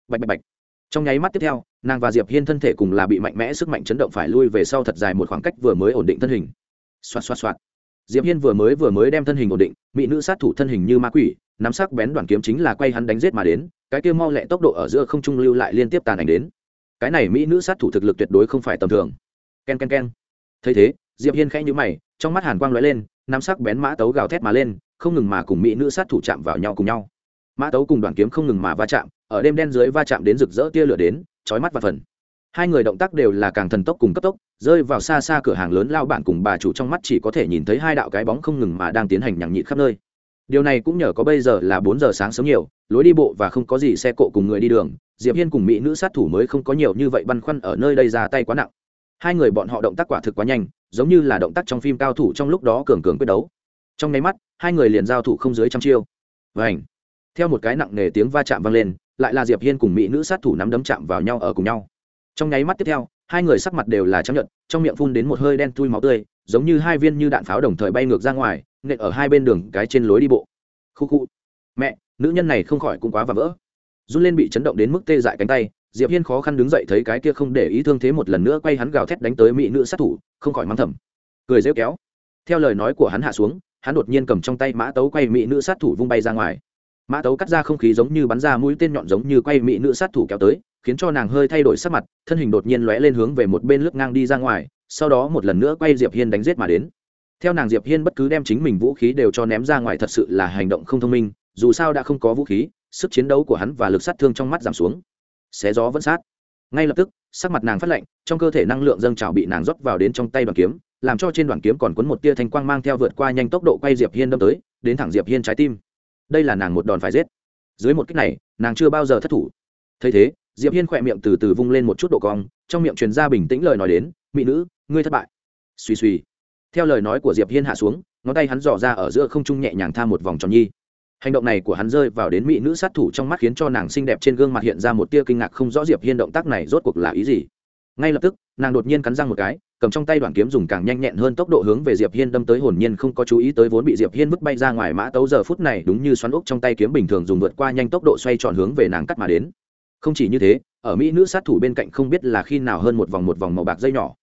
Bạch bạch bạch trong nháy mắt tiếp theo, nàng và diệp hiên thân thể cùng là bị mạnh mẽ sức mạnh chấn động phải lui về sau thật dài một khoảng cách vừa mới ổn định thân hình. Xoạt xoạt xoạt. Diệp hiên vừa mới vừa mới đem thân hình ổn định, mỹ nữ sát thủ thân hình như ma quỷ, nắm sắc bén đoàn kiếm chính là quay hắn đánh giết mà đến, cái kia mau lẹ tốc độ ở giữa không trung lưu lại liên tiếp tàn ảnh đến. Cái này mỹ nữ sát thủ thực lực tuyệt đối không phải tầm thường. Ken ken ken. Thấy thế, diệp hiên khẽ nhíu mày, trong mắt hàn quang lóe lên, nắm sắc bén mã tấu gào thét mà lên, không ngừng mà cùng mỹ nữ sát thủ chạm vào nhau cùng nhau. Mã tấu cùng đoàn kiếm không ngừng mà va chạm ở đêm đen dưới va chạm đến rực rỡ tia lửa đến, chói mắt và phần. Hai người động tác đều là càng thần tốc cùng cấp tốc, rơi vào xa xa cửa hàng lớn lao bản cùng bà chủ trong mắt chỉ có thể nhìn thấy hai đạo cái bóng không ngừng mà đang tiến hành nhằng nhịn khắp nơi. Điều này cũng nhờ có bây giờ là bốn giờ sáng sớm nhiều, lối đi bộ và không có gì xe cộ cùng người đi đường, diệp hiên cùng mỹ nữ sát thủ mới không có nhiều như vậy băn khoăn ở nơi đây ra tay quá nặng. Hai người bọn họ động tác quả thực quá nhanh, giống như là động tác trong phim cao thủ trong lúc đó cường cường quyết đấu. Trong nháy mắt, hai người liền giao thủ không dưới trăm chiêu. Vảnh theo một cái nặng nề tiếng va chạm vang lên lại là diệp hiên cùng mỹ nữ sát thủ nắm đấm chạm vào nhau ở cùng nhau. Trong nháy mắt tiếp theo hai người sắc mặt đều là trắng nhợt, trong miệng phun đến một hơi đen thui máu tươi giống như hai viên như đạn pháo đồng thời bay ngược ra ngoài nện ở hai bên đường cái trên lối đi bộ. Khu khu. Mẹ nữ nhân này không khỏi cũng quá và vỡ. Run lên bị chấn động đến mức tê dại cánh tay diệp hiên khó khăn đứng dậy thấy cái kia không để ý thương thế một lần nữa quay hắn gào thét đánh tới mỹ nữ sát thủ không khỏi mắng thầm. Cười rêu kéo. Theo lời nói của hắn hạ xuống hắn đột nhiên cầm trong tay mã tấu quay mỹ nữ sát thủ vung bay ra ngoài mã tấu cắt ra không khí giống như bắn ra mũi tên nhọn giống như quay mỹ nữ sát thủ kéo tới, khiến cho nàng hơi thay đổi sắc mặt, thân hình đột nhiên lóe lên hướng về một bên lướt ngang đi ra ngoài, sau đó một lần nữa quay diệp hiên đánh giết mà đến. Theo nàng diệp hiên bất cứ đem chính mình vũ khí đều cho ném ra ngoài thật sự là hành động không thông minh, dù sao đã không có vũ khí, sức chiến đấu của hắn và lực sát thương trong mắt giảm xuống. Xé gió vẫn sát. Ngay lập tức, sắc mặt nàng phát lạnh, trong cơ thể năng lượng dâng trào bị nàng rót vào đến trong tay đoàn kiếm, làm cho trên đoàn kiếm còn cuốn một tia thanh quang mang theo vượt qua nhanh tốc độ quay diệp hiên đâm tới, đến thẳng diệp hiên trái tim đây là nàng một đòn phải giết. Dưới một cách này, nàng chưa bao giờ thất thủ. Thấy thế, diệp hiên khỏe miệng từ từ vung lên một chút độ cong, trong miệng truyền ra bình tĩnh lời nói đến, mỹ nữ, ngươi thất bại. Suy suy theo lời nói của diệp hiên hạ xuống, ngón tay hắn dò ra ở giữa không trung nhẹ nhàng tha một vòng tròn nhi. Hành động này của hắn rơi vào đến mỹ nữ sát thủ trong mắt khiến cho nàng xinh đẹp trên gương mặt hiện ra một tia kinh ngạc không rõ diệp hiên động tác này rốt cuộc là ý gì. Ngay lập tức, nàng đột nhiên cắn răng một cái cầm trong tay đoạn kiếm dùng càng nhanh nhẹn hơn tốc độ hướng về diệp hiên đâm tới, hồn nhiên không có chú ý tới vốn bị diệp hiên vứt bay ra ngoài mã tấu giờ phút này, đúng như xoắn ốc trong tay kiếm bình thường dùng vượt qua nhanh tốc độ xoay tròn hướng về nàng cắt mà đến. Không chỉ như thế, ở mỹ nữ sát thủ bên cạnh không biết là khi nào hơn một vòng một vòng màu bạc dây nhỏ.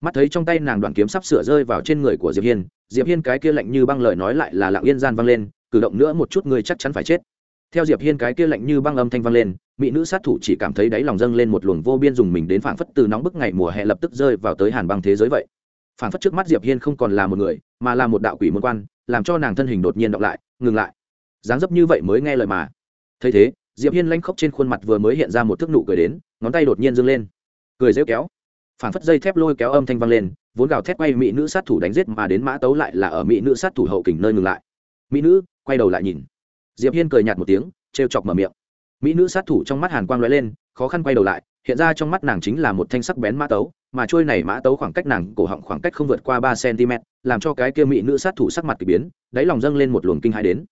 Mắt thấy trong tay nàng đoạn kiếm sắp sửa rơi vào trên người của diệp hiên diệp hiên cái kia lạnh như băng lời nói lại là lặng yên gian vang lên, cử động nữa một chút người chắc chắn phải chết. Theo diệp hiên cái kia lạnh như băng âm thanh vang lên mỹ nữ sát thủ chỉ cảm thấy đáy lòng dâng lên một luồng vô biên dùng mình đến phảng phất từ nóng bức ngày mùa hè lập tức rơi vào tới hàn băng thế giới vậy. Phảng phất trước mắt diệp hiên không còn là một người, mà là một đạo quỷ môn quan, làm cho nàng thân hình đột nhiên động lại, ngừng lại. Dáng dấp như vậy mới nghe lời mà. Thấy thế, diệp hiên lanh khóc trên khuôn mặt vừa mới hiện ra một thước nụ cười đến, ngón tay đột nhiên dâng lên. Cười rêu kéo. Phảng phất dây thép lôi kéo âm thanh vang lên, vốn gào thét quay mỹ nữ sát thủ đánh giết mà đến mã tấu lại là ở mỹ nữ sát thủ hậu kình nơi ngừng lại. Mỹ nữ, quay đầu lại nhìn. Diệp hiên cười nhạt một tiếng, trêu chọc mở miệng mỹ nữ sát thủ trong mắt hàn quang lóe lên, khó khăn quay đầu lại, hiện ra trong mắt nàng chính là một thanh sắc bén mã tấu, mà trôi này mã tấu khoảng cách nàng cổ họng khoảng cách không vượt qua ba cm làm cho cái kia mỹ nữ sát thủ sắc mặt kỳ biến, đáy lòng dâng lên một luồng kinh hãi đến.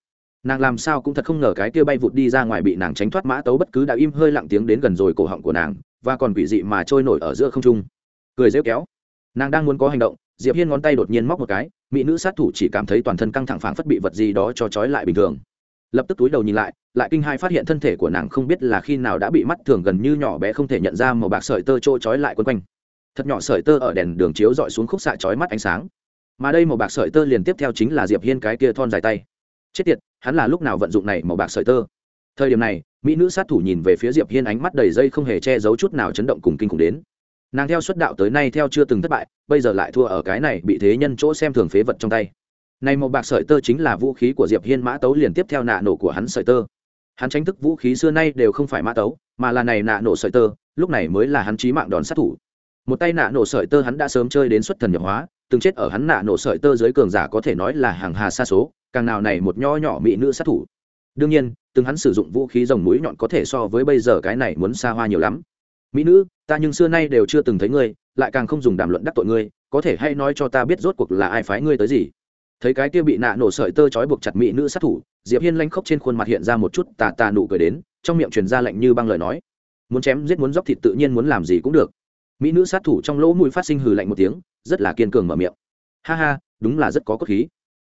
Nàng làm sao cũng thật không ngờ cái kia bay vụt đi ra ngoài bị nàng tránh thoát mã tấu bất cứ đã im hơi lặng tiếng đến gần rồi cổ họng của nàng, và còn quỷ dị mà trôi nổi ở giữa không trung. Cười rêu kéo. Nàng đang muốn có hành động, diệp hiên ngón tay đột nhiên móc một cái, mỹ nữ sát thủ chỉ cảm thấy toàn thân căng thẳng phảng phất bị vật gì đó cho trói lại bình thường lập tức túi đầu nhìn lại lại kinh hai phát hiện thân thể của nàng không biết là khi nào đã bị mắt thường gần như nhỏ bé không thể nhận ra màu bạc sợi tơ trôi trói lại quấn quanh. Thật nhỏ sợi tơ ở đèn đường chiếu dọi xuống khúc xạ chói mắt ánh sáng. Mà đây màu bạc sợi tơ liền tiếp theo chính là diệp hiên cái kia thon dài tay. Chết tiệt, hắn là lúc nào vận dụng này màu bạc sợi tơ? Thời điểm này, mỹ nữ sát thủ nhìn về phía diệp hiên ánh mắt đầy dây không hề che giấu chút nào chấn động cùng kinh khủng đến. Nàng theo xuất đạo tới nay theo chưa từng thất bại, bây giờ lại thua ở cái này bị thế nhân chỗ xem thường phế vật trong tay này màu bạc sợi tơ chính là vũ khí của diệp hiên mã tấu liền tiếp theo nạ nổ của hắn sợi tơ. Hắn tranh thức vũ khí xưa nay đều không phải mã tấu, mà là này nạ nổ sợi tơ, lúc này mới là hắn chí mạng đòn sát thủ. Một tay nạ nổ sợi tơ hắn đã sớm chơi đến xuất thần nhập hóa, từng chết ở hắn nạ nổ sợi tơ dưới cường giả có thể nói là hàng hà xa số, càng nào này một nho nhỏ mỹ nữ sát thủ. Đương nhiên, từng hắn sử dụng vũ khí rồng mũi nhọn có thể so với bây giờ cái này muốn xa hoa nhiều lắm. Mỹ nữ, ta nhưng xưa nay đều chưa từng thấy ngươi, lại càng không dùng đàm luận đắc tội ngươi, có thể hay nói cho ta biết rốt cuộc là ai phái ngươi tới gì? Thấy cái kia bị nạ nổ sợi tơ trói buộc chặt mỹ nữ sát thủ, diệp hiên lanh khóc trên khuôn mặt hiện ra một chút tà tà nụ cười đến, trong miệng truyền ra lạnh như băng lời nói. Muốn chém giết muốn dóc thịt tự nhiên muốn làm gì cũng được. Mỹ nữ sát thủ trong lỗ mũi phát sinh hừ lạnh một tiếng, rất là kiên cường mở miệng. Ha ha, đúng là rất có cốt khí.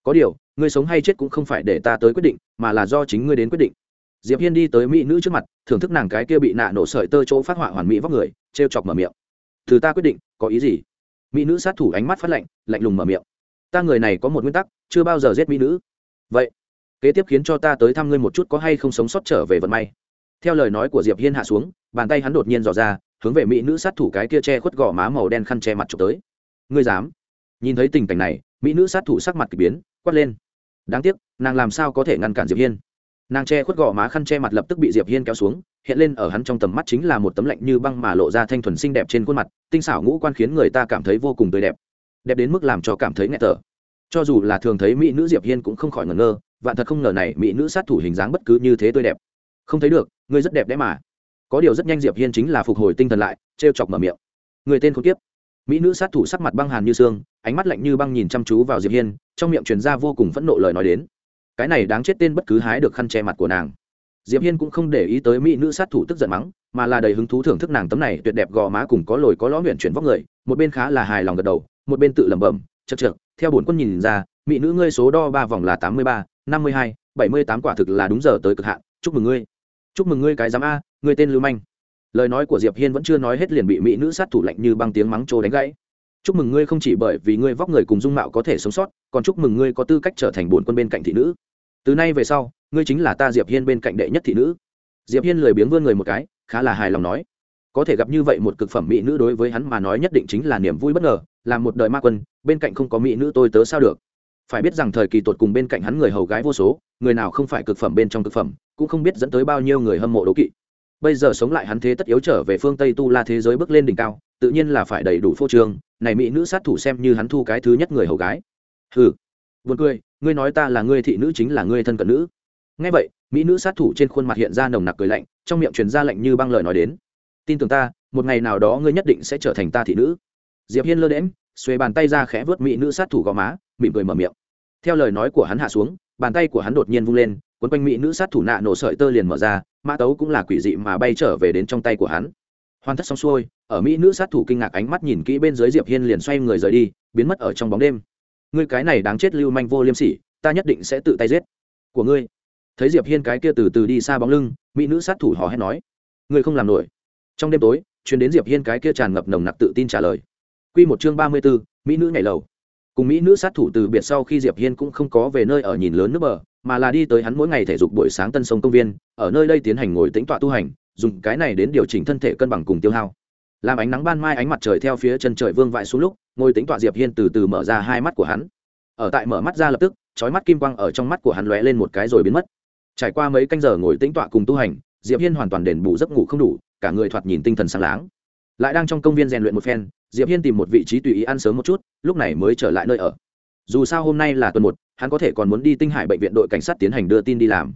Có điều, ngươi sống hay chết cũng không phải để ta tới quyết định, mà là do chính ngươi đến quyết định. Diệp hiên đi tới mỹ nữ trước mặt, thưởng thức nàng cái kia bị nạ nổ sợi tơ chỗ phát họa hoàn mỹ vóc người, trêu chọc mở miệng. Từ ta quyết định, có ý gì? Mỹ nữ sát thủ ánh mắt phát lạnh lạnh lùng mở miệng ta người này có một nguyên tắc, chưa bao giờ giết mỹ nữ. Vậy, kế tiếp khiến cho ta tới thăm ngươi một chút có hay không sống sót trở về vận may. Theo lời nói của diệp hiên hạ xuống, bàn tay hắn đột nhiên dò ra, hướng về mỹ nữ sát thủ cái kia che khuất gò má màu đen khăn che mặt chụp tới. Ngươi dám? Nhìn thấy tình cảnh này, mỹ nữ sát thủ sắc mặt kỳ biến, quát lên. Đáng tiếc, nàng làm sao có thể ngăn cản diệp hiên? Nàng che khuất gò má khăn che mặt lập tức bị diệp hiên kéo xuống, hiện lên ở hắn trong tầm mắt chính là một tấm lạnh như băng mà lộ ra thanh thuần xinh đẹp trên khuôn mặt, tinh xảo ngũ quan khiến người ta cảm thấy vô cùng tươi đẹp đẹp đến mức làm cho cảm thấy nghẹt thở. Cho dù là thường thấy mỹ nữ diệp hiên cũng không khỏi ngẩn ngơ, vạn thật không ngờ này mỹ nữ sát thủ hình dáng bất cứ như thế tươi đẹp. Không thấy được, ngươi rất đẹp đấy mà. Có điều rất nhanh diệp hiên chính là phục hồi tinh thần lại, trêu chọc mở miệng. Người tên khốn kiếp. Mỹ nữ sát thủ sắc mặt băng hàn như xương, ánh mắt lạnh như băng nhìn chăm chú vào diệp hiên, trong miệng truyền ra vô cùng phẫn nộ lời nói đến. Cái này đáng chết tên bất cứ hái được khăn che mặt của nàng. Diệp hiên cũng không để ý tới mỹ nữ sát thủ tức giận mắng, mà là đầy hứng thú thưởng thức nàng tấm này tuyệt đẹp gò má cùng có lồi có lõm luyện chuyển vóc người, một bên khá là hài lòng gật đầu một bên tự lẩm bẩm chật chật theo bổn quân nhìn ra, mỹ nữ ngươi số đo ba vòng là tám mươi ba, năm mươi hai, bảy mươi tám quả thực là đúng giờ tới cực hạn, chúc mừng ngươi. Chúc mừng ngươi cái giám a, ngươi tên lưu manh. Lời nói của diệp hiên vẫn chưa nói hết liền bị mỹ nữ sát thủ lạnh như băng tiếng mắng trô đánh gãy. Chúc mừng ngươi không chỉ bởi vì ngươi vóc người cùng dung mạo có thể sống sót, còn chúc mừng ngươi có tư cách trở thành bổn quân bên cạnh thị nữ. Từ nay về sau, ngươi chính là ta diệp hiên bên cạnh đệ nhất thị nữ. Diệp hiên lười biếng vươn người một cái, khá là hài lòng nói có thể gặp như vậy một cực phẩm mỹ nữ đối với hắn mà nói nhất định chính là niềm vui bất ngờ, là một đời ma quân, bên cạnh không có mỹ nữ tôi tớ sao được. Phải biết rằng thời kỳ tột cùng bên cạnh hắn người hầu gái vô số, người nào không phải cực phẩm bên trong cực phẩm, cũng không biết dẫn tới bao nhiêu người hâm mộ đố kỵ. Bây giờ sống lại hắn thế tất yếu trở về phương tây tu la thế giới bước lên đỉnh cao, tự nhiên là phải đầy đủ phô trương, này mỹ nữ sát thủ xem như hắn thu cái thứ nhất người hầu gái. Ừ buồn cười, ngươi nói ta là ngươi thị nữ chính là ngươi thân cận nữ. Ngay vậy, mỹ nữ sát thủ trên khuôn mặt hiện ra nồng nặc cười lạnh, trong miệng truyền ra lạnh như băng lời nói đến tin tưởng ta, một ngày nào đó ngươi nhất định sẽ trở thành ta thị nữ. Diệp hiên lơ đễm xuề bàn tay ra khẽ vớt mỹ nữ sát thủ gò má, mỉm cười mở miệng. Theo lời nói của hắn hạ xuống, bàn tay của hắn đột nhiên vung lên, quấn quanh mỹ nữ sát thủ nạ nổ sợi tơ liền mở ra, mã tấu cũng là quỷ dị mà bay trở về đến trong tay của hắn. Hoàn tất xong xuôi, ở mỹ nữ sát thủ kinh ngạc ánh mắt nhìn kỹ bên dưới diệp hiên liền xoay người rời đi, biến mất ở trong bóng đêm. Ngươi cái này đáng chết lưu manh vô liêm sỉ, ta nhất định sẽ tự tay giết. Của ngươi. Thấy diệp hiên cái kia từ từ đi xa bóng lưng, mỹ nữ sát thủ hò hét nói. Ngươi không làm nổi trong đêm tối chuyến đến diệp hiên cái kia tràn ngập nồng nặc tự tin trả lời. Quy một chương ba mươi 34, mỹ nữ nhảy lầu. Cùng mỹ nữ sát thủ từ biệt sau khi diệp hiên cũng không có về nơi ở nhìn lớn nước bờ mà là đi tới hắn mỗi ngày thể dục buổi sáng tân sông công viên ở nơi đây tiến hành ngồi tĩnh tọa tu hành dùng cái này đến điều chỉnh thân thể cân bằng cùng tiêu hao. Làm ánh nắng ban mai ánh mặt trời theo phía chân trời vương vãi xuống lúc ngồi tĩnh tọa diệp hiên từ từ mở ra hai mắt của hắn. Ở tại mở mắt ra lập tức chói mắt kim quang ở trong mắt của hắn lóe lên một cái rồi biến mất. Trải qua mấy canh giờ ngồi tĩnh tọa cùng tu hành diệp hiên hoàn toàn đền bù giấc ngủ không đủ cả người thoạt nhìn tinh thần sáng láng. Lại đang trong công viên rèn luyện một phen, diệp hiên tìm một vị trí tùy ý ăn sớm một chút, lúc này mới trở lại nơi ở. Dù sao hôm nay là tuần một, hắn có thể còn muốn đi tinh hải bệnh viện đội cảnh sát tiến hành đưa tin đi làm.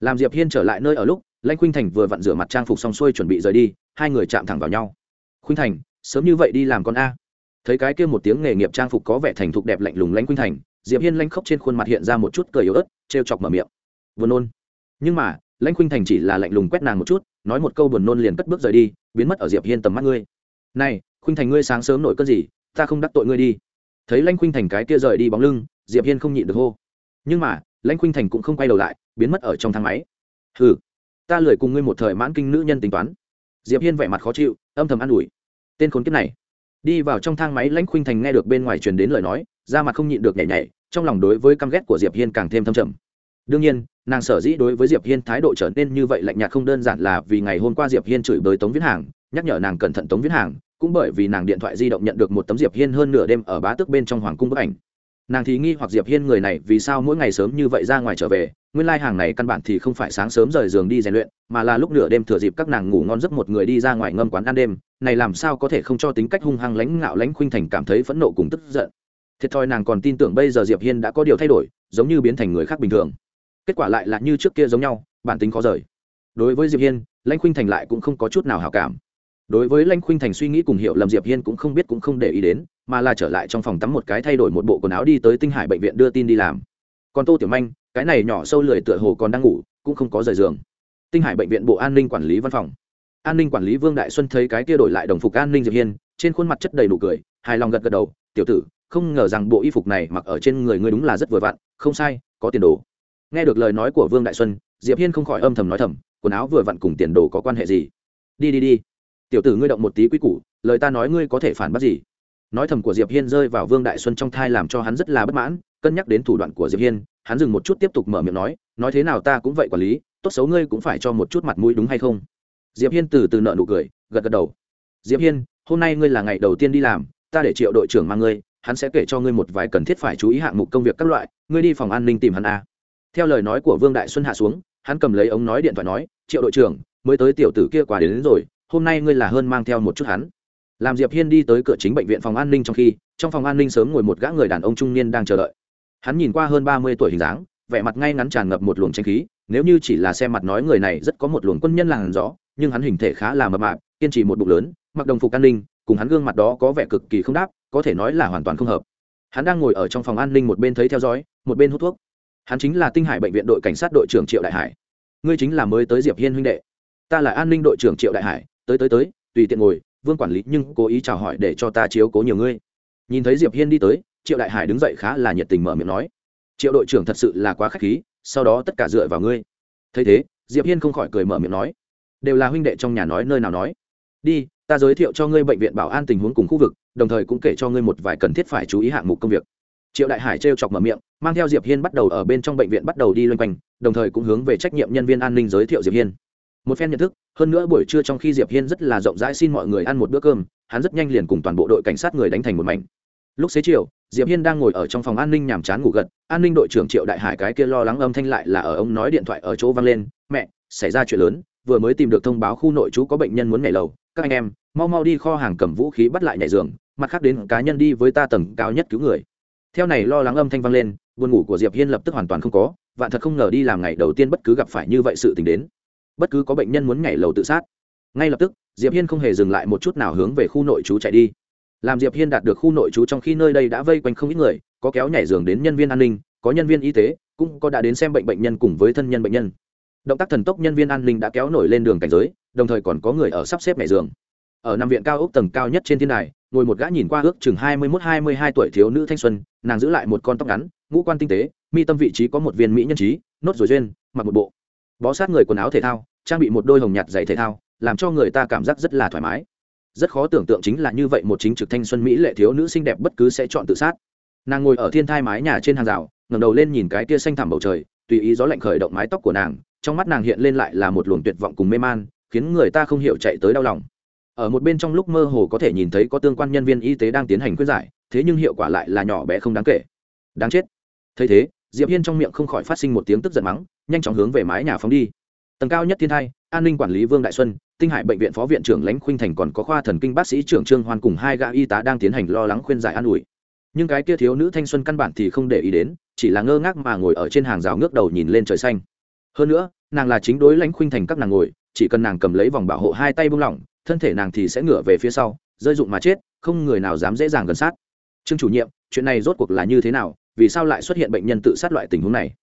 Làm diệp hiên trở lại nơi ở lúc, lãnh khuynh thành vừa vặn rửa mặt trang phục xong xuôi chuẩn bị rời đi, hai người chạm thẳng vào nhau. Khuynh thành, sớm như vậy đi làm con a. Thấy cái kia một tiếng nghề nghiệp trang phục có vẻ thành thục đẹp lạnh lùng lãnh khuynh thành, diệp hiên lanh khóc trên khuôn mặt hiện ra một chút cười yếu ớt, trêu chọc mở miệng. Buồn nôn. Nhưng mà lãnh khuynh thành chỉ là lạnh lùng quét nàng một chút nói một câu buồn nôn liền cất bước rời đi biến mất ở diệp hiên tầm mắt ngươi. Này khuynh thành ngươi sáng sớm nổi cơn gì ta không đắc tội ngươi đi. Thấy lãnh khuynh thành cái kia rời đi bóng lưng diệp hiên không nhịn được hô. Nhưng mà lãnh khuynh thành cũng không quay đầu lại biến mất ở trong thang máy. Hừ, ta lười cùng ngươi một thời mãn kinh nữ nhân tính toán. Diệp hiên vẻ mặt khó chịu âm thầm an ủi. Tên khốn kiếp này. Đi vào trong thang máy lãnh khuynh thành nghe được bên ngoài truyền đến lời nói da mặt không nhịn được nhảy nhảy trong lòng đối với căm ghét của diệp hiên càng thêm thâm trầm đương nhiên, nàng sở dĩ đối với diệp hiên thái độ trở nên như vậy lạnh nhạt không đơn giản là vì ngày hôm qua diệp hiên chửi bới tống viễn hàng, nhắc nhở nàng cẩn thận tống viễn hàng, cũng bởi vì nàng điện thoại di động nhận được một tấm diệp hiên hơn nửa đêm ở bá tước bên trong hoàng cung bức ảnh. Nàng thì nghi hoặc diệp hiên người này vì sao mỗi ngày sớm như vậy ra ngoài trở về, nguyên lai hàng này căn bản thì không phải sáng sớm rời giường đi rèn luyện, mà là lúc nửa đêm thừa dịp các nàng ngủ ngon giấc một người đi ra ngoài ngâm quán ăn đêm, này làm sao có thể không cho tính cách hung hăng lãnh ngạo lãnh khuynh thành cảm thấy phẫn nộ cùng tức giận. Thiệt thòi nàng còn tin tưởng bây giờ diệp hiên đã có điều thay đổi, giống như biến thành người khác bình thường kết quả lại là như trước kia giống nhau, bản tính khó rời. Đối với diệp hiên, lãnh khuynh thành lại cũng không có chút nào hảo cảm. Đối với lãnh khuynh thành suy nghĩ cùng hiệu lầm, diệp hiên cũng không biết cũng không để ý đến, mà là trở lại trong phòng tắm một cái thay đổi một bộ quần áo đi tới tinh hải bệnh viện đưa tin đi làm. Còn tô tiểu manh, cái này nhỏ sâu lười tựa hồ còn đang ngủ, cũng không có rời giường. Tinh hải bệnh viện bộ an ninh quản lý văn phòng. An ninh quản lý vương đại xuân thấy cái kia đổi lại đồng phục an ninh diệp hiên, trên khuôn mặt chất đầy nụ cười, hài lòng gật gật đầu, tiểu tử, không ngờ rằng bộ y phục này mặc ở trên người ngươi đúng là rất vừa vặn, không sai, có tiền đồ nghe được lời nói của vương đại xuân, diệp hiên không khỏi âm thầm nói thầm, quần áo vừa vặn cùng tiền đồ có quan hệ gì? Đi đi đi. Tiểu tử ngươi động một tí quý củ, lời ta nói ngươi có thể phản bác gì? Nói thầm của diệp hiên rơi vào vương đại xuân trong thai làm cho hắn rất là bất mãn, cân nhắc đến thủ đoạn của diệp hiên, hắn dừng một chút tiếp tục mở miệng nói nói thế nào ta cũng vậy quản lý, tốt xấu ngươi cũng phải cho một chút mặt mũi đúng hay không? Diệp hiên từ từ nợ nụ cười, gật gật đầu. Diệp hiên, hôm nay ngươi là ngày đầu tiên đi làm, ta để triệu đội trưởng mang ngươi, hắn sẽ kể cho ngươi một vài cần thiết phải chú ý hạng mục công việc các loại, ngươi đi phòng an ninh tìm hắn a theo lời nói của vương đại xuân hạ xuống hắn cầm lấy ống nói điện thoại nói triệu đội trưởng mới tới tiểu tử kia quả đến, đến rồi hôm nay ngươi là hơn mang theo một chút hắn. Làm diệp hiên đi tới cửa chính bệnh viện phòng an ninh trong khi trong phòng an ninh sớm ngồi một gã người đàn ông trung niên đang chờ đợi. Hắn nhìn qua hơn ba mươi tuổi hình dáng vẻ mặt ngay ngắn tràn ngập một luồng tranh khí nếu như chỉ là xem mặt nói người này rất có một luồng quân nhân làng rõ nhưng hắn hình thể khá là mập mạp kiên trì một bụng lớn mặc đồng phục an ninh cùng hắn gương mặt đó có vẻ cực kỳ không đáp có thể nói là hoàn toàn không hợp. Hắn đang ngồi ở trong phòng an ninh một bên thấy theo dõi một bên hút thuốc hắn chính là tinh hải bệnh viện đội cảnh sát đội trưởng triệu đại hải. Ngươi chính là mới tới diệp hiên huynh đệ. Ta là an ninh đội trưởng triệu đại hải. Tới tới tới, tùy tiện ngồi, vương quản lý nhưng cố ý chào hỏi để cho ta chiếu cố nhiều ngươi. Nhìn thấy diệp hiên đi tới, triệu đại hải đứng dậy khá là nhiệt tình mở miệng nói. Triệu đội trưởng thật sự là quá k h á c h khí, sau đó tất cả dựa vào ngươi. Thấy thế, diệp hiên không khỏi cười mở miệng nói. Đều là huynh đệ trong nhà nói nơi nào nói. Đi, ta giới thiệu cho ngươi bệnh viện bảo an tình huống cùng khu vực, đồng thời cũng kể cho ngươi một vài cần thiết phải chú ý hạng mục công việc triệu đại hải trêu chọc mở miệng, mang theo diệp hiên bắt đầu ở bên trong bệnh viện bắt đầu đi loanh quanh, đồng thời cũng hướng về trách nhiệm nhân viên an ninh giới thiệu diệp hiên. Một phen nhận thức, hơn nữa buổi trưa trong khi diệp hiên rất là rộng rãi xin mọi người ăn một bữa cơm, hắn rất nhanh liền cùng toàn bộ đội cảnh sát người đánh thành một mảnh. Lúc xế chiều, diệp hiên đang ngồi ở trong phòng an ninh nhàm chán ngủ gật, an ninh đội trưởng triệu đại hải cái kia lo lắng âm thanh lại là ở ông nói điện thoại ở chỗ vang lên, mẹ, xảy ra chuyện lớn, vừa mới tìm được thông báo khu nội trú có bệnh nhân muốn nhảy lầu, các anh em, mau mau đi kho hàng cầm vũ khí bắt lại nhảy giường, mặt khác đến cá nhân đi với ta tầng cao nhất cứu người theo này lo lắng âm thanh vang lên, buồn ngủ của diệp hiên lập tức hoàn toàn không có, vạn thật không ngờ đi làm ngày đầu tiên bất cứ gặp phải như vậy sự tình đến. Bất cứ có bệnh nhân muốn nhảy lầu tự sát. Ngay lập tức, diệp hiên không hề dừng lại một chút nào hướng về khu nội trú chạy đi. Làm diệp hiên đạt được khu nội trú trong khi nơi đây đã vây quanh không ít người, có kéo nhảy giường đến nhân viên an ninh, có nhân viên y tế, cũng có đã đến xem bệnh bệnh nhân cùng với thân nhân bệnh nhân. Động tác thần tốc nhân viên an ninh đã kéo nổi lên đường cảnh giới, đồng thời còn có người ở sắp xếp nhảy giường. Ở nằm viện cao ốc tầng cao nhất trên thiên đài ngồi một gã nhìn qua ước chừng hai mươi mốt, hai mươi hai tuổi thiếu nữ thanh xuân, nàng giữ lại một con tóc ngắn, ngũ quan tinh tế, mi tâm vị trí có một viên mỹ nhân trí, nốt rồi duyên, mặc một bộ. Bó sát người quần áo thể thao, trang bị một đôi hồng nhạt giày thể thao, làm cho người ta cảm giác rất là thoải mái. Rất khó tưởng tượng chính là như vậy một chính trực thanh xuân mỹ lệ thiếu nữ xinh đẹp bất cứ sẽ chọn tự sát. Nàng ngồi ở thiên thai mái nhà trên hàng rào, ngẩng đầu lên nhìn cái tia xanh thẳm bầu trời, tùy ý gió lạnh khởi động mái tóc của nàng, trong mắt nàng hiện lên lại là một luồng tuyệt vọng cùng mê man, khiến người ta không hiểu chạy tới đau lòng ở một bên trong lúc mơ hồ có thể nhìn thấy có tương quan nhân viên y tế đang tiến hành khuyên giải, thế nhưng hiệu quả lại là nhỏ bé không đáng kể. Đáng chết. Thấy thế, diệp hiên trong miệng không khỏi phát sinh một tiếng tức giận mắng, nhanh chóng hướng về mái nhà phóng đi. Tầng cao nhất thiên thai, an ninh quản lý vương đại xuân, tinh hải bệnh viện phó viện trưởng lãnh khuynh thành còn có khoa thần kinh bác sĩ trưởng trương hoan cùng hai gã y tá đang tiến hành lo lắng khuyên giải an ủi. Nhưng cái kia thiếu nữ thanh xuân căn bản thì không để ý đến, chỉ là ngơ ngác mà ngồi ở trên hàng rào ngước đầu nhìn lên trời xanh. Hơn nữa, nàng là chính đối lãnh khuynh thành các nàng ngồi, chỉ cần nàng cầm lấy vòng bảo hộ hai tay buông lỏng thân thể nàng thì sẽ ngửa về phía sau, rơi dụng mà chết, không người nào dám dễ dàng gần sát. Trương chủ nhiệm, chuyện này rốt cuộc là như thế nào? Vì sao lại xuất hiện bệnh nhân tự sát loại tình huống này?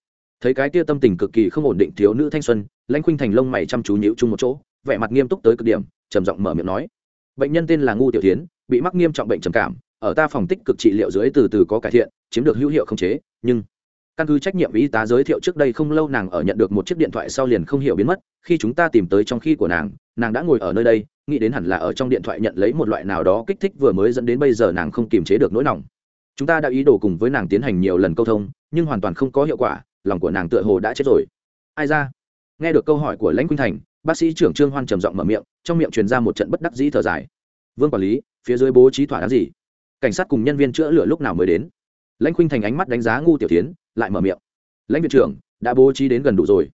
Thấy cái kia tâm tình cực kỳ không ổn định thiếu nữ thanh xuân, lãnh khuynh thành lông mày chăm chú nhíu chung một chỗ, vẻ mặt nghiêm túc tới cực điểm, trầm giọng mở miệng nói. Bệnh nhân tên là ngu tiểu tiến bị mắc nghiêm trọng bệnh trầm cảm, ở ta phòng tích cực trị liệu dưới từ từ có cải thiện, chiếm được hữu hiệu không chế, nhưng căn cứ trách nhiệm y tá giới thiệu trước đây không lâu nàng ở nhận được một chiếc điện thoại sau liền không hiểu biến mất, khi chúng ta tìm tới trong khi của nàng nàng đã ngồi ở nơi đây, nghĩ đến hẳn là ở trong điện thoại nhận lấy một loại nào đó kích thích vừa mới dẫn đến bây giờ nàng không kiềm chế được nỗi lòng. Chúng ta đã ý đồ cùng với nàng tiến hành nhiều lần câu thông, nhưng hoàn toàn không có hiệu quả, lòng của nàng tựa hồ đã chết rồi. Ai ra? Nghe được câu hỏi của lãnh quynh thành, bác sĩ trưởng trương hoan trầm giọng mở miệng, trong miệng truyền ra một trận bất đắc dĩ thở dài. Vương quản lý, phía dưới bố trí thỏa đáng gì? Cảnh sát cùng nhân viên chữa lửa lúc nào mới đến? Lãnh khuynh thành ánh mắt đánh giá ngu tiểu tiến, lại mở miệng. Lãnh viện trưởng, đã bố trí đến gần đủ rồi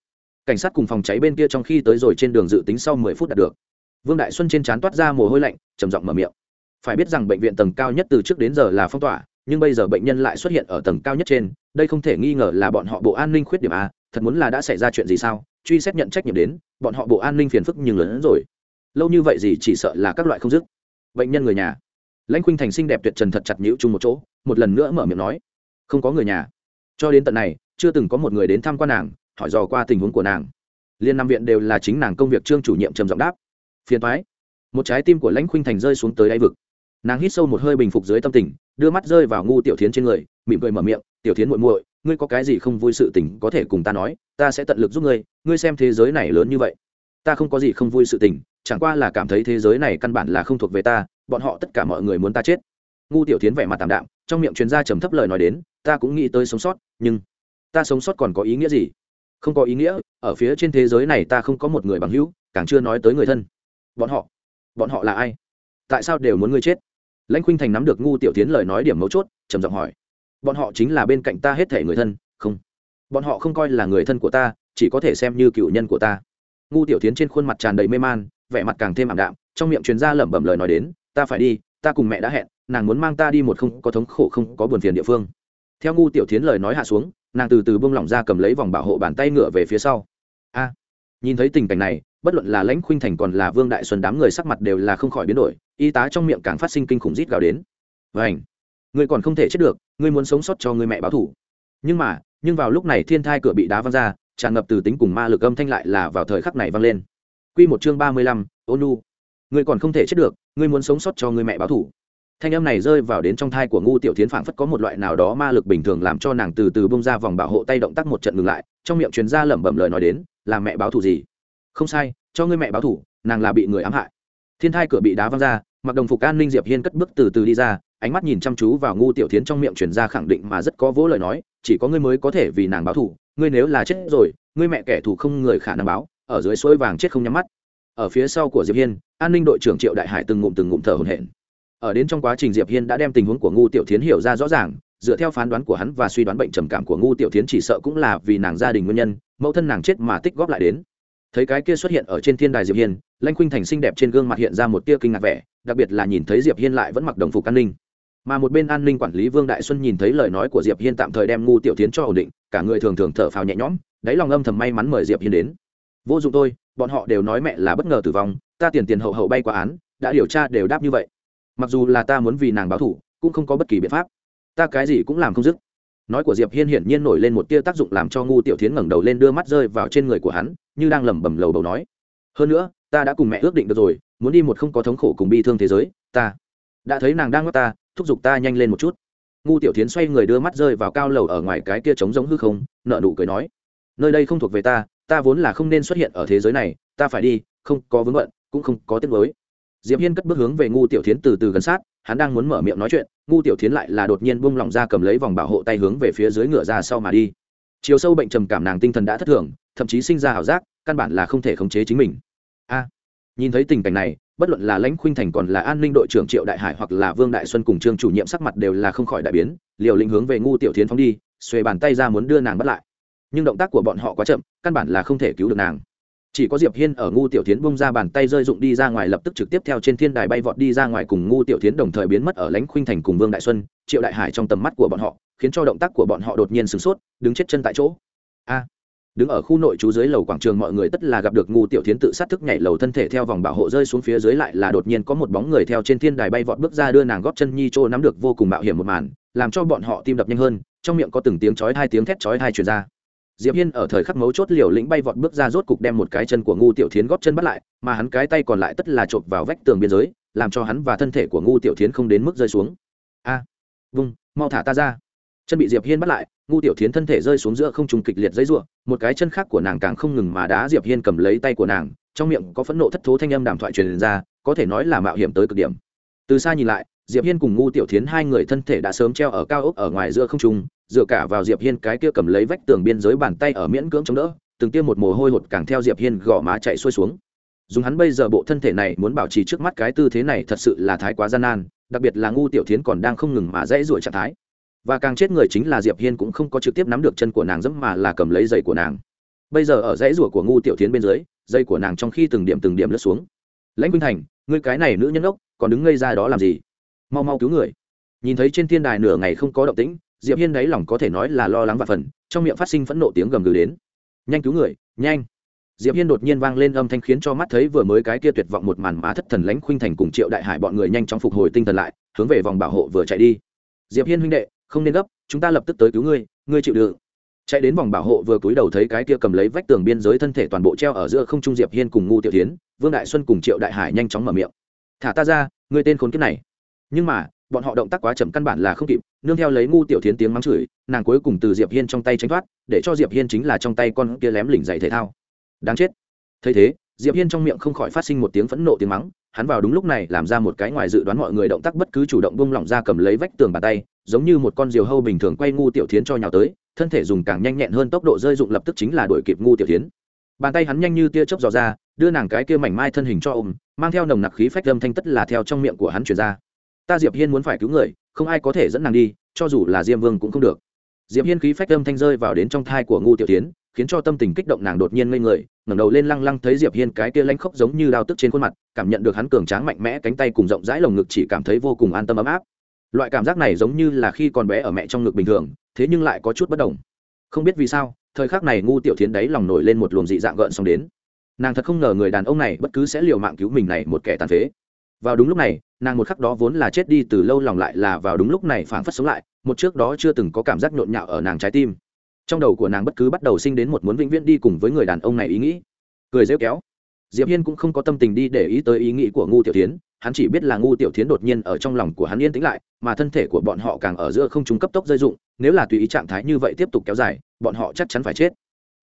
cảnh sát cùng phòng cháy bên kia trong khi tới rồi trên đường dự tính sau mười phút đạt được. Vương đại xuân trên trán toát ra mồ hôi lạnh, trầm giọng mở miệng. Phải biết rằng bệnh viện tầng cao nhất từ trước đến giờ là phong tỏa, nhưng bây giờ bệnh nhân lại xuất hiện ở tầng cao nhất trên, đây không thể nghi ngờ là bọn họ bộ an ninh khuyết điểm a, thật muốn là đã xảy ra chuyện gì sao? Truy xét nhận trách nhiệm đến, bọn họ bộ an ninh phiền phức nhưng lớn hơn rồi. Lâu như vậy gì chỉ sợ là các loại không dứt. Bệnh nhân người nhà. Lãnh khuynh thành xinh đẹp tuyệt trần thật chặt nhữ chung một chỗ, một lần nữa mở miệng nói. Không có người nhà. Cho đến tận này, chưa từng có một người đến thăm quan nàng hỏi dò qua tình huống của nàng. Liên năm viện đều là chính nàng công việc trương chủ nhiệm trầm giọng đáp. Phiền thoái một trái tim của lãnh khuynh thành rơi xuống tới đáy vực. Nàng hít sâu một hơi bình phục dưới tâm tình, đưa mắt rơi vào ngu tiểu thiến trên người, mỉm cười mở miệng, tiểu thiến muội muội, ngươi có cái gì không vui sự tình có thể cùng ta nói, ta sẽ tận lực giúp ngươi ngươi xem thế giới này lớn như vậy. Ta không có gì không vui sự tình, chẳng qua là cảm thấy thế giới này căn bản là không thuộc về ta, bọn họ tất cả mọi người muốn ta chết. Ngu tiểu thiến vẻ mặt tạm đạm, trong miệng chuyên gia trầm thấp lời nói đến, ta cũng nghĩ tới sống sót, nhưng ta sống sót còn có ý nghĩa gì? Không có ý nghĩa, ở phía trên thế giới này ta không có một người bằng hữu, càng chưa nói tới người thân. Bọn họ bọn họ là ai? Tại sao đều muốn ngươi chết? Lãnh khuynh thành nắm được ngu tiểu tiến lời nói điểm mấu chốt, trầm giọng hỏi. Bọn họ chính là bên cạnh ta hết thể người thân, không. Bọn họ không coi là người thân của ta, chỉ có thể xem như cựu nhân của ta. Ngu tiểu tiến trên khuôn mặt tràn đầy mê man, vẻ mặt càng thêm ảm đạm, trong miệng truyền ra lẩm bẩm lời nói đến, ta phải đi, ta cùng mẹ đã hẹn, nàng muốn mang ta đi một không có thống khổ không có buồn phiền địa phương. Theo ngu tiểu tiến lời nói hạ xuống nàng từ từ bông lỏng ra cầm lấy vòng bảo hộ bàn tay ngựa về phía sau. A nhìn thấy tình cảnh này bất luận là lãnh khuynh thành còn là vương đại xuân đám người sắc mặt đều là không khỏi biến đổi y tá trong miệng càng phát sinh kinh khủng rít gào đến. Vảnh ngươi còn không thể chết được ngươi muốn sống sót cho người mẹ báo thủ nhưng mà nhưng vào lúc này thiên thai cửa bị đá văng ra tràn ngập từ tính cùng ma lực âm thanh lại là vào thời khắc này vang lên. Quy một chương ba mươi lăm, Onu. Ngươi còn không thể chết được, ngươi muốn sống sót cho người mẹ báo thủ thanh âm này rơi vào đến trong thai của ngu tiểu tiến phảng phất có một loại nào đó ma lực bình thường làm cho nàng từ từ bông ra vòng bảo hộ tay động tác một trận ngừng lại, trong miệng truyền ra lẩm bẩm lời nói đến, là mẹ báo thù gì? Không sai, cho ngươi mẹ báo thù, nàng là bị người ám hại. Thiên thai cửa bị đá văng ra, mặc đồng phục an ninh diệp hiên cất bước từ từ đi ra, ánh mắt nhìn chăm chú vào ngu tiểu tiến trong miệng truyền ra khẳng định mà rất có vỗ lời nói, chỉ có ngươi mới có thể vì nàng báo thù, ngươi nếu là chết rồi, ngươi mẹ kẻ thù không người khả năng báo, ở dưới suối vàng chết không nhắm mắt. Ở phía sau của diệp hiên, an ninh đội trưởng triệu đại hải từng ngụm từng ngụm thở hổn hển ở đến trong quá trình diệp hiên đã đem tình huống của ngu tiểu thiến hiểu ra rõ ràng, dựa theo phán đoán của hắn và suy đoán bệnh trầm cảm của ngu tiểu thiến chỉ sợ cũng là vì nàng gia đình nguyên nhân, mẫu thân nàng chết mà tích góp lại đến. Thấy cái kia xuất hiện ở trên thiên đài diệp hiên, lanh khuynh thành xinh đẹp trên gương mặt hiện ra một tia kinh ngạc vẻ, đặc biệt là nhìn thấy diệp hiên lại vẫn mặc đồng phục an ninh. Mà một bên an ninh quản lý vương đại xuân nhìn thấy lời nói của diệp hiên tạm thời đem ngu tiểu tiến cho ổn định, cả người thường thường thở phào nhẹ nhõm, đáy lòng âm thầm may mắn mời diệp hiên đến. Vô dụng tôi bọn họ đều nói mẹ là bất ngờ tử vong, ta tiền tiền hậu hậu bay qua án, đã điều tra đều đáp như vậy mặc dù là ta muốn vì nàng báo thủ, cũng không có bất kỳ biện pháp. Ta cái gì cũng làm không dứt. Nói của diệp hiên hiển nhiên nổi lên một tia tác dụng làm cho ngu tiểu thiến ngẩng đầu lên đưa mắt rơi vào trên người của hắn, như đang lẩm bẩm lầu đầu nói. Hơn nữa, ta đã cùng mẹ ước định được rồi, muốn đi một không có thống khổ cùng bi thương thế giới, ta đã thấy nàng đang ngất ta, thúc giục ta nhanh lên một chút. Ngu tiểu thiến xoay người đưa mắt rơi vào cao lầu ở ngoài cái kia trống giống hư không nợ nụ cười nói. Nơi đây không thuộc về ta ta vốn là không nên xuất hiện ở thế giới này, ta phải đi, không có vướng bận, cũng không có tiếc mới diệp hiên cất bước hướng về ngu tiểu thiến từ từ gần sát, hắn đang muốn mở miệng nói chuyện, ngu tiểu thiến lại là đột nhiên buông lỏng ra cầm lấy vòng bảo hộ tay hướng về phía dưới ngựa ra sau mà đi. Chiều sâu bệnh trầm cảm nàng tinh thần đã thất thường, thậm chí sinh ra ảo giác, căn bản là không thể khống chế chính mình. A! Nhìn thấy tình cảnh này, bất luận là lãnh khuynh thành còn là an ninh đội trưởng triệu đại hải hoặc là vương đại xuân cùng trương chủ nhiệm sắc mặt đều là không khỏi đại biến, liều lĩnh hướng về ngu tiểu thiến phóng đi, xuề bàn tay ra muốn đưa nàng bắt lại. Nhưng động tác của bọn họ quá chậm, căn bản là không thể cứu được nàng chỉ có diệp hiên ở ngu tiểu thiến bung ra bàn tay rơi dụng đi ra ngoài lập tức trực tiếp theo trên thiên đài bay vọt đi ra ngoài cùng ngu tiểu thiến đồng thời biến mất ở lãnh khuynh thành cùng vương đại xuân, triệu đại hải trong tầm mắt của bọn họ, khiến cho động tác của bọn họ đột nhiên sửng sốt, đứng chết chân tại chỗ. A, đứng ở khu nội trú dưới lầu quảng trường mọi người tất là gặp được ngu tiểu thiến tự sát thức nhảy lầu thân thể theo vòng bảo hộ rơi xuống phía dưới lại là đột nhiên có một bóng người theo trên thiên đài bay vọt bước ra đưa nàng góp chân nhi trô nắm được vô cùng mạo hiểm một màn, làm cho bọn họ tim đập nhanh hơn, trong miệng có từng tiếng chói hai tiếng thét chói hai truyền ra diệp hiên ở thời khắc mấu chốt liều lĩnh bay vọt bước ra rốt cục đem một cái chân của ngu tiểu thiến góp chân bắt lại, mà hắn cái tay còn lại tất là chộp vào vách tường biên giới, làm cho hắn và thân thể của ngu tiểu thiến không đến mức rơi xuống. A, vung, mau thả ta ra. Chân bị diệp hiên bắt lại, ngu tiểu thiến thân thể rơi xuống giữa không trùng kịch liệt dây r một cái chân khác của nàng càng không ngừng mà đá diệp hiên cầm lấy tay của nàng, trong miệng có phẫn nộ thất thố thanh âm đàm thoại truyền ra, có thể nói là mạo hiểm tới cực điểm. Từ xa nhìn lại, diệp hiên cùng ngu tiểu thiến hai người thân thể đã sớm treo ở cao ốc ở ngoài giữa không trung dựa cả vào diệp hiên cái kia cầm lấy vách tường biên giới bàn tay ở miễn cưỡng chống đỡ, từng tiêm một mồ hôi hột càng theo diệp hiên gò má chạy xuôi xuống. Dùng hắn bây giờ bộ thân thể này muốn bảo trì trước mắt cái tư thế này thật sự là thái quá gian nan, đặc biệt là ngu tiểu thiến còn đang không ngừng mà dãy ruổi trạng thái. Và càng chết người chính là diệp hiên cũng không có trực tiếp nắm được chân của nàng dẫm mà là cầm lấy giày của nàng. Bây giờ ở dãy rủa của ngu tiểu thiến bên dưới dây của nàng trong khi từng điểm từng điểm lướt xuống. Lãnh quynh thành, ngươi cái này nữ nhân ốc, còn đứng ngây ra đó làm gì? Mau mau cứu người. Nhìn thấy trên thiên đài nửa ngày không có động tĩnh diệp hiên đáy lòng có thể nói là lo lắng và phần, trong miệng phát sinh phẫn nộ tiếng gầm gừ đến. Nhanh cứu người, nhanh! Diệp hiên đột nhiên vang lên âm thanh khiến cho mắt thấy vừa mới cái kia tuyệt vọng một màn má thất thần lãnh khuynh thành cùng triệu đại hải bọn người nhanh chóng phục hồi tinh thần lại, hướng về vòng bảo hộ vừa chạy đi. Diệp hiên huynh đệ, không nên gấp, chúng ta lập tức tới cứu ngươi ngươi chịu đựng. Chạy đến vòng bảo hộ vừa cúi đầu thấy cái kia cầm lấy vách tường biên giới thân thể toàn bộ treo ở giữa không trung diệp hiên cùng ngu tiểu tiến vương đại xuân cùng triệu đại hải nhanh chóng mở miệng. Thả ta ra, ngươi tên khốn kiếp này. Nhưng mà bọn họ động tác quá chậm căn bản là không kịp, nương theo lấy ngu tiểu tiến tiếng mắng chửi, nàng cuối cùng từ diệp hiên trong tay tránh thoát, để cho diệp hiên chính là trong tay con kia lém lỉnh giày thể thao. Đáng chết. Thấy thế, diệp hiên trong miệng không khỏi phát sinh một tiếng phẫn nộ tiếng mắng, hắn vào đúng lúc này làm ra một cái ngoài dự đoán mọi người động tác bất cứ chủ động bung lỏng ra cầm lấy vách tường bàn tay, giống như một con diều hâu bình thường quay ngu tiểu thiến cho nhào tới, thân thể dùng càng nhanh nhẹn hơn tốc độ rơi dụng lập tức chính là đuổi kịp ngu tiểu thiến. Bàn tay hắn nhanh như tia chớp dò ra, đưa nàng cái kia mảnh mai thân hình cho ôm, mang theo nồng nặc khí phách âm thanh tất là theo trong miệng của hắn truyền ra ta diệp hiên muốn phải cứu người, không ai có thể dẫn nàng đi, cho dù là diêm vương cũng không được. Diệp hiên khí phách âm thanh rơi vào đến trong thai của ngu tiểu tiến, khiến cho tâm tình kích động nàng đột nhiên ngây người, ngẩng đầu lên lăng lăng thấy diệp hiên cái kia lanh khốc giống như đao tức trên khuôn mặt, cảm nhận được hắn cường tráng mạnh mẽ, cánh tay cùng rộng rãi lồng ngực chỉ cảm thấy vô cùng an tâm ấm áp. Loại cảm giác này giống như là khi còn bé ở mẹ trong ngực bình thường, thế nhưng lại có chút bất đồng. Không biết vì sao, thời khắc này ngu tiểu thiến đấy lòng nổi lên một luồng dị dạng gợn xong đến. Nàng thật không ngờ người đàn ông này bất cứ sẽ liều mạng cứu mình này một kẻ tàn phế vào đúng lúc này, nàng một khắc đó vốn là chết đi từ lâu lòng lại là vào đúng lúc này phảng phất sống lại, một trước đó chưa từng có cảm giác nhộn nhạo ở nàng trái tim. Trong đầu của nàng bất cứ bắt đầu sinh đến một muốn vĩnh viễn đi cùng với người đàn ông này ý nghĩ. Cười rêu kéo. Diệp hiên cũng không có tâm tình đi để ý tới ý nghĩ của ngu tiểu tiến hắn chỉ biết là ngu tiểu tiến đột nhiên ở trong lòng của hắn yên tĩnh lại, mà thân thể của bọn họ càng ở giữa không trung cấp tốc rơi dụng nếu là tùy ý trạng thái như vậy tiếp tục kéo dài, bọn họ chắc chắn phải chết.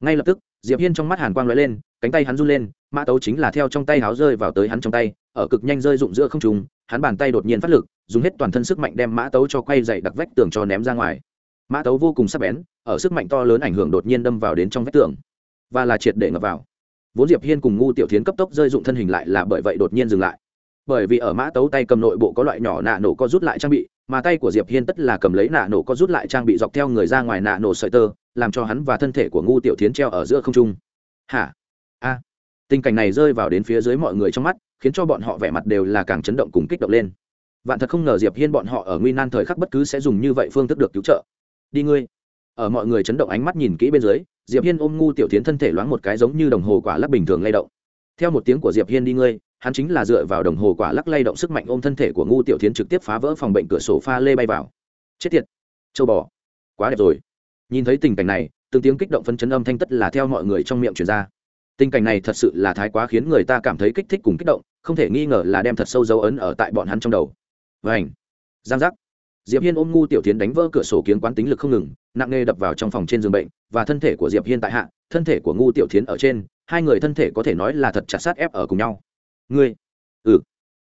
Ngay lập tức, diệp hiên trong mắt hàn quang lóe lên, cánh tay hắn run lên, mã tấu chính là theo trong tay háo rơi vào tới hắn trong tay ở cực nhanh rơi dụng giữa không trung, hắn bàn tay đột nhiên phát lực, dùng hết toàn thân sức mạnh đem mã tấu cho quay dậy đặc vách tường cho ném ra ngoài. Mã tấu vô cùng sắc bén, ở sức mạnh to lớn ảnh hưởng đột nhiên đâm vào đến trong vách tường, và là triệt để ngập vào. Vốn diệp hiên cùng ngu tiểu thiến cấp tốc rơi dụng thân hình lại là bởi vậy đột nhiên dừng lại. Bởi vì ở mã tấu tay cầm nội bộ có loại nhỏ nạ nổ có rút lại trang bị, mà tay của diệp hiên tất là cầm lấy nạ nổ có rút lại trang bị dọc theo người ra ngoài nạ nổ sợi tơ, làm cho hắn và thân thể của ngu tiểu thiến treo ở giữa không trung. Hả? A. Tình cảnh này rơi vào đến phía dưới mọi người trong mắt khiến cho bọn họ vẻ mặt đều là càng chấn động cùng kích động lên. Vạn thật không ngờ diệp hiên bọn họ ở nguy nan thời khắc bất cứ sẽ dùng như vậy phương thức được cứu trợ. Đi ngươi. Ở mọi người chấn động ánh mắt nhìn kỹ bên dưới, diệp hiên ôm ngu tiểu tiến thân thể loáng một cái giống như đồng hồ quả lắc bình thường lay động. Theo một tiếng của diệp hiên đi ngươi, hắn chính là dựa vào đồng hồ quả lắc lay động sức mạnh ôm thân thể của ngu tiểu tiến trực tiếp phá vỡ phòng bệnh cửa sổ pha lê bay vào. Chết tiệt. Châu bò. Quá đẹp rồi. Nhìn thấy tình cảnh này, từng tiếng kích động phân chấn âm thanh tất là theo mọi người trong miệng truyền ra tình cảnh này thật sự là thái quá khiến người ta cảm thấy kích thích cùng kích động, không thể nghi ngờ là đem thật sâu dấu ấn ở tại bọn hắn trong đầu. Vảnh giang giác. Diệp hiên ôm ngu tiểu tiến đánh vỡ cửa sổ kiến quán tính lực không ngừng, nặng nề đập vào trong phòng trên giường bệnh, và thân thể của diệp hiên tại hạ, thân thể của ngu tiểu tiến ở trên, hai người thân thể có thể nói là thật chặt sát ép ở cùng nhau. Ngươi. Ừ.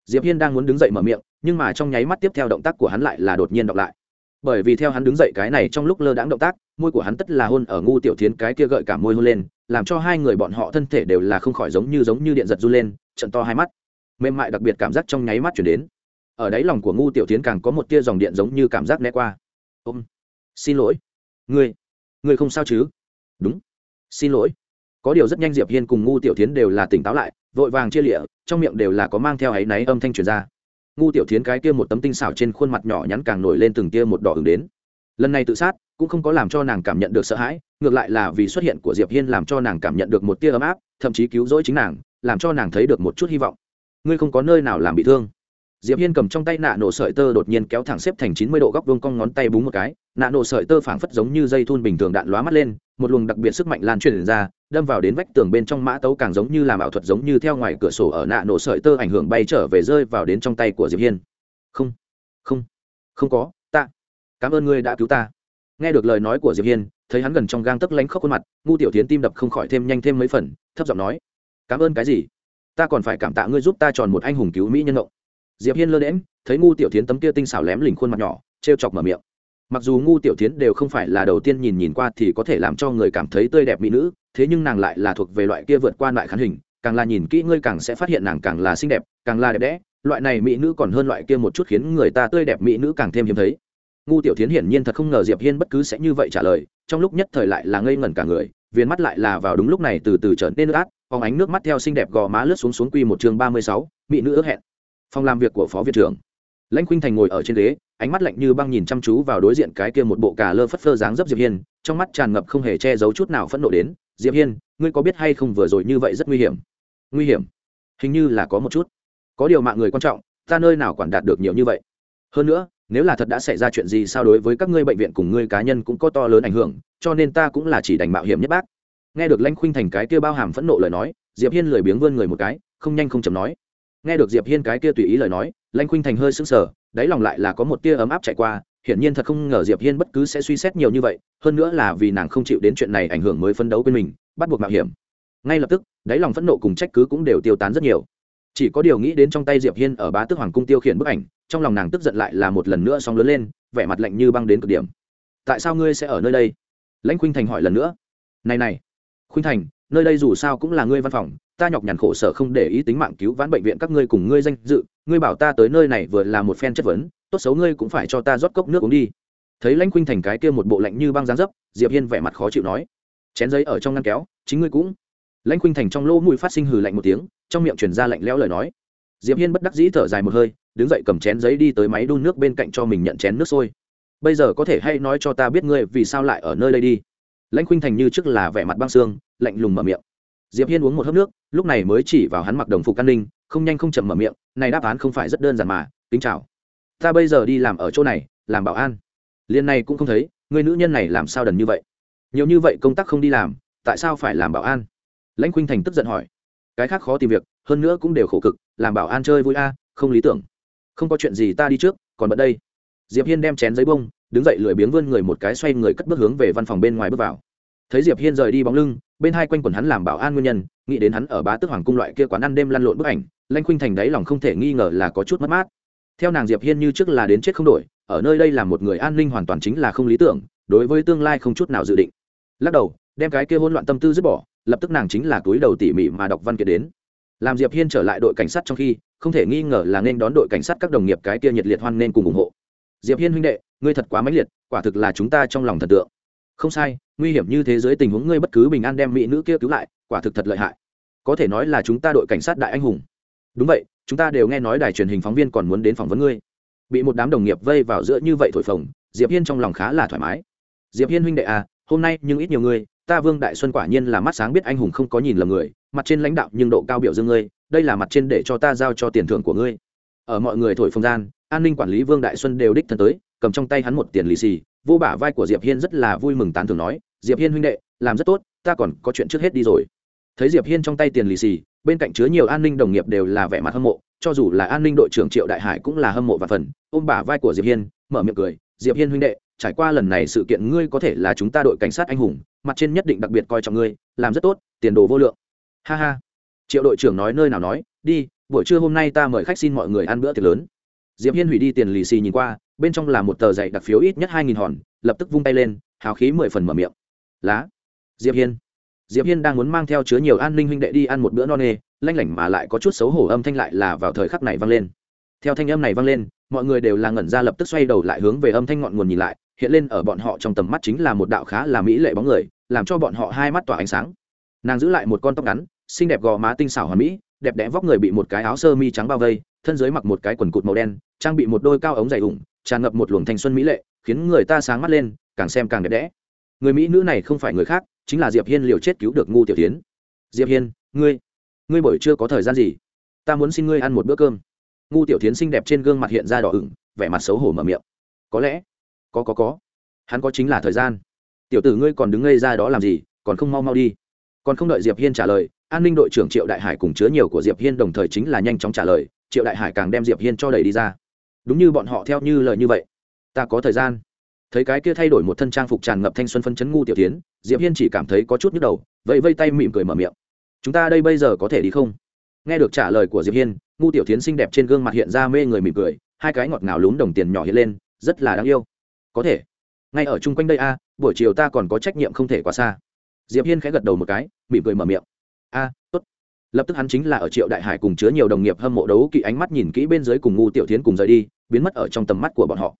Diệp hiên đang muốn đứng dậy mở miệng, nhưng mà trong nháy mắt tiếp theo động tác của hắn lại là đột nhiên đọc lại. Bởi vì theo hắn đứng dậy cái này trong lúc lơ đãng động tác môi của hắn tất là hôn ở ngu tiểu thiến cái kia gợi cả môi hôn lên, làm cho hai người bọn họ thân thể đều là không khỏi giống như giống như điện giật run lên, trận to hai mắt. Mềm mại đặc biệt cảm giác trong nháy mắt chuyển đến. Ở đáy lòng của ngu tiểu thiến càng có một tia dòng điện giống như cảm giác né qua. Ôm. Xin lỗi. Ngươi. Ngươi không sao chứ? Đúng. Xin lỗi. Có điều rất nhanh diệp hiên cùng ngu tiểu thiến đều là tỉnh táo lại, vội vàng chia lịa, trong miệng đều là có mang theo áy náy âm thanh truyền ra. Ngu tiểu thiến cái kia một tấm tinh xảo trên khuôn mặt nhỏ nhắn càng nổi lên từng tia một đỏ ứng đến lần này tự sát cũng không có làm cho nàng cảm nhận được sợ hãi, ngược lại là vì xuất hiện của diệp hiên làm cho nàng cảm nhận được một tia ấm áp, thậm chí cứu rỗi chính nàng, làm cho nàng thấy được một chút hy vọng. Ngươi không có nơi nào làm bị thương. Diệp hiên cầm trong tay nạ nổ sợi tơ đột nhiên kéo thẳng xếp thành chín mươi độ góc vuông cong ngón tay búng một cái, nạ nổ sợi tơ phảng phất giống như dây thun bình thường đạn lóa mắt lên, một luồng đặc biệt sức mạnh lan truyền ra, đâm vào đến vách tường bên trong mã tấu càng giống như làm ảo thuật giống như theo ngoài cửa sổ ở nạ nổ sợi tơ ảnh hưởng bay trở về rơi vào đến trong tay của diệp hiên. Không không không có cảm ơn ngươi đã cứu ta. Nghe được lời nói của diệp hiên, thấy hắn gần trong gang tấc lánh khóc khuôn mặt ngu tiểu tiến tim đập không khỏi thêm nhanh thêm mấy phần, thấp giọng nói, cảm ơn cái gì? Ta còn phải cảm tạ ngươi giúp ta tròn một anh hùng cứu mỹ nhân ngộng diệp hiên lơ đễm thấy ngu tiểu tiến tấm kia tinh xảo lém lỉnh khuôn mặt nhỏ, trêu chọc mở miệng. Mặc dù ngu tiểu tiến đều không phải là đầu tiên nhìn nhìn qua thì có thể làm cho người cảm thấy tươi đẹp mỹ nữ, thế nhưng nàng lại là thuộc về loại kia vượt qua loại khán hình, càng là nhìn kỹ ngươi càng sẽ phát hiện nàng càng là xinh đẹp, càng là đẹp đẽ, loại này mỹ nữ còn hơn loại kia một chút khiến người ta tươi đẹp mỹ nữ càng thêm hiếm thấy ngu tiểu tiến hiển nhiên thật không ngờ diệp hiên bất cứ sẽ như vậy trả lời, trong lúc nhất thời lại là ngây ngẩn cả người viên mắt lại là vào đúng lúc này từ từ trở nên nước át, phóng ánh nước mắt theo xinh đẹp gò má lướt xuống xuống quy một chương ba mươi sáu, mỹ nữ ước hẹn. Phòng làm việc của phó viện trưởng. Lãnh khuynh thành ngồi ở trên ghế, ánh mắt lạnh như băng nhìn chăm chú vào đối diện cái kia một bộ cà lơ phất phơ dáng dấp diệp hiên, trong mắt tràn ngập không hề che giấu chút nào phẫn nộ đến, diệp hiên, ngươi có biết hay không vừa rồi như vậy rất nguy hiểm? Nguy hiểm? Hình như là có một chút. Có điều mạng người quan trọng, ta nơi nào quản đạt được nhiều như vậy? Hơn nữa nếu là thật đã xảy ra chuyện gì sao đối với các ngươi bệnh viện cùng ngươi cá nhân cũng có to lớn ảnh hưởng, cho nên ta cũng là chỉ đành mạo hiểm nhất bác. Nghe được lãnh khuynh thành cái kia bao hàm phẫn nộ lời nói, diệp hiên lười biếng vươn người một cái, không nhanh không chậm nói. Nghe được diệp hiên cái kia tùy ý lời nói, lãnh khuynh thành hơi sững sờ, đáy lòng lại là có một tia ấm áp chạy qua, hiển nhiên thật không ngờ diệp hiên bất cứ sẽ suy xét nhiều như vậy, hơn nữa là vì nàng không chịu đến chuyện này ảnh hưởng mới phấn đấu bên mình, bắt buộc mạo hiểm. Ngay lập tức, đáy lòng phẫn nộ cùng trách cứ cũng đều tiêu tán rất nhiều chỉ có điều nghĩ đến trong tay diệp hiên ở bá tước hoàng cung tiêu khiển bức ảnh, trong lòng nàng tức giận lại là một lần nữa sóng lớn lên, vẻ mặt lạnh như băng đến cực điểm. Tại sao ngươi sẽ ở nơi đây? Lãnh khuynh thành hỏi lần nữa. Này này, khuynh thành, nơi đây dù sao cũng là ngươi văn phòng, ta nhọc nhằn khổ sở không để ý tính mạng cứu vãn bệnh viện các ngươi cùng ngươi danh dự, ngươi bảo ta tới nơi này vừa là một phen chất vấn, tốt xấu ngươi cũng phải cho ta rót cốc nước uống đi. Thấy lãnh khuynh thành cái kia một bộ lạnh như băng dáng dấp, diệp hiên vẻ mặt khó chịu nói. Chén giấy ở trong ngăn kéo, chính ngươi cũng lãnh khuynh thành trong lỗ mũi phát sinh hừ lạnh một tiếng, trong miệng truyền ra lạnh lẽo lời nói. Diệp hiên bất đắc dĩ thở dài một hơi, đứng dậy cầm chén giấy đi tới máy đun nước bên cạnh cho mình nhận chén nước sôi. Bây giờ có thể hay nói cho ta biết ngươi vì sao lại ở nơi đây đi? Lãnh khuynh thành như trước là vẻ mặt băng xương, lạnh lùng mở miệng. Diệp hiên uống một hớp nước, lúc này mới chỉ vào hắn mặc đồng phục an ninh, không nhanh không chậm mở miệng, này đáp án không phải rất đơn giản mà, kính chào. Ta bây giờ đi làm ở chỗ này, làm bảo an. Liên này cũng không thấy người nữ nhân này làm sao đần như vậy? Nhiều như vậy công tác không đi làm, tại sao phải làm bảo an? Lãnh khuynh thành tức giận hỏi, cái khác khó tìm việc, hơn nữa cũng đều khổ cực, làm bảo an chơi vui a, không lý tưởng. Không có chuyện gì ta đi trước, còn bận đây. Diệp hiên đem chén giấy bông, đứng dậy lười biếng vươn người một cái xoay người cất bước hướng về văn phòng bên ngoài bước vào. Thấy diệp hiên rời đi bóng lưng, bên hai quanh quần hắn làm bảo an nguyên nhân, nghĩ đến hắn ở bá tước hoàng cung loại kia quán ăn đêm lăn lộn bức ảnh lanh khuynh thành đáy lòng không thể nghi ngờ là có chút mất mát. Theo nàng diệp hiên như trước là đến chết không đổi, ở nơi đây là một người an ninh hoàn toàn chính là không lý tưởng, đối với tương lai không chút nào dự định. Lắc đầu, đem cái kia hỗn loạn tâm tư dứt bỏ lập tức nàng chính là túi đầu tỉ mỉ mà đọc văn kiện đến. Làm diệp hiên trở lại đội cảnh sát trong khi, không thể nghi ngờ là nên đón đội cảnh sát các đồng nghiệp cái kia nhiệt liệt hoan nên cùng ủng hộ. Diệp hiên huynh đệ, ngươi thật quá mãnh liệt, quả thực là chúng ta trong lòng thần tượng. Không sai, nguy hiểm như thế giới tình huống ngươi bất cứ bình an đem mỹ nữ kia cứu lại, quả thực thật lợi hại. Có thể nói là chúng ta đội cảnh sát đại anh hùng. Đúng vậy, chúng ta đều nghe nói đài truyền hình phóng viên còn muốn đến phỏng vấn ngươi. Bị một đám đồng nghiệp vây vào giữa như vậy thổi phồng, diệp hiên trong lòng khá là thoải mái. Diệp hiên huynh đệ à hôm nay nhưng ít nhiều ngươi ta vương đại xuân quả nhiên là mắt sáng biết anh hùng không có nhìn lầm người, mặt trên lãnh đạo nhưng độ cao biểu dương ngươi, đây là mặt trên để cho ta giao cho tiền thưởng của ngươi. Ở mọi người thổi phồng gian, an ninh quản lý vương đại xuân đều đích thân tới, cầm trong tay hắn một tiền lì xì, vô bả vai của diệp hiên rất là vui mừng tán thưởng nói, diệp hiên huynh đệ, làm rất tốt, ta còn có chuyện trước hết đi rồi. Thấy diệp hiên trong tay tiền lì xì, bên cạnh chứa nhiều an ninh đồng nghiệp đều là vẻ mặt hâm mộ, cho dù là an ninh đội trưởng triệu đại hải cũng là hâm mộ và phần, ôm bả vai của diệp hiên, mở miệng cười, diệp hiên huynh đệ, trải qua lần này sự kiện ngươi có thể là chúng ta đội cảnh sát anh hùng mặt trên nhất định đặc biệt coi trọng ngươi, làm rất tốt, tiền đồ vô lượng. Ha ha. Triệu đội trưởng nói nơi nào nói, đi, buổi trưa hôm nay ta mời khách xin mọi người ăn bữa tiệc lớn. Diệp hiên hủy đi tiền lì xì nhìn qua, bên trong là một tờ giày đặc phiếu ít nhất hai nghìn hòn, lập tức vung tay lên, hào khí mười phần mở miệng. Lá. Diệp hiên. Diệp hiên đang muốn mang theo chứa nhiều an ninh huynh đệ đi ăn một bữa no nê, lanh lảnh mà lại có chút xấu hổ âm thanh lại là vào thời khắc này vang lên. Theo thanh âm này vang lên, mọi người đều là ngẩn ra lập tức xoay đầu lại hướng về âm thanh ngọn nguồn nhìn lại, hiện lên ở bọn họ trong tầm mắt chính là một đạo khá là mỹ lệ bóng người làm cho bọn họ hai mắt tỏa ánh sáng. Nàng giữ lại một con tóc ngắn, xinh đẹp gò má tinh xảo hoàn mỹ, đẹp đẽ vóc người bị một cái áo sơ mi trắng bao vây, thân dưới mặc một cái quần cụt màu đen, trang bị một đôi cao ống dày ủng, tràn ngập một luồng thanh xuân mỹ lệ, khiến người ta sáng mắt lên, càng xem càng đẹp đẽ. Người mỹ nữ này không phải người khác, chính là diệp hiên liều chết cứu được ngu tiểu tiến. Diệp hiên, ngươi ngươi buổi chưa có thời gian gì? Ta muốn xin ngươi ăn một bữa cơm. Ngu tiểu tiến xinh đẹp trên gương mặt hiện ra đỏ ửng, vẻ mặt xấu hổ mở miệng. Có lẽ, có có có. Hắn có chính là thời gian tiểu tử ngươi còn đứng ngây ra đó làm gì, còn không mau mau đi. Còn không đợi diệp hiên trả lời, an ninh đội trưởng triệu đại hải cùng chứa nhiều của diệp hiên đồng thời chính là nhanh chóng trả lời, triệu đại hải càng đem diệp hiên cho đẩy đi ra. Đúng như bọn họ theo như lời như vậy, ta có thời gian. Thấy cái kia thay đổi một thân trang phục tràn ngập thanh xuân phân chấn ngu tiểu tiến, diệp hiên chỉ cảm thấy có chút nhức đầu vậy vây tay mỉm cười mở miệng. Chúng ta đây bây giờ có thể đi không? Nghe được trả lời của diệp hiên, ngu tiểu tiến xinh đẹp trên gương mặt hiện ra mê người mỉm cười, hai cái ngọt ngào lún đồng tiền nhỏ hiện lên, rất là đáng yêu. Có thể ngay ở chung quanh đây a, buổi chiều ta còn có trách nhiệm không thể quá xa. Diệp hiên khẽ gật đầu một cái, mỉm cười mở miệng. A, tốt. Lập tức hắn chính là ở triệu đại hải cùng chứa nhiều đồng nghiệp hâm mộ đấu kỵ ánh mắt nhìn kỹ bên dưới cùng ngu tiểu tiến cùng rời đi, biến mất ở trong tầm mắt của bọn họ.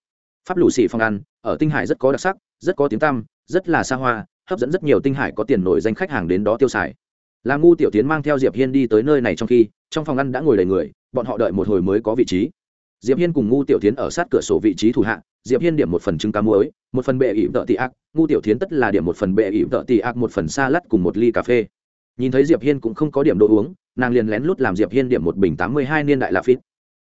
Pháp lù xì phong ăn, ở tinh hải rất có đặc sắc, rất có tiếng tăm, rất là xa hoa, hấp dẫn rất nhiều tinh hải có tiền nổi danh khách hàng đến đó tiêu xài. Là ngu tiểu tiến mang theo diệp hiên đi tới nơi này trong khi, trong phòng ăn đã ngồi đầy người, bọn họ đợi một hồi mới có vị trí diệp hiên cùng ngu tiểu tiến ở sát cửa sổ vị trí thủ hạ, diệp hiên điểm một phần trứng cá muối, một phần bệ ỉm tợ tị ác ngu tiểu tiến tất là điểm một phần bệ ỉm tợ tị ác, một phần xa lắt cùng một ly cà phê. Nhìn thấy diệp hiên cũng không có điểm đồ uống, nàng liền lén lút làm diệp hiên điểm một bình tám mươi hai niên đại là phít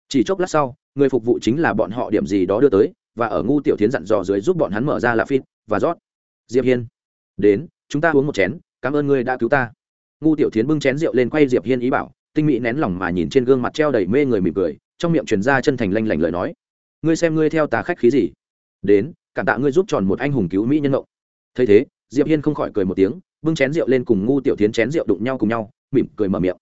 chỉ chốc lát sau, người phục vụ chính là bọn họ điểm gì đó đưa tới, và ở ngu tiểu tiến dặn dò dưới giúp bọn hắn mở ra là phít và rót. Diệp hiên, đến, chúng ta uống một chén, cảm ơn ngươi đã cứu ta. Ngu tiểu tiến bưng chén rượu lên quay diệp hiên ý bảo, tinh mỹ nén lòng mà nhìn trên gương mặt treo đầy mê người mỉm cười trong miệng truyền ra chân thành lanh lảnh lời nói. Ngươi xem ngươi theo tà khách khí gì? Đến cảm tạ ngươi giúp tròn một anh hùng cứu mỹ nhân ngộng. Thấy thế, diệp hiên không khỏi cười một tiếng, bưng chén rượu lên cùng ngu tiểu tiến chén rượu đụng nhau cùng nhau, mỉm cười mở miệng.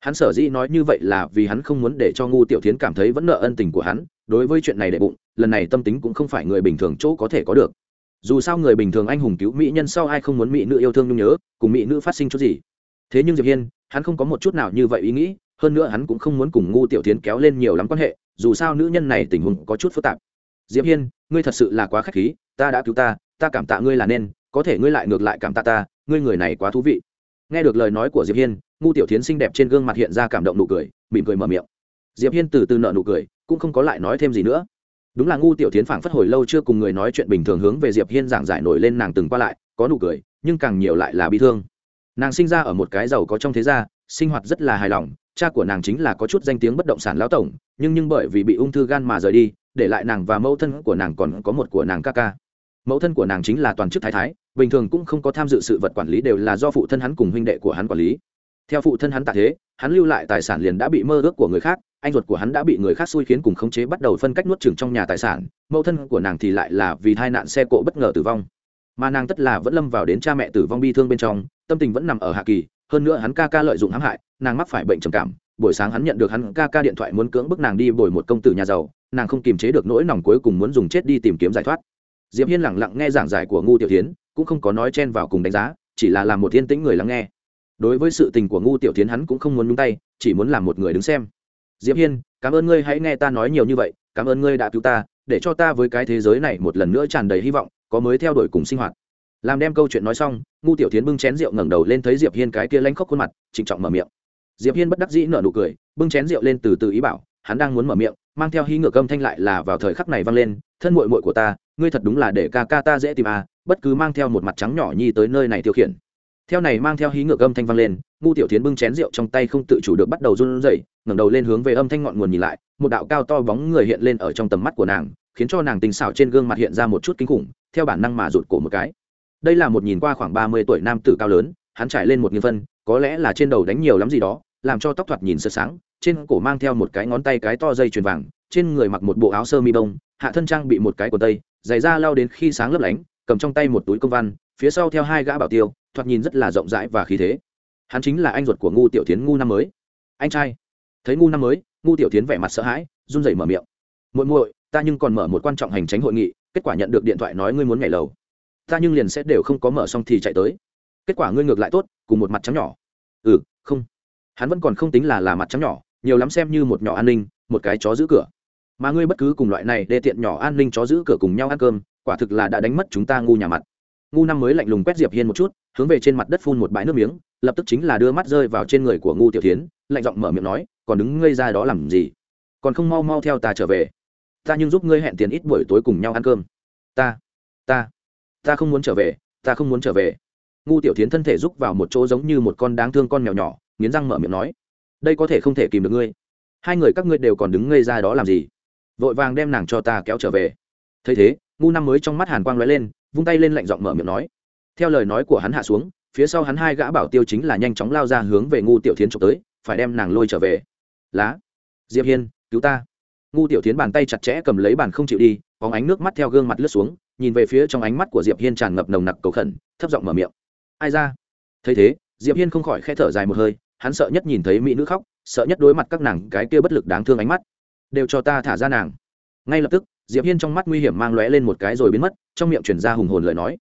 Hắn sở dĩ nói như vậy là vì hắn không muốn để cho ngu tiểu tiến cảm thấy vẫn nợ ân tình của hắn, đối với chuyện này đệ bụng, lần này tâm tính cũng không phải người bình thường chỗ có thể có được. Dù sao người bình thường anh hùng cứu mỹ nhân sau ai không muốn mỹ nữ yêu thương nhung nhớ, cùng mỹ nữ phát sinh chút gì. Thế nhưng diệp hiên, hắn không có một chút nào như vậy ý nghĩ hơn nữa hắn cũng không muốn cùng ngu tiểu tiến kéo lên nhiều lắm quan hệ, dù sao nữ nhân này tình huống có chút phức tạp. Diệp hiên, ngươi thật sự là quá khách khí, ta đã cứu ta ta cảm tạ ngươi là nên, có thể ngươi lại ngược lại cảm tạ ta, ngươi người này quá thú vị. Nghe được lời nói của diệp hiên ngu tiểu tiến xinh đẹp trên gương mặt hiện ra cảm động nụ cười, mỉm cười mở miệng. Diệp hiên từ từ nợ nụ cười, cũng không có lại nói thêm gì nữa. Đúng là ngu tiểu tiến phảng phất hồi lâu chưa cùng người nói chuyện bình thường hướng về diệp hiên giảng giải nổi lên nàng từng qua lại, có nụ cười, nhưng càng nhiều lại là bi thương. Nàng sinh ra ở một cái giàu có trong thế gia, sinh hoạt rất là hài lòng cha của nàng chính là có chút danh tiếng bất động sản lão tổng, nhưng nhưng bởi vì bị ung thư gan mà rời đi, để lại nàng và mẫu thân của nàng còn có một của nàng ca ca. Mẫu thân của nàng chính là toàn chức thái thái, bình thường cũng không có tham dự sự vật quản lý đều là do phụ thân hắn cùng huynh đệ của hắn quản lý. Theo phụ thân hắn tạ thế, hắn lưu lại tài sản liền đã bị mơ ước của người khác, anh ruột của hắn đã bị người khác xui khiến cùng khống chế bắt đầu phân cách nuốt chừng trong nhà tài sản, mẫu thân của nàng thì lại là vì tai nạn xe cộ bất ngờ tử vong. Mà nàng tất là vẫn lâm vào đến cha mẹ tử vong bi thương bên trong tâm tình vẫn nằm ở hạ kỳ, hơn nữa hắn ca ca lợi dụng hãm hại, nàng mắc phải bệnh trầm cảm, buổi sáng hắn nhận được hắn ca ca điện thoại muốn cưỡng bức nàng đi bồi một công tử nhà giàu, nàng không kiềm chế được nỗi lòng cuối cùng muốn dùng chết đi tìm kiếm giải thoát. Diệp hiên lẳng lặng nghe giảng giải của ngu tiểu tiến cũng không có nói chen vào cùng đánh giá, chỉ là làm một thiên tĩnh người lắng nghe. Đối với sự tình của ngu tiểu tiến hắn cũng không muốn nhúng tay, chỉ muốn làm một người đứng xem. Diệp hiên, cảm ơn ngươi hãy nghe ta nói nhiều như vậy, cảm ơn ngươi đã cứu ta, để cho ta với cái thế giới này một lần nữa tràn đầy hy vọng, có mới theo đuổi cùng sinh hoạt làm đem câu chuyện nói xong, ngu tiểu tiến bưng chén rượu ngẩng đầu lên thấy diệp hiên cái kia lanh khóc khuôn mặt, trịnh trọng mở miệng. Diệp hiên bất đắc dĩ nở nụ cười, bưng chén rượu lên từ từ ý bảo, hắn đang muốn mở miệng, mang theo hí ngược âm thanh lại là vào thời khắc này vang lên, thân muội muội của ta, ngươi thật đúng là để ca ca ta dễ tìm à bất cứ mang theo một mặt trắng nhỏ nhi tới nơi này tiêu khiển. Theo này mang theo hí ngược âm thanh vang lên, ngu tiểu tiến bưng chén rượu trong tay không tự chủ được bắt đầu run rẩy, ngẩng đầu lên hướng về âm thanh ngọn nguồn nhìn lại, một đạo cao to bóng người hiện lên ở trong tầm mắt của nàng, khiến cho nàng tình xảo trên gương mặt hiện ra một chút kinh khủng, theo bản năng mà rụt cổ một cái đây là một nhìn qua khoảng ba mươi tuổi nam tử cao lớn, hắn trải lên một nghiêng phân, có lẽ là trên đầu đánh nhiều lắm gì đó, làm cho tóc thoạt nhìn sơ sáng, trên cổ mang theo một cái ngón tay cái to dây chuyền vàng, trên người mặc một bộ áo sơ mi bông, hạ thân trang bị một cái quần tây, giày da lao đến khi sáng lấp lánh, cầm trong tay một túi công văn, phía sau theo hai gã bảo tiêu, thoạt nhìn rất là rộng rãi và khí thế. Hắn chính là anh ruột của ngu tiểu tiến ngu năm mới. Anh trai. Thấy ngu năm mới, ngu tiểu tiến vẻ mặt sợ hãi, run rẩy mở miệng. Muội muội, ta nhưng còn mở một quan trọng hành tránh hội nghị, kết quả nhận được điện thoại nói ngươi muốn nhảy lầu ta nhưng liền sẽ đều không có mở xong thì chạy tới. Kết quả ngươi ngược lại tốt, cùng một mặt trắng nhỏ. Ừ không. Hắn vẫn còn không tính là là mặt trắng nhỏ, nhiều lắm xem như một nhỏ an ninh, một cái chó giữ cửa. Mà ngươi bất cứ cùng loại này đê tiện nhỏ an ninh chó giữ cửa cùng nhau ăn cơm, quả thực là đã đánh mất chúng ta ngu nhà mặt. Ngu năm mới lạnh lùng quét diệp hiên một chút, hướng về trên mặt đất phun một bãi nước miếng, lập tức chính là đưa mắt rơi vào trên người của ngu tiểu tiến lạnh giọng mở miệng nói, còn đứng ngây ra đó làm gì? Còn không mau mau theo ta trở về. Ta nhưng giúp ngươi hẹn tiền ít buổi tối cùng nhau ăn cơm. Ta ta ta không muốn trở về, ta không muốn trở về. Ngu tiểu tiến thân thể rúc vào một chỗ giống như một con đáng thương con mèo nhỏ, nghiến răng mở miệng nói, đây có thể không thể kìm được ngươi. Hai người các ngươi đều còn đứng ngây ra đó làm gì? Vội vàng đem nàng cho ta kéo trở về. Thấy thế, ngu năm mới trong mắt hàn quang lóe lên, vung tay lên lạnh giọng mở miệng nói, theo lời nói của hắn hạ xuống, phía sau hắn hai gã bảo tiêu chính là nhanh chóng lao ra hướng về ngu tiểu thiến trộm tới, phải đem nàng lôi trở về. Lá diệp hiên, cứu ta ngu tiểu tiến bàn tay chặt chẽ cầm lấy bàn không chịu đi có ánh nước mắt theo gương mặt lướt xuống, nhìn về phía trong ánh mắt của diệp hiên tràn ngập nồng nặc cầu khẩn, thấp giọng mở miệng. Ai ra? Thấy thế, diệp hiên không khỏi khẽ thở dài một hơi, hắn sợ nhất nhìn thấy mỹ nữ khóc, sợ nhất đối mặt các nàng cái kia bất lực đáng thương ánh mắt. Đều cho ta thả ra nàng. Ngay lập tức, diệp hiên trong mắt nguy hiểm mang lóe lên một cái rồi biến mất, trong miệng chuyển ra hùng hồn lời nói.